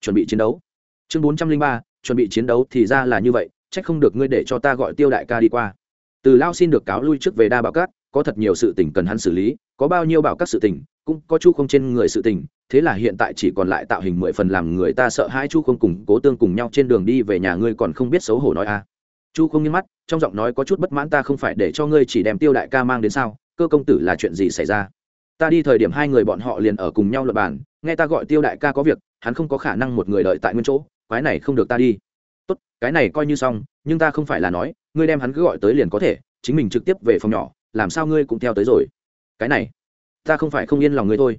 S1: chuẩn bị chiến đấu. Chương bốn trăm linh ba, chuẩn bị chiến đấu thì ra là như vậy trách không được ngươi để cho ta gọi tiêu đại ca đi qua. Từ lao xin được cáo lui trước về đa bảo cát, có thật nhiều sự tình cần hắn xử lý, có bao nhiêu bảo các sự tình, cũng có chu không trên người sự tình, thế là hiện tại chỉ còn lại tạo hình mười phần làm người ta sợ hai chu không cùng cố tương cùng nhau trên đường đi về nhà ngươi còn không biết xấu hổ nói a à. chu không nghiêng mắt, trong giọng nói có chút bất mãn ta không phải để cho ngươi chỉ đem tiêu đại ca mang đến sao, cơ công tử là chuyện gì xảy ra? Ta đi thời điểm hai người bọn họ liền ở cùng nhau lập bàn nghe ta gọi tiêu đại ca có việc, hắn không có khả năng một người đợi tại nguyên chỗ, quái này không được ta đi. Tốt, cái này coi như xong, nhưng ta không phải là nói, ngươi đem hắn cứ gọi tới liền có thể, chính mình trực tiếp về phòng nhỏ, làm sao ngươi cũng theo tới rồi. Cái này, ta không phải không yên lòng ngươi thôi.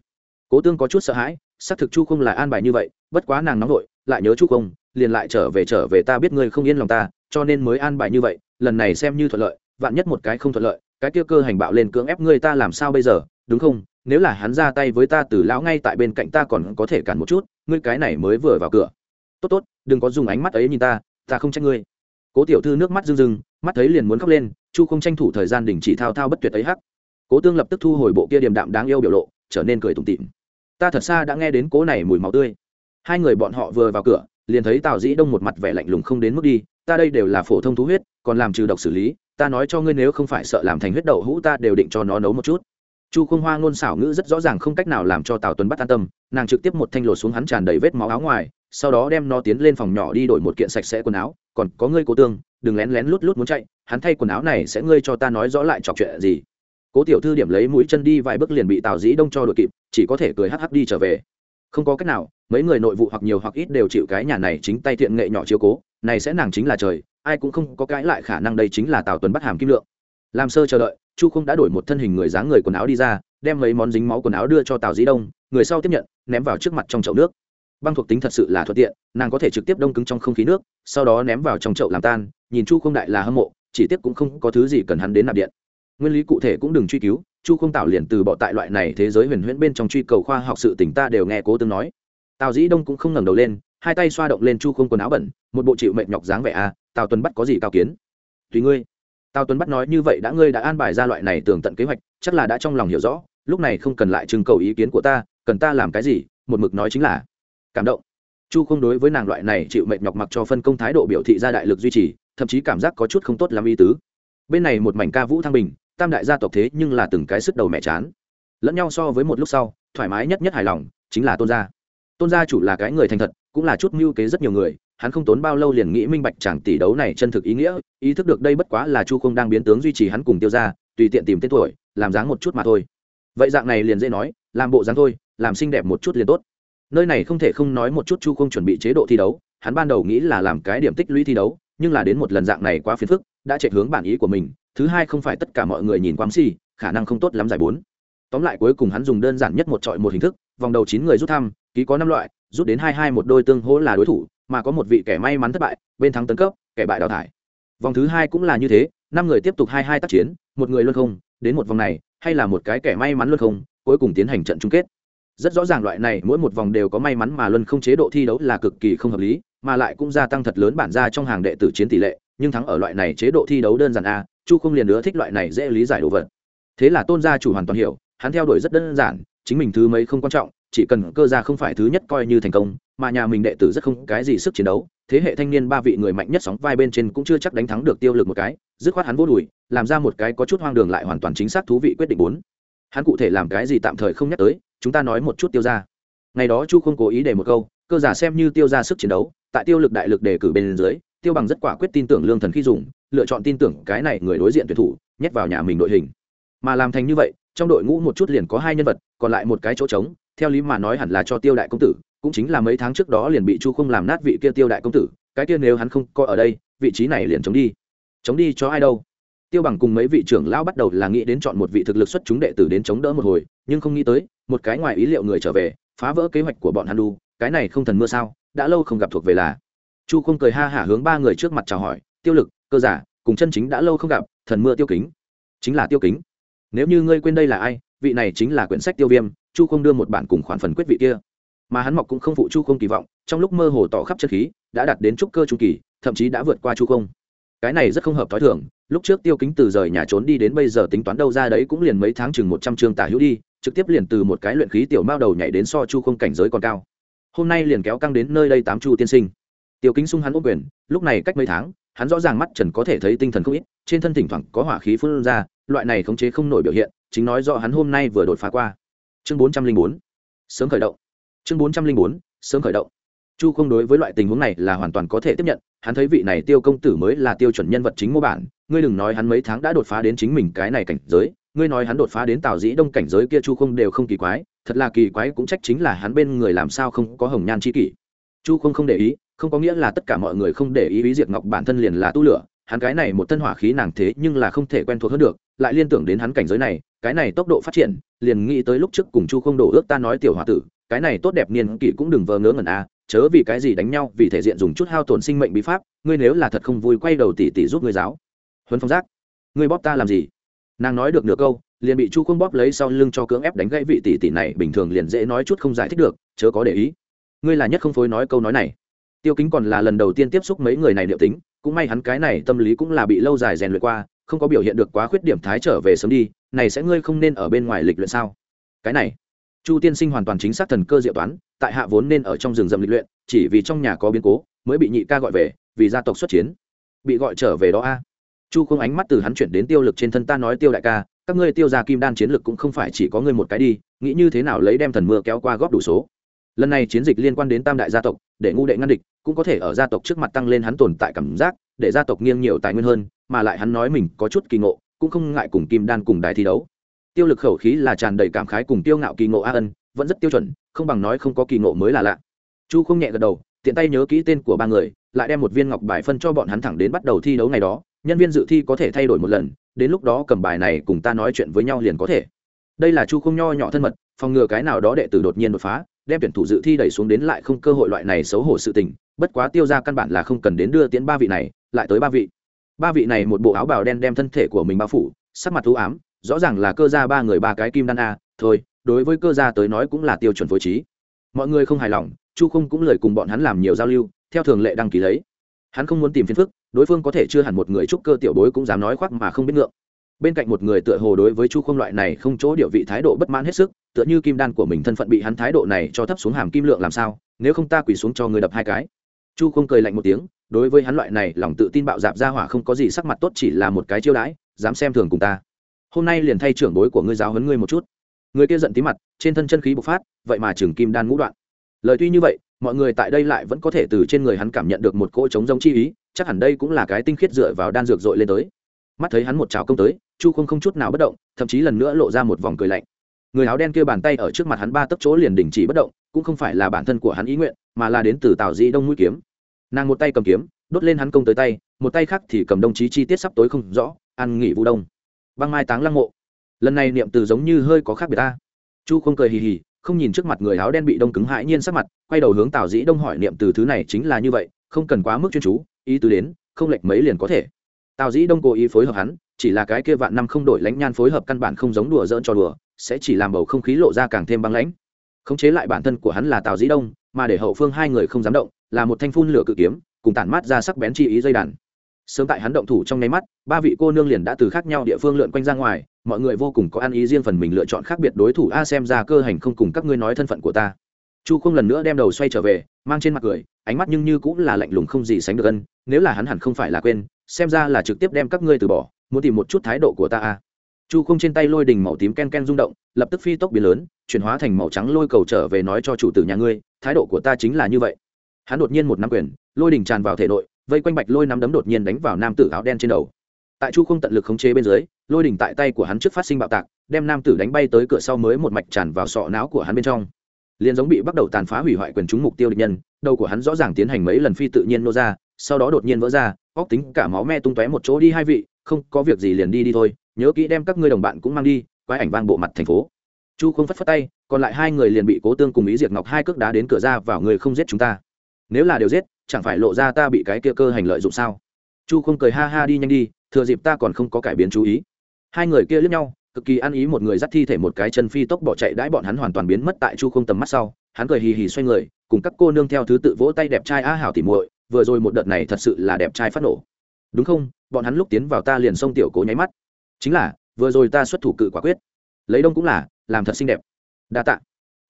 S1: Cố tương có chút sợ hãi, xác thực chu không là an bài như vậy, bất quá nàng nóng vội lại nhớ chu không, liền lại trở về trở về ta biết ngươi không yên lòng ta, cho nên mới an bài như vậy, lần này xem như thuận lợi, vạn nhất một cái không thuận lợi, cái kia cơ hành bạo lên cưỡng ép ngươi ta làm sao bây giờ, đúng không? Nếu là hắn ra tay với ta, từ lão ngay tại bên cạnh ta còn có thể cản một chút, ngươi cái này mới vừa vào cửa. Tốt tốt, đừng có dùng ánh mắt ấy nhìn ta ta không trách ngươi. Cố tiểu thư nước mắt rưng rưng, mắt thấy liền muốn khóc lên, chu không tranh thủ thời gian đình chỉ thao thao bất tuyệt ấy hắc. Cố tương lập tức thu hồi bộ kia điềm đạm đáng yêu biểu lộ, trở nên cười tủm tịm ta thật xa đã nghe đến cố này mùi máu tươi. Hai người bọn họ vừa vào cửa, liền thấy tào dĩ đông một mặt vẻ lạnh lùng không đến mức đi, ta đây đều là phổ thông thú huyết, còn làm trừ độc xử lý, ta nói cho ngươi nếu không phải sợ làm thành huyết đậu hũ ta đều định cho nó nấu một chút chu không hoa ngôn xảo ngữ rất rõ ràng không cách nào làm cho tào tuấn bắt an tâm, nàng trực tiếp một thanh lột xuống hắn tràn đầy vết máu áo ngoài, sau đó đem nó tiến lên phòng nhỏ đi đổi một kiện sạch sẽ quần áo, còn có ngươi, cố tương, đừng lén lén lút lút muốn chạy, hắn thay quần áo này sẽ ngươi cho ta nói rõ lại chọc chuyện gì. Cố tiểu thư điểm lấy mũi chân đi vài bước liền bị tào dĩ đông cho đội kịp, chỉ có thể cười hắc hắc đi trở về. Không có cách nào, mấy người nội vụ hoặc nhiều hoặc ít đều chịu cái nhà này chính tay thiện nghệ nhỏ chiếu cố, này sẽ nàng chính là trời, ai cũng không có cãi lại khả năng đây chính là tào tuấn bắt hàm kim lượng. Làm sơ chờ đợi chu không đã đổi một thân hình người dáng người quần áo đi ra đem mấy món dính máu quần áo đưa cho tào dĩ đông người sau tiếp nhận ném vào trước mặt trong chậu nước. Băng thuộc tính thật sự là thuận tiện nàng có thể trực tiếp đông cứng trong không khí nước sau đó ném vào trong chậu làm tan nhìn chu không đại là hâm mộ chỉ tiếc cũng không có thứ gì cần hắn đến nạp điện. Nguyên lý cụ thể cũng đừng truy cứu chu không tạo liền từ bỏ tại loại này thế giới huyền huyễn bên trong truy cầu khoa học sự tỉnh ta đều nghe cố tương nói. Tào dĩ đông cũng không ngẩng đầu lên hai tay xoa động lên chu không quần áo bẩn một bộ chịu mệnh nhọc dáng vẻ a à, tào Tuần bắt có gì cao kiến? Tùy ngươi tào tuấn bắt nói như vậy đã ngươi đã an bài ra loại này tường tận kế hoạch, chắc là đã trong lòng hiểu rõ, lúc này không cần lại trưng cầu ý kiến của ta, cần ta làm cái gì, một mực nói chính là cảm động. Chu không đối với nàng loại này chịu mệnh nhọc mặc cho phân công thái độ biểu thị ra đại lực duy trì, thậm chí cảm giác có chút không tốt làm y tứ. Bên này một mảnh ca vũ thăng bình, tam đại gia tộc thế nhưng là từng cái sức đầu mẹ chán. Lẫn nhau so với một lúc sau, thoải mái nhất nhất hài lòng, chính là tôn gia. Tôn gia chủ là cái người thành thật, cũng là chút mưu kế rất nhiều người hắn không tốn bao lâu liền nghĩ minh bạch chẳng tỷ đấu này chân thực ý nghĩa, ý thức được đây bất quá là chu không đang biến tướng duy trì hắn cùng tiêu ra tùy tiện tìm tên tuổi, làm dáng một chút mà thôi. Vậy dạng này liền dễ nói, làm bộ dáng thôi, làm xinh đẹp một chút liền tốt. Nơi này không thể không nói một chút chu không chuẩn bị chế độ thi đấu, hắn ban đầu nghĩ là làm cái điểm tích lũy thi đấu, nhưng là đến một lần dạng này quá phiền phức, đã chạy hướng bản ý của mình, thứ hai không phải tất cả mọi người nhìn quám xì khả năng không tốt lắm giải bốn. Tóm lại cuối cùng hắn dùng đơn giản nhất một trọi một hình thức, vòng đầu chín người rút thăm, ký có năm loại rút đến hai hai một đôi tương hỗ là đối thủ, mà có một vị kẻ may mắn thất bại, bên thắng tấn cấp, kẻ bại đào thải. Vòng thứ hai cũng là như thế, năm người tiếp tục hai hai tác chiến, một người luôn không, đến một vòng này, hay là một cái kẻ may mắn luôn không, cuối cùng tiến hành trận chung kết. Rất rõ ràng loại này, mỗi một vòng đều có may mắn mà luân không chế độ thi đấu là cực kỳ không hợp lý, mà lại cũng gia tăng thật lớn bản ra trong hàng đệ tử chiến tỷ lệ, nhưng thắng ở loại này chế độ thi đấu đơn giản a, chu không liền nữa thích loại này dễ lý giải đồ vật. Thế là tôn gia chủ hoàn toàn hiểu, hắn theo đuổi rất đơn giản, chính mình thứ mấy không quan trọng chỉ cần cơ gia không phải thứ nhất coi như thành công, mà nhà mình đệ tử rất không cái gì sức chiến đấu, thế hệ thanh niên ba vị người mạnh nhất sóng vai bên trên cũng chưa chắc đánh thắng được tiêu lực một cái, dứt khoát hắn vô đùi, làm ra một cái có chút hoang đường lại hoàn toàn chính xác thú vị quyết định bốn. Hắn cụ thể làm cái gì tạm thời không nhắc tới, chúng ta nói một chút tiêu ra ngày đó chu không cố ý để một câu, cơ giả xem như tiêu ra sức chiến đấu, tại tiêu lực đại lực đề cử bên dưới, tiêu bằng rất quả quyết tin tưởng lương thần khi dùng, lựa chọn tin tưởng cái này người đối diện tuyển thủ, nhét vào nhà mình đội hình. Mà làm thành như vậy, trong đội ngũ một chút liền có hai nhân vật, còn lại một cái chỗ trống theo lý mà nói hẳn là cho tiêu đại công tử, cũng chính là mấy tháng trước đó liền bị chu không làm nát vị kia tiêu đại công tử, cái kia nếu hắn không coi ở đây, vị trí này liền chống đi. Chống đi cho ai đâu? Tiêu bằng cùng mấy vị trưởng lão bắt đầu là nghĩ đến chọn một vị thực lực xuất chúng đệ tử đến chống đỡ một hồi, nhưng không nghĩ tới, một cái ngoài ý liệu người trở về, phá vỡ kế hoạch của bọn hắn đu, cái này không thần mưa sao, đã lâu không gặp thuộc về là. Chu không cười ha hả hướng ba người trước mặt chào hỏi, tiêu lực, cơ giả, cùng chân chính đã lâu không gặp, thần mưa tiêu kính. Chính là tiêu kính. Nếu như ngươi quên đây là ai vị này chính là quyển sách tiêu viêm, chu không đưa một bản cùng khoản phần quyết vị kia. Mà hắn mọc cũng không phụ chu không kỳ vọng, trong lúc mơ hồ tỏ khắp chân khí, đã đạt đến trúc cơ chu kỳ, thậm chí đã vượt qua chu không. Cái này rất không hợp t h o i thường, lúc trước tiêu kính từ rời nhà trốn đi đến bây giờ tính toán đâu ra đấy cũng liền mấy tháng chừng một trăm chương tả hữu đi, trực tiếp liền từ một cái luyện khí tiểu mao đầu nhảy đến so chu không cảnh giới còn cao. Hôm nay liền kéo căng đến nơi đây tám chu tiên sinh. Tiêu kính sung hắn ôm quyền, lúc này cách mấy tháng, hắn rõ ràng mắt trần có thể thấy tinh thần không ít, trên thân thỉnh thoảng có hỏa khí phun ra, loại này khống chế không nổi biểu hiện chính nói do hắn hôm nay vừa đột phá qua. Chương bốn trăm linh bốn, sớm khởi động. Chương bốn trăm linh bốn, sớm khởi động. Chu không đối với loại tình huống này là hoàn toàn có thể tiếp nhận, hắn thấy vị này tiêu công tử mới là tiêu chuẩn nhân vật chính mô bản, ngươi đừng nói hắn mấy tháng đã đột phá đến chính mình cái này cảnh giới, ngươi nói hắn đột phá đến tào dĩ đông cảnh giới kia chu không đều không kỳ quái, thật là kỳ quái cũng trách chính là hắn bên người làm sao không có hồng nhan c h i kỷ. Chu không không để ý, không có nghĩa là tất cả mọi người không để ý ý diệt ngọc bản thân liền là tu lửa, hắn cái này một thân hỏa khí nàng thế nhưng là không thể quen thuộc hơn được, lại liên tưởng đến hắn cảnh giới này cái này tốc độ phát triển, liền nghĩ tới lúc trước cùng chu không đổ ước ta nói tiểu h o a tử, cái này tốt đẹp niên kỷ cũng đừng vờ ngớ ngẩn a chớ vì cái gì đánh nhau, vì thể diện dùng chút hao tổn sinh mệnh bí pháp, ngươi nếu là thật không vui quay đầu tỉ tỉ giúp ngươi giáo. Huấn phong giác, ngươi bóp ta làm gì? Nàng nói được nửa câu, liền bị chu không bóp lấy sau lưng cho cưỡng ép đánh gãy vị tỷ tỷ này, bình thường liền dễ nói chút không giải thích được, chớ có để ý. Ngươi là nhất không phối nói câu nói này. Tiêu kính còn là lần đầu tiên tiếp xúc mấy người này liệu tính, cũng may hắn cái này tâm lý cũng là bị lâu dài rèn luyện qua không có biểu hiện được quá khuyết điểm thái trở về sớm đi, này sẽ ngươi không nên ở bên ngoài lịch luyện sao? Cái này, chu tiên sinh hoàn toàn chính xác thần cơ diệu toán, tại hạ vốn nên ở trong rừng rậm lịch luyện, chỉ vì trong nhà có biến cố, mới bị nhị ca gọi về, vì gia tộc xuất chiến. Bị gọi trở về đó a. Chu không ánh mắt từ hắn chuyển đến tiêu lực trên thân ta nói tiêu đại ca, các ngươi tiêu ra kim đan chiến lực cũng không phải chỉ có ngươi một cái đi, nghĩ như thế nào lấy đem thần mưa kéo qua góp đủ số. Lần này chiến dịch liên quan đến tam đại gia tộc, để ngu đệ ngăn địch, cũng có thể ở gia tộc trước mặt tăng lên hắn tồn tại cảm giác, để gia tộc nghiêng nhiều tài nguyên hơn mà lại hắn nói mình có chút kỳ ngộ, cũng không ngại cùng kim đan cùng đài thi đấu. Tiêu lực khẩu khí là tràn đầy cảm khái cùng tiêu ngạo kỳ ngộ a ân, vẫn rất tiêu chuẩn, không bằng nói không có kỳ ngộ mới là lạ. Chu không nhẹ gật đầu, tiện tay nhớ kỹ tên của ba người, lại đem một viên ngọc bài phân cho bọn hắn thẳng đến bắt đầu thi đấu ngày đó, nhân viên dự thi có thể thay đổi một lần, đến lúc đó cầm bài này cùng ta nói chuyện với nhau liền có thể. Đây là chu không nho nhỏ thân mật, phòng ngừa cái nào đó đệ tử đột nhiên đột phá, đem tuyển thủ dự thi đẩy xuống đến lại không cơ hội loại này xấu hổ sự tình, bất quá tiêu ra căn bản là không cần đến đưa tiến ba vị này, lại tới ba vị ba vị này một bộ áo bào đen đem thân thể của mình bao phủ, sắc mặt thú ám, rõ ràng là cơ gia ba người ba cái kim đan a, thôi, đối với cơ gia tới nói cũng là tiêu chuẩn phối trí. Mọi người không hài lòng, chu không cũng lời cùng bọn hắn làm nhiều giao lưu, theo thường lệ đăng ký lấy. Hắn không muốn tìm phiền phức, đối phương có thể chưa hẳn một người trúc cơ tiểu bối cũng dám nói khoác mà không biết ngượng. Bên cạnh một người tựa hồ đối với chu không loại này không chỗ địa vị thái độ bất mãn hết sức, tựa như kim đan của mình thân phận bị hắn thái độ này cho thấp xuống hàm kim lượng làm sao, nếu không ta quỳ xuống cho người đập hai cái. Chu không cười lạnh một tiếng đối với hắn loại này, lòng tự tin bạo dạp ra hỏa không có gì sắc mặt tốt, chỉ là một cái chiêu đãi, dám xem thường cùng ta. Hôm nay liền thay trưởng bối của ngươi giáo huấn ngươi một chút. Người kia giận tí mặt, trên thân chân khí bộc phát, vậy mà trường kim đan ngũ đoạn. Lời tuy như vậy, mọi người tại đây lại vẫn có thể từ trên người hắn cảm nhận được một cỗ trống giống chi ý, chắc hẳn đây cũng là cái tinh khiết dựa vào đan dược dội lên tới. Mắt thấy hắn một trào công tới, chu không không chút nào bất động, thậm chí lần nữa lộ ra một vòng cười lạnh. Người áo đen kia bàn tay ở trước mặt hắn ba tấc chỗ liền đình chỉ bất động, cũng không phải là bản thân của hắn ý nguyện, mà là đến từ tào di đông mũi kiếm nàng một tay cầm kiếm, đốt lên hắn công tới tay, một tay khác thì cầm đồng chí chi tiết sắp tối không rõ, ăn nghỉ vũ đông. Băng mai táng lăng mộ. Lần này niệm từ giống như hơi có khác biệt ta. Chu không cười hì hì, không nhìn trước mặt người áo đen bị đông cứng hãi nhiên sắc mặt, quay đầu hướng tào dĩ đông hỏi niệm từ thứ này chính là như vậy, không cần quá mức chuyên chú, ý tứ đến, không lệch mấy liền có thể. Tào dĩ đông cố ý phối hợp hắn, chỉ là cái kia vạn năm không đổi lãnh nhan phối hợp căn bản không giống đùa dỡn cho đùa, sẽ chỉ làm bầu không khí lộ ra càng thêm băng lãnh. Khống chế lại bản thân của hắn là tào dĩ đông, mà để hậu phương hai người không dám động là một thanh phun lửa cự kiếm, cùng tản mát ra sắc bén chi ý dây đàn. Sớm tại hắn động thủ trong nháy mắt, ba vị cô nương liền đã từ khác nhau địa phương lượn quanh ra ngoài, mọi người vô cùng có ăn ý riêng phần mình lựa chọn khác biệt đối thủ. A, xem ra cơ hành không cùng các ngươi nói thân phận của ta. Chu không lần nữa đem đầu xoay trở về, mang trên mặt cười, ánh mắt nhưng như cũng là lạnh lùng không gì sánh được ân, nếu là hắn hẳn không phải là quên, xem ra là trực tiếp đem các ngươi từ bỏ, muốn tìm một chút thái độ của ta a. Chu không trên tay lôi đình màu tím ken ken rung động, lập tức phi tốc biến lớn, chuyển hóa thành màu trắng lôi cầu trở về nói cho chủ tử nhà ngươi, thái độ của ta chính là như vậy hắn đột nhiên một nắm quyền, lôi đỉnh tràn vào thể nội, vây quanh bạch lôi nắm đấm đột nhiên đánh vào nam tử áo đen trên đầu. Tại chu không tận lực khống chế bên dưới, lôi đỉnh tại tay của hắn trước phát sinh bạo tạc, đem nam tử đánh bay tới cửa sau mới một mạch tràn vào sọ não của hắn bên trong. Liền giống bị bắt đầu tàn phá hủy hoại quyền chúng mục tiêu địch nhân, đầu của hắn rõ ràng tiến hành mấy lần phi tự nhiên nô ra, sau đó đột nhiên vỡ ra, óc tính cả máu me tung tóe một chỗ đi hai vị, không có việc gì liền đi đi thôi, nhớ kỹ đem các ngươi đồng bạn cũng mang đi quay ảnh vang bộ mặt thành phố. Chu không phất phất tay, còn lại hai người liền bị cố tương cùng ý diệt ngọc hai cước đá đến cửa ra vào, người không giết chúng ta nếu là đều giết, chẳng phải lộ ra ta bị cái kia cơ hành lợi dụng sao? Chu không cười ha ha đi nhanh đi, thừa dịp ta còn không có cải biến chú ý. Hai người kia lướt nhau, cực kỳ ăn ý một người dắt thi thể một cái chân phi tốc bỏ chạy đãi bọn hắn hoàn toàn biến mất tại chu không tầm mắt sau. Hắn cười hì hì xoay người, cùng các cô nương theo thứ tự vỗ tay đẹp trai a hảo tỉ muội, vừa rồi một đợt này thật sự là đẹp trai phát nổ. Đúng không? Bọn hắn lúc tiến vào ta liền xông tiểu cố nháy mắt. Chính là, vừa rồi ta xuất thủ cự quả quyết. Lấy đông cũng là, làm thật xinh đẹp. Đa tạ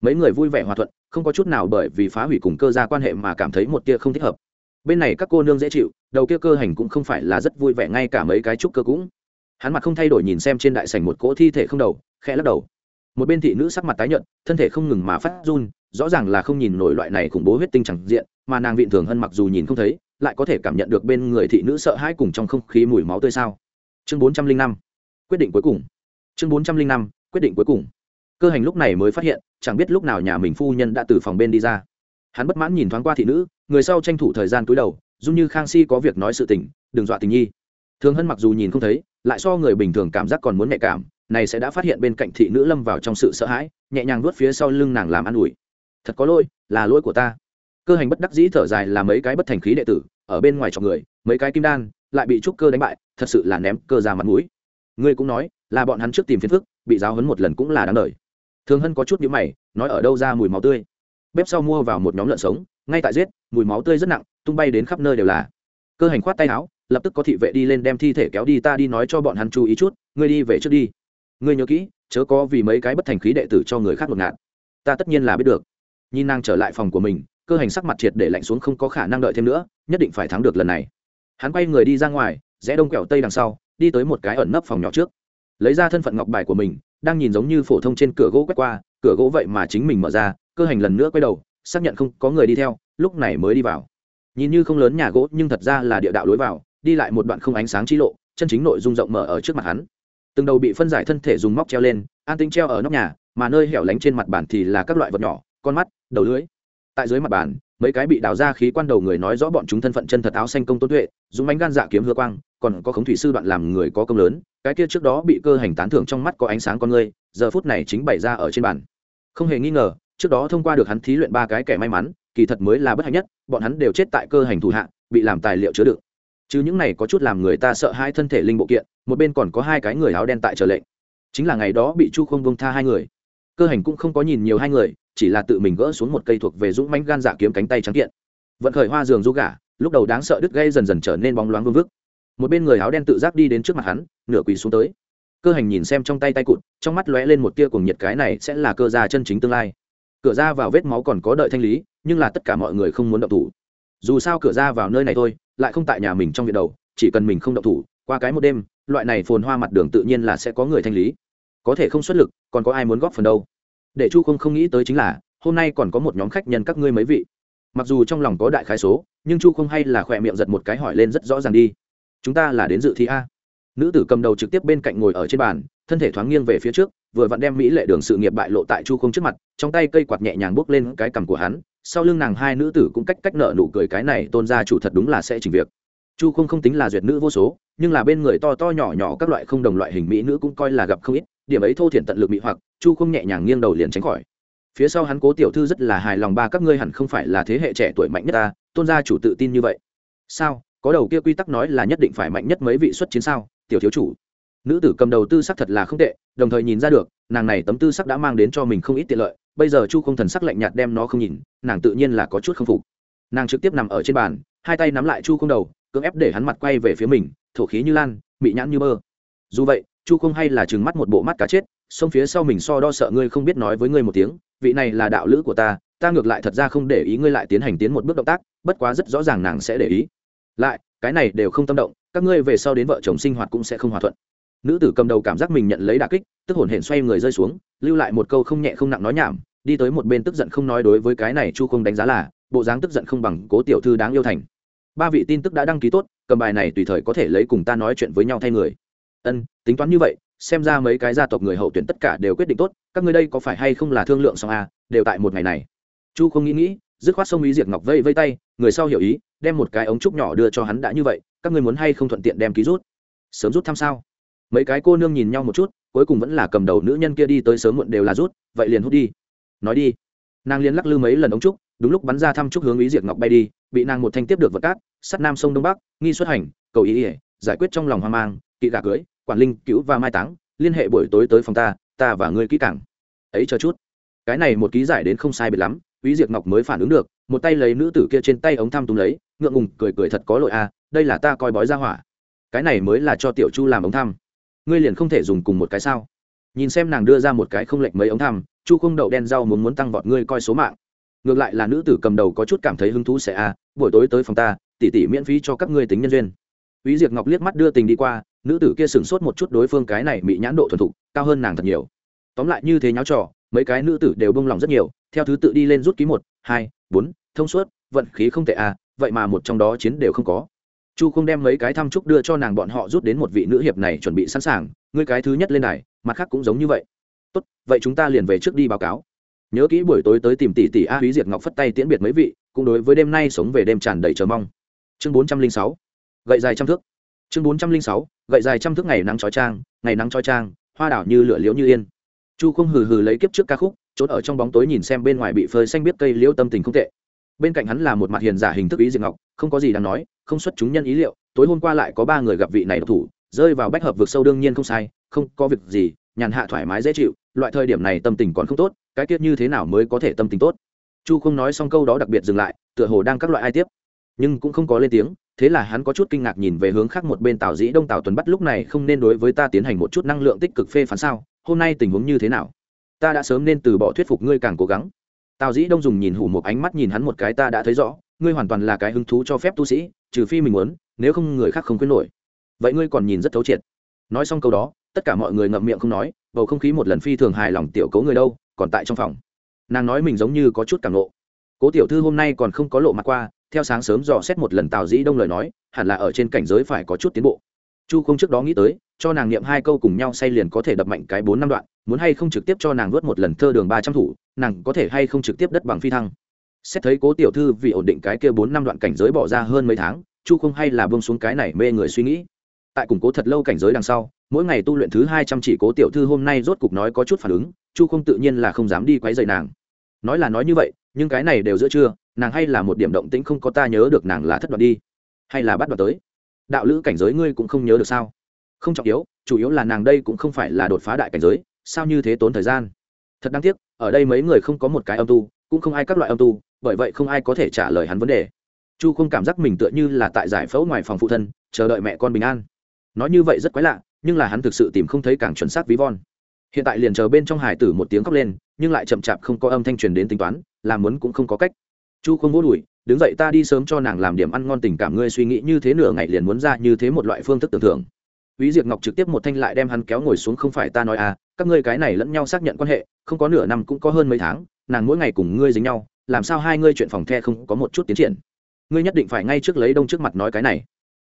S1: mấy người vui vẻ hòa thuận, không có chút nào bởi vì phá hủy cùng cơ gia quan hệ mà cảm thấy một tia không thích hợp. Bên này các cô nương dễ chịu, đầu kia cơ hành cũng không phải là rất vui vẻ ngay cả mấy cái trúc cơ cũng. Hắn mặt không thay đổi nhìn xem trên đại sảnh một cỗ thi thể không đầu, khẽ lắc đầu. Một bên thị nữ sắc mặt tái nhợt, thân thể không ngừng mà phát run, rõ ràng là không nhìn nổi loại này khủng bố huyết tinh chẳng diện, mà nàng vịn thường hơn mặc dù nhìn không thấy, lại có thể cảm nhận được bên người thị nữ sợ hãi cùng trong không khí mùi máu tươi sao. Chương bốn trăm linh năm, quyết định cuối cùng. Chương bốn trăm linh năm, quyết định cuối cùng cơ hành lúc này mới phát hiện, chẳng biết lúc nào nhà mình phu nhân đã từ phòng bên đi ra. Hắn bất mãn nhìn thoáng qua thị nữ, người sau tranh thủ thời gian túi đầu dung như khang si có việc nói sự tình, đừng dọa tình nhi. Thường hân mặc dù nhìn không thấy, lại so người bình thường cảm giác còn muốn nhạy cảm, này sẽ đã phát hiện bên cạnh thị nữ lâm vào trong sự sợ hãi, nhẹ nhàng nuốt phía sau lưng nàng làm an ủi. Thật có lỗi, là lỗi của ta. Cơ hành bất đắc dĩ thở dài là mấy cái bất thành khí đệ tử, ở bên ngoài chọc người, mấy cái kim đan, lại bị trúc cơ đánh bại, thật sự là ném cơ ra mặt mũi. Ngươi cũng nói, là bọn hắn trước tìm phiền phức, bị giáo hấn một lần cũng là đáng đời thường hân có chút nhíu mày, nói ở đâu ra mùi máu tươi? Bếp sau mua vào một nhóm lợn sống, ngay tại giết, mùi máu tươi rất nặng, tung bay đến khắp nơi đều là. Cơ hành khoát tay áo, lập tức có thị vệ đi lên đem thi thể kéo đi, ta đi nói cho bọn hắn chú ý chút, ngươi đi về trước đi. Ngươi nhớ kỹ, chớ có vì mấy cái bất thành khí đệ tử cho người khác ngột ngạt. Ta tất nhiên là biết được. Nhìn nàng trở lại phòng của mình, cơ hành sắc mặt triệt để lạnh xuống không có khả năng đợi thêm nữa, nhất định phải thắng được lần này. Hắn quay người đi ra ngoài, rẽ đông quẹo tây đằng sau, đi tới một cái ẩn nấp phòng nhỏ trước. Lấy ra thân phận ngọc bài của mình đang nhìn giống như phổ thông trên cửa gỗ quét qua, cửa gỗ vậy mà chính mình mở ra, cơ hành lần nữa quay đầu, xác nhận không có người đi theo, lúc này mới đi vào. Nhìn như không lớn nhà gỗ, nhưng thật ra là địa đạo lối vào, đi lại một đoạn không ánh sáng chi lộ, chân chính nội dung rộng mở ở trước mặt hắn. Từng đầu bị phân giải thân thể dùng móc treo lên, an tính treo ở nóc nhà, mà nơi hẻo lánh trên mặt bàn thì là các loại vật nhỏ, con mắt, đầu lưới tại dưới mặt bàn, mấy cái bị đào ra khí quan đầu người nói rõ bọn chúng thân phận chân thật áo xanh công tôn tuệ, dùng bánh gan dạ kiếm hứa quang còn có khống thủy sư đoạn làm người có công lớn, cái kia trước đó bị cơ hành tán thưởng trong mắt có ánh sáng con người giờ phút này chính bày ra ở trên bàn. Không hề nghi ngờ, trước đó thông qua được hắn thí luyện ba cái kẻ may mắn, kỳ thật mới là bất hạnh nhất, bọn hắn đều chết tại cơ hành thủ hạ, bị làm tài liệu chứa đựng. Chứ những này có chút làm người ta sợ hai thân thể linh bộ kiện, một bên còn có hai cái người áo đen tại chờ lệnh. Chính là ngày đó bị chu không bông tha hai người. Cơ hành cũng không có nhìn nhiều hai người, chỉ là tự mình gỡ xuống một cây thuộc về dũng mánh gan dạ kiếm cánh tay trắng kiện. Vận khởi hoa giường du gà, lúc đầu đáng sợ đứt gây dần dần trở nên bóng loáng vương vức một bên người áo đen tự giác đi đến trước mặt hắn, nửa quỳ xuống tới. Cơ hành nhìn xem trong tay tay cụt, trong mắt lóe lên một tia cùng nhiệt, cái này sẽ là cơ gia chân chính tương lai. Cửa ra vào vết máu còn có đợi thanh lý, nhưng là tất cả mọi người không muốn động thủ. Dù sao cửa ra vào nơi này thôi, lại không tại nhà mình trong viện đầu, chỉ cần mình không động thủ, qua cái một đêm, loại này phồn hoa mặt đường tự nhiên là sẽ có người thanh lý. Có thể không xuất lực, còn có ai muốn góp phần đâu. Để chu không không nghĩ tới chính là, hôm nay còn có một nhóm khách nhân các ngươi mấy vị. Mặc dù trong lòng có đại khái số, nhưng chu không hay là khỏe miệng giật một cái hỏi lên rất rõ ràng đi chúng ta là đến dự thi a. Nữ tử cầm đầu trực tiếp bên cạnh ngồi ở trên bàn, thân thể thoáng nghiêng về phía trước, vừa vặn đem mỹ lệ đường sự nghiệp bại lộ tại chu không trước mặt, trong tay cây quạt nhẹ nhàng bước lên cái cằm của hắn, sau lưng nàng hai nữ tử cũng cách cách nợ nụ cười cái này, tôn gia chủ thật đúng là sẽ chỉnh việc. Chu không không tính là duyệt nữ vô số, nhưng là bên người to to nhỏ nhỏ các loại không đồng loại hình mỹ nữ cũng coi là gặp không ít, điểm ấy thô thiển tận lực mỹ hoặc, chu không nhẹ nhàng nghiêng đầu liền tránh khỏi. Phía sau hắn cố tiểu thư rất là hài lòng, ba các ngươi hẳn không phải là thế hệ trẻ tuổi mạnh nhất ta, tôn gia chủ tự tin như vậy. Sao? Có đầu kia quy tắc nói là nhất định phải mạnh nhất mấy vị xuất chiến sao, tiểu thiếu chủ. Nữ tử cầm đầu tư sắc thật là không tệ, đồng thời nhìn ra được, nàng này tấm tư sắc đã mang đến cho mình không ít tiện lợi, bây giờ chu không thần sắc lạnh nhạt đem nó không nhìn, nàng tự nhiên là có chút không phục. Nàng trực tiếp nằm ở trên bàn, hai tay nắm lại chu không đầu, cưỡng ép để hắn mặt quay về phía mình, thổ khí như lan, mị nhãn như bơ dù vậy, chu không hay là trừng mắt một bộ mắt cá chết xông phía sau mình so đo sợ ngươi không biết nói với ngươi một tiếng, vị này là đạo lữ của ta ta ngược lại thật ra không để ý ngươi lại tiến hành tiến một bước động tác, bất quá rất rõ ràng nàng sẽ để ý lại, cái này đều không tâm động, các ngươi về sau đến vợ chồng sinh hoạt cũng sẽ không hòa thuận. Nữ tử cầm đầu cảm giác mình nhận lấy đà kích, tức hổn hển xoay người rơi xuống, lưu lại một câu không nhẹ không nặng nói nhảm, đi tới một bên tức giận không nói đối với cái này chu không đánh giá là, bộ dáng tức giận không bằng cố tiểu thư đáng yêu thành. Ba vị tin tức đã đăng ký tốt, cầm bài này tùy thời có thể lấy cùng ta nói chuyện với nhau thay người. Ân, tính toán như vậy, xem ra mấy cái gia tộc người hậu tuyển tất cả đều quyết định tốt, các ngươi đây có phải hay không là thương lượng xong à đều tại một ngày này. Chu không nghĩ nghĩ dứt khoát sông ý diệt ngọc vây vây tay, người sau hiểu ý, đem một cái ống trúc nhỏ đưa cho hắn đã như vậy, các ngươi muốn hay không thuận tiện đem ký rút? Sớm rút thăm sao? Mấy cái cô nương nhìn nhau một chút, cuối cùng vẫn là cầm đầu nữ nhân kia đi tới sớm muộn đều là rút, vậy liền hút đi. Nói đi. Nàng liền lắc lư mấy lần ống trúc, đúng lúc bắn ra thăm trúc hướng ý diệt ngọc bay đi, bị nàng một thanh tiếp được vật cát sắt nam sông đông bắc, nghi xuất hành, cầu ý ỉa giải quyết trong lòng hoang mang, kỵ gà cưới, quản linh, cứu và mai táng, liên hệ buổi tối tới phòng ta ta và ngươi kỹ càng. Ấy chờ chút. Cái này một ký giải đến không sai biệt lắm. Úy Diệp Ngọc mới phản ứng được, một tay lấy nữ tử kia trên tay ống thăm túm lấy, ngượng ngùng cười cười thật có lỗi à, đây là ta coi bói ra hỏa. Cái này mới là cho tiểu Chu làm ống thăm. Ngươi liền không thể dùng cùng một cái sao? Nhìn xem nàng đưa ra một cái không lệch mấy ống thăm, Chu không đậu đen rau muốn muốn tăng vọt ngươi coi số mạng. Ngược lại là nữ tử cầm đầu có chút cảm thấy hứng thú sẽ à, buổi tối tới phòng ta, tỷ tỷ miễn phí cho các ngươi tính nhân duyên. Úy Diệp Ngọc liếc mắt đưa tình đi qua, nữ tử kia sửng sốt một chút đối phương cái này bị nhãn độ thuần thục, cao hơn nàng thật nhiều. Tóm lại như thế nháo trò, mấy cái nữ tử đều bông lòng rất nhiều theo thứ tự đi lên rút ký một, hai, bốn, thông suốt, vận khí không tệ à vậy mà một trong đó chiến đều không có. Chu không đem mấy cái thăm chúc đưa cho nàng bọn họ rút đến một vị nữ hiệp này chuẩn bị sẵn sàng, ngươi cái thứ nhất lên này mặt khác cũng giống như vậy. Tốt, vậy chúng ta liền về trước đi báo cáo. Nhớ kỹ buổi tối tới tìm tỷ tỷ a húy diệt ngọc phất tay tiễn biệt mấy vị, cũng đối với đêm nay sống về đêm tràn đầy chờ mong. Chương bốn trăm linh sáu, gậy dài trăm thước. Chương bốn trăm linh sáu, gậy dài trăm thước ngày nắng trói trang, ngày nắng trói trang, hoa đảo như lửa liễu như yên. Chu không hừ hừ lấy kiếp trước ca khúc trốn ở trong bóng tối nhìn xem bên ngoài bị phơi xanh biết cây liễu tâm tình không tệ. Bên cạnh hắn là một mặt hiền giả hình thức ý diệp ngọc, không có gì đáng nói, không xuất chúng nhân ý liệu, tối hôm qua lại có ba người gặp vị này độc thủ, rơi vào bách hợp vực sâu đương nhiên không sai, không có việc gì, nhàn hạ thoải mái dễ chịu, loại thời điểm này tâm tình còn không tốt, cái tiết như thế nào mới có thể tâm tình tốt. Chu không nói xong câu đó đặc biệt dừng lại, tựa hồ đang các loại ai tiếp. Nhưng cũng không có lên tiếng, thế là hắn có chút kinh ngạc nhìn về hướng khác một bên tào dĩ đông tào tuấn bắt lúc này không nên đối với ta tiến hành một chút năng lượng tích cực phê phán sao, hôm nay tình huống như thế nào? Ta đã sớm nên từ bỏ thuyết phục ngươi càng cố gắng. Tào dĩ đông dùng nhìn hủ một ánh mắt nhìn hắn một cái, ta đã thấy rõ, ngươi hoàn toàn là cái hứng thú cho phép tu sĩ, trừ phi mình muốn, nếu không người khác không khuyến nổi. Vậy ngươi còn nhìn rất thấu triệt. Nói xong câu đó, tất cả mọi người ngậm miệng không nói, bầu không khí một lần phi thường hài lòng tiểu cố người đâu, còn tại trong phòng. Nàng nói mình giống như có chút cảm lộ cố tiểu thư hôm nay còn không có lộ mặt qua, theo sáng sớm dò xét một lần tào dĩ đông lời nói, hẳn là ở trên cảnh giới phải có chút tiến bộ. Chu không trước đó nghĩ tới cho nàng niệm hai câu cùng nhau say liền có thể đập mạnh cái bốn năm đoạn, muốn hay không trực tiếp cho nàng vớt một lần thơ đường ba trăm thủ, nàng có thể hay không trực tiếp đất bằng phi thăng. Xét thấy cố tiểu thư vì ổn định cái kia bốn năm đoạn cảnh giới bỏ ra hơn mấy tháng, chu không hay là bông xuống cái này mê người suy nghĩ. Tại củng cố thật lâu cảnh giới đằng sau, mỗi ngày tu luyện thứ hai trăm chỉ cố tiểu thư hôm nay rốt cục nói có chút phản ứng, chu không tự nhiên là không dám đi quấy dậy nàng. Nói là nói như vậy, nhưng cái này đều giữa trưa, nàng hay là một điểm động tĩnh không có ta nhớ được nàng là thất đoạn đi, hay là bắt đoạt tới. Đạo lữ cảnh giới ngươi cũng không nhớ được sao? Không trọng yếu, chủ yếu là nàng đây cũng không phải là đột phá đại cảnh giới, sao như thế tốn thời gian? Thật đáng tiếc, ở đây mấy người không có một cái âm tu, cũng không ai các loại âm tu, bởi vậy không ai có thể trả lời hắn vấn đề. Chu không cảm giác mình tựa như là tại giải phẫu ngoài phòng phụ thân, chờ đợi mẹ con bình an. Nói như vậy rất quái lạ, nhưng là hắn thực sự tìm không thấy càng chuẩn xác ví von. Hiện tại liền chờ bên trong hải tử một tiếng khóc lên, nhưng lại chậm chạp không có âm thanh truyền đến tính toán làm muốn cũng không có cách. Chu không vô đùi, đứng dậy ta đi sớm cho nàng làm điểm ăn ngon tình cảm, ngươi suy nghĩ như thế nửa ngày liền muốn ra như thế một loại phương thức tưởng thưởng Quý Diệp Ngọc trực tiếp một thanh lại đem hắn kéo ngồi xuống không phải ta nói à, các ngươi cái này lẫn nhau xác nhận quan hệ, không có nửa năm cũng có hơn mấy tháng, nàng mỗi ngày cùng ngươi dính nhau, làm sao hai ngươi chuyện phòng the không có một chút tiến triển. Ngươi nhất định phải ngay trước lấy đông trước mặt nói cái này.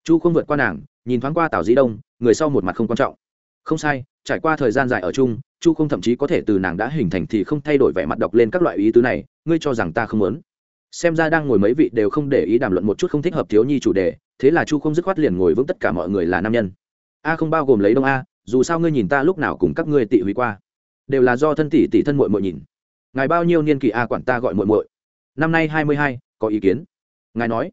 S1: Chu không vượt qua nàng, nhìn thoáng qua Tào Dĩ Đông, người sau một mặt không quan trọng. Không sai, trải qua thời gian dài ở chung, Chu không thậm chí có thể từ nàng đã hình thành thì không thay đổi vẻ mặt đọc lên các loại ý tứ này, ngươi cho rằng ta không muốn xem ra đang ngồi mấy vị đều không để ý đàm luận một chút không thích hợp thiếu nhi chủ đề thế là chu không dứt khoát liền ngồi vững tất cả mọi người là nam nhân a không bao gồm lấy đông a, dù sao ngươi nhìn ta lúc nào cùng các ngươi tị hủy qua. Đều là do thân tỷ tỷ thân mội mội nhìn. Ngài bao nhiêu niên kỷ a quản ta gọi mội mội năm nay hai mươi hai, có ý kiến? Ngài nói.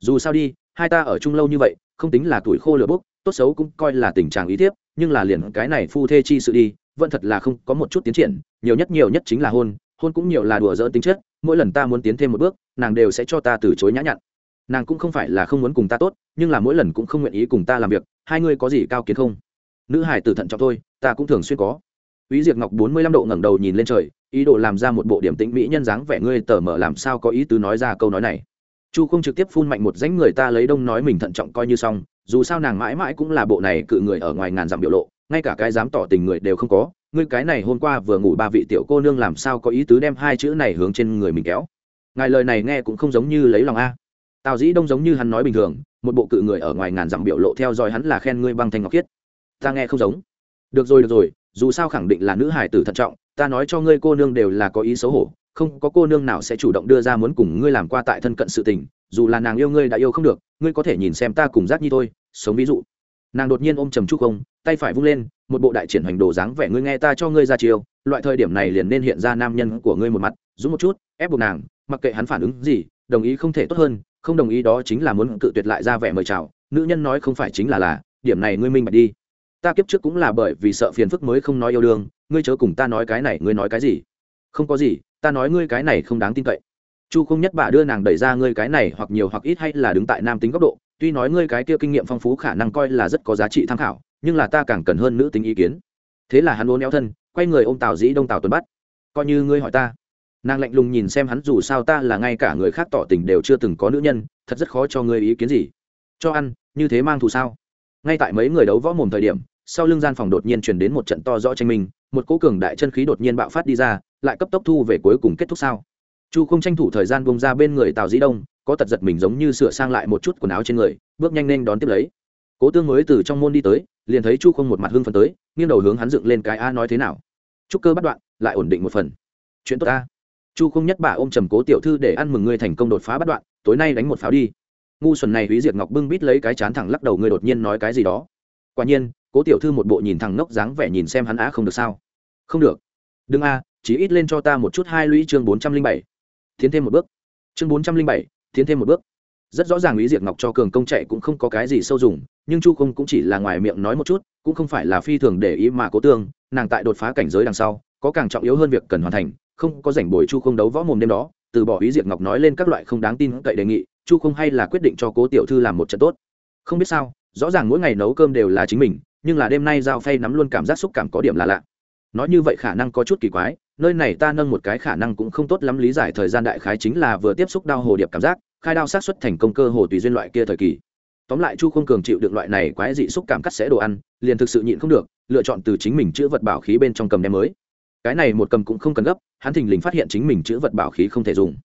S1: Dù sao đi, hai ta ở chung lâu như vậy, không tính là tuổi khô lửa bốc, tốt xấu cũng coi là tình trạng ý thiếp, nhưng là liền cái này phu thê chi sự đi, vẫn thật là không có một chút tiến triển, nhiều nhất nhiều nhất chính là hôn hôn cũng nhiều là đùa dỡ tính chất, mỗi lần ta muốn tiến thêm một bước, nàng đều sẽ cho ta từ chối nhã nhặn nàng cũng không phải là không muốn cùng ta tốt nhưng là mỗi lần cũng không nguyện ý cùng ta làm việc hai ngươi có gì cao kiến không? Nữ hải tử thận trọng thôi ta cũng thường xuyên có. Úy Diệp Ngọc bốn mươi lăm độ ngẩng đầu nhìn lên trời, ý đồ làm ra một bộ điểm tĩnh mỹ nhân dáng vẻ ngươi tờ mở làm sao có ý tứ nói ra câu nói này. Chu không trực tiếp phun mạnh một dánh người ta lấy đông nói mình thận trọng coi như xong, dù sao nàng mãi mãi cũng là bộ này cự người ở ngoài ngàn dặm biểu lộ, ngay cả cái dám tỏ tình người đều không có, ngươi cái này hôm qua vừa ngủ ba vị tiểu cô nương làm sao có ý tứ đem hai chữ này hướng trên người mình kéo. Ngài lời này nghe cũng không giống như lấy lòng a tào dĩ đông giống như hắn nói bình thường, một bộ cự người ở ngoài ngàn dặm biểu lộ theo dõi hắn là khen ngươi băng thanh ngọc khiết. Ta nghe không giống. Được rồi được rồi, dù sao khẳng định là nữ hải tử thận trọng, ta nói cho ngươi cô nương đều là có ý xấu hổ, không có cô nương nào sẽ chủ động đưa ra muốn cùng ngươi làm qua tại thân cận sự tình, dù là nàng yêu ngươi đã yêu không được, ngươi có thể nhìn xem ta cùng giác nhi thôi, sống ví dụ. Nàng đột nhiên ôm trầm trúc không, tay phải vung lên, một bộ đại triển hoành đồ dáng vẻ ngươi nghe ta cho ngươi ra chiều loại thời điểm này liền nên hiện ra nam nhân của ngươi một mặt giúp một chút, ép buộc nàng, mặc kệ hắn phản ứng gì, đồng ý không thể tốt hơn không đồng ý đó chính là muốn cự tuyệt lại ra vẻ mời chào, nữ nhân nói không phải chính là là, điểm này ngươi minh bạch đi. Ta kiếp trước cũng là bởi vì sợ phiền phức mới không nói yêu đương, ngươi chớ cùng ta nói cái này, ngươi nói cái gì? Không có gì, ta nói ngươi cái này không đáng tin cậy. Chu không nhất bà đưa nàng đẩy ra ngươi cái này hoặc nhiều hoặc ít hay là đứng tại nam tính góc độ, tuy nói ngươi cái kia kinh nghiệm phong phú khả năng coi là rất có giá trị tham khảo, nhưng là ta càng cần hơn nữ tính ý kiến. Thế là hắn uốn éo thân, quay người ô m tào dĩ đông tào tuấn bắt. Coi như ngươi hỏi ta nàng lạnh lùng nhìn xem hắn, dù sao ta là ngay cả người khác tỏ tình đều chưa từng có nữ nhân, thật rất khó cho ngươi ý kiến gì. Cho ăn, như thế mang thù sao? Ngay tại mấy người đấu võ mồm thời điểm, sau lưng gian phòng đột nhiên chuyển đến một trận to rõ tranh minh, một cỗ cường đại chân khí đột nhiên bạo phát đi ra, lại cấp tốc thu về cuối cùng kết thúc sao? Chu không tranh thủ thời gian bông ra bên người tào dĩ đông, có tật giật mình giống như sửa sang lại một chút quần áo trên người, bước nhanh lên đón tiếp lấy. Cố tương mới từ trong môn đi tới, liền thấy chu không một mặt hưng phần tới, nghiêng đầu hướng hắn dựng lên cái a nói thế nào. Chúc cơ bắt đoạn, lại ổn định một phần. Chuyện tốt ta chu không nhất bà ôm trầm cố tiểu thư để ăn mừng ngươi thành công đột phá bắt đoạn, tối nay đánh một pháo đi. Ngu xuẩn này húy diệt ngọc bưng bít lấy cái chán thẳng lắc đầu ngươi đột nhiên nói cái gì đó. Quả nhiên, cố tiểu thư một bộ nhìn thằng ngốc dáng vẻ nhìn xem hắn á không được sao? Không được. Đừng a, chỉ ít lên cho ta một chút hai lũy chương bốn trăm linh bảy. Tiến thêm một bước. Chương bốn trăm linh bảy, tiến thêm một bước. Rất rõ ràng ý diệt ngọc cho cường công chạy cũng không có cái gì sâu dùng, nhưng chu không cũng chỉ là ngoài miệng nói một chút, cũng không phải là phi thường để ý mà cố tương, nàng tại đột phá cảnh giới đằng sau, có càng trọng yếu hơn việc cần hoàn thành không có rảnh bồi chu không đấu võ mồm đêm đó, từ bỏ ý diệt ngọc nói lên các loại không đáng tin cậy đề nghị, chu không hay là quyết định cho cố tiểu thư làm một trận tốt. Không biết sao, rõ ràng mỗi ngày nấu cơm đều là chính mình, nhưng là đêm nay giao phay nắm luôn cảm giác xúc cảm có điểm là lạ. Nói như vậy khả năng có chút kỳ quái, nơi này ta nâng một cái khả năng cũng không tốt lắm, lý giải thời gian đại khái chính là vừa tiếp xúc đau hồ điệp cảm giác, khai đao sát xuất thành công cơ hồ tùy duyên loại kia thời kỳ. Tóm lại chu không cường chịu được loại này quái dị xúc cảm cắt xé đồ ăn, liền thực sự nhịn không được, lựa chọn từ chính mình chữa vật bảo khí bên trong cầm đem mới cái này một cầm cũng không cần gấp, hắn thình lình phát hiện chính mình chữa vật bảo khí không thể dùng.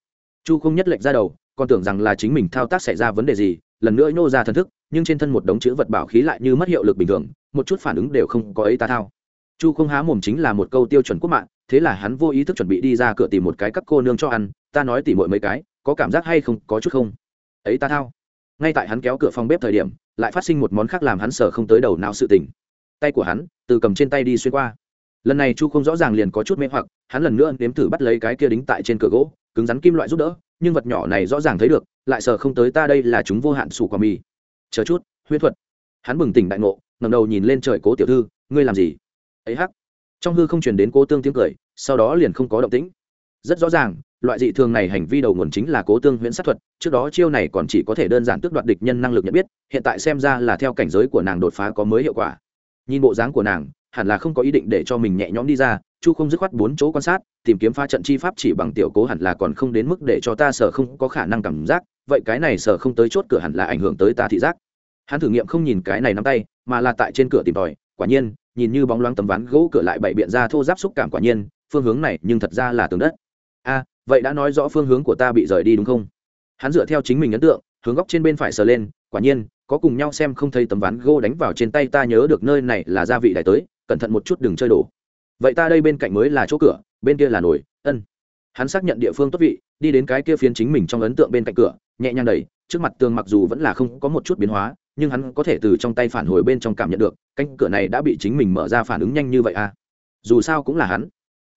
S1: Chu không nhất lệnh ra đầu, còn tưởng rằng là chính mình thao tác xảy ra vấn đề gì, lần nữa nhô ra thần thức, nhưng trên thân một đống chữ vật bảo khí lại như mất hiệu lực bình thường, một chút phản ứng đều không có ấy ta thao. Chu không há mồm chính là một câu tiêu chuẩn quốc mạng, thế là hắn vô ý thức chuẩn bị đi ra cửa tìm một cái các cô nương cho ăn, ta nói tỉ mội mấy cái, có cảm giác hay không, có chút không? Ấy ta thao. Ngay tại hắn kéo cửa phòng bếp thời điểm, lại phát sinh một món khác làm hắn sờ không tới đầu nào sự tình. Tay của hắn, từ cầm trên tay đi xuyên qua lần này chu không rõ ràng liền có chút mê hoặc, hắn lần nữa nếm thử bắt lấy cái kia đính tại trên cửa gỗ, cứng rắn kim loại giúp đỡ, nhưng vật nhỏ này rõ ràng thấy được, lại sờ không tới ta đây là chúng vô hạn sủ quả mì. Chờ chút, huyễn thuật. Hắn bừng tỉnh đại ngộ ngầm đầu nhìn lên trời cố tiểu thư, ngươi làm gì? Ấy hắc. Trong hư không truyền đến cố tương tiếng cười, sau đó liền không có động tĩnh. Rất rõ ràng, loại dị thường này hành vi đầu nguồn chính là cố tương huyễn sát thuật, trước đó chiêu này còn chỉ có thể đơn giản tước đoạt địch nhân năng lực nhận biết, hiện tại xem ra là theo cảnh giới của nàng đột phá có mới hiệu quả. Nhìn bộ dáng của nàng hẳn là không có ý định để cho mình nhẹ nhõm đi ra, chu không dứt khoát bốn chỗ quan sát, tìm kiếm pha trận chi pháp chỉ bằng tiểu cố hẳn là còn không đến mức để cho ta sợ không có khả năng cảm giác, vậy cái này sợ không tới chốt cửa hẳn là ảnh hưởng tới ta thị giác. Hắn thử nghiệm không nhìn cái này nắm tay, mà là tại trên cửa tìm tòi, quả nhiên, nhìn như bóng loáng tấm ván gỗ cửa lại bậy biện ra thô giáp xúc cảm quả nhiên, phương hướng này nhưng thật ra là tường đất. A, vậy đã nói rõ phương hướng của ta bị rời đi đúng không? Hắn dựa theo chính mình ấn tượng, hướng góc trên bên phải sờ lên, quả nhiên, có cùng nhau xem không thấy tấm ván gỗ đánh vào trên tay ta nhớ được nơi này là gia vị đại tới cẩn thận một chút đừng chơi đổ. Vậy ta đây bên cạnh mới là chỗ cửa, bên kia là nồi, ân. Hắn xác nhận địa phương tốt vị, đi đến cái kia phiến chính mình trong ấn tượng bên cạnh cửa, nhẹ nhàng đẩy, trước mặt tường mặc dù vẫn là không có một chút biến hóa, nhưng hắn có thể từ trong tay phản hồi bên trong cảm nhận được, cánh cửa này đã bị chính mình mở ra phản ứng nhanh như vậy à. Dù sao cũng là hắn.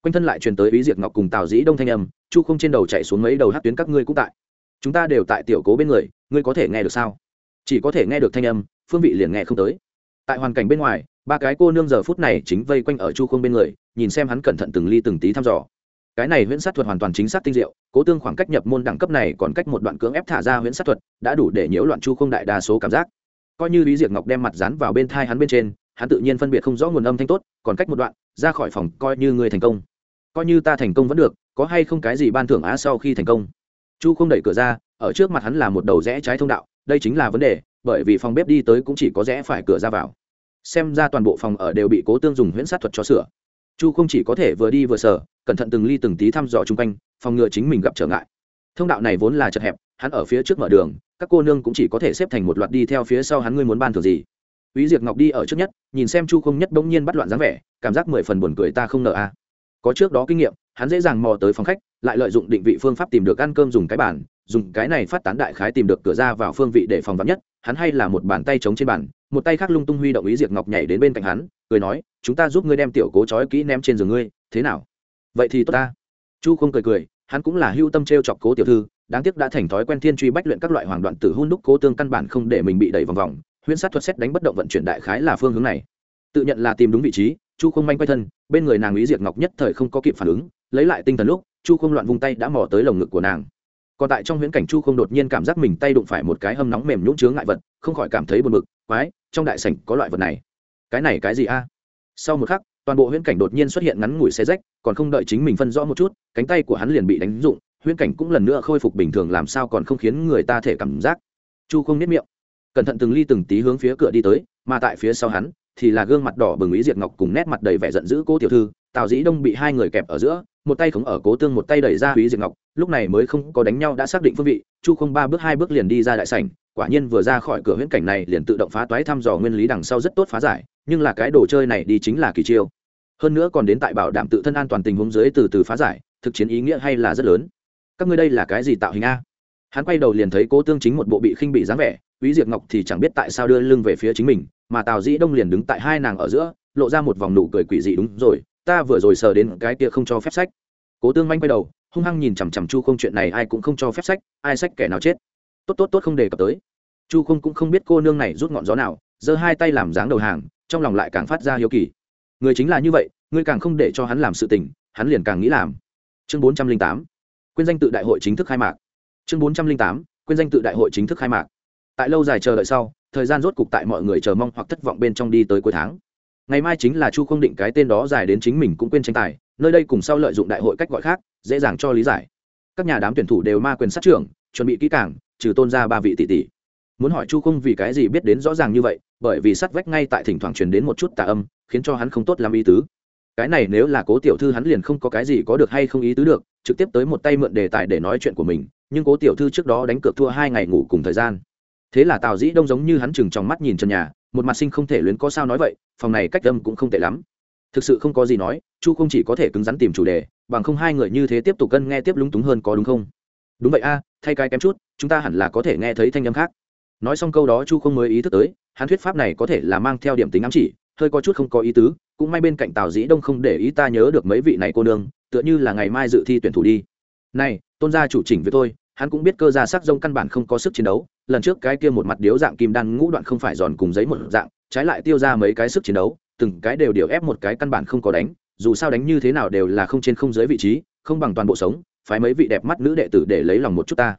S1: Quanh thân lại truyền tới ý diệt ngọc cùng tào dĩ đông thanh âm, chu không trên đầu chạy xuống mấy đầu hát tuyến các ngươi cũng tại. Chúng ta đều tại tiểu cố bên người, ngươi có thể nghe được sao? Chỉ có thể nghe được thanh âm, phương vị liền nghe không tới. Tại hoàn cảnh bên ngoài ba cái cô nương giờ phút này chính vây quanh ở chu không bên người, nhìn xem hắn cẩn thận từng ly từng tí thăm dò. Cái này huyễn sát thuật hoàn toàn chính xác tinh diệu, cố tương khoảng cách nhập môn đẳng cấp này còn cách một đoạn cưỡng ép thả ra huyễn sát thuật, đã đủ để nhiễu loạn chu không đại đa số cảm giác. Coi như lý Diệc ngọc đem mặt dán vào bên thai hắn bên trên, hắn tự nhiên phân biệt không rõ nguồn âm thanh tốt, còn cách một đoạn, ra khỏi phòng, coi như người thành công. Coi như ta thành công vẫn được, có hay không cái gì ban thưởng á sau khi thành công? Chu không đẩy cửa ra, ở trước mặt hắn là một đầu rẽ trái thông đạo, đây chính là vấn đề, bởi vì phòng bếp đi tới cũng chỉ có rẽ phải cửa ra vào xem ra toàn bộ phòng ở đều bị cố tương dùng huyễn sát thuật cho sửa chu không chỉ có thể vừa đi vừa sở, cẩn thận từng ly từng tí thăm dò chung quanh phòng ngừa chính mình gặp trở ngại thông đạo này vốn là chật hẹp hắn ở phía trước mở đường các cô nương cũng chỉ có thể xếp thành một loạt đi theo phía sau hắn ngươi muốn ban thường gì Úy Diệp Ngọc đi ở trước nhất, nhìn xem Chu Không Nhất bỗng nhiên bắt loạn dáng vẻ, cảm giác mười phần buồn cười ta không nợ a. À. Có trước đó kinh nghiệm, hắn dễ dàng mò tới phòng khách, lại lợi dụng định vị phương pháp tìm được ăn cơm dùng cái bàn, dùng cái này phát tán đại khái tìm được cửa ra vào phương vị để phòng vắn nhất, hắn hay là một bàn tay chống trên bàn, một tay khác lung tung huy động ý Diệp Ngọc nhảy đến bên cạnh hắn, cười nói, "Chúng ta giúp ngươi đem tiểu cố chói kỹ ném trên giường ngươi, thế nào?" "Vậy thì tốt ta." Chu không cười cười, hắn cũng là hưu tâm trêu chọc cố tiểu thư, đáng tiếc đã thành thói quen thiên truy bách luyện các loại hoàng đoạn tử hun đúc cố tương căn bản không để mình bị đẩy vòng vòng huyễn sát thuật xét đánh bất động vận chuyển đại khái là phương hướng này tự nhận là tìm đúng vị trí chu không manh quay thân bên người nàng ý diệt ngọc nhất thời không có kịp phản ứng lấy lại tinh thần lúc chu không loạn vung tay đã mò tới lồng ngực của nàng còn tại trong huyễn cảnh chu không đột nhiên cảm giác mình tay đụng phải một cái hâm nóng mềm nhũng chướng ngại vật, không khỏi cảm thấy buồn bực, quái, trong đại sảnh có loại vật này. Cái này cái gì a? Sau một khắc, toàn bộ huyễn cảnh đột nhiên xuất hiện ngắn ngủi xe rách, còn không đợi chính mình phân rõ một chút, cánh tay của hắn liền bị đánh dụng huyễn cảnh cũng lần nữa khôi phục bình thường làm sao còn không khiến người ta thể cảm giác. Chu không nếp miệng, cẩn thận từng ly từng tí hướng phía cửa đi tới, mà tại phía sau hắn thì là gương mặt đỏ bừng ý diệt ngọc cùng nét mặt đầy vẻ giận dữ cô tiểu thư, tào dĩ đông bị hai người kẹp ở giữa một tay khống ở cố tương một tay đẩy ra húy diệt ngọc, lúc này mới không có đánh nhau đã xác định phương vị, chu không ba bước hai bước liền đi ra đại sảnh, quả nhiên vừa ra khỏi cửa huyễn cảnh này liền tự động phá toái thăm dò nguyên lý đằng sau rất tốt phá giải, nhưng là cái đồ chơi này đi chính là kỳ chiêu. Hơn nữa còn đến tại bảo đảm tự thân an toàn tình huống dưới từ từ phá giải, thực chiến ý nghĩa hay là rất lớn. Các ngươi đây là cái gì tạo hình a? Hắn quay đầu liền thấy cố tương chính một bộ bị khinh bị dáng vẻ quý diệt ngọc thì chẳng biết tại sao đưa lưng về phía chính mình, mà tào dĩ đông liền đứng tại hai nàng ở giữa, lộ ra một vòng nụ cười quỷ dị đúng rồi ta vừa rồi sờ đến cái kia không cho phép sách. Cố tương manh quay đầu, hung hăng nhìn chằm chằm chu không chuyện này, ai cũng không cho phép sách, ai sách kẻ nào chết. Tốt tốt tốt không đề cập tới. Chu không cũng không biết cô nương này rút ngọn gió nào, giơ hai tay làm dáng đầu hàng, trong lòng lại càng phát ra hiếu kỳ. Người chính là như vậy, người càng không để cho hắn làm sự tình, hắn liền càng nghĩ làm. Chương bốn trăm linh tám quyên danh tự đại hội chính thức khai mạc. Chương bốn trăm linh tám quyên danh tự đại hội chính thức khai mạc. Tại lâu dài chờ đợi sau, thời gian rốt cục tại mọi người chờ mong hoặc thất vọng bên trong đi tới cuối tháng ngày mai chính là chu không định cái tên đó dài đến chính mình cũng quên tranh tài, nơi đây cùng sau lợi dụng đại hội cách gọi khác, dễ dàng cho lý giải. Các nhà đám tuyển thủ đều ma quyền sát trưởng, chuẩn bị kỹ càng, trừ tôn ra ba vị tỷ tỷ. Muốn hỏi chu không vì cái gì biết đến rõ ràng như vậy, bởi vì sắt vách ngay tại thỉnh thoảng truyền đến một chút tà âm, khiến cho hắn không tốt làm ý tứ. Cái này nếu là cố tiểu thư hắn liền không có cái gì có được hay không ý tứ được, trực tiếp tới một tay mượn đề tài để nói chuyện của mình, nhưng cố tiểu thư trước đó đánh cược thua hai ngày ngủ cùng thời gian. Thế là tào dĩ đông giống như hắn chừng trong mắt nhìn trần nhà một mặt sinh không thể luyến có sao nói vậy, phòng này cách âm cũng không tệ lắm. Thực sự không có gì nói, chu không chỉ có thể cứng rắn tìm chủ đề, bằng không hai người như thế tiếp tục cân nghe tiếp lúng túng hơn có đúng không? Đúng vậy a, thay cái kém chút, chúng ta hẳn là có thể nghe thấy thanh âm khác. Nói xong câu đó chu không mới ý thức tới, hắn thuyết pháp này có thể là mang theo điểm tính ám chỉ, hơi có chút không có ý tứ, cũng may bên cạnh tào dĩ đông không để ý ta nhớ được mấy vị này cô nương, tựa như là ngày mai dự thi tuyển thủ đi. Này, tôn gia chủ chỉnh với tôi hắn cũng biết cơ gia sắc rông căn bản không có sức chiến đấu, lần trước cái kia một mặt điếu dạng kim đan ngũ đoạn không phải giòn cùng giấy một dạng, trái lại tiêu ra mấy cái sức chiến đấu, từng cái đều điều ép một cái căn bản không có đánh, dù sao đánh như thế nào đều là không trên không dưới vị trí, không bằng toàn bộ sống, phái mấy vị đẹp mắt nữ đệ tử để lấy lòng một chút ta.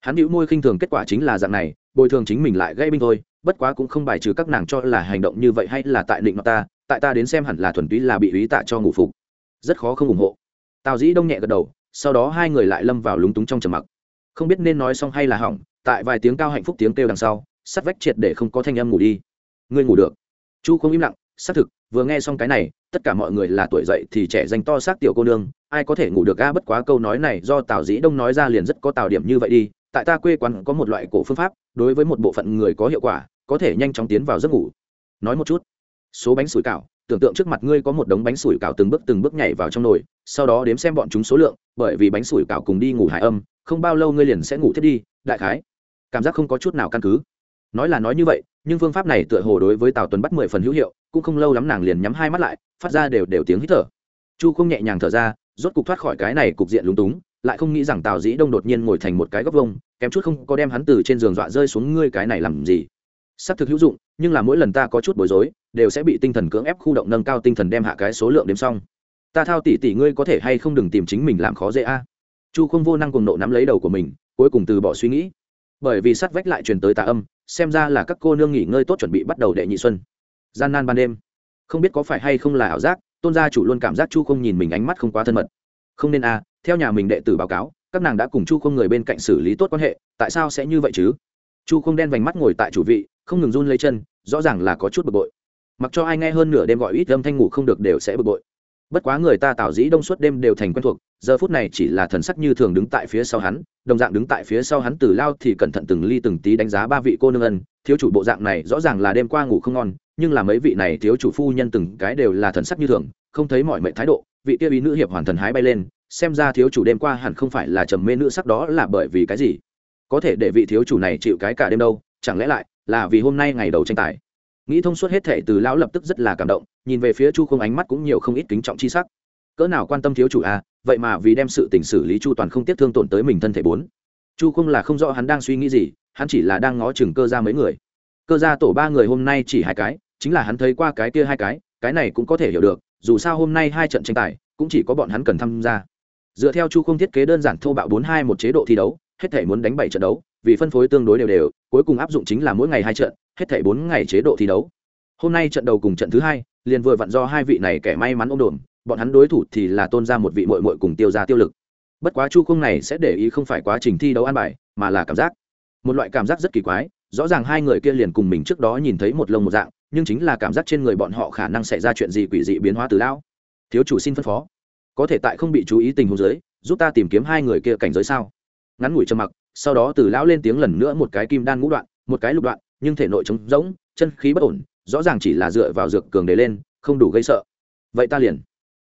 S1: Hắn hữu môi khinh thường kết quả chính là dạng này, bồi thường chính mình lại gây binh thôi, bất quá cũng không bài trừ các nàng cho là hành động như vậy hay là tại định mặt ta, tại ta đến xem hẳn là thuần túy là bị ý tạ cho ngủ phục. Rất khó không ủng hộ. Tào dĩ đông nhẹ gật đầu, sau đó hai người lại lâm vào lúng túng trong trầm mặc không biết nên nói xong hay là hỏng, tại vài tiếng cao hạnh phúc tiếng kêu đằng sau, sắt vách triệt để không có thanh âm ngủ đi. Ngươi ngủ được. Chu không im lặng, xác thực, vừa nghe xong cái này, tất cả mọi người là tuổi dậy thì trẻ dành to xác tiểu cô nương, ai có thể ngủ được ga? bất quá câu nói này do tào dĩ đông nói ra liền rất có tào điểm như vậy đi. Tại ta quê quán có một loại cổ phương pháp, đối với một bộ phận người có hiệu quả, có thể nhanh chóng tiến vào giấc ngủ. Nói một chút. Số bánh sủi cảo tưởng tượng trước mặt ngươi có một đống bánh sủi cảo từng bước từng bước nhảy vào trong nồi, sau đó đếm xem bọn chúng số lượng, bởi vì bánh sủi cảo cùng đi ngủ hải âm, không bao lâu ngươi liền sẽ ngủ thiết đi, đại khái. Cảm giác không có chút nào căn cứ. Nói là nói như vậy, nhưng phương pháp này tựa hồ đối với tào tuấn bắt mười phần hữu hiệu, cũng không lâu lắm nàng liền nhắm hai mắt lại, phát ra đều đều tiếng hít thở. Chu không nhẹ nhàng thở ra, rốt cục thoát khỏi cái này cục diện lúng túng, lại không nghĩ rằng tào dĩ đông đột nhiên ngồi thành một cái góc vông kém chút không có đem hắn từ trên giường dọa rơi xuống ngươi cái này làm gì xác thực hữu dụng, nhưng là mỗi lần ta có chút bối rối, đều sẽ bị tinh thần cưỡng ép khu động nâng cao tinh thần đem hạ cái số lượng đếm xong. Ta thao tỷ tỷ ngươi có thể hay không đừng tìm chính mình làm khó dễ a. Chu không vô năng cùng nộ nắm lấy đầu của mình, cuối cùng từ bỏ suy nghĩ. Bởi vì sát vách lại truyền tới tà âm, xem ra là các cô nương nghỉ ngơi tốt chuẩn bị bắt đầu đệ nhị xuân. Gian nan ban đêm. Không biết có phải hay không là ảo giác, tôn gia chủ luôn cảm giác chu không nhìn mình ánh mắt không quá thân mật. Không nên a, theo nhà mình đệ tử báo cáo, các nàng đã cùng chu không người bên cạnh xử lý tốt quan hệ, tại sao sẽ như vậy chứ? Chu không đen vành mắt ngồi tại chủ vị, không ngừng run lấy chân, rõ ràng là có chút bực bội. Mặc cho ai nghe hơn nửa đêm gọi ít âm thanh ngủ không được đều sẽ bực bội. Bất quá người ta tạo dĩ đông suốt đêm đều thành quen thuộc, giờ phút này chỉ là thần sắc như thường đứng tại phía sau hắn, đồng dạng đứng tại phía sau hắn từ lao thì cẩn thận từng ly từng tí đánh giá ba vị cô nương ân, thiếu chủ bộ dạng này rõ ràng là đêm qua ngủ không ngon, nhưng là mấy vị này thiếu chủ phu nhân từng cái đều là thần sắc như thường, không thấy mọi mệnh thái độ, vị kia ý nữ hiệp hoàn thần hái bay lên, xem ra thiếu chủ đêm qua hẳn không phải là trầm mê nữ sắc đó là bởi vì cái gì có thể để vị thiếu chủ này chịu cái cả đêm đâu, chẳng lẽ lại là vì hôm nay ngày đầu tranh tài? Nghĩ thông suốt hết thệ từ lão lập tức rất là cảm động, nhìn về phía chu không ánh mắt cũng nhiều không ít kính trọng chi sắc. Cỡ nào quan tâm thiếu chủ à vậy mà vì đem sự tình xử lý chu toàn không tiếc thương tổn tới mình thân thể bốn. Chu không là không rõ hắn đang suy nghĩ gì, hắn chỉ là đang ngó chừng cơ ra mấy người. Cơ ra tổ ba người hôm nay chỉ hai cái, chính là hắn thấy qua cái kia hai cái cái này cũng có thể hiểu được, dù sao hôm nay hai trận tranh tài, cũng chỉ có bọn hắn cần tham gia. Dựa theo chu không thiết kế đơn giản thô bạo bốn hai một chế độ thi đấu hết thể muốn đánh bảy trận đấu, vì phân phối tương đối đều đều, cuối cùng áp dụng chính là mỗi ngày hai trận, hết thể bốn ngày chế độ thi đấu. Hôm nay trận đầu cùng trận thứ hai, liền vừa vặn do hai vị này kẻ may mắn ôm đồn bọn hắn đối thủ thì là tôn ra một vị mội mội cùng tiêu ra tiêu lực. Bất quá chu không này sẽ để ý không phải quá trình thi đấu an bài, mà là cảm giác. Một loại cảm giác rất kỳ quái, rõ ràng hai người kia liền cùng mình trước đó nhìn thấy một lông một dạng, nhưng chính là cảm giác trên người bọn họ khả năng xảy ra chuyện gì quỷ dị biến hóa từ lão. Thiếu chủ xin phân phó. Có thể tại không bị chú ý tình huống giới giúp ta tìm kiếm hai người kia cảnh giới sao? Ngắn ngủi trầm mặc, sau đó từ lão lên tiếng lần nữa một cái kim đan ngũ đoạn, một cái lục đoạn, nhưng thể nội trống rỗng, chân khí bất ổn, rõ ràng chỉ là dựa vào dược cường để lên, không đủ gây sợ. Vậy ta liền.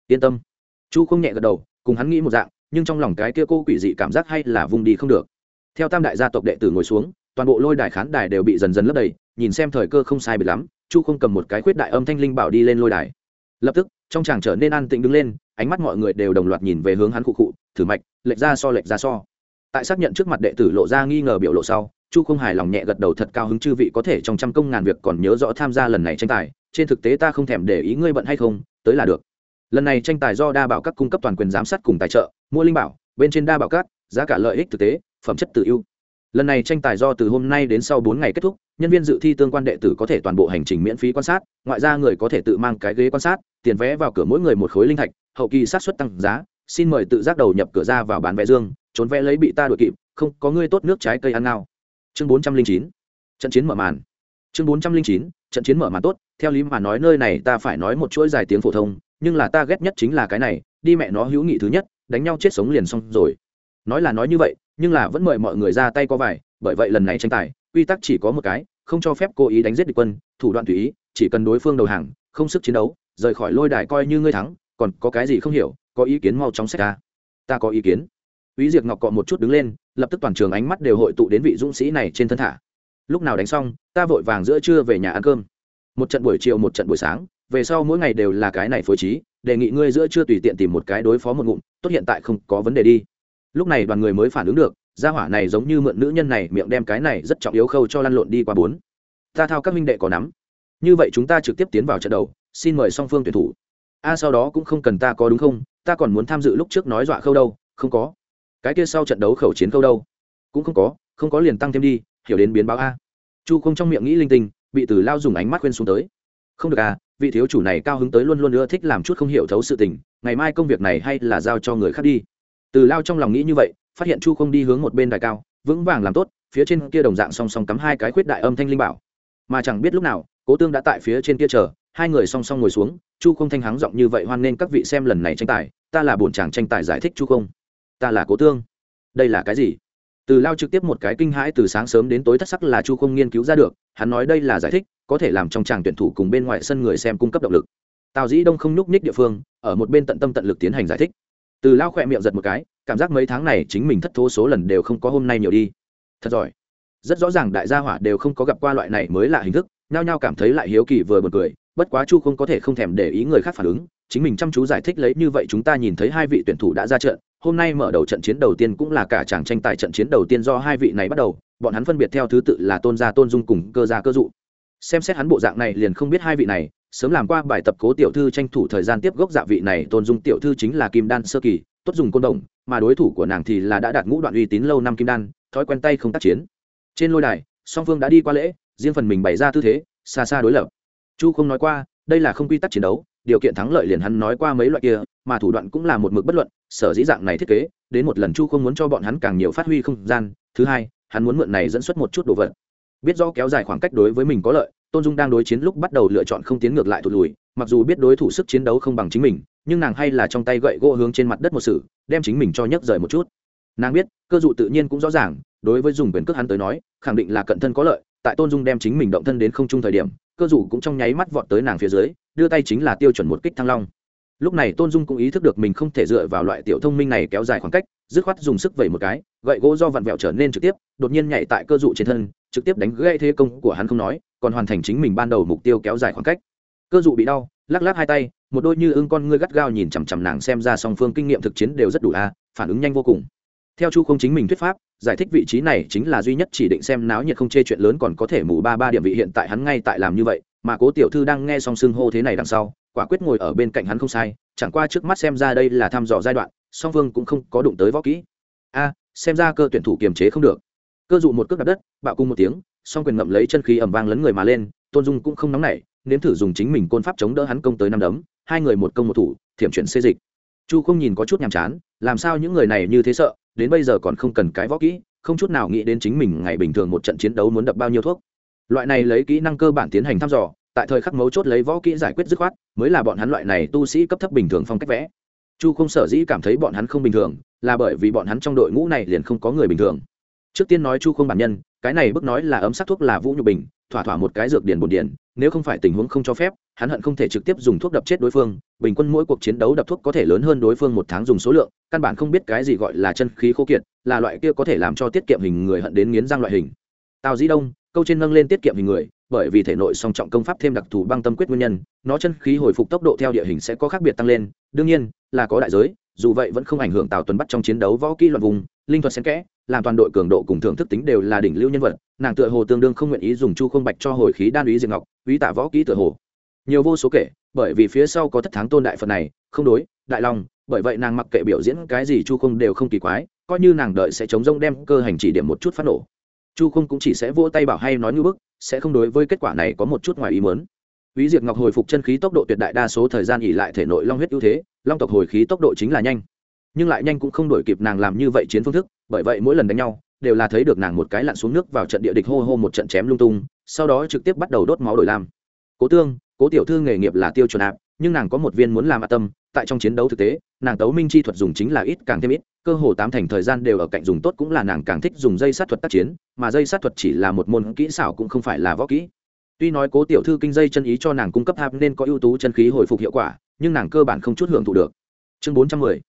S1: Yên tâm. Chu không nhẹ gật đầu, cùng hắn nghĩ một dạng, nhưng trong lòng cái kia cô quỷ dị cảm giác hay là vùng đi không được. Theo tam đại gia tộc đệ tử ngồi xuống, toàn bộ lôi đài khán đài đều bị dần dần lấp đầy, nhìn xem thời cơ không sai biệt lắm, chu không cầm một cái khuyết đại âm thanh linh bảo đi lên lôi đài. Lập tức, trong chàng trở nên an tĩnh đứng lên, ánh mắt mọi người đều đồng loạt nhìn về hướng hắn cụ cụ thử mạch, lệch ra so lệch ra so tại xác nhận trước mặt đệ tử lộ ra nghi ngờ biểu lộ sau, chu không hài lòng nhẹ gật đầu thật cao hứng chư vị có thể trong trăm công ngàn việc còn nhớ rõ tham gia lần này tranh tài, trên thực tế ta không thèm để ý ngươi bận hay không, tới là được. Lần này tranh tài do đa bảo các cung cấp toàn quyền giám sát cùng tài trợ, mua linh bảo, bên trên đa bảo các, giá cả lợi ích thực tế, phẩm chất tự ưu. Lần này tranh tài do từ hôm nay đến sau bốn ngày kết thúc, nhân viên dự thi tương quan đệ tử có thể toàn bộ hành trình miễn phí quan sát, ngoại ra người có thể tự mang cái ghế quan sát, tiền vé vào cửa mỗi người một khối linh thạch, hậu kỳ sát xuất tăng giá, xin mời tự giác đầu nhập cửa ra vào bán vé dương trốn vẽ lấy bị ta đuổi kịp, không, có ngươi tốt nước trái cây ăn nào chương bốn trăm linh chín, trận chiến mở màn. Chương bốn trăm linh chín, trận chiến mở màn tốt, theo lý mà nói nơi này ta phải nói một chuỗi dài tiếng phổ thông, nhưng là ta ghét nhất chính là cái này, đi mẹ nó hữu nghị thứ nhất, đánh nhau chết sống liền xong rồi. Nói là nói như vậy, nhưng là vẫn mời mọi người ra tay có vài, bởi vậy lần này tranh tài, quy tắc chỉ có một cái, không cho phép cố ý đánh giết địch quân, thủ đoạn tùy ý, chỉ cần đối phương đầu hàng, không sức chiến đấu, rời khỏi lôi đài coi như ngươi thắng, còn có cái gì không hiểu, có ý kiến mau chóng xét ta ta có ý kiến. Úy Diệp Ngọc cọ một chút đứng lên, lập tức toàn trường ánh mắt đều hội tụ đến vị dũng sĩ này trên thân thả. Lúc nào đánh xong, ta vội vàng giữa trưa về nhà ăn cơm. Một trận buổi chiều một trận buổi sáng, về sau mỗi ngày đều là cái này phối trí, đề nghị ngươi giữa trưa tùy tiện tìm một cái đối phó một ngụm, tốt hiện tại không có vấn đề đi. Lúc này đoàn người mới phản ứng được, gia hỏa này giống như mượn nữ nhân này miệng đem cái này rất trọng yếu khâu cho lăn lộn đi qua bốn. Ta thao các minh đệ có nắm. Như vậy chúng ta trực tiếp tiến vào trận đầu, xin mời song phương tuyển thủ. A sau đó cũng không cần ta có đúng không? Ta còn muốn tham dự lúc trước nói dọa khâu đâu, không có cái kia sau trận đấu khẩu chiến câu đâu? Cũng không có không có liền tăng thêm đi, hiểu đến biến báo a. Chu không trong miệng nghĩ linh tinh, bị từ lao dùng ánh mắt khuyên xuống tới. Không được à vị thiếu chủ này cao hứng tới luôn luôn ưa thích làm chút không hiểu thấu sự tình, ngày mai công việc này hay là giao cho người khác đi. Từ lao trong lòng nghĩ như vậy, phát hiện chu không đi hướng một bên đài cao, vững vàng làm tốt, phía trên kia đồng dạng song song cắm hai cái khuyết đại âm thanh linh bảo. Mà chẳng biết lúc nào, cố tương đã tại phía trên kia chờ, hai người song song ngồi xuống, chu không thanh hắng giọng như vậy hoan nên các vị xem lần này tranh tài, ta là bổn chàng tranh tài giải thích chu không ta là cố tương. Đây là cái gì? Từ lao trực tiếp một cái kinh hãi từ sáng sớm đến tối thất sắc là chu không nghiên cứu ra được, hắn nói đây là giải thích, có thể làm trong tràng tuyển thủ cùng bên ngoài sân người xem cung cấp động lực. Tào dĩ đông không nhúc nhích địa phương, ở một bên tận tâm tận lực tiến hành giải thích. Từ lao khỏe miệng giật một cái, cảm giác mấy tháng này chính mình thất thố số lần đều không có hôm nay nhiều đi. Thật giỏi. Rất rõ ràng đại gia hỏa đều không có gặp qua loại này mới là hình thức, nhao nhao cảm thấy lại hiếu kỳ vừa bật cười, bất quá chu không có thể không thèm để ý người khác phản ứng chính mình chăm chú giải thích lấy như vậy chúng ta nhìn thấy hai vị tuyển thủ đã ra trận, hôm nay mở đầu trận chiến đầu tiên cũng là cả chàng tranh tài trận chiến đầu tiên do hai vị này bắt đầu, bọn hắn phân biệt theo thứ tự là tôn gia tôn dung cùng cơ gia cơ dụ. Xem xét hắn bộ dạng này liền không biết hai vị này, sớm làm qua bài tập cố tiểu thư tranh thủ thời gian tiếp gốc dạ vị này, tôn dung tiểu thư chính là kim đan sơ kỳ, tốt dùng côn đồng, mà đối thủ của nàng thì là đã đạt ngũ đoạn uy tín lâu năm kim đan, thói quen tay không tác chiến. Trên lôi đài, song phương đã đi qua lễ, riêng phần mình bày ra tư thế, xa xa đối lập. Chu không nói qua, đây là không quy tắc chiến đấu điều kiện thắng lợi liền hắn nói qua mấy loại kia, mà thủ đoạn cũng là một mực bất luận, sở dĩ dạng này thiết kế, đến một lần chu không muốn cho bọn hắn càng nhiều phát huy không gian, thứ hai, hắn muốn mượn này dẫn xuất một chút đồ vật. Biết do kéo dài khoảng cách đối với mình có lợi, tôn dung đang đối chiến lúc bắt đầu lựa chọn không tiến ngược lại thụt lùi, mặc dù biết đối thủ sức chiến đấu không bằng chính mình, nhưng nàng hay là trong tay gậy gỗ hướng trên mặt đất một sự, đem chính mình cho nhấc rời một chút. Nàng biết, cơ dụ tự nhiên cũng rõ ràng, đối với dùng quyền cước hắn tới nói, khẳng định là cận thân có lợi, tại tôn dung đem chính mình động thân đến không trung thời điểm cơ dụ cũng trong nháy mắt vọt tới nàng phía dưới, đưa tay chính là tiêu chuẩn một kích thăng long. Lúc này tôn dung cũng ý thức được mình không thể dựa vào loại tiểu thông minh này kéo dài khoảng cách, dứt khoát dùng sức vẩy một cái, gậy gỗ do vặn vẹo trở nên trực tiếp, đột nhiên nhảy tại cơ dụ trên thân, trực tiếp đánh gãy thế công của hắn không nói, còn hoàn thành chính mình ban đầu mục tiêu kéo dài khoảng cách. Cơ dụ bị đau, lắc lắc hai tay, một đôi như ưng con ngươi gắt gao nhìn chằm chằm nàng xem ra song phương kinh nghiệm thực chiến đều rất đủ a, phản ứng nhanh vô cùng theo chu không chính mình thuyết pháp, giải thích vị trí này chính là duy nhất chỉ định xem náo nhiệt không chê chuyện lớn còn có thể mù ba ba điểm vị hiện tại hắn ngay tại làm như vậy, mà cố tiểu thư đang nghe song xưng hô thế này đằng sau, quả quyết ngồi ở bên cạnh hắn không sai, chẳng qua trước mắt xem ra đây là thăm dò giai đoạn, song phương cũng không có đụng tới võ kỹ. A, xem ra cơ tuyển thủ kiềm chế không được. Cơ dụ một cước đặt đất, bạo cung một tiếng, song quyền ngậm lấy chân khí ẩm vang lấn người mà lên, tôn dung cũng không nóng nảy, nếm thử dùng chính mình côn pháp chống đỡ hắn công tới năm đấm, hai người một công một thủ, thiểm chuyển xê dịch. Chu không nhìn có chút nhàm chán, làm sao những người này như thế sợ đến bây giờ còn không cần cái võ kỹ, không chút nào nghĩ đến chính mình ngày bình thường một trận chiến đấu muốn đập bao nhiêu thuốc. Loại này lấy kỹ năng cơ bản tiến hành thăm dò, tại thời khắc mấu chốt lấy võ kỹ giải quyết dứt khoát, mới là bọn hắn loại này tu sĩ cấp thấp bình thường phong cách vẽ. Chu không sở dĩ cảm thấy bọn hắn không bình thường, là bởi vì bọn hắn trong đội ngũ này liền không có người bình thường. Trước tiên nói chu không bản nhân cái này bức nói là ấm sắc thuốc là vũ nhục bình, thỏa thỏa một cái dược điển bồn điển nếu không phải tình huống không cho phép, hắn hận không thể trực tiếp dùng thuốc đập chết đối phương, bình quân mỗi cuộc chiến đấu đập thuốc có thể lớn hơn đối phương một tháng dùng số lượng, căn bản không biết cái gì gọi là chân khí khô kiệt, là loại kia có thể làm cho tiết kiệm hình người hận đến nghiến răng loại hình. Tào dĩ đông, câu trên nâng lên tiết kiệm hình người, bởi vì thể nội song trọng công pháp thêm đặc thù băng tâm quyết nguyên nhân, nó chân khí hồi phục tốc độ theo địa hình sẽ có khác biệt tăng lên, đương nhiên, là có đại giới, dù vậy vẫn không ảnh hưởng tào tuấn bắt trong chiến đấu võ kỹ loạn vùng, linh thuật xen kẽ làm toàn đội cường độ cùng thưởng thức tính đều là đỉnh lưu nhân vật nàng tựa hồ tương đương không nguyện ý dùng chu không bạch cho hồi khí đan ý diệt ngọc ý tạ võ kỹ tựa hồ. Nhiều vô số kể bởi vì phía sau có thất thắng tôn đại phật này không đối đại long bởi vậy nàng mặc kệ biểu diễn cái gì chu không đều không kỳ quái coi như nàng đợi sẽ chống rông đem cơ hành chỉ điểm một chút phát nổ. Chu không cũng chỉ sẽ vỗ tay bảo hay nói như bức sẽ không đối với kết quả này có một chút ngoài ý mớn Úy Diệp Ngọc hồi phục chân khí tốc độ tuyệt đại đa số thời gian nghỉ lại thể nội long huyết ưu thế, long tộc hồi khí tốc độ chính là nhanh. Nhưng lại nhanh cũng không đổi kịp nàng làm như vậy chiến phương thức, bởi vậy mỗi lần đánh nhau đều là thấy được nàng một cái lặn xuống nước vào trận địa địch hô hô một trận chém lung tung, sau đó trực tiếp bắt đầu đốt máu đổi lam. Cố Tương, Cố tiểu thư nghề nghiệp là tiêu chuẩn áp, nhưng nàng có một viên muốn làm a tâm, tại trong chiến đấu thực tế, nàng tấu minh chi thuật dùng chính là ít càng thêm ít, cơ hồ tám thành thời gian đều ở cạnh dùng tốt cũng là nàng càng thích dùng dây sát thuật tác chiến, mà dây sát thuật chỉ là một môn kỹ xảo cũng không phải là võ kỹ. Tuy nói cố tiểu thư kinh dây chân ý cho nàng cung cấp hạp nên có ưu tú chân khí hồi phục hiệu quả nhưng nàng cơ bản không chút hưởng thụ được. Chương bốn trăm mười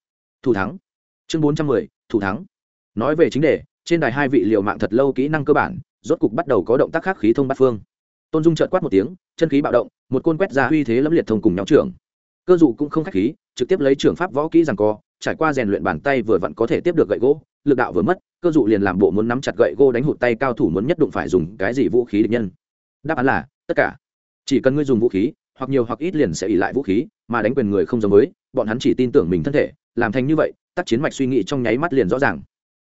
S1: thủ thắng. Chương bốn trăm mười thủ thắng nói về chính đề, trên đài hai vị liều mạng thật lâu kỹ năng cơ bản, rốt cục bắt đầu có động tác khác khí thông bát phương. Tôn dung trợt quát một tiếng, chân khí bạo động, một côn quét ra uy thế lẫm liệt thông cùng nhóm trưởng. Cơ dụ cũng không khách khí, trực tiếp lấy trưởng pháp võ kỹ rằng co, trải qua rèn luyện bàn tay vừa vặn có thể tiếp được gậy gỗ, lực đạo vừa mất, cơ dụ liền làm bộ muốn nắm chặt gậy gỗ đánh hụt tay cao thủ muốn nhất đụng phải dùng cái gì vũ khí địch nhân. Đáp án là, tất cả. Chỉ cần ngươi dùng vũ khí, hoặc nhiều hoặc ít liền sẽ ỉ lại vũ khí, mà đánh quyền người không giống với, bọn hắn chỉ tin tưởng mình thân thể, làm thành như vậy, tác chiến mạch suy nghĩ trong nháy mắt liền rõ ràng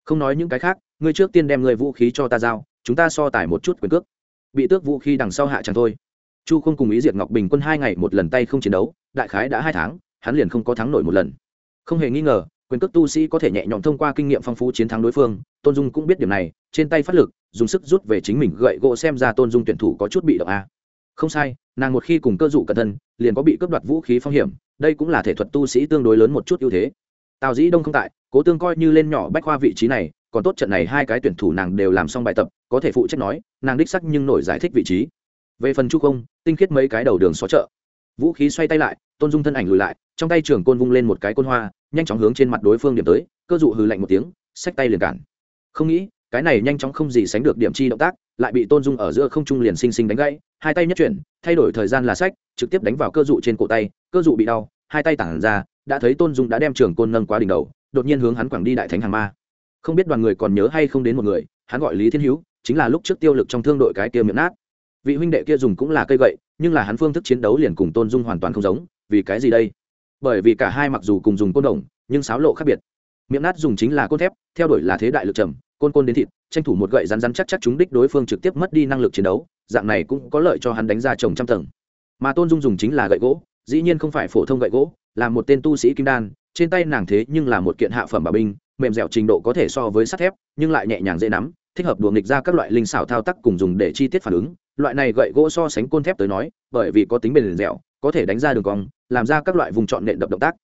S1: không nói những cái khác, ngươi trước tiên đem người vũ khí cho ta giao, chúng ta so tải một chút quyền cước. Bị tước vũ khí đằng sau hạ chẳng thôi. Chu không cùng ý diệt ngọc bình quân hai ngày một lần tay không chiến đấu, đại khái đã hai tháng, hắn liền không có thắng nổi một lần. Không hề nghi ngờ, quyền cước tu sĩ có thể nhẹ nhõm thông qua kinh nghiệm phong phú chiến thắng đối phương, tôn dung cũng biết điểm này, trên tay phát lực, dùng sức rút về chính mình gậy gỗ xem ra tôn dung tuyển thủ có chút bị động a. Không sai, nàng một khi cùng cơ dụ cẩn thân liền có bị cướp đoạt vũ khí phong hiểm, đây cũng là thể thuật tu sĩ tương đối lớn một chút ưu thế. Tào dĩ đông không tại cố tương coi như lên nhỏ bách khoa vị trí này, còn tốt trận này hai cái tuyển thủ nàng đều làm xong bài tập, có thể phụ trách nói, nàng đích sắc nhưng nổi giải thích vị trí. Về phần chu công tinh khiết mấy cái đầu đường xó chợ. Vũ khí xoay tay lại, tôn dung thân ảnh lùi lại, trong tay trường côn vung lên một cái côn hoa, nhanh chóng hướng trên mặt đối phương điểm tới, cơ dụ hừ lạnh một tiếng, xách tay liền cản. Không nghĩ, cái này nhanh chóng không gì sánh được điểm chi động tác, lại bị tôn dung ở giữa không trung liền xinh xinh đánh gãy, hai tay nhất chuyển, thay đổi thời gian là sách trực tiếp đánh vào cơ dụ trên cổ tay, cơ dụ bị đau, hai tay tản ra, đã thấy tôn dung đã đem trường côn nâng quá đỉnh đầu đột nhiên hướng hắn quẳng đi đại thánh hàng ma. Không biết đoàn người còn nhớ hay không đến một người, hắn gọi lý thiên hữu, chính là lúc trước tiêu lực trong thương đội cái kia miệng nát. Vị huynh đệ kia dùng cũng là cây gậy, nhưng là hắn phương thức chiến đấu liền cùng tôn dung hoàn toàn không giống, vì cái gì đây? Bởi vì cả hai mặc dù cùng dùng côn đồng, nhưng sáo lộ khác biệt. Miệng nát dùng chính là côn thép, theo đuổi là thế đại lực trầm, côn côn đến thịt, tranh thủ một gậy rắn rắn chắc chắc chúng đích đối phương trực tiếp mất đi năng lực chiến đấu, dạng này cũng có lợi cho hắn đánh ra chồng trăm tầng. Mà tôn dung dùng chính là gậy gỗ, dĩ nhiên không phải phổ thông gậy gỗ là một tên tu sĩ kim đan, trên tay nàng thế nhưng là một kiện hạ phẩm bảo binh, mềm dẻo trình độ có thể so với sắt thép, nhưng lại nhẹ nhàng dễ nắm, thích hợp đùa nghịch ra các loại linh xảo thao tác cùng dùng để chi tiết phản ứng. Loại này gậy gỗ so sánh côn thép tới nói, bởi vì có tính bền dẻo, có thể đánh ra đường cong, làm ra các loại vùng trọn nện đập động tác.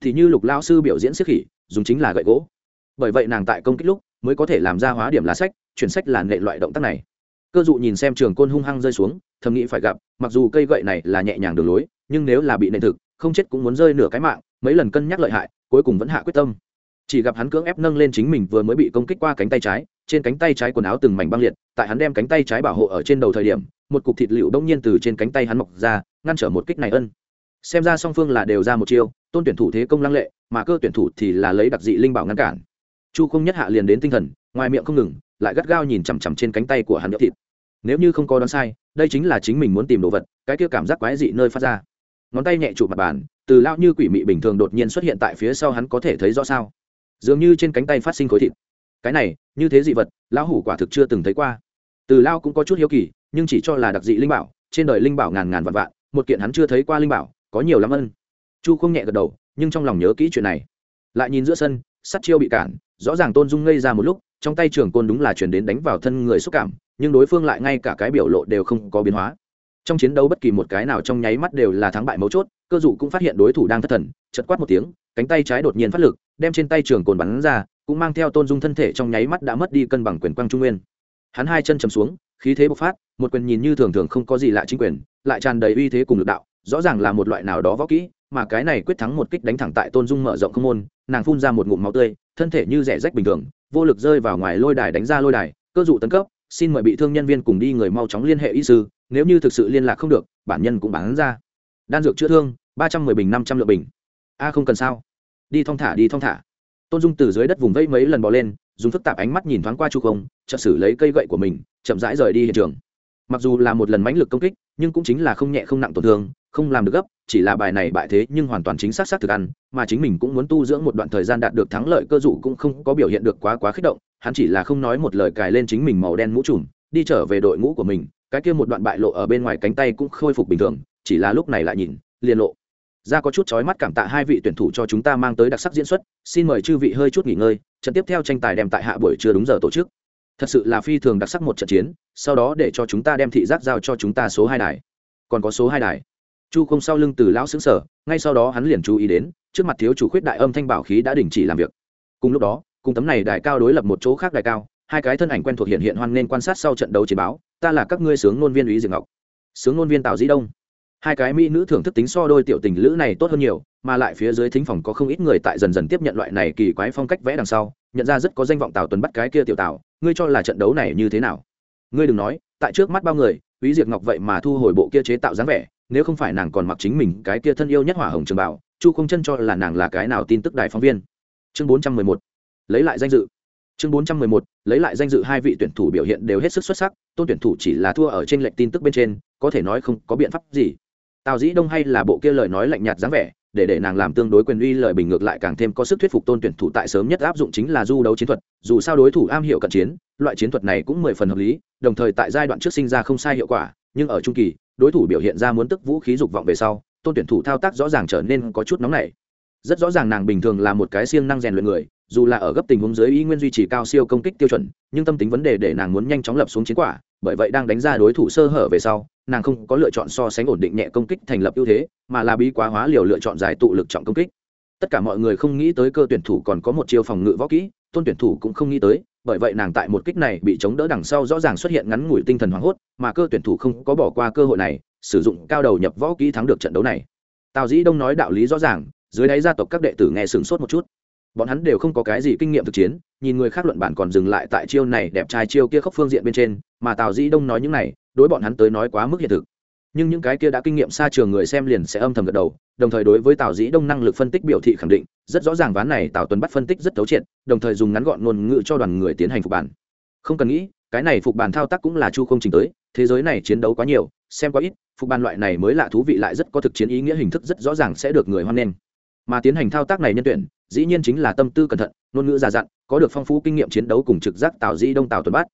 S1: Thì như lục lao sư biểu diễn siết khỉ, dùng chính là gậy gỗ. Bởi vậy nàng tại công kích lúc mới có thể làm ra hóa điểm lá sách, chuyển sách là nệ loại động tác này. Cơ dụ nhìn xem trường côn hung hăng rơi xuống, thầm nghĩ phải gặp, mặc dù cây gậy này là nhẹ nhàng đường lối, nhưng nếu là bị nện thực không chết cũng muốn rơi nửa cái mạng, mấy lần cân nhắc lợi hại, cuối cùng vẫn hạ quyết tâm. Chỉ gặp hắn cưỡng ép nâng lên chính mình vừa mới bị công kích qua cánh tay trái, trên cánh tay trái quần áo từng mảnh băng liệt, tại hắn đem cánh tay trái bảo hộ ở trên đầu thời điểm, một cục thịt liệu đông nhiên từ trên cánh tay hắn mọc ra, ngăn trở một kích này ân. Xem ra song phương là đều ra một chiêu, tôn tuyển thủ thế công lăng lệ, mà cơ tuyển thủ thì là lấy đặc dị linh bảo ngăn cản. Chu không nhất hạ liền đến tinh thần, ngoài miệng không ngừng, lại gắt gao nhìn chằm chằm trên cánh tay của hắn nhỡ thịt. Nếu như không có đoán sai, đây chính là chính mình muốn tìm đồ vật, cái kia cảm giác quái dị nơi phát ra ngón tay nhẹ chụp mặt bàn, từ lao như quỷ mị bình thường đột nhiên xuất hiện tại phía sau hắn có thể thấy rõ sao? Dường như trên cánh tay phát sinh khối thịt. Cái này, như thế dị vật, lão hủ quả thực chưa từng thấy qua. Từ lao cũng có chút hiếu kỳ, nhưng chỉ cho là đặc dị linh bảo, trên đời linh bảo ngàn ngàn vạn vạn, một kiện hắn chưa thấy qua linh bảo, có nhiều lắm ân. Chu không nhẹ gật đầu, nhưng trong lòng nhớ kỹ chuyện này. Lại nhìn giữa sân sắt chiêu bị cản, rõ ràng tôn dung ngây ra một lúc, trong tay trường côn đúng là chuyển đến đánh vào thân người xúc cảm, nhưng đối phương lại ngay cả cái biểu lộ đều không có biến hóa trong chiến đấu bất kỳ một cái nào trong nháy mắt đều là thắng bại mấu chốt, cơ dụ cũng phát hiện đối thủ đang thất thần, chật quát một tiếng, cánh tay trái đột nhiên phát lực, đem trên tay trường cồn bắn ra, cũng mang theo tôn dung thân thể trong nháy mắt đã mất đi cân bằng quyền quang trung nguyên. Hắn hai chân chầm xuống, khí thế bộc phát, một quyền nhìn như thường thường không có gì lạ chính quyền, lại tràn đầy uy thế cùng lực đạo, rõ ràng là một loại nào đó võ kỹ, mà cái này quyết thắng một kích đánh thẳng tại tôn dung mở rộng không môn, nàng phun ra một ngụm máu tươi, thân thể như rẻ rách bình thường, vô lực rơi vào ngoài lôi đài đánh ra lôi đài, cơ dụ tấn cấp, xin mời bị thương nhân viên cùng đi người mau chóng liên hệ y sư nếu như thực sự liên lạc không được, bản nhân cũng bán ra. Đan dược chữa thương, ba trăm mười bình, năm trăm lượng bình. A, không cần sao? Đi thong thả, đi thong thả. Tôn dung từ dưới đất vùng vẫy mấy lần bỏ lên, dùng phức tạp ánh mắt nhìn thoáng qua chu không, chợt xử lấy cây gậy của mình, chậm rãi rời đi hiện trường. Mặc dù là một lần mãnh lực công kích, nhưng cũng chính là không nhẹ không nặng tổn thương, không làm được gấp, chỉ là bài này bại thế nhưng hoàn toàn chính xác xác thực ăn, mà chính mình cũng muốn tu dưỡng một đoạn thời gian đạt được thắng lợi cơ dụ cũng không có biểu hiện được quá quá kích động, hắn chỉ là không nói một lời cài lên chính mình màu đen mũ trùm, đi trở về đội ngũ của mình cái kia một đoạn bại lộ ở bên ngoài cánh tay cũng khôi phục bình thường, chỉ là lúc này lại nhìn, liền lộ. Ra có chút chói mắt cảm tạ hai vị tuyển thủ cho chúng ta mang tới đặc sắc diễn xuất, xin mời chư vị hơi chút nghỉ ngơi, trận tiếp theo tranh tài đem tại hạ buổi trưa đúng giờ tổ chức. Thật sự là phi thường đặc sắc một trận chiến, sau đó để cho chúng ta đem thị giác giao cho chúng ta số hai đài. Còn có số hai đài. Chu không sau lưng từ lão xứng sở, ngay sau đó hắn liền chú ý đến, trước mặt thiếu chủ khuyết đại âm thanh bảo khí đã đình chỉ làm việc. Cùng lúc đó, cùng tấm này đài cao đối lập một chỗ khác đài cao hai cái thân ảnh quen thuộc hiện hiện hoan nên quan sát sau trận đấu chiến báo, ta là các ngươi sướng ngôn viên ý diệp ngọc. Sướng ngôn viên tào dĩ đông. Hai cái mỹ nữ thưởng thức tính so đôi tiểu tình lữ này tốt hơn nhiều, mà lại phía dưới thính phòng có không ít người tại dần dần tiếp nhận loại này kỳ quái phong cách vẽ đằng sau, nhận ra rất có danh vọng tào tuấn bắt cái kia tiểu tào, ngươi cho là trận đấu này như thế nào? Ngươi đừng nói, tại trước mắt bao người ý diệp ngọc vậy mà thu hồi bộ kia chế tạo dáng vẻ, nếu không phải nàng còn mặc chính mình cái kia thân yêu nhất hỏa hồng trường bảo chu không chân cho là nàng là cái nào tin tức đài phóng viên. Chương bốn trăm mười một, lấy lại danh dự chương bốn trăm mười một, lấy lại danh dự hai vị tuyển thủ biểu hiện đều hết sức xuất sắc, tôn tuyển thủ chỉ là thua ở trên lệnh tin tức bên trên, có thể nói không có biện pháp gì. Tào dĩ đông hay là bộ kia lời nói lạnh nhạt dáng vẻ, để để nàng làm tương đối quyền uy lời bình ngược lại càng thêm có sức thuyết phục tôn tuyển thủ tại sớm nhất áp dụng chính là du đấu chiến thuật, dù sao đối thủ am hiểu cận chiến, loại chiến thuật này cũng mười phần hợp lý, đồng thời tại giai đoạn trước sinh ra không sai hiệu quả, nhưng ở trung kỳ, đối thủ biểu hiện ra muốn tức vũ khí dục vọng về sau, tôn tuyển thủ thao tác rõ ràng trở nên có chút nóng nảy. Rất rõ ràng nàng bình thường là một cái siêng năng rèn luyện người dù là ở gấp tình huống dưới ý nguyên duy trì cao siêu công kích tiêu chuẩn, nhưng tâm tính vấn đề để nàng muốn nhanh chóng lập xuống chiến quả, bởi vậy đang đánh ra đối thủ sơ hở về sau, nàng không có lựa chọn so sánh ổn định nhẹ công kích thành lập ưu thế, mà là bí quá hóa liều lựa chọn giải tụ lực trọng công kích. Tất cả mọi người không nghĩ tới cơ tuyển thủ còn có một chiêu phòng ngự võ kỹ, tôn tuyển thủ cũng không nghĩ tới, bởi vậy nàng tại một kích này bị chống đỡ đằng sau rõ ràng xuất hiện ngắn ngủi tinh thần hoảng hốt, mà cơ tuyển thủ không có bỏ qua cơ hội này, sử dụng cao đầu nhập võ kỹ thắng được trận đấu này. Tào dĩ đông nói đạo lý rõ ràng, dưới đáy gia tộc các đệ tử nghe sửng sốt một chút bọn hắn đều không có cái gì kinh nghiệm thực chiến, nhìn người khác luận bản còn dừng lại tại chiêu này đẹp trai chiêu kia khóc phương diện bên trên, mà tào dĩ đông nói những này, đối bọn hắn tới nói quá mức hiện thực. Nhưng những cái kia đã kinh nghiệm xa trường người xem liền sẽ âm thầm gật đầu, đồng thời đối với tào dĩ đông năng lực phân tích biểu thị khẳng định, rất rõ ràng ván này tào tuấn bắt phân tích rất thấu triệt, đồng thời dùng ngắn gọn ngôn ngữ cho đoàn người tiến hành phục bản. Không cần nghĩ, cái này phục bản thao tác cũng là chu không trình tới, thế giới này chiến đấu quá nhiều, xem quá ít, phục bản loại này mới lạ thú vị lại rất có thực chiến ý nghĩa hình thức rất rõ ràng sẽ được người hoan nghênh. Mà tiến hành thao tác này nhân tuyển dĩ nhiên chính là tâm tư cẩn thận ngôn ngữ già dặn có được phong phú kinh nghiệm chiến đấu cùng trực giác tào dĩ đông tào tuấn bát.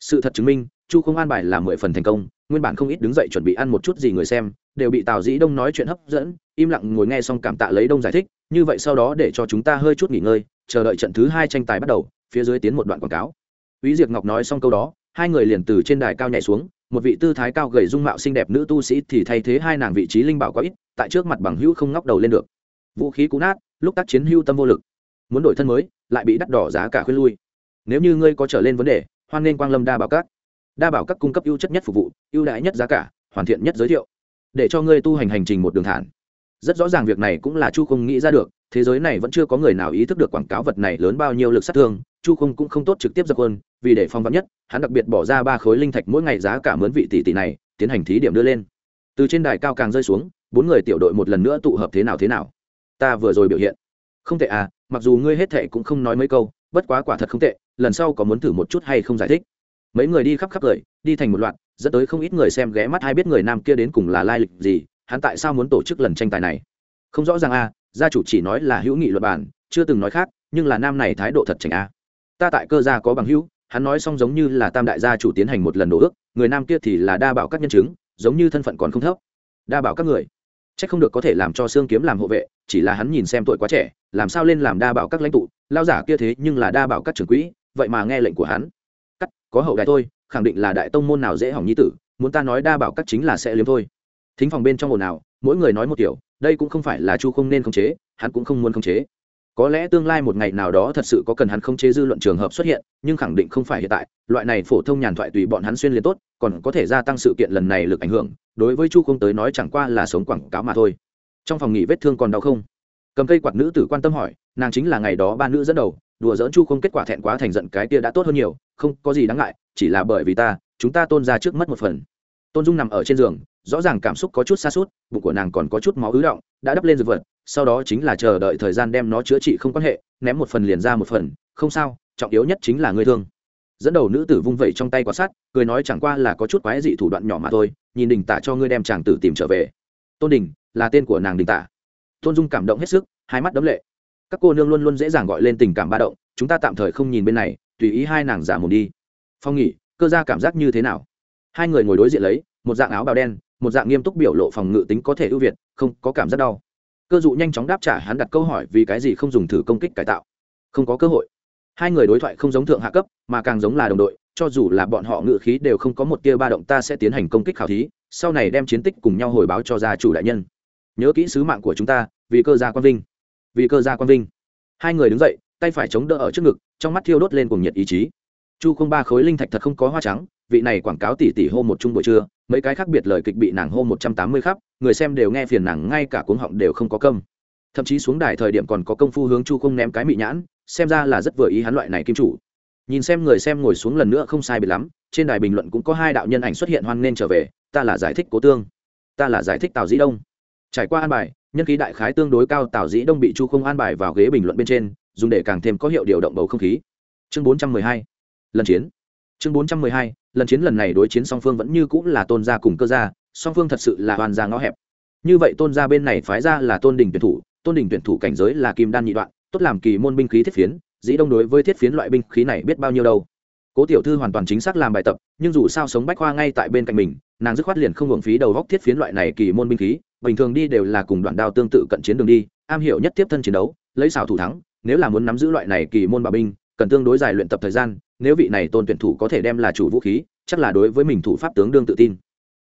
S1: sự thật chứng minh chu không an bài là mười phần thành công nguyên bản không ít đứng dậy chuẩn bị ăn một chút gì người xem đều bị tào dĩ đông nói chuyện hấp dẫn im lặng ngồi nghe xong cảm tạ lấy đông giải thích như vậy sau đó để cho chúng ta hơi chút nghỉ ngơi chờ đợi trận thứ hai tranh tài bắt đầu phía dưới tiến một đoạn quảng cáo Úy Diệp Ngọc nói xong câu đó, hai người liền từ trên đài cao nhảy xuống, một vị tư thái cao gầy dung mạo xinh đẹp nữ tu sĩ thì thay thế hai nàng vị trí linh bảo quá ít, tại trước mặt bằng hữu không ngóc đầu lên được. Vũ khí cũ nát, lúc tác chiến hưu tâm vô lực. Muốn đổi thân mới, lại bị đắt đỏ giá cả khuyên lui. Nếu như ngươi có trở lên vấn đề, hoan nên Quang Lâm đa bảo các. Đa bảo các cung cấp ưu chất nhất phục vụ ưu đãi nhất giá cả hoàn thiện nhất giới thiệu. Để cho ngươi tu hành hành trình một đường thản. Rất rõ ràng việc này cũng là chu không nghĩ ra được thế giới này vẫn chưa có người nào ý thức được quảng cáo vật này lớn bao nhiêu lực sát thương chu không cũng không tốt trực tiếp dập hơn vì để phong vắn nhất hắn đặc biệt bỏ ra ba khối linh thạch mỗi ngày giá cả mướn vị tỷ tỷ này tiến hành thí điểm đưa lên. Từ trên đài cao càng rơi xuống bốn người tiểu đội một lần nữa tụ hợp thế nào thế nào ta vừa rồi biểu hiện. Không tệ à mặc dù ngươi hết thệ cũng không nói mấy câu, bất quá quả thật không tệ, lần sau có muốn thử một chút hay không giải thích. Mấy người đi khắp khắp cười, đi thành một loạt, dẫn tới không ít người xem ghé mắt hay biết người nam kia đến cùng là lai lịch gì, hắn tại sao muốn tổ chức lần tranh tài này. Không rõ ràng a gia chủ chỉ nói là hữu nghị luật bản chưa từng nói khác, nhưng là nam này thái độ thật chảnh a ta tại cơ gia có bằng hữu, hắn nói xong giống như là tam đại gia chủ tiến hành một lần đổ ước, người nam kia thì là đa bảo các nhân chứng, giống như thân phận còn không thấp. Đa bảo các người chắc không được có thể làm cho xương kiếm làm hộ vệ chỉ là hắn nhìn xem tuổi quá trẻ làm sao lên làm đa bảo các lãnh tụ lao giả kia thế nhưng là đa bảo các trưởng quỹ vậy mà nghe lệnh của hắn. Có hậu đại thôi khẳng định là đại tông môn nào dễ hỏng nhi tử muốn ta nói đa bảo các chính là sẽ liếm thôi. Thính phòng bên trong ồn nào, mỗi người nói một kiểu đây cũng không phải là chu không nên khống chế hắn cũng không muốn khống chế có lẽ tương lai một ngày nào đó thật sự có cần hắn không chế dư luận trường hợp xuất hiện, nhưng khẳng định không phải hiện tại. Loại này phổ thông nhàn thoại tùy bọn hắn xuyên liền tốt, còn có thể gia tăng sự kiện lần này lực ảnh hưởng. Đối với chu không tới nói chẳng qua là sống quảng cáo mà thôi. Trong phòng nghỉ vết thương còn đau không? Cầm cây quạt nữ tử quan tâm hỏi, nàng chính là ngày đó ba nữ dẫn đầu, đùa dỡn chu không kết quả thẹn quá thành giận cái kia đã tốt hơn nhiều, không có gì đáng ngại, chỉ là bởi vì ta, chúng ta tôn ra trước mất một phần. Tôn dung nằm ở trên giường, rõ ràng cảm xúc có chút xa suốt, bụng của nàng còn có chút máu ứ động, đã đắp lên dược vật sau đó chính là chờ đợi thời gian đem nó chữa trị không quan hệ, ném một phần liền ra một phần, không sao, trọng yếu nhất chính là người thương. Dẫn đầu nữ tử vung vẩy trong tay quạt sắt, cười nói chẳng qua là có chút quái dị thủ đoạn nhỏ mà thôi, nhìn đình tả cho ngươi đem chàng tử tìm trở về. Tôn đình, là tên của nàng đình tả. Tôn dung cảm động hết sức, hai mắt đấm lệ. Các cô nương luôn luôn dễ dàng gọi lên tình cảm ba động, chúng ta tạm thời không nhìn bên này, tùy ý hai nàng giả mồm đi. Phong nghỉ cơ ra cảm giác như thế nào? Hai người ngồi đối diện lấy, một dạng áo bào đen, một dạng nghiêm túc biểu lộ phòng ngự tính có thể ưu việt, không có cảm giác đau cơ dụ nhanh chóng đáp trả hắn đặt câu hỏi vì cái gì không dùng thử công kích cải tạo. Không có cơ hội. Hai người đối thoại không giống thượng hạ cấp, mà càng giống là đồng đội, cho dù là bọn họ ngự khí đều không có một tia ba động ta sẽ tiến hành công kích khảo thí, sau này đem chiến tích cùng nhau hồi báo cho gia chủ đại nhân. Nhớ kỹ sứ mạng của chúng ta, vì cơ gia quang vinh. Vì cơ gia quang vinh. Hai người đứng dậy, tay phải chống đỡ ở trước ngực, trong mắt thiêu đốt lên cùng nhiệt ý chí. Chu không ba khối linh thạch thật không có hoa trắng vị này quảng cáo tỷ tỷ hô một chung buổi trưa, mấy cái khác biệt lời kịch bị nàng hô một trăm tám mươi khắp, người xem đều nghe phiền nàng, ngay cả cuống họng đều không có cơm. Thậm chí xuống đài thời điểm còn có công phu hướng chu không ném cái mị nhãn, xem ra là rất vừa ý hắn loại này kim chủ. Nhìn xem người xem ngồi xuống lần nữa không sai biệt lắm, trên đài bình luận cũng có hai đạo nhân ảnh xuất hiện hoan nên trở về, ta là giải thích cố tương. Ta là giải thích tào dĩ đông. Trải qua an bài, nhân khí đại khái tương đối cao, tào dĩ đông bị chu không an bài vào ghế bình luận bên trên, dùng để càng thêm có hiệu điều động bầu không khí. Chương bốn trăm mười hai lần chiến. Chương bốn trăm mười hai lần chiến lần này đối chiến song phương vẫn như cũng là tôn gia cùng cơ gia, song phương thật sự là hoàn ra ngõ hẹp. Như vậy tôn gia bên này phái ra là tôn đình tuyển thủ, tôn đình tuyển thủ cảnh giới là kim đan nhị đoạn, tốt làm kỳ môn binh khí thiết phiến, dĩ đông đối với thiết phiến loại binh khí này biết bao nhiêu đâu. Cố tiểu thư hoàn toàn chính xác làm bài tập, nhưng dù sao sống bách khoa ngay tại bên cạnh mình, nàng dứt khoát liền không hưởng phí đầu góc thiết phiến loại này kỳ môn binh khí, bình thường đi đều là cùng đoạn đao tương tự cận chiến đường đi, am hiểu nhất tiếp thân chiến đấu, lấy xào thủ thắng, nếu là muốn nắm giữ loại này kỳ môn bà binh, cần tương đối dài luyện tập thời gian nếu vị này tôn tuyển thủ có thể đem là chủ vũ khí, chắc là đối với mình thủ pháp tướng đương tự tin.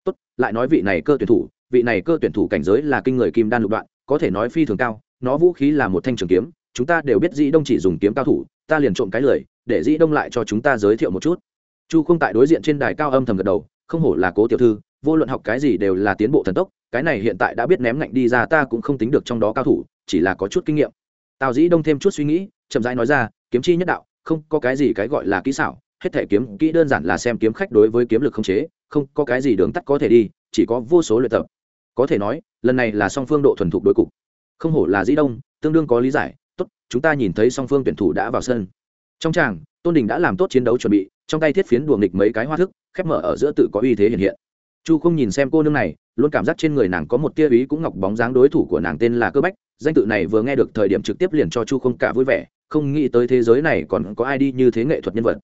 S1: Tốt, lại nói vị này cơ tuyển thủ, vị này cơ tuyển thủ cảnh giới là kinh người kim đan lục đoạn, có thể nói phi thường cao, nó vũ khí là một thanh trường kiếm, chúng ta đều biết dĩ đông chỉ dùng kiếm cao thủ, ta liền trộm cái lời để dĩ đông lại cho chúng ta giới thiệu một chút. Chu không tại đối diện trên đài cao âm thầm gật đầu, không hổ là cố tiểu thư, vô luận học cái gì đều là tiến bộ thần tốc, cái này hiện tại đã biết ném ngạnh đi ra ta cũng không tính được trong đó cao thủ, chỉ là có chút kinh nghiệm. Tào dĩ đông thêm chút suy nghĩ, chậm rãi nói ra, kiếm chi nhất đạo không có cái gì cái gọi là kỹ xảo, hết thể kiếm kỹ đơn giản là xem kiếm khách đối với kiếm lực không chế, không có cái gì đường tắt có thể đi, chỉ có vô số luyện tập. Có thể nói, lần này là song phương độ thuần thục đối cục. Không hổ là dĩ đông, tương đương có lý giải, tốt, chúng ta nhìn thấy song phương tuyển thủ đã vào sân. Trong tràng, tôn đình đã làm tốt chiến đấu chuẩn bị, trong tay thiết phiến đùa nghịch mấy cái hoa thức, khép mở ở giữa tự có uy thế hiện hiện. Chu không nhìn xem cô nương này, luôn cảm giác trên người nàng có một tia ý cũng ngọc bóng dáng đối thủ của nàng tên là cơ bách, danh tự này vừa nghe được thời điểm trực tiếp liền cho chu không cả vui vẻ không nghĩ tới thế giới này còn có ai đi như thế nghệ thuật nhân vật.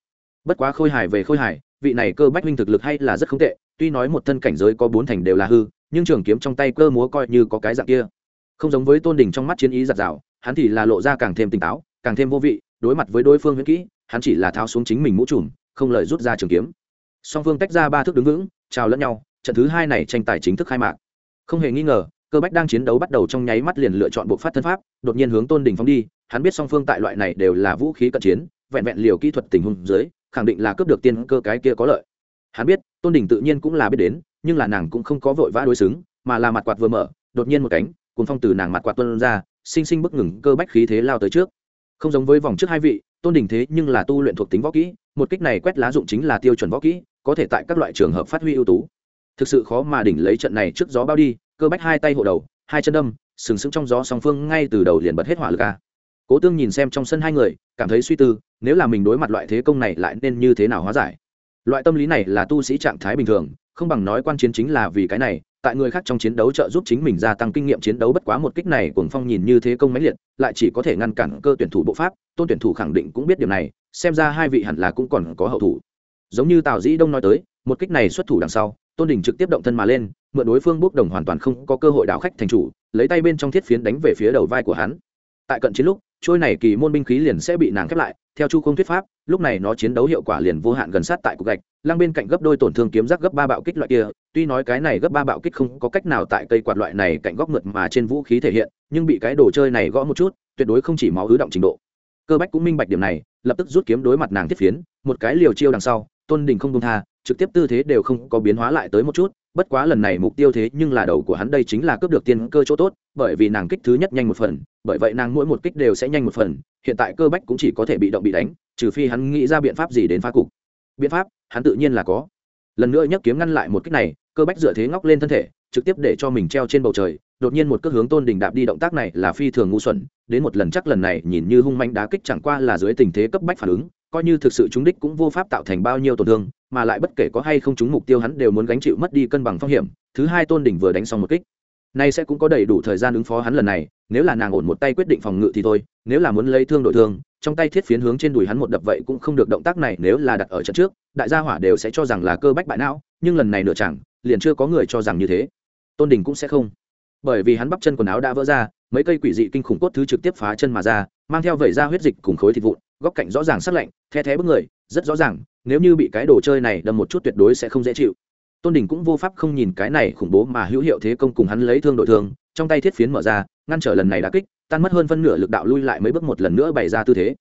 S1: Bất quá khôi hài về khôi hài, vị này cơ bách minh thực lực hay là rất không tệ, tuy nói một thân cảnh giới có bốn thành đều là hư, nhưng trường kiếm trong tay cơ múa coi như có cái dạng kia. Không giống với tôn đình trong mắt chiến ý giặt rào, hắn thì là lộ ra càng thêm tỉnh táo, càng thêm vô vị, đối mặt với đối phương huyễn kỹ, hắn chỉ là tháo xuống chính mình mũ trùm, không lời rút ra trường kiếm. Song phương tách ra ba thước đứng vững, chào lẫn nhau, trận thứ hai này tranh tài chính thức khai mạc. Không hề nghi ngờ cơ bách đang chiến đấu bắt đầu trong nháy mắt liền lựa chọn bộ phát thân pháp, đột nhiên hướng tôn đình phóng đi, hắn biết song phương tại loại này đều là vũ khí cận chiến, vẹn vẹn liều kỹ thuật tình huống dưới, khẳng định là cướp được tiên cơ cái kia có lợi. Hắn biết, tôn đình tự nhiên cũng là biết đến, nhưng là nàng cũng không có vội vã đối xứng, mà là mặt quạt vừa mở, đột nhiên một cánh cuốn phong từ nàng mặt quạt tuân ra, sinh sinh bức ngừng cơ bách khí thế lao tới trước. Không giống với vòng trước hai vị, tôn đình thế nhưng là tu luyện thuộc tính võ kỹ, một kích này quét lá dụng chính là tiêu chuẩn võ kỹ, có thể tại các loại trường hợp phát huy ưu tú. Thực sự khó mà đỉnh lấy trận này trước gió bao đi cơ bách hai tay hộ đầu, hai chân đâm, sừng sững trong gió song phương ngay từ đầu liền bật hết hỏa lực ca cố tương nhìn xem trong sân hai người, cảm thấy suy tư, nếu là mình đối mặt loại thế công này lại nên như thế nào hóa giải? Loại tâm lý này là tu sĩ trạng thái bình thường, không bằng nói quan chiến chính là vì cái này, tại người khác trong chiến đấu trợ giúp chính mình gia tăng kinh nghiệm chiến đấu bất quá một kích này cuồng phong nhìn như thế công máy liệt, lại chỉ có thể ngăn cản cơ tuyển thủ bộ pháp, tôn tuyển thủ khẳng định cũng biết điều này, xem ra hai vị hẳn là cũng còn có hậu thủ. Giống như tào dĩ đông nói tới, một kích này xuất thủ đằng sau, tôn đình trực tiếp động thân mà lên mượn đối phương bốc đồng hoàn toàn không có cơ hội đảo khách thành chủ, lấy tay bên trong thiết phiến đánh về phía đầu vai của hắn. Tại cận chiến lúc, trôi này kỳ môn binh khí liền sẽ bị nàng khép lại, theo chu không thuyết pháp, lúc này nó chiến đấu hiệu quả liền vô hạn gần sát tại cục gạch, lăng bên cạnh gấp đôi tổn thương kiếm rác gấp ba bạo kích loại kia, tuy nói cái này gấp ba bạo kích không có cách nào tại cây quạt loại này cạnh góc mượt mà trên vũ khí thể hiện, nhưng bị cái đồ chơi này gõ một chút, tuyệt đối không chỉ máu ứ động trình độ. Cơ bách cũng minh bạch điểm này, lập tức rút kiếm đối mặt nàng thiết phiến, một cái liều chiêu đằng sau, tôn đình không công tha, trực tiếp tư thế đều không có biến hóa lại tới một chút bất quá lần này mục tiêu thế nhưng là đầu của hắn đây chính là cướp được tiên cơ chỗ tốt, bởi vì nàng kích thứ nhất nhanh một phần, bởi vậy nàng mỗi một kích đều sẽ nhanh một phần, hiện tại cơ bách cũng chỉ có thể bị động bị đánh, trừ phi hắn nghĩ ra biện pháp gì đến phá cục. Biện pháp, hắn tự nhiên là có. Lần nữa nhấc kiếm ngăn lại một kích này, cơ bách dựa thế ngóc lên thân thể, trực tiếp để cho mình treo trên bầu trời, đột nhiên một cước hướng tôn đình đạp đi động tác này là phi thường ngu xuẩn, đến một lần chắc lần này nhìn như hung manh đá kích chẳng qua là dưới tình thế cấp bách phản ứng, coi như thực sự chúng đích cũng vô pháp tạo thành bao nhiêu tổn thương mà lại bất kể có hay không trúng mục tiêu hắn đều muốn gánh chịu mất đi cân bằng phong hiểm, thứ hai tôn đỉnh vừa đánh xong một kích. Nay sẽ cũng có đầy đủ thời gian ứng phó hắn lần này, nếu là nàng ổn một tay quyết định phòng ngự thì thôi, nếu là muốn lấy thương đội thương, trong tay thiết phiến hướng trên đùi hắn một đập vậy cũng không được động tác này nếu là đặt ở trận trước, đại gia hỏa đều sẽ cho rằng là cơ bách bại não, nhưng lần này nửa chẳng liền chưa có người cho rằng như thế. Tôn đình cũng sẽ không. Bởi vì hắn bắp chân quần áo đã vỡ ra, mấy cây quỷ dị kinh khủng cốt thứ trực tiếp phá chân mà ra, mang theo vẩy ra huyết dịch cùng khối thịt vụn, góc cạnh rõ ràng sắc lạnh, the thé bức người, rất rõ ràng nếu như bị cái đồ chơi này đâm một chút tuyệt đối sẽ không dễ chịu. Tôn đình cũng vô pháp không nhìn cái này khủng bố mà hữu hiệu thế công cùng hắn lấy thương đội thương, trong tay thiết phiến mở ra, ngăn trở lần này đã kích, tan mất hơn phân nửa lực đạo lui lại mấy bước một lần nữa bày ra tư thế.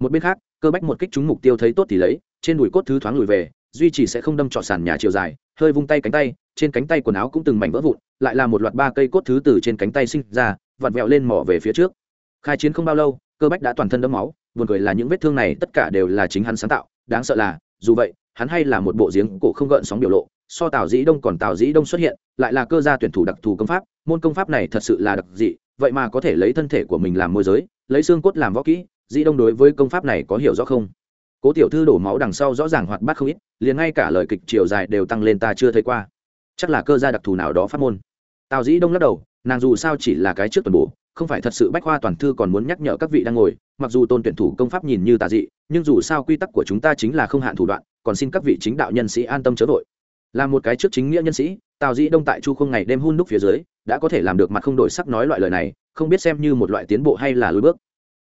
S1: Một bên khác, cơ bách một kích trúng mục tiêu thấy tốt thì lấy, trên đùi cốt thứ thoáng lùi về, duy trì sẽ không đâm trọ sàn nhà chiều dài, hơi vung tay cánh tay, trên cánh tay quần áo cũng từng mảnh vỡ vụn, lại là một loạt ba cây cốt thứ từ trên cánh tay sinh ra, vặn vẹo lên mỏ về phía trước. Khai chiến không bao lâu, cơ bách đã toàn thân đẫm máu, buồn cười là những vết thương này tất cả đều là chính hắn sáng tạo, đáng sợ là dù vậy, hắn hay là một bộ giếng cổ không gợn sóng biểu lộ, so tào dĩ đông còn tào dĩ đông xuất hiện, lại là cơ gia tuyển thủ đặc thù công pháp, môn công pháp này thật sự là đặc dị, vậy mà có thể lấy thân thể của mình làm môi giới, lấy xương cốt làm võ kỹ, dĩ đông đối với công pháp này có hiểu rõ không? Cố tiểu thư đổ máu đằng sau rõ ràng hoạt bát không ít, liền ngay cả lời kịch chiều dài đều tăng lên ta chưa thấy qua. Chắc là cơ gia đặc thù nào đó phát môn. Tào dĩ đông lắc đầu, nàng dù sao chỉ là cái trước tuần bổ không phải thật sự bách khoa toàn thư còn muốn nhắc nhở các vị đang ngồi, mặc dù tôn tuyển thủ công pháp nhìn như tà dị, nhưng dù sao quy tắc của chúng ta chính là không hạn thủ đoạn, còn xin các vị chính đạo nhân sĩ an tâm chớ vội. Là một cái trước chính nghĩa nhân sĩ, tào dĩ đông tại chu không ngày đêm hun đúc phía dưới, đã có thể làm được mặt không đổi sắc nói loại lời này, không biết xem như một loại tiến bộ hay là lối bước.